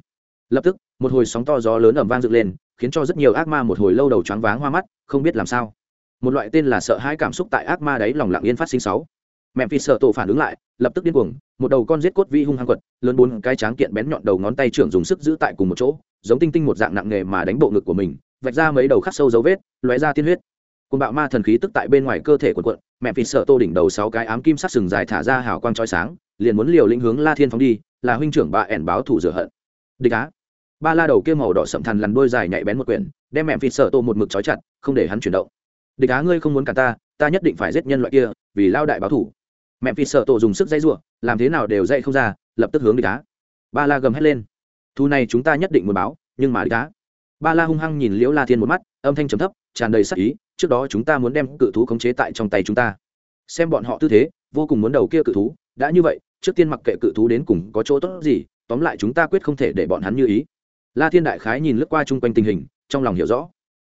Speaker 1: Lập tức, một hồi sóng to gió lớn ẩm vang dựng lên, khiến cho rất nhiều ác ma một hồi lâu đầu choáng váng hoa mắt, không biết làm sao. Một loại tên là sợ hãi cảm xúc tại ác ma đấy lòng lặng yên phát sinh sáu mẹ phi sợ tổ phản ứng lại, lập tức điên cuồng, một đầu con giết cốt vi hung hăng quật, lớn bốn cái tráng kiện bén nhọn đầu ngón tay trưởng dùng sức giữ tại cùng một chỗ, giống tinh tinh một dạng nặng nghề mà đánh bộ ngực của mình, vạch ra mấy đầu khắc sâu dấu vết, lóe ra tiên huyết. Côn bạo ma thần khí tức tại bên ngoài cơ thể của quận mẹ phi sợ tô đỉnh đầu sáu cái ám kim sắc sừng dài thả ra hào quang trói sáng, liền muốn liều lĩnh hướng la thiên phóng đi, là huynh trưởng bà ẻn báo thủ rửa hận. Địch á. Ba la đầu kia màu đỏ sậm thằn lằn đôi dài nhạy bén một quyển, đem mẹ phi sợ tô một mực trói chặt, không để hắn chuyển động. Địch á ngươi không muốn cả ta ta nhất định phải giết nhân loại kia, vì lao đại báo thủ mẹ phi sợ tổ dùng sức dây r làm thế nào đều dậy không ra, lập tức hướng đi cá ba la gầm hét lên. Thu này chúng ta nhất định muốn báo, nhưng mà đi cá ba la hung hăng nhìn liễu la thiên một mắt, âm thanh trầm thấp, tràn đầy sắc ý, trước đó chúng ta muốn đem cự thú khống chế tại trong tay chúng ta. Xem bọn họ tư thế, vô cùng muốn đầu kia cự thú, đã như vậy, trước tiên mặc kệ cự thú đến cùng có chỗ tốt gì, tóm lại chúng ta quyết không thể để bọn hắn như ý. La thiên đại khái nhìn lướt qua chung quanh tình hình, trong lòng hiểu rõ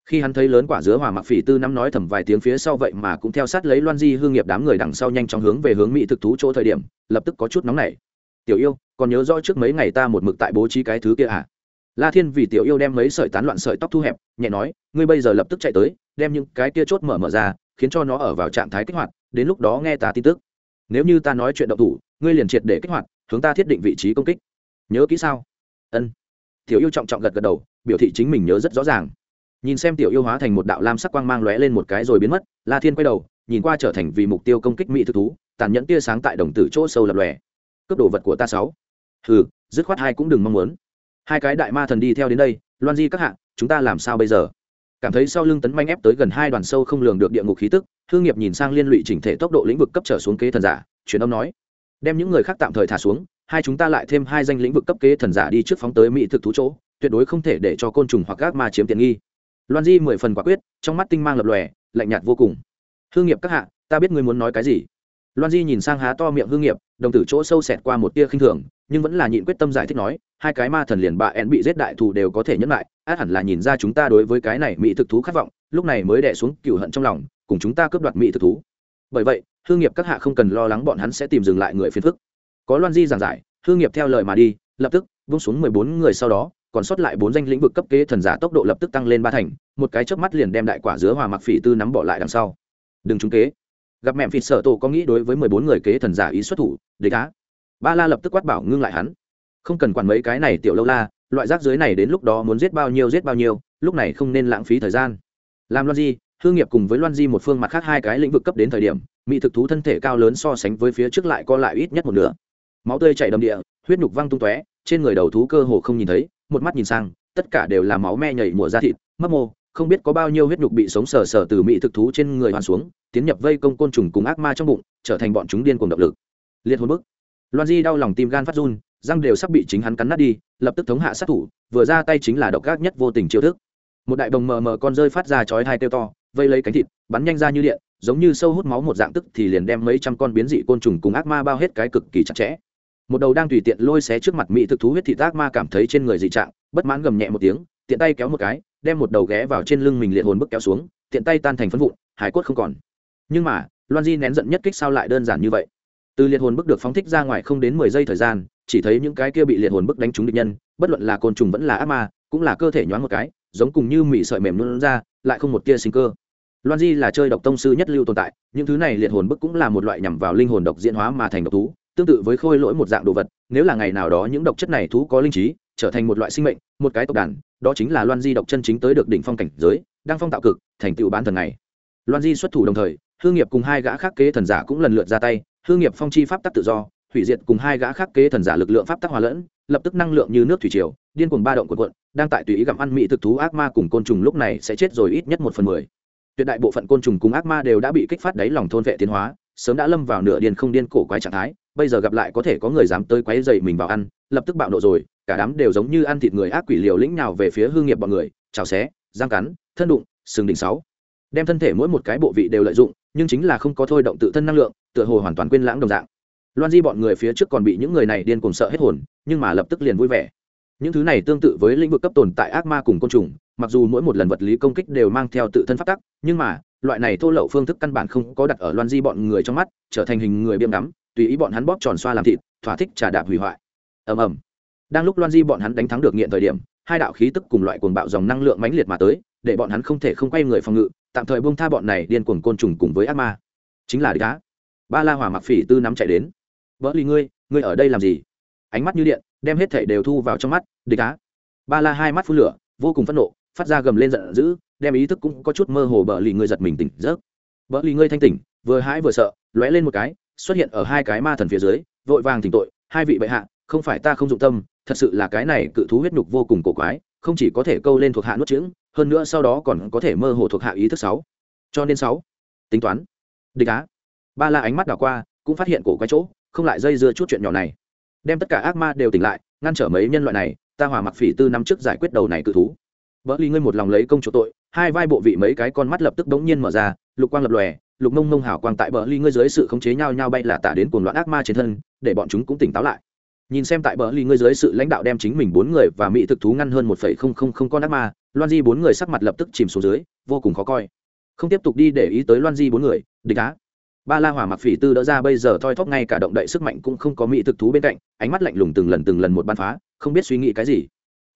Speaker 1: khi hắn thấy lớn quả dứa hòa mặc phỉ tư năm nói thầm vài tiếng phía sau vậy mà cũng theo sát lấy loan di hương nghiệp đám người đằng sau nhanh chóng hướng về hướng mỹ thực thú chỗ thời điểm, lập tức có chút nóng nảy. Tiểu yêu, còn nhớ rõ trước mấy ngày ta một mực tại bố trí cái thứ kia à? La thiên vì tiểu yêu đem mấy sợi tán loạn sợi tóc thu hẹp, nhẹ nói, ngươi bây giờ lập tức chạy tới, đem những cái kia chốt mở mở ra, khiến cho nó ở vào trạng thái kích hoạt, đến lúc đó nghe ta tin tức. Nếu như ta nói chuyện động thủ, ngươi liền triệt để kích hoạt, hướng ta thiết định vị trí công kích. Nhớ kỹ sao? Ân. Tiểu yêu trọng trọng gật gật đầu, biểu thị chính mình nhớ rất rõ ràng nhìn xem tiểu yêu hóa thành một đạo lam sắc quang mang lóe lên một cái rồi biến mất, la thiên quay đầu, nhìn qua trở thành vì mục tiêu công kích mỹ thực thú, tàn nhẫn tia sáng tại đồng tử chỗ sâu lập lòe. Cướp đồ vật của ta sáu. Hừ, dứt khoát hai cũng đừng mong muốn. Hai cái đại ma thần đi theo đến đây, loan di các hạng chúng ta làm sao bây giờ? Cảm thấy sau lưng tấn manh ép tới gần hai đoàn sâu không lường được địa ngục khí tức thương nghiệp nhìn sang liên lụy chỉnh thể tốc độ lĩnh vực cấp trở xuống kế thần giả, truyền âm nói, đem những người khác tạm thời thả xuống, hai chúng ta lại thêm hai danh lĩnh vực cấp kế thần giả đi trước phóng tới mỹ thực thú chỗ, tuyệt đối không thể để cho côn trùng hoặc gác ma chiếm tiện nghi loan di mười phần quả quyết, trong mắt tinh mang lập lòe, lạnh nhạt vô cùng. Hương nghiệp các hạ, ta biết ngươi muốn nói cái gì. Loan di nhìn sang há to miệng hương nghiệp, đồng tử chỗ sâu xẹt qua một tia khinh thường, nhưng vẫn là nhịn quyết tâm giải thích nói, hai cái ma thần liền bạ én bị giết đại thù đều có thể nhẫn lại át hẳn là nhìn ra chúng ta đối với cái này mỹ thực thú khát vọng, lúc này mới đẻ xuống cựu hận trong lòng, cùng chúng ta cướp đoạt mỹ thực thú. Bởi vậy, hương nghiệp các hạ không cần lo lắng bọn hắn sẽ tìm dừng lại người phiền phức. Có loan di giảng giải, hương nghiệp theo lời mà đi, lập tức vung xuống mười bốn người sau đó còn sót lại bốn danh lĩnh vực cấp kế thần giả tốc độ lập tức tăng lên ba thành, một cái chớp mắt liền đem đại quả dứa hòa mặc phỉ tư nắm bỏ lại đằng sau. Đừng trúng kế. Gặp mẹ phỉ sợ tổ có nghĩ đối với mười bốn người kế thần giả ý xuất thủ, địch cá ba la lập tức quát bảo ngưng lại hắn. Không cần quản mấy cái này tiểu lâu la, loại rác dưới này đến lúc đó muốn giết bao nhiêu giết bao nhiêu, lúc này không nên lãng phí thời gian. Làm loan di, hương nghiệp cùng với loan di một phương mặt khác hai cái lĩnh vực cấp đến thời điểm, mỹ thực thú thân thể cao lớn so sánh với phía trước lại co lại ít nhất một nửa. Máu tươi chảy đầm địa, huyết nhục văng tung tóe, trên người đầu thú cơ hồ không nhìn thấy một mắt nhìn sang, tất cả đều là máu me nhảy mùa da thịt, mấp mô, không biết có bao nhiêu huyết nhục bị sống sờ sờ từ mỹ thực thú trên người hoàn xuống, tiến nhập vây công côn trùng cùng ác ma trong bụng, trở thành bọn chúng điên cuồng động lực. Liệt hồn bức. Loan di đau lòng tim gan phát run, răng đều sắp bị chính hắn cắn nát đi, lập tức thống hạ sát thủ, vừa ra tay chính là độc ác nhất vô tình chiêu thức. Một đại bồng mờ mờ con rơi phát ra chói hai tiêu to, vây lấy cánh thịt, bắn nhanh ra như điện, giống như sâu hút máu một dạng tức thì liền đem mấy trăm con biến dị côn trùng cùng ác ma bao hết cái cực kỳ chặt chẽ một đầu đang tùy tiện lôi xé trước mặt mỹ thực thú huyết thị ác ma cảm thấy trên người dị trạng, bất mãn gầm nhẹ một tiếng, tiện tay kéo một cái, đem một đầu ghé vào trên lưng mình liệt hồn bức kéo xuống, tiện tay tan thành phân vụn, hải cốt không còn. Nhưng mà, loan di nén giận nhất kích sao lại đơn giản như vậy? Từ liệt hồn bức được phóng thích ra ngoài không đến mười giây thời gian, chỉ thấy những cái kia bị liệt hồn bức đánh trúng địch nhân, bất luận là côn trùng vẫn là ác ma, cũng là cơ thể nhoáng một cái, giống cùng như mị sợi mềm luôn ra, lại không một tia sinh cơ. Loan di là chơi độc tông sư nhất lưu tồn tại, những thứ này liệt hồn bức cũng là một loại nhằm vào linh hồn độc diễn hóa mà thành độc thú tương tự với khôi lỗi một dạng đồ vật, nếu là ngày nào đó những độc chất này thú có linh trí, trở thành một loại sinh mệnh, một cái tộc đàn, đó chính là loan di độc chân chính tới được đỉnh phong cảnh giới, đang phong tạo cực, thành tựu bán thần này loan di xuất thủ đồng thời, hương nghiệp cùng hai gã khác kế thần giả cũng lần lượt ra tay, hương nghiệp phong chi pháp tắc tự do, hủy diệt cùng hai gã khác kế thần giả lực lượng pháp tắc hòa lẫn, lập tức năng lượng như nước thủy triều, điên cuồng ba động của quận đang tại tùy ý gặm ăn mỹ thực thú ác ma cùng côn trùng lúc này sẽ chết rồi ít nhất một phần mười. Tuyệt đại bộ phận côn trùng cùng ác ma đều đã bị kích phát đáy lòng thôn vệ tiến hóa sớm đã lâm vào nửa điên không điên cổ quái trạng thái, bây giờ gặp lại có thể có người dám tới quấy dậy mình vào ăn, lập tức bạo nộ rồi, cả đám đều giống như ăn thịt người ác quỷ liều lĩnh nào về phía hương nghiệp bọn người chào xé giang cắn, thân đụng, sừng đỉnh sáu. Đem thân thể mỗi một cái bộ vị đều lợi dụng, nhưng chính là không có thôi động tự thân năng lượng, tựa hồ hoàn toàn quên lãng đồng dạng. Loan di bọn người phía trước còn bị những người này điên cuồng sợ hết hồn, nhưng mà lập tức liền vui vẻ. Những thứ này tương tự với lĩnh vực cấp tồn tại ác ma cùng côn trùng, mặc dù mỗi một lần vật lý công kích đều mang theo tự thân phát tắc, nhưng mà loại này thô lậu phương thức căn bản không có đặt ở loan di bọn người trong mắt, trở thành hình người biêm đắm, tùy ý bọn hắn bóp tròn xoa làm thịt, thỏa thích trà đạp hủy hoại. Ầm ầm. Đang lúc loan di bọn hắn đánh thắng được nghiện thời điểm, hai đạo khí tức cùng loại cuồng bạo dòng năng lượng mãnh liệt mà tới, để bọn hắn không thể không quay người phòng ngự, tạm thời buông tha bọn này điên cuồng côn trùng cùng với ác ma. Chính là địch á. Ba la hỏa mặc phỉ tư nắm chạy đến. Vỡ ly ngươi ngươi ở đây làm gì? Ánh mắt như điện, đem hết thảy đều thu vào trong mắt, địch cá. ba la hai mắt phun lửa, vô cùng phẫn nộ, phát ra gầm lên giận dữ đem ý thức cũng có chút mơ hồ bờ lì ngươi giật mình tỉnh giấc. Bờ lì ngươi thanh tỉnh, vừa hãi vừa sợ, lóe lên một cái, xuất hiện ở hai cái ma thần phía dưới, vội vàng tỉnh tội, hai vị bệ hạ, không phải ta không dụng tâm, thật sự là cái này cự thú huyết nhục vô cùng cổ quái, không chỉ có thể câu lên thuộc hạ nuốt trứng hơn nữa sau đó còn có thể mơ hồ thuộc hạ ý thức sáu. Cho nên sáu, tính toán. Địch á. Ba la ánh mắt đảo qua, cũng phát hiện cổ quái chỗ, không lại dây dưa chút chuyện nhỏ này. Đem tất cả ác ma đều tỉnh lại, ngăn trở mấy nhân loại này, ta hòa mặc phỉ tư năm trước giải quyết đầu này cự thú. Vỡ ly ngươi một lòng lấy công chỗ tội hai vai bộ vị mấy cái con mắt lập tức bỗng nhiên mở ra, lục quang lập lòe, lục mông mông hảo quang tại bờ ly ngươi dưới sự khống chế nhau nhau bay là tả đến cuồng loạn ác ma trên thân, để bọn chúng cũng tỉnh táo lại. Nhìn xem tại bờ ly ngươi dưới sự lãnh đạo đem chính mình bốn người và mỹ thực thú ngăn hơn một phẩy không không không con ác ma, loan di bốn người sắc mặt lập tức chìm xuống dưới, vô cùng khó coi. Không tiếp tục đi để ý tới loan di bốn người, địch á. Ba la hỏa mặc phỉ tư đỡ ra bây giờ thoi thóp ngay cả động đậy sức mạnh cũng không có mỹ thực thú bên cạnh, ánh mắt lạnh lùng từng lần từng lần một ban phá, không biết suy nghĩ cái gì.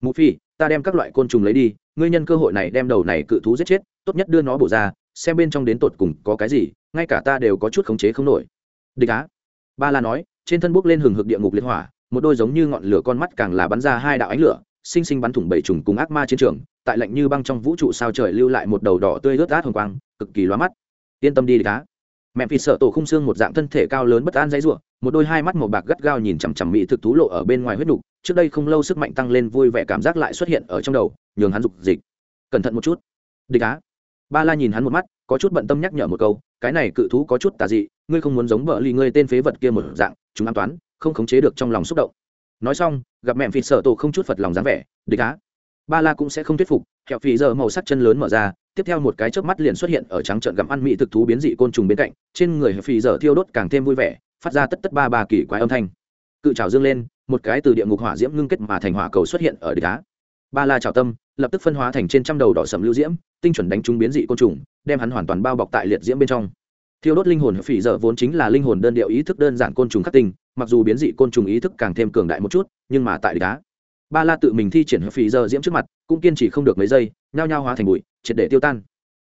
Speaker 1: Mụ phi ta đem các loại côn trùng lấy đi ngươi nhân cơ hội này đem đầu này cự thú giết chết, tốt nhất đưa nó bổ ra, xem bên trong đến tột cùng có cái gì, ngay cả ta đều có chút khống chế không nổi. Địch á. Ba la nói, trên thân bốc lên hừng hực địa ngục liên hỏa, một đôi giống như ngọn lửa con mắt càng là bắn ra hai đạo ánh lửa, sinh sinh bắn thủng bảy trùng cùng ác ma chiến trường, tại lạnh như băng trong vũ trụ sao trời lưu lại một đầu đỏ tươi rớt át hồng quang, cực kỳ lóa mắt. Yên tâm đi, địch á mẹ phi sợ tổ khung xương một dạng thân thể cao lớn bất an dãy ruộng một đôi hai mắt màu bạc gắt gao nhìn chằm chằm mỹ thực thú lộ ở bên ngoài huyết đục trước đây không lâu sức mạnh tăng lên vui vẻ cảm giác lại xuất hiện ở trong đầu, nhường hắn dục dịch. Cẩn thận một chút. Địch á. Ba la nhìn hắn một mắt, có chút bận tâm nhắc nhở một câu, cái này cự thú có chút tà dị, ngươi không muốn giống vợ ly ngươi tên phế vật kia một dạng, chúng an toán, không khống chế được trong lòng xúc động. Nói xong, gặp mẹ phi sợ tổ không chút phật lòng dáng vẻ, địch á. Ba la cũng sẽ không thuyết phục, kẹo phì giờ màu sắc chân lớn mở ra tiếp theo một cái chớp mắt liền xuất hiện ở trắng trận gặm ăn mỹ thực thú biến dị côn trùng bên cạnh, trên người phì giờ thiêu đốt càng thêm vui vẻ, phát ra tất tất ba ba kỳ quái âm thanh. Cự trào dương lên, một cái từ địa ngục hỏa diễm ngưng kết mà thành hỏa cầu xuất hiện ở địch đá ba la trào tâm, lập tức phân hóa thành trên trăm đầu đỏ sầm lưu diễm, tinh chuẩn đánh trúng biến dị côn trùng, đem hắn hoàn toàn bao bọc tại liệt diễm bên trong. Thiêu đốt linh hồn phỉ dở vốn chính là linh hồn đơn điệu ý thức đơn giản côn trùng khắc tinh, mặc dù biến dị côn trùng ý thức càng thêm cường đại một chút, nhưng mà tại địch đá ba la tự mình thi triển phì giờ diễm trước mặt cũng kiên trì không được mấy giây nhao nhao hóa thành bụi triệt để tiêu tan.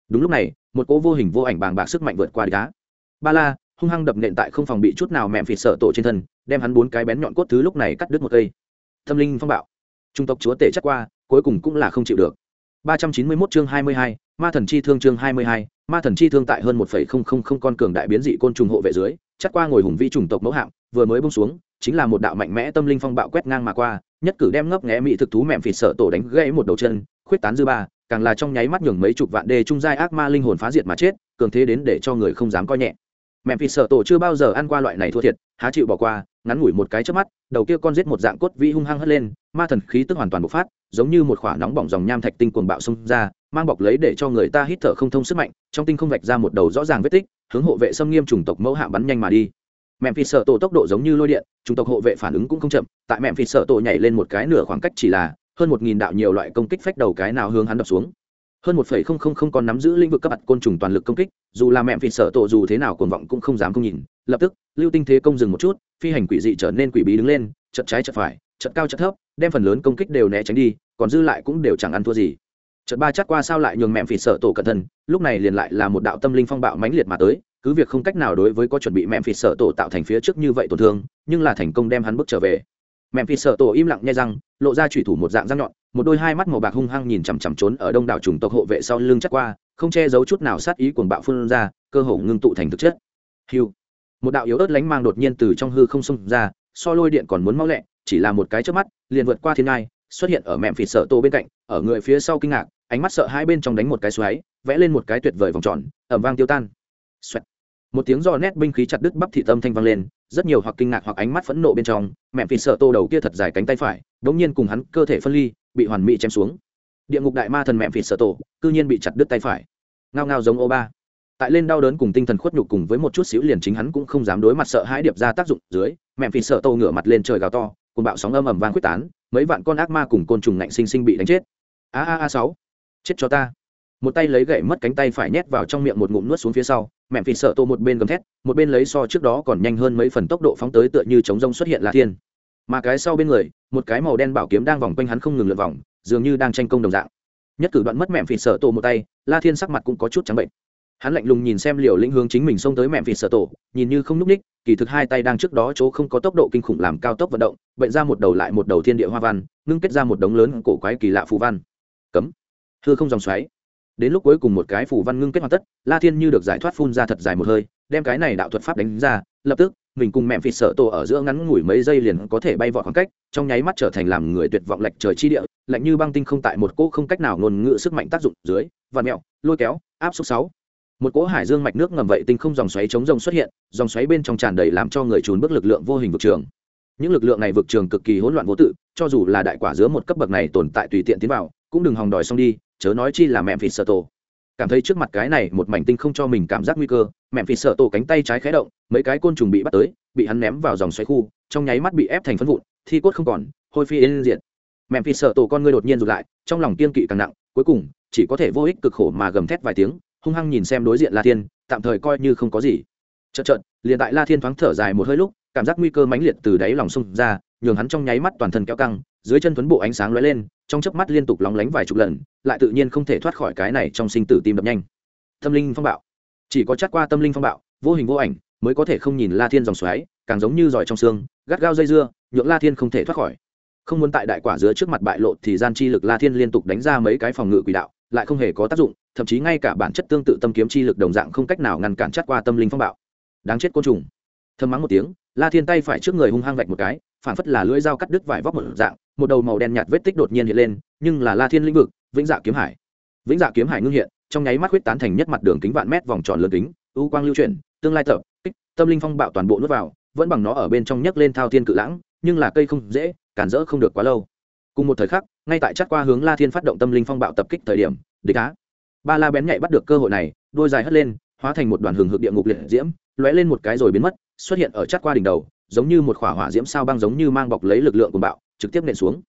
Speaker 1: Đúng lúc này một cỗ vô hình vô ảnh bàng bạc sức mạnh vượt qua đá. Á ba la hung hăng đập nện tại không phòng bị chút nào mẹm phịt sợ tổ trên thân đem hắn bốn cái bén nhọn cốt thứ lúc này cắt đứt một cây. Tâm linh phong bạo. Trung tộc chúa tể chắc qua cuối cùng cũng là không chịu được. 391 chương 22, ma thần chi thương chương 22, ma thần chi thương tại hơn 1.000 con cường đại biến dị côn trùng hộ vệ dưới, chắc qua ngồi hùng vi trùng tộc mẫu hạng, vừa mới buông xuống, chính là một đạo mạnh mẽ tâm linh phong bạo quét ngang mà qua, nhất cử đem ngấp nghé mỹ thực thú mềm phịt sợ tổ đánh gãy một đầu chân, khuyết tán dư ba, càng là trong nháy mắt nhường mấy chục vạn đề trung giai ác ma linh hồn phá diệt mà chết, cường thế đến để cho người không dám coi nhẹ. Mềm phịt sợ tổ chưa bao giờ ăn qua loại này thua thiệt, há chịu bỏ qua, ngắn ngủi một cái chớp mắt, đầu kia con giết một dạng cốt vĩ hung hăng hất lên, ma thần khí tức hoàn toàn bộc phát, giống như một khỏa nóng bỏng dòng nham thạch tinh cuồng bạo xông ra, mang bọc lấy để cho người ta hít thở không thông sức mạnh trong tinh không vạch ra một đầu rõ ràng vết tích hướng hộ vệ xâm nghiêm chủng tộc mẫu hạ bắn nhanh mà đi mẹm phi sợ tổ tốc độ giống như lôi điện chủng tộc hộ vệ phản ứng cũng không chậm, tại mẹm phi sợ tổ nhảy lên một cái nửa khoảng cách chỉ là hơn một nghìn đạo nhiều loại công kích phách đầu cái nào hướng hắn đập xuống hơn một phẩy không không không còn nắm giữ lĩnh vực cấp bạn côn trùng toàn lực công kích, dù là mẹm phi sợ tổ dù thế nào cuồng vọng cũng không dám không nhìn, lập tức, lưu tinh thế công dừng một chút, phi hành quỷ dị trở nên quỷ bí đứng lên, chật trái chật phải, chật cao chật thấp, đem phần lớn công kích đều né tránh đi, còn dư lại cũng đều chẳng ăn thua gì chợt ba chắc qua sao lại nhường mẹm phỉ sợ tổ cẩn thân? lúc này liền lại là một đạo tâm linh phong bạo mãnh liệt mà tới cứ việc không cách nào đối với có chuẩn bị mẹm phỉ sợ tổ tạo thành phía trước như vậy tổn thương, nhưng là thành công đem hắn bước trở về. Mẹm phỉ sợ tổ im lặng nghe răng, lộ ra thủy thủ một dạng răng nhọn, một đôi hai mắt màu bạc hung hăng nhìn chằm chằm trốn ở đông đảo trùng tộc hộ vệ sau lưng chắc qua, không che giấu chút nào sát ý cuồng bạo phun ra, cơ hồ ngưng tụ thành thực chất. Hiu. Một đạo yếu ớt lánh mang đột nhiên từ trong hư không xông ra, so lôi điện còn muốn mau lẹ, chỉ là một cái trước mắt, liền vượt qua thiên ngai, xuất hiện ở mẹm phỉ sợ tổ bên cạnh, ở người phía sau kinh ngạc, ánh mắt sợ hai bên trong đánh một cái xoáy, vẽ lên một cái tuyệt vời vòng tròn ẩm vang tiêu tan. Xoẹt một tiếng do nét binh khí chặt đứt bắp thị tâm thanh vang lên, rất nhiều hoặc kinh ngạc hoặc ánh mắt phẫn nộ bên trong, mẹ phì sợ tô đầu kia thật dài cánh tay phải, đống nhiên cùng hắn cơ thể phân ly, bị hoàn mỹ chém xuống. Địa ngục đại ma thần mẹ phì sợ tổ, cư nhiên bị chặt đứt tay phải. Ngao ngao giống ô ba tại lên đau đớn cùng tinh thần khuất nhục cùng với một chút xíu liền chính hắn cũng không dám đối mặt sợ hãi điệp ra tác dụng dưới, mẹ phì sợ tô ngửa mặt lên trời gào to cùng bạo sóng âm ầm vang quyết tán, mấy vạn con ác ma cùng côn trùng ngạnh sinh sinh bị đánh chết. A a a sáu, chết cho ta. Một tay lấy gậy mất cánh tay phải nhét vào trong miệng một ngụm nuốt xuống phía sau mẹ phì sợ tô một bên gầm thét, một bên lấy so trước đó còn nhanh hơn mấy phần tốc độ phóng tới tựa như chống rông xuất hiện là thiên. Mà cái sau bên người, một cái màu đen bảo kiếm đang vòng quanh hắn không ngừng lượn vòng, dường như đang tranh công đồng dạng. Nhất cử đoạn mất mẹ phì sợ tổ một tay, la thiên sắc mặt cũng có chút trắng bệnh. Hắn lạnh lùng nhìn xem liều lĩnh hướng chính mình xông tới mẹ phì sợ tổ nhìn như không n ú c ních, kỳ thực hai tay đang trước đó chỗ không có tốc độ kinh khủng làm cao tốc vận động, bệnh ra một đầu lại một đầu thiên địa hoa văn, ngưng kết ra một đống lớn cổ quái kỳ lạ phù văn. Cấm. Thưa không dòng xoáy đến lúc cuối cùng một cái phủ văn ngưng kết hoàn tất, la thiên như được giải thoát phun ra thật dài một hơi, đem cái này đạo thuật pháp đánh ra, lập tức, mình cùng mẹ phịt sợ tổ ở giữa ngắn ngủi mấy giây liền có thể bay vọt khoảng cách, trong nháy mắt trở thành làm người tuyệt vọng lệch trời chi địa, lạnh như băng tinh không tại một cỗ không cách nào ngôn ngữ sức mạnh tác dụng dưới và mẹo, lôi kéo, áp suất sáu. Một cỗ hải dương mạch nước ngầm vậy tinh không dòng xoáy chống rồng xuất hiện, dòng xoáy bên trong tràn đầy làm cho người trốn bước lực lượng vô hình vực trường. Những lực lượng này vực trường cực kỳ hỗn loạn vô tự, cho dù là đại quả giữa một cấp bậc này tồn tại tùy tiện tiến vào cũng đừng hòng đòi xong đi, chớ nói chi là mẹ phì sợ tổ. Cảm thấy trước mặt cái này một mảnh tinh không cho mình cảm giác nguy cơ, mẹ phì sợ tổ cánh tay trái khé động, mấy cái côn trùng bị bắt tới, bị hắn ném vào dòng xoáy khu, trong nháy mắt bị ép thành phân vụn, thi cốt không còn, hôi phi yên diện mẹ phì sợ tổ con ngươi đột nhiên rụt lại, trong lòng kiên kỵ càng nặng, cuối cùng, chỉ có thể vô ích cực khổ mà gầm thét vài tiếng, hung hăng nhìn xem đối diện la thiên, tạm thời coi như không có gì. Chợt chợt, liền tại la thiên thoáng thở dài một hơi lúc, cảm giác nguy cơ mãnh liệt từ đáy lòng sung ra, nhường hắn trong nháy mắt toàn thân kéo căng dưới chân tuấn bộ ánh sáng lóe lên, trong chớp mắt liên tục lóng lánh vài chục lần, lại tự nhiên không thể thoát khỏi cái này trong sinh tử tim đập nhanh. Tâm linh phong bạo. Chỉ có chắc qua tâm linh phong bạo, vô hình vô ảnh, mới có thể không nhìn la thiên dòng xoáy, càng giống như giỏi trong xương, gắt gao dây dưa, nhượng la thiên không thể thoát khỏi. Không muốn tại đại quả giữa trước mặt bại lộ thì gian chi lực la thiên liên tục đánh ra mấy cái phòng ngự quỷ đạo, lại không hề có tác dụng, thậm chí ngay cả bản chất tương tự tâm kiếm chi lực đồng dạng không cách nào ngăn cản chắc qua tâm linh phong bạo. Đáng chết côn trùng. Thơm mắng một tiếng, la thiên tay phải trước người hung hăng vạch một cái, phản phất là lưỡi dao cắt đứt vải vóc một dạng một đầu màu đen nhạt vết tích đột nhiên hiện lên, nhưng là la thiên lĩnh vực, vĩnh dạ kiếm hải. Vĩnh dạ kiếm hải ngưng hiện, trong nháy mắt huyết tán thành nhất mặt đường kính vạn mét vòng tròn lớn kính, u quang lưu chuyển, tương lai tập, kích, tâm linh phong bạo toàn bộ nuốt vào, vẫn bằng nó ở bên trong nhấc lên thao thiên cự lãng, nhưng là cây không dễ, cản rỡ không được quá lâu. Cùng một thời khắc, ngay tại chắc qua hướng la thiên phát động tâm linh phong bạo tập kích thời điểm, địch á. Ba la bén nhạy bắt được cơ hội này, đôi dài hất lên, hóa thành một đoàn hừng hực địa ngục liệt diễm, lóe lên một cái rồi biến mất, xuất hiện ở chắc qua đỉnh đầu, giống như một khỏa hỏa diễm sao băng giống như mang bọc lấy lực lượng của bạo trực tiếp nện xuống.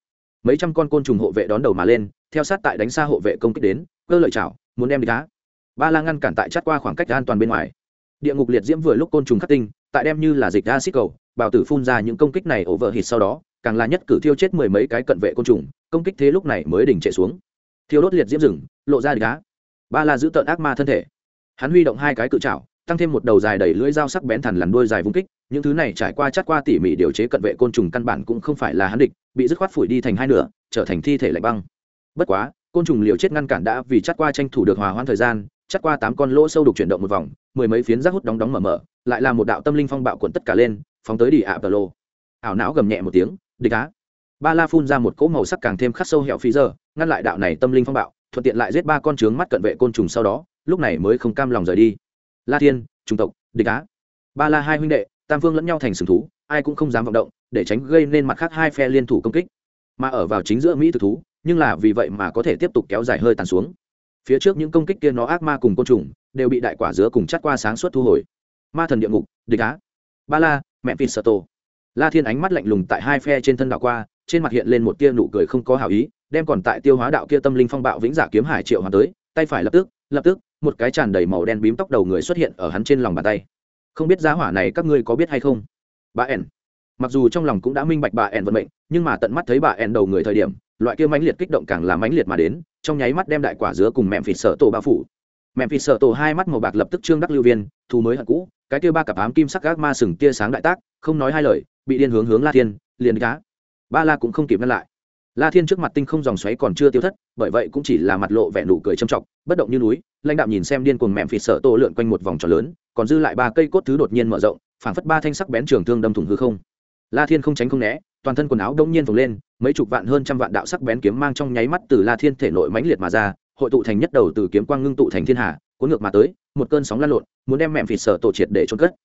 Speaker 1: Mấy trăm con côn trùng hộ vệ đón đầu mà lên, theo sát tại đánh xa hộ vệ công kích đến, cơ lợi chảo, muốn đem đi cá ba la ngăn cản tại chắt qua khoảng cách an toàn bên ngoài. Địa ngục liệt diễm vừa lúc côn trùng khắc tinh, tại đem như là dịch acid cầu bào tử phun ra những công kích này ổ vợ hít sau đó, càng là nhất cử thiêu chết mười mấy cái cận vệ côn trùng, công kích thế lúc này mới đỉnh chạy xuống. Thiêu đốt liệt diễm rừng, lộ ra đi cá ba la giữ tợn ác ma thân thể. Hắn huy động hai cái cự trảo tăng thêm một đầu dài đầy lưỡi dao sắc bén thằn lằn đuôi dài vung kích, những thứ này trải qua chát qua tỉ mỉ điều chế cận vệ côn trùng căn bản cũng không phải là hắn địch, bị dứt khoát phủi đi thành hai nửa, trở thành thi thể lạnh băng. Bất quá, côn trùng liều chết ngăn cản đã vì chát qua tranh thủ được hòa hoãn thời gian chát qua tám con lỗ sâu đục chuyển động một vòng, mười mấy phiến rác hút đóng đóng mở mở, lại là một đạo tâm linh phong bạo cuộn tất cả lên, phóng tới đi ạ tờ lô. Ảo não gầm nhẹ một tiếng, địch á. Ba la phun ra một cỗ màu sắc càng thêm khắc sâu hẹo phí giờ, ngăn lại đạo này tâm linh phong bạo, thuận tiện lại giết ba con trướng mắt cận vệ côn trùng sau đó, lúc này mới không cam lòng rời đi la thiên trung tộc, địch á. Ba la hai huynh đệ, tam phương lẫn nhau thành sừng thú, ai cũng không dám vọng động, để tránh gây nên mặt khác hai phe liên thủ công kích. Mà ở vào chính giữa mỹ thực thú, nhưng là vì vậy mà có thể tiếp tục kéo dài hơi tàn xuống. Phía trước những công kích kia nó ác ma cùng côn trùng, đều bị đại quả dứa cùng chắt qua sáng suốt thu hồi. Ma thần địa ngục, địch á. Ba la, mẹ vịt sợ tổ. La thiên ánh mắt lạnh lùng tại hai phe trên thân đảo qua, trên mặt hiện lên một tia nụ cười không có hảo ý, đem còn tại tiêu hóa đạo kia tâm linh phong bạo vĩnh giả kiếm hải triệu hoàn tới tay phải lập tức lập tức, một cái tràn đầy màu đen bím tóc đầu người xuất hiện ở hắn trên lòng bàn tay. Không biết giá hỏa này các ngươi có biết hay không? Bà ẻn. Mặc dù trong lòng cũng đã minh bạch bà ẻn vận mệnh, nhưng mà tận mắt thấy bà ẻn đầu người thời điểm, loại kia mãnh liệt kích động càng là mãnh liệt mà đến, trong nháy mắt đem đại quả dứa cùng mẹm phịt sợ tổ bao phủ. Mẹm phịt sợ tổ hai mắt màu bạc lập tức trương đắc lưu viên thu mới hận cũ, cái kia ba cặp ám kim sắc gác ma sừng tia sáng đại tác, không nói hai lời, bị điên hướng hướng la thiên, liền cá. Ba la cũng không kịp ngăn lại la thiên trước mặt tinh không dòng xoáy còn chưa tiêu thất, bởi vậy cũng chỉ là mặt lộ vẻ nụ cười châm trọng bất động như núi, lãnh đạo nhìn xem điên cuồng mẹm phịt sợ tổ lượn quanh một vòng tròn lớn, còn dư lại ba cây cốt thứ đột nhiên mở rộng, phảng phất ba thanh sắc bén trường thương đâm thủng hư không. La thiên không tránh không né, toàn thân quần áo đông nhiên vùng lên, mấy chục vạn hơn trăm vạn đạo sắc bén kiếm mang trong nháy mắt từ la thiên thể nội mãnh liệt mà ra, hội tụ thành nhất đầu từ kiếm quang ngưng tụ thành thiên hà, cuốn ngược mà tới, một cơn sóng lan lộn, muốn đem mẹm phịt sợ tổ triệt để trôn cất.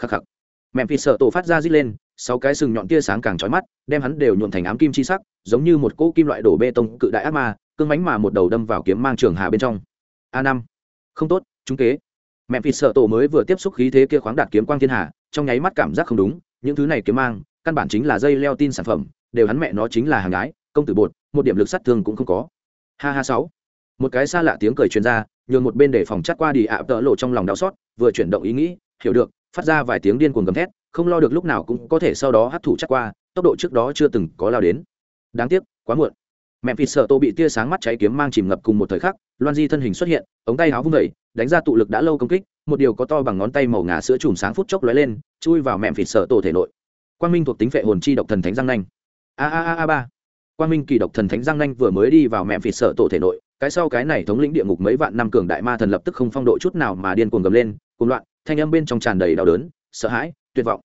Speaker 1: Khắc khắc. Mẹm phịt sợ tổ phát ra rít lên sáu cái sừng nhọn tia sáng càng chói mắt, đem hắn đều nhuộn thành ám kim chi sắc, giống như một cỗ kim loại đổ bê tông cự đại ác ma, cương mánh mà một đầu đâm vào kiếm mang trường hà bên trong. A năm. Không tốt chúng kế. Mẹ vịt sợ tổ mới vừa tiếp xúc khí thế kia khoáng đạt kiếm quang thiên hà, trong nháy mắt cảm giác không đúng, những thứ này kiếm mang, căn bản chính là dây leo tin sản phẩm, đều hắn mẹ nó chính là hàng gái, công tử bột, một điểm lực sát thương cũng không có. Ha ha sáu. Một cái xa lạ tiếng cười truyền ra, nhường một bên để phòng chắt qua đi ạ, tợ lộ trong lòng đau xót, vừa chuyển động ý nghĩ, hiểu được, phát ra vài tiếng điên cuồng gầm thét không lo được lúc nào cũng có thể sau đó hấp thụ chắc qua, tốc độ trước đó chưa từng có lao đến. Đáng tiếc, quá muộn. Mẹ vịt sợ tô bị tia sáng mắt cháy kiếm mang chìm ngập cùng một thời khắc, loan di thân hình xuất hiện, ống tay áo vung dậy, đánh ra tụ lực đã lâu công kích, một điều có to bằng ngón tay màu ngà sữa chùm sáng phút chốc lóe lên, chui vào mẹ vịt sợ tổ thể nội. Quang minh thuộc tính phệ hồn chi độc thần thánh răng nanh. A a a a ba. Quang minh kỳ độc thần thánh răng nanh vừa mới đi vào mẹ vịt sợ tổ thể nội, cái sau cái này thống lĩnh địa ngục mấy vạn năm cường đại ma thần lập tức không phong độ chút nào mà điên cuồng gầm lên, cuồng loạn, thanh âm bên trong tràn đầy đau đớn, sợ hãi tuyệt vọng.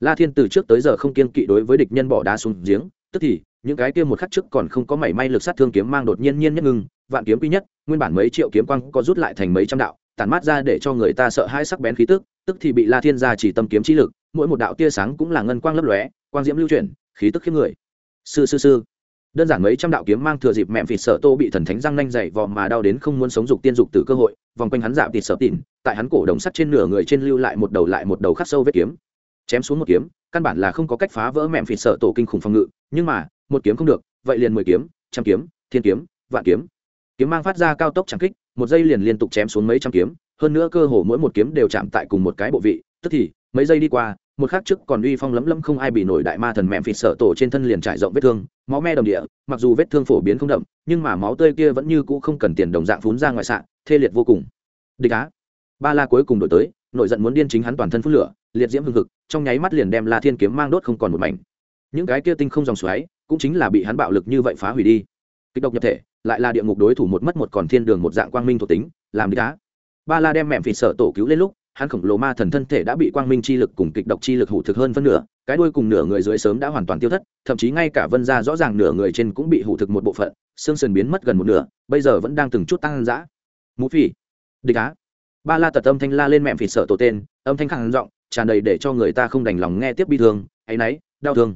Speaker 1: La thiên từ trước tới giờ không kiên kỵ đối với địch nhân bỏ đá xuống giếng, tức thì, những cái kia một khắc trước còn không có mảy may lực sát thương kiếm mang đột nhiên nhiên nhất ngưng, vạn kiếm quy nhất, nguyên bản mấy triệu kiếm quang có rút lại thành mấy trăm đạo, tản mát ra để cho người ta sợ hai sắc bén khí tức tức thì bị la thiên gia chỉ tâm kiếm trí lực, mỗi một đạo tia sáng cũng là ngân quang lấp lóe, quang diễm lưu chuyển, khí tức khiếp người. Sư sư sư. Đơn giản mấy trăm đạo kiếm mang thừa dịp mẹm vịt sợ tô bị thần thánh răng nanh dày vò mà đau đến không muốn sống dục tiên dục từ cơ hội, vòng quanh hắn dạo tịt sợ tịn, tại hắn cổ đồng sắt trên nửa người trên lưu lại một đầu lại một đầu khắc sâu vết kiếm chém xuống một kiếm, căn bản là không có cách phá vỡ mẹm phịt sợ tổ kinh khủng phòng ngự, nhưng mà, một kiếm không được, vậy liền mười kiếm, trăm kiếm, thiên kiếm, vạn kiếm. Kiếm mang phát ra cao tốc trắng kích, một giây liền liên tục chém xuống mấy trăm kiếm, hơn nữa cơ hồ mỗi một kiếm đều chạm tại cùng một cái bộ vị, tức thì, mấy giây đi qua, một khắc trước còn uy phong lấm lấm không ai bị nổi đại ma thần mẹm phịt sợ tổ trên thân liền trải rộng vết thương, máu me đồng địa, mặc dù vết thương phổ biến không đậm, nhưng mà máu tươi kia vẫn như cũ không cần tiền đồng dạng phún ra ngoài sạn thê liệt vô cùng. Địch á. Ba la cuối cùng đổi tới nội giận muốn điên chính hắn toàn thân phun lửa, liệt diễm hưng hực trong nháy mắt liền đem la thiên kiếm mang đốt không còn một mảnh. Những cái kia tinh không dòng xoáy cũng chính là bị hắn bạo lực như vậy phá hủy đi. Kịch độc nhập thể, lại là địa ngục đối thủ một mất một còn thiên đường một dạng quang minh thuộc tính, làm đi á. Ba la đem mẹm phỉ sợ tổ cứu lên lúc, hắn khổng lồ ma thần thân thể đã bị quang minh chi lực cùng kịch độc chi lực hủ thực hơn phân nửa, cái đuôi cùng nửa người dưới sớm đã hoàn toàn tiêu thất, thậm chí ngay cả vân ra rõ ràng nửa người trên cũng bị hủ thực một bộ phận, xương sườn biến mất gần một nửa, bây giờ vẫn đang từng chút tăng dã. Mũ phỉ địch á. Ba la tật âm thanh la lên mẹm phỉ sợ tổ tên, âm thanh khẳng giọng tràn đầy để cho người ta không đành lòng nghe tiếp bi thương, áy náy, đau thương.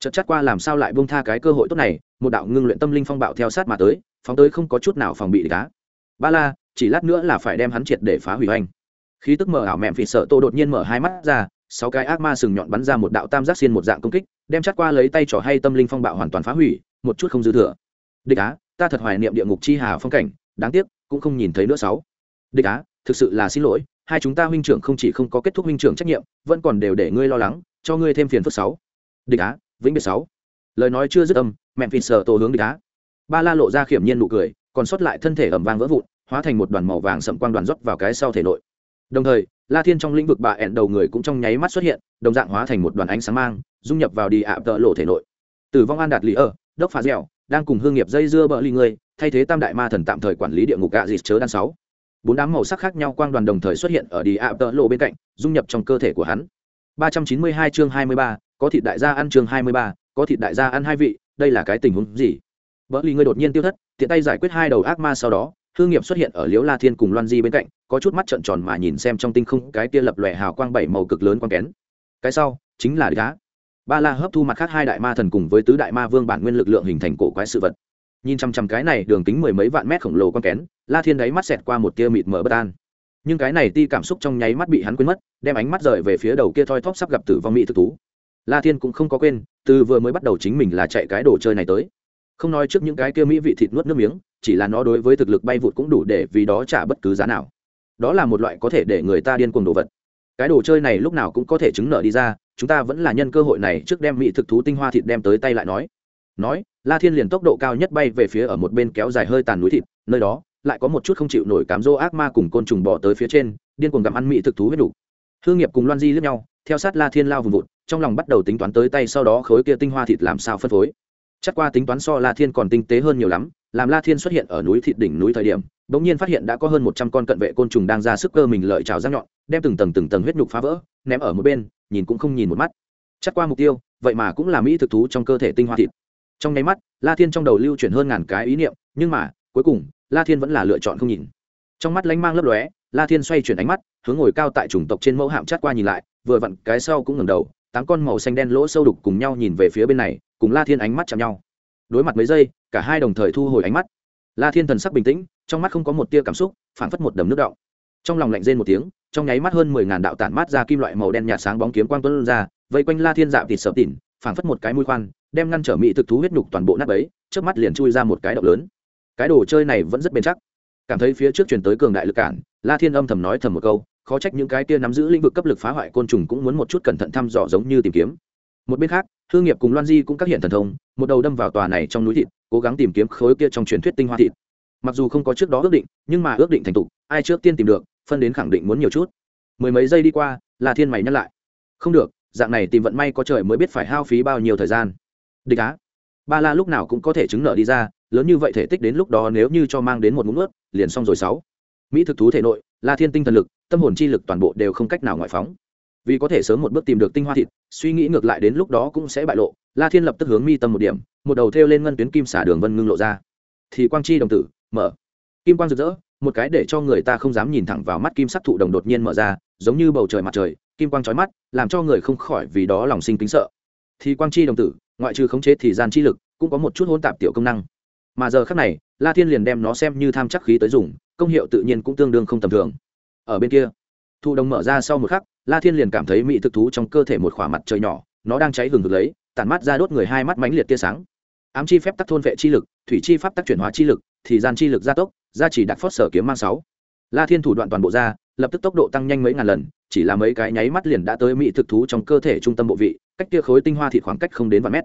Speaker 1: Chật chắt qua làm sao lại bông tha cái cơ hội tốt này, một đạo ngưng luyện tâm linh phong bạo theo sát mà tới, phóng tới không có chút nào phòng bị cá ba la, chỉ lát nữa là phải đem hắn triệt để phá hủy hoành khí tức mở ảo mẹm phì sợ tô đột nhiên mở hai mắt ra, sáu cái ác ma sừng nhọn bắn ra một đạo tam giác xiên một dạng công kích, đem chắt qua lấy tay trò hay tâm linh phong bạo hoàn toàn phá hủy, một chút không dư thừa. Địch á, ta thật hoài niệm địa ngục chi hà phong cảnh, đáng tiếc, cũng không nhìn thấy nữa sáu. Địch á, thực sự là xin lỗi hai chúng ta huynh trưởng không chỉ không có kết thúc huynh trưởng trách nhiệm, vẫn còn đều để ngươi lo lắng, cho ngươi thêm phiền phức sáu. Địch á, vĩnh biệt sáu. Lời nói chưa dứt âm, mẹ phi sờ tổ hướng địch á. Ba la lộ ra khiểm nhiên nụ cười, còn sót lại thân thể ẩm vang vỡ vụn, hóa thành một đoàn màu vàng sậm quang đoàn rót vào cái sau thể nội. Đồng thời, la thiên trong lĩnh vực bà ẹn đầu người cũng trong nháy mắt xuất hiện, đồng dạng hóa thành một đoàn ánh sáng mang, dung nhập vào đi ạ tợ lộ thể nội. Tử vong an đạt lý ở đốc phá dẻo, đang cùng hương nghiệp dây dưa bỡ ly người, thay thế tam đại ma thần tạm thời quản lý địa ngục gạ dịt chớ đan sáu bốn đám màu sắc khác nhau quang đoàn đồng thời xuất hiện ở đi ạ tợ lộ bên cạnh dung nhập trong cơ thể của hắn. 392 chương 23, có thịt đại gia ăn chương 23, có thịt đại gia ăn hai vị đây là cái tình huống gì? Vợ ly ngươi đột nhiên tiêu thất tiện tay giải quyết hai đầu ác ma sau đó hương nghiệp xuất hiện ở liễu la thiên cùng loan di bên cạnh có chút mắt trợn tròn mà nhìn xem trong tinh không cái kia lập lòe hào quang bảy màu cực lớn quang kén. Cái sau chính là đá. Ba la hấp thu mặt khác hai đại ma thần cùng với tứ đại ma vương bản nguyên lực lượng hình thành cổ quái sự vật nhìn chằm chằm cái này đường kính mười mấy vạn mét khổng lồ con kén, la thiên đáy mắt xẹt qua một tia mịt mờ bất an. Nhưng cái này ti cảm xúc trong nháy mắt bị hắn quên mất, đem ánh mắt rời về phía đầu kia thoi thóp sắp gặp tử vong mỹ thực thú. La thiên cũng không có quên, từ vừa mới bắt đầu chính mình là chạy cái đồ chơi này tới. Không nói trước những cái kia mỹ vị thịt nuốt nước miếng, chỉ là nó đối với thực lực bay vụt cũng đủ để vì đó trả bất cứ giá nào. Đó là một loại có thể để người ta điên cuồng đồ vật. Cái đồ chơi này lúc nào cũng có thể chứng nợ đi ra, chúng ta vẫn là nhân cơ hội này trước đem mỹ thực thú tinh hoa thịt đem tới tay lại nói nói, la thiên liền tốc độ cao nhất bay về phía ở một bên kéo dài hơi tàn núi thịt, nơi đó lại có một chút không chịu nổi cám dỗ ác ma cùng côn trùng bỏ tới phía trên, điên cuồng gặm ăn mỹ thực thú huyết đủ hương nghiệp cùng loan di lướt nhau, theo sát la thiên lao vùng vụt, trong lòng bắt đầu tính toán tới tay sau đó khối kia tinh hoa thịt làm sao phân phối. Chắc qua tính toán so la thiên còn tinh tế hơn nhiều lắm, làm la thiên xuất hiện ở núi thịt đỉnh núi thời điểm đ ỗ n g nhiên phát hiện đã có hơn một trăm con cận vệ côn trùng đang ra sức cơ mình lợi trào răng nhọn, đem từng tầng từng tầng huyết nhục phá vỡ, ném ở một bên, nhìn cũng không nhìn một mắt. Chắc qua mục tiêu, vậy mà cũng là mỹ thực thú trong cơ thể tinh hoa thịt trong nháy mắt, la thiên trong đầu lưu chuyển hơn ngàn cái ý niệm, nhưng mà, cuối cùng, la thiên vẫn là lựa chọn không nhìn. Trong mắt lánh mang lấp lóe, la thiên xoay chuyển ánh mắt, hướng ngồi cao tại chủng tộc trên mẫu hạm chát qua nhìn lại, vừa vặn cái sau cũng ngẩng đầu, tám con màu xanh đen lỗ sâu đục cùng nhau nhìn về phía bên này, cùng la thiên ánh mắt chạm nhau. Đối mặt mấy giây, cả hai đồng thời thu hồi ánh mắt. La thiên thần sắc bình tĩnh, trong mắt không có một tia cảm xúc phản phất một đầm nước đọng. Trong lòng lạnh rên một tiếng, trong nháy mắt hơn mười ngàn đạo tản mát ra kim loại màu đen nhạt sáng bóng kiếm quang tuấn ra, vây quanh la thiên dạo thịt sợ tỉn phản phất một cái mũi khoan đem ngăn trở mỹ thực thú huyết nhục toàn bộ nát ấy trước mắt liền chui ra một cái động lớn. Cái đồ chơi này vẫn rất bền chắc. Cảm thấy phía trước truyền tới cường đại lực cản, la thiên âm thầm nói thầm một câu, khó trách những cái kia nắm giữ lĩnh vực cấp lực phá hoại côn trùng cũng muốn một chút cẩn thận thăm dò giống như tìm kiếm. Một bên khác hương nghiệp cùng loan di cũng các hiện thần thông, một đầu đâm vào tòa này trong núi thịt, cố gắng tìm kiếm khối kia trong truyền thuyết tinh hoa thịt. Mặc dù không có trước đó ước định, nhưng mà ước định thành tục ai trước tiên tìm được, phân đến khẳng định muốn nhiều chút. Mười mấy giây đi qua là thiên mày nhắc lại. Không được, dạng này tìm vận may có trời mới biết phải hao phí bao nhiêu thời gian địch á. Ba la lúc nào cũng có thể chứng nợ đi ra, lớn như vậy thể tích đến lúc đó nếu như cho mang đến một mũ nước, liền xong rồi sáu. Mỹ thực thú thể nội, la thiên tinh thần lực, tâm hồn chi lực toàn bộ đều không cách nào ngoại phóng. Vì có thể sớm một bước tìm được tinh hoa thịt, suy nghĩ ngược lại đến lúc đó cũng sẽ bại lộ, la thiên lập tức hướng mi tâm một điểm, một đầu thêu lên ngân tuyến kim xả đường vân ngưng lộ ra. Thì quang chi đồng tử, mở. Kim quang rực rỡ, một cái để cho người ta không dám nhìn thẳng vào mắt kim sắc thụ đồng đột nhiên mở ra, giống như bầu trời mặt trời, kim quang trói mắt, làm cho người không khỏi vì đó lòng sinh kính sợ. Thì quang chi đồng tử ngoại trừ khống chế thì gian chi lực, cũng có một chút hôn tạp tiểu công năng. Mà giờ khác này, la thiên liền đem nó xem như tham chắc khí tới dùng, công hiệu tự nhiên cũng tương đương không tầm thường. Ở bên kia thụ đồng mở ra sau một khắc, la thiên liền cảm thấy mỹ thực thú trong cơ thể một khỏa mặt trời nhỏ, nó đang cháy hừng hực lấy, tản mắt ra đốt người hai mắt mãnh liệt tia sáng. Ám chi phép tắc thôn vệ chi lực, thủy chi pháp tắc chuyển hóa chi lực, thì gian chi lực gia tốc, gia chỉ đặc phót sở kiếm mang sáu. La thiên thủ đoạn toàn bộ ra lập tức tốc độ tăng nhanh mấy ngàn lần, chỉ là mấy cái nháy mắt liền đã tới mỹ thực thú trong cơ thể trung tâm bộ vị, cách kia khối tinh hoa thịt khoảng cách không đến vài mét.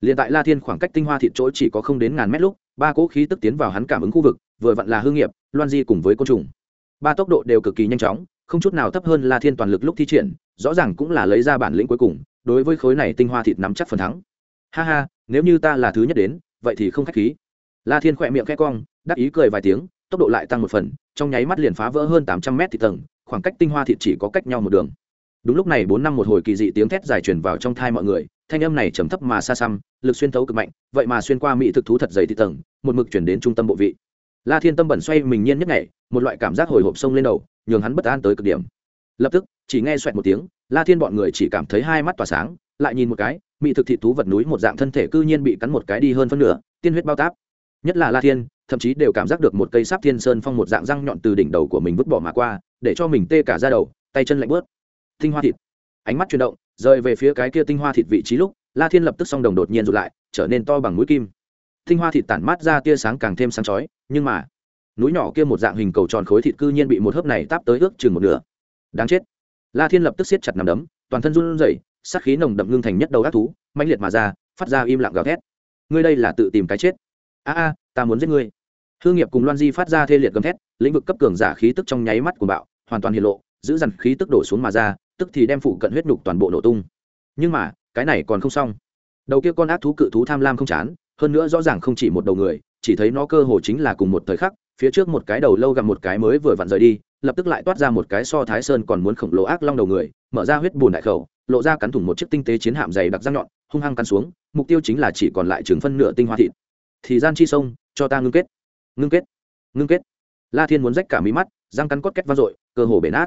Speaker 1: Liền tại la thiên khoảng cách tinh hoa thịt chỗ chỉ có không đến ngàn mét lúc, ba cỗ khí tức tiến vào hắn cảm ứng khu vực, vừa vặn là hương nghiệp, loan di cùng với côn trùng. Ba tốc độ đều cực kỳ nhanh chóng, không chút nào thấp hơn la thiên toàn lực lúc thi triển, rõ ràng cũng là lấy ra bản lĩnh cuối cùng, đối với khối này tinh hoa thịt nắm chắc phần thắng. Ha ha, nếu như ta là thứ nhất đến, vậy thì không khách khí. La thiên khỏe miệng khẽ cong, đắc ý cười vài tiếng tốc độ lại tăng một phần, trong nháy mắt liền phá vỡ hơn tám trăm mét thị tầng, khoảng cách tinh hoa thịt chỉ có cách nhau một đường. Đúng lúc này, bốn năm một hồi kỳ dị tiếng thét dài truyền vào trong thai mọi người, thanh âm này trầm thấp mà xa xăm, lực xuyên thấu cực mạnh, vậy mà xuyên qua mỹ thực thú thật dày thị tầng, một mực chuyển đến trung tâm bộ vị. La thiên tâm bẩn xoay mình nhiên nhất ngày một loại cảm giác hồi hộp sông lên đầu, nhường hắn bất an tới cực điểm. Lập tức, chỉ nghe xoẹt một tiếng, la thiên bọn người chỉ cảm thấy hai mắt tỏa sáng, lại nhìn một cái, mỹ thực thị thú vật núi một dạng thân thể cư nhiên bị cắn một cái đi hơn phân nửa, tiên huyết bao táp. Nhất là la thiên thậm chí đều cảm giác được một cây sáp thiên sơn phong một dạng răng nhọn từ đỉnh đầu của mình vứt bỏ mà qua, để cho mình tê cả ra đầu, tay chân lạnh bớt. Tinh hoa thịt. Ánh mắt chuyển động, rời về phía cái kia tinh hoa thịt vị trí lúc, la thiên lập tức song đồng đột nhiên rụt lại, trở nên to bằng mũi kim. Tinh hoa thịt tản mát ra tia sáng càng thêm sáng chói, nhưng mà, núi nhỏ kia một dạng hình cầu tròn khối thịt cư nhiên bị một hớp này táp tới ước chừng một nửa. Đáng chết. La thiên lập tức siết chặt nằm đấm, toàn thân run rẩy, sát khí nồng đậm ngưng thành nhất đầu ác thú, mãnh liệt mà ra, phát ra im lặng gào thét. Ngươi đây là tự tìm cái chết. A a, ta muốn giết ngươi hương nghiệp cùng loan di phát ra thê liệt gầm thét, lĩnh vực cấp cường giả khí tức trong nháy mắt của bạo, hoàn toàn hiện lộ, giữ dằn khí tức đổ xuống mà ra, tức thì đem phụ cận huyết nhục toàn bộ nổ tung. Nhưng mà, cái này còn không xong. Đầu kia con ác thú cự thú tham lam không chán, hơn nữa rõ ràng không chỉ một đầu người, chỉ thấy nó cơ hồ chính là cùng một thời khắc, phía trước một cái đầu lâu gặp một cái mới vừa vặn rời đi, lập tức lại toát ra một cái so thái sơn còn muốn khổng lồ ác long đầu người, mở ra huyết bùn đại khẩu, lộ ra cắn thủng một chiếc tinh tế chiến hạm dày đặc răng nhọn, hung hăng cắn xuống, mục tiêu chính là chỉ còn lại chừng phân nửa tinh hoa thịt. Thì gian chi sông, cho ta ngưng kết ngưng kết. Ngưng kết. La thiên muốn rách cả mí mắt, răng cắn cốt két vang dội, cơ hồ bể nát.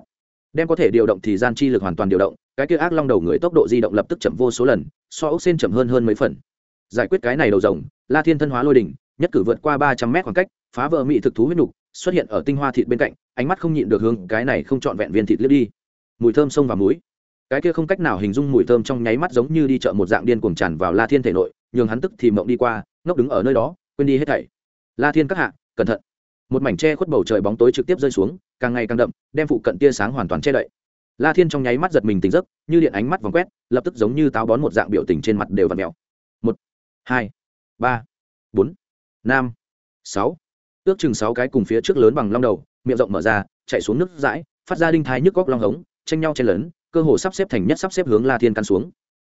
Speaker 1: Đem có thể điều động thì gian chi lực hoàn toàn điều động, cái kia ác long đầu người tốc độ di động lập tức chậm vô số lần, so ốc sen chậm hơn hơn mấy phần. Giải quyết cái này đầu rồng, la thiên thân hóa lôi đỉnh, nhất cử vượt qua ba trăm mét khoảng cách, phá vỡ mị thực thú huyết nục, xuất hiện ở tinh hoa thịt bên cạnh, ánh mắt không nhịn được hướng cái này không trọn vẹn viên thịt lướt đi. Mùi thơm sông và muối cái kia không cách nào hình dung mùi thơm trong nháy mắt giống như đi chợ một dạng điên cuồng tràn vào la thiên thể nội, nhường hắn tức thì mộng đi qua, ngốc đứng ở nơi đó, quên đi hết thảy. La thiên các hạ cẩn thận. Một mảnh tre khuất bầu trời bóng tối trực tiếp rơi xuống, càng ngày càng đậm, đem phụ cận tia sáng hoàn toàn che đậy. La thiên trong nháy mắt giật mình tỉnh giấc, như điện ánh mắt vòng quét, lập tức giống như táo bón một dạng biểu tình trên mặt đều và mèo. Một, hai, ba, bốn, năm, sáu. Ước chừng sáu cái cùng phía trước lớn bằng long đầu, miệng rộng mở ra, chạy xuống nước dãi phát ra đinh thái nhức góc long hống, tranh nhau chen lấn, cơ hồ sắp xếp thành nhất sắp xếp hướng la thiên căn xuống.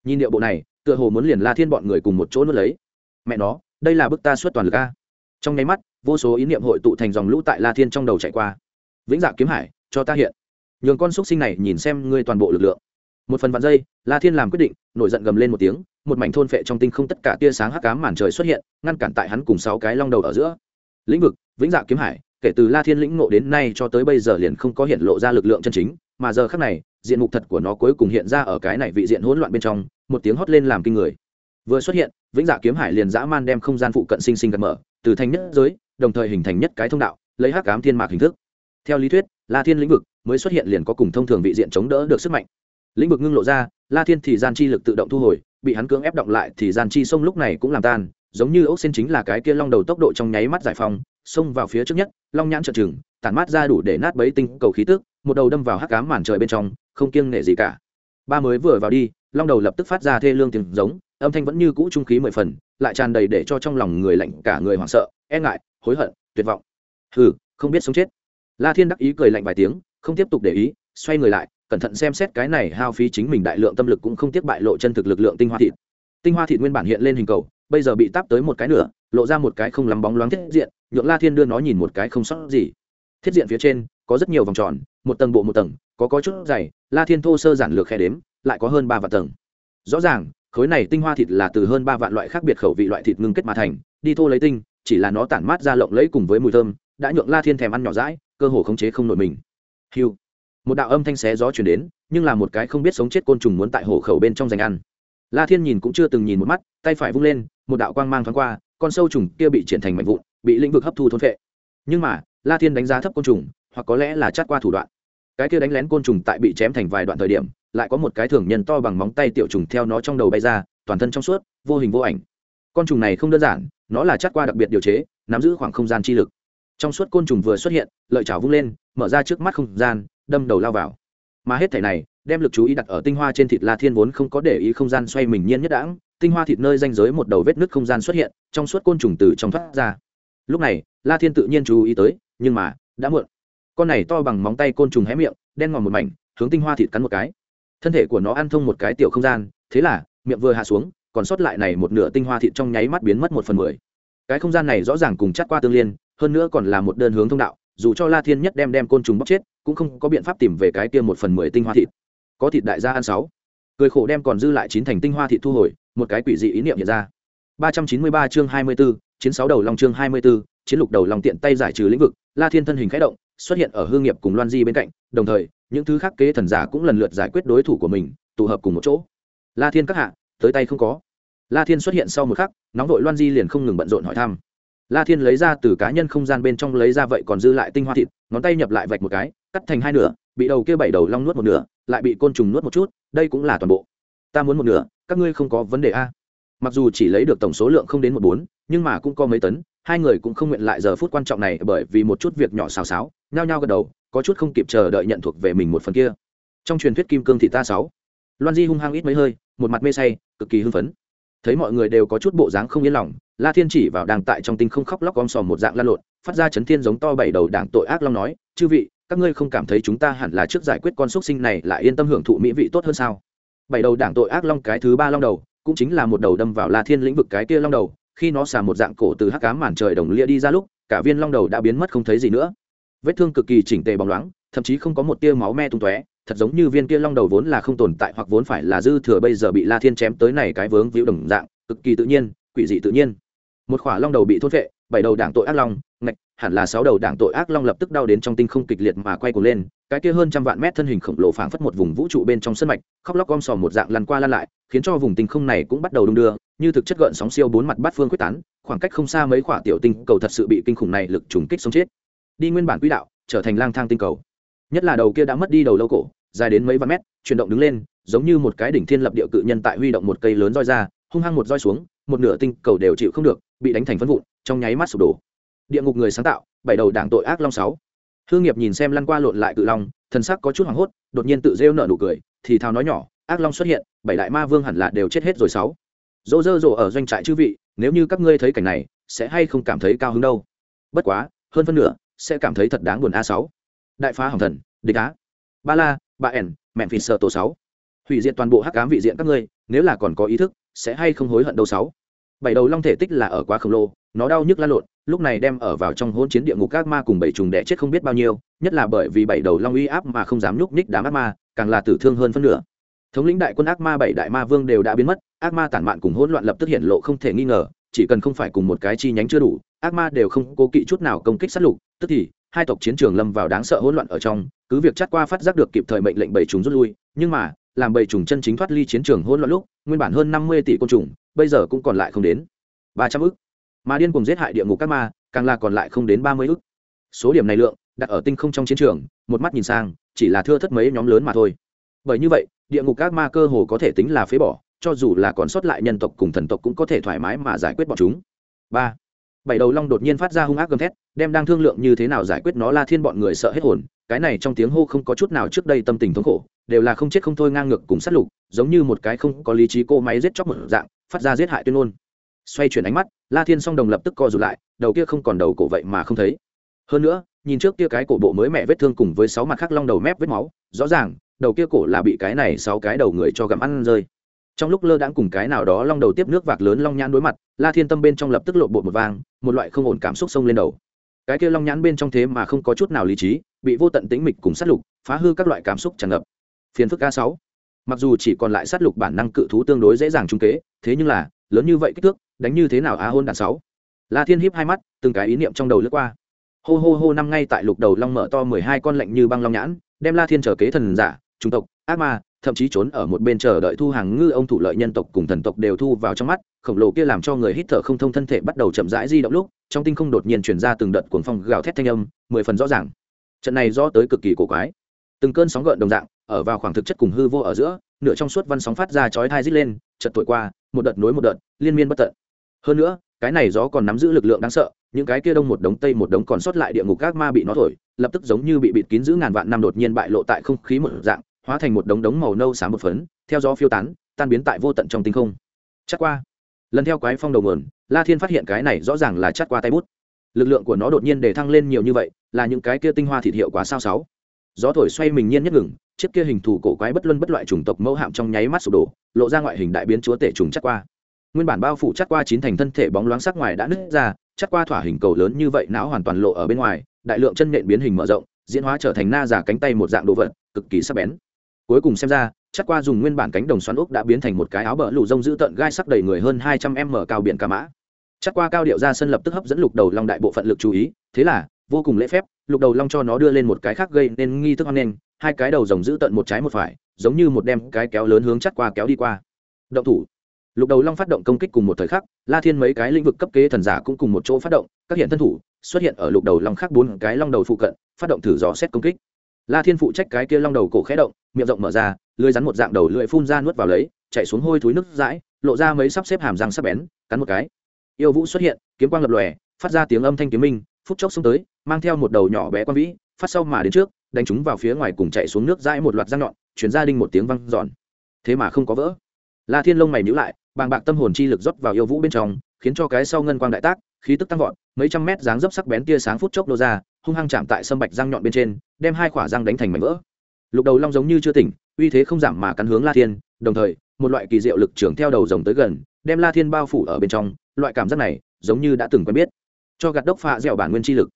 Speaker 1: Nhìn điệu bộ này, tựa hồ muốn liền la thiên bọn người cùng một chỗ nuốt lấy. Mẹ nó, đây là bức ta suốt toàn lực a. Trong nháy mắt vô số ý niệm hội tụ thành dòng lũ tại la thiên trong đầu chạy qua. Vĩnh dạ kiếm hải, cho ta hiện. Nhường con xúc sinh này nhìn xem ngươi toàn bộ lực lượng. Một phần vạn giây, la thiên làm quyết định, nổi giận gầm lên một tiếng, một mảnh thôn phệ trong tinh không tất cả tia sáng hắc cám màn trời xuất hiện, ngăn cản tại hắn cùng sáu cái long đầu ở giữa. Lĩnh vực, vĩnh dạ kiếm hải, kể từ la thiên lĩnh ngộ đến nay cho tới bây giờ liền không có hiện lộ ra lực lượng chân chính, mà giờ khác này, diện mục thật của nó cuối cùng hiện ra ở cái này vị diện hỗn loạn bên trong, một tiếng hót lên làm kinh người. Vừa xuất hiện, vĩnh dạ kiếm hải liền dã man đem không gian phụ cận sinh sinh gật mở, từ thành nhất giới đồng thời hình thành nhất cái thông đạo, lấy hắc cám thiên mạc hình thức. Theo lý thuyết, la thiên lĩnh vực mới xuất hiện liền có cùng thông thường vị diện chống đỡ được sức mạnh. Lĩnh vực ngưng lộ ra, la thiên thì gian chi lực tự động thu hồi, bị hắn cưỡng ép động lại thì gian chi sông lúc này cũng làm tan, giống như ốc xin chính là cái kia long đầu tốc độ trong nháy mắt giải phóng, xông vào phía trước nhất, long nhãn trợn trừng, tản mát ra đủ để nát bấy tinh cầu khí tức, một đầu đâm vào hắc cám màn trời bên trong, không kiêng nể gì cả. Ba mới vừa vào đi, long đầu lập tức phát ra thê lương tiếng giống, âm thanh vẫn như cũ trung khí mười phần, lại tràn đầy để cho trong lòng người lạnh cả người hoảng sợ e ngại hối hận tuyệt vọng. Hừ không biết sống chết. La thiên đắc ý cười lạnh vài tiếng không tiếp tục để ý xoay người lại cẩn thận xem xét cái này hao phí chính mình đại lượng tâm lực cũng không tiếc bại lộ chân thực lực lượng tinh hoa thịt. Tinh hoa thịt nguyên bản hiện lên hình cầu bây giờ bị táp tới một cái nửa, lộ ra một cái không lắm bóng loáng thiết diện nhượng la thiên đưa nó nhìn một cái không sót gì. Thiết diện phía trên có rất nhiều vòng tròn một tầng bộ một tầng có có chút dày la thiên thô sơ giản lược khe đếm lại có hơn ba vạn tầng. Rõ ràng khối này tinh hoa thịt là từ hơn ba vạn loại khác biệt khẩu vị loại thịt ngưng kết mà thành đi thô lấy tinh chỉ là nó tản mát ra lộng lẫy cùng với mùi thơm, đã nhượng la thiên thèm ăn nhỏ rãi cơ hồ khống chế không nổi mình. Hiu. Một đạo âm thanh xé gió chuyển đến, nhưng là một cái không biết sống chết côn trùng muốn tại hổ khẩu bên trong giành ăn. La thiên nhìn cũng chưa từng nhìn một mắt, tay phải vung lên, một đạo quang mang thoáng qua, con sâu trùng kia bị triển thành mạnh vụn, bị lĩnh vực hấp thu thôn phệ. Nhưng mà, la thiên đánh giá thấp côn trùng, hoặc có lẽ là chát qua thủ đoạn. Cái kia đánh lén côn trùng tại bị chém thành vài đoạn thời điểm, lại có một cái thường nhân to bằng móng tay tiểu trùng theo nó trong đầu bay ra, toàn thân trong suốt, vô hình vô ảnh. Con trùng này không đơn giản nó là chắt qua đặc biệt điều chế, nắm giữ khoảng không gian chi lực. Trong suốt côn trùng vừa xuất hiện, lợi chảo vung lên, mở ra trước mắt không gian, đâm đầu lao vào. Mà hết thể này, đem lực chú ý đặt ở tinh hoa trên thịt la thiên vốn không có để ý không gian xoay mình nhiên nhất đãng, tinh hoa thịt nơi danh giới một đầu vết nứt không gian xuất hiện, trong suốt côn trùng từ trong thoát ra. Lúc này, la thiên tự nhiên chú ý tới, nhưng mà, đã muộn. Con này to bằng móng tay côn trùng hé miệng, đen ngòm một mảnh, hướng tinh hoa thịt cắn một cái. Thân thể của nó ăn thông một cái tiểu không gian, thế là, miệng vừa hạ xuống còn sót lại này một nửa tinh hoa thịt trong nháy mắt biến mất một phần mười. Cái không gian này rõ ràng cùng chắt qua tương liên hơn nữa còn là một đơn hướng thông đạo dù cho la thiên nhất đem đem côn trùng bóc chết cũng không có biện pháp tìm về cái kia một phần mười tinh hoa thịt. Có thịt đại gia ăn sáu. Cười khổ đem còn dư lại chín thành tinh hoa thịt thu hồi một cái quỷ dị ý niệm hiện ra. Ba trăm chín mươi ba chương hai mươi 24, chiến sáu đầu long chương hai mươi 24, chiến lục đầu long tiện tay giải trừ lĩnh vực la thiên thân hình khẽ động xuất hiện ở hương nghiệp cùng loan di bên cạnh đồng thời những thứ khác kế thần giả cũng lần lượt giải quyết đối thủ của mình tụ hợp cùng một chỗ. La thiên các hạ tới tay không có. La thiên xuất hiện sau một khắc, nóng vội loan di liền không ngừng bận rộn hỏi thăm. La thiên lấy ra từ cá nhân không gian bên trong lấy ra vậy còn dư lại tinh hoa thịt, ngón tay nhập lại vạch một cái, cắt thành hai nửa, bị đầu kia bảy đầu long nuốt một nửa, lại bị côn trùng nuốt một chút, đây cũng là toàn bộ. Ta muốn một nửa, các ngươi không có vấn đề a. Mặc dù chỉ lấy được tổng số lượng không đến một bốn, nhưng mà cũng có mấy tấn, hai người cũng không nguyện lại giờ phút quan trọng này bởi vì một chút việc nhỏ xào xáo, nhao nhao gật đầu, có chút không kịp chờ đợi nhận thuộc về mình một phần kia. Trong truyền thuyết kim cương thị ta sáu loan di hung hăng ít mấy hơi, một mặt mê say, cực kỳ hưng phấn. Thấy mọi người đều có chút bộ dáng không yên lòng, la thiên chỉ vào đàng tại trong tinh không khóc lóc om sòm một dạng lan lộn, phát ra chấn thiên giống to bảy đầu đảng tội ác long nói, chư vị, các ngươi không cảm thấy chúng ta hẳn là trước giải quyết con xúc sinh này lại yên tâm hưởng thụ mỹ vị tốt hơn sao? Bảy đầu đảng tội ác long cái thứ ba long đầu, cũng chính là một đầu đâm vào la thiên lĩnh vực cái kia long đầu, khi nó xả một dạng cổ từ hắc cám màn trời đồng lia đi ra lúc, cả viên long đầu đã biến mất không thấy gì nữa. Vết thương cực kỳ chỉnh tề bóng loáng, thậm chí không có một tia máu me tung tóe thật giống như viên kia long đầu vốn là không tồn tại hoặc vốn phải là dư thừa bây giờ bị la thiên chém tới này cái vướng víu đồng dạng, cực kỳ tự nhiên, quỷ dị tự nhiên. Một khỏa long đầu bị thốt vệ bảy đầu đảng tội ác long, ngạch, hẳn là sáu đầu đảng tội ác long lập tức đau đến trong tinh không kịch liệt mà quay cuồng lên, cái kia hơn trăm vạn mét thân hình khổng lồ phảng phất một vùng vũ trụ bên trong sân mạch, khóc lóc gom sòm một dạng lăn qua lăn lại, khiến cho vùng tinh không này cũng bắt đầu đung đưa, như thực chất gợn sóng siêu bốn mặt bát phương quyết tán, khoảng cách không xa mấy khỏa tiểu tinh cầu thật sự bị kinh khủng này lực trùng kích sống chết. Đi nguyên bản quỹ đạo, trở thành lang thang tinh cầu nhất là đầu kia đã mất đi đầu lâu cổ, dài đến mấy vạn mét, chuyển động đứng lên, giống như một cái đỉnh thiên lập địa cự nhân tại huy động một cây lớn roi ra, hung hăng một roi xuống, một nửa tinh cầu đều chịu không được, bị đánh thành phân vụn, trong nháy mắt sụp đổ. Địa ngục người sáng tạo, bảy đầu đảng tội ác long sáu. Hương nghiệp nhìn xem lăn qua lộn lại cự long, thần sắc có chút hoảng hốt, đột nhiên tự rêu nở nụ cười, thì thào nói nhỏ, ác long xuất hiện, bảy đại ma vương hẳn là đều chết hết rồi sáu. Dỗ dơ dỗ ở doanh trại chư vị, nếu như các ngươi thấy cảnh này, sẽ hay không cảm thấy cao hứng đâu. Bất quá, hơn phân nửa, sẽ cảm thấy thật đáng buồn a sáu đại phá hỏng thần, địch á. Ba la, ba ẻn, mẹn phì sợ tổ sáu. Hủy diệt toàn bộ hắc ám vị diện các ngươi, nếu là còn có ý thức, sẽ hay không hối hận đâu sáu. Bảy đầu long thể tích là ở quá khổng lồ, nó đau nhức lan lộn, lúc này đem ở vào trong hỗn chiến địa ngục các ma cùng bảy trùng đẻ chết không biết bao nhiêu, nhất là bởi vì bảy đầu long uy áp mà không dám nhúc nhích đám ác ma, càng là tử thương hơn phân nửa. Thống lĩnh đại quân ác ma bảy đại ma vương đều đã biến mất, ác ma tản mạn cùng hỗn loạn lập tức hiện lộ không thể nghi ngờ, chỉ cần không phải cùng một cái chi nhánh chưa đủ, ác ma đều không cố kỵ chút nào công kích sát lục, tức thì hai tộc chiến trường lâm vào đáng sợ hỗn loạn ở trong, cứ việc chắt qua phát giác được kịp thời mệnh lệnh bầy trùng rút lui, nhưng mà, làm bầy trùng chân chính thoát ly chiến trường hỗn loạn lúc, nguyên bản hơn năm mươi tỷ côn trùng, bây giờ cũng còn lại không đến ba trăm ức. Mà điên cùng giết hại địa ngục các ma, càng là còn lại không đến ba mươi ức. Số điểm này lượng, đặt ở tinh không trong chiến trường, một mắt nhìn sang, chỉ là thưa thất mấy nhóm lớn mà thôi. Bởi như vậy, địa ngục các ma cơ hồ có thể tính là phế bỏ, cho dù là còn sót lại nhân tộc cùng thần tộc cũng có thể thoải mái mà giải quyết bọn chúng. Ba bảy đầu long đột nhiên phát ra hung ác gầm thét, đem đang thương lượng như thế nào giải quyết nó la thiên bọn người sợ hết hồn, cái này trong tiếng hô không có chút nào trước đây tâm tình thống khổ, đều là không chết không thôi ngang ngược cùng sát lục, giống như một cái không có lý trí cô máy giết chóc một dạng, phát ra giết hại tuyên ngôn. Xoay chuyển ánh mắt, la thiên song đồng lập tức co rụt lại, đầu kia không còn đầu cổ vậy mà không thấy. Hơn nữa, nhìn trước kia cái cổ bộ mới mẹ vết thương cùng với sáu mặt khác long đầu mép vết máu, rõ ràng, đầu kia cổ là bị cái này sáu cái đầu người cho gặm ăn rơi trong lúc lơ đãng cùng cái nào đó long đầu tiếp nước vạc lớn long nhãn đối mặt, la thiên tâm bên trong lập tức lộ bột một vang, một loại không ổn cảm xúc sông lên đầu. Cái kia long nhãn bên trong thế mà không có chút nào lý trí, bị vô tận tĩnh mịch cùng sát lục, phá hư các loại cảm xúc tràn ngập. Phiền phức a sáu. Mặc dù chỉ còn lại sát lục bản năng cự thú tương đối dễ dàng trung kế, thế nhưng là, lớn như vậy kích thước, đánh như thế nào á hôn đạn sáu? La thiên híp hai mắt, từng cái ý niệm trong đầu lướt qua. Hô hô hô năm ngay tại lục đầu long mở to mười hai con lạnh như băng long nhãn, đem la thiên trở kế thần giả trung tộc, ác ma thậm chí trốn ở một bên chờ đợi thu hàng ngư ông thủ lợi nhân tộc cùng thần tộc đều thu vào trong mắt, khổng lồ kia làm cho người hít thở không thông thân thể bắt đầu chậm rãi di động lúc, trong tinh không đột nhiên chuyển ra từng đợt cuồng phong gào thét thanh âm, mười phần rõ ràng. Trận này do tới cực kỳ cổ quái. Từng cơn sóng gợn đồng dạng, ở vào khoảng thực chất cùng hư vô ở giữa, nửa trong suốt văn sóng phát ra chói thai rít lên chật tuổi qua, một đợt nối một đợt, liên miên bất tận. Hơn nữa, cái này gió còn nắm giữ lực lượng đáng sợ, những cái kia đông một đống tây một đống còn sót lại địa ngục các ma bị nó thổi, lập tức giống như bị bịt kín giữ ngàn vạn năm đột nhiên bại lộ tại không khí một dạng hóa thành một đống đống màu nâu xám một phấn, theo gió phiêu tán, tan biến tại vô tận trong tinh không. Chắc qua. Lần theo quái phong đầu nguồn, la thiên phát hiện cái này rõ ràng là chắc qua tay bút. Lực lượng của nó đột nhiên để thăng lên nhiều như vậy, là những cái kia tinh hoa thịt hiệu quá sao sáu. Gió thổi xoay mình nhiên nhất ngừng, chiếc kia hình thù cổ quái bất luân bất loại chủng tộc mẫu hạm trong nháy mắt sụp đổ, lộ ra ngoại hình đại biến chúa tể trùng chắc qua. Nguyên bản bao phủ chắc qua chín thành thân thể bóng loáng sắc ngoài đã nứt ra, chắc qua thỏa hình cầu lớn như vậy não hoàn toàn lộ ở bên ngoài, đại lượng chân nện biến hình mở rộng, diễn hóa trở thành na giả cánh tay một dạng đồ vật, cực kỳ sắc bén cuối cùng xem ra, chắc qua dùng nguyên bản cánh đồng xoắn ốc đã biến thành một cái áo bờ lù rông giữ tợn gai sắc đầy người hơn hai trăm m cao biển ca mã. Chắc qua cao điệu ra sân lập tức hấp dẫn lục đầu long đại bộ phận lực chú ý, thế là, vô cùng lễ phép, lục đầu long cho nó đưa lên một cái khác gây nên nghi thức hoan nghênh, hai cái đầu rồng giữ tận một trái một phải, giống như một đem cái kéo lớn hướng chắc qua kéo đi qua. Động thủ. Lục đầu long phát động công kích cùng một thời khắc, la thiên mấy cái lĩnh vực cấp kế thần giả cũng cùng một chỗ phát động, các hiện thân thủ xuất hiện ở lục đầu long khác bốn cái long đầu phụ cận, phát động thử dò xét công kích la thiên phụ trách cái kia long đầu cổ khẽ động, miệng rộng mở ra, lưới rắn một dạng đầu lưỡi phun ra nuốt vào lấy, chạy xuống hôi thúi nước dãi lộ ra mấy sắp xếp hàm răng sắc bén, cắn một cái. Yêu vũ xuất hiện, kiếm quang lập lòe, phát ra tiếng âm thanh kiếm minh, phút chốc xông tới, mang theo một đầu nhỏ bé quang vĩ, phát sau mà đến trước, đánh chúng vào phía ngoài cùng chạy xuống nước dãi một loạt răng nhọn chuyển ra đinh một tiếng văng giòn thế mà không có vỡ. La thiên lông mày nhữ lại, bàng bạc tâm hồn chi lực rót vào yêu vũ bên trong, khiến cho cái sau ngân quang đại tác, khí tức tăng vọt, mấy trăm mét dáng dấp sắc bén tia sáng phút chốc nô ra hung hăng chạm tại sâm bạch răng nhọn bên trên, đem hai khỏa răng đánh thành mảnh vỡ. Lục đầu long giống như chưa tỉnh, uy thế không giảm mà cắn hướng la thiên, đồng thời, một loại kỳ diệu lực trưởng theo đầu rồng tới gần, đem la thiên bao phủ ở bên trong, loại cảm giác này, giống như đã từng quen biết. Cho gạt đốc phạ dẻo bản nguyên chi lực.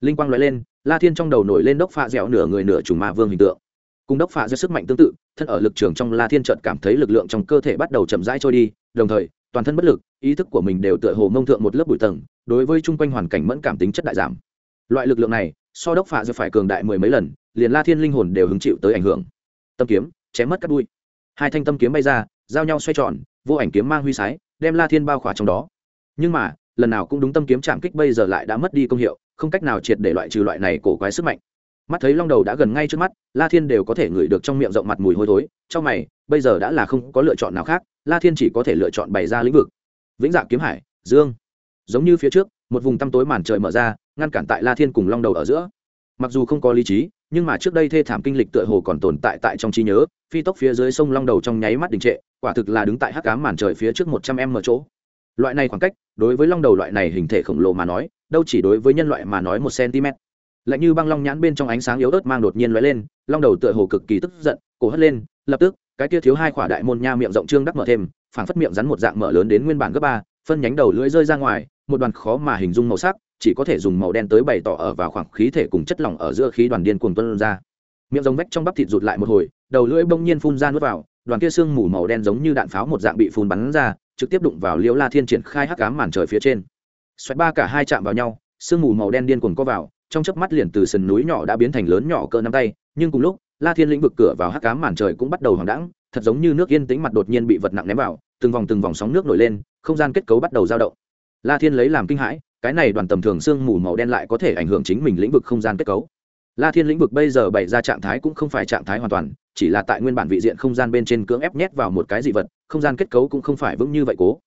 Speaker 1: Linh quang nói lên, la thiên trong đầu nổi lên đốc phạ dẻo nửa người nửa trùng ma vương hình tượng. Cùng đốc phạ dẻo sức mạnh tương tự, thân ở lực trường trong la thiên trợt cảm thấy lực lượng trong cơ thể bắt đầu chậm rãi trôi đi, đồng thời, toàn thân bất lực, ý thức của mình đều tựa hồ mông thượng một lớp bụi tầng, đối với chung quanh hoàn cảnh mẫn cảm tính chất đại giảm loại lực lượng này, so đốc phạ do phải cường đại mười mấy lần, liền la thiên linh hồn đều hứng chịu tới ảnh hưởng. Tâm kiếm, chém mất cắt đuôi hai thanh tâm kiếm bay ra, giao nhau xoay tròn, vô ảnh kiếm mang huy sái, đem la thiên bao khỏa trong đó. Nhưng mà, lần nào cũng đúng tâm kiếm chạm kích bây giờ lại đã mất đi công hiệu, không cách nào triệt để loại trừ loại này cổ quái sức mạnh. Mắt thấy long đầu đã gần ngay trước mắt, la thiên đều có thể ngửi được trong miệng rộng mặt mùi hôi thối, trong mày, bây giờ đã là không có lựa chọn nào khác, la thiên chỉ có thể lựa chọn bày ra lĩnh vực. Vĩnh dạ kiếm hải, dương giống như phía trước, một vùng tăm tối màn trời mở ra, ngăn cản tại la thiên cùng long đầu ở giữa. Mặc dù không có lý trí, nhưng mà trước đây thê thảm kinh lịch tựa hồ còn tồn tại tại trong trí nhớ, phi tốc phía dưới sông long đầu trong nháy mắt đình trệ, quả thực là đứng tại hắc cám màn trời phía trước một trăm em ở chỗ. Loại này khoảng cách, đối với long đầu loại này hình thể khổng lồ mà nói, đâu chỉ đối với nhân loại mà nói một cm lạnh như băng long nhãn bên trong ánh sáng yếu ớt mang đột nhiên lóe lên, long đầu tựa hồ cực kỳ tức giận, cổ hất lên, lập tức, cái kia thiếu hai khỏa đại môn nha miệng rộng trương đắc mở thêm, phảng phất miệng rắn một dạng mở lớn đến nguyên bản gấp ba phân nhánh đầu lưỡi rơi ra ngoài, một đoàn khó mà hình dung màu sắc, chỉ có thể dùng màu đen tới bày tỏ ở vào khoảng khí thể cùng chất lỏng ở giữa khí đoàn điên cuồng tuân ra. Miệng rồng vách trong bắp thịt rụt lại một hồi, đầu lưỡi bỗng nhiên phun ra nuốt vào, đoàn kia xương mù màu đen giống như đạn pháo một dạng bị phun bắn ra, trực tiếp đụng vào liễu la thiên triển khai hắc cám màn trời phía trên. Xoẹt ba cả hai chạm vào nhau sương mù màu đen điên cuồng co vào, trong chớp mắt liền từ sườn núi nhỏ đã biến thành lớn nhỏ cỡ nắm tay, nhưng cùng lúc, la thiên lĩnh vực cửa vào hắc cám màn trời cũng bắt đầu hoàng đãng, thật giống như nước yên tĩnh mặt đột nhiên bị vật nặng ném vào, từng vòng từng vòng sóng nước nổi lên không gian kết cấu bắt đầu dao động. La thiên lấy làm kinh hãi, cái này đoàn tầm thường sương mù màu đen lại có thể ảnh hưởng chính mình lĩnh vực không gian kết cấu. La thiên lĩnh vực bây giờ bày ra trạng thái cũng không phải trạng thái hoàn toàn, chỉ là tại nguyên bản vị diện không gian bên trên cưỡng ép nhét vào một cái dị vật, không gian kết cấu cũng không phải vững như vậy cố.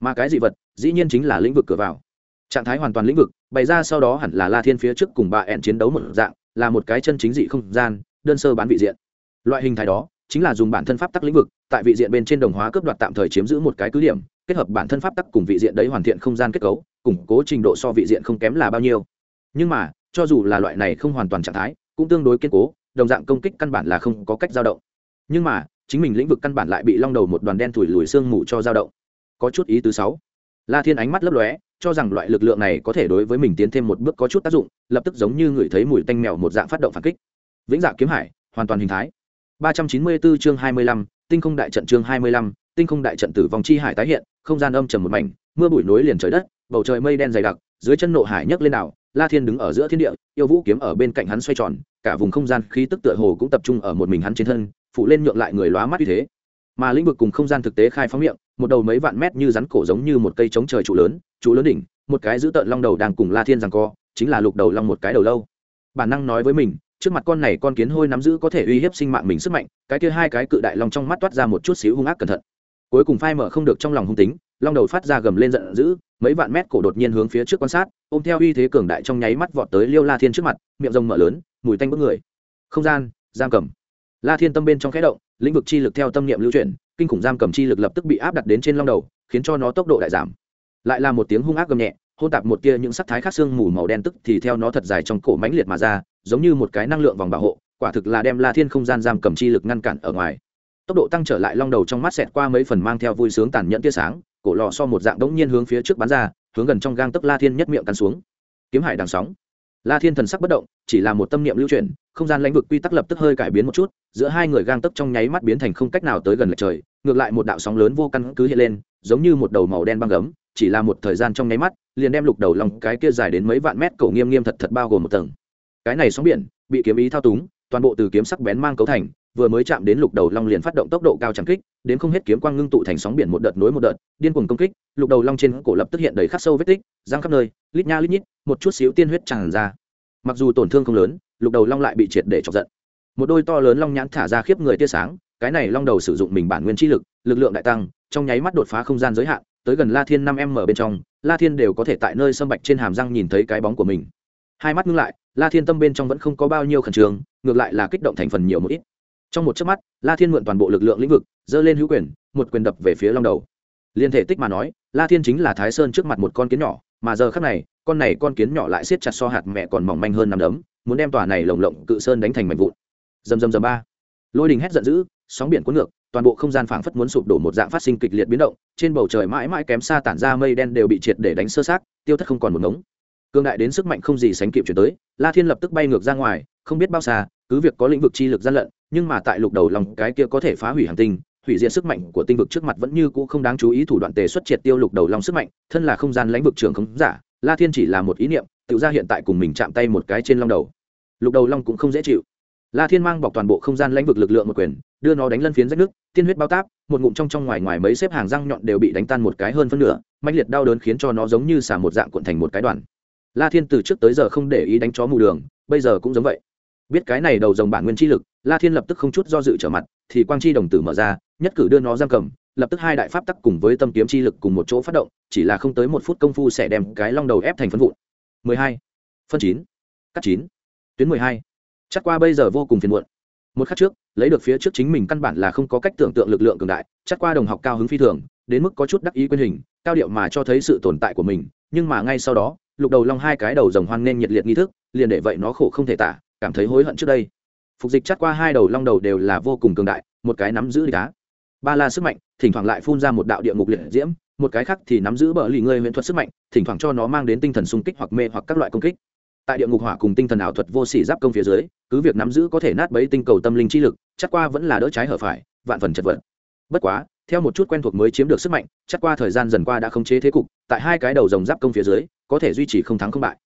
Speaker 1: Mà cái dị vật, dĩ nhiên chính là lĩnh vực cửa vào. Trạng thái hoàn toàn lĩnh vực, bày ra sau đó hẳn là la thiên phía trước cùng bà ẹn chiến đấu một dạng, là một cái chân chính dị không gian, đơn sơ bán vị diện. Loại hình thái đó chính là dùng bản thân pháp tắc lĩnh vực, tại vị diện bên trên đồng hóa cướp đoạt tạm thời chiếm giữ một cái cứ điểm, kết hợp bản thân pháp tắc cùng vị diện đấy hoàn thiện không gian kết cấu, củng cố trình độ so vị diện không kém là bao nhiêu. Nhưng mà, cho dù là loại này không hoàn toàn trạng thái, cũng tương đối kiên cố, đồng dạng công kích căn bản là không có cách dao động. Nhưng mà, chính mình lĩnh vực căn bản lại bị long đầu một đoàn đen thủi lùi xương mù cho dao động. Có chút ý tứ sáu. La thiên ánh mắt lấp lóe, cho rằng loại lực lượng này có thể đối với mình tiến thêm một bước có chút tác dụng, lập tức giống như người thấy mùi tanh mèo một dạng phát động phản kích. Vĩnh dạ kiếm hải, hoàn toàn hình thái. 394 chương 25, tinh không đại trận chương 25, tinh không đại trận tử vong chi hải tái hiện không gian âm trầm một mảnh mưa bụi nối liền trời đất bầu trời mây đen dày đặc dưới chân nộ hải nhấc lên đảo la thiên đứng ở giữa thiên địa yêu vũ kiếm ở bên cạnh hắn xoay tròn cả vùng không gian khí tức tựa hồ cũng tập trung ở một mình hắn trên thân phụ lên nhượng lại người lóa mắt như thế. Mà lĩnh vực cùng không gian thực tế khai phóng miệng một đầu mấy vạn mét như rắn cổ giống như một cây chống trời trụ lớn trụ lớn đỉnh một cái giữ tợn long đầu đang cùng la thiên giằng co chính là lục đầu long một cái đầu lâu. Bản năng nói với mình trước mặt con này con kiến hôi nắm giữ có thể uy hiếp sinh mạng mình sức mạnh, cái kia hai cái cự đại long trong mắt toát ra một chút xíu hung ác cẩn thận. Cuối cùng phai mở không được trong lòng hung tính, long đầu phát ra gầm lên giận dữ, mấy vạn mét cổ đột nhiên hướng phía trước quan sát, ôm theo uy thế cường đại trong nháy mắt vọt tới liêu la thiên trước mặt, miệng rồng mở lớn, mùi tanh bức người. Không gian, giam cầm. La thiên tâm bên trong khẽ động, lĩnh vực chi lực theo tâm niệm lưu chuyển, kinh khủng giam cầm chi lực lập tức bị áp đặt đến trên long đầu, khiến cho nó tốc độ đại giảm. Lại là một tiếng hung ác gầm nhẹ hôn tạp một tia những sắc thái khác xương mù màu đen tức thì theo nó thật dài trong cổ mãnh liệt mà ra giống như một cái năng lượng vòng bảo hộ quả thực là đem la thiên không gian giam cầm chi lực ngăn cản ở ngoài. Tốc độ tăng trở lại long đầu trong mắt xẹt qua mấy phần mang theo vui sướng tàn nhẫn tia sáng cổ lò so một dạng đống nhiên hướng phía trước bắn ra hướng gần trong gang tấc la thiên nhất miệng cắn xuống. Kiếm hải đằng sóng. La thiên thần sắc bất động chỉ là một tâm niệm lưu truyền, không gian lãnh vực quy tắc lập tức hơi cải biến một chút giữa hai người gang tấc trong nháy mắt biến thành không cách nào tới gần lệch trời ngược lại một đạo sóng lớn vô căn cứ hiện lên giống như một đầu màu đen băng gấm chỉ là một thời gian trong nháy mắt liền đem lục đầu lòng cái kia dài đến mấy vạn mét cổ nghiêm nghiêm thật thật bao gồm một tầng cái này sóng biển, bị kiếm ý thao túng, toàn bộ từ kiếm sắc bén mang cấu thành, vừa mới chạm đến lục đầu long liền phát động tốc độ cao chẳng kích, đến không hết kiếm quang ngưng tụ thành sóng biển một đợt nối một đợt, điên cuồng công kích, lục đầu long trên cổ lập tức hiện đầy khắc sâu vết tích giang khắp nơi, lít nha lít nhít, một chút xíu tiên huyết tràn ra. Mặc dù tổn thương không lớn, lục đầu long lại bị triệt để chọc giận. Một đôi to lớn long nhãn thả ra khiếp người tia sáng, cái này long đầu sử dụng mình bản nguyên chi lực lực lượng đại tăng, trong nháy mắt đột phá không gian giới hạn, tới gần la thiên năm m bên trong, la thiên đều có thể tại nơi sâm bạch trên hàm răng nhìn thấy cái bóng của mình. Hai mắt ngưng lại la thiên tâm bên trong vẫn không có bao nhiêu khẩn trương, ngược lại là kích động thành phần nhiều một ít. Trong một chớp mắt, la thiên mượn toàn bộ lực lượng lĩnh vực dơ lên hữu quyền, một quyền đập về phía long đầu. Liên thể tích mà nói, la thiên chính là thái sơn trước mặt một con kiến nhỏ, mà giờ khắc này, con này con kiến nhỏ lại siết chặt so hạt mẹ còn mỏng manh hơn nằm đấm, muốn đem tòa này lồng lộng cự sơn đánh thành mảnh vụn. Dầm dầm dầm ba. Lôi đình hét giận dữ, sóng biển cuốn ngược, toàn bộ không gian phảng phất muốn sụp đổ một dạng phát sinh kịch liệt biến động, trên bầu trời mãi mãi kém xa tản ra mây đen đều bị triệt để đánh sơ sát tiêu thất không còn một ngống cương đại đến sức mạnh không gì sánh kịp chuyển tới, la thiên lập tức bay ngược ra ngoài, không biết bao xa, cứ việc có lĩnh vực chi lực gian lận, nhưng mà tại lục đầu lòng cái kia có thể phá hủy hành tinh, hủy diệt sức mạnh của tinh vực trước mặt vẫn như cũ không đáng chú ý thủ đoạn tề xuất triệt tiêu lục đầu long sức mạnh, thân là không gian lãnh vực trường khống giả, la thiên chỉ là một ý niệm, tự ra hiện tại cùng mình chạm tay một cái trên long đầu. Lục đầu long cũng không dễ chịu. La thiên mang bọc toàn bộ không gian lãnh vực lực lượng một quyền, đưa nó đánh lân phiến rách nước, tiên huyết bao táp, một ngụm trong trong ngoài ngoài mấy xếp hàng răng nhọn đều bị đánh tan một cái hơn phân nửa mạnh liệt đau đớn khiến cho nó giống như xả một dạng cuộn thành một cái đoàn la thiên từ trước tới giờ không để ý đánh chó mù đường, bây giờ cũng giống vậy biết cái này đầu dòng bản nguyên chi lực, la thiên lập tức không chút do dự trở mặt, thì quang chi đồng tử mở ra, nhất cử đưa nó giam cầm, lập tức hai đại pháp tắc cùng với tâm kiếm chi lực cùng một chỗ phát động, chỉ là không tới một phút công phu sẽ đem cái long đầu ép thành phân vụn 12. phân chín, cắt chín, tuyến 12. chắc qua bây giờ vô cùng phiền muộn một khắc trước, lấy được phía trước chính mình căn bản là không có cách tưởng tượng lực lượng cường đại, chắc qua đồng học cao hứng phi thường, đến mức có chút đắc ý quyên hình, cao điệu mà cho thấy sự tồn tại của mình, nhưng mà ngay sau đó lục đầu long hai cái đầu rồng hoang nên nhiệt liệt nghi thức, liền để vậy nó khổ không thể tả, cảm thấy hối hận trước đây. Phục dịch chắt qua hai đầu long đầu đều là vô cùng cường đại, một cái nắm giữ đá. Ba la sức mạnh, thỉnh thoảng lại phun ra một đạo địa ngục liệt diễm, một cái khác thì nắm giữ bờ lì ngươi huyễn thuật sức mạnh, thỉnh thoảng cho nó mang đến tinh thần xung kích hoặc mê hoặc các loại công kích. Tại địa ngục hỏa cùng tinh thần ảo thuật vô sỉ giáp công phía dưới, cứ việc nắm giữ có thể nát bấy tinh cầu tâm linh chi lực chắc qua vẫn là đỡ trái hở phải, vạn phần chật vật bất quá, theo một chút quen thuộc mới chiếm được sức mạnh, chắc qua thời gian dần qua đã không chế thế cục, tại hai cái đầu dòng giáp công phía dưới, có thể duy trì không thắng không bại.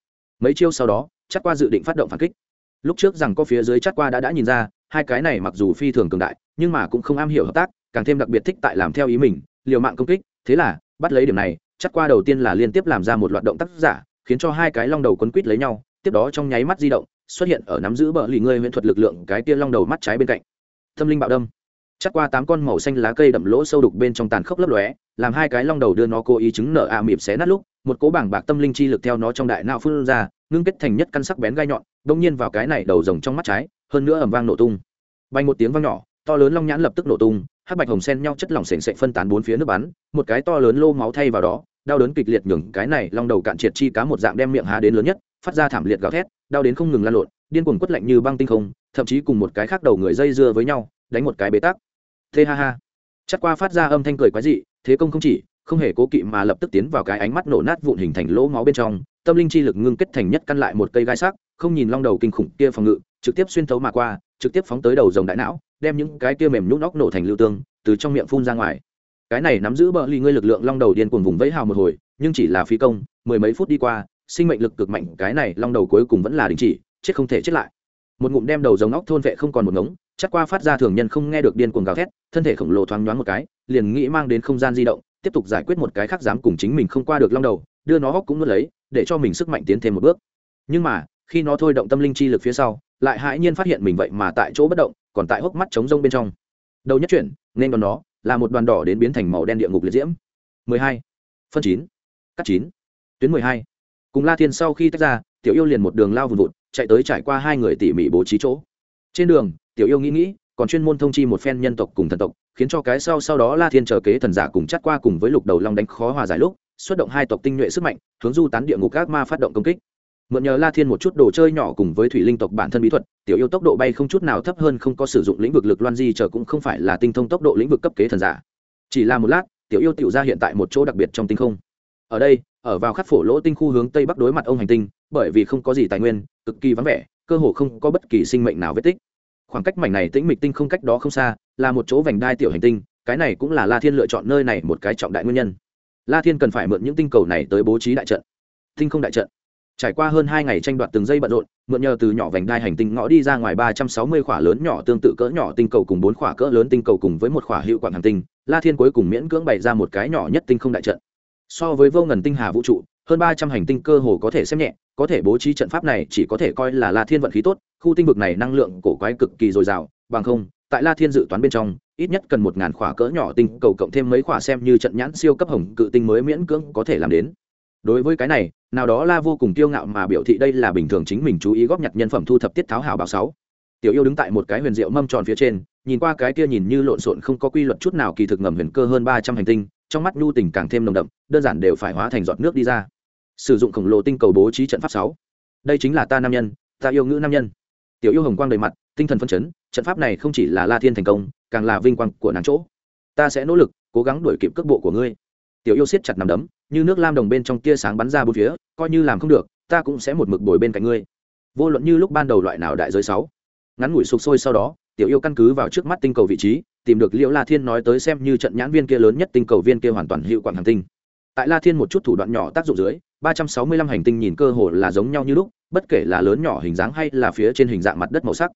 Speaker 1: Mấy chiêu sau đó, chắc qua dự định phát động phản kích. Lúc trước rằng có phía dưới chắc qua đã đã nhìn ra, hai cái này mặc dù phi thường cường đại, nhưng mà cũng không am hiểu hợp tác, càng thêm đặc biệt thích tại làm theo ý mình, liều mạng công kích. Thế là, bắt lấy điểm này, chắc qua đầu tiên là liên tiếp làm ra một loạt động tác giả, khiến cho hai cái long đầu quấn quít lấy nhau, tiếp đó trong nháy mắt di động, xuất hiện ở nắm giữ bờ lì ngươi huyễn thuật lực lượng cái tia long đầu mắt trái bên cạnh. Tâm linh bạo đâm chắc qua tám con màu xanh lá cây đậm lỗ sâu đục bên trong tàn khốc lấp lóe, làm hai cái long đầu đưa nó cố ý chứng nở a à mịp xé nát lúc, một cố bảng bạc tâm linh chi lực theo nó trong đại não phun ra, ngưng kết thành nhất căn sắc bén gai nhọn đông nhiên vào cái này đầu rồng trong mắt trái, hơn nữa ẩm vang nổ tung. Bay một tiếng vang nhỏ, to lớn long nhãn lập tức nổ tung, hắc bạch hồng sen nhau chất lỏng sền sệ phân tán bốn phía nước bắn, một cái to lớn lô máu thay vào đó, đau đớn kịch liệt nhường cái này long đầu cạn triệt chi cá một dạng đem miệng há đến lớn nhất, phát ra thảm liệt gào thét, đau đến không ngừng lan lộn, điên cuồng quất lạnh như băng tinh không, thậm chí cùng một cái khác đầu người dây dưa với nhau, đánh một cái bế tắc thế ha ha. Chắc qua phát ra âm thanh cười quái dị, thế công không chỉ, không hề cố kỵ mà lập tức tiến vào cái ánh mắt nổ nát vụn hình thành lỗ máu bên trong, tâm linh chi lực ngưng kết thành nhất căn lại một cây gai sắc, không nhìn long đầu kinh khủng kia phòng ngự, trực tiếp xuyên thấu mà qua, trực tiếp phóng tới đầu rồng đại não, đem những cái kia mềm nhũn óc nổ thành lưu tương, từ trong miệng phun ra ngoài. Cái này nắm giữ bờ ly ngươi lực lượng long đầu điên cuồng vùng vẫy hào một hồi, nhưng chỉ là phi công, mười mấy phút đi qua, sinh mệnh lực cực mạnh, cái này long đầu cuối cùng vẫn là đình chỉ, chết không thể chết lại. Một ngụm đem đầu giống óc thôn vệ không còn một ngống chắc qua phát ra thường nhân không nghe được điên cuồng gào thét, thân thể khổng lồ thoáng nhoáng một cái, liền nghĩ mang đến không gian di động, tiếp tục giải quyết một cái khác dám cùng chính mình không qua được long đầu, đưa nó hóc cũng nuốt lấy, để cho mình sức mạnh tiến thêm một bước nhưng mà, khi nó thôi động tâm linh chi lực phía sau, lại hãi nhiên phát hiện mình vậy mà tại chỗ bất động, còn tại hốc mắt trống rông bên trong đầu nhất chuyển, nên còn nó, là một đoàn đỏ đến biến thành màu đen địa ngục liệt diễm 12. phân 9. cắt 9. tuyến 12. cùng la thiên sau khi tách ra, tiểu yêu liền một đường lao vùn vụt, chạy tới trải qua hai người tỉ mỉ bố trí chỗ trên đường tiểu yêu nghĩ nghĩ, còn chuyên môn thông chi một phen nhân tộc cùng thần tộc, khiến cho cái sau sau đó la thiên chờ kế thần giả cùng chắt qua cùng với lục đầu long đánh khó hòa giải lúc, xuất động hai tộc tinh nhuệ sức mạnh, hướng du tán địa ngục các ma phát động công kích. Mượn nhờ la thiên một chút đồ chơi nhỏ cùng với thủy linh tộc bản thân bí thuật, tiểu yêu tốc độ bay không chút nào thấp hơn không có sử dụng lĩnh vực lực loan di chờ cũng không phải là tinh thông tốc độ lĩnh vực cấp kế thần giả. Chỉ là một lát, tiểu yêu tiểu ra hiện tại một chỗ đặc biệt trong tinh không. Ở đây, ở vào khắc phổ lỗ tinh khu hướng tây bắc đối mặt ông hành tinh, bởi vì không có gì tài nguyên, cực kỳ vắng vẻ, cơ hồ không có bất kỳ sinh mệnh nào vết tích khoảng cách mảnh này tĩnh mịch tinh không cách đó không xa, là một chỗ vành đai tiểu hành tinh, cái này cũng là la thiên lựa chọn nơi này một cái trọng đại nguyên nhân. La thiên cần phải mượn những tinh cầu này tới bố trí đại trận. Tinh không đại trận. Trải qua hơn hai ngày tranh đoạt từng giây bận rộn, mượn nhờ từ nhỏ vành đai hành tinh ngõ đi ra ngoài ba trăm sáu mươi khỏa lớn nhỏ tương tự cỡ nhỏ tinh cầu cùng bốn khỏa cỡ lớn tinh cầu cùng với một khỏa hiệu quản hành tinh, la thiên cuối cùng miễn cưỡng bày ra một cái nhỏ nhất tinh không đại trận. So với vô ngần tinh hà vũ trụ, hơn ba trăm hành tinh cơ hồ có thể xem nhẹ có thể bố trí trận pháp này chỉ có thể coi là la thiên vận khí tốt, khu tinh vực này năng lượng cổ quái cực kỳ dồi dào, bằng không, tại la thiên dự toán bên trong, ít nhất cần một ngàn khỏa cỡ nhỏ tinh cầu cộng thêm mấy khỏa xem như trận nhãn siêu cấp hồng cự tinh mới miễn cưỡng có thể làm đến. Đối với cái này, nào đó la vô cùng kiêu ngạo mà biểu thị đây là bình thường chính mình chú ý góp nhặt nhân phẩm thu thập tiết tháo hào bảo sáu. Tiểu yêu đứng tại một cái huyền diệu mâm tròn phía trên, nhìn qua cái kia nhìn như lộn xộn không có quy luật chút nào kỳ thực ngầm huyền cơ hơn ba trăm hành tinh, trong mắt nhu tình càng thêm nồng đậm, đơn giản đều phải hóa thành giọt nước đi ra sử dụng khổng lồ tinh cầu bố trí trận pháp sáu. Đây chính là ta nam nhân, ta yêu ngữ nam nhân. Tiểu yêu hồng quang đầy mặt, tinh thần phân chấn, trận pháp này không chỉ là la thiên thành công, càng là vinh quang của nàng chỗ. Ta sẽ nỗ lực, cố gắng đuổi kịp cước bộ của ngươi. Tiểu yêu siết chặt nằm đấm, như nước lam đồng bên trong tia sáng bắn ra bốn phía, coi như làm không được, ta cũng sẽ một mực bồi bên cạnh ngươi. Vô luận như lúc ban đầu loại nào đại giới sáu. Ngắn ngủi sụp sôi sau đó, tiểu yêu căn cứ vào trước mắt tinh cầu vị trí, tìm được liễu la thiên nói tới xem như trận nhãn viên kia lớn nhất tinh cầu viên kia hoàn toàn hiệu quản hành tinh. Tại la thiên một chút thủ đoạn nhỏ tác dụng dưới ba trăm sáu mươi lăm hành tinh nhìn cơ hồ là giống nhau như lúc, bất kể là lớn nhỏ hình dáng hay là phía trên hình dạng mặt đất màu sắc.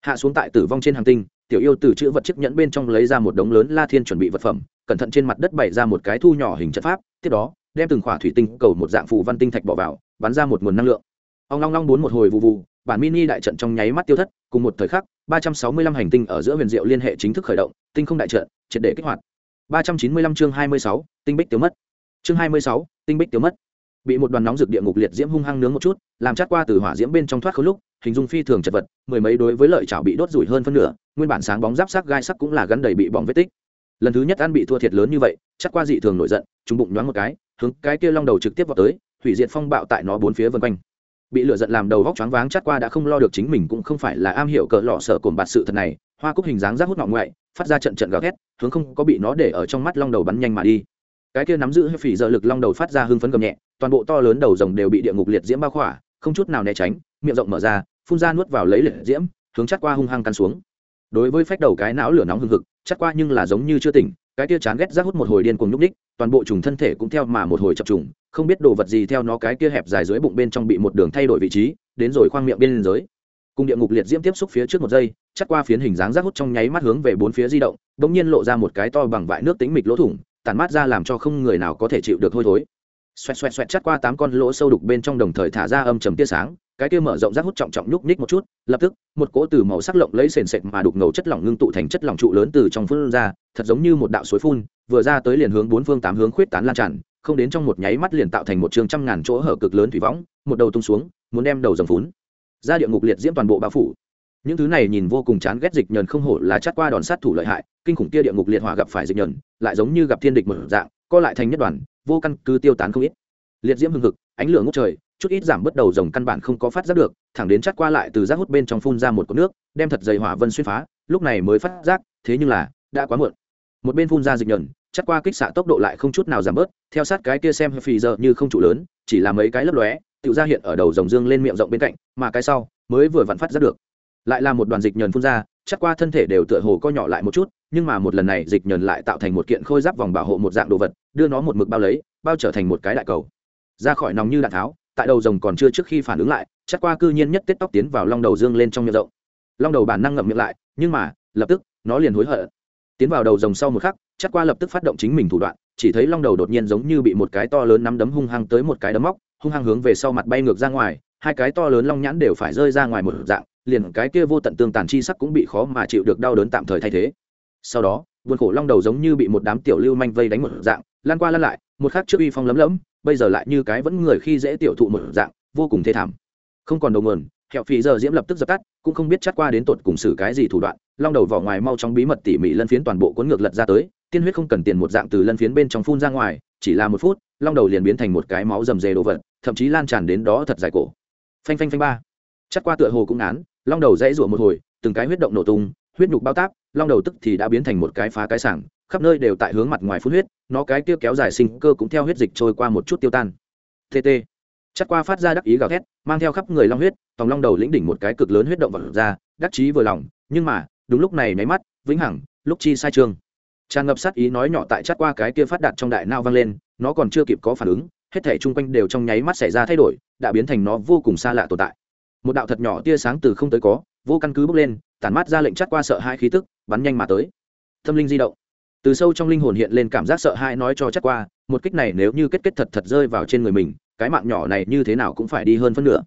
Speaker 1: Hạ xuống tại tử vong trên hành tinh, tiểu yêu từ chữ vật chiếc nhẫn bên trong lấy ra một đống lớn la thiên chuẩn bị vật phẩm, cẩn thận trên mặt đất bày ra một cái thu nhỏ hình trận pháp, tiếp đó, đem từng khỏa thủy tinh cầu một dạng phù văn tinh thạch bỏ vào, bắn ra một nguồn năng lượng. Ông long long bốn một hồi vụ vụ bản mini đại trận trong nháy mắt tiêu thất, cùng một thời khắc, ba trăm sáu mươi lăm hành tinh ở giữa huyền diệu liên hệ chính thức khởi động, tinh không đại trận, triệt để kích hoạt. ba trăm chín mươi lăm chương hai mươi sáu, tinh bích tiêu mất. Chương hai mươi sáu, tinh bích tiêu mất bị một đoàn nóng rực địa ngục liệt diễm hung hăng nướng một chút, làm chát qua từ hỏa diễm bên trong thoát khối lúc, hình dung phi thường chật vật, mười mấy đối với lợi chảo bị đốt rủi hơn phân nửa, nguyên bản sáng bóng giáp sắc gai sắc cũng là gắn đầy bị bỏng vết tích. Lần thứ nhất ăn bị thua thiệt lớn như vậy chắc qua dị thường nổi giận chúng bụng nhoáng một cái, hướng cái kia long đầu trực tiếp vào tới, hủy diệt phong bạo tại nó bốn phía vân quanh. Bị lửa giận làm đầu vóc choáng váng chát qua đã không lo được chính mình cũng không phải là am hiểu cỡ lọ sợ cồn bạt sự thật này, hoa cúc hình dáng rác hút ngọ ngoại, phát ra trận trận gào thét, hướng không có bị nó để ở trong mắt long đầu bắn nhanh mà đi cái kia nắm giữ hay phỉ giờ lực long đầu phát ra hưng phấn gầm nhẹ, toàn bộ to lớn đầu rồng đều bị địa ngục liệt diễm bao khỏa, không chút nào né tránh, miệng rộng mở ra, phun ra nuốt vào lấy liệt diễm, hướng chắc qua hung hăng căn xuống. Đối với phách đầu cái não lửa nóng hừng hực, chắc qua nhưng là giống như chưa tỉnh, cái kia chán ghét rác hút một hồi điên cuồng nhúc đích toàn bộ trùng thân thể cũng theo mà một hồi chập trùng, không biết đồ vật gì theo nó cái kia hẹp dài dưới bụng bên trong bị một đường thay đổi vị trí, đến rồi khoang miệng bên dưới. Cùng địa ngục liệt diễm tiếp xúc phía trước một giây, chắc qua phiến hình dáng rác hút trong nháy mắt hướng về bốn phía di động đ ỗ n g nhiên lộ ra một cái to bằng vại nước tính mịch lỗ thủng tản mát ra làm cho không người nào có thể chịu được hôi thối. Xoẹt xoẹt xoẹt chắt qua tám con lỗ sâu đục bên trong đồng thời thả ra âm trầm tia sáng, cái kia mở rộng rác hút trọng trọng nhúc nhích một chút, lập tức, một cỗ từ màu sắc lộng lấy sền sệt mà đục ngầu chất lỏng ngưng tụ thành chất lỏng trụ lớn từ trong phun ra, thật giống như một đạo suối phun, vừa ra tới liền hướng bốn phương tám hướng khuyết tán lan tràn, không đến trong một nháy mắt liền tạo thành một trường trăm ngàn chỗ hở cực lớn thủy võng, một đầu tung xuống, muốn đem đầu dòng phún ra địa ngục liệt diễm toàn bộ bao phủ những thứ này nhìn vô cùng chán ghét dịch nhờn không hổ là chát qua đòn sát thủ lợi hại, kinh khủng kia địa ngục liệt hỏa gặp phải dịch nhờn, lại giống như gặp thiên địch một dạng, co lại thành nhất đoàn, vô căn cứ tiêu tán không ít. Liệt diễm hưng hực, ánh lửa ngút trời, chút ít giảm bất đầu rồng căn bản không có phát giác được, thẳng đến chắt qua lại từ rác hút bên trong phun ra một cốc nước, đem thật dày hỏa vân xuyên phá, lúc này mới phát giác, thế nhưng là, đã quá muộn. Một bên phun ra dịch nhẫn chắt qua kích xạ tốc độ lại không chút nào giảm bớt, theo sát cái kia xem phì giờ như không trụ lớn, chỉ là mấy cái lấp lóe tự ra hiện ở đầu rồng dương lên miệng rộng bên cạnh, mà cái sau, mới vừa vặn phát giác được lại là một đoàn dịch nhờn phun ra, chắc qua thân thể đều tựa hồ co nhỏ lại một chút, nhưng mà một lần này dịch nhờn lại tạo thành một kiện khôi giáp vòng bảo hộ một dạng đồ vật, đưa nó một mực bao lấy, bao trở thành một cái đại cầu. Ra khỏi nòng như đạn tháo, tại đầu rồng còn chưa trước khi phản ứng lại, chắc qua cư nhiên nhất tết tóc tiến vào long đầu dương lên trong miệng rộng. Long đầu bản năng ngậm miệng lại, nhưng mà, lập tức, nó liền hối hận. Tiến vào đầu rồng sau một khắc, chắc qua lập tức phát động chính mình thủ đoạn, chỉ thấy long đầu đột nhiên giống như bị một cái to lớn nắm đấm hung hăng tới một cái đấm móc, hung hăng hướng về sau mặt bay ngược ra ngoài, hai cái to lớn long nhãn đều phải rơi ra ngoài một dạng liền cái kia vô tận tương tàn chi sắc cũng bị khó mà chịu được đau đớn tạm thời thay thế. Sau đó, buồn khổ long đầu giống như bị một đám tiểu lưu manh vây đánh một dạng, lan qua lan lại, một khắc trước uy phong lấm lấm, bây giờ lại như cái vẫn người khi dễ tiểu thụ một dạng, vô cùng thê thảm. Không còn đầu nguồn, hẹo phì giờ diễm lập tức dập tắt, cũng không biết chát qua đến tột cùng xử cái gì thủ đoạn, long đầu vỏ ngoài mau trong bí mật tỉ mỉ lân phiến toàn bộ cuốn ngược lật ra tới, tiên huyết không cần tiền một dạng từ lân phiến bên trong phun ra ngoài, chỉ là một phút, long đầu liền biến thành một cái máu rầm rề đồ vật, thậm chí lan tràn đến đó thật dài cổ. Phanh phanh phanh ba. Chắc qua tựa hồ cũng án long đầu dãy rụa một hồi, từng cái huyết động nổ tung, huyết nhục bao táp, long đầu tức thì đã biến thành một cái phá cái sảng, khắp nơi đều tại hướng mặt ngoài phun huyết, nó cái kia kéo dài sinh cơ cũng theo huyết dịch trôi qua một chút tiêu tan. Tt chắc qua phát ra đắc ý gào thét, mang theo khắp người long huyết, tòng long đầu lĩnh đỉnh một cái cực lớn huyết động vật ra, đắc chí vừa lòng, nhưng mà, đúng lúc này nháy mắt, vĩnh hằng, lúc chi sai trương. Tràn ngập sát ý nói nhỏ tại chắc qua cái kia phát đạt trong đại nao vang lên, nó còn chưa kịp có phản ứng, hết thể chung quanh đều trong nháy mắt xảy ra thay đổi, đã biến thành nó vô cùng xa lạ tồn tại một đạo thật nhỏ tia sáng từ không tới có, vô căn cứ bốc lên, tản mát ra lệnh chắt qua sợ hai khí tức, bắn nhanh mà tới. Tâm linh di động. Từ sâu trong linh hồn hiện lên cảm giác sợ hãi nói cho chắc qua, một kích này nếu như kết kết thật thật rơi vào trên người mình, cái mạng nhỏ này như thế nào cũng phải đi hơn phân nửa.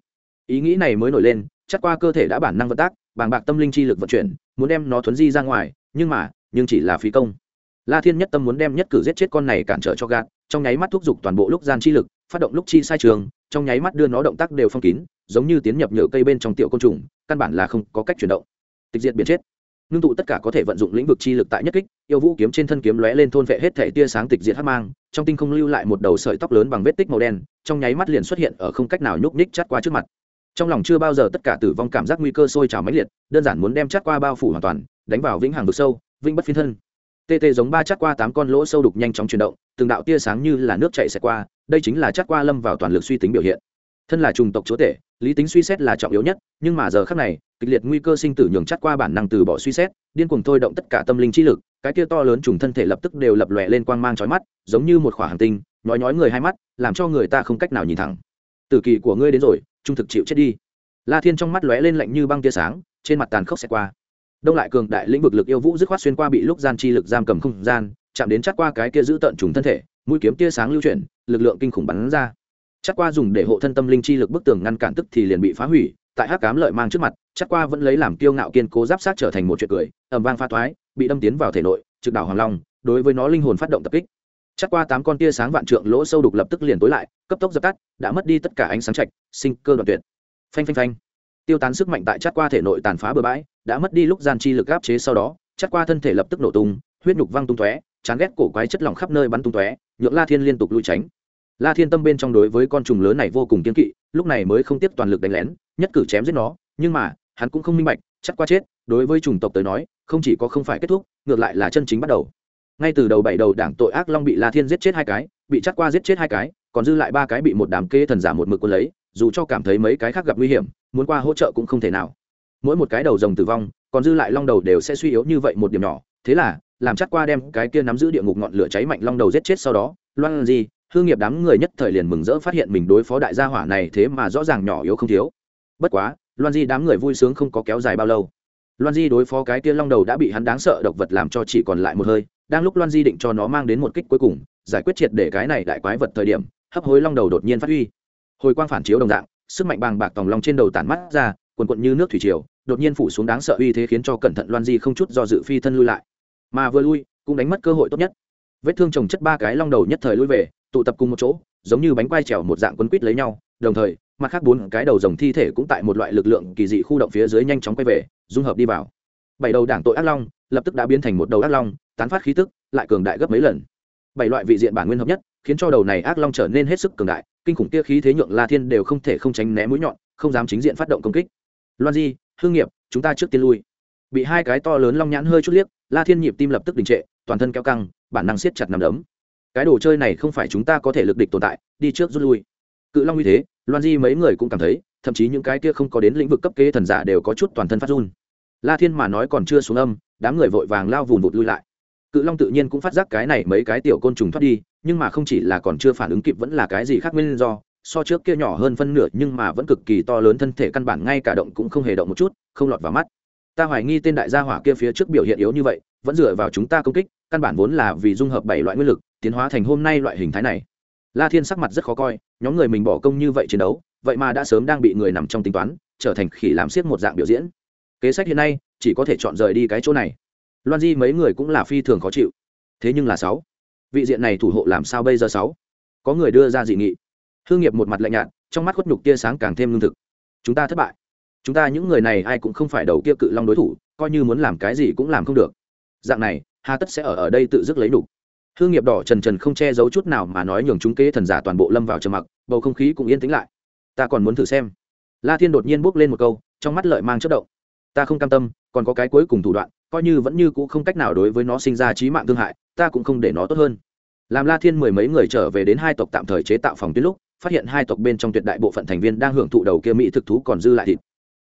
Speaker 1: Ý nghĩ này mới nổi lên chắc qua cơ thể đã bản năng vận tác, bàng bạc tâm linh chi lực vận chuyển, muốn đem nó thuấn di ra ngoài, nhưng mà, nhưng chỉ là phí công. La thiên nhất tâm muốn đem nhất cử giết chết con này cản trở cho gạt, trong nháy mắt thúc giục toàn bộ lúc gian chi lực, phát động lúc chi sai trường trong nháy mắt đưa nó động tác đều phong kín, giống như tiến nhập nhựa cây bên trong tiểu côn trùng, căn bản là không có cách chuyển động. Tịch diệt biến chết. Ngưng tụ tất cả có thể vận dụng lĩnh vực chi lực tại nhất kích, yêu vũ kiếm trên thân kiếm lóe lên thôn vệ hết thể tia sáng tịch diệt hắc mang, trong tinh không lưu lại một đầu sợi tóc lớn bằng vết tích màu đen, trong nháy mắt liền xuất hiện ở không cách nào nhúc nhích chát qua trước mặt. Trong lòng chưa bao giờ tất cả tử vong cảm giác nguy cơ sôi trào mãnh liệt, đơn giản muốn đem chát qua bao phủ hoàn toàn, đánh vào vĩnh hằng vực sâu, vĩnh bất phiên thân tê tê giống ba chát qua tám con lỗ sâu đục nhanh chóng chuyển động, từng đạo tia sáng như là nước chạy xẹt qua, đây chính là chát qua lâm vào toàn lực suy tính biểu hiện. Thân là trùng tộc chúa tể, lý tính suy xét là trọng yếu nhất, nhưng mà giờ khác này, kịch liệt nguy cơ sinh tử nhường chắc qua bản năng từ bỏ suy xét, điên cuồng thôi động tất cả tâm linh trí lực, cái kia to lớn trùng thân thể lập tức đều lập lòe lên quang mang trói mắt, giống như một khỏa hàng tinh, nhói nhói người hai mắt, làm cho người ta không cách nào nhìn thẳng. Tử kỳ của ngươi đến rồi, trung thực chịu chết đi. La thiên trong mắt lóe lên lạnh như băng tia sáng, trên mặt tàn khốc xẹt qua đông lại cường đại lĩnh vực lực yêu vũ dứt khoát xuyên qua bị lúc gian chi lực giam cầm không gian, chạm đến chắc qua cái kia giữ tận trùng thân thể, mũi kiếm tia sáng lưu chuyển, lực lượng kinh khủng bắn ra. Chắc qua dùng để hộ thân tâm linh chi lực bức tường ngăn cản tức thì liền bị phá hủy, tại hắc cám lợi mang trước mặt chắc qua vẫn lấy làm kiêu ngạo kiên cố giáp sát trở thành một chuyện cười ẩm vang pha thoái, bị đâm tiến vào thể nội, trực đảo hoàng long, đối với nó linh hồn phát động tập kích. Chắc qua tám con tia sáng vạn trượng lỗ sâu đục lập tức liền tối lại, cấp tốc dập tắt, đã mất đi tất cả ánh sáng trạch, sinh cơ đoạn tuyệt. Phanh phanh phanh. Tiêu tán sức mạnh tại chắc qua thể nội tàn phá bừa bãi đã mất đi lúc gian chi lực áp chế sau đó chắc qua thân thể lập tức nổ tung, huyết nhục văng tung tóe, chán ghét cổ quái chất lỏng khắp nơi bắn tung tóe, nhượng la thiên liên tục lui tránh. La thiên tâm bên trong đối với con trùng lớn này vô cùng kiên kỵ, lúc này mới không tiếp toàn lực đánh lén, nhất cử chém giết nó, nhưng mà, hắn cũng không minh bạch chắc qua chết, đối với chủng tộc tới nói, không chỉ có không phải kết thúc, ngược lại là chân chính bắt đầu. Ngay từ đầu bảy đầu đảng tội ác long bị la thiên giết chết hai cái, bị chắc qua giết chết hai cái, còn dư lại ba cái bị một đám kê thần giả một mực quân lấy, dù cho cảm thấy mấy cái khác gặp nguy hiểm, muốn qua hỗ trợ cũng không thể nào mỗi một cái đầu rồng tử vong, còn dư lại long đầu đều sẽ suy yếu như vậy một điểm nhỏ. Thế là, làm chắc qua đem cái kia nắm giữ địa ngục ngọn lửa cháy mạnh long đầu giết chết sau đó, loan gì hương nghiệp đám người nhất thời liền mừng rỡ phát hiện mình đối phó đại gia hỏa này thế mà rõ ràng nhỏ yếu không thiếu. Bất quá, loan di đám người vui sướng không có kéo dài bao lâu. Loan di đối phó cái kia long đầu đã bị hắn đáng sợ độc vật làm cho chỉ còn lại một hơi, đang lúc loan di định cho nó mang đến một kích cuối cùng, giải quyết triệt để cái này đại quái vật thời điểm, hấp hối long đầu đột nhiên phát huy. Hồi quang phản chiếu đồng dạng, sức mạnh bàng bạc tòng long trên đầu tản mắt ra quần quận như nước thủy triều đột nhiên phủ xuống đáng sợ uy thế khiến cho cẩn thận loan di không chút do dự phi thân lui lại. Mà vừa lui, cũng đánh mất cơ hội tốt nhất. Vết thương trồng chất ba cái long đầu nhất thời lui về, tụ tập cùng một chỗ, giống như bánh quai trèo một dạng quấn quít lấy nhau, đồng thời, mặt khác bốn cái đầu rồng thi thể cũng tại một loại lực lượng kỳ dị khu động phía dưới nhanh chóng quay về, dung hợp đi vào. Bảy đầu đảng tội ác long, lập tức đã biến thành một đầu ác long, tán phát khí tức, lại cường đại gấp mấy lần. Bảy loại vị diện bản nguyên hợp nhất, khiến cho đầu này ác long trở nên hết sức cường đại, kinh khủng kia khí thế nhượng la thiên đều không thể không tránh né mũi nhọn, không dám chính diện phát động công kích. Loan di hương nghiệp, chúng ta trước tiên lui. Bị hai cái to lớn long nhãn hơi chút liếc, la thiên nhịp tim lập tức đình trệ, toàn thân kéo căng, bản năng siết chặt nằm đấm. Cái đồ chơi này không phải chúng ta có thể lực địch tồn tại, đi trước rút lui. Cự long như thế, loan di mấy người cũng cảm thấy, thậm chí những cái kia không có đến lĩnh vực cấp kế thần giả đều có chút toàn thân phát run. La thiên mà nói còn chưa xuống âm, đám người vội vàng lao vùn vụt lui lại. Cự long tự nhiên cũng phát giác cái này mấy cái tiểu côn trùng thoát đi, nhưng mà không chỉ là còn chưa phản ứng kịp vẫn là cái gì khác nguyên do so trước kia nhỏ hơn phân nửa nhưng mà vẫn cực kỳ to lớn thân thể căn bản ngay cả động cũng không hề động một chút, không lọt vào mắt. Ta hoài nghi tên đại gia hỏa kia phía trước biểu hiện yếu như vậy, vẫn dựa vào chúng ta công kích, căn bản vốn là vì dung hợp bảy loại nguyên lực, tiến hóa thành hôm nay loại hình thái này. La thiên sắc mặt rất khó coi, nhóm người mình bỏ công như vậy chiến đấu, vậy mà đã sớm đang bị người nằm trong tính toán, trở thành khỉ làm siết một dạng biểu diễn. Kế sách hiện nay, chỉ có thể chọn rời đi cái chỗ này. Loan di mấy người cũng là phi thường khó chịu. Thế nhưng là sáu. Vị diện này thủ hộ làm sao bây giờ sáu? Có người đưa ra dị nghị hương nghiệp một mặt lạnh nhạt, trong mắt khuất nhục tia sáng càng thêm lương thực. Chúng ta thất bại. Chúng ta những người này ai cũng không phải đầu kia cự long đối thủ, coi như muốn làm cái gì cũng làm không được. Dạng này, hà tất sẽ ở ở đây tự dứt lấy đủ. hương nghiệp đỏ trần trần không che giấu chút nào mà nói nhường chúng kế thần giả toàn bộ lâm vào trầm mặc, bầu không khí cũng yên tĩnh lại. Ta còn muốn thử xem. La thiên đột nhiên bước lên một câu, trong mắt lợi mang chất động. Ta không cam tâm, còn có cái cuối cùng thủ đoạn, coi như vẫn như cũ không cách nào đối với nó sinh ra trí mạng thương hại, ta cũng không để nó tốt hơn. Làm la thiên mười mấy người trở về đến hai tộc tạm thời chế tạo phòng tuyến lúc phát hiện hai tộc bên trong tuyệt đại bộ phận thành viên đang hưởng thụ đầu kia mỹ thực thú còn dư lại thịt.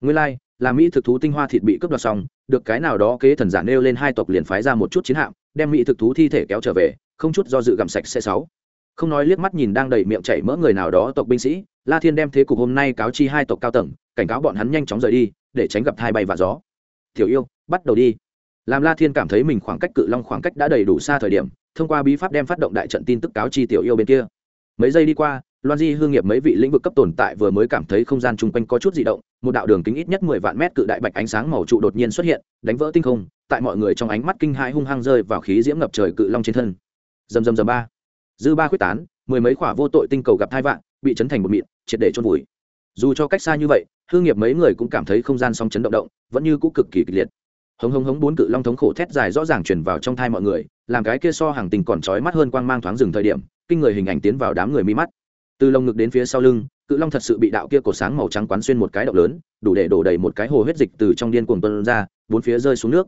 Speaker 1: Nguyên lai、like, là mỹ thực thú tinh hoa thịt bị cướp đoạt xong được cái nào đó kế thần giản nêu lên hai tộc liền phái ra một chút chiến hạm đem mỹ thực thú thi thể kéo trở về không chút do dự gặm sạch xe sáu. Không nói liếc mắt nhìn đang đầy miệng chảy mỡ người nào đó tộc binh sĩ la thiên đem thế cục hôm nay cáo chi hai tộc cao tầng cảnh cáo bọn hắn nhanh chóng rời đi để tránh gặp thai bay và gió. Tiểu yêu bắt đầu đi. Làm la thiên cảm thấy mình khoảng cách cự long khoảng cách đã đầy đủ xa thời điểm thông qua bí pháp đem phát động đại trận tin tức cáo chi tiểu yêu bên kia. Mấy giây đi qua loan di hương nghiệp mấy vị lĩnh vực cấp tồn tại vừa mới cảm thấy không gian chung quanh có chút di động, một đạo đường kính ít nhất mười vạn mét cự đại bạch ánh sáng màu trụ đột nhiên xuất hiện, đánh vỡ tinh không, tại mọi người trong ánh mắt kinh hãi hung hăng rơi vào khí diễm ngập trời cự long trên thân. Dầm dầm dầm ba. Dư ba quyết tán, mười mấy khỏa vô tội tinh cầu gặp hai vạn, bị chấn thành một mịn, triệt để trôn vùi. Dù cho cách xa như vậy hương nghiệp mấy người cũng cảm thấy không gian song chấn động động, vẫn như cũng cực kỳ kịch liệt. Hống hống hống bốn cự long thống khổ thét dài rõ ràng truyền vào trong thai mọi người, làm cái kia so hàng tình còn trói mắt hơn quang mang thoáng rừng thời điểm, kinh người hình ảnh tiến vào đám người mi mắt từ lồng ngực đến phía sau lưng, cự long thật sự bị đạo kia cổ sáng màu trắng quán xuyên một cái động lớn, đủ để đổ đầy một cái hồ huyết dịch từ trong điên cuồng tuân ra, bốn phía rơi xuống nước.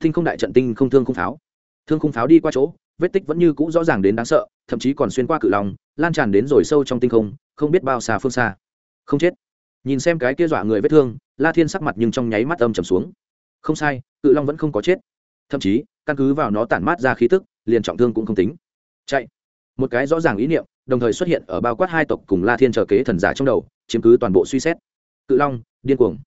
Speaker 1: Thinh không đại trận tinh không thương không pháo. Thương không pháo đi qua chỗ, vết tích vẫn như cũ rõ ràng đến đáng sợ, thậm chí còn xuyên qua cự long, lan tràn đến rồi sâu trong tinh không không biết bao xa phương xa. Không chết. Nhìn xem cái kia dọa người vết thương, la thiên sắc mặt nhưng trong nháy mắt âm trầm xuống. Không sai, cự long vẫn không có chết. Thậm chí, căn cứ vào nó tản mát ra khí tức, liền trọng thương cũng không tính. Chạy. Một cái rõ ràng ý niệm đồng thời xuất hiện ở bao quát hai tộc cùng la thiên chờ kế thần giả trong đầu, chiếm cứ toàn bộ suy xét. Cự long, điên cuồng.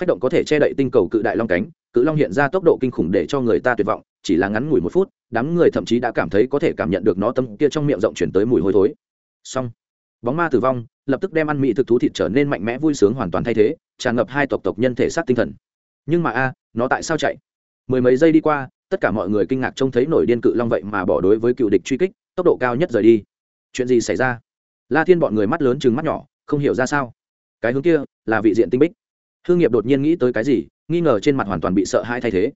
Speaker 1: Phách động có thể che đậy tinh cầu cự đại long cánh, cự long hiện ra tốc độ kinh khủng để cho người ta tuyệt vọng, chỉ là ngắn ngủi một phút, đám người thậm chí đã cảm thấy có thể cảm nhận được nó tâm kia trong miệng rộng chuyển tới mùi hôi thối. Xong, bóng ma tử vong, lập tức đem ăn mỹ thực thú thịt trở nên mạnh mẽ vui sướng hoàn toàn thay thế, tràn ngập hai tộc tộc nhân thể xác tinh thần. Nhưng mà a, nó tại sao chạy? Mười mấy giây đi qua, tất cả mọi người kinh ngạc trông thấy nổi điên cự long vậy mà bỏ đối với cựu địch truy kích, tốc độ cao nhất rời đi chuyện gì xảy ra? La thiên bọn người mắt lớn chừng mắt nhỏ, không hiểu ra sao. Cái hướng kia là vị diện tinh bích. Hương nghiệp đột nhiên nghĩ tới cái gì, nghi ngờ trên mặt hoàn toàn bị sợ hãi thay thế.